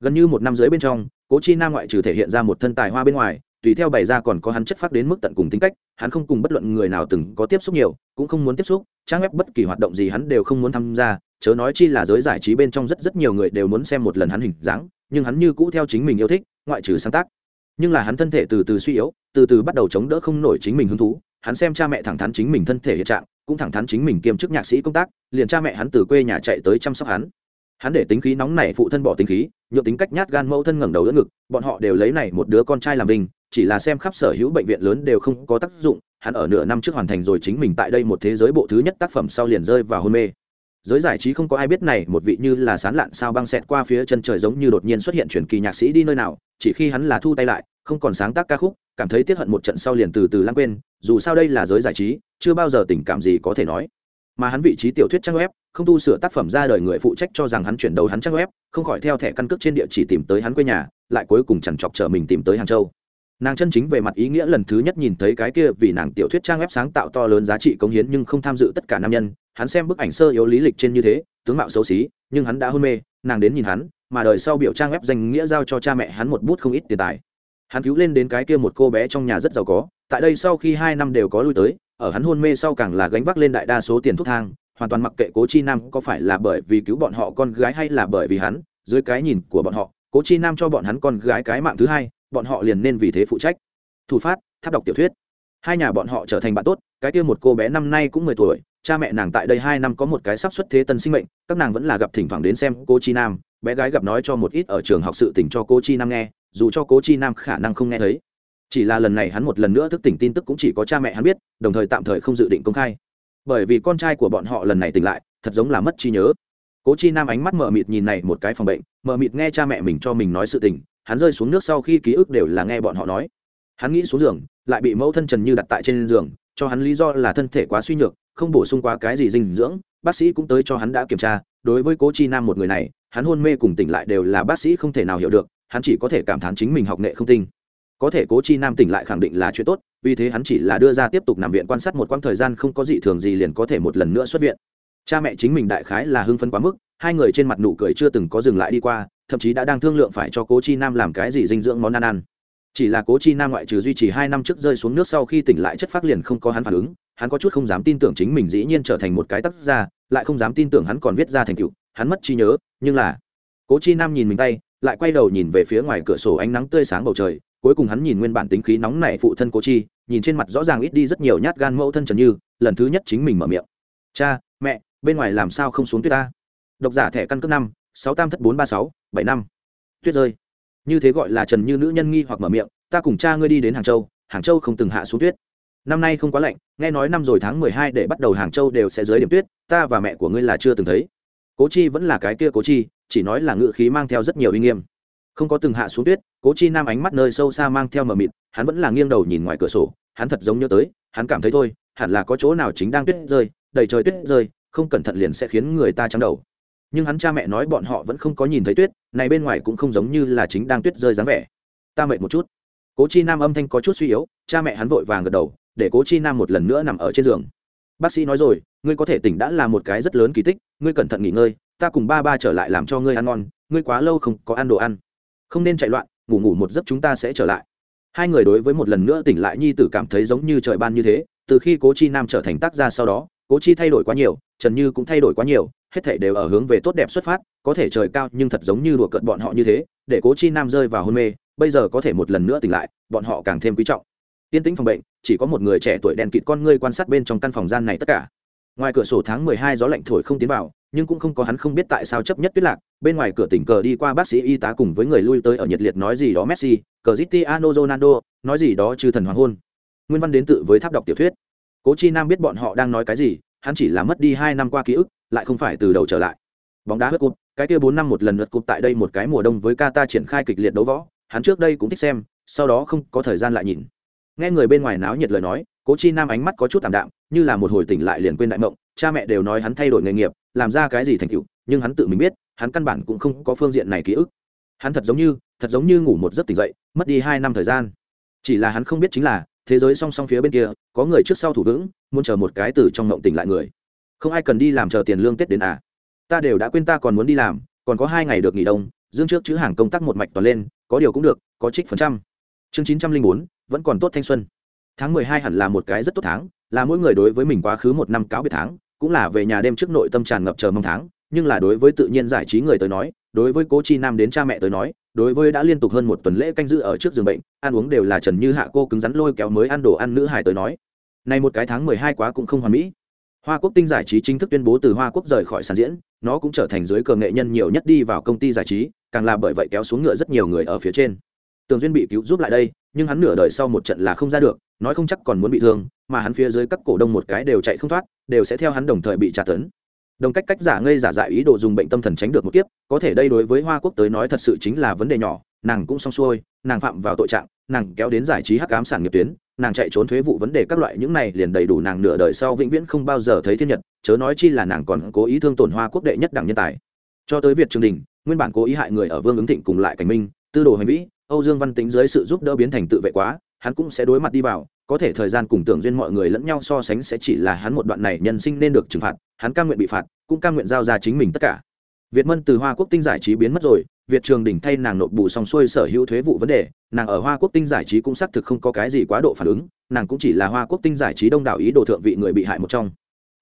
Speaker 1: Gần như một năm dưới bên trong, cố chi nam ngoại trừ thể hiện ra một thân tài hoa bên ngoài, tùy theo bày ra còn có hắn chất phát đến mức tận cùng tính cách, hắn không cùng bất luận người nào từng có tiếp xúc nhiều, cũng không muốn tiếp xúc, trang web bất kỳ hoạt động gì hắn đều không muốn tham gia, chớ nói chi là giới giải trí bên trong rất rất nhiều người đều muốn xem một lần hắn hình dáng, nhưng hắn như cũ theo chính mình yêu thích, ngoại trừ sáng tác. Nhưng là hắn thân thể từ từ suy yếu, từ từ bắt đầu chống đỡ không nổi chính mình hứng thú hắn xem cha mẹ thẳng thắn chính mình thân thể hiện trạng, cũng thẳng thắn chính mình kiêm chức nhạc sĩ công tác, liền cha mẹ hắn từ quê nhà chạy tới chăm sóc hắn. Hắn để tính khí nóng này phụ thân bỏ tính khí nhựa tính cách nhát gan mẫu thân ngẩng đầu đỡ ngực, bọn họ đều lấy này một đứa con trai làm vinh, chỉ là xem khắp sở hữu bệnh viện lớn đều không có tác dụng, hắn ở nửa năm trước hoàn thành rồi chính mình tại đây một thế giới bộ thứ nhất tác phẩm sau liền rơi vào hôn mê giới giải trí không có ai biết này, một vị như là sán lạn sao băng xẹt qua phía chân trời giống như đột nhiên xuất hiện truyền kỳ nhạc sĩ đi nơi nào, chỉ khi hắn là thu tay lại, không còn sáng tác ca khúc, cảm thấy tiếc hận một trận sau liền từ từ lãng quên, dù sao đây là giới giải trí, chưa bao giờ tình cảm gì có thể nói. Mà hắn vị trí tiểu thuyết trang web, không tu sửa tác phẩm ra đời người phụ trách cho rằng hắn chuyển đầu hắn trang web, không khỏi theo thẻ căn cước trên địa chỉ tìm tới hắn quê nhà, lại cuối cùng chẳng chọc trở mình tìm tới hàng châu nàng chân chính về mặt ý nghĩa lần thứ nhất nhìn thấy cái kia vì nàng tiểu thuyết trang web sáng tạo to lớn giá trị công hiến nhưng không tham dự tất cả nam nhân. Hắn xem bức ảnh sơ yếu lý lịch trên như thế, tướng mạo xấu xí, nhưng hắn đã hôn mê, nàng đến nhìn hắn, mà đời sau biểu trang web danh nghĩa giao cho cha mẹ hắn một bút không ít tiền tài. Hắn cứu lên đến cái kia một cô bé trong nhà rất giàu có, tại đây sau khi hai năm đều có lui tới, ở hắn hôn mê sau càng là gánh vác lên đại đa số tiền thuốc thang, hoàn toàn mặc kệ cố chi nam có phải là bởi vì cứu bọn họ con gái hay là bởi vì hắn, dưới cái nhìn của bọn họ, cố chi nam cho bọn hắn con gái cái mạng thứ hai bọn họ liền nên vì thế phụ trách. Thủ phát, tháp đọc tiểu thuyết. Hai nhà bọn họ trở thành bạn tốt, cái kia một cô bé năm nay cũng mười tuổi, cha mẹ nàng tại đây hai năm có một cái sắp xuất thế tân sinh mệnh, các nàng vẫn là gặp thỉnh thoảng đến xem cô chi nam, bé gái gặp nói cho một ít ở trường học sự tình cho cô chi nam nghe, dù cho cố chi nam khả năng không nghe thấy. Chỉ là lần này hắn một lần nữa thức tỉnh tin tức cũng chỉ có cha mẹ hắn biết, đồng thời tạm thời không dự định công khai. Bởi vì con trai của bọn họ lần này tỉnh lại, thật giống là mất trí nhớ. Cố chi nam ánh mắt mờ mịt nhìn này một cái phòng bệnh, mờ mịt nghe cha mẹ mình cho mình nói sự tình hắn rơi xuống nước sau khi ký ức đều là nghe bọn họ nói. Hắn nghĩ xuống giường, lại bị mẫu thân trần như đặt tại trên giường, cho hắn lý do là thân thể quá suy nhược, không bổ sung quá cái gì dinh dưỡng, bác sĩ cũng tới cho hắn đã kiểm tra. Đối với cố chi nam một người này, hắn hôn mê cùng tỉnh lại đều là bác sĩ không thể nào hiểu được, hắn chỉ có thể cảm thán chính mình học nghệ không tinh. Có thể cố chi nam tỉnh lại khẳng định là chuyện tốt, vì thế hắn chỉ là đưa ra tiếp tục nằm viện quan sát một quãng thời gian không có gì thường gì liền có thể một lần nữa xuất viện. Cha mẹ chính mình đại khái là hưng phấn quá mức, hai người trên mặt nụ cười chưa từng có dừng lại đi qua thậm chí đã đang thương lượng phải cho cố chi nam làm cái gì dinh dưỡng món ăn ăn. Chỉ là cố chi nam ngoại trừ duy trì hai năm trước rơi xuống nước sau khi tỉnh lại chất phát liền không có hắn phản ứng, hắn có chút không dám tin tưởng chính mình dĩ nhiên trở thành một cái tác gia lại không dám tin tưởng hắn còn viết ra thành tựu, hắn mất trí nhớ, nhưng là cố chi nam nhìn mình tay, lại quay đầu nhìn về phía ngoài cửa sổ ánh nắng tươi sáng bầu trời, cuối cùng hắn nhìn nguyên bản tính khí nóng nảy phụ thân cố chi, nhìn trên mặt rõ ràng ít đi rất nhiều nhát gan mẫu thân trần như, lần thứ nhất chính mình mở miệng. Cha, mẹ, bên ngoài làm sao không xuống tuyết ta? Độc giả thẻ căn cước năm sáu tam thất bốn ba sáu, bảy năm. Tuyết rơi. Như thế gọi là trần như nữ nhân nghi hoặc mở miệng, ta cùng cha ngươi đi đến hàng châu hàng châu không từng hạ xuống tuyết. Năm nay không quá lạnh, nghe nói năm rồi tháng mười hai để bắt đầu hàng châu đều sẽ dưới điểm tuyết, ta và mẹ của ngươi là chưa từng thấy. Cố chi vẫn là cái kia cố chi, chỉ nói là ngự khí mang theo rất nhiều uy nghiêm. Không có từng hạ xuống tuyết, cố chi nam ánh mắt nơi sâu xa mang theo mờ mịt, hắn vẫn là nghiêng đầu nhìn ngoài cửa sổ, hắn thật giống nhớ tới, hắn cảm thấy thôi, hẳn là có chỗ nào chính đang tuyết rơi, đầy trời tuyết rơi, không cẩn thận liền sẽ khiến người ta trắng đầu nhưng hắn cha mẹ nói bọn họ vẫn không có nhìn thấy tuyết, này bên ngoài cũng không giống như là chính đang tuyết rơi dáng vẻ. Ta mệt một chút. Cố chi nam âm thanh có chút suy yếu, cha mẹ hắn vội vàng gật đầu, để cố chi nam một lần nữa nằm ở trên giường. Bác sĩ nói rồi, ngươi có thể tỉnh đã là một cái rất lớn kỳ tích, ngươi cẩn thận nghỉ ngơi, ta cùng ba ba trở lại làm cho ngươi ăn ngon, ngươi quá lâu không có ăn đồ ăn. Không nên chạy loạn, ngủ ngủ một giấc chúng ta sẽ trở lại. Hai người đối với một lần nữa tỉnh lại nhi tử cảm thấy giống như trời ban như thế, từ khi cố chi nam trở thành tác gia sau đó cố chi thay đổi quá nhiều, trần như cũng thay đổi quá nhiều, hết thể đều ở hướng về tốt đẹp xuất phát, có thể trời cao nhưng thật giống như đùa cợt bọn họ như thế, để cố chi nam rơi vào hôn mê, bây giờ có thể một lần nữa tỉnh lại, bọn họ càng thêm quý trọng. Tiên tĩnh phòng bệnh, chỉ có một người trẻ tuổi đèn kịt con ngươi quan sát bên trong căn phòng gian này tất cả. Ngoài cửa sổ tháng mười hai gió lạnh thổi không tiến vào, nhưng cũng không có hắn không biết tại sao chấp nhất tuyết lạc, bên ngoài cửa tỉnh cờ đi qua bác sĩ y tá cùng với người lui tới ở nhiệt liệt nói gì đó messi cờ zitiano ronaldo, nói gì đó trừ thần hoàng hôn. Nguyên văn đến tự với tháp đọc tiểu thuyết cố chi nam biết bọn họ đang nói cái gì, hắn chỉ là mất đi hai năm qua ký ức, lại không phải từ đầu trở lại. Bóng đá hớt cụp cái kia bốn năm một lần lượt cụp tại đây một cái mùa đông với Qatar triển khai kịch liệt đấu võ, hắn trước đây cũng thích xem, sau đó không có thời gian lại nhìn. Nghe người bên ngoài náo nhiệt lời nói, cố chi nam ánh mắt có chút tạm đạm, như là một hồi tỉnh lại liền quên đại mộng, cha mẹ đều nói hắn thay đổi nghề nghiệp, làm ra cái gì thành tựu, nhưng hắn tự mình biết, hắn căn bản cũng không có phương diện này ký ức. Hắn thật giống như, thật giống như ngủ một giấc tỉnh dậy, mất đi hai năm thời gian. Chỉ là hắn không biết chính là thế giới song song phía bên kia, có người trước sau thủ vững, muốn chờ một cái từ trong mộng tỉnh lại người. Không ai cần đi làm chờ tiền lương tết đến à. Ta đều đã quên ta còn muốn đi làm, còn có hai ngày được nghỉ đông, dương trước chữ hàng công tác một mạch toàn lên, có điều cũng được, có trích phần trăm. Chương chín trăm linh bốn, vẫn còn tốt thanh xuân. Tháng mười hai hẳn là một cái rất tốt tháng, là mỗi người đối với mình quá khứ một năm cáo biệt tháng, cũng là về nhà đêm trước nội tâm tràn ngập chờ mong tháng, nhưng là đối với tự nhiên giải trí người tới nói, đối với cố chi nam đến cha mẹ tới nói đối với đã liên tục hơn một tuần lễ canh giữ ở trước giường bệnh, ăn uống đều là trần như hạ cô cứng rắn lôi kéo mới ăn đồ ăn nữ hải tới nói. Này một cái tháng mười hai quá cũng không hoàn mỹ. Hoa quốc tinh giải trí chính thức tuyên bố từ hoa quốc rời khỏi sàn diễn, nó cũng trở thành giới cờ nghệ nhân nhiều nhất đi vào công ty giải trí, càng là bởi vậy kéo xuống ngựa rất nhiều người ở phía trên. Tường duyên bị cứu giúp lại đây, nhưng hắn nửa đời sau một trận là không ra được, nói không chắc còn muốn bị thương, mà hắn phía dưới các cổ đông một cái đều chạy không thoát, đều sẽ theo hắn đồng thời bị trả tấn đồng cách cách giả ngây giả dại ý đồ dùng bệnh tâm thần tránh được một kiếp, có thể đây đối với hoa quốc tới nói thật sự chính là vấn đề nhỏ, nàng cũng xong xuôi, nàng phạm vào tội trạng, nàng kéo đến giải trí hắc ám sản nghiệp tuyến, nàng chạy trốn thuế vụ vấn đề các loại những này liền đầy đủ nàng nửa đời sau vĩnh viễn không bao giờ thấy thiên nhật, chớ nói chi là nàng còn cố ý thương tổn hoa quốc đệ nhất đảng nhân tài. Cho tới việt trường đình, nguyên bản cố ý hại người ở vương ứng thịnh cùng lại cảnh minh, tư đồ hành vĩ, âu dương văn tính dưới sự giúp đỡ biến thành tự vệ quá hắn cũng sẽ đối mặt đi vào, có thể thời gian cùng tưởng duyên mọi người lẫn nhau so sánh sẽ chỉ là hắn một đoạn này nhân sinh nên được trừng phạt, hắn ca nguyện bị phạt, cũng ca nguyện giao ra chính mình tất cả. Việt mân từ hoa quốc tinh giải trí biến mất rồi, việt trường đỉnh thay nàng nộp bù xong xuôi sở hữu thuế vụ vấn đề, nàng ở hoa quốc tinh giải trí cũng xác thực không có cái gì quá độ phản ứng, nàng cũng chỉ là hoa quốc tinh giải trí đông đảo ý đồ thượng vị người bị hại một trong.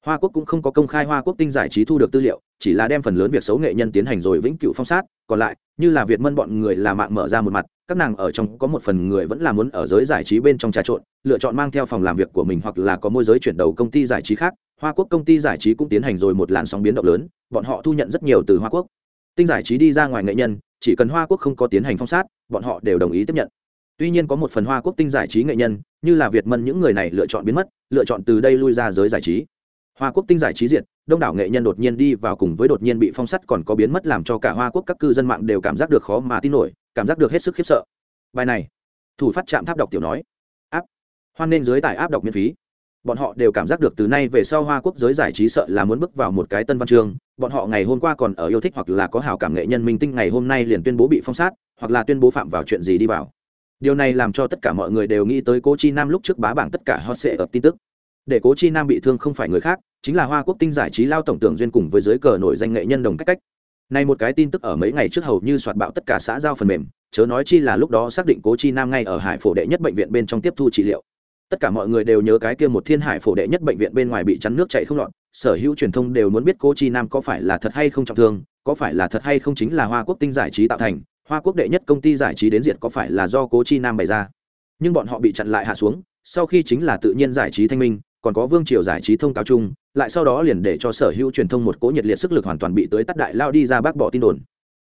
Speaker 1: Hoa quốc cũng không có công khai hoa quốc tinh giải trí thu được tư liệu, chỉ là đem phần lớn việc xấu nghệ nhân tiến hành rồi vĩnh cửu phong sát, còn lại, như là việt mân bọn người là mạng mở ra một mặt các nàng ở trong có một phần người vẫn là muốn ở giới giải trí bên trong trà trộn, lựa chọn mang theo phòng làm việc của mình hoặc là có môi giới chuyển đầu công ty giải trí khác. Hoa quốc công ty giải trí cũng tiến hành rồi một làn sóng biến động lớn, bọn họ thu nhận rất nhiều từ hoa quốc. Tinh giải trí đi ra ngoài nghệ nhân, chỉ cần hoa quốc không có tiến hành phong sát, bọn họ đều đồng ý tiếp nhận. Tuy nhiên có một phần hoa quốc tinh giải trí nghệ nhân, như là việt mân những người này lựa chọn biến mất, lựa chọn từ đây lui ra giới giải trí hoa quốc tinh giải trí diệt, đông đảo nghệ nhân đột nhiên đi vào cùng với đột nhiên bị phong sắt còn có biến mất làm cho cả hoa quốc các cư dân mạng đều cảm giác được khó mà tin nổi, cảm giác được hết sức khiếp sợ. Bài này, thủ phát trạm tháp đọc tiểu nói. Áp, hoan nên dưới tải áp đọc miễn phí. Bọn họ đều cảm giác được từ nay về sau hoa quốc giới giải trí sợ là muốn bước vào một cái tân văn chương bọn họ ngày hôm qua còn ở yêu thích hoặc là có hảo cảm nghệ nhân minh tinh, ngày hôm nay liền tuyên bố bị phong sát, hoặc là tuyên bố phạm vào chuyện gì đi vào. Điều này làm cho tất cả mọi người đều nghĩ tới cố chi nam lúc trước bá bảng tất cả họ sẽ ập tin tức để cố chi nam bị thương không phải người khác, chính là hoa quốc tinh giải trí lao tổng tưởng duyên cùng với giới cờ nổi danh nghệ nhân đồng cách cách. Này một cái tin tức ở mấy ngày trước hầu như soạt bạo tất cả xã giao phần mềm, chớ nói chi là lúc đó xác định cố chi nam ngay ở hải phổ đệ nhất bệnh viện bên trong tiếp thu trị liệu. Tất cả mọi người đều nhớ cái kia một thiên hải phổ đệ nhất bệnh viện bên ngoài bị chắn nước chạy không lọt, sở hữu truyền thông đều muốn biết cố chi nam có phải là thật hay không trọng thương, có phải là thật hay không chính là hoa quốc tinh giải trí tạo thành, hoa quốc đệ nhất công ty giải trí đến diện có phải là do cố chi nam bày ra. Nhưng bọn họ bị chặn lại hạ xuống, sau khi chính là tự nhiên giải trí thanh minh còn có vương triều giải trí thông cáo chung, lại sau đó liền để cho sở hữu truyền thông một cố nhiệt liệt sức lực hoàn toàn bị tới tắt đại lao đi ra bác bỏ tin đồn.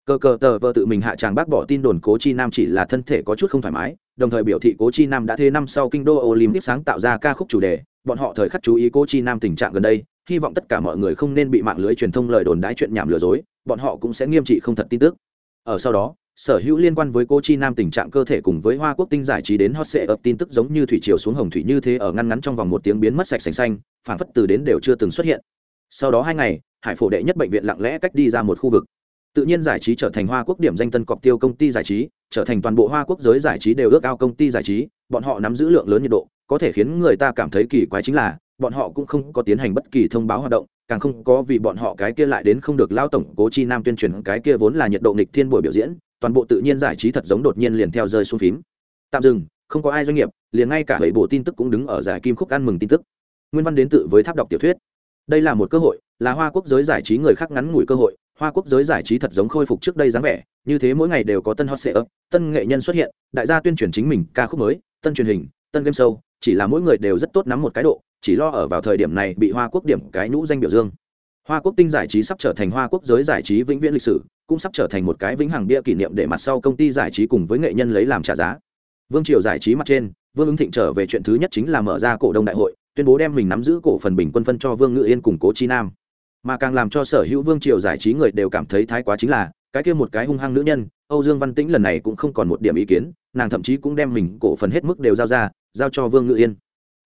Speaker 1: Cờ cờ tờ vợ tự mình hạ tràng bác bỏ tin đồn cố chi nam chỉ là thân thể có chút không thoải mái, đồng thời biểu thị cố chi nam đã thế năm sau kinh đô olympic sáng tạo ra ca khúc chủ đề, bọn họ thời khắc chú ý cố chi nam tình trạng gần đây, hy vọng tất cả mọi người không nên bị mạng lưới truyền thông lời đồn đái chuyện nhảm lừa dối, bọn họ cũng sẽ nghiêm trị không thật tin tức. Ở sau đó sở hữu liên quan với cô chi nam tình trạng cơ thể cùng với hoa quốc tinh giải trí đến hot sệ ập tin tức giống như thủy chiều xuống hồng thủy như thế ở ngăn ngắn trong vòng một tiếng biến mất sạch sành xanh phản phất từ đến đều chưa từng xuất hiện. Sau đó hai ngày, hải phổ đệ nhất bệnh viện lặng lẽ cách đi ra một khu vực. Tự nhiên giải trí trở thành hoa quốc điểm danh tân cọc tiêu công ty giải trí, trở thành toàn bộ hoa quốc giới giải trí đều ước ao công ty giải trí, bọn họ nắm giữ lượng lớn nhiệt độ, có thể khiến người ta cảm thấy kỳ quái chính là, bọn họ cũng không có tiến hành bất kỳ thông báo hoạt động, càng không có vì bọn họ cái kia lại đến không được lao tổng cố chi nam tuyên truyền cái kia vốn là nhiệt độ nghịch thiên buổi biểu diễn toàn bộ tự nhiên giải trí thật giống đột nhiên liền theo rơi xuống phím. Tạm dừng, không có ai doanh nghiệp, liền ngay cả bảy bộ tin tức cũng đứng ở giải kim khúc ăn mừng tin tức. Nguyên văn đến tự với tháp đọc tiểu thuyết. Đây là một cơ hội, là hoa quốc giới giải trí người khác ngắn ngủi cơ hội, hoa quốc giới giải trí thật giống khôi phục trước đây dáng vẻ, như thế mỗi ngày đều có tân hot sale tân nghệ nhân xuất hiện, đại gia tuyên truyền chính mình ca khúc mới, tân truyền hình, tân game show, chỉ là mỗi người đều rất tốt nắm một cái độ, chỉ lo ở vào thời điểm này bị hoa quốc điểm cái nhũ danh biểu dương hoa quốc tinh giải trí sắp trở thành hoa quốc giới giải trí vĩnh viễn lịch sử, cũng sắp trở thành một cái vĩnh hằng bia kỷ niệm để mặt sau công ty giải trí cùng với nghệ nhân lấy làm trả giá. Vương triều giải trí mặt trên, vương ứng thịnh trở về chuyện thứ nhất chính là mở ra cổ đông đại hội, tuyên bố đem mình nắm giữ cổ phần bình quân phân cho vương ngự yên cùng cố chi nam. Mà càng làm cho sở hữu vương triều giải trí người đều cảm thấy thái quá chính là, cái kia một cái hung hăng nữ nhân, âu dương văn tĩnh lần này cũng không còn một điểm ý kiến, nàng thậm chí cũng đem mình cổ phần hết mức đều giao ra, giao cho vương ngự yên.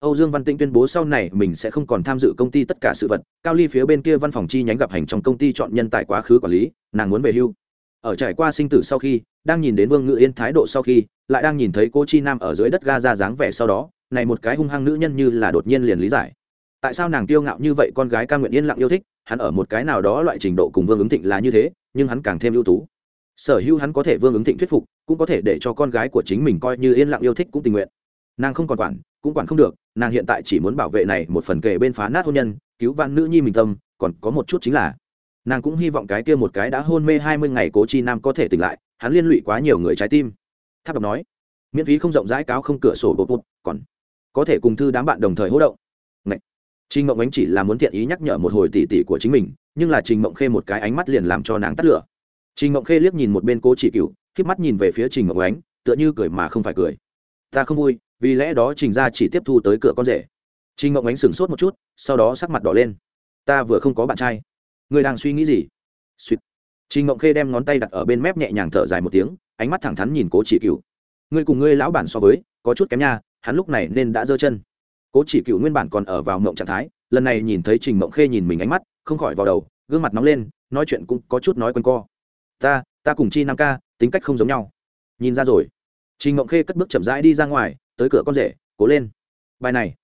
Speaker 1: Âu Dương Văn Tĩnh tuyên bố sau này mình sẽ không còn tham dự công ty tất cả sự vật, Cao Ly phía bên kia văn phòng chi nhánh gặp hành trong công ty chọn nhân tài quá khứ quản lý, nàng muốn về hưu. Ở trải qua sinh tử sau khi, đang nhìn đến Vương Ngự Yên thái độ sau khi, lại đang nhìn thấy cô Chi Nam ở dưới đất ga ra dáng vẻ sau đó, này một cái hung hăng nữ nhân như là đột nhiên liền lý giải. Tại sao nàng tiêu ngạo như vậy con gái ca nguyện yên lặng yêu thích, hắn ở một cái nào đó loại trình độ cùng Vương ứng thịnh là như thế, nhưng hắn càng thêm ưu tú. Sở hữu hắn có thể Vương ứng thịnh thuyết phục, cũng có thể để cho con gái của chính mình coi như yên lặng yêu thích cũng tình nguyện. Nàng không còn quản, cũng quản không được nàng hiện tại chỉ muốn bảo vệ này một phần kề bên phá nát hôn nhân cứu vãn nữ nhi mình tâm còn có một chút chính là nàng cũng hy vọng cái kia một cái đã hôn mê hai mươi ngày cố chi nam có thể tỉnh lại hắn liên lụy quá nhiều người trái tim tháp đọc nói miễn phí không rộng rãi cáo không cửa sổ bột bột còn có thể cùng thư đám bạn đồng thời hỗ động Ngậy. Trình Mộng Ánh chỉ là muốn thiện ý nhắc nhở một hồi tỉ tỉ của chính mình, nhưng là Trình Mộng Khê một cái ánh mắt liền làm cho nàng tắt lửa. Trình Mộng Khê liếc nhìn một bên Cố Chỉ Cửu, khép mắt nhìn về phía Trình Mộng Ánh, tựa như cười mà không phải cười. Ta không vui, vì lẽ đó trình ra chỉ tiếp thu tới cửa con rể. Trình mộng ánh sửng sốt một chút, sau đó sắc mặt đỏ lên. Ta vừa không có bạn trai. Người đang suy nghĩ gì? Suýt trình mộng khê đem ngón tay đặt ở bên mép nhẹ nhàng thở dài một tiếng, ánh mắt thẳng thắn nhìn cố chỉ cựu ngươi cùng ngươi lão bản so với, có chút kém nha, hắn lúc này nên đã giơ chân. Cố chỉ cựu nguyên bản còn ở vào mộng trạng thái, lần này nhìn thấy trình mộng khê nhìn mình ánh mắt, không khỏi vào đầu, gương mặt nóng lên, nói chuyện cũng có chút nói quanh co. Ta ta cùng chi nam ca, tính cách không giống nhau. Nhìn ra rồi. Trình mộng khê cất bước chậm rãi đi ra ngoài tới cửa con rể, cố lên. Bài này,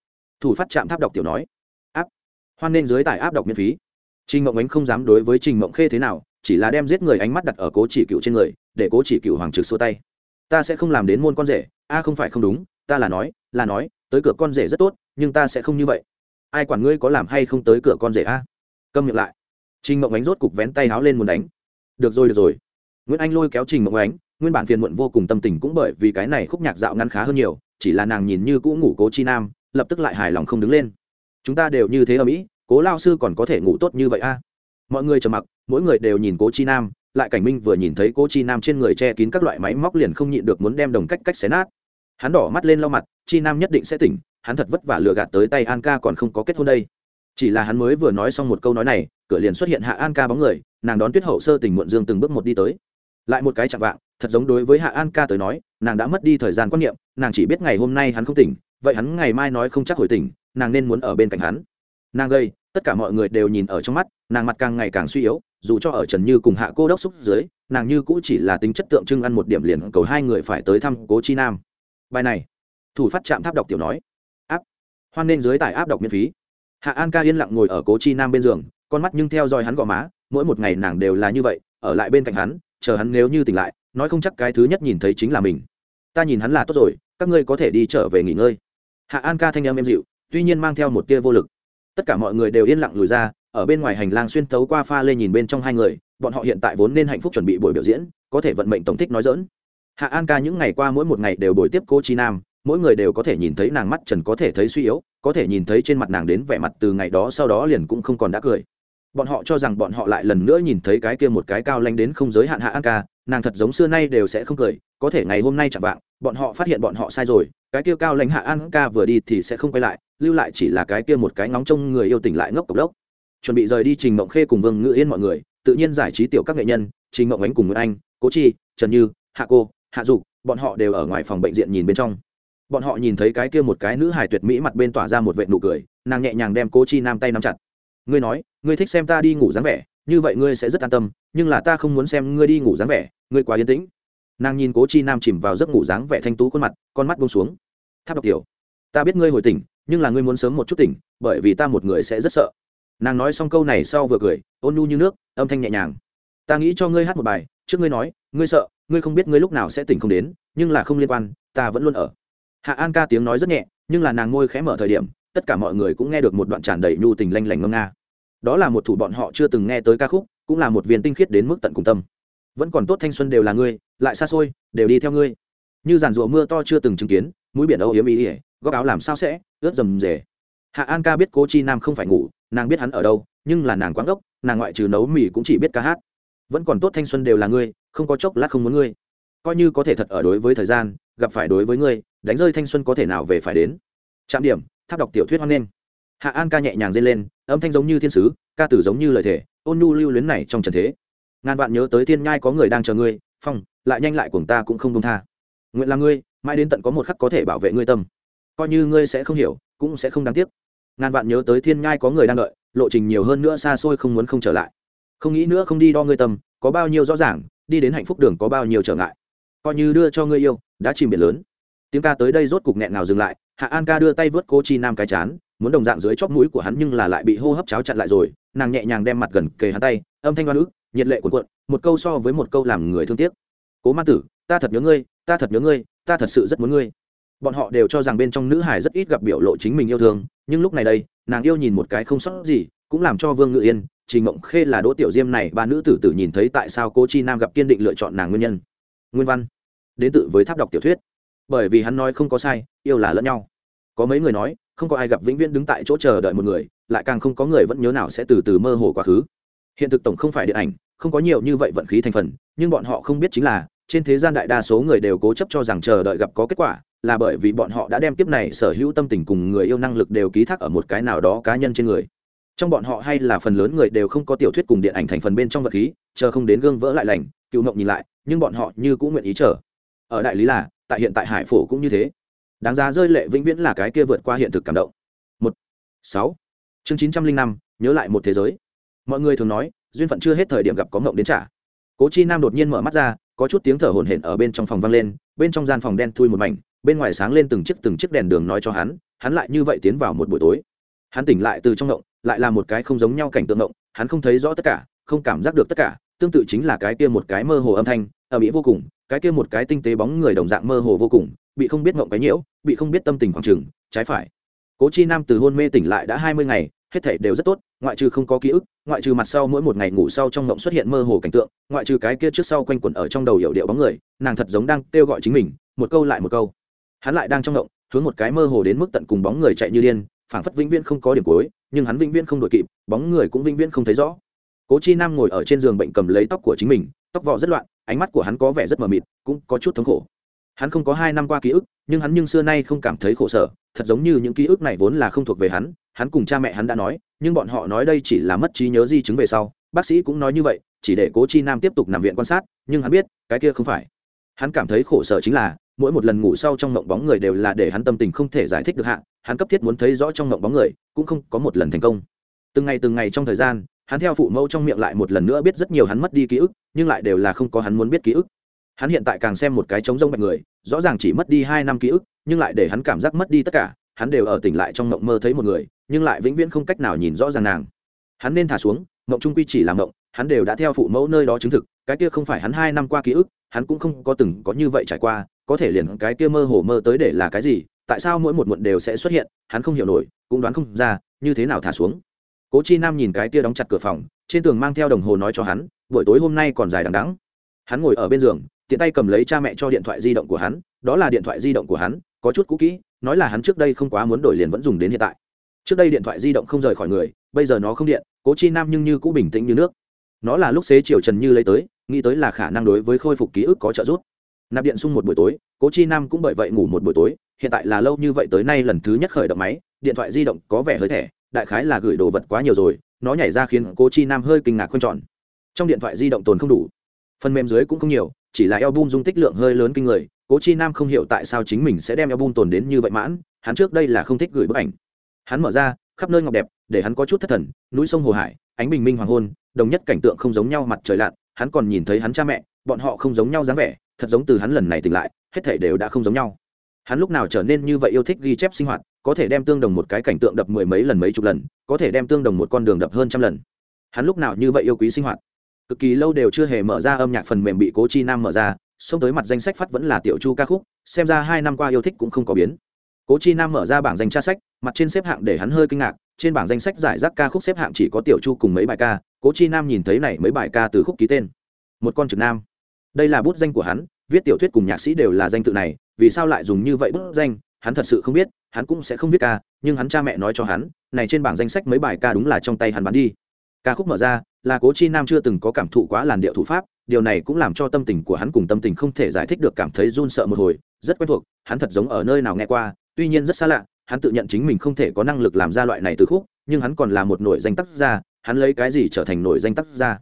Speaker 1: thủ phát trạm tháp đọc tiểu nói. Áp. Hoan nên dưới tải áp đọc miễn phí. Trình mộng ánh không dám đối với trình mộng khê thế nào, chỉ là đem giết người ánh mắt đặt ở cố chỉ cựu trên người, để cố chỉ cựu hoàng trực xua tay. Ta sẽ không làm đến môn con rể. A, không phải không đúng, ta là nói là nói, tới cửa con rể rất tốt, nhưng ta sẽ không như vậy. Ai quản ngươi có làm hay không tới cửa con rể a? Câm miệng lại. Trình mộng ánh rốt cục vén tay háo lên muốn đánh. Được rồi được rồi. Nguyễn anh lôi kéo trình mộng ánh, nguyên bản phiền muộn vô cùng tâm tình cũng bởi vì cái này khúc nhạc dạo ngắn khá hơn nhiều chỉ là nàng nhìn như cũ ngủ cố chi nam, lập tức lại hài lòng không đứng lên. Chúng ta đều như thế ở mỹ, cố lao sư còn có thể ngủ tốt như vậy a? Mọi người trầm mặc, mỗi người đều nhìn cố chi nam, lại cảnh minh vừa nhìn thấy cố chi nam trên người che kín các loại máy móc liền không nhịn được muốn đem đồng cách cách xé nát. Hắn đỏ mắt lên lau mặt, chi nam nhất định sẽ tỉnh, hắn thật vất vả lừa gạt tới tay an ca còn không có kết hôn đây. Chỉ là hắn mới vừa nói xong một câu nói này, cửa liền xuất hiện hạ an ca bóng người, nàng đón tuyết hậu sơ tình muộn dương từng bước một đi tới. Lại một cái chạm vạng, thật giống đối với hạ an ca tới nói nàng đã mất đi thời gian quan niệm, nàng chỉ biết ngày hôm nay hắn không tỉnh, vậy hắn ngày mai nói không chắc hồi tỉnh, nàng nên muốn ở bên cạnh hắn. Nàng gây tất cả mọi người đều nhìn ở trong mắt, nàng mặt càng ngày càng suy yếu, dù cho ở trần như cùng hạ cô đốc xúc dưới, nàng như cũ chỉ là tính chất tượng trưng ăn một điểm liền cầu hai người phải tới thăm cố chi nam. Bài này, thủ phát trạm tháp đọc tiểu nói. Áp, hoan nên dưới tải áp đọc miễn phí. Hạ an ca yên lặng ngồi ở cố chi nam bên giường, con mắt nhưng theo dõi hắn gò má, mỗi một ngày nàng đều là như vậy, ở lại bên cạnh hắn, chờ hắn nếu như tỉnh lại nói không chắc cái thứ nhất nhìn thấy chính là mình. Ta nhìn hắn là tốt rồi, các ngươi có thể đi trở về nghỉ ngơi. Hạ an ca thanh em em dịu, tuy nhiên mang theo một tia vô lực. Tất cả mọi người đều yên lặng lùi ra, ở bên ngoài hành lang xuyên tấu qua pha lê nhìn bên trong hai người, bọn họ hiện tại vốn nên hạnh phúc chuẩn bị buổi biểu diễn, có thể vận mệnh tổng thích nói dỡn hạ an ca những ngày qua mỗi một ngày đều buổi tiếp cô chi nam, mỗi người đều có thể nhìn thấy nàng mắt trần có thể thấy suy yếu, có thể nhìn thấy trên mặt nàng đến vẻ mặt từ ngày đó sau đó liền cũng không còn đã cười. Bọn họ cho rằng bọn họ lại lần nữa nhìn thấy cái kia một cái cao lanh đến không giới hạn hạ an ca nàng thật giống xưa nay đều sẽ không cười, có thể ngày hôm nay chẳng vạng, bọn họ phát hiện bọn họ sai rồi, cái kia cao lãnh hạ an ca vừa đi thì sẽ không quay lại, lưu lại chỉ là cái kia một cái ngóng trông người yêu tỉnh lại ngốc cộc lốc. Chuẩn bị rời đi trình mộng khê cùng vương ngự yên mọi người, tự nhiên giải trí tiểu các nghệ nhân, trình mộng ánh cùng nguyễn anh, cố chi, trần như, hạ cô, hạ dục, bọn họ đều ở ngoài phòng bệnh viện nhìn bên trong. Bọn họ nhìn thấy cái kia một cái nữ hài tuyệt mỹ mặt bên tỏa ra một vệ nụ cười, nàng nhẹ nhàng đem cố chi nam tay nắm chặt. Ngươi nói, ngươi thích xem ta đi ngủ dáng vẻ, như vậy ngươi sẽ rất an tâm, nhưng là ta không muốn xem ngươi đi ngủ dáng vẻ ngươi quá yên tĩnh. Nàng nhìn cố chi nam chìm vào giấc ngủ dáng vẻ thanh tú khuôn mặt, con mắt bông xuống. Tháp đọc tiểu, ta biết ngươi hồi tỉnh, nhưng là ngươi muốn sớm một chút tỉnh, bởi vì ta một người sẽ rất sợ. Nàng nói xong câu này sau vừa cười, ôn nhu như nước, âm thanh nhẹ nhàng. Ta nghĩ cho ngươi hát một bài, trước ngươi nói, ngươi sợ, ngươi không biết ngươi lúc nào sẽ tỉnh không đến, nhưng là không liên quan, ta vẫn luôn ở. Hạ an ca tiếng nói rất nhẹ, nhưng là nàng ngôi khẽ mở thời điểm, tất cả mọi người cũng nghe được một đoạn tràn đầy nhu tình lanh lảnh ngâm nga. Đó là một thủ bọn họ chưa từng nghe tới ca khúc, cũng là một viên tinh khiết đến mức tận cùng tâm vẫn còn tốt thanh xuân đều là ngươi, lại xa xôi, đều đi theo ngươi. Như giàn rùa mưa to chưa từng chứng kiến, mũi biển âu yếm ý ỉa, góc áo làm sao sẽ, ướt rầm rề. Hạ an ca biết cố chi nam không phải ngủ, nàng biết hắn ở đâu, nhưng là nàng quáng ốc, nàng ngoại trừ nấu mì cũng chỉ biết ca hát. Vẫn còn tốt thanh xuân đều là ngươi, không có chốc lát không muốn ngươi. Coi như có thể thật ở đối với thời gian, gặp phải đối với ngươi, đánh rơi thanh xuân có thể nào về phải đến. Trạm điểm, tháp đọc tiểu thuyết hoan nghênh. Hạ an ca nhẹ nhàng dây lên, âm thanh giống như thiên sứ, ca tử giống như lời thể ôn nhu lưu luyến này trong trần thế ngàn vạn nhớ tới thiên nhai có người đang chờ ngươi, phong, lại nhanh lại cuồng ta cũng không đông tha. Nguyện là ngươi, mãi đến tận có một khắc có thể bảo vệ ngươi tâm. Coi như ngươi sẽ không hiểu, cũng sẽ không đáng tiếc. Ngàn vạn nhớ tới thiên nhai có người đang đợi, lộ trình nhiều hơn nữa xa xôi không muốn không trở lại. Không nghĩ nữa không đi đo ngươi tâm, có bao nhiêu rõ ràng, đi đến hạnh phúc đường có bao nhiêu trở ngại. Coi như đưa cho ngươi yêu, đã chìm biển lớn. Tiếng ca tới đây rốt cục nghẹn nào dừng lại, hạ an ca đưa tay vớt cô chi nam cái chán, muốn đồng dạng dưới chóp mũi của hắn nhưng là lại bị hô hấp cháo chặn lại rồi, nàng nhẹ nhàng đem mặt gần kề hắn tay, âm thanh oan ức nhiệt lệ cuộn cuộn, một câu so với một câu làm người thương tiếc. Cố ma tử, ta thật nhớ ngươi, ta thật nhớ ngươi, ta thật sự rất muốn ngươi. Bọn họ đều cho rằng bên trong nữ hải rất ít gặp biểu lộ chính mình yêu thương, nhưng lúc này đây, nàng yêu nhìn một cái không sót gì, cũng làm cho vương ngự yên, trình mộng khê là đỗ tiểu diêm này ba nữ tử tử nhìn thấy tại sao cô chi nam gặp kiên định lựa chọn nàng nguyên nhân. Nguyên văn. Đến tự với tháp đọc tiểu thuyết. Bởi vì hắn nói không có sai, yêu là lẫn nhau. Có mấy người nói, không có ai gặp vĩnh viễn đứng tại chỗ chờ đợi một người, lại càng không có người vẫn nhớ nào sẽ từ từ mơ hồ quá khứ hiện thực tổng không phải điện ảnh, không có nhiều như vậy vận khí thành phần, nhưng bọn họ không biết chính là, trên thế gian đại đa số người đều cố chấp cho rằng chờ đợi gặp có kết quả, là bởi vì bọn họ đã đem kiếp này sở hữu tâm tình cùng người yêu năng lực đều ký thác ở một cái nào đó cá nhân trên người. Trong bọn họ hay là phần lớn người đều không có tiểu thuyết cùng điện ảnh thành phần bên trong vật khí, chờ không đến gương vỡ lại lành, cựu ngộng nhìn lại, nhưng bọn họ như cũng nguyện ý chờ. Ở đại lý là, tại hiện tại hải phổ cũng như thế. Đáng giá rơi lệ vĩnh viễn là cái kia vượt qua hiện thực cảm động. Một, sáu. Chương chín trăm linh năm, nhớ lại một thế giới mọi người thường nói, duyên phận chưa hết thời điểm gặp có ngộng đến trả. Cố chi nam đột nhiên mở mắt ra, có chút tiếng thở hổn hển ở bên trong phòng vang lên, bên trong gian phòng đen thui một mảnh, bên ngoài sáng lên từng chiếc từng chiếc đèn đường nói cho hắn hắn lại như vậy tiến vào một buổi tối. Hắn tỉnh lại từ trong ngộng lại là một cái không giống nhau cảnh tượng ngộng hắn không thấy rõ tất cả, không cảm giác được tất cả, tương tự chính là cái kia một cái mơ hồ âm thanh, ở mỹ vô cùng, cái kia một cái tinh tế bóng người đồng dạng mơ hồ vô cùng, bị không biết ngộng cái nhiễu, bị không biết tâm tình khoảng trừng trái phải. Cố chi nam từ hôn mê tỉnh lại đã hai mươi ngày hết thảy đều rất tốt, ngoại trừ không có ký ức, ngoại trừ mặt sau mỗi một ngày ngủ sau trong mộng xuất hiện mơ hồ cảnh tượng, ngoại trừ cái kia trước sau quanh quẩn ở trong đầu hiệu điệu bóng người, nàng thật giống đang kêu gọi chính mình, một câu lại một câu. Hắn lại đang trong mộng, hướng một cái mơ hồ đến mức tận cùng bóng người chạy như điên, phảng phất vĩnh viễn không có điểm cuối, nhưng hắn vĩnh viễn không đội kịp, bóng người cũng vĩnh viễn không thấy rõ. Cố chi nam ngồi ở trên giường bệnh cầm lấy tóc của chính mình, tóc vỏ rất loạn, ánh mắt của hắn có vẻ rất mờ mịt, cũng có chút thống khổ. Hắn không có hai năm qua ký ức, nhưng hắn nhưng xưa nay không cảm thấy khổ sở, thật giống như những ký ức này vốn là không thuộc về hắn hắn cùng cha mẹ hắn đã nói, nhưng bọn họ nói đây chỉ là mất trí nhớ di chứng về sau. Bác sĩ cũng nói như vậy, chỉ để cố chi nam tiếp tục nằm viện quan sát, nhưng hắn biết, cái kia không phải. Hắn cảm thấy khổ sở chính là, mỗi một lần ngủ sau trong mộng bóng người đều là để hắn tâm tình không thể giải thích được hạ. Hắn cấp thiết muốn thấy rõ trong mộng bóng người, cũng không có một lần thành công. Từng ngày từng ngày trong thời gian, hắn theo phụ mẫu trong miệng lại một lần nữa biết rất nhiều hắn mất đi ký ức, nhưng lại đều là không có hắn muốn biết ký ức. Hắn hiện tại càng xem một cái trống rông bạch người, rõ ràng chỉ mất đi hai năm ký ức, nhưng lại để hắn cảm giác mất đi tất cả. Hắn đều ở tỉnh lại trong mộng mơ thấy một người nhưng lại vĩnh viễn không cách nào nhìn rõ ràng nàng. Hắn nên thả xuống, mộng trung quy chỉ là mộng, hắn đều đã theo phụ mẫu nơi đó chứng thực, cái kia không phải hắn hai năm qua ký ức, hắn cũng không có từng có như vậy trải qua, có thể liền cái kia mơ hồ mơ tới để là cái gì, tại sao mỗi một muộn đều sẽ xuất hiện, hắn không hiểu nổi, cũng đoán không ra, như thế nào thả xuống. Cố chi nam nhìn cái kia đóng chặt cửa phòng, trên tường mang theo đồng hồ nói cho hắn, buổi tối hôm nay còn dài đằng đắng hắn ngồi ở bên giường, tiện tay cầm lấy cha mẹ cho điện thoại di động của hắn, đó là điện thoại di động của hắn, có chút cũ kỹ, nói là hắn trước đây không quá muốn đổi liền vẫn dùng đến hiện tại trước đây điện thoại di động không rời khỏi người, bây giờ nó không điện, cố chi nam nhưng như cũ bình tĩnh như nước. Nó là lúc xế chiều trần như lấy tới, nghĩ tới là khả năng đối với khôi phục ký ức có trợ giúp. Nạp điện sung một buổi tối, cố chi nam cũng bởi vậy ngủ một buổi tối, hiện tại là lâu như vậy tới nay lần thứ nhất khởi động máy, điện thoại di động có vẻ hơi thẻ, đại khái là gửi đồ vật quá nhiều rồi, nó nhảy ra khiến cố chi nam hơi kinh ngạc khoanh tròn. Trong điện thoại di động tồn không đủ, phần mềm dưới cũng không nhiều, chỉ là album dung tích lượng hơi lớn kinh người, cố chi nam không hiểu tại sao chính mình sẽ đem album tồn đến như vậy mãn, hắn trước đây là không thích gửi bức ảnh hắn mở ra, khắp nơi ngọc đẹp, để hắn có chút thất thần, núi sông hồ hải, ánh bình minh hoàng hôn, đồng nhất cảnh tượng không giống nhau mặt trời lặn, hắn còn nhìn thấy hắn cha mẹ, bọn họ không giống nhau dáng vẻ, thật giống từ hắn lần này tỉnh lại, hết thể đều đã không giống nhau. Hắn lúc nào trở nên như vậy yêu thích ghi chép sinh hoạt, có thể đem tương đồng một cái cảnh tượng đập mười mấy lần mấy chục lần, có thể đem tương đồng một con đường đập hơn trăm lần. Hắn lúc nào như vậy yêu quý sinh hoạt? Cực kỳ lâu đều chưa hề mở ra âm nhạc phần mềm bị cố chi nam mở ra, xông tới mặt danh sách phát vẫn là tiểu chu ca khúc, xem ra hai năm qua yêu thích cũng không có biến cố chi nam mở ra bảng danh tra sách, mặt trên xếp hạng để hắn hơi kinh ngạc, trên bảng danh sách giải rác ca khúc xếp hạng chỉ có tiểu chu cùng mấy bài ca, cố chi nam nhìn thấy này mấy bài ca từ khúc ký tên. Một con trực nam. Đây là bút danh của hắn, viết tiểu thuyết cùng nhạc sĩ đều là danh tự này, vì sao lại dùng như vậy bút danh, hắn thật sự không biết, hắn cũng sẽ không viết ca, nhưng hắn cha mẹ nói cho hắn, này trên bảng danh sách mấy bài ca đúng là trong tay hắn bán đi. Ca khúc mở ra, là cố chi nam chưa từng có cảm thụ quá làn điệu thủ pháp, điều này cũng làm cho tâm tình của hắn cùng tâm tình không thể giải thích được cảm thấy run sợ một hồi, rất quen thuộc, hắn thật giống ở nơi nào nghe qua tuy nhiên rất xa lạ, hắn tự nhận chính mình không thể có năng lực làm ra loại này từ khúc, nhưng hắn còn là một nổi danh tác gia hắn lấy cái gì trở thành nổi danh tác gia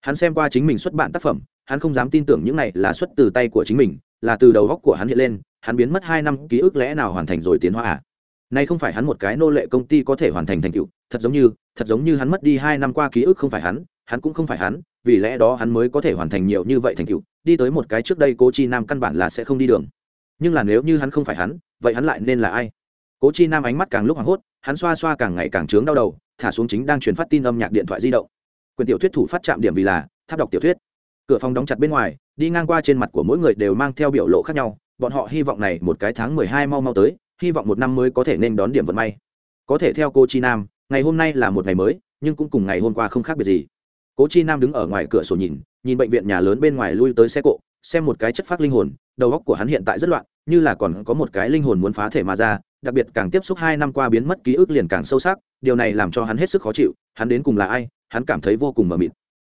Speaker 1: hắn xem qua chính mình xuất bản tác phẩm, hắn không dám tin tưởng những này là xuất từ tay của chính mình, là từ đầu góc của hắn hiện lên, hắn biến mất hai năm, ký ức lẽ nào hoàn thành rồi tiến hóa à? Nay không phải hắn một cái nô lệ công ty có thể hoàn thành thành tựu, thật giống như, thật giống như hắn mất đi hai năm qua ký ức không phải hắn hắn cũng không phải hắn, vì lẽ đó hắn mới có thể hoàn thành nhiều như vậy thành tựu, đi tới một cái trước đây cố chi nam căn bản là sẽ không đi đường. Nhưng là nếu như hắn không phải hắn vậy hắn lại nên là ai? Cố chi nam ánh mắt càng lúc hoảng hốt, hắn xoa xoa càng ngày càng trướng đau đầu, thả xuống chính đang truyền phát tin âm nhạc điện thoại di động. Quyền tiểu thuyết thủ phát chạm điểm vì là, tháp đọc tiểu thuyết. Cửa phòng đóng chặt bên ngoài, đi ngang qua trên mặt của mỗi người đều mang theo biểu lộ khác nhau, bọn họ hy vọng này một cái tháng mười hai mau mau tới, hy vọng một năm mới có thể nên đón điểm vận may. Có thể theo cô chi nam, ngày hôm nay là một ngày mới, nhưng cũng cùng ngày hôm qua không khác biệt gì. Cố chi nam đứng ở ngoài cửa sổ nhìn nhìn bệnh viện nhà lớn bên ngoài lui tới xe cộ, xem một cái chất phát linh hồn đầu óc của hắn hiện tại rất loạn như là còn có một cái linh hồn muốn phá thể mà ra đặc biệt càng tiếp xúc hai năm qua biến mất ký ức liền càng sâu sắc điều này làm cho hắn hết sức khó chịu hắn đến cùng là ai hắn cảm thấy vô cùng mờ mịt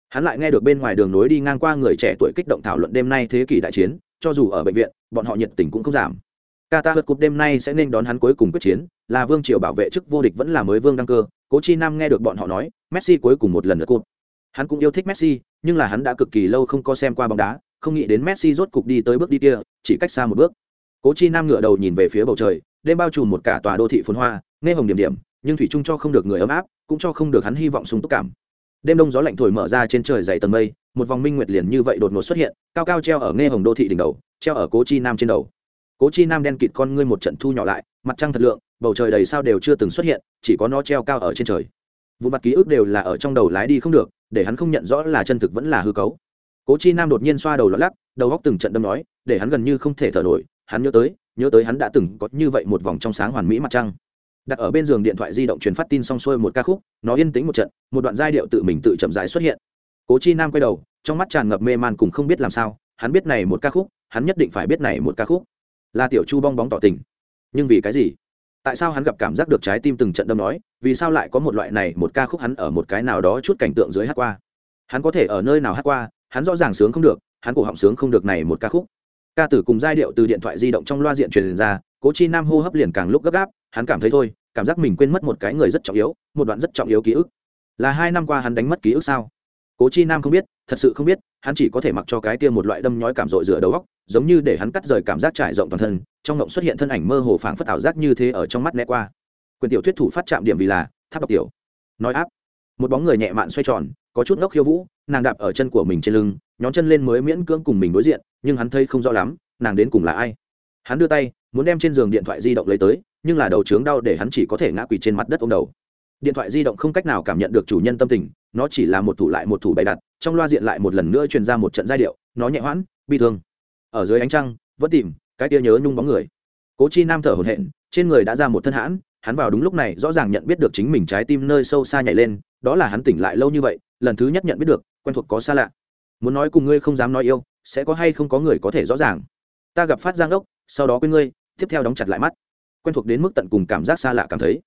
Speaker 1: hắn lại nghe được bên ngoài đường nối đi ngang qua người trẻ tuổi kích động thảo luận đêm nay thế kỷ đại chiến cho dù ở bệnh viện bọn họ nhiệt tình cũng không giảm Qatar vượt cúp đêm nay sẽ nên đón hắn cuối cùng quyết chiến, là vương triều bảo vệ chức vô địch vẫn là mới vương đăng cơ. Cố Chi Nam nghe được bọn họ nói, Messi cuối cùng một lần nữa cúp. Hắn cũng yêu thích Messi, nhưng là hắn đã cực kỳ lâu không có xem qua bóng đá, không nghĩ đến Messi rốt cục đi tới bước đi kia, chỉ cách xa một bước. Cố Chi Nam ngửa đầu nhìn về phía bầu trời, đêm bao trùm một cả tòa đô thị phồn hoa, nghe hồng điểm điểm, nhưng thủy chung cho không được người ấm áp, cũng cho không được hắn hy vọng sung túc cảm. Đêm đông gió lạnh thổi mở ra trên trời dày tầng mây, một vòng minh nguyệt liền như vậy đột ngột xuất hiện, cao cao treo ở nghe hồng đô thị đỉnh đầu, treo ở Cố Chi Nam trên đầu cố chi nam đen kịt con ngươi một trận thu nhỏ lại mặt trăng thật lượng bầu trời đầy sao đều chưa từng xuất hiện chỉ có nó treo cao ở trên trời vụ mặt ký ức đều là ở trong đầu lái đi không được để hắn không nhận rõ là chân thực vẫn là hư cấu cố chi nam đột nhiên xoa đầu lót lắc, đầu góc từng trận đâm nói, để hắn gần như không thể thở nổi, hắn nhớ tới nhớ tới hắn đã từng có như vậy một vòng trong sáng hoàn mỹ mặt trăng. Đặt ở bên giường điện thoại di động truyền phát tin xong xuôi một ca khúc, nó yên tĩnh một trận, một đoạn giai điệu tự mình tự chậm rãi xuất hiện. Cố chi nam quay đầu, trong mắt tràn ngập mê man cùng không biết làm sao, hắn biết này một ca khúc, hắn nhất định phải biết này một ca khúc. Là tiểu chu bong bóng tỏ tình. Nhưng vì cái gì? Tại sao hắn gặp cảm giác được trái tim từng trận đâm nói, vì sao lại có một loại này, một ca khúc hắn ở một cái nào đó chút cảnh tượng dưới hát qua? Hắn có thể ở nơi nào hát qua hắn rõ ràng sướng không được, hắn cổ họng sướng không được này một ca khúc. Ca tử cùng giai điệu từ điện thoại di động trong loa diện truyền ra, cố chi nam hô hấp liền càng lúc gấp gáp, hắn cảm thấy thôi, cảm giác mình quên mất một cái người rất trọng yếu, một đoạn rất trọng yếu ký ức. Là hai năm qua hắn đánh mất ký ức sao? Cố chi nam không biết, thật sự không biết, hắn chỉ có thể mặc cho cái tiêm một loại đâm nhói cảm rội rửa đầu góc giống như để hắn cắt rời cảm giác trải rộng toàn thân, trong ngộng xuất hiện thân ảnh mơ hồ phảng phất ảo giác như thế ở trong mắt né qua. Quyền tiểu thuyết thủ phát chạm điểm vì là, tháp độc tiểu. Nói áp, một bóng người nhẹ mạn xoay tròn, có chút ngốc khiêu vũ nàng đạp ở chân của mình trên lưng, nhón chân lên mới miễn cưỡng cùng mình đối diện, nhưng hắn thấy không rõ lắm, nàng đến cùng là ai. Hắn đưa tay, muốn đem trên giường điện thoại di động lấy tới, nhưng là đầu trướng đau để hắn chỉ có thể ngã quỳ trên mặt đất ô m đầu. Điện thoại di động không cách nào cảm nhận được chủ nhân tâm tình, nó chỉ là một thủ lại một thủ bày đặt, trong loa diện lại một lần nữa truyền ra một trận giai điệu, nó nhẹ hoãn, bi thương. Ở dưới ánh trăng, vẫn tìm, cái tia nhớ nhung bóng người. Cố chi nam thở hổn hển, trên người đã ra một thân hãn, hắn vào đúng lúc này rõ ràng nhận biết được chính mình trái tim nơi sâu xa nhảy lên, đó là hắn tỉnh lại lâu như vậy, lần thứ nhất nhận biết được quen thuộc có xa lạ. Muốn nói cùng ngươi không dám nói yêu, sẽ có hay không có người có thể rõ ràng. Ta gặp phát giang ốc sau đó quên ngươi, tiếp theo đóng chặt lại mắt. Quen thuộc đến mức tận cùng cảm giác xa lạ cảm thấy.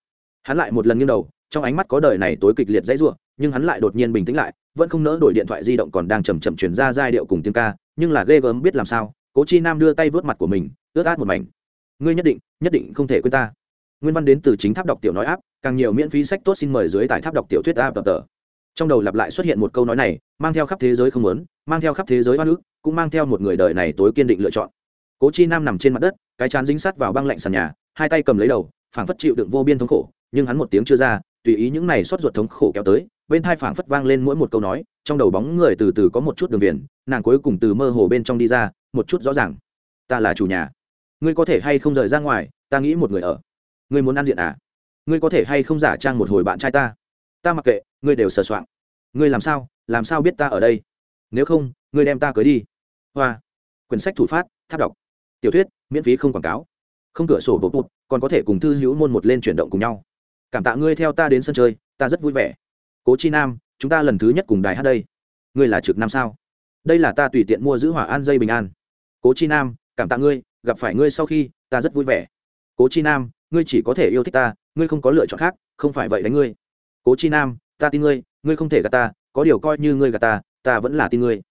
Speaker 1: Hắn lại một lần nghiêng đầu, trong ánh mắt có đời này tối kịch liệt dãy ruộng nhưng hắn lại đột nhiên bình tĩnh lại, vẫn không nỡ đổi điện thoại di động còn đang chầm chậm chuyển ra giai điệu cùng tiếng ca, nhưng là ghê gớm biết làm sao, cố chi nam đưa tay vớt mặt của mình, ướt át một mảnh. Ngươi nhất định nhất định không thể quên ta. Nguyên văn đến từ chính tháp đọc tiểu nói áp, càng nhiều miễn phí sách tốt xin mời dưới tại tháp đọc tiểu thuyết áp tập tờ trong đầu lặp lại xuất hiện một câu nói này, mang theo khắp thế giới không muốn, mang theo khắp thế giới oan ức, cũng mang theo một người đời này tối kiên định lựa chọn. Cố chi nam nằm trên mặt đất, cái chán dính sắt vào băng lạnh sàn nhà, hai tay cầm lấy đầu, phảng phất chịu đựng vô biên thống khổ, nhưng hắn một tiếng chưa ra, tùy ý những này xót ruột thống khổ kéo tới, bên thai phảng phất vang lên mỗi một câu nói, trong đầu bóng người từ từ có một chút đường viền, nàng cuối cùng từ mơ hồ bên trong đi ra, một chút rõ ràng. Ta là chủ nhà. Ngươi có thể hay không rời ra ngoài? Ta nghĩ một người ở. Ngươi muốn ăn diện à? Ngươi có thể hay không giả trang một hồi bạn trai ta? Ta mặc kệ, ngươi đều sờ soạng. Ngươi làm sao làm sao biết ta ở đây? Nếu không, ngươi đem ta cưới đi. Hoa. Quyển sách thủ phát, tháp đọc. Tiểu thuyết, miễn phí không quảng cáo. Không cửa sổ bột bột, còn có thể cùng thư hữu môn một lên chuyển động cùng nhau. Cảm tạ ngươi theo ta đến sân chơi, ta rất vui vẻ. Cố chi nam, chúng ta lần thứ nhất cùng đài hát đây. Ngươi là trực nam sao? Đây là ta tùy tiện mua giữ hỏa an dây bình an. Cố chi nam, cảm tạ ngươi, gặp phải ngươi sau khi, ta rất vui vẻ. Cố chi nam, ngươi chỉ có thể yêu thích ta, ngươi không có lựa chọn khác, không phải vậy đánh ngươi cố chi nam, ta tin ngươi ngươi không thể gạt ta, có điều coi như ngươi gạt ta ta vẫn là tin ngươi.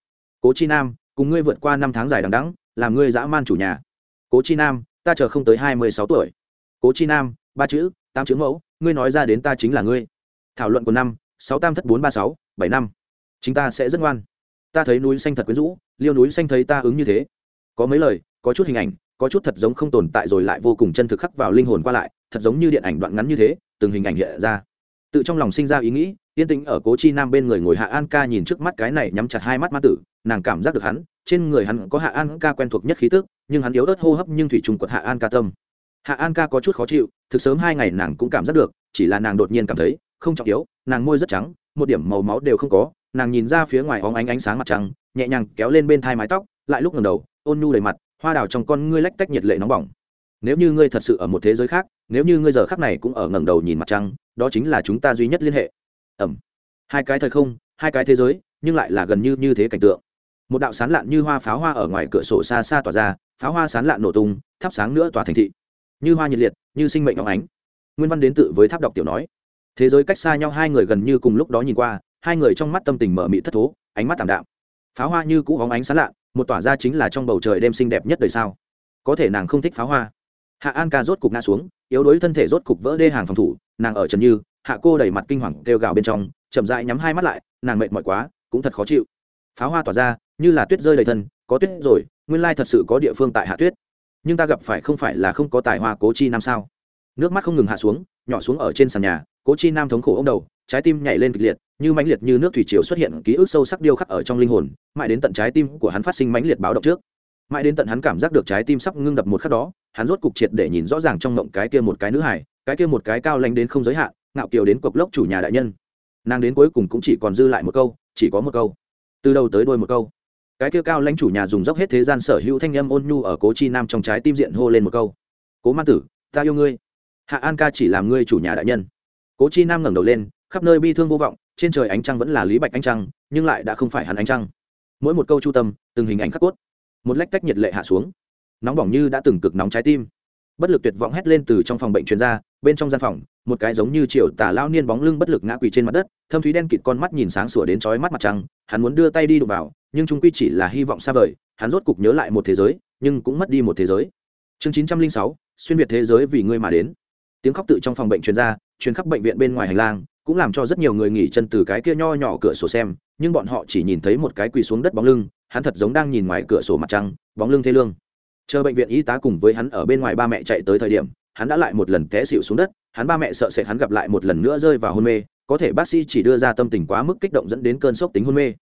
Speaker 1: Cố chi nam, cùng ngươi vượt qua năm tháng dài đằng đẵng, làm ngươi dã man chủ nhà. Cố chi nam, ta chờ không tới hai mươi sáu tuổi. Cố chi nam, ba chữ, tám chữ mẫu, ngươi nói ra đến ta chính là ngươi. Thảo luận của năm, sáu tam thất bốn ba sáu, bảy năm. Chính ta sẽ rất ngoan. Ta thấy núi xanh thật quyến rũ, liêu núi xanh thấy ta ứng như thế. Có mấy lời, có chút hình ảnh, có chút thật giống không tồn tại rồi lại vô cùng chân thực khắc vào linh hồn qua lại, thật giống như điện ảnh đoạn ngắn như thế, từng hình ảnh hiện ra tự trong lòng sinh ra ý nghĩ, yên tĩnh ở cố chi nam bên người ngồi hạ an ca nhìn trước mắt cái này nhắm chặt hai mắt ma tử, nàng cảm giác được hắn, trên người hắn có hạ an ca quen thuộc nhất khí tức, nhưng hắn yếu ớt hô hấp nhưng thủy trùng quật hạ an ca tâm. Hạ an ca có chút khó chịu, thực sớm hai ngày nàng cũng cảm giác được, chỉ là nàng đột nhiên cảm thấy, không trọng yếu, nàng môi rất trắng, một điểm màu máu đều không có, nàng nhìn ra phía ngoài óng ánh ánh sáng mặt trăng, nhẹ nhàng kéo lên bên thai mái tóc, lại lúc ngầm đầu, ôn nhu đầy mặt, hoa đào trong con ngươi lách tách nhiệt lệ nóng bỏng. Nếu như ngươi thật sự ở một thế giới khác nếu như ngươi giờ khắc này cũng ở ngẩng đầu nhìn mặt trăng, đó chính là chúng ta duy nhất liên hệ. Ẩm. Hai cái thời không, hai cái thế giới, nhưng lại là gần như như thế cảnh tượng. Một đạo sán lạn như hoa pháo hoa ở ngoài cửa sổ xa xa tỏa ra, pháo hoa sán lạn nổ tung, thắp sáng nữa tỏa thành thị. Như hoa nhiệt liệt, như sinh mệnh óng ánh. Nguyên văn đến tự với tháp đọc tiểu nói. Thế giới cách xa nhau hai người gần như cùng lúc đó nhìn qua, hai người trong mắt tâm tình mở mị thất thố, ánh mắt t ạ m đạm. Pháo hoa như cũ hóng ánh sán lạn, một tỏa ra chính là trong bầu trời đêm xinh đẹp nhất đời sao. Có thể nàng không thích pháo hoa. Hạ an ca rốt cục ngã xuống yếu đuối thân thể rốt cục vỡ đê hàng phòng thủ, nàng ở trần như, hạ cô đầy mặt kinh hoàng kêu gào bên trong, chậm dại nhắm hai mắt lại, nàng mệt mỏi quá, cũng thật khó chịu. Pháo hoa tỏa ra, như là tuyết rơi đầy thân, có tuyết rồi, nguyên lai thật sự có địa phương tại hạ tuyết. Nhưng ta gặp phải không phải là không có tài hoa cố chi nam sao? Nước mắt không ngừng hạ xuống, nhỏ xuống ở trên sàn nhà, cố chi nam thống khổ ông đầu, trái tim nhảy lên kịch liệt, như mãnh liệt như nước thủy triều xuất hiện ký ức sâu sắc điêu khắc ở trong linh hồn, mãi đến tận trái tim của hắn phát sinh mãnh liệt báo động trước mãi đến tận hắn cảm giác được trái tim sắp ngưng đập một khắc đó, hắn rốt cục triệt để nhìn rõ ràng trong mộng cái kia một cái nữ hải cái kia một cái cao lanh đến không giới hạn, ngạo kiều đến cộc lốc chủ nhà đại nhân. Nàng đến cuối cùng cũng chỉ còn dư lại một câu, chỉ có một câu. Từ đầu tới đôi một câu. Cái kia cao lãnh chủ nhà dùng dốc hết thế gian sở hữu thanh âm ôn nhu ở cố chi nam trong trái tim diện hô lên một câu. Cố man tử, ta yêu ngươi. Hạ an ca chỉ làm ngươi chủ nhà đại nhân. Cố chi nam ngẩng đầu lên, khắp nơi bi thương vô vọng, trên trời ánh trăng vẫn là lý bạch ánh trăng, nhưng lại đã không phải hắn ánh trăng. Mỗi một câu chu tâm, từng hình ảnh khắc cốt một lách tách nhiệt lệ hạ xuống. Nóng bỏng như đã từng cực nóng trái tim. Bất lực tuyệt vọng hét lên từ trong phòng bệnh chuyên gia bên trong gian phòng, một cái giống như triệu tả lao niên bóng lưng bất lực ngã quỳ trên mặt đất, thâm thúy đen kịt con mắt nhìn sáng sủa đến chói mắt mặt trăng, hắn muốn đưa tay đi đụng vào, nhưng chúng quy chỉ là hy vọng xa vời, hắn rốt cục nhớ lại một thế giới, nhưng cũng mất đi một thế giới. Chương chín trăm linh sáu, xuyên việt thế giới vì ngươi mà đến. Tiếng khóc tự trong phòng bệnh chuyên gia chuyến khắp bệnh viện bên ngoài hành lang, cũng làm cho rất nhiều người nghỉ chân từ cái kia nho nhỏ cửa sổ xem nhưng bọn họ chỉ nhìn thấy một cái quỳ xuống đất bóng lưng, hắn thật giống đang nhìn ngoài cửa sổ mặt trăng, bóng lưng thê lương. Chờ bệnh viện y tá cùng với hắn ở bên ngoài ba mẹ chạy tới thời điểm, hắn đã lại một lần té xịu xuống đất, hắn ba mẹ sợ sệt hắn gặp lại một lần nữa rơi vào hôn mê, có thể bác sĩ chỉ đưa ra tâm tình quá mức kích động dẫn đến cơn sốc tính hôn mê.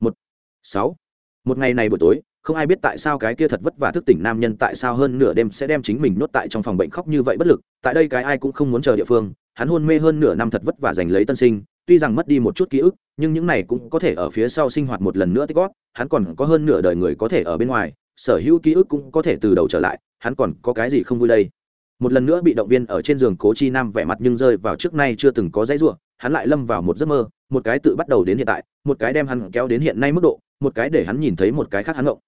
Speaker 1: Một, sáu, một ngày này buổi tối, không ai biết tại sao cái kia thật vất vả thức tỉnh nam nhân tại sao hơn nửa đêm sẽ đem chính mình nuốt tại trong phòng bệnh khóc như vậy bất lực, tại đây cái ai cũng không muốn chờ địa phương, hắn hôn mê hơn nửa năm thật vất vả giành lấy tân sinh tuy rằng mất đi một chút ký ức, nhưng những này cũng có thể ở phía sau sinh hoạt một lần nữa tích góp, hắn còn có hơn nửa đời người có thể ở bên ngoài, sở hữu ký ức cũng có thể từ đầu trở lại, hắn còn có cái gì không vui đây? Một lần nữa bị động viên ở trên giường cố chi nam vẻ mặt nhưng rơi vào trước nay chưa từng có dãy ruộng, hắn lại lâm vào một giấc mơ, một cái tự bắt đầu đến hiện tại, một cái đem hắn kéo đến hiện nay mức độ, một cái để hắn nhìn thấy một cái khác hắn ngộng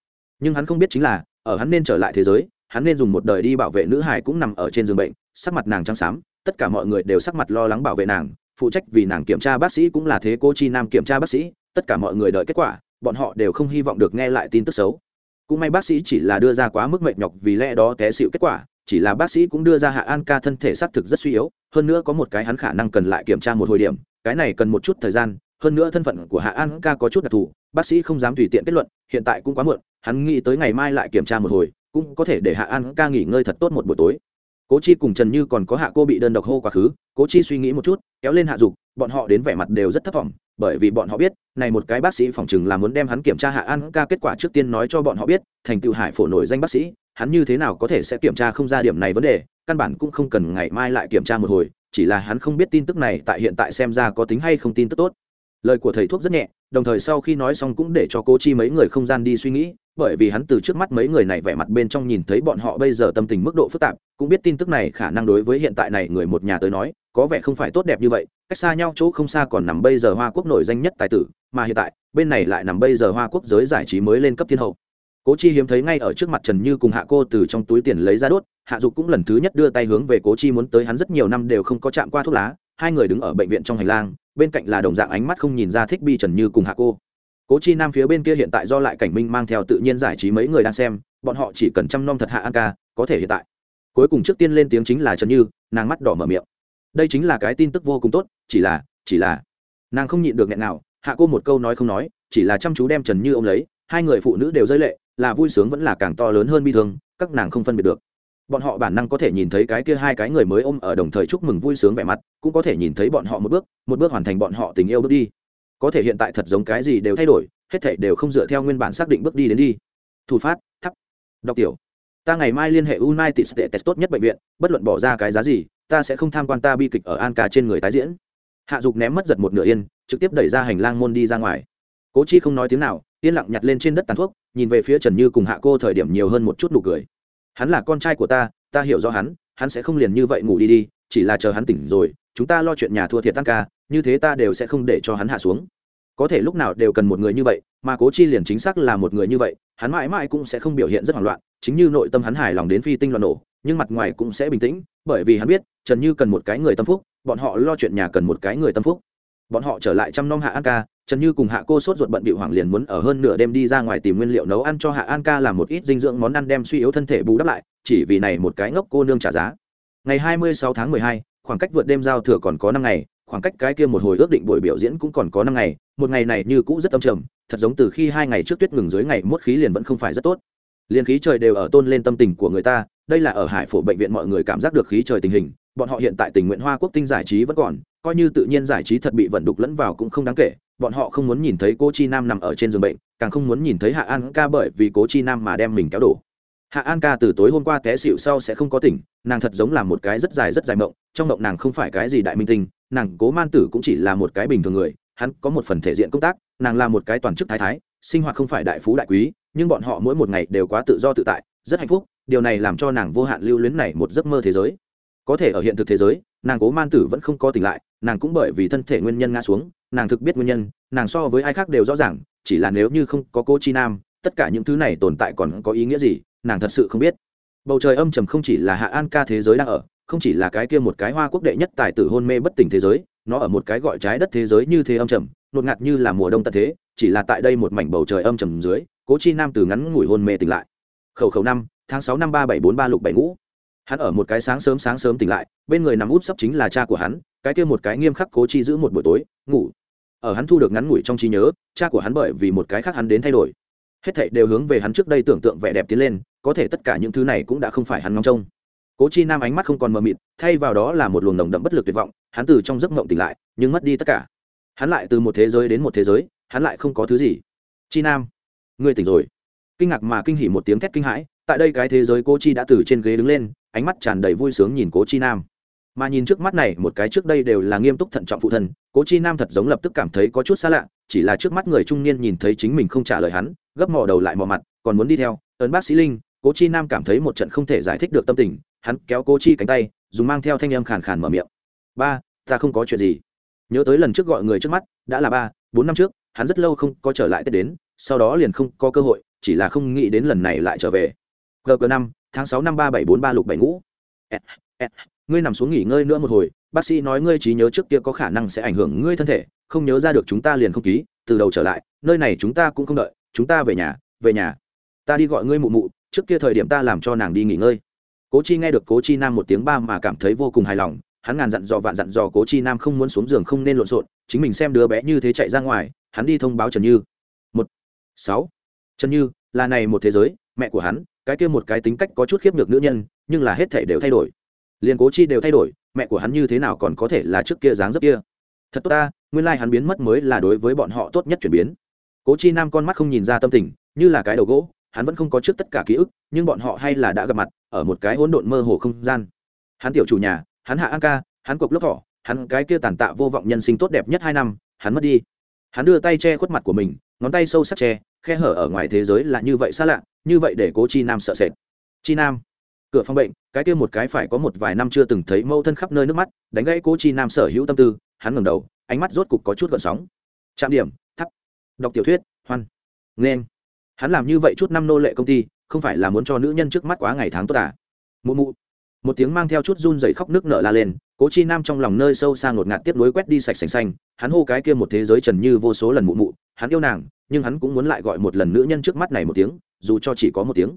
Speaker 1: nhưng hắn không biết chính là, ở hắn nên trở lại thế giới, hắn nên dùng một đời đi bảo vệ nữ hải cũng nằm ở trên giường bệnh, sắc mặt nàng trắng xám, tất cả mọi người đều sắc mặt lo lắng bảo vệ nàng phụ trách vì nàng kiểm tra bác sĩ cũng là thế cô chi nam kiểm tra bác sĩ, tất cả mọi người đợi kết quả, bọn họ đều không hy vọng được nghe lại tin tức xấu. Cũng may bác sĩ chỉ là đưa ra quá mức mệt nhọc vì lẽ đó té xịu kết quả, chỉ là bác sĩ cũng đưa ra hạ an ca thân thể xác thực rất suy yếu, hơn nữa có một cái hắn khả năng cần lại kiểm tra một hồi điểm, cái này cần một chút thời gian, hơn nữa thân phận của hạ an ca có chút đặc thù, bác sĩ không dám tùy tiện kết luận, hiện tại cũng quá muộn, hắn nghĩ tới ngày mai lại kiểm tra một hồi, cũng có thể để hạ an ca nghỉ ngơi thật tốt một buổi tối cố chi cùng trần như còn có hạ cô bị đơn độc hô quá khứ, cố chi suy nghĩ một chút, kéo lên hạ dục, bọn họ đến vẻ mặt đều rất thất vọng bởi vì bọn họ biết, này một cái bác sĩ phòng chừng là muốn đem hắn kiểm tra hạ an ca kết quả trước tiên nói cho bọn họ biết, thành tựu hải phổ nổi danh bác sĩ, hắn như thế nào có thể sẽ kiểm tra không ra điểm này vấn đề, căn bản cũng không cần ngày mai lại kiểm tra một hồi, chỉ là hắn không biết tin tức này tại hiện tại xem ra có tính hay không tin tức tốt. Lời của thầy thuốc rất nhẹ đồng thời sau khi nói xong cũng để cho Cố chi mấy người không gian đi suy nghĩ, bởi vì hắn từ trước mắt mấy người này vẻ mặt bên trong nhìn thấy bọn họ bây giờ tâm tình mức độ phức tạp, cũng biết tin tức này khả năng đối với hiện tại này người một nhà tới nói, có vẻ không phải tốt đẹp như vậy, cách xa nhau chỗ không xa còn nằm bây giờ hoa quốc nổi danh nhất tài tử, mà hiện tại, bên này lại nằm bây giờ hoa quốc giới giải trí mới lên cấp thiên hậu. Cố chi hiếm thấy ngay ở trước mặt trần như cùng hạ cô từ trong túi tiền lấy ra đốt, hạ dục cũng lần thứ nhất đưa tay hướng về cố chi muốn tới hắn rất nhiều năm đều không có chạm qua thuốc lá, hai người đứng ở bệnh viện trong hành lang bên cạnh là đồng dạng ánh mắt không nhìn ra thích bi trần như cùng hạ cô. Cố chi nam phía bên kia hiện tại do lại cảnh minh mang theo tự nhiên giải trí mấy người đang xem, bọn họ chỉ cần chăm nom thật hạ an ca có thể hiện tại. Cuối cùng trước tiên lên tiếng chính là trần như, nàng mắt đỏ mở miệng. Đây chính là cái tin tức vô cùng tốt, chỉ là chỉ là. Nàng không nhịn được nghẹn nào hạ cô một câu nói không nói, chỉ là chăm chú đem trần như ô m lấy, hai người phụ nữ đều rơi lệ, là vui sướng vẫn là càng to lớn hơn bi thương, các nàng không phân biệt được bọn họ bản năng có thể nhìn thấy cái kia hai cái người mới ôm ở đồng thời chúc mừng vui sướng vẻ mặt, cũng có thể nhìn thấy bọn họ một bước một bước hoàn thành bọn họ tình yêu bước đi. Có thể hiện tại thật giống cái gì đều thay đổi, hết thảy đều không dựa theo nguyên bản xác định bước đi đến đi. Thủ phát, thắp. Đọc tiểu. Ta ngày mai liên hệ united states tốt nhất bệnh viện, bất luận bỏ ra cái giá gì, ta sẽ không tham quan ta bi kịch ở an ca trên người tái diễn. Hạ dục ném mất giật một nửa yên, trực tiếp đẩy ra hành lang môn đi ra ngoài. Cố chi không nói tiếng nào, yên lặng nhặt lên trên đất tàn thuốc, nhìn về phía trần như cùng hạ cô thời điểm nhiều hơn một chút nụ cười hắn là con trai của ta ta hiểu rõ hắn hắn sẽ không liền như vậy ngủ đi đi, chỉ là chờ hắn tỉnh rồi, chúng ta lo chuyện nhà thua thiệt tăng ca, như thế ta đều sẽ không để cho hắn hạ xuống. Có thể lúc nào đều cần một người như vậy, mà cố chi liền chính xác là một người như vậy, hắn mãi mãi cũng sẽ không biểu hiện rất hoảng loạn, chính như nội tâm hắn hài lòng đến phi tinh loạn nổ, nhưng mặt ngoài cũng sẽ bình tĩnh, bởi vì hắn biết, trần như cần một cái người tâm phúc, bọn họ lo chuyện nhà cần một cái người tâm phúc. Bọn họ trở lại chăm nom hạ an ca trần như cùng hạ cô sốt ruột bận bị hoàng liền muốn ở hơn nửa đêm đi ra ngoài tìm nguyên liệu nấu ăn cho hạ an ca làm một ít dinh dưỡng món ăn đem suy yếu thân thể bù đắp lại, chỉ vì này một cái ngốc cô nương trả giá. Ngày hai mươi sáu tháng mười hai, khoảng cách vượt đêm giao thừa còn có năm ngày, khoảng cách cái kia một hồi ước định buổi biểu diễn cũng còn có năm ngày, một ngày này như cũ rất âm trầm, thật giống từ khi hai ngày trước tuyết ngừng dưới ngày mốt khí liền vẫn không phải rất tốt. Liền khí trời đều ở tôn lên tâm tình của người ta, đây là ở hải phổ bệnh viện mọi người cảm giác được khí trời tình hình, bọn họ hiện tại tình nguyện hoa quốc tinh giải trí vẫn còn, coi như tự nhiên giải trí thật bị vận đục lẫn vào cũng không đáng kể bọn họ không muốn nhìn thấy cô chi nam nằm ở trên giường bệnh, càng không muốn nhìn thấy hạ an ca bởi vì cố chi nam mà đem mình kéo đổ. Hạ an ca từ tối hôm qua té xịu sau sẽ không có tỉnh, nàng thật giống là một cái rất dài rất dài mộng, trong mộng nàng không phải cái gì đại minh tinh, nàng cố man tử cũng chỉ là một cái bình thường người, hắn có một phần thể diện công tác, nàng là một cái toàn chức thái thái, sinh hoạt không phải đại phú đại quý, nhưng bọn họ mỗi một ngày đều quá tự do tự tại, rất hạnh phúc, điều này làm cho nàng vô hạn lưu luyến này một giấc mơ thế giới. Có thể ở hiện thực thế giới, nàng cố man tử vẫn không có tỉnh lại, nàng cũng bởi vì thân thể nguyên nhân ngã xuống nàng thực biết nguyên nhân, nàng so với ai khác đều rõ ràng, chỉ là nếu như không có cô chi nam, tất cả những thứ này tồn tại còn có ý nghĩa gì, nàng thật sự không biết. Bầu trời âm trầm không chỉ là hạ an ca thế giới đang ở, không chỉ là cái kia một cái hoa quốc đệ nhất tài tử hôn mê bất tỉnh thế giới, nó ở một cái gọi trái đất thế giới như thế âm trầm, nột ngạt như là mùa đông tận thế, chỉ là tại đây một mảnh bầu trời âm trầm dưới, cố chi nam từ ngắn ngủi hôn mê tỉnh lại. Khẩu khẩu năm, tháng sáu năm ba bảy bốn ba lục bảy ngũ. Hắn ở một cái sáng sớm sáng sớm tỉnh lại, bên người nằm út sắp chính là cha của hắn cái kia một cái nghiêm khắc cố chi giữ một buổi tối, ngủ. Ở hắn thu được ngắn ngủi trong trí nhớ, cha của hắn bởi vì một cái khác hắn đến thay đổi. Hết thảy đều hướng về hắn trước đây tưởng tượng vẻ đẹp tiến lên, có thể tất cả những thứ này cũng đã không phải hắn ngóng trông. Cố chi nam ánh mắt không còn mờ mịt, thay vào đó là một luồng nồng đậm bất lực tuyệt vọng, hắn từ trong giấc mộng tỉnh lại, nhưng mất đi tất cả. Hắn lại từ một thế giới đến một thế giới, hắn lại không có thứ gì. Chi nam, ngươi tỉnh rồi. Kinh ngạc mà kinh hỉ một tiếng thét kinh hãi, tại đây cái thế giới cố chi đã từ trên ghế đứng lên, ánh mắt tràn đầy vui sướng nhìn cố chi nam mà nhìn trước mắt này, một cái trước đây đều là nghiêm túc thận trọng phụ thân, cố chi nam thật giống lập tức cảm thấy có chút xa lạ, chỉ là trước mắt người trung niên nhìn thấy chính mình không trả lời hắn, gấp mò đầu lại mò mặt, còn muốn đi theo, ấn bác sĩ linh, cố chi nam cảm thấy một trận không thể giải thích được tâm tình, hắn kéo cố chi cánh tay, dùng mang theo thanh âm khàn khàn mở miệng. Ba, ta không có chuyện gì. Nhớ tới lần trước gọi người trước mắt, đã là ba, bốn năm trước, hắn rất lâu không có trở lại tết đến, sau đó liền không có cơ hội, chỉ là không nghĩ đến lần này lại trở về. Gg năm, tháng sáu năm ba bảy bốn ba lục bảy ngũ ngươi nằm xuống nghỉ ngơi nữa một hồi, bác sĩ nói ngươi trí nhớ trước kia có khả năng sẽ ảnh hưởng ngươi thân thể, không nhớ ra được chúng ta liền không ký, từ đầu trở lại, nơi này chúng ta cũng không đợi, chúng ta về nhà về nhà. Ta đi gọi ngươi mụ mụ, trước kia thời điểm ta làm cho nàng đi nghỉ ngơi. Cố chi nghe được cố chi nam một tiếng ba mà cảm thấy vô cùng hài lòng, hắn ngàn dặn dò vạn dặn dò cố chi nam không muốn xuống giường không nên lộn xộn, chính mình xem đứa bé như thế chạy ra ngoài, hắn đi thông báo trần như. Một, sáu, trần như, là này một thế giới, mẹ của hắn, cái kia một cái tính cách có chút khiếp nhược nữ nhân, nhưng là hết thể đều thay đổi liền cố chi đều thay đổi, mẹ của hắn như thế nào còn có thể là trước kia dáng dấp kia? Thật tốt ta, nguyên lai、like、hắn biến mất mới là đối với bọn họ tốt nhất chuyển biến. Cố chi nam con mắt không nhìn ra tâm tình, như là cái đầu gỗ, hắn vẫn không có trước tất cả ký ức, nhưng bọn họ hay là đã gặp mặt, ở một cái hỗn độn mơ hồ không gian. Hắn tiểu chủ nhà, hắn hạ an ca, hắn cộc lốc thỏ, hắn cái kia tàn tạ vô vọng nhân sinh tốt đẹp nhất hai năm, hắn mất đi. Hắn đưa tay che khuất mặt của mình, ngón tay sâu sắc che, khe hở ở ngoài thế giới là như vậy xa lạ, như vậy để cố chi nam sợ sệt. Chi nam cửa phòng bệnh, cái kia một cái phải có một vài năm chưa từng thấy mâu thân khắp nơi nước mắt, đánh gãy cố chi nam sở hữu tâm tư, hắn ngẩng đầu, ánh mắt rốt cục có chút gợn sóng. Trạm điểm, thắp. Đọc tiểu thuyết, hoan. Nên hắn làm như vậy chút năm nô lệ công ty, không phải là muốn cho nữ nhân trước mắt quá ngày tháng tốt à? Mụ mụ. Một tiếng mang theo chút run dày khóc nước nở la lên, cố chi nam trong lòng nơi sâu xa ngột ngạt tiếp nối quét đi sạch sành xanh, hắn hô cái kia một thế giới trần như vô số lần mụ mụ, hắn yêu nàng, nhưng hắn cũng muốn lại gọi một lần nữ nhân trước mắt này một tiếng, dù cho chỉ có một tiếng.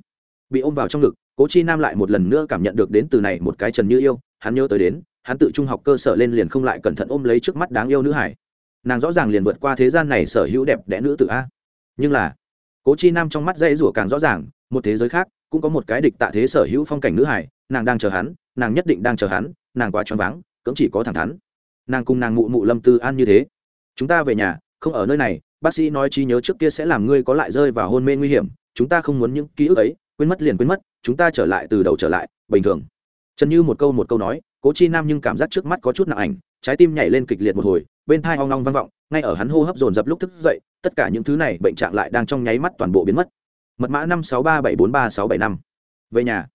Speaker 1: Bị ôm vào trong ngực cố chi nam lại một lần nữa cảm nhận được đến từ này một cái trần như yêu, hắn nhớ tới đến, hắn tự trung học cơ sở lên liền không lại cẩn thận ôm lấy trước mắt đáng yêu nữ hải. Nàng rõ ràng liền vượt qua thế gian này sở hữu đẹp đẽ nữ tự a. Nhưng là, cố chi nam trong mắt dây rủa càng rõ ràng, một thế giới khác, cũng có một cái địch tạ thế sở hữu phong cảnh nữ hải, nàng đang chờ hắn, nàng nhất định đang chờ hắn, nàng quá choáng váng, cũng chỉ có thẳng thắn. Nàng cùng nàng mụ mụ lâm tư an như thế. Chúng ta về nhà, không ở nơi này, bác sĩ nói trí nhớ trước kia sẽ làm ngươi có lại rơi vào hôn mê nguy hiểm, chúng ta không muốn những ký ức ấy, quên mất liền quên mất chúng ta trở lại từ đầu trở lại, bình thường. Trần như một câu một câu nói, cố chi nam nhưng cảm giác trước mắt có chút nặng ảnh, trái tim nhảy lên kịch liệt một hồi, bên thai hoang long vang vọng, ngay ở hắn hô hấp dồn dập lúc thức dậy, tất cả những thứ này bệnh trạng lại đang trong nháy mắt toàn bộ biến mất. Mật mã năm sáu ba bảy bốn ba sáu bảy năm. Về nhà,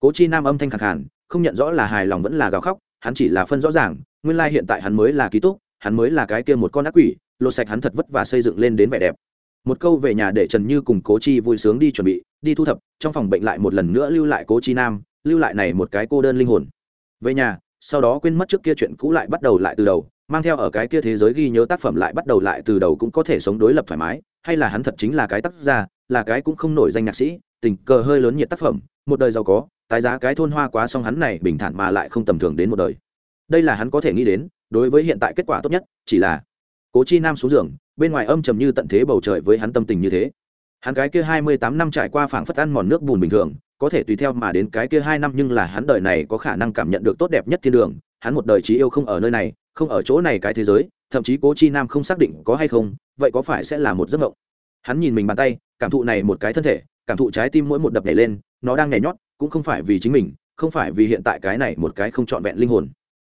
Speaker 1: cố chi nam âm thanh khẳng hẳn không nhận rõ là hài lòng vẫn là gào khóc, hắn chỉ là phân rõ ràng, nguyên lai hiện tại hắn mới là ký túc, hắn mới là cái kia một con ác quỷ, lột sạch hắn thật vất và xây dựng lên đến vẻ đẹp một câu về nhà để trần như cùng cố chi vui sướng đi chuẩn bị, đi thu thập, trong phòng bệnh lại một lần nữa lưu lại cố chi nam, lưu lại này một cái cô đơn linh hồn. Về nhà, sau đó quên mất trước kia chuyện cũ lại bắt đầu lại từ đầu, mang theo ở cái kia thế giới ghi nhớ tác phẩm lại bắt đầu lại từ đầu cũng có thể sống đối lập thoải mái, hay là hắn thật chính là cái tác gia là cái cũng không nổi danh nhạc sĩ, tình cờ hơi lớn nhiệt tác phẩm, một đời giàu có, tái giá cái thôn hoa quá song hắn này bình thản mà lại không tầm thường đến một đời. Đây là hắn có thể nghĩ đến, đối với hiện tại kết quả tốt nhất, chỉ là cố chi nam xuống giường, bên ngoài âm trầm như tận thế bầu trời với hắn tâm tình như thế. Hắn cái kia hai mươi tám năm trải qua phảng phất ăn mòn nước bùn bình thường, có thể tùy theo mà đến cái kia hai năm nhưng là hắn đời này có khả năng cảm nhận được tốt đẹp nhất thiên đường, hắn một đời trí yêu không ở nơi này, không ở chỗ này cái thế giới, thậm chí cố chi nam không xác định có hay không, vậy có phải sẽ là một giấc mộng? Hắn nhìn mình bàn tay, cảm thụ này một cái thân thể, cảm thụ trái tim mỗi một đập nhảy lên, nó đang nhảy nhót, cũng không phải vì chính mình, không phải vì hiện tại cái này một cái không trọn vẹn linh hồn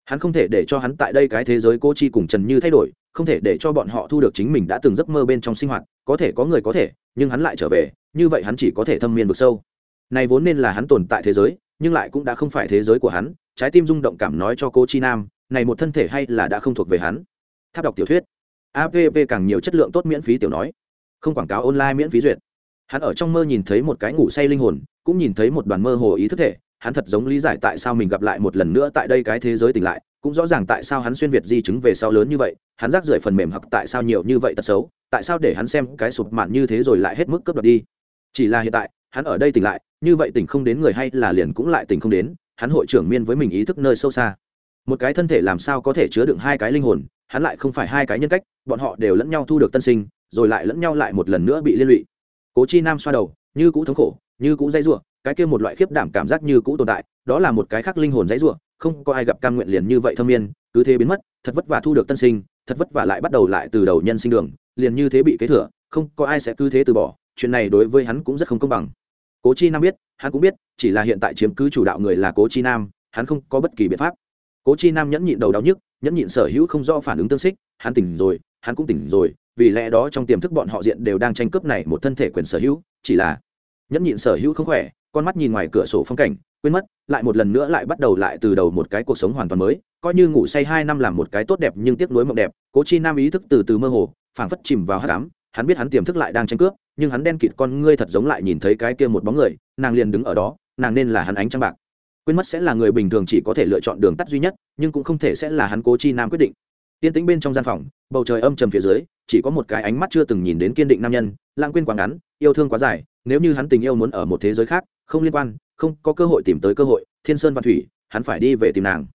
Speaker 1: hắn không thể để cho hắn tại đây cái thế giới cô chi cùng trần như thay đổi, không thể để cho bọn họ thu được chính mình đã từng giấc mơ bên trong sinh hoạt, có thể có người có thể, nhưng hắn lại trở về, như vậy hắn chỉ có thể thâm miên vực sâu. Này vốn nên là hắn tồn tại thế giới, nhưng lại cũng đã không phải thế giới của hắn, trái tim rung động cảm nói cho cô chi nam, này một thân thể hay là đã không thuộc về hắn. Tháp đọc tiểu thuyết. App càng nhiều chất lượng tốt miễn phí tiểu nói. Không quảng cáo online miễn phí duyệt. Hắn ở trong mơ nhìn thấy một cái ngủ say linh hồn, cũng nhìn thấy một đoàn mơ hồ ý thức thể hắn thật giống lý giải tại sao mình gặp lại một lần nữa tại đây cái thế giới tỉnh lại, cũng rõ ràng tại sao hắn xuyên việt di chứng về sau lớn như vậy, hắn rác rưởi phần mềm hoặc tại sao nhiều như vậy tật xấu, tại sao để hắn xem cái sụp mạn như thế rồi lại hết mức cướp đoạt đi. Chỉ là hiện tại, hắn ở đây tỉnh lại, như vậy tỉnh không đến người hay là liền cũng lại tỉnh không đến, hắn hội trưởng miên với mình ý thức nơi sâu xa. Một cái thân thể làm sao có thể chứa đựng hai cái linh hồn, hắn lại không phải hai cái nhân cách, bọn họ đều lẫn nhau thu được tân sinh, rồi lại lẫn nhau lại một lần nữa bị liên lụy. Cố chi nam xoa đầu, như cũ thống khổ, như cũ dây ruộng cái kia một loại khiếp đảm cảm giác như cũ tồn tại, đó là một cái khác linh hồn dãy ruộng không có ai gặp cam nguyện liền như vậy thâm miên cứ thế biến mất, thật vất vả thu được tân sinh, thật vất vả lại bắt đầu lại từ đầu nhân sinh đường, liền như thế bị kế thừa, không có ai sẽ cứ thế từ bỏ, chuyện này đối với hắn cũng rất không công bằng. Cố chi nam biết, hắn cũng biết, chỉ là hiện tại chiếm cứ chủ đạo người là cố chi nam, hắn không có bất kỳ biện pháp. Cố chi nam nhẫn nhịn đầu đau nhức, nhẫn nhịn sở hữu không do phản ứng tương xích, hắn tỉnh rồi, hắn cũng tỉnh rồi, vì lẽ đó trong tiềm thức bọn họ diện đều đang tranh cướp này một thân thể quyền sở hữu, chỉ là nhẫn nhịn sở hữu không khỏe con mắt nhìn ngoài cửa sổ phong cảnh, quên mất, lại một lần nữa lại bắt đầu lại từ đầu một cái cuộc sống hoàn toàn mới, coi như ngủ say hai năm làm một cái tốt đẹp nhưng tiếc nuối mộng đẹp, cố chi nam ý thức từ từ mơ hồ, phảng phất chìm vào hát cám hắn biết hắn tiềm thức lại đang tranh cướp, nhưng hắn đen kịt con ngươi thật giống lại nhìn thấy cái kia một bóng người, nàng liền đứng ở đó, nàng nên là hắn ánh trăng bạc. Quên mất sẽ là người bình thường chỉ có thể lựa chọn đường tắt duy nhất, nhưng cũng không thể sẽ là hắn cố chi nam quyết định. Tiên tĩnh bên trong gian phòng, bầu trời âm trầm phía dưới, chỉ có một cái ánh mắt chưa từng nhìn đến kiên định nam nhân, lãng quên quá ngắn, yêu thương quá dài nếu như hắn tình yêu muốn ở một thế giới khác, không liên quan, không có cơ hội tìm tới cơ hội, thiên sơn và thủy, hắn phải đi về tìm nàng.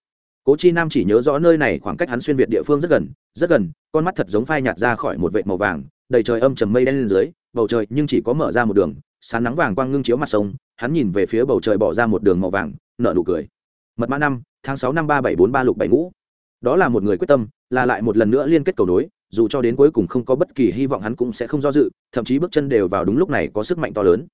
Speaker 1: Cố chi nam chỉ nhớ rõ nơi này khoảng cách hắn xuyên việt địa phương rất gần rất gần, con mắt thật giống phai nhạt ra khỏi một vệt màu vàng, đầy trời âm trầm mây đen lên dưới, bầu trời nhưng chỉ có mở ra một đường sán nắng vàng quang ngưng chiếu mặt sông, hắn nhìn về phía bầu trời bỏ ra một đường màu vàng, nở nụ cười. Mật mã năm, tháng sáu năm ba bảy bốn ba lục bảy ngũ. Đó là một người quyết tâm, là lại một lần nữa liên kết cầu nối dù cho đến cuối cùng không có bất kỳ hy vọng hắn cũng sẽ không do dự, thậm chí bước chân đều vào đúng lúc này có sức mạnh to lớn.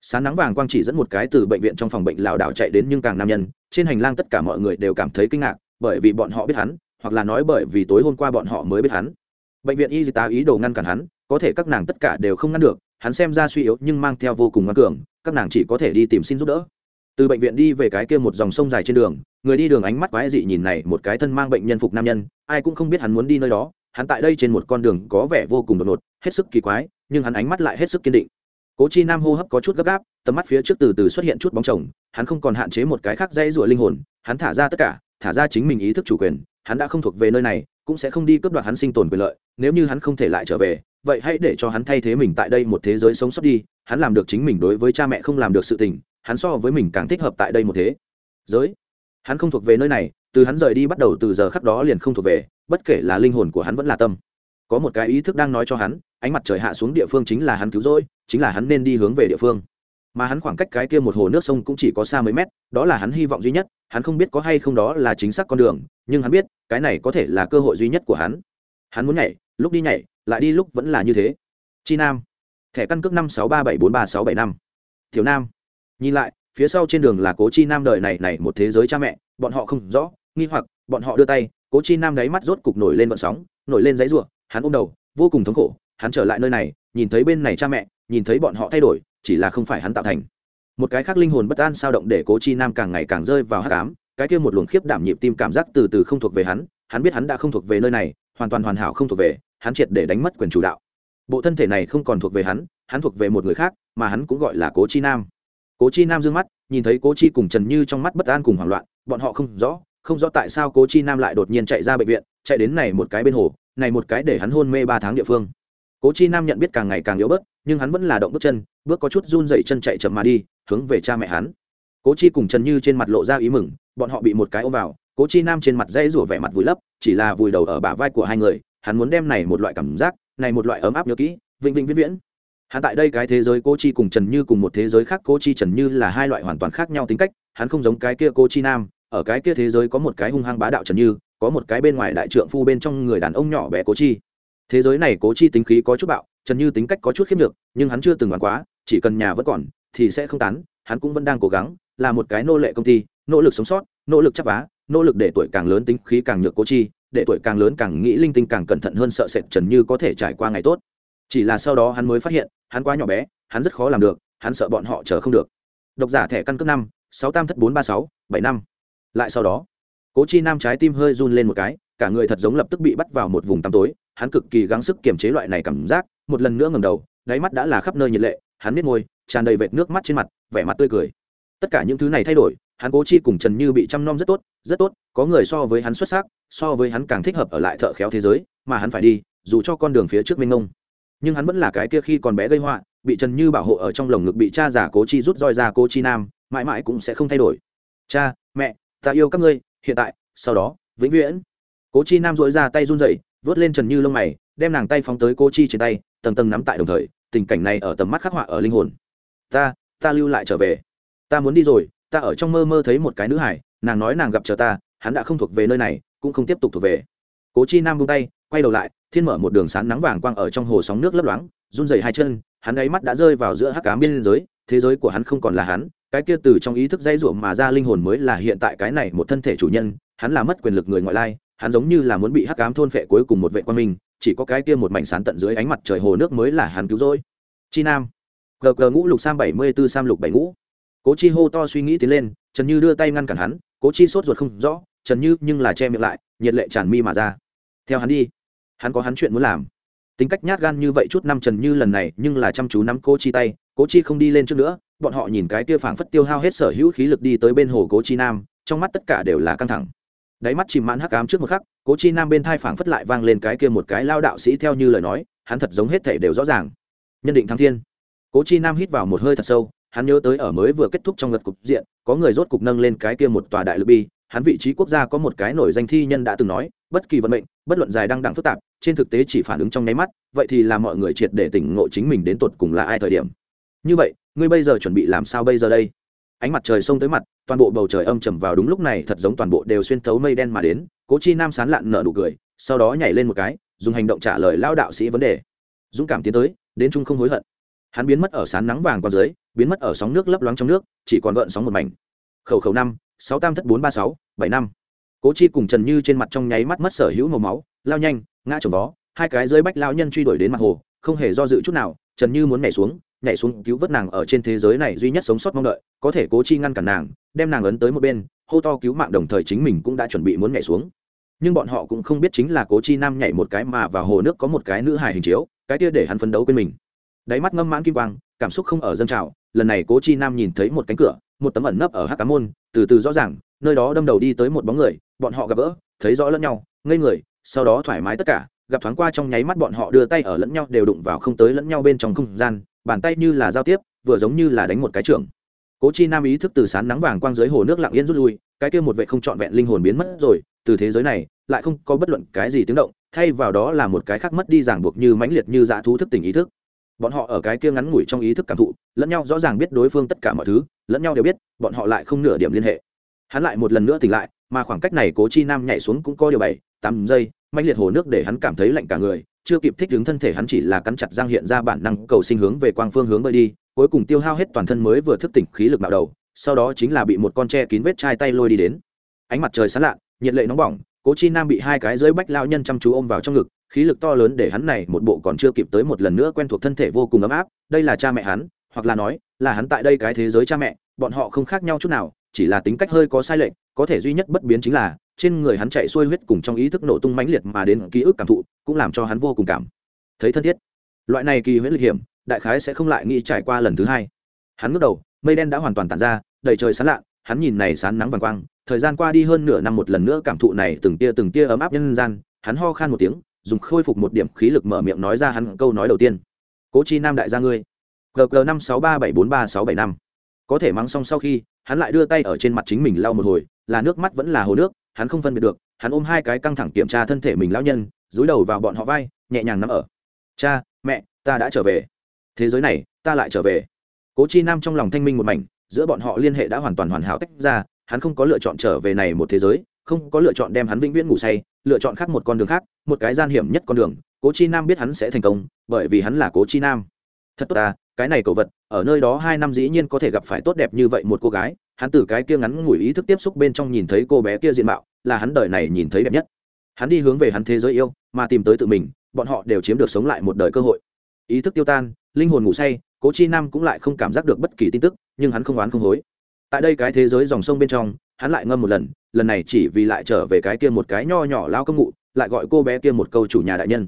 Speaker 1: Sáng nắng vàng quang chỉ dẫn một cái từ bệnh viện trong phòng bệnh lảo đảo chạy đến nhưng càng nam nhân, trên hành lang tất cả mọi người đều cảm thấy kinh ngạc, bởi vì bọn họ biết hắn, hoặc là nói bởi vì tối hôm qua bọn họ mới biết hắn. Bệnh viện y tá ý đồ ngăn cản hắn, có thể các nàng tất cả đều không ngăn được, hắn xem ra suy yếu nhưng mang theo vô cùng ngoan cường, các nàng chỉ có thể đi tìm xin giúp đỡ. Từ bệnh viện đi về cái kia một dòng sông dài trên đường, người đi đường ánh mắt quái dị nhìn này, một cái thân mang bệnh nhân phục nam nhân, ai cũng không biết hắn muốn đi nơi đó hắn tại đây trên một con đường có vẻ vô cùng đột ngột, hết sức kỳ quái, nhưng hắn ánh mắt lại hết sức kiên định. Cố chi nam hô hấp có chút gấp gáp, tầm mắt phía trước từ từ xuất hiện chút bóng chồng, hắn không còn hạn chế một cái khác dây rủa linh hồn, hắn thả ra tất cả, thả ra chính mình ý thức chủ quyền, hắn đã không thuộc về nơi này, cũng sẽ không đi cướp đoạt hắn sinh tồn quyền lợi, nếu như hắn không thể lại trở về, vậy hãy để cho hắn thay thế mình tại đây một thế giới sống sót đi, hắn làm được chính mình đối với cha mẹ không làm được sự tình, hắn so với mình càng thích hợp tại đây một thế giới. Hắn không thuộc về nơi này từ hắn rời đi bắt đầu từ giờ khắc đó liền không thuộc về, bất kể là linh hồn của hắn vẫn là tâm. Có một cái ý thức đang nói cho hắn, ánh mặt trời hạ xuống địa phương chính là hắn cứu rỗi, chính là hắn nên đi hướng về địa phương. Mà hắn khoảng cách cái kia một hồ nước sông cũng chỉ có xa mấy mét, đó là hắn hy vọng duy nhất, hắn không biết có hay không đó là chính xác con đường, nhưng hắn biết, cái này có thể là cơ hội duy nhất của hắn. Hắn muốn nhảy, lúc đi nhảy, lại đi lúc vẫn là như thế. Chi nam. Thẻ căn cước năm sáu ba bảy bốn ba sáu bảy năm. Thiếu nam. Nhìn lại, phía sau trên đường là cố chi nam đời này này một thế giới cha mẹ, bọn họ không rõ nghi hoặc, bọn họ đưa tay, cố chi nam đáy mắt rốt cục nổi lên vận sóng, nổi lên giấy ruộng hắn ôm đầu, vô cùng thống khổ, hắn trở lại nơi này, nhìn thấy bên này cha mẹ, nhìn thấy bọn họ thay đổi, chỉ là không phải hắn tạo thành. Một cái khác linh hồn bất an sao động để cố chi nam càng ngày càng rơi vào hát cám cái kia một luồng khiếp đảm nhịp tim cảm giác từ từ không thuộc về hắn hắn biết hắn đã không thuộc về nơi này, hoàn toàn hoàn hảo không thuộc về, hắn triệt để đánh mất quyền chủ đạo. Bộ thân thể này không còn thuộc về hắn hắn thuộc về một người khác, mà hắn cũng gọi là cố chi nam. Cố chi nam d ư ơ n g mắt, nhìn thấy cố chi cùng trần như trong mắt bất an cùng hoảng loạn, bọn họ không rõ không rõ tại sao cố chi nam lại đột nhiên chạy ra bệnh viện, chạy đến này một cái bên hồ, này một cái để hắn hôn mê ba tháng địa phương. Cố chi nam nhận biết càng ngày càng yếu bớt, nhưng hắn vẫn là động bước chân, bước có chút run dậy chân chạy chậm mà đi, hướng về cha mẹ hắn. Cố chi cùng trần như trên mặt lộ ra ý mừng, bọn họ bị một cái ôm vào, cố chi nam trên mặt dây rủa vẻ mặt vùi lấp, chỉ là vùi đầu ở bả vai của hai người, hắn muốn đem này một loại cảm giác, này một loại ấm áp nhớ kỹ, vĩnh vĩnh viễn viễn. Hắn tại đây cái thế giới Cố chi cùng trần như cùng một thế giới khác, Cố chi trần như là hai loại hoàn toàn khác nhau tính cách, hắn không giống cái kia Cố chi nam ở cái kia thế giới có một cái hung hăng bá đạo trần như, có một cái bên ngoài đại trượng phu bên trong người đàn ông nhỏ bé cố chi. Thế giới này cố chi tính khí có chút bạo, trần như tính cách có chút khiếp được nhưng hắn chưa từng đoán quá, chỉ cần nhà vẫn còn thì sẽ không tán, hắn cũng vẫn đang cố gắng, là một cái nô lệ công ty, nỗ lực sống sót, nỗ lực chấp vá, nỗ lực để tuổi càng lớn tính khí càng nhược cố chi, để tuổi càng lớn càng nghĩ linh tinh càng cẩn thận hơn sợ sệt trần như có thể trải qua ngày tốt. Chỉ là sau đó hắn mới phát hiện, hắn quá nhỏ bé, hắn rất khó làm được, hắn sợ bọn họ chờ không được. Độc giả thẻ căn cước năm, sáu tam thất bốn ba sáu, bảy năm lại sau đó, cố chi nam trái tim hơi run lên một cái, cả người thật giống lập tức bị bắt vào một vùng tăm tối, hắn cực kỳ gắng sức kiềm chế loại này cảm giác, một lần nữa ngầm đầu, đáy mắt đã là khắp nơi nhiệt lệ, hắn biết môi, tràn đầy vệt nước mắt trên mặt, vẻ mặt tươi cười. Tất cả những thứ này thay đổi, hắn cố chi cùng trần như bị chăm nom rất tốt rất tốt, có người so với hắn xuất sắc, so với hắn càng thích hợp ở lại thợ khéo thế giới, mà hắn phải đi, dù cho con đường phía trước mênh ngông nhưng hắn vẫn là cái kia khi còn bé gây họa, bị trần như bảo hộ ở trong lồng ngực bị cha giả cố chi rút roi ra cố chi nam, mãi mãi cũng sẽ không thay đổi. Cha, mẹ ta yêu các ngươi, hiện tại, sau đó, vĩnh viễn. Cố chi nam dội ra tay run dậy vớt lên trần như lông mày, đem nàng tay phóng tới cô chi trên tay, tầng tầng nắm tại đồng thời, tình cảnh này ở tầm mắt khắc họa ở linh hồn. Ta ta lưu lại trở về. Ta muốn đi rồi, ta ở trong mơ mơ thấy một cái nữ hải, nàng nói nàng gặp chờ ta, hắn đã không thuộc về nơi này, cũng không tiếp tục thuộc về. Cố chi nam buông tay, quay đầu lại, thiên mở một đường sán nắng vàng quang ở trong hồ sóng nước lấp loáng, run dày hai chân, hắn ấy mắt đã rơi vào giữa hắc cá biên giới, thế giới của hắn không còn là hắn cái kia từ trong ý thức dãy ruộng mà ra linh hồn mới là hiện tại cái này một thân thể chủ nhân, hắn là mất quyền lực người ngoại lai, hắn giống như là muốn bị hắc cám thôn phệ cuối cùng một vệ quan minh, chỉ có cái kia một mảnh sán tận dưới ánh mặt trời hồ nước mới là hắn cứu rỗi. Chi nam. Gờ gờ ngũ lục sam bảy mươi b ố sam lục bảy ngũ. Cố chi hô to suy nghĩ tiến lên, trần như đưa tay ngăn cản hắn, cố chi sốt ruột không rõ, trần như nhưng là che miệng lại, nhiệt lệ tràn mi mà ra. Theo hắn đi, hắn có hắn chuyện muốn làm. Tính cách nhát gan như vậy chút năm trần như lần này nhưng là chăm chú nắm cố chi tay, cố chi không đi lên trước nữa bọn họ nhìn cái kia phảng phất tiêu hao hết sở hữu khí lực đi tới bên hồ cố chi nam, trong mắt tất cả đều là căng thẳng. Đáy mắt chìm mãn hắc ám trước một khắc, cố chi nam bên thai phảng phất lại vang lên cái kia một cái lao đạo sĩ theo như lời nói, hắn thật giống hết thể đều rõ ràng. Nhân định thăng thiên. Cố chi nam hít vào một hơi thật sâu, hắn nhớ tới ở mới vừa kết thúc trong lật cục diện, có người rốt cục nâng lên cái kia một tòa đại lực bi, hắn vị trí quốc gia có một cái nổi danh thi nhân đã từng nói, bất kỳ vận mệnh, bất luận dài đang đẳng phức tạp, trên thực tế chỉ phản ứng trong nháy mắt, vậy thì là mọi người triệt để tỉnh ngộ chính mình đến tột cùng là ai thời điểm như vậy, ngươi bây giờ chuẩn bị làm sao bây giờ đây? Ánh mặt trời xông tới mặt, toàn bộ bầu trời âm trầm vào đúng lúc này, thật giống toàn bộ đều xuyên thấu mây đen mà đến. Cố chi nam sán lạn nở nụ cười, sau đó nhảy lên một cái, dùng hành động trả lời lao đạo sĩ vấn đề. Dũng cảm tiến tới, đến chung không hối hận. Hắn biến mất ở sán nắng vàng qua dưới, biến mất ở sóng nước lấp loáng trong nước, chỉ còn gợn sóng một mảnh. Khẩu khẩu năm, sáu tam thất bốn ba sáu, bảy năm. Cố chi cùng trần như trên mặt trong nháy mắt mất sở hữu màu máu, lao nhanh, ngã trồng vó, hai cái dưới bách lao nhân truy đuổi đến mặt hồ, không hề do dự chút nào, trần như muốn nhảy xuống nhảy xuống cứu vớt nàng ở trên thế giới này duy nhất sống sót mong đợi, có thể cố chi ngăn cản nàng, đem nàng ấn tới một bên, hô to cứu mạng đồng thời chính mình cũng đã chuẩn bị muốn nhảy xuống. Nhưng bọn họ cũng không biết chính là cố chi nam nhảy một cái mà vào hồ nước có một cái nữ hài hình chiếu, cái kia để hắn phấn đấu quên mình. Đáy mắt ngâm mãn kim quang, cảm xúc không ở dân trào, lần này cố chi nam nhìn thấy một cánh cửa, một tấm ẩn nấp ở hát cá môn, từ từ rõ ràng, nơi đó đâm đầu đi tới một bóng người, bọn họ gặp gỡ, thấy rõ lẫn nhau, ngây người, sau đó thoải mái tất cả, gặp thoáng qua trong nháy mắt bọn họ đưa tay ở lẫn nhau đều đụng vào không tới lẫn nhau bên trong không gian bàn tay như là giao tiếp, vừa giống như là đánh một cái trưởng. Cố chi nam ý thức từ sán nắng vàng quang dưới hồ nước lặng yên rút lui, cái kia một vệ không trọn vẹn linh hồn biến mất rồi, từ thế giới này, lại không có bất luận cái gì tiếng động, thay vào đó là một cái khác mất đi ràng buộc như mãnh liệt như dã thú thức tỉnh ý thức. Bọn họ ở cái kia ngắn ngủi trong ý thức cảm thụ, lẫn nhau rõ ràng biết đối phương tất cả mọi thứ, lẫn nhau đều biết, bọn họ lại không nửa điểm liên hệ. Hắn lại một lần nữa tỉnh lại, mà khoảng cách này cố chi nam nhảy xuống cũng có điều bảy, tám giây, mãnh liệt hồ nước để hắn cảm thấy lạnh cả người chưa kịp thích ứng thân thể hắn chỉ là cắn chặt răng hiện ra bản năng cầu sinh hướng về quang phương hướng bơi đi, cuối cùng tiêu hao hết toàn thân mới vừa thức tỉnh khí lực bạo đầu, sau đó chính là bị một con tre kín vết chai tay lôi đi đến. Ánh mặt trời sáng lạ, nhiệt lệ nóng bỏng, cố chi nam bị hai cái dưới bách lao nhân chăm chú ôm vào trong ngực, khí lực to lớn để hắn này một bộ còn chưa kịp tới một lần nữa quen thuộc thân thể vô cùng ấm áp, đây là cha mẹ hắn, hoặc là nói, là hắn tại đây cái thế giới cha mẹ, bọn họ không khác nhau chút nào, chỉ là tính cách hơi có sai lệch, có thể duy nhất bất biến chính là trên người hắn chạy xuôi huyết cùng trong ý thức nổ tung mãnh liệt mà đến ký ức cảm thụ, cũng làm cho hắn vô cùng cảm thấy thân thiết. Loại này kỳ huyết lịch hiểm, đại khái sẽ không lại nghĩ trải qua lần thứ hai. Hắn ngước đầu, mây đen đã hoàn toàn tàn ra, đầy trời sán lạ, hắn nhìn này sán nắng vàng quang, thời gian qua đi hơn nửa năm một lần nữa cảm thụ này từng tia từng tia ấm áp nhân gian, hắn ho khan một tiếng, dùng khôi phục một điểm khí lực mở miệng nói ra hắn câu nói đầu tiên. Cố chi nam đại gia ngươi. Gg năm sáu ba bảy bốn ba sáu bảy năm. Có thể mắng xong sau khi, hắn lại đưa tay ở trên mặt chính mình lau một hồi, là nước mắt vẫn là hồ nước hắn không phân biệt được, hắn ôm hai cái căng thẳng kiểm tra thân thể mình lão nhân, dúi đầu vào bọn họ vai, nhẹ nhàng nằm ở. Cha, mẹ, ta đã trở về. Thế giới này, ta lại trở về. Cố chi nam trong lòng thanh minh một mảnh, giữa bọn họ liên hệ đã hoàn toàn hoàn hảo tách ra, hắn không có lựa chọn trở về này một thế giới, không có lựa chọn đem hắn vĩnh viễn ngủ say, lựa chọn khác một con đường khác, một cái gian hiểm nhất con đường. Cố chi nam biết hắn sẽ thành công, bởi vì hắn là cố chi nam. Thật tốt ta, cái này cầu vật, ở nơi đó hai năm dĩ nhiên có thể gặp phải tốt đẹp như vậy một cô gái hắn từ cái kia ngắn ngủi ý thức tiếp xúc bên trong nhìn thấy cô bé kia diện mạo, là hắn đời này nhìn thấy đẹp nhất. Hắn đi hướng về hắn thế giới yêu, mà tìm tới tự mình, bọn họ đều chiếm được sống lại một đời cơ hội. Ý thức tiêu tan, linh hồn ngủ say, cố chi nam cũng lại không cảm giác được bất kỳ tin tức, nhưng hắn không oán không hối. Tại đây cái thế giới dòng sông bên trong, hắn lại ngâm một lần lần này chỉ vì lại trở về cái kia một cái nho nhỏ lao công ngụ, lại gọi cô bé kia một câu chủ nhà đại nhân.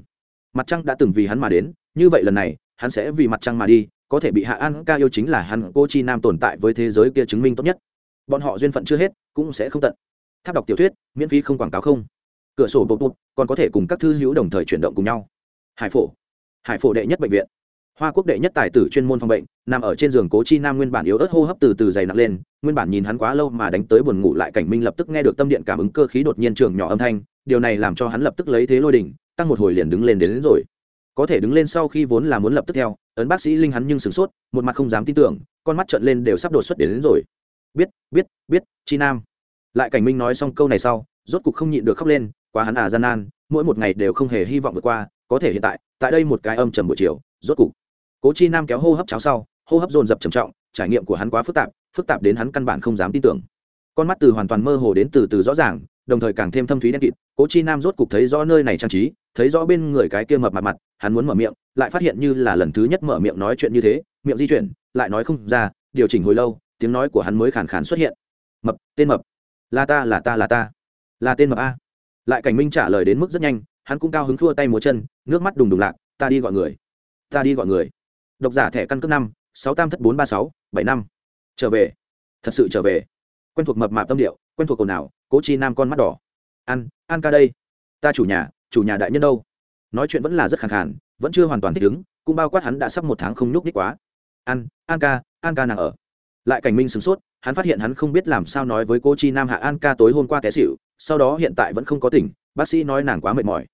Speaker 1: Mặt trăng đã từng vì hắn mà đến, như vậy lần này, hắn sẽ vì mặt trăng mà đi có thể bị hạ an ca yêu chính là hắn cô chi nam tồn tại với thế giới kia chứng minh tốt nhất. Bọn họ duyên phận chưa hết cũng sẽ không tận. Tháp đọc tiểu thuyết miễn phí không quảng cáo không. Cửa sổ bột bột còn có thể cùng các thư hữu đồng thời chuyển động cùng nhau. Hải phổ. Hải phổ đệ nhất bệnh viện. Hoa quốc đệ nhất tài tử chuyên môn phòng bệnh nằm ở trên giường cố chi nam nguyên bản yếu ớt hô hấp từ từ dày nặng lên nguyên bản nhìn hắn quá lâu mà đánh tới buồn ngủ lại cảnh minh lập tức nghe được tâm điện cảm ứng cơ khí đột nhiên trường nhỏ âm thanh điều này làm cho hắn lập tức lấy thế lôi đỉnh tăng một hồi liền đứng lên đến, đến rồi có thể đứng lên sau khi vốn là muốn lập tức theo ấn bác sĩ linh hắn nhưng sửng sốt một mặt không dám tin tưởng con mắt trợn lên đều sắp đột xuất đến, đến rồi. Biết biết biết chi nam. Lại cảnh minh nói xong câu này sau rốt cục không nhịn được khóc lên quá hắn à gian nan mỗi một ngày đều không hề hy vọng vượt qua có thể hiện tại tại đây một cái âm trầm buổi chiều rốt cục. Cố chi nam kéo hô hấp cháo sau hô hấp dồn dập trầm trọng trải nghiệm của hắn quá phức tạp phức tạp đến hắn căn bản không dám tin tưởng. Con mắt từ hoàn toàn mơ hồ đến từ từ rõ ràng đồng thời càng thêm thâm thúy đen kịt. Cố chi nam rốt cục thấy rõ nơi này trang trí, thấy rõ bên người cái kia mập mặt mặt, hắn muốn mở miệng, lại phát hiện như là lần thứ nhất mở miệng nói chuyện như thế, miệng di chuyển, lại nói không ra, điều chỉnh hồi lâu, tiếng nói của hắn mới khàn khàn xuất hiện. Mập, tên mập. Là ta là ta là ta. Là tên mập a. Lại cảnh minh trả lời đến mức rất nhanh, hắn cũng cao hứng thua tay múa chân, nước mắt đùng đùng lạc, ta đi gọi người. Ta đi gọi người. Độc giả thẻ căn cước năm, sáu tam thất bốn ba sáu, bảy năm. Trở về. Thật sự trở về. Quen thuộc mập mạp tâm điệu, quen thuộc cồn nào cố chi nam con mắt đỏ. Ăn ăn ca đây. Ta chủ nhà chủ nhà đại nhân đâu? Nói chuyện vẫn là rất khẳng khàn, vẫn chưa hoàn toàn thích ứng, cũng bao quát hắn đã sắp một tháng không nhúc nhích quá. Ăn an ca an ca nàng ở. Lại cảnh minh sửng sốt, hắn phát hiện hắn không biết làm sao nói với cô chi nam hạ an ca tối hôm qua té xịu sau đó hiện tại vẫn không có tỉnh, bác sĩ nói nàng quá mệt mỏi.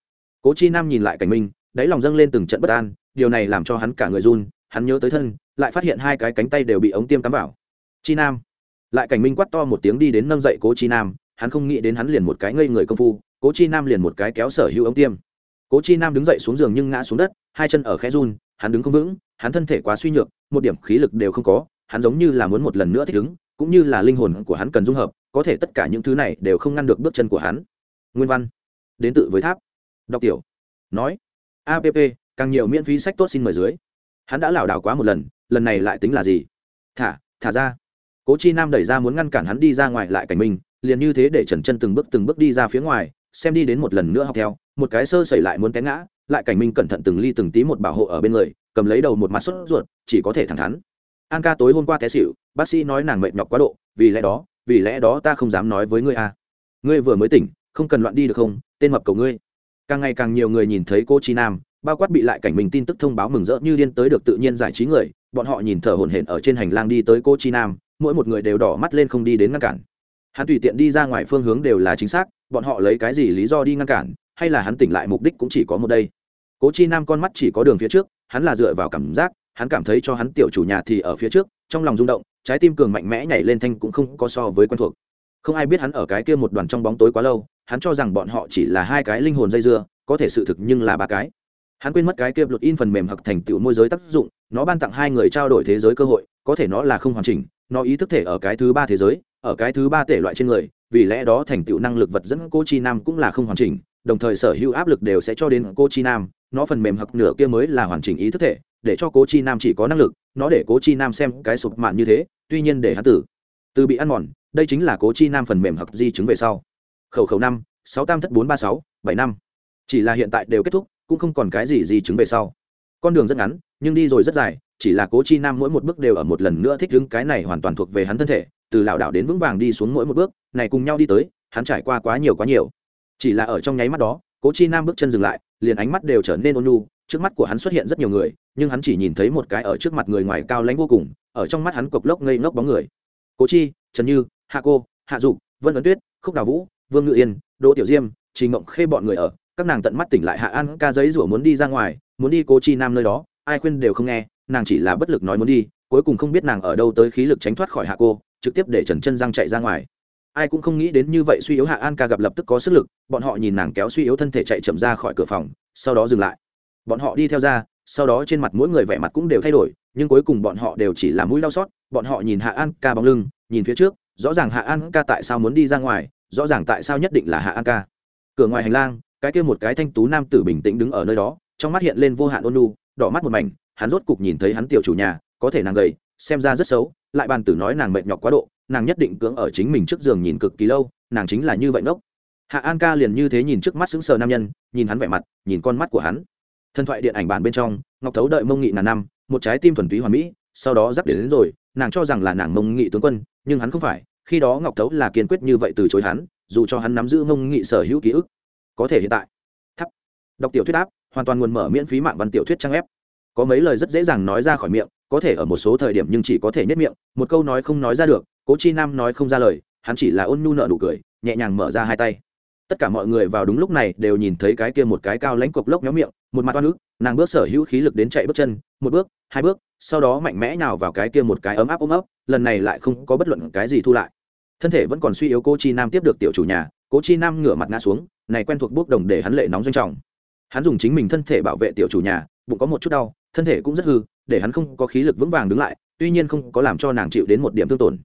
Speaker 1: Cố chi nam nhìn lại cảnh minh, đáy lòng dâng lên từng trận bất an, điều này làm cho hắn cả người run, hắn nhớ tới thân, lại phát hiện hai cái cánh tay đều bị ống tiêm cắm vào. Chi nam. Lại cảnh minh quát to một tiếng đi đến nâng dậy cố chi nam hắn không nghĩ đến hắn liền một cái ngây người công phu, cố chi nam liền một cái kéo sở hữu ống tiêm. Cố chi nam đứng dậy xuống giường nhưng ngã xuống đất, hai chân ở khe run, hắn đứng không vững, hắn thân thể quá suy nhược, một điểm khí lực đều không có, hắn giống như là muốn một lần nữa thích ứng, cũng như là linh hồn của hắn cần dung hợp, có thể tất cả những thứ này đều không ngăn được bước chân của hắn. Nguyên văn, đến tự với tháp. Đọc tiểu, nói app càng nhiều miễn phí sách tốt xin mời dưới. Hắn đã lảo đảo quá một lần lần này lại tính là gì? Thả thả ra. Cố chi nam đẩy ra muốn ngăn cản hắn đi ra ngoài lại cảnh minh liền như thế để trần chân từng bước từng bước đi ra phía ngoài, xem đi đến một lần nữa học theo, một cái sơ sẩy lại muốn té ngã, lại cảnh minh cẩn thận từng ly từng tí một bảo hộ ở bên người, cầm lấy đầu một mặt sốt ruột, chỉ có thể thẳng thắn. An ca tối hôm qua té xịu bác sĩ nói nàng mệt nhọc quá độ, vì lẽ đó, vì lẽ đó ta không dám nói với ngươi à. ngươi vừa mới tỉnh, không cần loạn đi được không, tên mập cầu ngươi. Càng ngày càng nhiều người nhìn thấy cô chi nam, bao quát bị lại cảnh mình tin tức thông báo mừng rỡ như điên tới được tự nhiên giải trí người, bọn họ nhìn thở hổn hển ở trên hành lang đi tới cô chi nam, mỗi một người đều đỏ mắt lên không đi đến ngăn cản hắn tùy tiện đi ra ngoài phương hướng đều là chính xác, bọn họ lấy cái gì lý do đi ngăn cản, hay là hắn tỉnh lại mục đích cũng chỉ có một đây. Cố chi nam con mắt chỉ có đường phía trước, hắn là dựa vào cảm giác, hắn cảm thấy cho hắn tiểu chủ nhà thì ở phía trước, trong lòng rung động, trái tim cường mạnh mẽ nhảy lên thanh cũng không có so với quen thuộc. Không ai biết hắn ở cái kia một đoàn trong bóng tối quá lâu, hắn cho rằng bọn họ chỉ là hai cái linh hồn dây dưa, có thể sự thực nhưng là ba cái. Hắn quên mất cái kia luật in phần mềm hoặc thành tựu môi giới tác dụng, nó ban tặng hai người trao đổi thế giới cơ hội, có thể nó là không hoàn chỉnh, nó ý thức thể ở cái thứ ba thế giới ở cái thứ ba thể loại trên người, vì lẽ đó thành tựu năng lực vật dẫn cô chi nam cũng là không hoàn chỉnh, đồng thời sở hữu áp lực đều sẽ cho đến cô chi nam, nó phần mềm hặc nửa kia mới là hoàn chỉnh ý thức thể, để cho cố chi nam chỉ có năng lực, nó để cố chi nam xem cái sụp mạn như thế, tuy nhiên để hắn tử. Từ bị ăn mòn, đây chính là cố chi nam phần mềm hặc di chứng về sau. Khẩu khẩu năm, sáu tam thất bốn ba sáu, bảy năm. Chỉ là hiện tại đều kết thúc, cũng không còn cái gì di chứng về sau. Con đường rất ngắn, nhưng đi rồi rất dài, chỉ là cố chi nam mỗi một bước đều ở một lần nữa thích đứng cái này hoàn toàn thuộc về hắn thân thể từ lảo đảo đến vững vàng đi xuống mỗi một bước, này cùng nhau đi tới, hắn trải qua quá nhiều quá nhiều. Chỉ là ở trong nháy mắt đó, cố chi nam bước chân dừng lại, liền ánh mắt đều trở nên ôn nhu, trước mắt của hắn xuất hiện rất nhiều người, nhưng hắn chỉ nhìn thấy một cái ở trước mặt người ngoài cao lãnh vô cùng, ở trong mắt hắn cộc lốc ngây ngốc bóng người. Cố chi, trần như, hạ cô, hạ dục, vân ấn tuyết, khúc đào vũ, vương ngự yên, đỗ tiểu diêm, trình ngộng khê bọn người ở, các nàng tận mắt tỉnh lại hạ an ca giấy rủa muốn đi ra ngoài, muốn đi cố chi nam nơi đó, ai khuyên đều không nghe, nàng chỉ là bất lực nói muốn đi, cuối cùng không biết nàng ở đâu tới khí lực tránh thoát khỏi hạ cô trực tiếp để trần chân răng chạy ra ngoài. Ai cũng không nghĩ đến như vậy suy yếu hạ an ca gặp lập tức có sức lực, bọn họ nhìn nàng kéo suy yếu thân thể chạy chậm ra khỏi cửa phòng, sau đó dừng lại. Bọn họ đi theo ra, sau đó trên mặt mỗi người vẻ mặt cũng đều thay đổi, nhưng cuối cùng bọn họ đều chỉ là mũi đau xót, bọn họ nhìn hạ an ca bóng lưng, nhìn phía trước, rõ ràng hạ an ca tại sao muốn đi ra ngoài, rõ ràng tại sao nhất định là hạ an ca. Cửa ngoài hành lang, cái kia một cái thanh tú nam tử bình tĩnh đứng ở nơi đó, trong mắt hiện lên vô hạn ôn lu đỏ mắt một mảnh, hắn rốt cục nhìn thấy hắn tiểu chủ nhà, có thể nàng gầy xem ra rất xấu lại bàn tử nói nàng mệt nhọc quá độ nàng nhất định cưỡng ở chính mình trước giường nhìn cực kỳ lâu nàng chính là như vậy ngốc. Hạ an ca liền như thế nhìn trước mắt sững sờ nam nhân nhìn hắn vẻ mặt nhìn con mắt của hắn. Thần thoại điện ảnh bản bên trong ngọc thấu đợi mông nghị ngàn năm một trái tim thuần túy hoàn mỹ sau đó giáp đến, đến rồi nàng cho rằng là nàng mông nghị tướng quân nhưng hắn không phải khi đó ngọc thấu là kiên quyết như vậy từ chối hắn dù cho hắn nắm giữ mông nghị sở hữu ký ức có thể hiện tại. Thắp đọc tiểu thuyết áp hoàn toàn nguồn mở miễn phí mạng văn tiểu thuyết trang ép có mấy lời rất dễ dàng nói ra khỏi miệng có thể ở một số thời điểm nhưng chỉ có thể nhất miệng, một câu nói không nói ra được, cố chi nam nói không ra lời, hắn chỉ là ôn nhu nợ nụ cười, nhẹ nhàng mở ra hai tay. Tất cả mọi người vào đúng lúc này đều nhìn thấy cái kia một cái cao lãnh cục lốc nhóm miệng, một mặt oan ức, nàng bước sở hữu khí lực đến chạy bước chân, một bước, hai bước, sau đó mạnh mẽ nào vào cái kia một cái ấm áp ôm ấp, lần này lại không có bất luận cái gì thu lại. Thân thể vẫn còn suy yếu cô chi nam tiếp được tiểu chủ nhà, cố chi nam ngửa mặt ngã xuống, này quen thuộc bốc đồng để hắn lệ nóng doanh trọng. Hắn dùng chính mình thân thể bảo vệ tiểu chủ nhà, bụng có một chút đau, thân thể cũng rất hư để hắn không có khí lực vững vàng đứng lại, tuy nhiên không có làm cho nàng chịu đến một điểm thương tổn.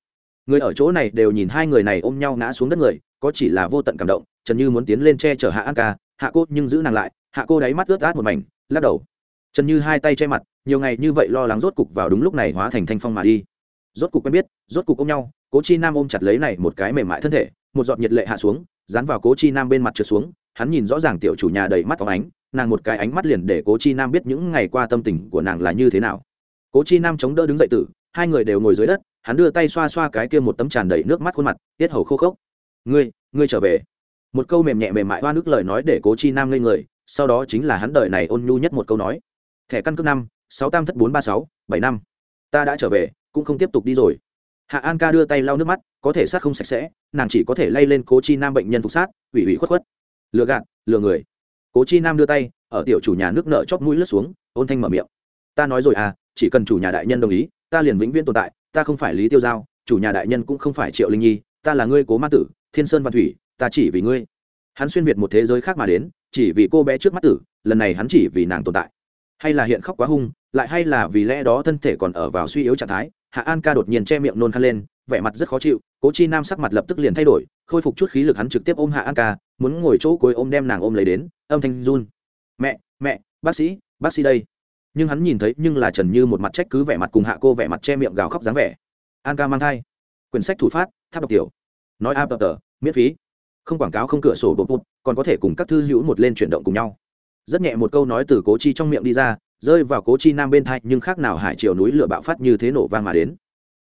Speaker 1: Người ở chỗ này đều nhìn hai người này ôm nhau ngã xuống đất người, có chỉ là vô tận cảm động, trần như muốn tiến lên che chở hạ an ca, hạ cô nhưng giữ nàng lại, hạ cô đáy mắt ướt át một mảnh, lắc đầu. Trần như hai tay che mặt, nhiều ngày như vậy lo lắng rốt cục vào đúng lúc này hóa thành thanh phong mà đi. Rốt cục quen biết, rốt cục ôm nhau, cố chi nam ôm chặt lấy này một cái mềm mại thân thể, một giọt nhiệt lệ hạ xuống, dán vào cố chi nam bên mặt trượt xuống, hắn nhìn rõ ràng tiểu chủ nhà đầy mắt phóng ánh nàng một cái ánh mắt liền để cố chi nam biết những ngày qua tâm tình của nàng là như thế nào. cố chi nam chống đỡ đứng dậy tử, hai người đều ngồi dưới đất, hắn đưa tay xoa xoa cái kia một tấm tràn đầy nước mắt khuôn mặt, tiết hầu khô khốc. Ngươi ngươi trở về. Một câu mềm nhẹ mềm mại hoa nước lời nói để cố chi nam lên người, sau đó chính là hắn đời này ôn nhu nhất một câu nói. Thẻ căn cước năm, sáu tam thất bốn ba sáu, bảy năm. Ta đã trở về, cũng không tiếp tục đi rồi. Hạ an ca đưa tay lau nước mắt, có thể sát không sạch sẽ, nàng chỉ có thể lay lên cố chi nam bệnh nhân phục sát, ủy ủy khuất khuất. Lừa gạt, lừa người cố chi nam đưa tay, ở tiểu chủ nhà nước nợ chót mũi lướt xuống, ôn thanh mở miệng. Ta nói rồi à chỉ cần chủ nhà đại nhân đồng ý, ta liền vĩnh viễn tồn tại, ta không phải lý tiêu giao, chủ nhà đại nhân cũng không phải triệu linh nhi, ta là ngươi cố ma tử, thiên sơn văn thủy, ta chỉ vì ngươi. Hắn xuyên việt một thế giới khác mà đến, chỉ vì cô bé trước mắt tử, lần này hắn chỉ vì nàng tồn tại. Hay là hiện khóc quá hung, lại hay là vì lẽ đó thân thể còn ở vào suy yếu trạng thái, hạ an ca đột nhiên che miệng nôn khăn lên, vẻ mặt rất khó chịu cố chi nam sắc mặt lập tức liền thay đổi, khôi phục chút khí lực hắn trực tiếp ôm hạ an ca, muốn ngồi chỗ cuối ôm đem nàng ôm lấy đến, âm thanh run. Mẹ mẹ, bác sĩ bác sĩ đây. Nhưng hắn nhìn thấy nhưng là trần như một mặt trách cứ vẻ mặt cùng hạ cô vẻ mặt che miệng gào khóc dáng vẻ. An ca mang thai. Quyển sách thủ phát, tháp đọc tiểu. Nói a tờ, miễn phí. Không quảng cáo, không cửa sổ, bột bột, còn có thể cùng các thư hữu một lên chuyển động cùng nhau. Rất nhẹ một câu nói từ cố chi trong miệng đi ra, rơi vào cố chi nam bên thai, nhưng khác nào hải triều núi lửa bạo phát như thế nổ vang mà đến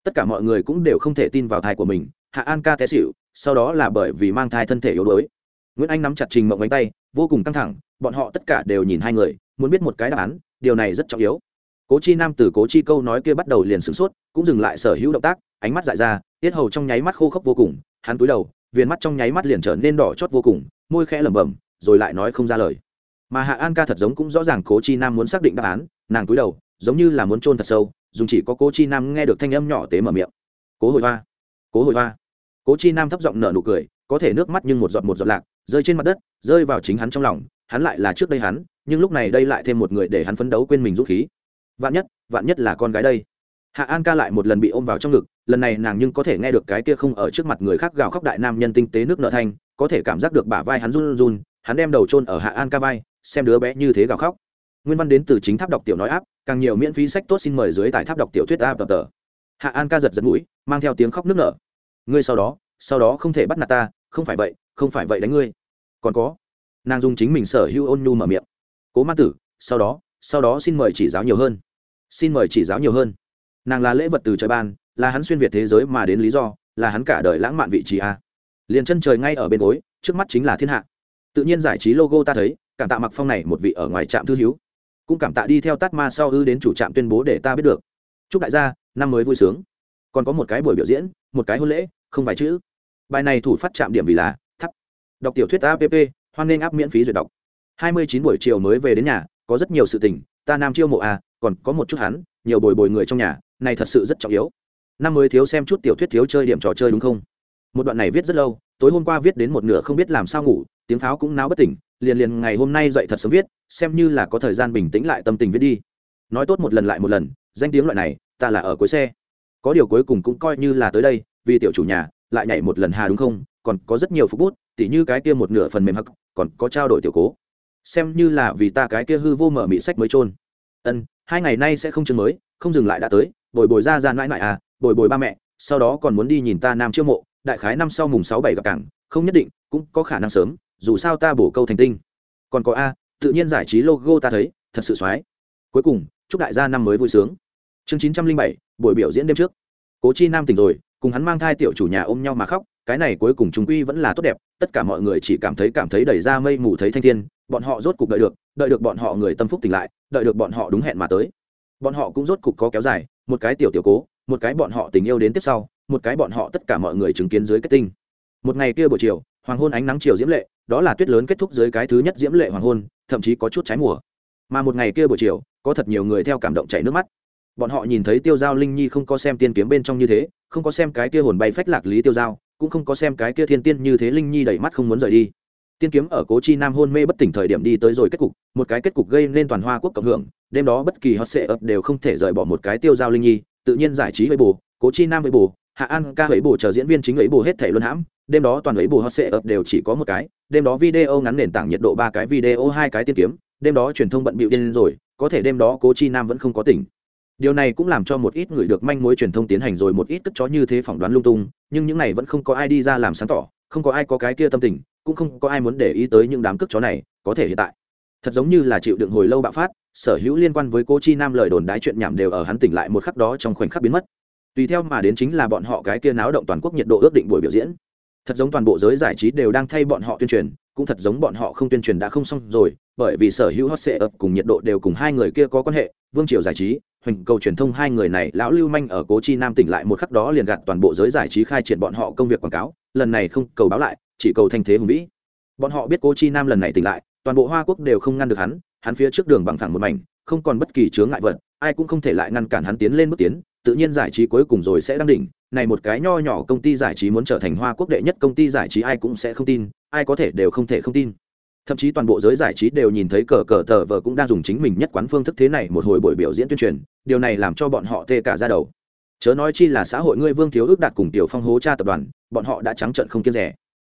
Speaker 1: tất cả mọi người cũng đều không thể tin vào thai của mình, hạ an ca té xịu sau đó là bởi vì mang thai thân thể yếu đuối. Nguyễn anh nắm chặt trình mộng bánh tay, vô cùng căng thẳng, bọn họ tất cả đều nhìn hai người, muốn biết một cái đáp án, điều này rất trọng yếu. Cố chi nam từ cố chi câu nói kia bắt đầu liền sửng sốt, cũng dừng lại sở hữu động tác, ánh mắt dại ra, tiết hầu trong nháy mắt khô khốc vô cùng, hắn cúi đầu, viền mắt trong nháy mắt liền trở nên đỏ chót vô cùng, môi khẽ lẩm bẩm, rồi lại nói không ra lời. Mà hạ an ca thật giống cũng rõ ràng cố chi nam muốn xác định đáp án, nàng cúi đầu giống như là muốn trôn thật sâu, dùng chỉ có cố chi nam nghe được thanh âm nhỏ tế mở miệng. Cố hồi hoa, cố hồi hoa. Cố chi nam thấp giọng nở nụ cười, có thể nước mắt nhưng một giọt một giọt lạc, rơi trên mặt đất, rơi vào chính hắn trong lòng, hắn lại là trước đây hắn, nhưng lúc này đây lại thêm một người để hắn phấn đấu quên mình rút khí. Vạn nhất vạn nhất là con gái đây. Hạ an ca lại một lần bị ôm vào trong ngực, lần này nàng nhưng có thể nghe được cái kia không ở trước mặt người khác gào khóc đại nam nhân tinh tế nước nợ thanh, có thể cảm giác được bả vai hắn run run, hắn đem đầu chôn ở hạ an ca vai, xem đứa bé như thế gào khóc nguyên văn đến từ chính tháp đọc tiểu nói áp, càng nhiều miễn phí sách tốt xin mời dưới tại tháp đọc tiểu thuyết áp tập tờ. Hạ an ca giật giật mũi, mang theo tiếng khóc nước nở. Ngươi sau đó sau đó không thể bắt nạt ta, không phải vậy, không phải vậy đánh ngươi. Còn có, nàng dùng chính mình sở hữu ôn nhu mở miệng. Cố ma tử, sau đó sau đó xin mời chỉ giáo nhiều hơn. Xin mời chỉ giáo nhiều hơn. Nàng là lễ vật từ trời ban, là hắn xuyên việt thế giới mà đến lý do, là hắn cả đời lãng mạn vị trí a. Liền chân trời ngay ở bên gối, trước mắt chính là thiên hạ. Tự nhiên giải trí logo ta thấy, cảm tạ mặc phong này một vị ở ngoài trạm thư hiếu cũng cảm tạ đi theo tát ma sau ư đến chủ trạm tuyên bố để ta biết được. Chúc đại gia, năm mới vui sướng. Còn có một cái buổi biểu diễn, một cái hôn lễ, không vài chữ bài này thủ phát trạm điểm vì là thắp. Đọc tiểu thuyết app hoan nghênh áp miễn phí duyệt đọc. Hai mươi chín buổi chiều mới về đến nhà, có rất nhiều sự tình, ta nam chiêu mộ à còn có một chút hắn, nhiều bồi bồi người trong nhà, này thật sự rất trọng yếu. Năm mới thiếu xem chút tiểu thuyết thiếu chơi điểm trò chơi đúng không? Một đoạn này viết rất lâu, tối hôm qua viết đến một nửa không biết làm sao ngủ, tiếng pháo cũng náo bất tỉnh liền liền ngày hôm nay dậy thật sớm viết, xem như là có thời gian bình tĩnh lại tâm tình viết đi. Nói tốt một lần lại một lần, danh tiếng loại này, ta là ở cuối xe. Có điều cuối cùng cũng coi như là tới đây, vì tiểu chủ nhà, lại nhảy một lần hà đúng không? Còn có rất nhiều phút bút, tỉ như cái kia một nửa phần mềm hắc, còn có trao đổi tiểu cố. Xem như là vì ta cái kia hư vô mở mị sách mới trôn ân, hai ngày nay sẽ không chương mới, không dừng lại đã tới, bồi bồi ra ra mãi mãi à bồi bồi ba mẹ, sau đó còn muốn đi nhìn ta nam chiêu mộ, đại khái năm sau mùng sáu bảy gặp cảng, không nhất định, cũng có khả năng sớm dù sao ta bổ câu thành tinh. Còn có a, tự nhiên giải trí logo ta thấy, thật sự xoái. Cuối cùng, chúc đại gia năm mới vui sướng. Chương chín trăm linh bảy, buổi biểu diễn đêm trước. Cố chi nam tỉnh rồi, cùng hắn mang thai tiểu chủ nhà ôm nhau mà khóc, cái này cuối cùng chúng quy vẫn là tốt đẹp, tất cả mọi người chỉ cảm thấy cảm thấy đẩy ra mây mù thấy thanh thiên, bọn họ rốt cục đợi được đợi được bọn họ người tâm phúc tỉnh lại, đợi được bọn họ đúng hẹn mà tới. Bọn họ cũng rốt cục có kéo dài, một cái tiểu tiểu cố, một cái bọn họ tình yêu đến tiếp sau, một cái bọn họ tất cả mọi người chứng kiến dưới kết tinh. Một ngày kia buổi chiều, hoàng hôn ánh nắng chiều diễm lệ đó là tuyết lớn kết thúc dưới cái thứ nhất diễm lệ hoàng hôn, thậm chí có chút trái mùa. Mà một ngày kia buổi chiều, có thật nhiều người theo cảm động chảy nước mắt. Bọn họ nhìn thấy tiêu giao linh nhi không có xem tiên kiếm bên trong như thế, không có xem cái kia hồn bay phách lạc lý tiêu giao, cũng không có xem cái kia thiên tiên như thế linh nhi đẩy mắt không muốn rời đi. Tiên kiếm ở cố chi nam hôn mê bất tỉnh thời điểm đi tới rồi kết cục, một cái kết cục gây nên toàn hoa quốc cộng hưởng, đêm đó bất kỳ hot sệ ập đều không thể rời bỏ một cái tiêu giao linh nhi, tự nhiên giải trí với bù cố chi nam với bù hạ an ca với bù chờ diễn viên chính ấy bù hết thể luân hãm, đêm đó toàn ấy bù hot sệ ập đều chỉ có một cái đêm đó video ngắn nền tảng nhiệt độ ba cái video, hai cái tiên kiếm. Đêm đó truyền thông bận bịu điên rồi, có thể đêm đó cố chi nam vẫn không có tỉnh. Điều này cũng làm cho một ít người được manh mối truyền thông tiến hành rồi một ít cất chó như thế phỏng đoán lung tung, nhưng những này vẫn không có ai đi ra làm sáng tỏ, không có ai có cái kia tâm tình, cũng không có ai muốn để ý tới những đám cất chó này, có thể hiện tại. Thật giống như là chịu đựng hồi lâu bạo phát, sở hữu liên quan với cô chi nam lời đồn đái chuyện nhảm đều ở hắn tỉnh lại một khắc đó trong khoảnh khắc biến mất. Tùy theo mà đến chính là bọn họ cái kia náo động toàn quốc nhiệt độ ước định buổi biểu diễn thật giống toàn bộ giới giải trí đều đang thay bọn họ tuyên truyền, cũng thật giống bọn họ không tuyên truyền đã không xong rồi, bởi vì sở hữu hot sệ ập cùng nhiệt độ đều cùng hai người kia có quan hệ, vương triều giải trí, huỳnh cầu truyền thông hai người này, lão lưu manh ở cố chi nam tỉnh lại một khắc đó liền gạt toàn bộ giới giải trí khai triển bọn họ công việc quảng cáo, lần này không cầu báo lại, chỉ cầu thanh thế hùng vĩ. Bọn họ biết cố chi nam lần này tỉnh lại, toàn bộ hoa quốc đều không ngăn được hắn hắn phía trước đường bằng phẳng một mảnh, không còn bất kỳ chướng ngại vật, ai cũng không thể lại ngăn cản hắn tiến lên bước tiến, tự nhiên giải trí cuối cùng rồi sẽ đăng đỉnh này một cái nho nhỏ công ty giải trí muốn trở thành hoa quốc đệ nhất công ty giải trí ai cũng sẽ không tin, ai có thể đều không thể không tin. Thậm chí toàn bộ giới giải trí đều nhìn thấy cờ cờ tờ vờ cũng đang dùng chính mình nhất quán phương thức thế này một hồi buổi biểu diễn tuyên truyền, điều này làm cho bọn họ tê cả ra đầu. Chớ nói chi là xã hội ngươi vương thiếu ước đạt cùng tiểu phong hố cha tập đoàn, bọn họ đã trắng trận không kiên rẻ.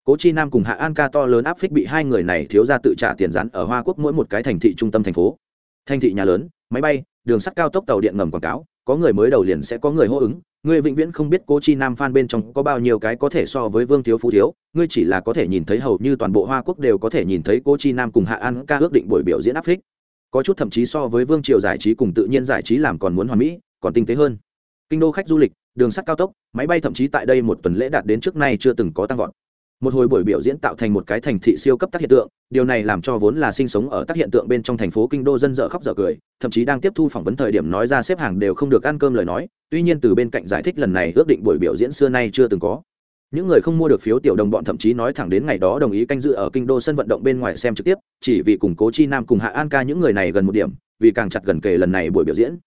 Speaker 1: Cố chi nam cùng hạ an ca to lớn áp phích bị hai người này thiếu ra tự trả tiền rán ở hoa quốc mỗi một cái thành thị trung tâm thành phố. Thành thị nhà lớn, máy bay, đường sắt cao tốc tàu điện ngầm quảng cáo, có người mới đầu liền sẽ có người hô ứng ngươi vĩnh viễn không biết cố chi nam phan bên trong có bao nhiêu cái có thể so với vương thiếu phú thiếu, ngươi chỉ là có thể nhìn thấy hầu như toàn bộ hoa quốc đều có thể nhìn thấy cố chi nam cùng hạ an ca ước định buổi biểu diễn áp thích có chút thậm chí so với vương triều giải trí cùng tự nhiên giải trí làm còn muốn hoàn mỹ, còn tinh tế hơn. Kinh đô khách du lịch, đường sắt cao tốc, máy bay thậm chí tại đây một tuần lễ đạt đến trước nay chưa từng có tăng vọt một hồi buổi biểu diễn tạo thành một cái thành thị siêu cấp tác hiện tượng, điều này làm cho vốn là sinh sống ở tác hiện tượng bên trong thành phố kinh đô dân dở khóc dở cười, thậm chí đang tiếp thu phỏng vấn thời điểm nói ra xếp hàng đều không được ăn cơm lời nói, tuy nhiên từ bên cạnh giải thích lần này ước định buổi biểu diễn xưa nay chưa từng có. Những người không mua được phiếu tiểu đồng bọn thậm chí nói thẳng đến ngày đó đồng ý canh dự ở kinh đô sân vận động bên ngoài xem trực tiếp, chỉ vì củng cố chi nam cùng hạ an ca những người này gần một điểm, vì càng chặt gần kề lần này buổi biểu diễn.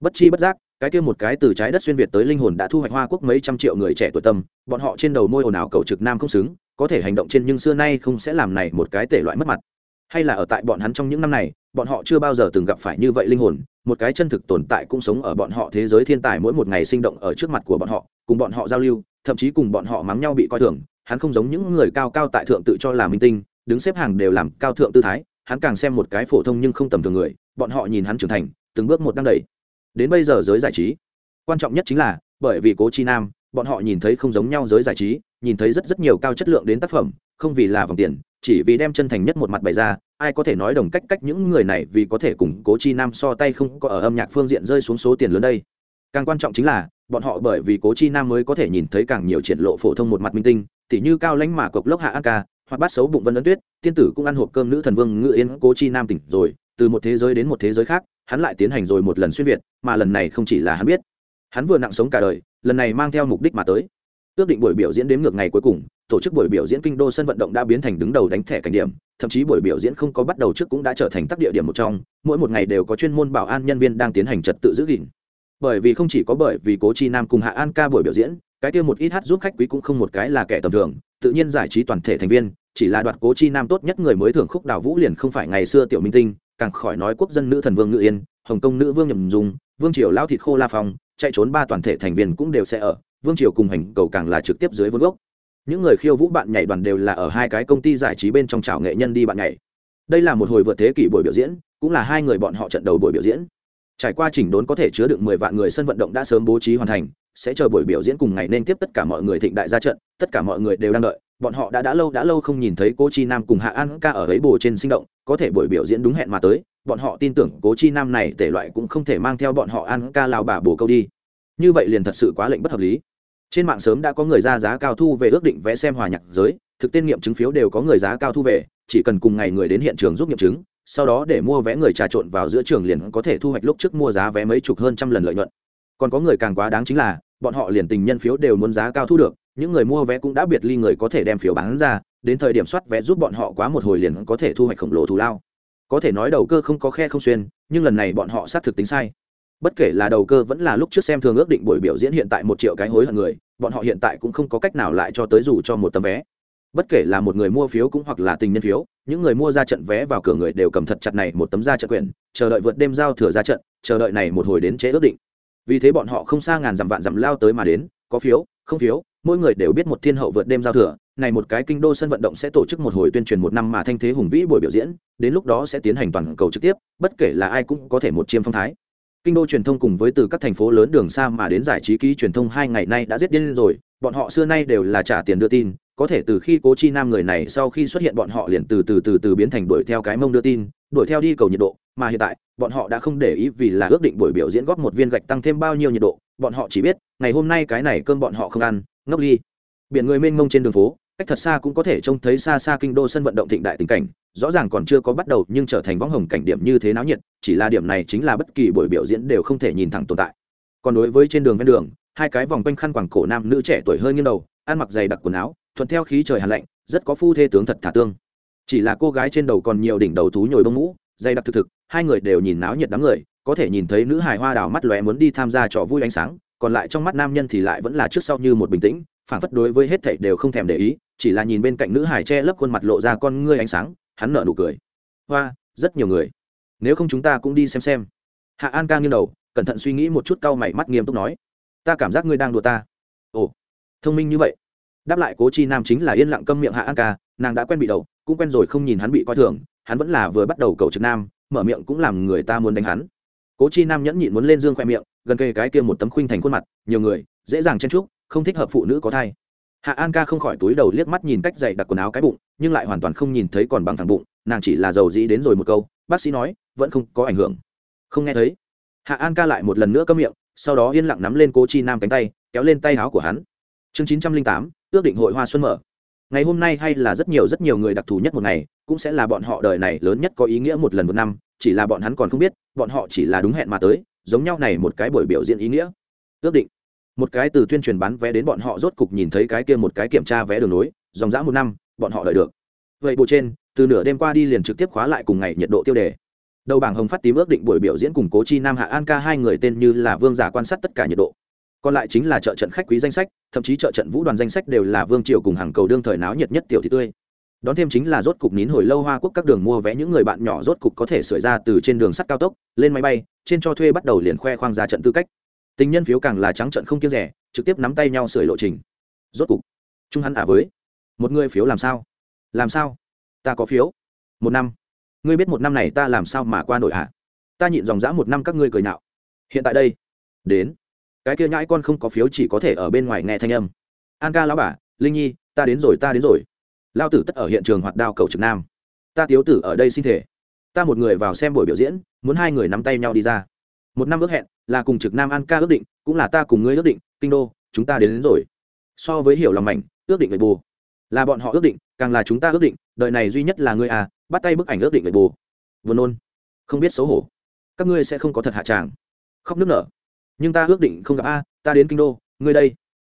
Speaker 1: Bất chi bất giác cái kia một cái từ trái đất xuyên việt tới linh hồn đã thu hoạch hoa quốc mấy trăm triệu người trẻ tuổi tâm, bọn họ trên đầu môi ồn ào cầu trực nam không xứng, có thể hành động trên nhưng xưa nay không sẽ làm này một cái tể loại mất mặt. Hay là ở tại bọn hắn trong những năm này, bọn họ chưa bao giờ từng gặp phải như vậy linh hồn, một cái chân thực tồn tại cũng sống ở bọn họ thế giới thiên tài mỗi một ngày sinh động ở trước mặt của bọn họ, cùng bọn họ giao lưu, thậm chí cùng bọn họ mắng nhau bị coi thường, hắn không giống những người cao cao tại thượng tự cho là minh tinh, đứng xếp hàng đều làm cao thượng tư thái, hắn càng xem một cái phổ thông nhưng không tầm thường người, bọn họ nhìn hắn trưởng thành, từng bước một đang đẩy đến bây giờ giới giải trí. Quan trọng nhất chính là, bởi vì cố chi nam, bọn họ nhìn thấy không giống nhau giới giải trí, nhìn thấy rất rất nhiều cao chất lượng đến tác phẩm, không vì là vòng tiền, chỉ vì đem chân thành nhất một mặt bày ra, ai có thể nói đồng cách cách những người này vì có thể củng cố chi nam so tay không có ở âm nhạc phương diện rơi xuống số tiền lớn đây. Càng quan trọng chính là, bọn họ bởi vì cố chi nam mới có thể nhìn thấy càng nhiều triển lộ phổ thông một mặt minh tinh, tỉ như cao lãnh mà cộc lốc hạ an ca hoặc bát xấu bụng vân ấn tuyết, tiên tử cũng ăn hộp cơm nữ thần vương ngự yên cố chi nam tỉnh rồi, từ một thế giới đến một thế giới khác hắn lại tiến hành rồi một lần xuyên việt, mà lần này không chỉ là hắn biết. Hắn vừa nặng sống cả đời, lần này mang theo mục đích mà tới. Ước định buổi biểu diễn đến ngược ngày cuối cùng, tổ chức buổi biểu diễn kinh đô sân vận động đã biến thành đứng đầu đánh thẻ cảnh điểm, thậm chí buổi biểu diễn không có bắt đầu trước cũng đã trở thành tác địa điểm một trong, mỗi một ngày đều có chuyên môn bảo an nhân viên đang tiến hành trật tự giữ gìn. Bởi vì không chỉ có bởi vì cố chi nam cùng hạ an ca buổi biểu diễn, cái kia một ít hát giúp khách quý cũng không một cái là kẻ tầm thường, tự nhiên giải trí toàn thể thành viên, chỉ là đoạt cố chi nam tốt nhất người mới thưởng khúc đào vũ liền không phải ngày xưa tiểu minh tinh càng khỏi nói quốc dân nữ thần vương ngự yên, hồng kông nữ vương nhầm dùng vương triều lao thịt khô la phong, chạy trốn ba toàn thể thành viên cũng đều sẽ ở, vương triều cùng hành cầu càng là trực tiếp dưới vốn gốc. Những người khiêu vũ bạn nhảy đoàn đều là ở hai cái công ty giải trí bên trong trào nghệ nhân đi bạn nhảy. Đây là một hồi vượt thế kỷ buổi biểu diễn, cũng là hai người bọn họ trận đầu buổi biểu diễn. Trải qua chỉnh đốn có thể chứa được mười vạn người sân vận động đã sớm bố trí hoàn thành, sẽ chờ buổi biểu diễn cùng ngày nên tiếp tất cả mọi người thịnh đại ra trận, tất cả mọi người đều đang đợi bọn họ đã đã lâu đã lâu không nhìn thấy cô chi nam cùng hạ an ca ở ấy bồ trên sinh động, có thể buổi biểu diễn đúng hẹn mà tới, bọn họ tin tưởng cố chi nam này tể loại cũng không thể mang theo bọn họ an ca lào bà bồ câu đi. Như vậy liền thật sự quá lệnh bất hợp lý. Trên mạng sớm đã có người ra giá cao thu về ước định vẽ xem hòa nhạc giới, thực tên nghiệm chứng phiếu đều có người giá cao thu về, chỉ cần cùng ngày người đến hiện trường giúp nghiệm chứng, sau đó để mua vé người trà trộn vào giữa trường liền có thể thu hoạch lúc trước mua giá vé mấy chục hơn trăm lần lợi nhuận. Còn có người càng quá đáng chính là, bọn họ liền tình nhân phiếu đều muốn giá cao thu được những người mua vé cũng đã biệt ly người có thể đem phiếu bán ra, đến thời điểm soát vé giúp bọn họ quá một hồi liền có thể thu hoạch khổng lồ thù lao. Có thể nói đầu cơ không có khe không xuyên, nhưng lần này bọn họ xác thực tính sai. Bất kể là đầu cơ vẫn là lúc trước xem thường ước định buổi biểu diễn hiện tại một triệu cái hối hận người, bọn họ hiện tại cũng không có cách nào lại cho tới dù cho một tấm vé. Bất kể là một người mua phiếu cũng hoặc là tình nhân phiếu, những người mua ra trận vé vào cửa người đều cầm thật chặt này một tấm ra trận quyền, chờ đợi vượt đêm giao thừa ra trận, chờ đợi này một hồi đến chế ước định. Vì thế bọn họ không xa ngàn dặm vạn dặm lao tới mà đến, có phiếu, không phiếu mỗi người đều biết một thiên hậu vượt đêm giao thừa, này một cái kinh đô sân vận động sẽ tổ chức một hồi tuyên truyền một năm mà thanh thế hùng vĩ buổi biểu diễn, đến lúc đó sẽ tiến hành toàn cầu trực tiếp, bất kể là ai cũng có thể một chiêm phong thái. Kinh đô truyền thông cùng với từ các thành phố lớn đường xa mà đến giải trí ký truyền thông hai ngày nay đã giết điên rồi, bọn họ xưa nay đều là trả tiền đưa tin, có thể từ khi cố chi nam người này sau khi xuất hiện bọn họ liền từ từ từ từ biến thành đuổi theo cái mông đưa tin, đuổi theo đi cầu nhiệt độ, mà hiện tại, bọn họ đã không để ý vì là ước định buổi biểu diễn góp một viên gạch tăng thêm bao nhiêu nhiệt độ, bọn họ chỉ biết, ngày hôm nay cái này cơm bọn họ không ăn ngốc ly. Biển người mênh mông trên đường phố, cách thật xa cũng có thể trông thấy xa xa kinh đô sân vận động thịnh đại tình cảnh, rõ ràng còn chưa có bắt đầu nhưng trở thành võng hồng cảnh điểm như thế náo nhiệt, chỉ là điểm này chính là bất kỳ buổi biểu diễn đều không thể nhìn thẳng tồn tại. Còn đối với trên đường ven đường, hai cái vòng quanh khăn quàng cổ nam nữ trẻ tuổi hơi nghiêng đầu, ăn mặc dày đặc quần áo, thuận theo khí trời hàn lạnh, rất có phu thê tướng thật thả tương. Chỉ là cô gái trên đầu còn nhiều đỉnh đầu thú nhồi bông mũ, dày đặc thực thực, hai người đều nhìn náo nhiệt đám người, có thể nhìn thấy nữ hài hoa đào mắt lóe muốn đi tham gia trò vui ánh sáng còn lại trong mắt nam nhân thì lại vẫn là trước sau như một bình tĩnh phản phất đối với hết thảy đều không thèm để ý, chỉ là nhìn bên cạnh nữ hài che lấp khuôn mặt lộ ra con ngươi ánh sáng, hắn nở nụ cười. Hoa, rất nhiều người. Nếu không chúng ta cũng đi xem xem. Hạ an ca nghiêng đầu, cẩn thận suy nghĩ một chút cau mày mắt nghiêm túc nói. Ta cảm giác ngươi đang đùa ta. Ồ, thông minh như vậy. Đáp lại cố chi nam chính là yên lặng câm miệng hạ an ca, nàng đã quen bị đầu, cũng quen rồi không nhìn hắn bị coi thường, hắn vẫn là vừa bắt đầu cầu trực nam, mở miệng cũng làm người ta muốn đánh hắn cố chi nam nhẫn nhịn muốn lên dương khoe miệng, gần kề cái kia một tấm khuynh thành khuôn mặt, nhiều người, dễ dàng chen trúc không thích hợp phụ nữ có thai. Hạ an ca không khỏi túi đầu liếc mắt nhìn cách dày đặt quần áo cái bụng, nhưng lại hoàn toàn không nhìn thấy còn bằng thẳng bụng, nàng chỉ là giàu dĩ đến rồi một câu, bác sĩ nói, vẫn không có ảnh hưởng. Không nghe thấy. Hạ an ca lại một lần nữa cấm miệng, sau đó yên lặng nắm lên cố chi nam cánh tay, kéo lên tay áo của hắn. Chương chín trăm linh tám, ước định hội hoa xuân mở. Ngày hôm nay hay là rất nhiều rất nhiều người đặc thù nhất một ngày, cũng sẽ là bọn họ đời này lớn nhất có ý nghĩa một lần một năm chỉ là bọn hắn còn không biết, bọn họ chỉ là đúng hẹn mà tới, giống nhau này một cái buổi biểu diễn ý nghĩa. Ước định. Một cái từ tuyên truyền bán vé đến bọn họ rốt cục nhìn thấy cái kia một cái kiểm tra vé đường nối, dòng dã một năm, bọn họ đợi được. Vậy bộ trên, từ nửa đêm qua đi liền trực tiếp khóa lại cùng ngày nhiệt độ tiêu đề. Đầu bảng hồng phát tím ước định buổi biểu diễn cùng cố chi nam hạ an ca hai người tên như là vương giả quan sát tất cả nhiệt độ. Còn lại chính là trợ trận khách quý danh sách, thậm chí trợ trận vũ đoàn danh sách đều là vương triều cùng hàng cầu đương thời náo nhiệt nhất tiểu thị tươi đón thêm chính là rốt cục nín hồi lâu hoa quốc các đường mua vé, những người bạn nhỏ rốt cục có thể sửa ra từ trên đường sắt cao tốc, lên máy bay, trên cho thuê bắt đầu liền khoe khoang ra trận tư cách. Tình nhân phiếu càng là trắng trận không kiêng rẻ, trực tiếp nắm tay nhau sửa lộ trình. Rốt cục trung hắn ả với, một người phiếu làm sao? Làm sao? Ta có phiếu. Một năm. Ngươi biết một năm này ta làm sao mà qua nổi ạ ta nhịn dòng dã một năm các ngươi cười nạo hiện tại đây, đến. Cái kia nhãi con không có phiếu chỉ có thể ở bên ngoài nghe thanh âm. An ca lão bà, linh nhi, ta đến rồi, ta đến rồi lao tử tất ở hiện trường hoạt đao cầu trực nam. Ta tiếu tử ở đây xin thể. Ta một người vào xem buổi biểu diễn muốn hai người nắm tay nhau đi ra. Một năm ước hẹn là cùng trực nam an ca ước định cũng là ta cùng ngươi ước định kinh đô chúng ta đến, đến rồi. So với hiểu lòng mảnh ước định về bù. Là bọn họ ước định càng là chúng ta ước định đời này duy nhất là ngươi à bắt tay bức ảnh ước định về bù. Vừa nôn không biết xấu hổ. Các ngươi sẽ không có thật hạ tràng. Khóc nước nở. Nhưng ta ước định không gặp a ta đến kinh đô ngươi đây.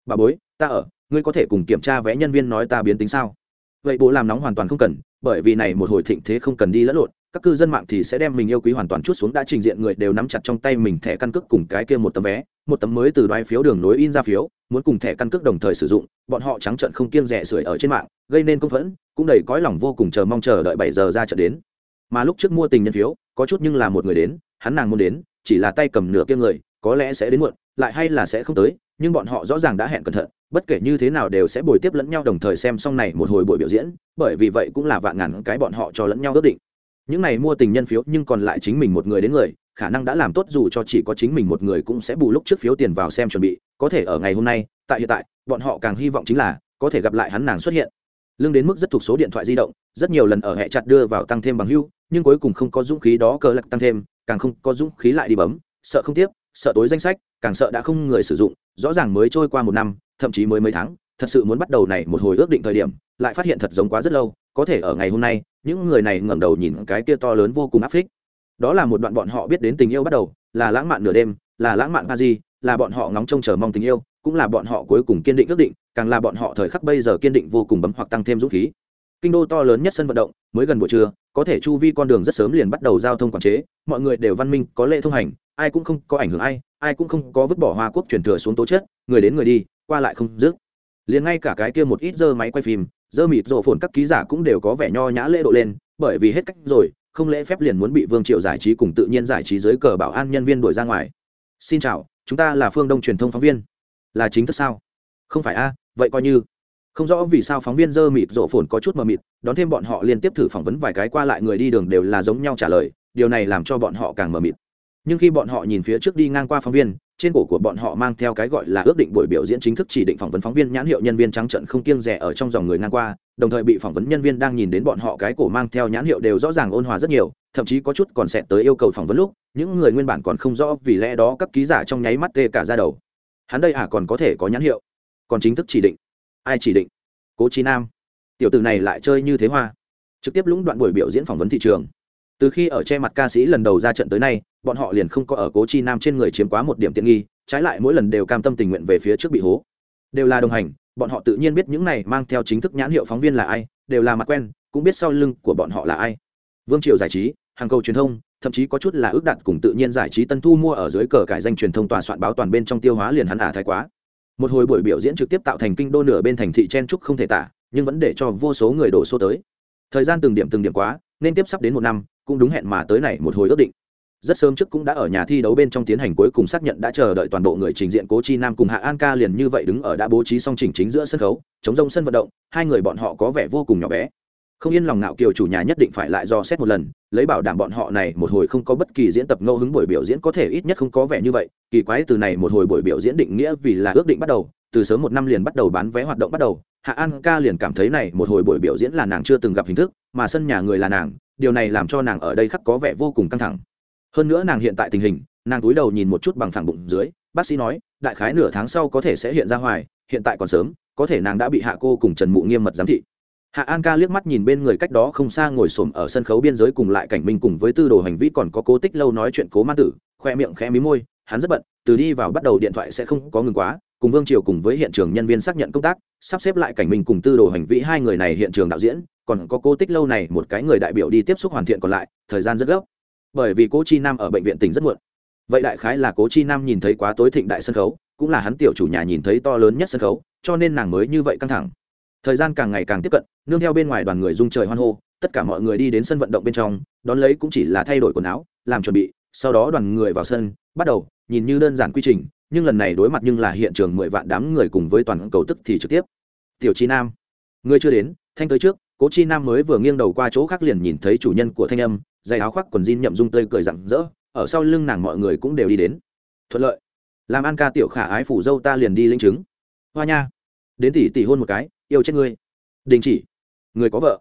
Speaker 1: Bà bối ta ở ngươi có thể cùng kiểm tra vẽ nhân viên nói ta biến tính sao? Vậy bố làm nóng hoàn toàn không cần, bởi vì này một hồi thịnh thế không cần đi lẫn lộn, các cư dân mạng thì sẽ đem mình yêu quý hoàn toàn chút xuống đã trình diện người đều nắm chặt trong tay mình thẻ căn cước cùng cái kia một tấm vé, một tấm mới từ đoái phiếu đường nối in ra phiếu, muốn cùng thẻ căn cước đồng thời sử dụng, bọn họ trắng trận không kiêng rẻ sưởi ở trên mạng, gây nên công phẫn, cũng đầy cõi lòng vô cùng chờ mong chờ đợi bảy giờ ra trận đến. Mà lúc trước mua tình nhân phiếu, có chút nhưng là một người đến, hắn nàng muốn đến, chỉ là tay cầm nửa kia người, có lẽ sẽ đến muộn, lại hay là sẽ không tới, nhưng bọn họ rõ ràng đã hẹn cẩn thận bất kể như thế nào đều sẽ bồi tiếp lẫn nhau đồng thời xem xong này một hồi buổi biểu diễn, bởi vì vậy cũng là vạn ngàn cái bọn họ cho lẫn nhau ước định. Những này mua tình nhân phiếu nhưng còn lại chính mình một người đến người, khả năng đã làm tốt dù cho chỉ có chính mình một người cũng sẽ bù lúc trước phiếu tiền vào xem chuẩn bị, có thể ở ngày hôm nay, tại hiện tại, bọn họ càng hy vọng chính là có thể gặp lại hắn nàng xuất hiện. Lương đến mức rất thuộc số điện thoại di động, rất nhiều lần ở hệ chặt đưa vào tăng thêm bằng hưu, nhưng cuối cùng không có dũng khí đó cờ lạc tăng thêm, càng không có dũng khí lại đi bấm, sợ không tiếp, sợ tối danh sách, càng sợ đã không người sử dụng, rõ ràng mới trôi qua một năm thậm chí mới mấy tháng, thật sự muốn bắt đầu này một hồi ước định thời điểm, lại phát hiện thật giống quá rất lâu, có thể ở ngày hôm nay, những người này ngẩng đầu nhìn cái kia to lớn vô cùng áp phích. Đó là một đoạn bọn họ biết đến tình yêu bắt đầu, là lãng mạn nửa đêm, là lãng mạn ba di là bọn họ ngóng trông chờ mong tình yêu, cũng là bọn họ cuối cùng kiên định ước định, càng là bọn họ thời khắc bây giờ kiên định vô cùng bấm hoặc tăng thêm dũng khí. Kinh đô to lớn nhất sân vận động, mới gần buổi trưa, có thể chu vi con đường rất sớm liền bắt đầu giao thông quản chế, mọi người đều văn minh, có lệ thông hành, ai cũng không có ảnh hưởng ai ai cũng không có vứt bỏ hoa quốc truyền thừa xuống tố chất, người đến người đi qua lại không dứt. Liền ngay cả cái kia một ít dơ máy quay phim, dơ mịt rộ phồn các ký giả cũng đều có vẻ nho nhã lễ độ lên, bởi vì hết cách rồi, không lễ phép liền muốn bị vương triệu giải trí cùng tự nhiên giải trí dưới cờ bảo an nhân viên đuổi ra ngoài? Xin chào, chúng ta là phương đông truyền thông phóng viên. Là chính thức sao? Không phải a, vậy coi như. Không rõ vì sao phóng viên dơ mịt rộ phồn có chút mờ mịt, đón thêm bọn họ liên tiếp thử phỏng vấn vài cái qua lại người đi đường đều là giống nhau trả lời, điều này làm cho bọn họ càng mờ mịt nhưng khi bọn họ nhìn phía trước đi ngang qua phóng viên, trên cổ của bọn họ mang theo cái gọi là ước định buổi biểu diễn chính thức chỉ định phỏng vấn phóng viên nhãn hiệu nhân viên trắng trận không kiêng rẻ ở trong dòng người ngang qua, đồng thời bị phỏng vấn nhân viên đang nhìn đến bọn họ cái cổ mang theo nhãn hiệu đều rõ ràng ôn hòa rất nhiều, thậm chí có chút còn xẹt tới yêu cầu phỏng vấn lúc, những người nguyên bản còn không rõ vì lẽ đó các ký giả trong nháy mắt tê cả ra đầu. Hắn đây à còn có thể có nhãn hiệu, còn chính thức chỉ định. Ai chỉ định? Cố trí nam. Tiểu tử này lại chơi như thế hoa. Trực tiếp lũng đoạn buổi biểu diễn phỏng vấn thị trường từ khi ở che mặt ca sĩ lần đầu ra trận tới nay, bọn họ liền không có ở cố chi nam trên người chiếm quá một điểm tiện nghi, trái lại mỗi lần đều cam tâm tình nguyện về phía trước bị hố. Đều là đồng hành, bọn họ tự nhiên biết những này mang theo chính thức nhãn hiệu phóng viên là ai, đều là mặt quen, cũng biết sau lưng của bọn họ là ai. Vương triều giải trí, hàng cầu truyền thông, thậm chí có chút là ước đặt cùng tự nhiên giải trí tân thu mua ở dưới cờ cải danh truyền thông tòa soạn báo toàn bên trong tiêu hóa liền hắn ả à thái quá. Một hồi buổi biểu diễn trực tiếp tạo thành kinh đô nửa bên thành thị chen trúc không thể tả, nhưng vẫn để cho vô số người đổ xô tới. Thời gian từng điểm từng điểm quá, nên tiếp sắp đến một năm cũng đúng hẹn mà tới này một hồi ước định. Rất sớm trước cũng đã ở nhà thi đấu bên trong tiến hành cuối cùng xác nhận đã chờ đợi toàn bộ người trình diện cố chi nam cùng hạ an ca liền như vậy đứng ở đã bố trí song chỉnh chính giữa sân khấu, chống rông sân vận động, hai người bọn họ có vẻ vô cùng nhỏ bé. Không yên lòng ngạo kiều chủ nhà nhất định phải lại do xét một lần, lấy bảo đảm bọn họ này một hồi không có bất kỳ diễn tập ngẫu hứng buổi biểu diễn có thể ít nhất không có vẻ như vậy, kỳ quái từ này một hồi buổi biểu diễn định nghĩa vì là ước định bắt đầu từ sớm một năm liền bắt đầu bán vé hoạt động bắt đầu, hạ an ca liền cảm thấy này một hồi buổi biểu diễn là nàng chưa từng gặp hình thức, mà sân nhà người là nàng, điều này làm cho nàng ở đây khắc có vẻ vô cùng căng thẳng. Hơn nữa nàng hiện tại tình hình, nàng cúi đầu nhìn một chút bằng phẳng bụng dưới, bác sĩ nói, đại khái nửa tháng sau có thể sẽ hiện ra hoài, hiện tại còn sớm, có thể nàng đã bị hạ cô cùng trần mụ nghiêm mật giám thị. Hạ an ca liếc mắt nhìn bên người cách đó không xa ngồi s ổ m ở sân khấu biên giới cùng lại cảnh minh cùng với tư đồ hành vi còn có cố tích lâu nói chuyện cố ma tử, khoe miệng khẽ mí môi, hắn rất bận, từ đi vào bắt đầu điện thoại sẽ không có ngừng quá cùng vương triều cùng với hiện trường nhân viên xác nhận công tác, sắp xếp lại cảnh minh cùng tư đồ hành vi hai người này hiện trường đạo diễn, còn có cô tích lâu này, một cái người đại biểu đi tiếp xúc hoàn thiện còn lại, thời gian rất gấp. Bởi vì cố chi nam ở bệnh viện tỉnh rất muộn. Vậy đại khái là cố chi nam nhìn thấy quá tối thịnh đại sân khấu, cũng là hắn tiểu chủ nhà nhìn thấy to lớn nhất sân khấu, cho nên nàng mới như vậy căng thẳng. Thời gian càng ngày càng tiếp cận, nương theo bên ngoài đoàn người dung trời hoan hô, tất cả mọi người đi đến sân vận động bên trong, đón lấy cũng chỉ là thay đổi quần áo, làm chuẩn bị, sau đó đoàn người vào sân, bắt đầu, nhìn như đơn giản quy trình nhưng lần này đối mặt nhưng là hiện trường mười vạn đám người cùng với toàn cầu tức thì trực tiếp. Tiểu chi nam, người chưa đến, thanh tới trước, cố chi nam mới vừa nghiêng đầu qua chỗ khác liền nhìn thấy chủ nhân của thanh âm dày áo khoác quần jean nhậm dung tươi cười rặng rỡ, ở sau lưng nàng mọi người cũng đều đi đến. Thuận lợi. Làm an ca tiểu khả ái phủ dâu ta liền đi linh chứng. Hoa nha. Đến tỷ tỷ hôn một cái, yêu chết ngươi. Đình chỉ. Người có vợ.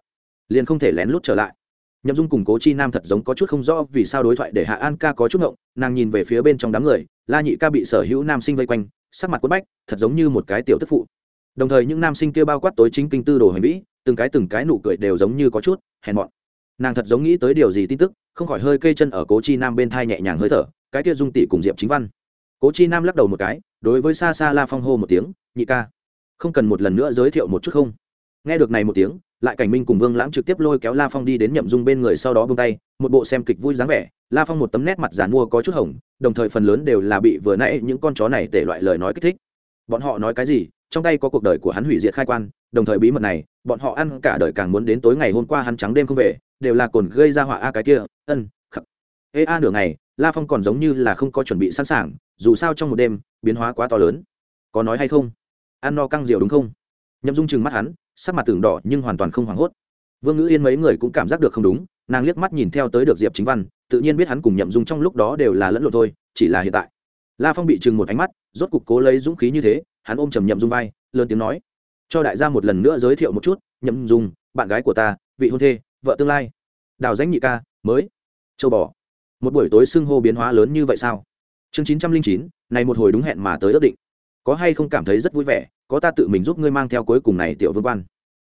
Speaker 1: Liền không thể lén lút trở lại nhậm dung cùng cố chi nam thật giống có chút không rõ vì sao đối thoại để hạ an ca có chút ngộng, nàng nhìn về phía bên trong đám người, la nhị ca bị sở hữu nam sinh vây quanh, sắc mặt quất bách, thật giống như một cái tiểu tức phụ. Đồng thời những nam sinh kia bao quát tối chính kinh tư đồ hành vĩ, từng cái từng cái nụ cười đều giống như có chút hèn mọn. Nàng thật giống nghĩ tới điều gì tin tức, không khỏi hơi cây chân ở cố chi nam bên thai nhẹ nhàng hơi thở, cái kia dung tỷ cùng diệp chính văn. Cố chi nam lắc đầu một cái, đối với xa xa la phong hô một tiếng, nhị ca, không cần một lần nữa giới thiệu một chút không? Nghe được này một tiếng lại cảnh minh cùng vương lãng trực tiếp lôi kéo la phong đi đến nhậm dung bên người sau đó bông tay, một bộ xem kịch vui dáng vẻ. La phong một tấm nét mặt giàn mua có chút hồng, đồng thời phần lớn đều là bị vừa nãy những con chó này tể loại lời nói kích thích. Bọn họ nói cái gì? Trong tay có cuộc đời của hắn hủy diệt khai quan, đồng thời bí mật này, bọn họ ăn cả đời càng muốn đến tối ngày hôm qua hắn trắng đêm không về, đều là cồn gây ra họa a cái kia, ân, khắc. Ê a nửa ngày, la phong còn giống như là không có chuẩn bị sẵn sàng, dù sao trong một đêm, biến hóa quá to lớn. Có nói hay không? Ăn no căng rượu đúng không? Nhậm dung chừng mắt hắn sắc mặt tưởng đỏ nhưng hoàn toàn không hoảng hốt. Vương ngữ yên mấy người cũng cảm giác được không đúng, nàng liếc mắt nhìn theo tới được diệp chính văn, tự nhiên biết hắn cùng nhậm dung trong lúc đó đều là lẫn lộn thôi, chỉ là hiện tại. La phong bị chừng một ánh mắt, rốt cục cố lấy dũng khí như thế, hắn ôm trầm nhậm dung vai, lớn tiếng nói, cho đại gia một lần nữa giới thiệu một chút, nhậm dung, bạn gái của ta, vị hôn thê, vợ tương lai. Đào danh nhị ca, mới. Châu bò. Một buổi tối xưng hô biến hóa lớn như vậy sao? Chương chín trăm linh chín, này một hồi đúng hẹn mà tới ước định. Có hay không cảm thấy rất vui vẻ, có ta tự mình giúp ngươi mang theo cuối cùng này tiểu vương quan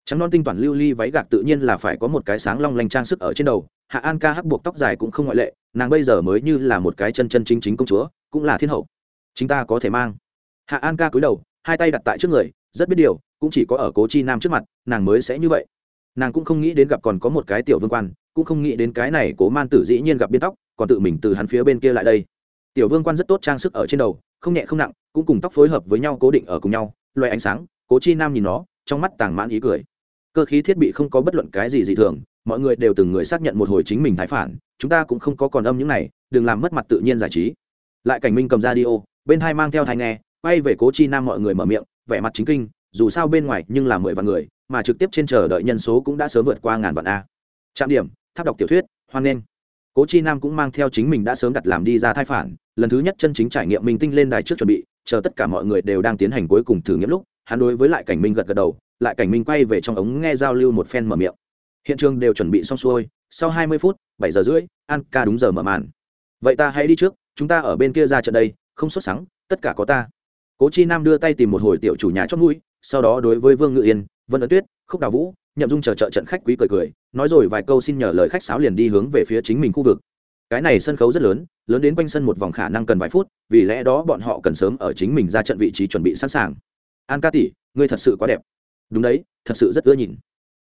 Speaker 1: trắng non tinh toàn lưu ly váy gạc tự nhiên là phải có một cái sáng long lanh trang sức ở trên đầu. Hạ an ca hắc buộc tóc dài cũng không ngoại lệ, nàng bây giờ mới như là một cái chân chân chính chính công chúa, cũng là thiên hậu. Chúng ta có thể mang. Hạ an ca cúi đầu, hai tay đặt tại trước người, rất biết điều, cũng chỉ có ở cố chi nam trước mặt, nàng mới sẽ như vậy. Nàng cũng không nghĩ đến gặp còn có một cái tiểu vương quan, cũng không nghĩ đến cái này cố man tử dĩ nhiên gặp biên tóc, còn tự mình từ hắn phía bên kia lại đây. Tiểu vương quan rất tốt trang sức ở trên đầu, không nhẹ không nặng, cũng cùng tóc phối hợp với nhau cố định ở cùng nhau loay ánh sáng, cố chi nam nhìn nó, trong mắt tàng mãn ý cười cơ khí thiết bị không có bất luận cái gì dị thường, mọi người đều từng người xác nhận một hồi chính mình thái phản, chúng ta cũng không có còn âm những này, đừng làm mất mặt tự nhiên giải trí. Lại cảnh minh cầm ra đi ô, bên hai mang theo thai nghe, quay về cố chi nam mọi người mở miệng, vẻ mặt chính kinh, dù sao bên ngoài nhưng là mười vạn người, mà trực tiếp trên chờ đợi nhân số cũng đã sớm vượt qua ngàn vạn a. Trạm điểm, tháp đọc tiểu thuyết, hoan nghênh. Cố chi nam cũng mang theo chính mình đã sớm đặt làm đi ra thai phản, lần thứ nhất chân chính trải nghiệm minh tinh lên đài trước chuẩn bị, chờ tất cả mọi người đều đang tiến hành cuối cùng thử nghiệm lúc, hắn đối với lại cảnh minh gật gật đầu lại cảnh minh quay về trong ống nghe giao lưu một phen mở miệng. Hiện trường đều chuẩn bị xong xuôi, sau hai mươi phút, bảy giờ rưỡi, an ca đúng giờ mở màn. Vậy ta hãy đi trước, chúng ta ở bên kia ra trận đây, không xuất sáng tất cả có ta. Cố chi nam đưa tay tìm một hồi tiểu chủ nhà chót mũi, sau đó đối với vương ngự yên, vân ấn tuyết, khúc đào vũ, nhậm dung chờ trợ trận khách quý cười cười, nói rồi vài câu xin nhờ lời khách sáo liền đi hướng về phía chính mình khu vực. Cái này sân khấu rất lớn lớn đến quanh sân một vòng khả năng cần vài phút, vì lẽ đó bọn họ cần sớm ở chính mình ra trận vị trí chuẩn bị sẵn sàng. An ca tỷ, ngươi thật sự quá đẹp đúng đấy, thật sự rất ưa nhìn.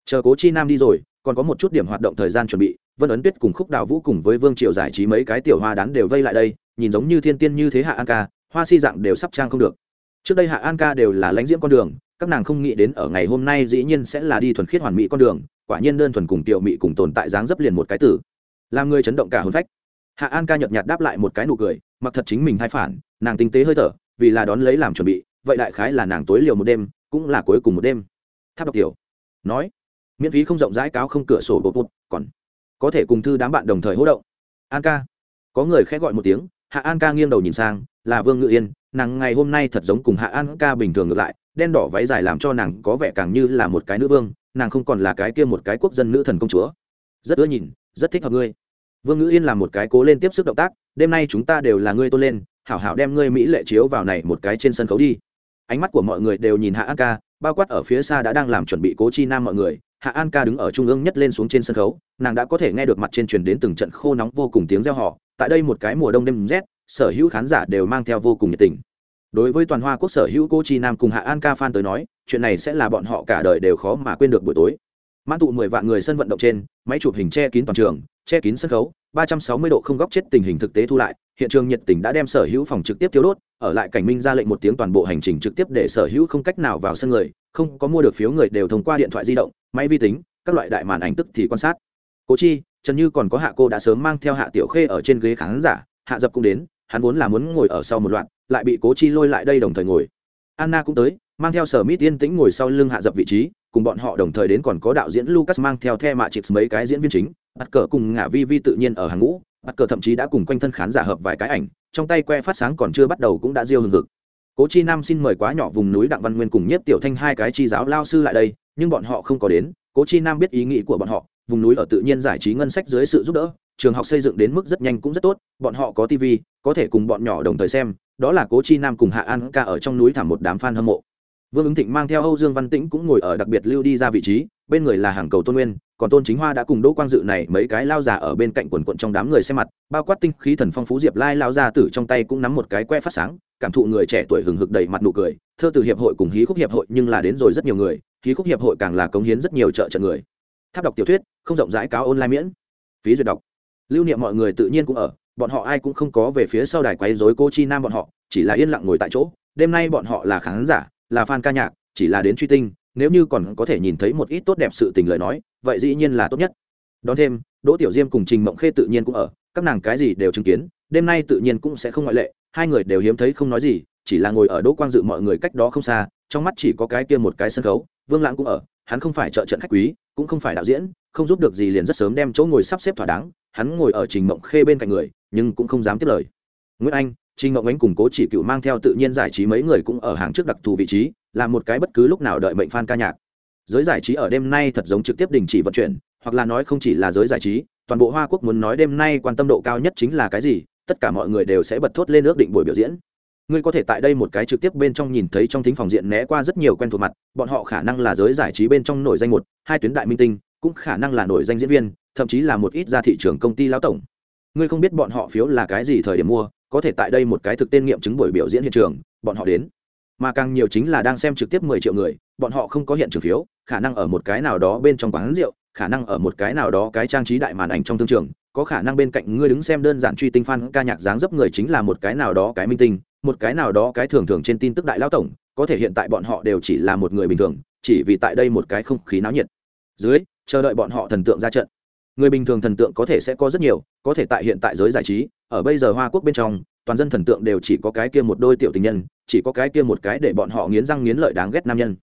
Speaker 1: Chờ cố chi nam đi rồi, còn có một chút điểm hoạt động thời gian chuẩn bị, vân ấn tuyết cùng khúc đào vũ cùng với vương triệu giải trí mấy cái tiểu hoa đán đều vây lại đây, nhìn giống như thiên tiên như thế hạ an ca, hoa si dạng đều sắp trang không được. Trước đây hạ an ca đều là lãnh diễm con đường, các nàng không nghĩ đến ở ngày hôm nay dĩ nhiên sẽ là đi thuần khiết hoàn mỹ con đường, quả nhiên đơn thuần cùng tiểu mỹ cùng tồn tại dáng dấp liền một cái tử. Làm người chấn động cả hồn phách. Hạ an ca nhợt nhạt đáp lại một cái nụ cười, mặc thật chính mình thay phản, nàng tinh tế hơi thở, vì là đón lấy làm chuẩn bị, vậy đại khái là nàng tối liều một đêm, cũng là cuối cùng một đêm tháp đọc tiểu. Nói, miễn phí không rộng rãi cáo không cửa sổ bột bột, còn có thể cùng thư đám bạn đồng thời hỗ động. An ca. Có người khẽ gọi một tiếng, hạ an ca nghiêng đầu nhìn sang, là vương ngự yên, nàng ngày hôm nay thật giống cùng hạ an ca bình thường ngược lại, đen đỏ váy dài làm cho nàng có vẻ càng như là một cái nữ vương, nàng không còn là cái kia một cái quốc dân nữ thần công chúa. Rất ưa nhìn, rất thích hợp ngươi. Vương ngữ yên làm một cái cố lên tiếp sức động tác, đêm nay chúng ta đều là ngươi tôn lên, hảo hảo đem ngươi mỹ lệ chiếu vào này một cái trên sân khấu đi ánh mắt của mọi người đều nhìn hạ an ca, bao quát ở phía xa đã đang làm chuẩn bị cố chi nam mọi người, hạ an ca đứng ở trung ương nhất lên xuống trên sân khấu, nàng đã có thể nghe được mặt trên truyền đến từng trận khô nóng vô cùng tiếng reo họ tại đây một cái mùa đông đêm rét, sở hữu khán giả đều mang theo vô cùng nhiệt tình. Đối với toàn hoa quốc sở hữu cô chi nam cùng hạ an ca phan tới nói, chuyện này sẽ là bọn họ cả đời đều khó mà quên được buổi tối. Mãn tụ mười vạn người sân vận động trên, máy chụp hình che kín toàn trường che kín sân khấu, ba trăm sáu mươi độ không góc chết tình hình thực tế thu lại, hiện trường nhiệt tình đã đem sở hữu phòng trực tiếp thiếu đốt, ở lại cảnh minh ra lệnh một tiếng toàn bộ hành trình trực tiếp để sở hữu không cách nào vào sân người, không có mua được phiếu người đều thông qua điện thoại di động, máy vi tính, các loại đại màn ảnh tức thì quan sát. Cố chi, trần như còn có hạ cô đã sớm mang theo hạ tiểu khê ở trên ghế khán giả, hạ dập cũng đến, hắn vốn là muốn ngồi ở sau một loạt, lại bị cố chi lôi lại đây đồng thời ngồi. Anna cũng tới, mang theo sở mít yên tĩnh ngồi sau lưng hạ dập vị trí cùng bọn họ đồng thời đến còn có đạo diễn lucas mang theo the mạ chips mấy cái diễn viên chính bắt cờ cùng ngả vi vi tự nhiên ở hàng ngũ bắt cờ thậm chí đã cùng quanh thân khán giả hợp vài cái ảnh, trong tay que phát sáng còn chưa bắt đầu cũng đã diêu hừng hực. Cố chi nam xin mời quá nhỏ vùng núi đặng văn nguyên cùng nhất tiểu thanh hai cái chi giáo lao sư lại đây, nhưng bọn họ không có đến, cố chi nam biết ý nghĩ của bọn họ, vùng núi ở tự nhiên giải trí ngân sách dưới sự giúp đỡ, trường học xây dựng đến mức rất nhanh cũng rất tốt, bọn họ có tv có thể cùng bọn nhỏ đồng thời xem, đó là cố chi nam cùng hạ an ca ở trong núi thảm một đám f a n hâm mộ vương ứng thịnh mang theo âu dương văn tĩnh cũng ngồi ở đặc biệt lưu đi ra vị trí, bên người là hàng cầu tôn nguyên, còn tôn chính hoa đã cùng đỗ quang dự này mấy cái lao già ở bên cạnh quần quận trong đám người xem mặt, bao quát tinh khí thần phong phú diệp lai lao ra tử trong tay cũng nắm một cái que phát sáng, cảm thụ người trẻ tuổi hừng hực đầy mặt nụ cười, thơ từ hiệp hội cùng hí khúc hiệp hội nhưng là đến rồi rất nhiều người, hí khúc hiệp hội càng là cống hiến rất nhiều trợ trận người. Tháp đọc tiểu thuyết, không rộng rãi cáo online miễn. Phí duyệt đọc. Lưu niệm mọi người tự nhiên cũng ở, bọn họ ai cũng không có về phía sau đài quấy rối cô chi nam bọn họ, chỉ là yên lặng ngồi tại chỗ, đêm nay bọn họ là khán giả là fan ca nhạc, chỉ là đến truy tinh, nếu như còn có thể nhìn thấy một ít tốt đẹp sự tình lời nói, vậy dĩ nhiên là tốt nhất. Đón thêm, đỗ tiểu diêm cùng trình mộng khê tự nhiên cũng ở, các nàng cái gì đều chứng kiến, đêm nay tự nhiên cũng sẽ không ngoại lệ, hai người đều hiếm thấy không nói gì, chỉ là ngồi ở đỗ quang dự mọi người cách đó không xa, trong mắt chỉ có cái kia một cái sân khấu, vương lãng cũng ở, hắn không phải trợ trận khách quý, cũng không phải đạo diễn, không giúp được gì liền rất sớm đem chỗ ngồi sắp xếp thỏa đáng, hắn ngồi ở trình mộng khê bên cạnh người, nhưng cũng không dám tiếp lời. Nguyễn anh trình Ngộng ánh cùng cố chỉ cựu mang theo tự nhiên giải trí mấy người cũng ở hàng trước đặc thù vị trí, là một cái bất cứ lúc nào đợi mệnh fan ca nhạc. Giới giải trí ở đêm nay thật giống trực tiếp đình chỉ vận chuyển, hoặc là nói không chỉ là giới giải trí, toàn bộ hoa quốc muốn nói đêm nay quan tâm độ cao nhất chính là cái gì, tất cả mọi người đều sẽ bật thốt lên ước định buổi biểu diễn. Ngươi có thể tại đây một cái trực tiếp bên trong nhìn thấy trong thính phòng diện né qua rất nhiều quen thuộc mặt, bọn họ khả năng là giới giải trí bên trong nổi danh một, hai tuyến đại minh tinh, cũng khả năng là nổi danh diễn viên, thậm chí là một ít ra thị trường công ty lão tổng. Ngươi không biết bọn họ phiếu là cái gì thời điểm mua có thể tại đây một cái thực tên nghiệm chứng buổi biểu diễn hiện trường, bọn họ đến. Mà càng nhiều chính là đang xem trực tiếp mười triệu người, bọn họ không có hiện trường phiếu, khả năng ở một cái nào đó bên trong quán rượu, khả năng ở một cái nào đó cái trang trí đại màn ảnh trong thương trường, có khả năng bên cạnh ngươi đứng xem đơn giản truy tinh fan ca nhạc dáng dấp người chính là một cái nào đó cái minh tinh, một cái nào đó cái thường thường trên tin tức đại lao tổng, có thể hiện tại bọn họ đều chỉ là một người bình thường, chỉ vì tại đây một cái không khí náo nhiệt. Dưới, chờ đợi bọn họ thần tượng ra trận người bình thường thần tượng có thể sẽ có rất nhiều, có thể tại hiện tại giới giải trí, ở bây giờ hoa quốc bên trong, toàn dân thần tượng đều chỉ có cái kia một đôi tiểu tình nhân, chỉ có cái kia một cái để bọn họ nghiến răng nghiến lợi đáng ghét nam nhân.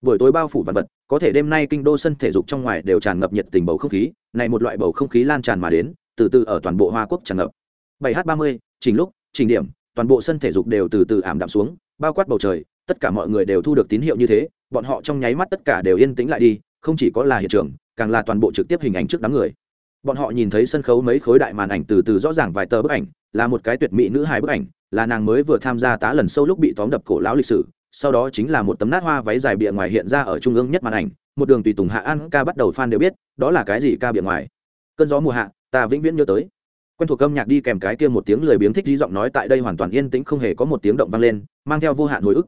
Speaker 1: Buổi tối bao phủ vật vật, có thể đêm nay kinh đô sân thể dục trong ngoài đều tràn ngập nhiệt tình bầu không khí, này một loại bầu không khí lan tràn mà đến, từ từ ở toàn bộ hoa quốc tràn ngập. 7 h 30 chỉnh lúc chỉnh điểm, toàn bộ sân thể dục đều từ từ ảm đạm xuống, bao quát bầu trời, tất cả mọi người đều thu được tín hiệu như thế, bọn họ trong nháy mắt tất cả đều yên tĩnh lại đi, không chỉ có là hiện trường càng là toàn bộ trực tiếp hình ảnh trước đám người. Bọn họ nhìn thấy sân khấu mấy khối đại màn ảnh từ từ rõ ràng vài tờ bức ảnh, là một cái tuyệt mỹ nữ hài bức ảnh, là nàng mới vừa tham gia tá lần sâu lúc bị tóm đập cổ lão lịch sử, sau đó chính là một tấm nát hoa váy dài bìa ngoài hiện ra ở trung ương nhất màn ảnh, một đường tùy tùng hạ an ca bắt đầu fan đều biết, đó là cái gì ca bìa ngoài. Cơn gió mùa hạ, ta vĩnh viễn nhớ tới. Quen thuộc âm nhạc đi kèm cái kia một tiếng lười biếng thích dí giọng nói tại đây hoàn toàn yên tĩnh không hề có một tiếng động vang lên, mang theo vô hạn hồi ức.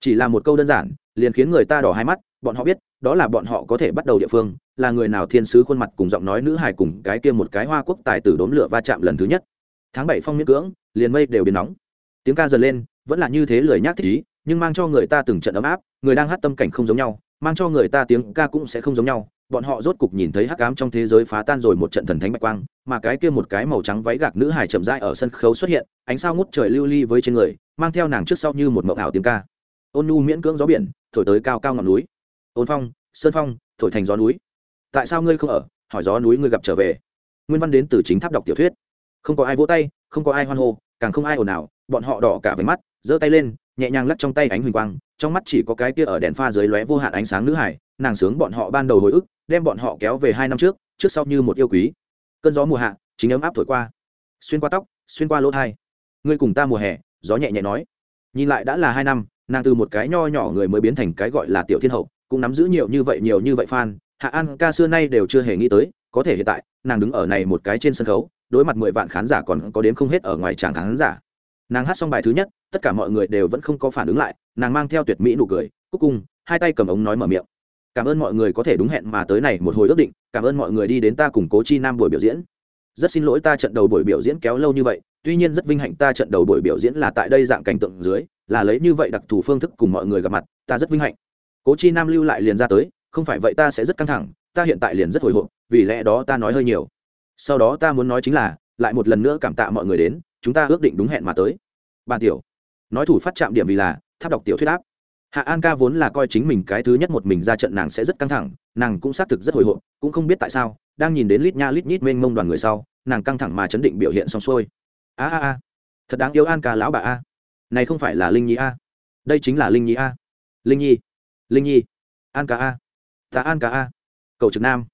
Speaker 1: Chỉ là một câu đơn giản, liền khiến người ta đỏ hai mắt, bọn họ biết, đó là bọn họ có thể bắt đầu địa phương là người nào thiên sứ khuôn mặt cùng giọng nói nữ hài cùng cái kia một cái hoa quốc tài tử đốn lửa va chạm lần thứ nhất. Tháng bảy phong miễn cưỡng, liền mây đều biến nóng. Tiếng ca dần lên, vẫn là như thế lười nhác thích ý, nhưng mang cho người ta từng trận ấm áp, người đang hát tâm cảnh không giống nhau, mang cho người ta tiếng ca cũng sẽ không giống nhau. Bọn họ rốt cục nhìn thấy hắc ám trong thế giới phá tan rồi một trận thần thánh bạch quang, mà cái kia một cái màu trắng váy gạc nữ hài chậm rãi ở sân khấu xuất hiện, ánh sao ngút trời lưu ly với trên người, mang theo nàng trước sau như một mộng ảo tiếng ca. Ôn nu miễn cưỡng gió biển, thổi tới cao cao ngọn núi. Ôn phong, sơn phong, thổi thành gió núi tại sao ngươi không ở, hỏi gió núi ngươi gặp trở về. Nguyên văn đến từ chính tháp đọc tiểu thuyết. Không có ai vỗ tay, không có ai hoan hô, càng không ai ồn ào, bọn họ đỏ cả váy mắt, giơ tay lên, nhẹ nhàng lắc trong tay ánh huỳnh quang, trong mắt chỉ có cái kia ở đèn pha dưới lóe vô hạn ánh sáng nữ hải, nàng sướng bọn họ ban đầu hồi ức, đem bọn họ kéo về hai năm trước trước sau như một yêu quý. Cơn gió mùa hạ, chính ấm áp thổi qua. Xuyên qua tóc, xuyên qua lỗ thai. Ngươi cùng ta mùa hè, gió nhẹ nhẹ nói. Nhìn lại đã là hai năm, nàng từ một cái nho nhỏ người mới biến thành cái gọi là tiểu thiên hậu, cũng nắm giữ nhiều như vậy nhiều như vậy fan hạ an ca xưa nay đều chưa hề nghĩ tới, có thể hiện tại, nàng đứng ở này một cái trên sân khấu, đối mặt mười vạn khán giả còn có đến không hết ở ngoài tràng khán giả. Nàng hát xong bài thứ nhất, tất cả mọi người đều vẫn không có phản ứng lại, nàng mang theo tuyệt mỹ nụ cười, cúc cung, hai tay cầm ống nói mở miệng. Cảm ơn mọi người có thể đúng hẹn mà tới này một hồi ước định, cảm ơn mọi người đi đến ta cùng cố chi nam buổi biểu diễn. Rất xin lỗi ta trận đầu buổi biểu diễn kéo lâu như vậy, tuy nhiên rất vinh hạnh ta trận đầu buổi biểu diễn là tại đây dạng cảnh tượng dưới, là lấy như vậy đặc thù phương thức cùng mọi người gặp mặt, ta rất vinh hạnh. Cố chi nam lưu lại liền ra tới không phải vậy ta sẽ rất căng thẳng, ta hiện tại liền rất hồi hộp, vì lẽ đó ta nói hơi nhiều. Sau đó ta muốn nói chính là, lại một lần nữa cảm tạ mọi người đến, chúng ta ước định đúng hẹn mà tới. Bàn tiểu, nói thủ phát chạm điểm vì là, tháp đọc tiểu thuyết áp. Hạ an ca vốn là coi chính mình cái thứ nhất một mình ra trận nàng sẽ rất căng thẳng, nàng cũng xác thực rất hồi hộp, cũng không biết tại sao, đang nhìn đến lít nha lít nhít mênh mông đoàn người sau, nàng căng thẳng mà chấn định biểu hiện xong xuôi. A a a, thật đáng yêu an ca lão bà a. Này không phải là linh nhi a. Đây chính là linh nhi a. Linh nhi linh nhi, an ca a ta an ca a. Cầu trực nam.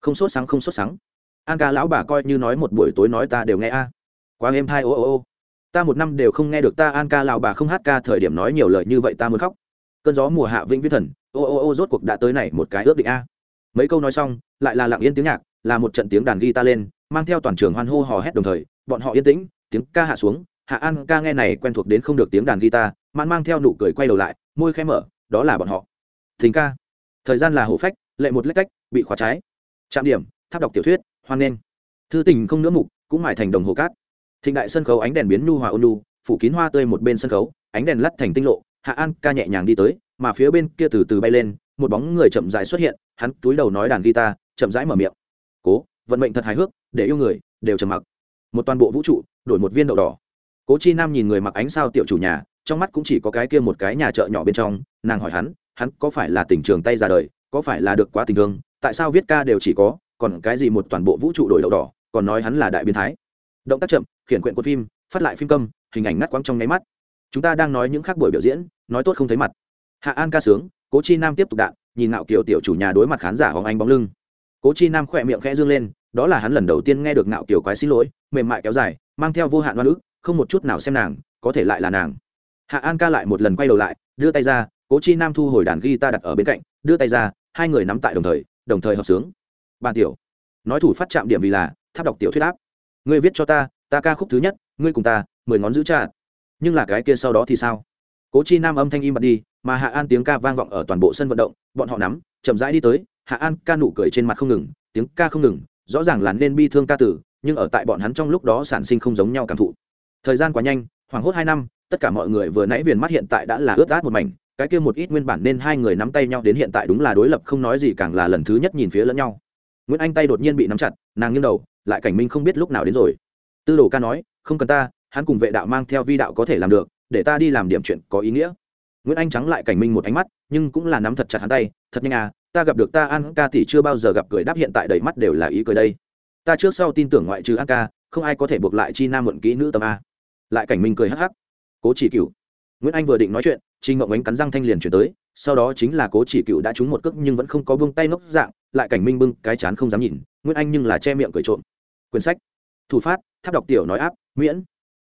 Speaker 1: Không sốt sáng, không sốt sáng. An ca lão bà coi như nói một buổi tối nói ta đều nghe a. Quá êm thai, ô ô ô. Ta một năm đều không nghe được ta an ca lão bà không hát ca thời điểm nói nhiều lời như vậy ta muốn khóc. Cơn gió mùa hạ vĩnh viễn thần. Ô ô ô, rốt cuộc đã tới này một cái ước định a. Mấy câu nói xong, lại là lặng yên tiếng nhạc, là một trận tiếng đàn guitar lên, mang theo toàn trường hoan hô hò hét đồng thời, bọn họ yên tĩnh, tiếng ca hạ xuống. Hạ an ca nghe này quen thuộc đến không được tiếng đàn guitar man mang theo nụ cười quay đầu lại, môi khẽ mở, đó là bọn họ. Thính ca thời gian là hổ phách, lệ một lách cách, bị khóa trái. Trạm điểm, tháp đọc tiểu thuyết, hoan nghênh. Thư tình không nữa mục, cũng mải thành đồng hồ cát. Thịnh đại sân khấu ánh đèn biến nhu hòa ôn nu, phủ kín hoa tươi một bên sân khấu, ánh đèn lắt thành tinh lộ, hạ an ca nhẹ nhàng đi tới, mà phía bên kia từ từ bay lên, một bóng người chậm rãi xuất hiện, hắn túi đầu nói đàn guitar, chậm rãi mở miệng. Cố, vận mệnh thật hài hước, để yêu người, đều trầm mặc. Một toàn bộ vũ trụ, đổi một viên đậu đỏ. Cố chi nam nhìn người mặc ánh sao tiểu chủ nhà, trong mắt cũng chỉ có cái kia một cái nhà chợ nhỏ bên trong, nàng hỏi hắn hắn có phải là tình trường tay ra đời, có phải là được quá tình thương, tại sao viết ca đều chỉ có, còn cái gì một toàn bộ vũ trụ đổi đậu đỏ, còn nói hắn là đại biến thái. Động tác chậm, khiển quyện của phim, phát lại phim câm, hình ảnh ngắt quăng trong nháy mắt. Chúng ta đang nói những khác buổi biểu diễn, nói tốt không thấy mặt. Hạ an ca sướng, cố chi nam tiếp tục đạn, nhìn ngạo kiều tiểu chủ nhà đối mặt khán giả hóng anh bóng lưng. Cố chi nam khỏe miệng khẽ dương lên, đó là hắn lần đầu tiên nghe được ngạo kiều quái xin lỗi, mềm mại kéo dài, mang theo vô hạn oan ức, không một chút nào xem nàng, có thể lại là nàng. Hạ an ca lại một lần quay đầu lại, đưa tay ra cố chi nam thu hồi đàn guitar đặt ở bên cạnh, đưa tay ra, hai người nắm tại đồng thời đồng thời hợp sướng. Bàn tiểu, nói thủ phát chạm điểm vì là, tháp đọc tiểu thuyết áp. Ngươi viết cho ta ta ca khúc thứ nhất, ngươi cùng ta, mười ngón giữ trà nhưng là cái kia sau đó thì sao? Cố chi nam âm thanh im bật đi, mà hạ an tiếng ca vang vọng ở toàn bộ sân vận động, bọn họ nắm, chậm rãi đi tới, hạ an ca nụ cười trên mặt không ngừng, tiếng ca không ngừng, rõ ràng là nên bi thương ca tử, nhưng ở tại bọn hắn trong lúc đó sản sinh không giống nhau cảm thụ. Thời gian quá nhanh, hoảng hốt hai năm, tất cả mọi người vừa nãy viền mắt hiện tại đã là ướt át một mảnh cái kia một ít nguyên bản nên hai người nắm tay nhau đến hiện tại đúng là đối lập không nói gì càng là lần thứ nhất nhìn phía lẫn nhau. Nguyễn anh tay đột nhiên bị nắm chặt, nàng nghiêng đầu, lại cảnh minh không biết lúc nào đến rồi. Tư đồ ca nói, không cần ta, hắn cùng vệ đạo mang theo vi đạo có thể làm được, để ta đi làm điểm chuyện có ý nghĩa. Nguyễn anh trắng lại cảnh minh một ánh mắt, nhưng cũng là nắm thật chặt hắn tay, thật nhanh à ta gặp được ta an ca thì chưa bao giờ gặp cười đáp hiện tại đầy mắt đều là ý cười đây. Ta trước sau tin tưởng ngoại trừ an ca, không ai có thể buộc lại chi nam muộn kỹ nữ tâm a. Lại cảnh minh cười hắc hắc. Cố chỉ cựu nguyễn anh vừa định nói chuyện, Trình ngộng ánh cắn răng thanh liền chuyển tới, sau đó chính là cố chỉ cựu đã trúng một cước nhưng vẫn không có bông tay nốc dạng, lại cảnh minh bưng, cái chán không dám nhìn, nguyễn anh nhưng là che miệng cười trộm. Quyển sách, thủ phát, tháp đọc tiểu nói áp, miễn.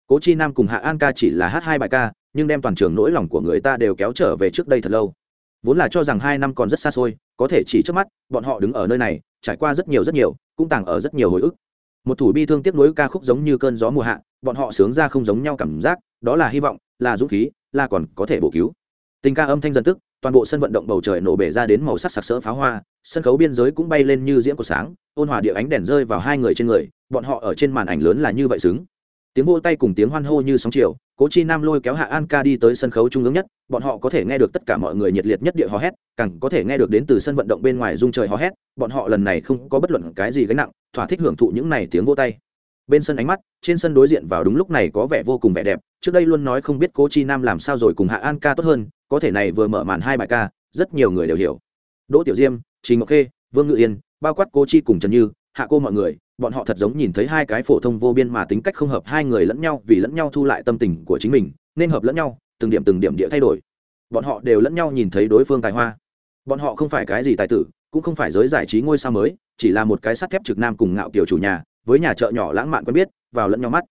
Speaker 1: Cố chi nam cùng hạ an ca chỉ là hát hai bài ca, nhưng đem toàn trường nỗi lòng của người ta đều kéo trở về trước đây thật lâu. Vốn là cho rằng hai năm còn rất xa xôi, có thể chỉ trước mắt, bọn họ đứng ở nơi này, trải qua rất nhiều rất nhiều, cũng tàng ở rất nhiều hồi ức. Một thủ bi thương tiếp nối ca khúc giống như cơn gió mùa hạ, bọn họ sướng ra không giống nhau cảm giác, đó là hy vọng, là dũng khí là còn có thể bổ cứu. Tình ca âm thanh dần tức, toàn bộ sân vận động bầu trời nổ bể ra đến màu sắc sặc sỡ pháo hoa, sân khấu biên giới cũng bay lên như diễm của sáng, ôn hòa địa ánh đèn rơi vào hai người trên người, bọn họ ở trên màn ảnh lớn là như vậy xứng. Tiếng vô tay cùng tiếng hoan hô như sóng chiều, cố chi nam lôi kéo hạ an ca đi tới sân khấu trung ương nhất, bọn họ có thể nghe được tất cả mọi người nhiệt liệt nhất địa hò hét, càng có thể nghe được đến từ sân vận động bên ngoài dung trời hò hét, bọn họ lần này không có bất luận cái gì gánh nặng, thỏa thích hưởng thụ những này tiếng vô tay. Bên sân ánh mắt, trên sân đối diện vào đúng lúc này có vẻ vô cùng vẻ đẹp trước đây luôn nói không biết cố chi nam làm sao rồi cùng hạ an ca tốt hơn, có thể này vừa mở màn hai bài ca, rất nhiều người đều hiểu. Đỗ tiểu diêm, trình ngọc khê, vương ngự yên, bao quát cố chi cùng trần như, hạ cô mọi người, bọn họ thật giống nhìn thấy hai cái phổ thông vô biên mà tính cách không hợp hai người lẫn nhau vì lẫn nhau thu lại tâm tình của chính mình, nên hợp lẫn nhau, từng điểm từng điểm địa thay đổi. Bọn họ đều lẫn nhau nhìn thấy đối phương tài hoa. Bọn họ không phải cái gì tài tử, cũng không phải giới giải trí ngôi sao mới, chỉ là một cái sắt thép trực nam cùng ngạo kiểu chủ nhà, với nhà chợ nhỏ lãng mạn quen biết, vào lẫn nhau mắt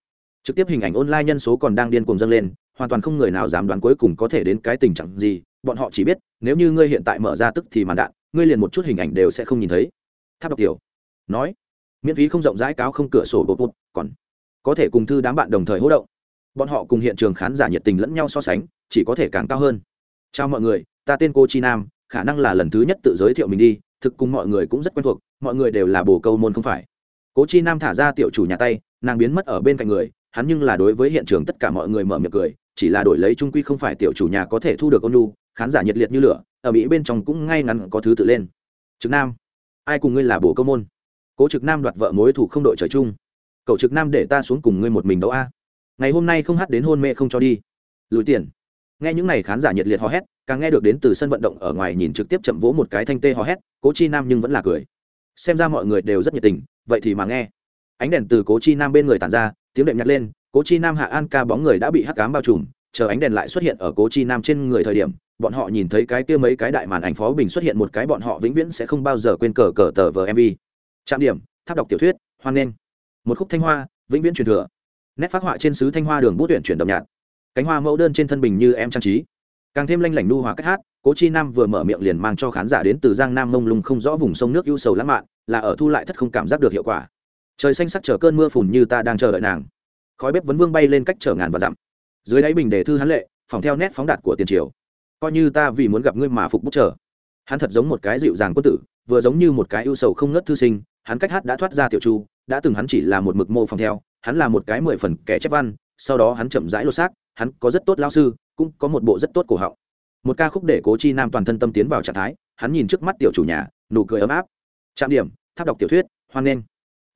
Speaker 1: trực tiếp hình ảnh online nhân số còn đang điên cuồng dâng lên, hoàn toàn không người nào dám đoán cuối cùng có thể đến cái tình trạng gì. Bọn họ chỉ biết, nếu như ngươi hiện tại mở ra tức thì màn đạn, ngươi liền một chút hình ảnh đều sẽ không nhìn thấy. Tháp đọc tiểu nói, miễn phí không rộng rãi cáo không cửa sổ bột bột còn có thể cùng thư đám bạn đồng thời hỗ động. Bọn họ cùng hiện trường khán giả nhiệt tình lẫn nhau so sánh, chỉ có thể càng cao hơn. Chào mọi người, ta tên cô chi nam, khả năng là lần thứ nhất tự giới thiệu mình đi, thực cùng mọi người cũng rất quen thuộc, mọi người đều là bồ câu môn không phải. Cố chi nam thả ra tiểu chủ nhà tay, nàng biến mất ở bên cạnh người hắn nhưng là đối với hiện trường tất cả mọi người mở miệng cười, chỉ là đổi lấy trung quy không phải tiểu chủ nhà có thể thu được ôn lu khán giả nhiệt liệt như lửa, ở mỹ bên trong cũng ngay ngắn có thứ tự lên. Trực nam. Ai cùng ngươi là bồ câu môn? Cố trực nam đoạt vợ mối thủ không đội trời chung. Cậu trực nam để ta xuống cùng ngươi một mình đấu a. Ngày hôm nay không hát đến hôn mê không cho đi. Lùi tiền. Nghe những n à y khán giả nhiệt liệt hò hét, càng nghe được đến từ sân vận động ở ngoài nhìn trực tiếp chậm vỗ một cái thanh tê hò hét, cố chi nam nhưng vẫn là cười. Xem ra mọi người đều rất nhiệt tình, vậy thì mà nghe ánh đèn từ cố chi nam bên người tàn ra, tiếng đệm nhặt lên, cố chi nam hạ an ca bóng người đã bị hắc cám bao trùm, chờ ánh đèn lại xuất hiện ở cố chi nam trên người thời điểm, bọn họ nhìn thấy cái kia mấy cái đại màn ảnh phó bình xuất hiện một cái bọn họ vĩnh viễn sẽ không bao giờ quên cờ cờ tờ vờ mv trạm điểm, tháp đọc tiểu thuyết, hoan nghênh. Một khúc thanh hoa, vĩnh viễn truyền thừa. Nét phát họa trên sứ thanh hoa đường bút tuyển chuyển động nhạt. Cánh hoa mẫu đơn trên thân bình như em trang trí. Càng thêm lanh lảnh nu hòa cách hát, cố chi nam vừa mở miệng liền mang cho khán giả đến từ giang nam mông lung không rõ vùng sông nước ưu sầu lãng mạn, là ở thu lại thất không cảm giác được hiệu quả trời xanh sắc chờ cơn mưa phùn như ta đang chờ đợi nàng. Khói bếp vấn vương bay lên cách chở ngàn và dặm. Dưới đáy bình đề thư hắn lệ, phòng theo nét phóng đạt của tiền triều. Coi như ta vì muốn gặp ngươi mà phục bút chờ. Hắn thật giống một cái dịu dàng quân tử, vừa giống như một cái ưu sầu không ngất thư sinh, hắn cách hát đã thoát ra tiểu chu, đã từng hắn chỉ là một mực mô phòng theo, hắn là một cái mười phần kẻ chép văn, sau đó hắn chậm rãi lột xác, hắn có rất tốt lao sư, cũng có một bộ rất tốt cổ họng. Một ca khúc để cố chi nam toàn thân tâm tiến vào trạng thái, hắn nhìn trước mắt tiểu chủ nhà, nụ cười ấm áp. Trạm điểm, tháp đọc tiểu thuyết, hoan nghênh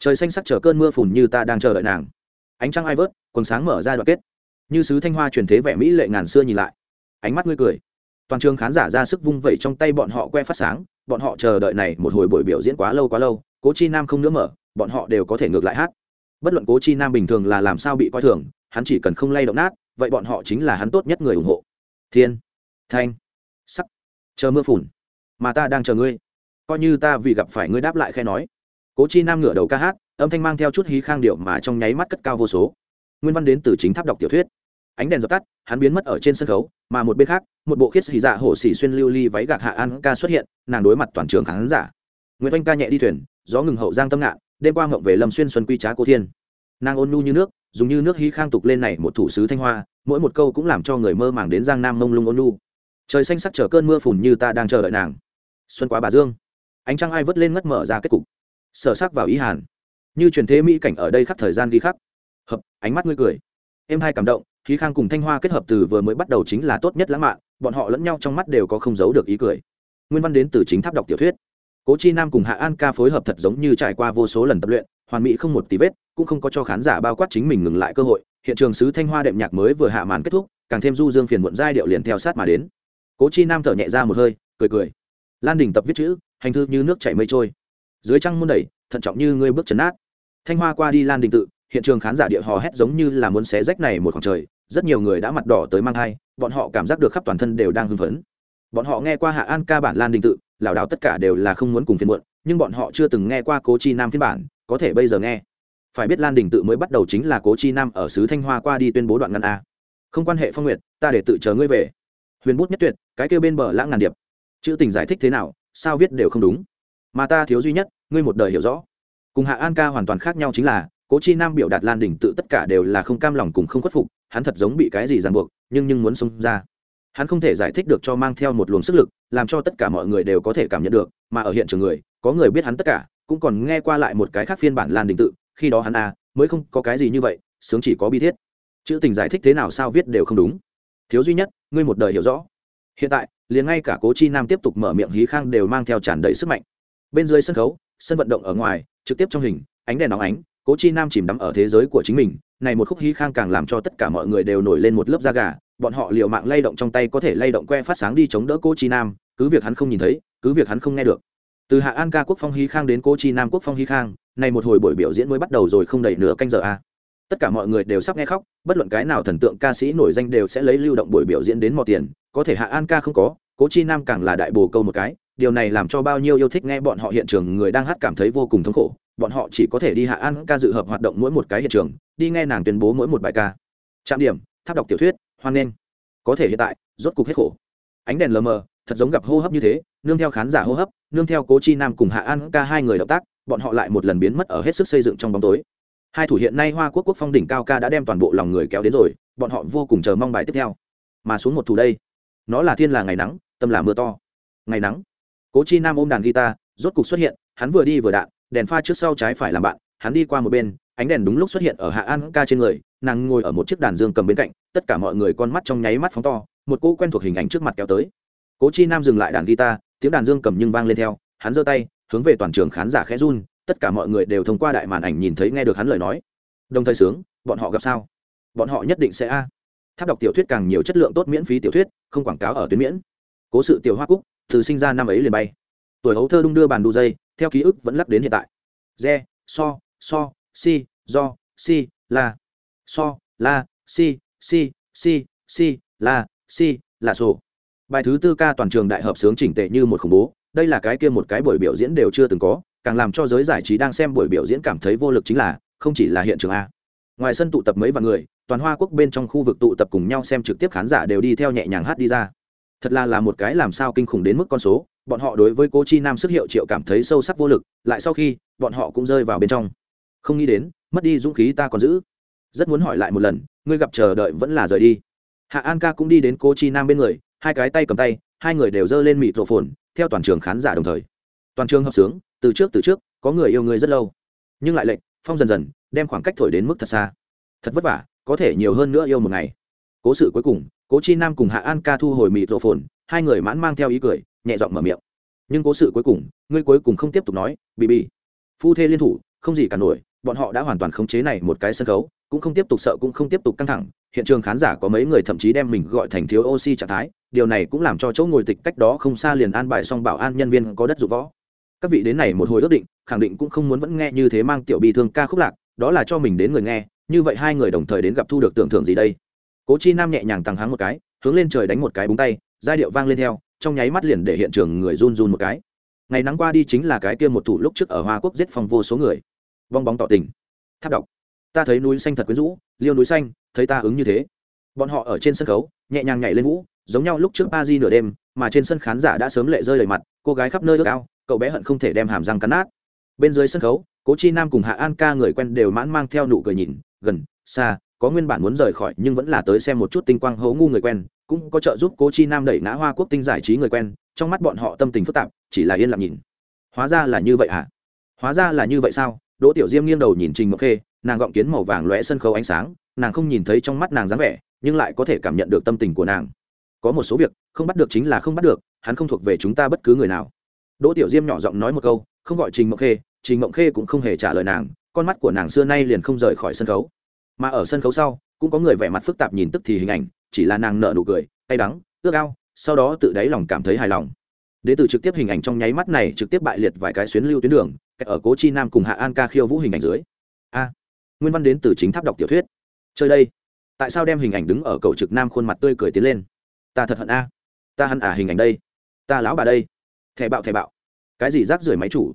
Speaker 1: trời xanh sắc chờ cơn mưa phùn như ta đang chờ đợi nàng. Ánh trăng ai vớt, quần sáng mở ra đoạn kết. Như sứ thanh hoa truyền thế vẻ mỹ lệ ngàn xưa nhìn lại. Ánh mắt ngươi cười. Toàn trường khán giả ra sức vung vẩy trong tay bọn họ que phát sáng, bọn họ chờ đợi này một hồi buổi biểu diễn quá lâu quá lâu, cố chi nam không nữa mở, bọn họ đều có thể ngược lại hát. Bất luận cố chi nam bình thường là làm sao bị coi thường, hắn chỉ cần không lay động nát, vậy bọn họ chính là hắn tốt nhất người ủng hộ. Thiên, thanh, sắc, chờ mưa phùn, mà ta đang chờ ngươi. Coi như ta vì gặp phải ngươi đáp lại khe nói cố chi nam ngửa đầu ca hát, âm thanh mang theo chút hí khang điệu mà trong nháy mắt cất cao vô số. Nguyên văn đến từ chính tháp đọc tiểu thuyết. Ánh đèn dập tắt, hắn biến mất ở trên sân khấu, mà một bên khác, một bộ khiết xì dạ hổ xì xuyên lưu ly váy gạc hạ an ca xuất hiện, nàng đối mặt toàn trường khán giả. Nguyễn oanh ca nhẹ đi thuyền, gió ngừng hậu giang tâm ngạn, đêm qua ngộng về lâm xuyên xuân quy trá cô thiên. Nàng ôn nhu như nước, dùng như nước hí khang tục lên này một thủ sứ thanh hoa, mỗi một câu cũng làm cho người mơ màng đến giang nam mông lung ôn nhu. Trời xanh sắc chờ cơn mưa phùn như ta đang chờ đợi nàng. Xuân quá bà dương. Ánh trăng ai vớt lên ngất mở ra kết cục sở sắc vào ý hàn. Như truyền thế mỹ cảnh ở đây khắc thời gian ghi khắc. Hợp, ánh mắt ngươi cười. Em hai cảm động, khí khang cùng thanh hoa kết hợp từ vừa mới bắt đầu chính là tốt nhất lãng mạn, bọn họ lẫn nhau trong mắt đều có không giấu được ý cười. Nguyên văn đến từ chính tháp đọc tiểu thuyết. Cố chi nam cùng hạ an ca phối hợp thật giống như trải qua vô số lần tập luyện, hoàn mỹ không một tí vết, cũng không có cho khán giả bao quát chính mình ngừng lại cơ hội. Hiện trường sứ thanh hoa đệm nhạc mới vừa hạ màn kết thúc, càng thêm du dương phiền muộn giai điệu liền theo sát mà đến. Cố chi nam thở nhẹ ra một hơi, cười cười. Lan đình tập viết chữ, hành thư như nước chảy mây trôi dưới trăng muôn đẩy thận trọng như ngươi bước chấn át thanh hoa qua đi lan đình tự, hiện trường khán giả địa hò hét giống như là muốn xé rách này một khoảng trời, rất nhiều người đã mặt đỏ tới mang thai, bọn họ cảm giác được khắp toàn thân đều đang hưng phấn. Bọn họ nghe qua hạ an ca bản lan đình tự, lảo đảo tất cả đều là không muốn cùng phiên muộn, nhưng bọn họ chưa từng nghe qua cố chi nam phiên bản, có thể bây giờ nghe. Phải biết lan đình tự mới bắt đầu chính là cố chi nam ở xứ thanh hoa qua đi tuyên bố đoạn ngăn a. Không quan hệ phong nguyệt, ta để tự chờ ngươi về. Huyền bút nhất tuyệt, cái kêu bên bờ lãng ngàn điệp. Chữ tình giải thích thế nào, sao viết đều không đúng mà ta thiếu duy nhất, ngươi một đời hiểu rõ. Cùng hạ an ca hoàn toàn khác nhau chính là, cố chi nam biểu đạt lan đình tự tất cả đều là không cam lòng cùng không khuất phục, hắn thật giống bị cái gì ràng buộc, nhưng nhưng muốn xông ra. Hắn không thể giải thích được cho mang theo một luồng sức lực, làm cho tất cả mọi người đều có thể cảm nhận được, mà ở hiện trường người, có người biết hắn tất cả, cũng còn nghe qua lại một cái khác phiên bản lan đình tự, khi đó hắn à mới không có cái gì như vậy, sướng chỉ có bi thiết. Chữ tình giải thích thế nào sao viết đều không đúng. Thiếu duy nhất, ngươi một đời hiểu rõ. Hiện tại, liền ngay cả cố chi nam tiếp tục mở miệng hí khang đều mang theo tràn đầy sức mạnh bên dưới sân khấu, sân vận động ở ngoài, trực tiếp trong hình, ánh đèn nóng ánh, cố chi nam chìm đắm ở thế giới của chính mình. Này một khúc hí khang càng làm cho tất cả mọi người đều nổi lên một lớp da gà. Bọn họ liều mạng lay động trong tay có thể lay động que phát sáng đi chống đỡ cố chi nam. Cứ việc hắn không nhìn thấy, cứ việc hắn không nghe được. Từ hạ an ca quốc phong hí khang đến cố chi nam quốc phong hí khang, này một hồi buổi biểu diễn mới bắt đầu rồi không đầy nửa canh giờ a. À. tất cả mọi người đều sắp nghe khóc, bất luận cái nào thần tượng ca sĩ nổi danh đều sẽ lấy lưu động buổi biểu diễn đến mọi tiền. Có thể hạ an ca không có, cố chi nam càng là đại bồ câu một cái điều này làm cho bao nhiêu yêu thích nghe bọn họ hiện trường người đang hát cảm thấy vô cùng thống khổ. Bọn họ chỉ có thể đi hạ an ca dự hợp hoạt động mỗi một cái hiện trường, đi nghe nàng tuyên bố mỗi một bài ca. Trạm điểm, tháp đọc tiểu thuyết, hoan nghênh. Có thể hiện tại, rốt cục hết khổ. Ánh đèn lờ mờ, thật giống gặp hô hấp như thế, nương theo khán giả hô hấp, nương theo cố chi nam cùng hạ an ca hai người động tác, bọn họ lại một lần biến mất ở hết sức xây dựng trong bóng tối. Hai thủ hiện nay hoa quốc quốc phong đỉnh cao ca đã đem toàn bộ lòng người kéo đến rồi, bọn họ vô cùng chờ mong bài tiếp theo. Mà xuống một thủ đây, nó là thiên là ngày nắng, tâm là mưa to. Ngày nắng cố chi nam ôm đàn guitar, rốt cục xuất hiện, hắn vừa đi vừa đạn đèn pha trước sau trái phải làm bạn, hắn đi qua một bên, ánh đèn đúng lúc xuất hiện ở hạ an ca trên người, nàng ngồi ở một chiếc đàn dương cầm bên cạnh, tất cả mọi người con mắt trong nháy mắt phóng to, một cô quen thuộc hình ảnh trước mặt kéo tới. Cố chi nam dừng lại đàn guitar, tiếng đàn dương cầm nhưng vang lên theo, hắn giơ tay, hướng về toàn trường khán giả khẽ run, tất cả mọi người đều thông qua đại màn ảnh nhìn thấy nghe được hắn lời nói. Đồng thời sướng, bọn họ gặp sao? Bọn họ nhất định sẽ a. Tháp đọc tiểu thuyết càng nhiều chất lượng tốt miễn phí tiểu thuyết, không quảng cáo ở tuyến miễn. Cố sự tiểu hoa cúc từ sinh ra năm ấy liền bay. Tuổi hấu thơ đung đưa bàn đu dây, theo ký ức vẫn lắp đến hiện tại. Re, so so, si, do, si, la. So, la, si si si si, la, si là sổ. Bài thứ tư ca toàn trường đại hợp sướng chỉnh tệ như một khủng bố. Đây là cái kia một cái buổi biểu diễn đều chưa từng có, càng làm cho giới giải trí đang xem buổi biểu diễn cảm thấy vô lực chính là, không chỉ là hiện trường a. Ngoài sân tụ tập mấy vạn người, toàn hoa quốc bên trong khu vực tụ tập cùng nhau xem trực tiếp khán giả đều đi theo nhẹ nhàng hát đi ra thật là là một cái làm sao kinh khủng đến mức con số, bọn họ đối với cô chi nam sức hiệu triệu cảm thấy sâu sắc vô lực, lại sau khi, bọn họ cũng rơi vào bên trong. Không nghĩ đến, mất đi dũng khí ta còn giữ. Rất muốn hỏi lại một lần, ngươi gặp chờ đợi vẫn là rời đi. Hạ an ca cũng đi đến cô chi nam bên người, hai cái tay cầm tay, hai người đều giơ lên mịt rổ phồn, theo toàn trường khán giả đồng thời. Toàn trường hợp sướng, từ trước từ trước, có người yêu người rất lâu. Nhưng lại lệnh phong dần dần, đem khoảng cách thổi đến mức thật xa. Thật vất vả, có thể nhiều hơn nữa yêu một ngày. Cố sự cuối cùng cố chi nam cùng hạ an ca thu hồi mịt rộ phồn hai người mãn mang theo ý cười, nhẹ giọng mở miệng. Nhưng cố sự cuối cùng, ngươi cuối cùng không tiếp tục nói bị bị phu thê liên thủ, không gì cả nổi, bọn họ đã hoàn toàn khống chế này một cái sân khấu, cũng không tiếp tục sợ, cũng không tiếp tục căng thẳng. Hiện trường khán giả có mấy người thậm chí đem mình gọi thành thiếu oxy trạng thái, điều này cũng làm cho chỗ ngồi tịch cách đó không xa liền an bài xong bảo an nhân viên có đất dụ võ. Các vị đến này một hồi ước định, khẳng định cũng không muốn vẫn nghe như thế mang tiểu bi thương ca khúc lạc, đó là cho mình đến người nghe, như vậy hai người đồng thời đến gặp thu được tưởng thưởng gì đây? Cố chi nam nhẹ nhàng tăng háng một cái, hướng lên trời đánh một cái búng tay, giai điệu vang lên theo, trong nháy mắt liền để hiện trường người run run một cái. Ngày nắng qua đi chính là cái kia một thủ lúc trước ở hoa quốc giết phong vô số người. Vong bóng tỏ tình. Tháp đọc. Ta thấy núi xanh thật quyến rũ, liêu núi xanh, thấy ta ứng như thế. Bọn họ ở trên sân khấu, nhẹ nhàng nhảy lên vũ, giống nhau lúc trước ba di nửa đêm, mà trên sân khán giả đã sớm lệ rơi đầy mặt, cô gái khắp nơi ước ao, cậu bé hận không thể đem hàm răng cắn nát. Bên dưới sân khấu, cố chi nam cùng hạ an ca người quen đều mãn mang theo nụ cười nhìn, gần, xa có nguyên bản muốn rời khỏi nhưng vẫn là tới xem một chút tinh quang hấu ngu người quen, cũng có trợ giúp cố chi nam đẩy ngã hoa quốc tinh giải trí người quen, trong mắt bọn họ tâm tình phức tạp, chỉ là yên lặng nhìn. Hóa ra là như vậy à hóa ra là như vậy sao? Đỗ tiểu diêm nghiêng đầu nhìn trình mộc khê, nàng gọng kiến màu vàng lóe sân khấu ánh sáng, nàng không nhìn thấy trong mắt nàng dáng vẻ, nhưng lại có thể cảm nhận được tâm tình của nàng. Có một số việc, không bắt được chính là không bắt được, hắn không thuộc về chúng ta bất cứ người nào. Đỗ tiểu diêm nhỏ giọng nói một câu, không gọi trình mộc khê, trình mộng khê cũng không hề trả lời nàng, con mắt của nàng xưa nay liền không rời khỏi sân khấu mà ở sân khấu sau, cũng có người vẻ mặt phức tạp nhìn tức thì hình ảnh, chỉ là nàng nợ nụ cười tay đắng, ước ao, sau đó tự đáy lòng cảm thấy hài lòng. Đế từ trực tiếp hình ảnh trong nháy mắt này trực tiếp bại liệt vài cái xuyến lưu tuyến đường ở cố chi nam cùng hạ an ca khiêu vũ hình ảnh dưới. A, nguyên văn đến từ chính tháp đọc tiểu thuyết. Chơi đây, tại sao đem hình ảnh đứng ở cầu trực nam khuôn mặt tươi cười tiến lên? Ta thật hận a. Ta hận à hình ảnh đây. Ta lão bà đây. Thẻ bạo thẻ bạo. Cái gì rác rưởi máy chủ?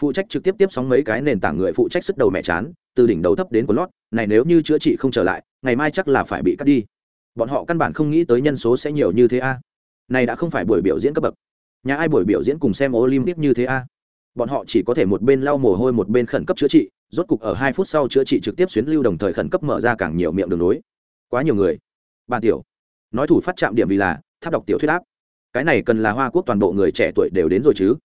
Speaker 1: Phụ trách trực tiếp tiếp sóng mấy cái nền tảng người phụ trách sức đầu mẹ chán, từ đỉnh đầu thấp đến của lót, này nếu như chữa trị không trở lại, ngày mai chắc là phải bị cắt đi. Bọn họ căn bản không nghĩ tới nhân số sẽ nhiều như thế a. Này đã không phải buổi biểu diễn cấp bậc. Nhà ai buổi biểu diễn cùng xem olympic như thế a? Bọn họ chỉ có thể một bên lau mồ hôi một bên khẩn cấp chữa trị, rốt cục ở hai phút sau chữa trị trực tiếp xuyến lưu đồng thời khẩn cấp mở ra càng nhiều miệng đường nối. Quá nhiều người. Bàn tiểu, nói thủ phát chạm điểm vì là, tháp đọc tiểu thuyết áp cái này cần là hoa quốc toàn bộ người trẻ tuổi đều đến rồi chứ?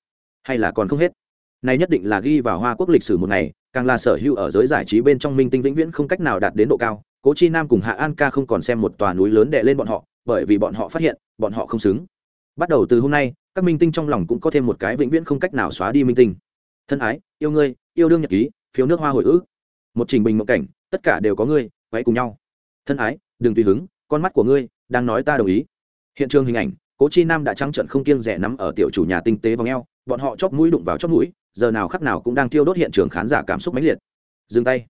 Speaker 1: Hay là còn không hết? Này nhất định là ghi vào hoa quốc lịch sử một ngày càng là sở hữu ở giới giải trí bên trong minh tinh vĩnh viễn không cách nào đạt đến độ cao. Cố chi nam cùng hạ an ca không còn xem một tòa núi lớn đệ lên bọn họ bởi vì bọn họ phát hiện bọn họ không xứng. Bắt đầu từ hôm nay các minh tinh trong lòng cũng có thêm một cái vĩnh viễn không cách nào xóa đi minh tinh. Thân ái yêu ngươi yêu đương nhật ký phiếu nước hoa hồi ức. Một trình bình mộng cảnh tất cả đều có ngươi quay cùng nhau. Thân ái đừng tùy hứng con mắt của ngươi đang nói ta đồng ý. Hiện trường hình ảnh cố chi nam đã trắng trận không kiêng rẻ nắm ở tiểu chủ nhà tinh tế vòng eo, bọn họ chóp mũi đụng vào chóp mũi giờ nào khắc nào cũng đang thiêu đốt hiện trường khán giả cảm xúc mãnh liệt. Dừng tay.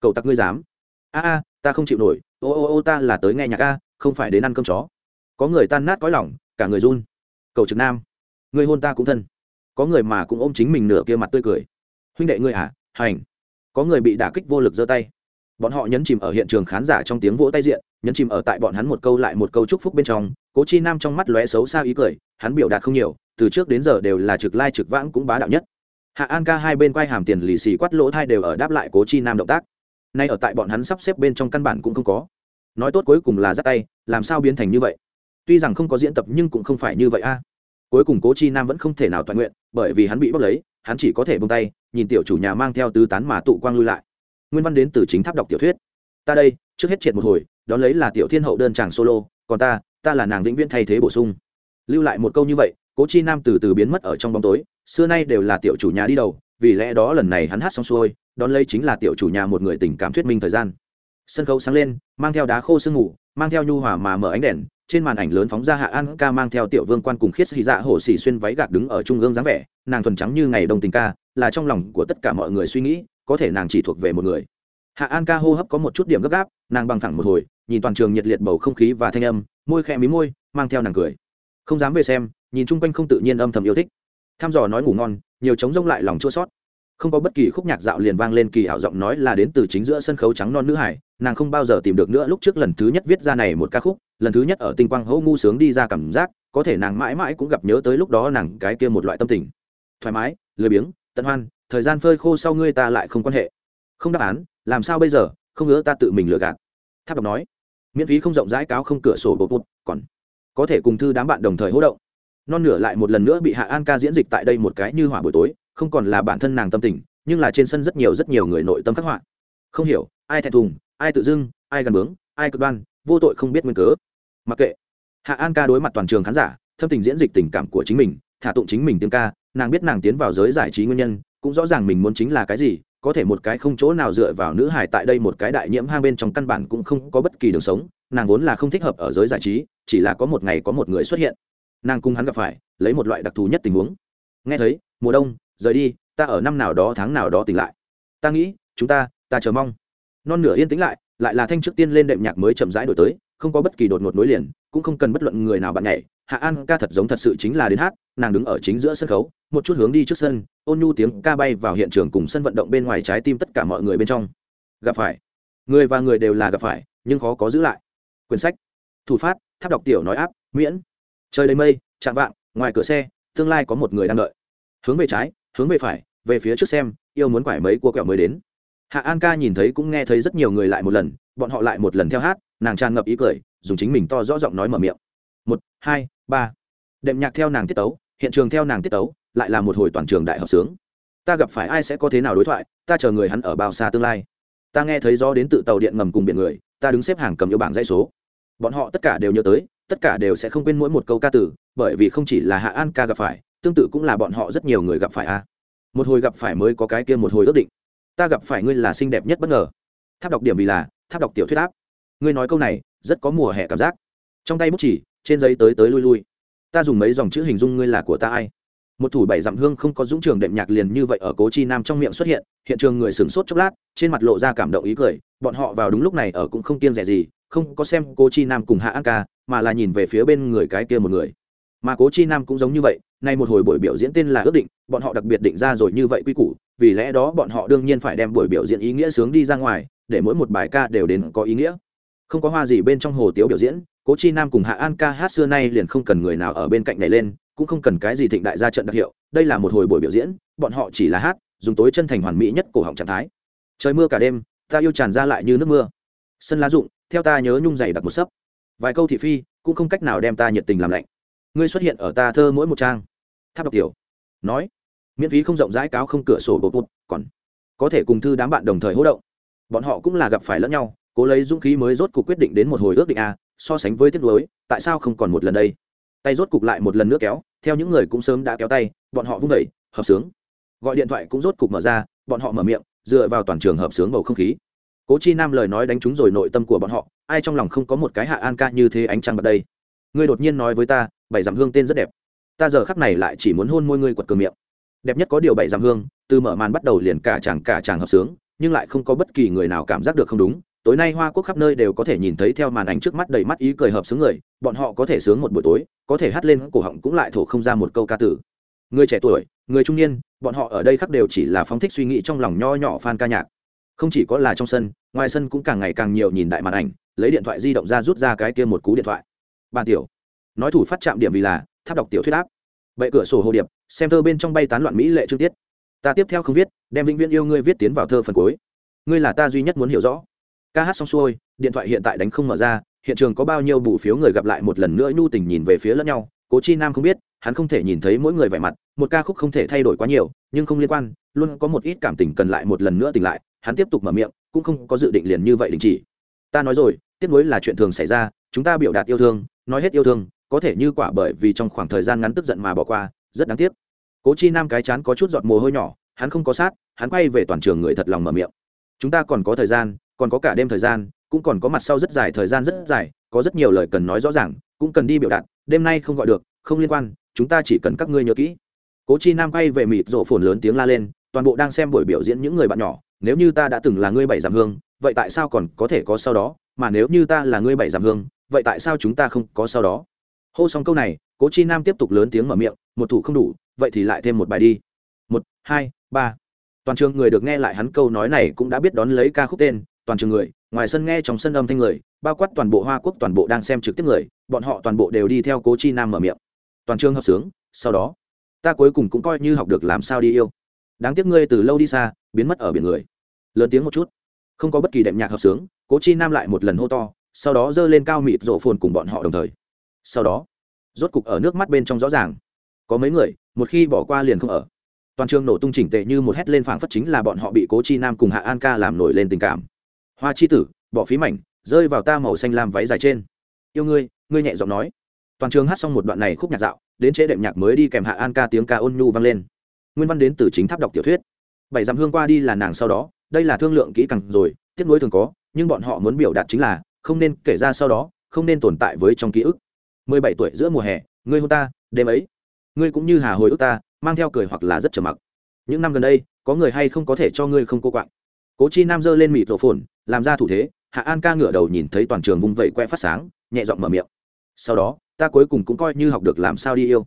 Speaker 1: Cậu tặc ngươi dám. A a, ta không chịu nổi. Ô ô ô, ta là tới nghe nhạc a, không phải đến ăn cơm chó. Có người tan nát cõi lòng, cả người run. Cầu trực nam. Người hôn ta cũng thân. Có người mà cũng ôm chính mình nửa kia mặt tươi cười. Huynh đệ ngươi à hành. Có người bị đả kích vô lực giơ tay. Bọn họ nhấn chìm ở hiện trường khán giả trong tiếng vỗ tay diện, nhấn chìm ở tại bọn hắn một câu lại một câu chúc phúc bên trong. Cố chi nam trong mắt lóe xấu xa ý cười, hắn biểu đạt không nhiều, từ trước đến giờ đều là trực lai trực vãng cũng bá đạo nhất hạ an ca hai bên quay hàm tiền lì xì quát lỗ thai đều ở đáp lại cố chi nam động tác. Nay ở tại bọn hắn sắp xếp bên trong căn bản cũng không có. Nói tốt cuối cùng là dắt tay, làm sao biến thành như vậy? Tuy rằng không có diễn tập nhưng cũng không phải như vậy a. Cuối cùng cố chi nam vẫn không thể nào toàn nguyện, bởi vì hắn bị bốc lấy, hắn chỉ có thể bông tay, nhìn tiểu chủ nhà mang theo tứ tán mà tụ quang lui lại. Nguyên văn đến từ chính tháp đọc tiểu thuyết. Ta đây, trước hết triệt một hồi, đón lấy là tiểu thiên hậu đơn chàng solo, còn ta ta là nàng vĩnh viễn thay thế bổ sung. Lưu lại một câu như vậy cố chi nam từ từ biến mất ở trong bóng tối, xưa nay đều là tiểu chủ nhà đi đầu, vì lẽ đó lần này hắn hát xong xuôi, đón lấy chính là tiểu chủ nhà một người tình cảm thuyết minh thời gian. Sân khấu sáng lên, mang theo đá khô sương ngủ mang theo nhu hòa mà mở ánh đèn, trên màn ảnh lớn phóng ra hạ an ca mang theo tiểu vương quan cùng khiết xì dạ hổ xì xuyên váy gạc đứng ở trung ương dáng vẻ, nàng thuần trắng như ngày đông tình ca, là trong lòng của tất cả mọi người suy nghĩ, có thể nàng chỉ thuộc về một người. Hạ an ca hô hấp có một chút điểm gấp gáp, nàng bằng thẳng một hồi, nhìn toàn trường nhiệt liệt bầu không khí và thanh âm, môi khẽ mí môi, mang theo nàng cười. Không dám về xem nhìn chung quanh không tự nhiên âm thầm yêu thích. Tham dò nói ngủ ngon, nhiều trống rông lại lòng chua sót. Không có bất kỳ khúc nhạc dạo liền vang lên kỳ ảo giọng nói là đến từ chính giữa sân khấu trắng non nữ hải, nàng không bao giờ tìm được nữa lúc trước lần thứ nhất viết ra này một ca khúc, lần thứ nhất ở tinh quang hỗ ngu sướng đi ra cảm giác, có thể nàng mãi mãi cũng gặp nhớ tới lúc đó nàng cái kia một loại tâm tình. Thoải mái, lười biếng, tận hoan, thời gian phơi khô sau ngươi ta lại không quan hệ. Không đáp án, làm sao bây giờ, không ngỡ ta tự mình lừa gạt. Tháp đọc nói, miễn phí không rộng rãi cáo không cửa sổ bột bột, còn có thể cùng thư đám bạn đồng thời hỗ động non nửa lại một lần nữa bị hạ an ca diễn dịch tại đây một cái như hỏa buổi tối, không còn là bản thân nàng tâm tình, nhưng là trên sân rất nhiều rất nhiều người nội tâm khắc họa. Không hiểu, ai thẹn thùng, ai tự dưng, ai gần bướng, ai cực đoan, vô tội không biết nguyên cớ. Mặc kệ. Hạ an ca đối mặt toàn trường khán giả, thâm tình diễn dịch tình cảm của chính mình, thả tụng chính mình tiếng ca, nàng biết nàng tiến vào giới giải trí nguyên nhân, cũng rõ ràng mình muốn chính là cái gì, có thể một cái không chỗ nào dựa vào nữ hải tại đây một cái đại nhiễm hang bên trong căn bản cũng không có bất kỳ đường sống, nàng vốn là không thích hợp ở giới giải trí, chỉ là có một ngày có một người xuất hiện nàng cùng hắn gặp phải, lấy một loại đặc thù nhất tình huống. Nghe thấy, mùa đông, rời đi, ta ở năm nào đó tháng nào đó tỉnh lại. Ta nghĩ, chúng ta ta chờ mong. Non nửa yên tĩnh lại lại là thanh trước tiên lên đệm nhạc mới chậm rãi đổi tới, không có bất kỳ đột ngột nối liền, cũng không cần bất luận người nào bạn nhảy. Hạ an ca thật giống thật sự chính là đến hát, nàng đứng ở chính giữa sân khấu, một chút hướng đi trước sân, ôn nhu tiếng ca bay vào hiện trường cùng sân vận động bên ngoài trái tim tất cả mọi người bên trong. Gặp phải. Người và người đều là gặp phải, nhưng khó có giữ lại. Quyển sách. Thủ phát, tháp đọc tiểu nói áp, miễn trời đầy mây, chạm vạng, ngoài cửa xe, tương lai có một người đang đợi. Hướng về trái, hướng về phải, về phía trước xem, yêu muốn quải mấy cua kẹo mới đến. Hạ an ca nhìn thấy cũng nghe thấy rất nhiều người lại một lần, bọn họ lại một lần theo hát, nàng tràn ngập ý cười, dùng chính mình to rõ giọng nói mở miệng. Một, hai, ba. Đệm nhạc theo nàng tiết tấu, hiện trường theo nàng tiết tấu, lại là một hồi toàn trường đại hợp sướng. Ta gặp phải ai sẽ có thế nào đối thoại, ta chờ người hắn ở bao xa tương lai. Ta nghe thấy do đến tự tàu điện ngầm cùng biển người, ta đứng xếp hàng cầm yêu bảng dãy số. Bọn họ tất cả đều nhớ tới tất cả đều sẽ không quên mỗi một câu ca tử, bởi vì không chỉ là hạ an ca gặp phải, tương tự cũng là bọn họ rất nhiều người gặp phải a. Một hồi gặp phải mới có cái kia một hồi ước định. Ta gặp phải ngươi là xinh đẹp nhất bất ngờ. Tháp đọc điểm vì là, tháp đọc tiểu thuyết áp. Ngươi nói câu này, rất có mùa hè cảm giác. Trong tay bút chỉ, trên giấy tới tới lui lui. Ta dùng mấy dòng chữ hình dung ngươi là của ta ai. Một thủ bảy dặm hương không có dũng trường đệm nhạc liền như vậy ở cố chi nam trong miệng xuất hiện hiện trường người sửng sốt chốc lát, trên mặt lộ ra cảm động ý cười, bọn họ vào đúng lúc này ở cũng không kiêng rẻ gì không có xem cô chi nam cùng hạ an ca, mà là nhìn về phía bên người cái kia một người. Mà cố chi nam cũng giống như vậy, nay một hồi buổi biểu diễn tên là ước định, bọn họ đặc biệt định ra rồi như vậy quy củ, vì lẽ đó bọn họ đương nhiên phải đem buổi biểu diễn ý nghĩa sướng đi ra ngoài, để mỗi một bài ca đều đến có ý nghĩa. Không có hoa gì bên trong hồ tiếu biểu diễn, cố chi nam cùng hạ an ca hát xưa nay liền không cần người nào ở bên cạnh này lên, cũng không cần cái gì thịnh đại ra trận đặc hiệu, đây là một hồi buổi biểu diễn, bọn họ chỉ là hát, dùng tối chân thành hoàn mỹ nhất cổ họng trạng thái. Trời mưa cả đêm, ta yêu tràn ra lại như nước mưa. Sân lá rụng theo ta nhớ nhung dày đặc một sấp. Vài câu thị phi cũng không cách nào đem ta nhiệt tình làm lạnh. Ngươi xuất hiện ở ta thơ mỗi một trang. Tháp đọc tiểu. Nói. Miễn phí không rộng rãi cáo không cửa sổ bột bột, còn có thể cùng thư đám bạn đồng thời hỗ động. Bọn họ cũng là gặp phải lẫn nhau, cố lấy dũng khí mới rốt cuộc quyết định đến một hồi ước định a, so sánh với tiết lối tại sao không còn một lần đây? Tay rốt cục lại một lần nữa kéo, theo những người cũng sớm đã kéo tay, bọn họ vung vẩy hợp sướng. Gọi điện thoại cũng rốt cục mở ra, bọn họ mở miệng, dựa vào toàn trường hợp sướng bầu không khí cố chi nam lời nói đánh trúng rồi nội tâm của bọn họ, ai trong lòng không có một cái hạ an ca như thế ánh trăng bật đây? Ngươi đột nhiên nói với ta, bảy dặm hương tên rất đẹp. Ta giờ khắc này lại chỉ muốn hôn môi ngươi quật cường miệng. Đẹp nhất có điều bảy dặm hương, từ mở màn bắt đầu liền cả chàng cả chàng hợp sướng, nhưng lại không có bất kỳ người nào cảm giác được không đúng. Tối nay hoa quốc khắp nơi đều có thể nhìn thấy theo màn ảnh trước mắt đầy mắt ý cười hợp sướng người, bọn họ có thể sướng một buổi tối, có thể hát lên cổ họng cũng lại thổ không ra một câu ca tử. Người trẻ tuổi, người trung niên, bọn họ ở đây khắp đều chỉ là phóng thích suy nghĩ trong lòng nho nhỏ fan ca nhạc không chỉ có là trong sân, ngoài sân cũng càng ngày càng nhiều nhìn đại màn ảnh, lấy điện thoại di động ra rút ra cái kia một cú điện thoại. Bàn tiểu, nói thủ phát chạm điểm vì là, tháp đọc tiểu thuyết áp. Bệ cửa sổ hồ điệp, xem thơ bên trong bay tán loạn mỹ lệ trương tiết. Ta tiếp theo không viết, đem vĩnh viễn yêu ngươi viết tiến vào thơ phần cuối. Ngươi là ta duy nhất muốn hiểu rõ. Ca hát xong xuôi, điện thoại hiện tại đánh không mở ra, hiện trường có bao nhiêu bù phiếu người gặp lại một lần nữa nhu tình nhìn về phía lẫn nhau. Cố chi nam không biết, hắn không thể nhìn thấy mỗi người vẻ mặt, một ca khúc không thể thay đổi quá nhiều, nhưng không liên quan, luôn có một ít cảm tình cần lại một lần nữa tỉnh lại hắn tiếp tục mở miệng, cũng không có dự định liền như vậy đình chỉ. Ta nói rồi tiếp nối là chuyện thường xảy ra, chúng ta biểu đạt yêu thương, nói hết yêu thương, có thể như quả bởi vì trong khoảng thời gian ngắn tức giận mà bỏ qua, rất đáng tiếc. Cố chi nam cái chán có chút giọt mồ hôi nhỏ, hắn không có sát, hắn quay về toàn trường người thật lòng mở miệng. Chúng ta còn có thời gian, còn có cả đêm thời gian, cũng còn có mặt sau rất dài, thời gian rất dài, có rất nhiều lời cần nói rõ ràng, cũng cần đi biểu đạt, đêm nay không gọi được, không liên quan, chúng ta chỉ cần các ngươi nhớ kỹ. Cố chi nam quay về mịt rộ phồn lớn tiếng la lên, toàn bộ đang xem buổi biểu diễn những người bạn nhỏ nếu như ta đã từng là ngươi bảy giảm hương, vậy tại sao còn có thể có sau đó? Mà nếu như ta là ngươi bảy giảm hương, vậy tại sao chúng ta không có sau đó? Hô xong câu này, cố chi nam tiếp tục lớn tiếng mở miệng, một thủ không đủ, vậy thì lại thêm một bài đi. Một, hai, ba. Toàn trường người được nghe lại hắn câu nói này cũng đã biết đón lấy ca khúc tên, toàn trường người, ngoài sân nghe trong sân âm thanh người, bao quát toàn bộ hoa quốc toàn bộ đang xem trực tiếp người, bọn họ toàn bộ đều đi theo cố chi nam mở miệng. Toàn trường hợp sướng, sau đó, ta cuối cùng cũng coi như học được làm sao đi yêu đáng tiếc ngươi từ lâu đi xa, biến mất ở biển người. Lớn tiếng một chút. Không có bất kỳ đệm nhạc hợp sướng, cố chi nam lại một lần hô to, sau đó giơ lên cao mịt rổ phồn cùng bọn họ đồng thời. Sau đó, rốt cục ở nước mắt bên trong rõ ràng. Có mấy người, một khi bỏ qua liền không ở. Toàn trường nổ tung chỉnh tệ như một hét lên phảng phất chính là bọn họ bị cố chi nam cùng hạ an ca làm nổi lên tình cảm. Hoa chi tử, bỏ phí mảnh, rơi vào ta màu xanh lam váy dài trên. Yêu ngươi ngươi nhẹ giọng nói. Toàn trường hát xong một đoạn này khúc nhạc dạo, đến chế đệm nhạc mới đi kèm hạ an ca tiếng ca ôn nhu vang lên nguyên văn đến từ chính tháp đọc tiểu thuyết. Bảy dặm hương qua đi là nàng sau đó, đây là thương lượng kỹ càng rồi tiếp nối thường có, nhưng bọn họ muốn biểu đạt chính là, không nên kể ra sau đó, không nên tồn tại với trong ký ức. Mười bảy tuổi giữa mùa hè, ngươi hôn ta, đêm ấy. Ngươi cũng như hà hồi ức ta, mang theo cười hoặc là rất trầm mặc. Những năm gần đây, có người hay không có thể cho ngươi không cô quạng? Cố chi nam giơ lên mịt rổ phồn, làm ra thủ thế, hạ an ca ngửa đầu nhìn thấy toàn trường vung vẩy que phát sáng, nhẹ giọng mở miệng. Sau đó, ta cuối cùng cũng coi như học được làm sao đi yêu.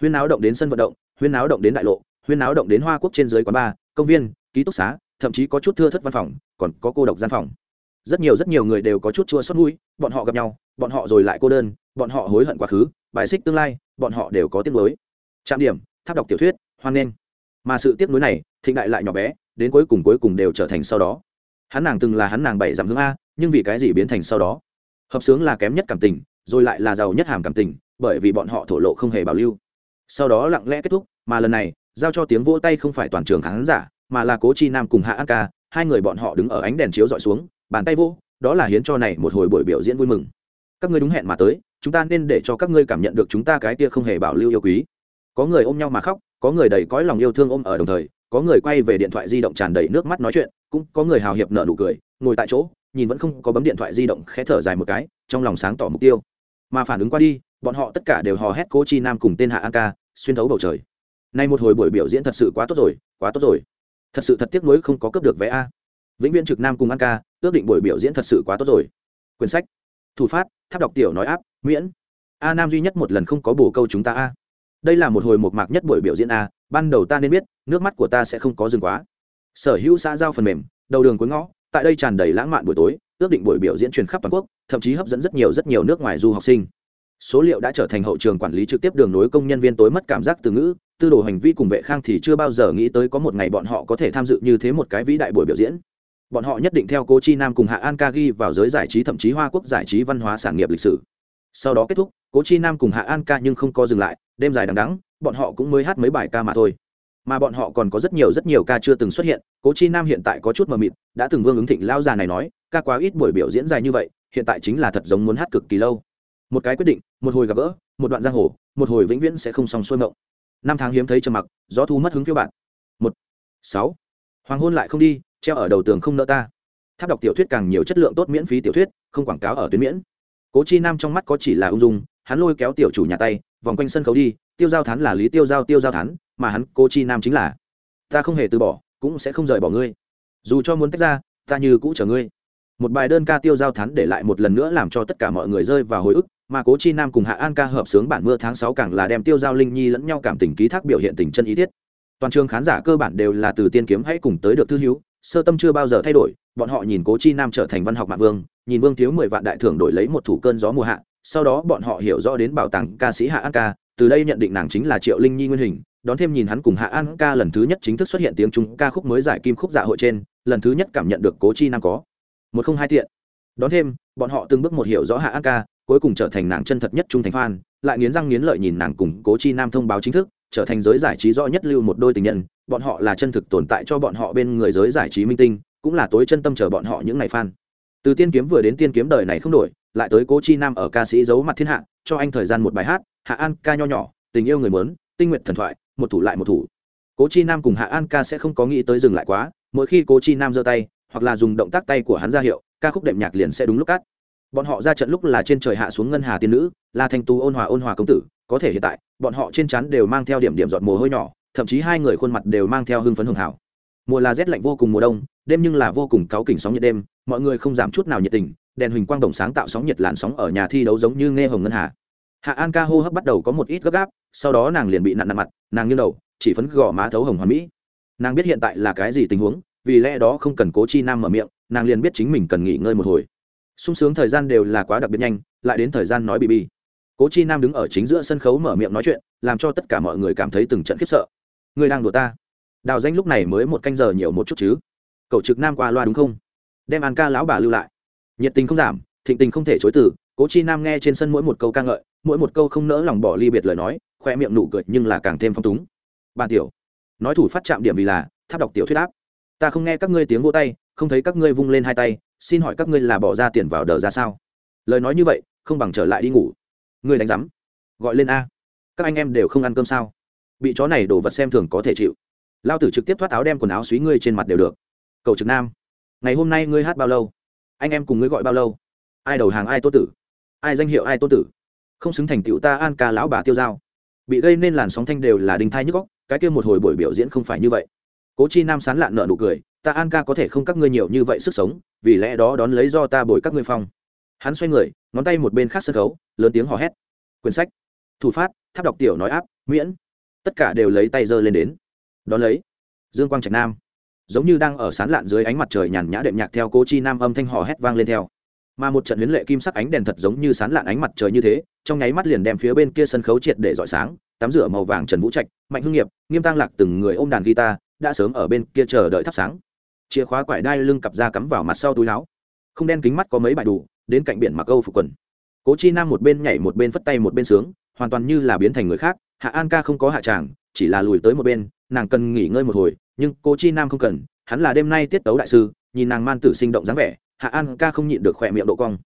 Speaker 1: Huyên náo động đến sân vận động, huyên náo động đến đại lộ huyên náo động đến hoa quốc trên dưới quán bar, công viên, ký túc xá, thậm chí có chút thưa thất văn phòng, còn có cô độc gian phòng. Rất nhiều rất nhiều người đều có chút chua xót mũi, bọn họ gặp nhau, bọn họ rồi lại cô đơn, bọn họ hối hận quá khứ, bài xích tương lai, bọn họ đều có tiếc nuối. Trạm điểm, tháp đọc tiểu thuyết, hoan nghênh. Mà sự tiếc nuối này, thịnh đại lại nhỏ bé, đến cuối cùng cuối cùng đều trở thành sau đó. Hắn nàng từng là hắn nàng bảy giảm hướng a, nhưng vì cái gì biến thành sau đó? Hợp sướng là kém nhất cảm tình, rồi lại là giàu nhất hàm cảm tình, bởi vì bọn họ thổ lộ không hề bảo lưu. Sau đó lặng lẽ kết thúc, mà lần này giao cho tiếng vỗ tay không phải toàn trường khán giả, mà là cố chi nam cùng hạ an ca, hai người bọn họ đứng ở ánh đèn chiếu dọi xuống, bàn tay vô đó là hiến cho này một hồi buổi biểu diễn vui mừng. Các ngươi đúng hẹn mà tới, chúng ta nên để cho các ngươi cảm nhận được chúng ta cái kia không hề bảo lưu yêu quý. Có người ôm nhau mà khóc, có người đầy cõi lòng yêu thương ôm ở đồng thời, có người quay về điện thoại di động tràn đầy nước mắt nói chuyện, cũng có người hào hiệp nở nụ cười, ngồi tại chỗ, nhìn vẫn không có bấm điện thoại di động khẽ thở dài một cái, trong lòng sáng tỏ mục tiêu. Mà phản ứng qua đi, bọn họ tất cả đều hò hét cố chi nam cùng tên hạ an ca, xuyên thấu bầu trời nay một hồi buổi biểu diễn thật sự quá tốt rồi, quá tốt rồi. Thật sự thật tiếc nuối không có cướp được vé a. Vĩnh viễn trực nam cùng ăn ca, ước định buổi biểu diễn thật sự quá tốt rồi. Quyển sách, thủ phát, tháp đọc tiểu nói áp, miễn. A nam duy nhất một lần không có bổ câu chúng ta a. Đây là một hồi một mạc nhất buổi biểu diễn a, ban đầu ta nên biết, nước mắt của ta sẽ không có dừng quá. Sở hữu xã giao phần mềm, đầu đường cuối ngõ, tại đây tràn đầy lãng mạn buổi tối, ước định buổi biểu diễn truyền khắp toàn quốc, thậm chí hấp dẫn rất nhiều rất nhiều nước ngoài du học sinh số liệu đã trở thành hậu trường quản lý trực tiếp đường nối công nhân viên tối mất cảm giác từ ngữ, tư đồ hành vi cùng vệ khang thì chưa bao giờ nghĩ tới có một ngày bọn họ có thể tham dự như thế một cái vĩ đại buổi biểu diễn. Bọn họ nhất định theo cố chi nam cùng hạ an ca ghi vào giới giải trí thậm chí hoa quốc giải trí văn hóa sản nghiệp lịch sử. Sau đó kết thúc, cố chi nam cùng hạ an ca nhưng không có dừng lại, đêm dài đằng đắng bọn họ cũng mới hát mấy bài ca mà thôi. Mà bọn họ còn có rất nhiều rất nhiều ca chưa từng xuất hiện, cố chi nam hiện tại có chút mờ mịt, đã từng vương ứng thịnh lao già này nói, ca quá ít buổi biểu diễn dài như vậy, hiện tại chính là thật giống muốn hát cực kỳ lâu một cái quyết định, một hồi gặp gỡ, một đoạn giang hồ, một hồi vĩnh viễn sẽ không xong xuôi mộng. Năm tháng hiếm thấy trầm mặc, gió thu mất hứng phiêu bạn một, sáu, hoàng hôn lại không đi, treo ở đầu tường không nợ ta. Tháp đọc tiểu thuyết càng nhiều chất lượng tốt miễn phí tiểu thuyết, không quảng cáo ở tuyến miễn. Cố chi nam trong mắt có chỉ là ung dung, hắn lôi kéo tiểu chủ nhà tay, vòng quanh sân khấu đi, tiêu giao thắn là lý tiêu giao tiêu giao thắn mà hắn, cố chi nam chính là. Ta không hề từ bỏ, cũng sẽ không rời bỏ ngươi. Dù cho muốn tách ra, ta như cũ chờ ngươi. Một bài đơn ca tiêu giao thắn để lại một lần nữa làm cho tất cả mọi người rơi vào hồi ức mà cố chi nam cùng hạ an ca hợp sướng bản mưa tháng sáu càng là đem tiêu giao linh nhi lẫn nhau cảm tình ký thác biểu hiện tình chân ý thiết. Toàn trường khán giả cơ bản đều là từ tiên kiếm hãy cùng tới được thư hiếu sơ tâm chưa bao giờ thay đổi, bọn họ nhìn cố chi nam trở thành văn học mạng vương, nhìn vương thiếu mười vạn đại thưởng đổi lấy một thủ cơn gió mùa hạ, sau đó bọn họ hiểu rõ đến bảo tàng ca sĩ hạ an ca, từ đây nhận định nàng chính là triệu linh nhi nguyên hình, đón thêm nhìn hắn cùng hạ an ca lần thứ nhất chính thức xuất hiện tiếng trung ca khúc mới giải kim khúc dạ hội trên, lần thứ nhất cảm nhận được cố chi nam có. Một không hai tiện. Đón thêm, bọn họ từng bước một hiểu rõ hạ an ca cuối cùng trở thành nàng chân thật nhất trung thành fan, lại nghiến răng nghiến lợi nhìn nàng cùng cố chi nam thông báo chính thức, trở thành giới giải trí rõ nhất lưu một đôi tình nhân, bọn họ là chân thực tồn tại cho bọn họ bên người giới giải trí minh tinh, cũng là tối chân tâm chờ bọn họ những ngày fan. Từ tiên kiếm vừa đến tiên kiếm đời này không đổi, lại tới cố chi nam ở ca sĩ giấu mặt thiên hạ, cho anh thời gian một bài hát, hạ an ca nho nhỏ, tình yêu người muốn tinh nguyện thần thoại, một thủ lại một thủ. Cố chi nam cùng hạ an ca sẽ không có nghĩ tới dừng lại quá, mỗi khi cố chi nam giơ tay, hoặc là dùng động tác tay của hắn ra hiệu, ca khúc đệm nhạc liền sẽ đúng lúc cắt bọn họ ra trận lúc là trên trời hạ xuống ngân hà tiên nữ là thanh tú ôn hòa ôn hòa công tử, có thể hiện tại, bọn họ trên chắn đều mang theo điểm điểm giọt mồ hôi nhỏ, thậm chí hai người khuôn mặt đều mang theo hưng phấn hưởng hảo. Mùa là rét lạnh vô cùng mùa đông, đêm nhưng là vô cùng cáu kỉnh sóng nhiệt đêm, mọi người không giảm chút nào nhiệt tình, đèn huỳnh quang đồng sáng tạo sóng nhiệt làn sóng ở nhà thi đấu giống như nghe hồng ngân hà. Hạ an ca hô hấp bắt đầu có một ít gấp gáp, sau đó nàng liền bị nặn nặn mặt, nàng nghiêng đầu, chỉ phấn gò má thấu hồng hoàn mỹ. Nàng biết hiện tại là cái gì tình huống, vì lẽ đó không cần cố chi nam mở miệng, nàng liền biết chính mình cần nghỉ ngơi một hồi sung sướng thời gian đều là quá đặc biệt nhanh, lại đến thời gian nói bị bi cố chi nam đứng ở chính giữa sân khấu mở miệng nói chuyện, làm cho tất cả mọi người cảm thấy từng trận khiếp sợ. Ngươi đang đùa ta. Đào danh lúc này mới một canh giờ nhiều một chút chứ. Cậu trực nam qua loa đúng không? Đem an ca lão bà lưu lại. Nhiệt tình không giảm, thịnh tình không thể chối từ. Cố chi nam nghe trên sân mỗi một câu ca ngợi, mỗi một câu không nỡ lòng bỏ ly biệt lời nói, khoe miệng nụ cười nhưng là càng thêm phong túng. Bàn tiểu, nói thủ phát chạm điểm vì là, tháp đọc tiểu thuyết áp. Ta không nghe các ngươi tiếng vô tay, không thấy các ngươi vung lên hai tay xin hỏi các ngươi là bỏ ra tiền vào đờ ra sao? Lời nói như vậy, không bằng trở lại đi ngủ. Ngươi đánh rắm gọi lên a. Các anh em đều không ăn cơm sao? Bị chó này đổ vật xem thường có thể chịu. Lao tử trực tiếp thoát áo đem quần áo xúy ngươi trên mặt đều được. Cầu trực nam. Ngày hôm nay ngươi hát bao lâu? Anh em cùng ngươi gọi bao lâu? Ai đầu hàng, ai tô tử? Ai danh hiệu, ai tô tử? Không xứng thành tựu ta an ca lão bà tiêu dao bị gây nên làn sóng thanh đều là đình thai nhức góc cái kia một hồi buổi biểu diễn không phải như vậy. Cố chi nam sán lạn nợ nụ cười ta an ca có thể không các ngươi nhiều như vậy sức sống, vì lẽ đó đón lấy do ta bồi các ngươi phong. Hắn xoay người, ngón tay một bên khác sân khấu, lớn tiếng hò hét. Quyển sách, thủ phát, tháp đọc tiểu nói áp, miễn. Tất cả đều lấy tay giơ lên đến. Đón lấy, dương quang trạch nam. Giống như đang ở sán lạn dưới ánh mặt trời nhàn nhã đệm nhạc theo cố chi nam âm thanh hò hét vang lên theo. Mà một trận huyến lệ kim sắc ánh đèn thật giống như sán lạn ánh mặt trời như thế, trong nháy mắt liền đem phía bên kia sân khấu triệt để rọi sáng, tắm rửa màu vàng trần vũ trạch, mạnh hưng nghiệp, nghiêm tăng lạc từng người ôm đàn guitar, đã sớm ở bên kia chờ đợi thắp sáng chìa khóa quải đai lưng cặp ra cắm vào mặt sau túi áo. Không đen kính mắt có mấy bài đủ, đến cạnh biển mặc âu phục quần. Cố chi nam một bên nhảy một bên phất tay một bên sướng, hoàn toàn như là biến thành người khác. Hạ an ca không có hạ tràng, chỉ là lùi tới một bên, nàng cần nghỉ ngơi một hồi, nhưng cố chi nam không cần, hắn là đêm nay tiết tấu đại sư, nhìn nàng man tử sinh động dáng vẻ, hạ an ca không nhịn được khỏe miệng độ cong.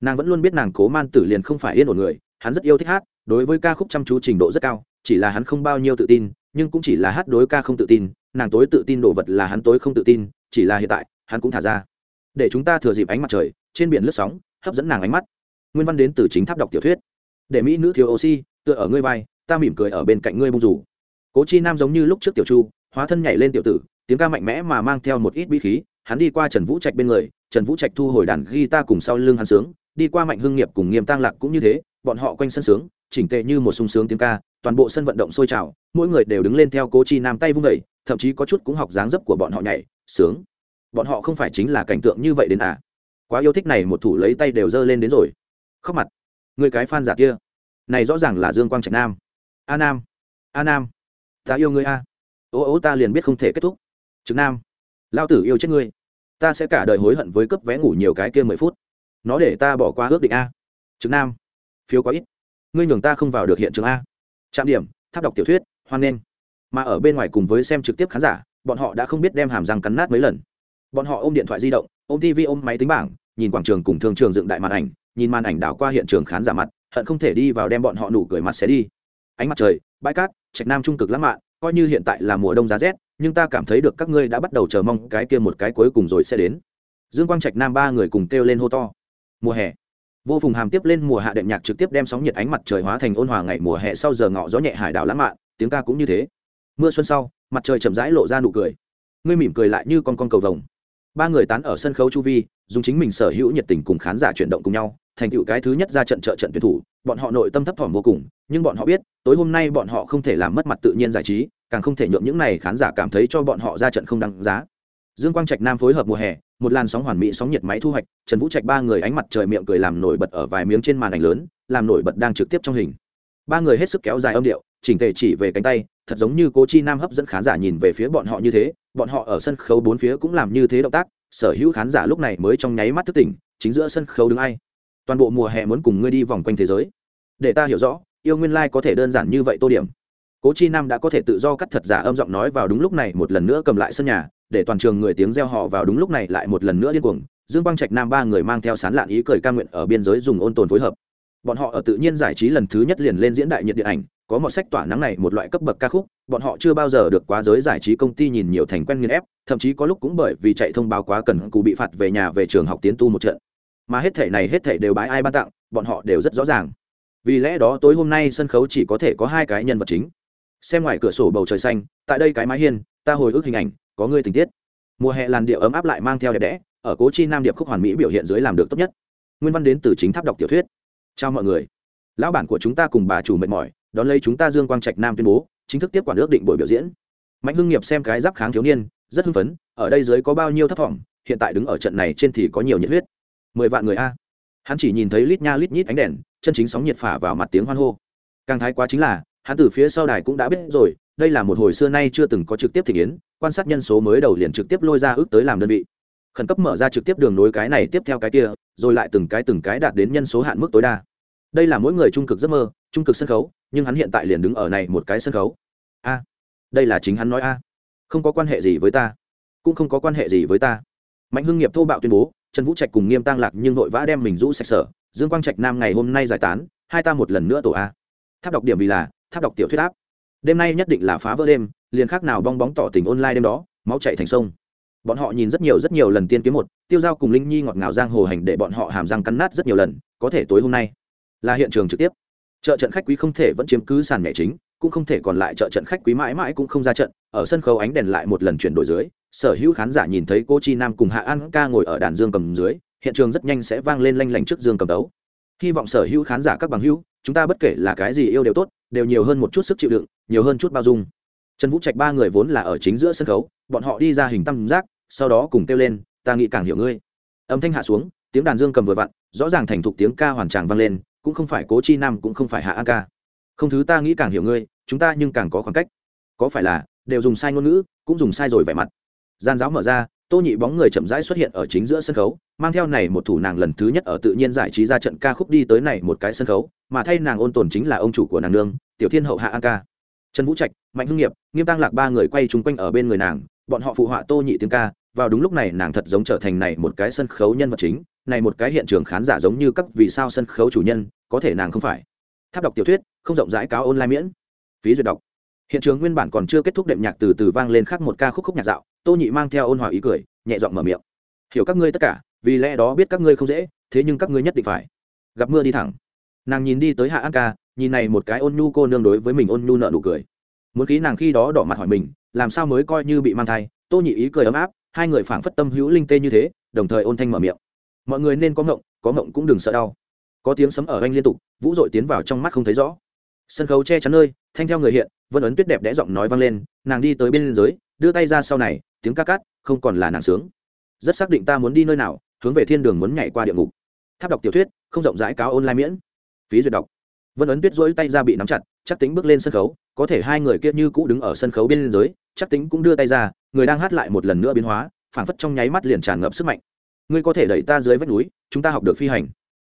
Speaker 1: Nàng vẫn luôn biết nàng cố man tử liền không phải yên ổn người, hắn rất yêu thích hát, đối với ca khúc chăm chú trình độ rất cao, chỉ là hắn không bao nhiêu tự tin, nhưng cũng chỉ là hát đối ca không tự tin, nàng tối tự tin đồ vật là hắn tối không tự tin chỉ là hiện tại, hắn cũng thả ra. Để chúng ta thừa dịp ánh mặt trời, trên biển lướt sóng, hấp dẫn nàng ánh mắt. Nguyên văn đến từ chính tháp đọc tiểu thuyết. Để mỹ nữ thiếu oxy, tựa ở ngươi vai, ta mỉm cười ở bên cạnh ngươi bung rủ. Cố chi nam giống như lúc trước tiểu chu, hóa thân nhảy lên tiểu tử, tiếng ca mạnh mẽ mà mang theo một ít bí khí, hắn đi qua trần vũ trạch bên người, trần vũ trạch thu hồi đàn guitar cùng sau lưng hắn sướng, đi qua mạnh hưng nghiệp cùng nghiêm tăng lạc cũng như thế, bọn họ quanh sân sướng, chỉnh tề như một sung sướng tiếng ca toàn bộ sân vận động sôi trào, mỗi người đều đứng lên theo cố chi nam tay vung vẩy thậm chí có chút cũng học dáng dấp của bọn họ nhảy, sướng. Bọn họ không phải chính là cảnh tượng như vậy đến à? Quá yêu thích này một thủ lấy tay đều giơ lên đến rồi. Khóc mặt. Người cái fan giả kia. Này rõ ràng là dương quang trạch nam. A nam. A nam. Ta yêu ngươi a. Ố ố ta liền biết không thể kết thúc. Trực nam. Lao tử yêu chết ngươi. Ta sẽ cả đời hối hận với cấp vé ngủ nhiều cái kia mười phút. Nó để ta bỏ qua ước định a. Trực nam. Phiếu quá ít. Ngươi nhường ta không vào được hiện trường a trạm điểm, tháp đọc tiểu thuyết, hoan nghênh. Mà ở bên ngoài cùng với xem trực tiếp khán giả, bọn họ đã không biết đem hàm răng cắn nát mấy lần. Bọn họ ôm điện thoại di động, ôm tv ôm máy tính bảng, nhìn quảng trường cùng thương trường dựng đại màn ảnh, nhìn màn ảnh đảo qua hiện trường khán giả mặt, hận không thể đi vào đem bọn họ nụ cười mặt sẽ đi. Ánh mặt trời, bãi cát, trạch nam trung cực lãng mạn, coi như hiện tại là mùa đông giá rét, nhưng ta cảm thấy được các ngươi đã bắt đầu chờ mong cái kia một cái cuối cùng rồi sẽ đến. Dương quang, trạch nam ba người cùng kêu lên hô to. Mùa hè vô phùng hàm tiếp lên mùa hạ đệm nhạc trực tiếp đem sóng nhiệt ánh mặt trời hóa thành ôn hòa ngày mùa hè sau giờ ngọ gió nhẹ hải đảo lãng mạn, tiếng ca cũng như thế. Mưa xuân sau, mặt trời chậm rãi lộ ra nụ cười. Ngươi mỉm cười lại như con con cầu vồng. Ba người tán ở sân khấu chu vi, dùng chính mình sở hữu nhiệt tình cùng khán giả chuyển động cùng nhau, thành tựu cái thứ nhất ra trận trợ trận tuyển thủ, bọn họ nội tâm thấp thỏm vô cùng, nhưng bọn họ biết, tối hôm nay bọn họ không thể làm mất mặt tự nhiên giải trí, càng không thể nhượng những này khán giả cảm thấy cho bọn họ ra trận không đáng giá. Dương quang trạch nam phối hợp mùa hè một làn sóng hoàn mỹ sóng nhiệt máy thu hoạch, trần vũ trạch ba người ánh mặt trời miệng cười làm nổi bật ở vài miếng trên màn ảnh lớn, làm nổi bật đang trực tiếp trong hình. Ba người hết sức kéo dài âm điệu, chỉnh tề chỉ về cánh tay, thật giống như cố chi nam hấp dẫn khán giả nhìn về phía bọn họ như thế, bọn họ ở sân khấu bốn phía cũng làm như thế động tác, sở hữu khán giả lúc này mới trong nháy mắt thức tỉnh, chính giữa sân khấu đứng ai? Toàn bộ mùa hè muốn cùng ngươi đi vòng quanh thế giới. Để ta hiểu rõ, yêu nguyên lai có thể đơn giản như vậy tô điểm. Cố chi nam đã có thể tự do cắt thật giả âm giọng nói vào đúng lúc này một lần nữa cầm lại sân nhà để toàn trường người tiếng reo họ vào đúng lúc này lại một lần nữa điên cuồng. Dương quang trạch nam ba người mang theo sán lạn ý cười ca nguyện ở biên giới dùng ôn tồn phối hợp. Bọn họ ở tự nhiên giải trí lần thứ nhất liền lên diễn đại nhiệt điện ảnh, có một sách tỏa nắng này, một loại cấp bậc ca khúc, bọn họ chưa bao giờ được quá giới giải trí công ty nhìn nhiều thành quen nghiên ép, thậm chí có lúc cũng bởi vì chạy thông báo quá cần cụ bị phạt về nhà về trường học tiến tu một trận. Mà hết thể này hết thể đều bái ai ban tặng, bọn họ đều rất rõ ràng. Vì lẽ đó tối hôm nay sân khấu chỉ có thể có hai cái nhân vật chính. Xem ngoài cửa sổ bầu trời xanh, tại đây cái mái hiên, ta hồi ức hình ảnh có người tình tiết. Mùa hè làn điệu ấm áp lại mang theo đẹp đẽ, ở cố chi nam điệp khúc hoàn mỹ biểu hiện dưới làm được tốt nhất. Nguyên văn đến từ chính tháp đọc tiểu thuyết. Chào mọi người. Lão bản của chúng ta cùng bà chủ mệt mỏi, đón lấy chúng ta dương quang trạch nam tuyên bố, chính thức tiếp quản ước định buổi biểu diễn. Mạnh hưng nghiệp xem cái giáp kháng thiếu niên, rất hưng phấn, ở đây dưới có bao nhiêu thấp thỏm hiện tại đứng ở trận này trên thì có nhiều nhiệt huyết. Mười vạn người a. Hắn chỉ nhìn thấy lít nha lít nhít ánh đèn, chân chính sóng nhiệt phả vào mặt tiếng hoan hô. Càng thái quá chính là, hắn từ phía sau đài cũng đã biết rồi đây là một hồi xưa nay chưa từng có trực tiếp thị kiến quan sát nhân số mới đầu liền trực tiếp lôi ra ước tới làm đơn vị. Khẩn cấp mở ra trực tiếp đường nối cái này tiếp theo cái kia, rồi lại từng cái từng cái đạt đến nhân số hạn mức tối đa. Đây là mỗi người trung cực giấc mơ, trung cực sân khấu, nhưng hắn hiện tại liền đứng ở này một cái sân khấu. A, đây là chính hắn nói a. Không có quan hệ gì với ta, cũng không có quan hệ gì với ta. Mạnh hưng nghiệp thô bạo tuyên bố, trần vũ trạch cùng nghiêm tăng lạc nhưng vội vã đem mình rũ sạch sở. Dương quang trạch nam ngày hôm nay giải tán, hai ta một lần nữa tổ a. Tháp đọc điểm vì là, tháp đọc tiểu thuyết áp đêm nay nhất định là phá vỡ đêm, liền khác nào bong bóng tỏ tình online đêm đó, máu chạy thành sông. Bọn họ nhìn rất nhiều rất nhiều lần tiên kiếm một, tiêu giao cùng linh nhi ngọt ngào giang hồ hành để bọn họ hàm răng cắn nát rất nhiều lần, có thể tối hôm nay là hiện trường trực tiếp. Chợ trận khách quý không thể vẫn chiếm cứ sàn nhảy chính, cũng không thể còn lại chợ trận khách quý mãi mãi cũng không ra trận, ở sân khấu ánh đèn lại một lần chuyển đổi dưới, sở hữu khán giả nhìn thấy cô chi nam cùng hạ an ca ngồi ở đàn dương cầm dưới, hiện trường rất nhanh sẽ vang lên lanh lảnh trước dương cầm đấu. Hy vọng sở hữu khán giả các bằng hữu, chúng ta bất kể là cái gì yêu đều tốt đều nhiều hơn một chút sức chịu đựng, nhiều hơn chút bao dung. Trần vũ trạch ba người vốn là ở chính giữa sân khấu, bọn họ đi ra hình tam giác, sau đó cùng kêu lên, ta nghĩ càng hiểu ngươi. Âm thanh hạ xuống, tiếng đàn dương cầm vừa vặn, rõ ràng thành thục tiếng ca hoàn tràng vang lên, cũng không phải cố chi nam, cũng không phải hạ an ca. Không thứ ta nghĩ càng hiểu ngươi, chúng ta nhưng càng có khoảng cách. Có phải là đều dùng sai ngôn ngữ, cũng dùng sai rồi vẻ mặt. Gian giáo mở ra tô nhị bóng người chậm rãi xuất hiện ở chính giữa sân khấu, mang theo này một thủ nàng lần thứ nhất ở tự nhiên giải trí ra trận ca khúc đi tới này một cái sân khấu, mà thay nàng ôn tồn chính là ông chủ của nàng nương, tiểu thiên hậu hạ an ca. Trần vũ trạch, mạnh hưng nghiệp, nghiêm tăng lạc ba người quay chung quanh ở bên người nàng, bọn họ phụ họa tô nhị tiếng ca, vào đúng lúc này nàng thật giống trở thành này một cái sân khấu nhân vật chính, này một cái hiện trường khán giả giống như các vì sao sân khấu chủ nhân, có thể nàng không phải. Tháp đọc tiểu thuyết, không rộng rãi cáo online miễn. Phí duyệt đọc. Hiện trường nguyên bản còn chưa kết thúc đệm nhạc từ từ vang lên khác một ca khúc khúc nhạc dạo tô nhị mang theo ôn hòa ý cười, nhẹ giọng mở miệng. Hiểu các ngươi tất cả, vì lẽ đó biết các ngươi không dễ, thế nhưng các ngươi nhất định phải gặp mưa đi thẳng. Nàng nhìn đi tới hạ an ca, nhìn này một cái ôn nhu cô nương đối với mình ôn nhu nợ nụ cười. Muốn khí nàng khi đó đỏ mặt hỏi mình, làm sao mới coi như bị mang thai, tô nhị ý cười ấm áp, hai người phảng phất tâm hữu linh tê như thế, đồng thời ôn thanh mở miệng. Mọi người nên có ngộng có ngộng cũng đừng sợ đau. Có tiếng sấm ở anh liên tục, vũ dội tiến vào trong mắt không thấy rõ. Sân khấu che chắn nơi, thanh theo người hiện, vân ấn tuyết đẹp đẽ giọng nói vang lên, nàng đi tới bên dưới, đưa tay ra sau này tiếng ca cát không còn là nàng sướng. Rất xác định ta muốn đi nơi nào hướng về thiên đường muốn nhảy qua địa ngục. Tháp đọc tiểu thuyết không rộng rãi cáo online miễn. Phí duyệt đọc. Vân ấn tuyết dỗi tay ra bị nắm chặt chắc tính bước lên sân khấu có thể hai người kia như cũ đứng ở sân khấu bên giới, chắc tính cũng đưa tay ra người đang hát lại một lần nữa biến hóa phảng phất trong nháy mắt liền tràn ngập sức mạnh. Ngươi có thể đẩy ta dưới vách núi chúng ta học được phi hành.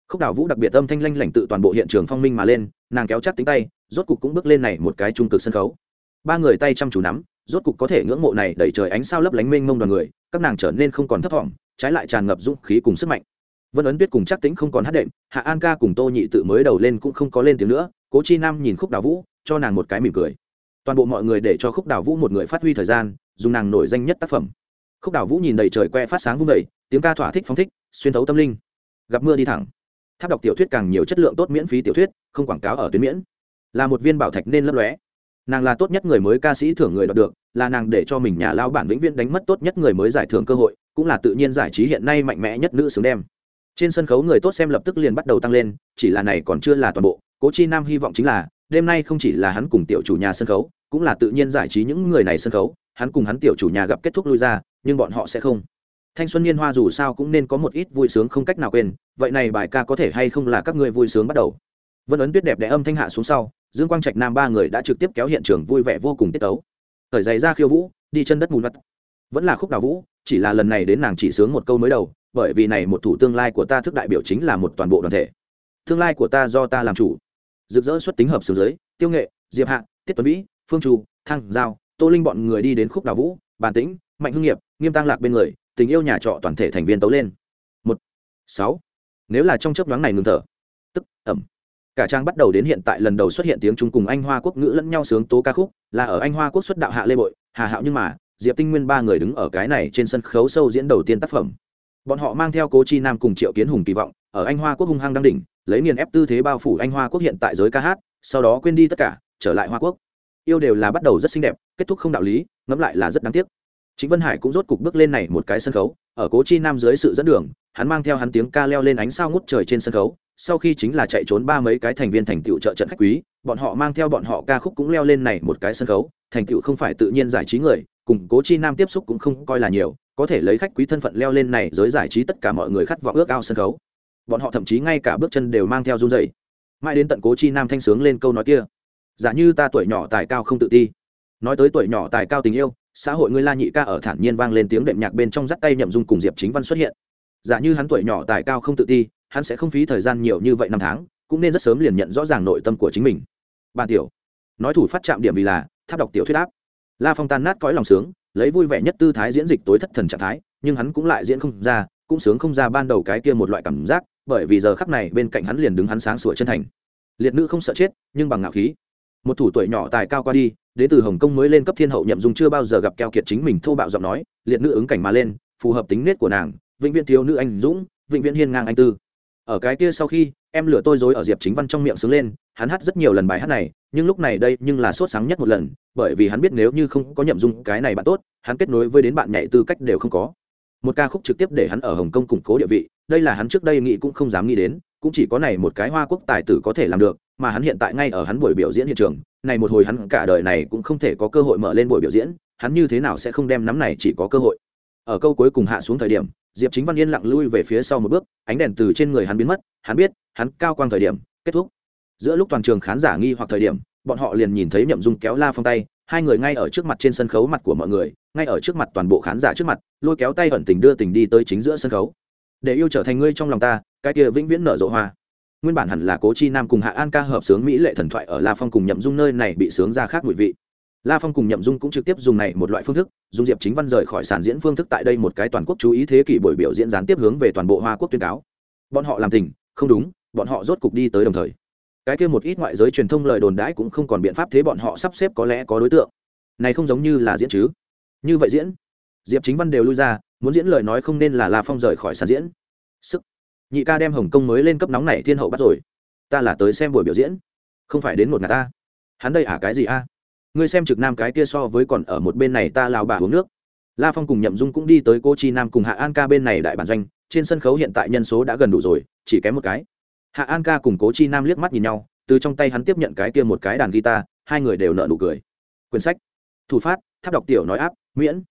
Speaker 1: Khúc đảo vũ đặc biệt âm thanh lanh lảnh tự toàn bộ hiện trường phong minh mà lên nàng kéo chắc tính tay rốt cục cũng bước lên này một cái trung cực sân khấu. Ba người tay chăm chú nắm rốt cục có thể ngưỡng mộ này đẩy trời ánh sao lấp lánh mênh mông đoàn người, các nàng trở nên không còn thấp thỏm, trái lại tràn ngập dũng khí cùng sức mạnh. Vân ấn tuyết cùng chắc tính không còn hát đệm, hạ an ca cùng tô nhị tự mới đầu lên cũng không có lên tiếng nữa, cố chi nam nhìn khúc đào vũ, cho nàng một cái mỉm cười. Toàn bộ mọi người để cho khúc đào vũ một người phát huy thời gian, dùng nàng nổi danh nhất tác phẩm. Khúc đào vũ nhìn đầy trời que phát sáng vung đầy tiếng ca thỏa thích phóng thích, xuyên thấu tâm linh. Gặp mưa đi thẳng. Tháp đọc tiểu thuyết càng nhiều chất lượng tốt miễn phí tiểu thuyết, không quảng cáo ở tuyến miễn. Là một viên bảo thạch nên lấp lóe nàng là tốt nhất người mới ca sĩ thưởng người đọc được, là nàng để cho mình nhà lao bản vĩnh viễn đánh mất tốt nhất người mới giải thưởng cơ hội, cũng là tự nhiên giải trí hiện nay mạnh mẽ nhất nữ xứng đem. Trên sân khấu người tốt xem lập tức liền bắt đầu tăng lên, chỉ là này còn chưa là toàn bộ, cố chi nam hy vọng chính là, đêm nay không chỉ là hắn cùng tiểu chủ nhà sân khấu, cũng là tự nhiên giải trí những người này sân khấu, hắn cùng hắn tiểu chủ nhà gặp kết thúc lui ra, nhưng bọn họ sẽ không. Thanh xuân niên hoa dù sao cũng nên có một ít vui sướng không cách nào quên, vậy này bài ca có thể hay không là các ngươi vui sướng bắt đầu? Vân ấn tuyết đẹp đẽ âm thanh hạ xuống sau dương quang trạch nam ba người đã trực tiếp kéo hiện trường vui vẻ vô cùng tiết tấu. Thời giày ra khiêu vũ, đi chân đất mùn vắt vẫn là khúc đào vũ, chỉ là lần này đến nàng chỉ sướng một câu mới đầu, bởi vì này một thủ tương lai của ta thức đại biểu chính là một toàn bộ đoàn thể. Tương lai của ta do ta làm chủ. Rực rỡ xuất tính hợp xướng giới, tiêu nghệ, diệp hạ, tiết tuấn vĩ, phương trù, thăng giao, tô linh bọn người đi đến khúc đào vũ, bàn tĩnh, mạnh hưng nghiệp, nghiêm tăng lạc bên người, tình yêu nhà trọ toàn thể thành viên tấu lên. Một, sáu. Nếu là trong chấp nhoáng này ngừng thở. Tức, ẩm cả trang bắt đầu đến hiện tại lần đầu xuất hiện tiếng trung cùng anh hoa quốc ngữ lẫn nhau sướng tố ca khúc, là ở anh hoa quốc xuất đạo hạ lê bội, hà hạo nhưng mà, diệp tinh nguyên ba người đứng ở cái này trên sân khấu sâu diễn đầu tiên tác phẩm. Bọn họ mang theo cố chi nam cùng triệu kiến hùng kỳ vọng, ở anh hoa quốc hung hăng đăng đỉnh, lấy nghiền ép tư thế bao phủ anh hoa quốc hiện tại giới ca hát, sau đó quên đi tất cả, trở lại hoa quốc. Yêu đều là bắt đầu rất xinh đẹp, kết thúc không đạo lý, ngẫm lại là rất đáng tiếc. Chính vân hải cũng rốt cục bước lên này một cái sân khấu, ở cố chi nam dưới sự dẫn đường, hắn mang theo hắn tiếng ca leo lên ánh sao ngút trời trên sân khấu sau khi chính là chạy trốn ba mấy cái thành viên thành tựu trợ trận khách quý, bọn họ mang theo bọn họ ca khúc cũng leo lên này một cái sân khấu, thành tựu không phải tự nhiên giải trí người, cùng cố chi nam tiếp xúc cũng không coi là nhiều, có thể lấy khách quý thân phận leo lên này giới giải trí tất cả mọi người khát vọng ước ao sân khấu. Bọn họ thậm chí ngay cả bước chân đều mang theo run dày mãi đến tận cố chi nam thanh sướng lên câu nói kia, giả như ta tuổi nhỏ tài cao không tự ti. Nói tới tuổi nhỏ tài cao tình yêu, xã hội ngươi la nhị ca ở thản nhiên vang lên tiếng đệm nhạc bên trong dắt tay nhậm dung cùng diệp chính văn xuất hiện. Giả như hắn tuổi nhỏ tài cao không tự ti hắn sẽ không phí thời gian nhiều như vậy năm tháng, cũng nên rất sớm liền nhận rõ ràng nội tâm của chính mình. Bàn tiểu, nói thủ phát chạm điểm vì là, tháp đọc tiểu thuyết áp. La phong tan nát cõi lòng sướng, lấy vui vẻ nhất tư thái diễn dịch tối thất thần trạng thái, nhưng hắn cũng lại diễn không ra, cũng sướng không ra ban đầu cái kia một loại cảm giác, bởi vì giờ khắc này bên cạnh hắn liền đứng hắn sáng sủa chân thành. Liệt nữ không sợ chết, nhưng bằng ngạo khí. Một thủ tuổi nhỏ tài cao qua đi, đến từ hồng kông mới lên cấp thiên hậu nhậm dung chưa bao giờ gặp keo kiệt chính mình thô bạo giọng nói, liệt nữ ứng cảnh mà lên, phù hợp tính nết của nàng, vĩnh viễn thiếu nữ anh dũng, vĩnh viễn hiên ngang anh tư ở cái kia sau khi, em lửa tôi dối ở diệp chính văn trong miệng sướng lên, hắn hát rất nhiều lần bài hát này, nhưng lúc này đây nhưng là sốt sáng nhất một lần, bởi vì hắn biết nếu như không có nhậm dung cái này bạn tốt, hắn kết nối với đến bạn nhảy tư cách đều không có. Một ca khúc trực tiếp để hắn ở hồng kông củng cố địa vị, đây là hắn trước đây nghĩ cũng không dám nghĩ đến, cũng chỉ có này một cái hoa quốc tài tử có thể làm được, mà hắn hiện tại ngay ở hắn buổi biểu diễn hiện trường, này một hồi hắn cả đời này cũng không thể có cơ hội mở lên buổi biểu diễn, hắn như thế nào sẽ không đem nắm này chỉ có cơ hội. Ở câu cuối cùng hạ xuống thời điểm diệp chính văn yên lặng lui về phía sau một bước, ánh đèn từ trên người hắn biến mất, hắn biết, hắn cao quang thời điểm, kết thúc. Giữa lúc toàn trường khán giả nghi hoặc thời điểm, bọn họ liền nhìn thấy nhậm dung kéo la phong tay, hai người ngay ở trước mặt trên sân khấu mặt của mọi người, ngay ở trước mặt toàn bộ khán giả trước mặt, lôi kéo tay ẩn tình đưa tình đi tới chính giữa sân khấu. Để yêu trở thành ngươi trong lòng ta, cái kia vĩnh viễn nở rộ hoa. Nguyên bản hẳn là cố chi nam cùng hạ an ca hợp sướng mỹ lệ thần thoại ở la phong cùng nhậm dung nơi này bị sướng ra khác mùi vị la phong cùng nhậm dung cũng trực tiếp dùng này một loại phương thức, dùng diệp chính văn rời khỏi sản diễn phương thức tại đây một cái toàn quốc chú ý thế kỷ buổi biểu diễn gián tiếp hướng về toàn bộ hoa quốc tuyên cáo. Bọn họ làm tình, không đúng, bọn họ rốt cục đi tới đồng thời. Cái kia một ít ngoại giới truyền thông lời đồn đãi cũng không còn biện pháp thế bọn họ sắp xếp có lẽ có đối tượng. Này không giống như là diễn chứ? Như vậy diễn. Diệp chính văn đều lui ra, muốn diễn lời nói không nên là la phong rời khỏi sàn diễn. Sức. Nhị ca đem hồng kông mới lên cấp nóng này thiên hậu bắt rồi. Ta là tới xem buổi biểu diễn. Không phải đến một ngạt ta. Hắn đây à cái gì a? Ngươi xem trực nam cái kia so với còn ở một bên này ta lao bà uống nước. La phong cùng nhậm dung cũng đi tới cô chi nam cùng hạ an ca bên này đại bản doanh, trên sân khấu hiện tại nhân số đã gần đủ rồi, chỉ kém một cái. Hạ an ca cùng cố chi nam liếc mắt nhìn nhau, từ trong tay hắn tiếp nhận cái kia một cái đàn guitar, hai người đều nợ nụ cười. Quyển sách, thủ phát, tháp đọc tiểu nói áp, miễn.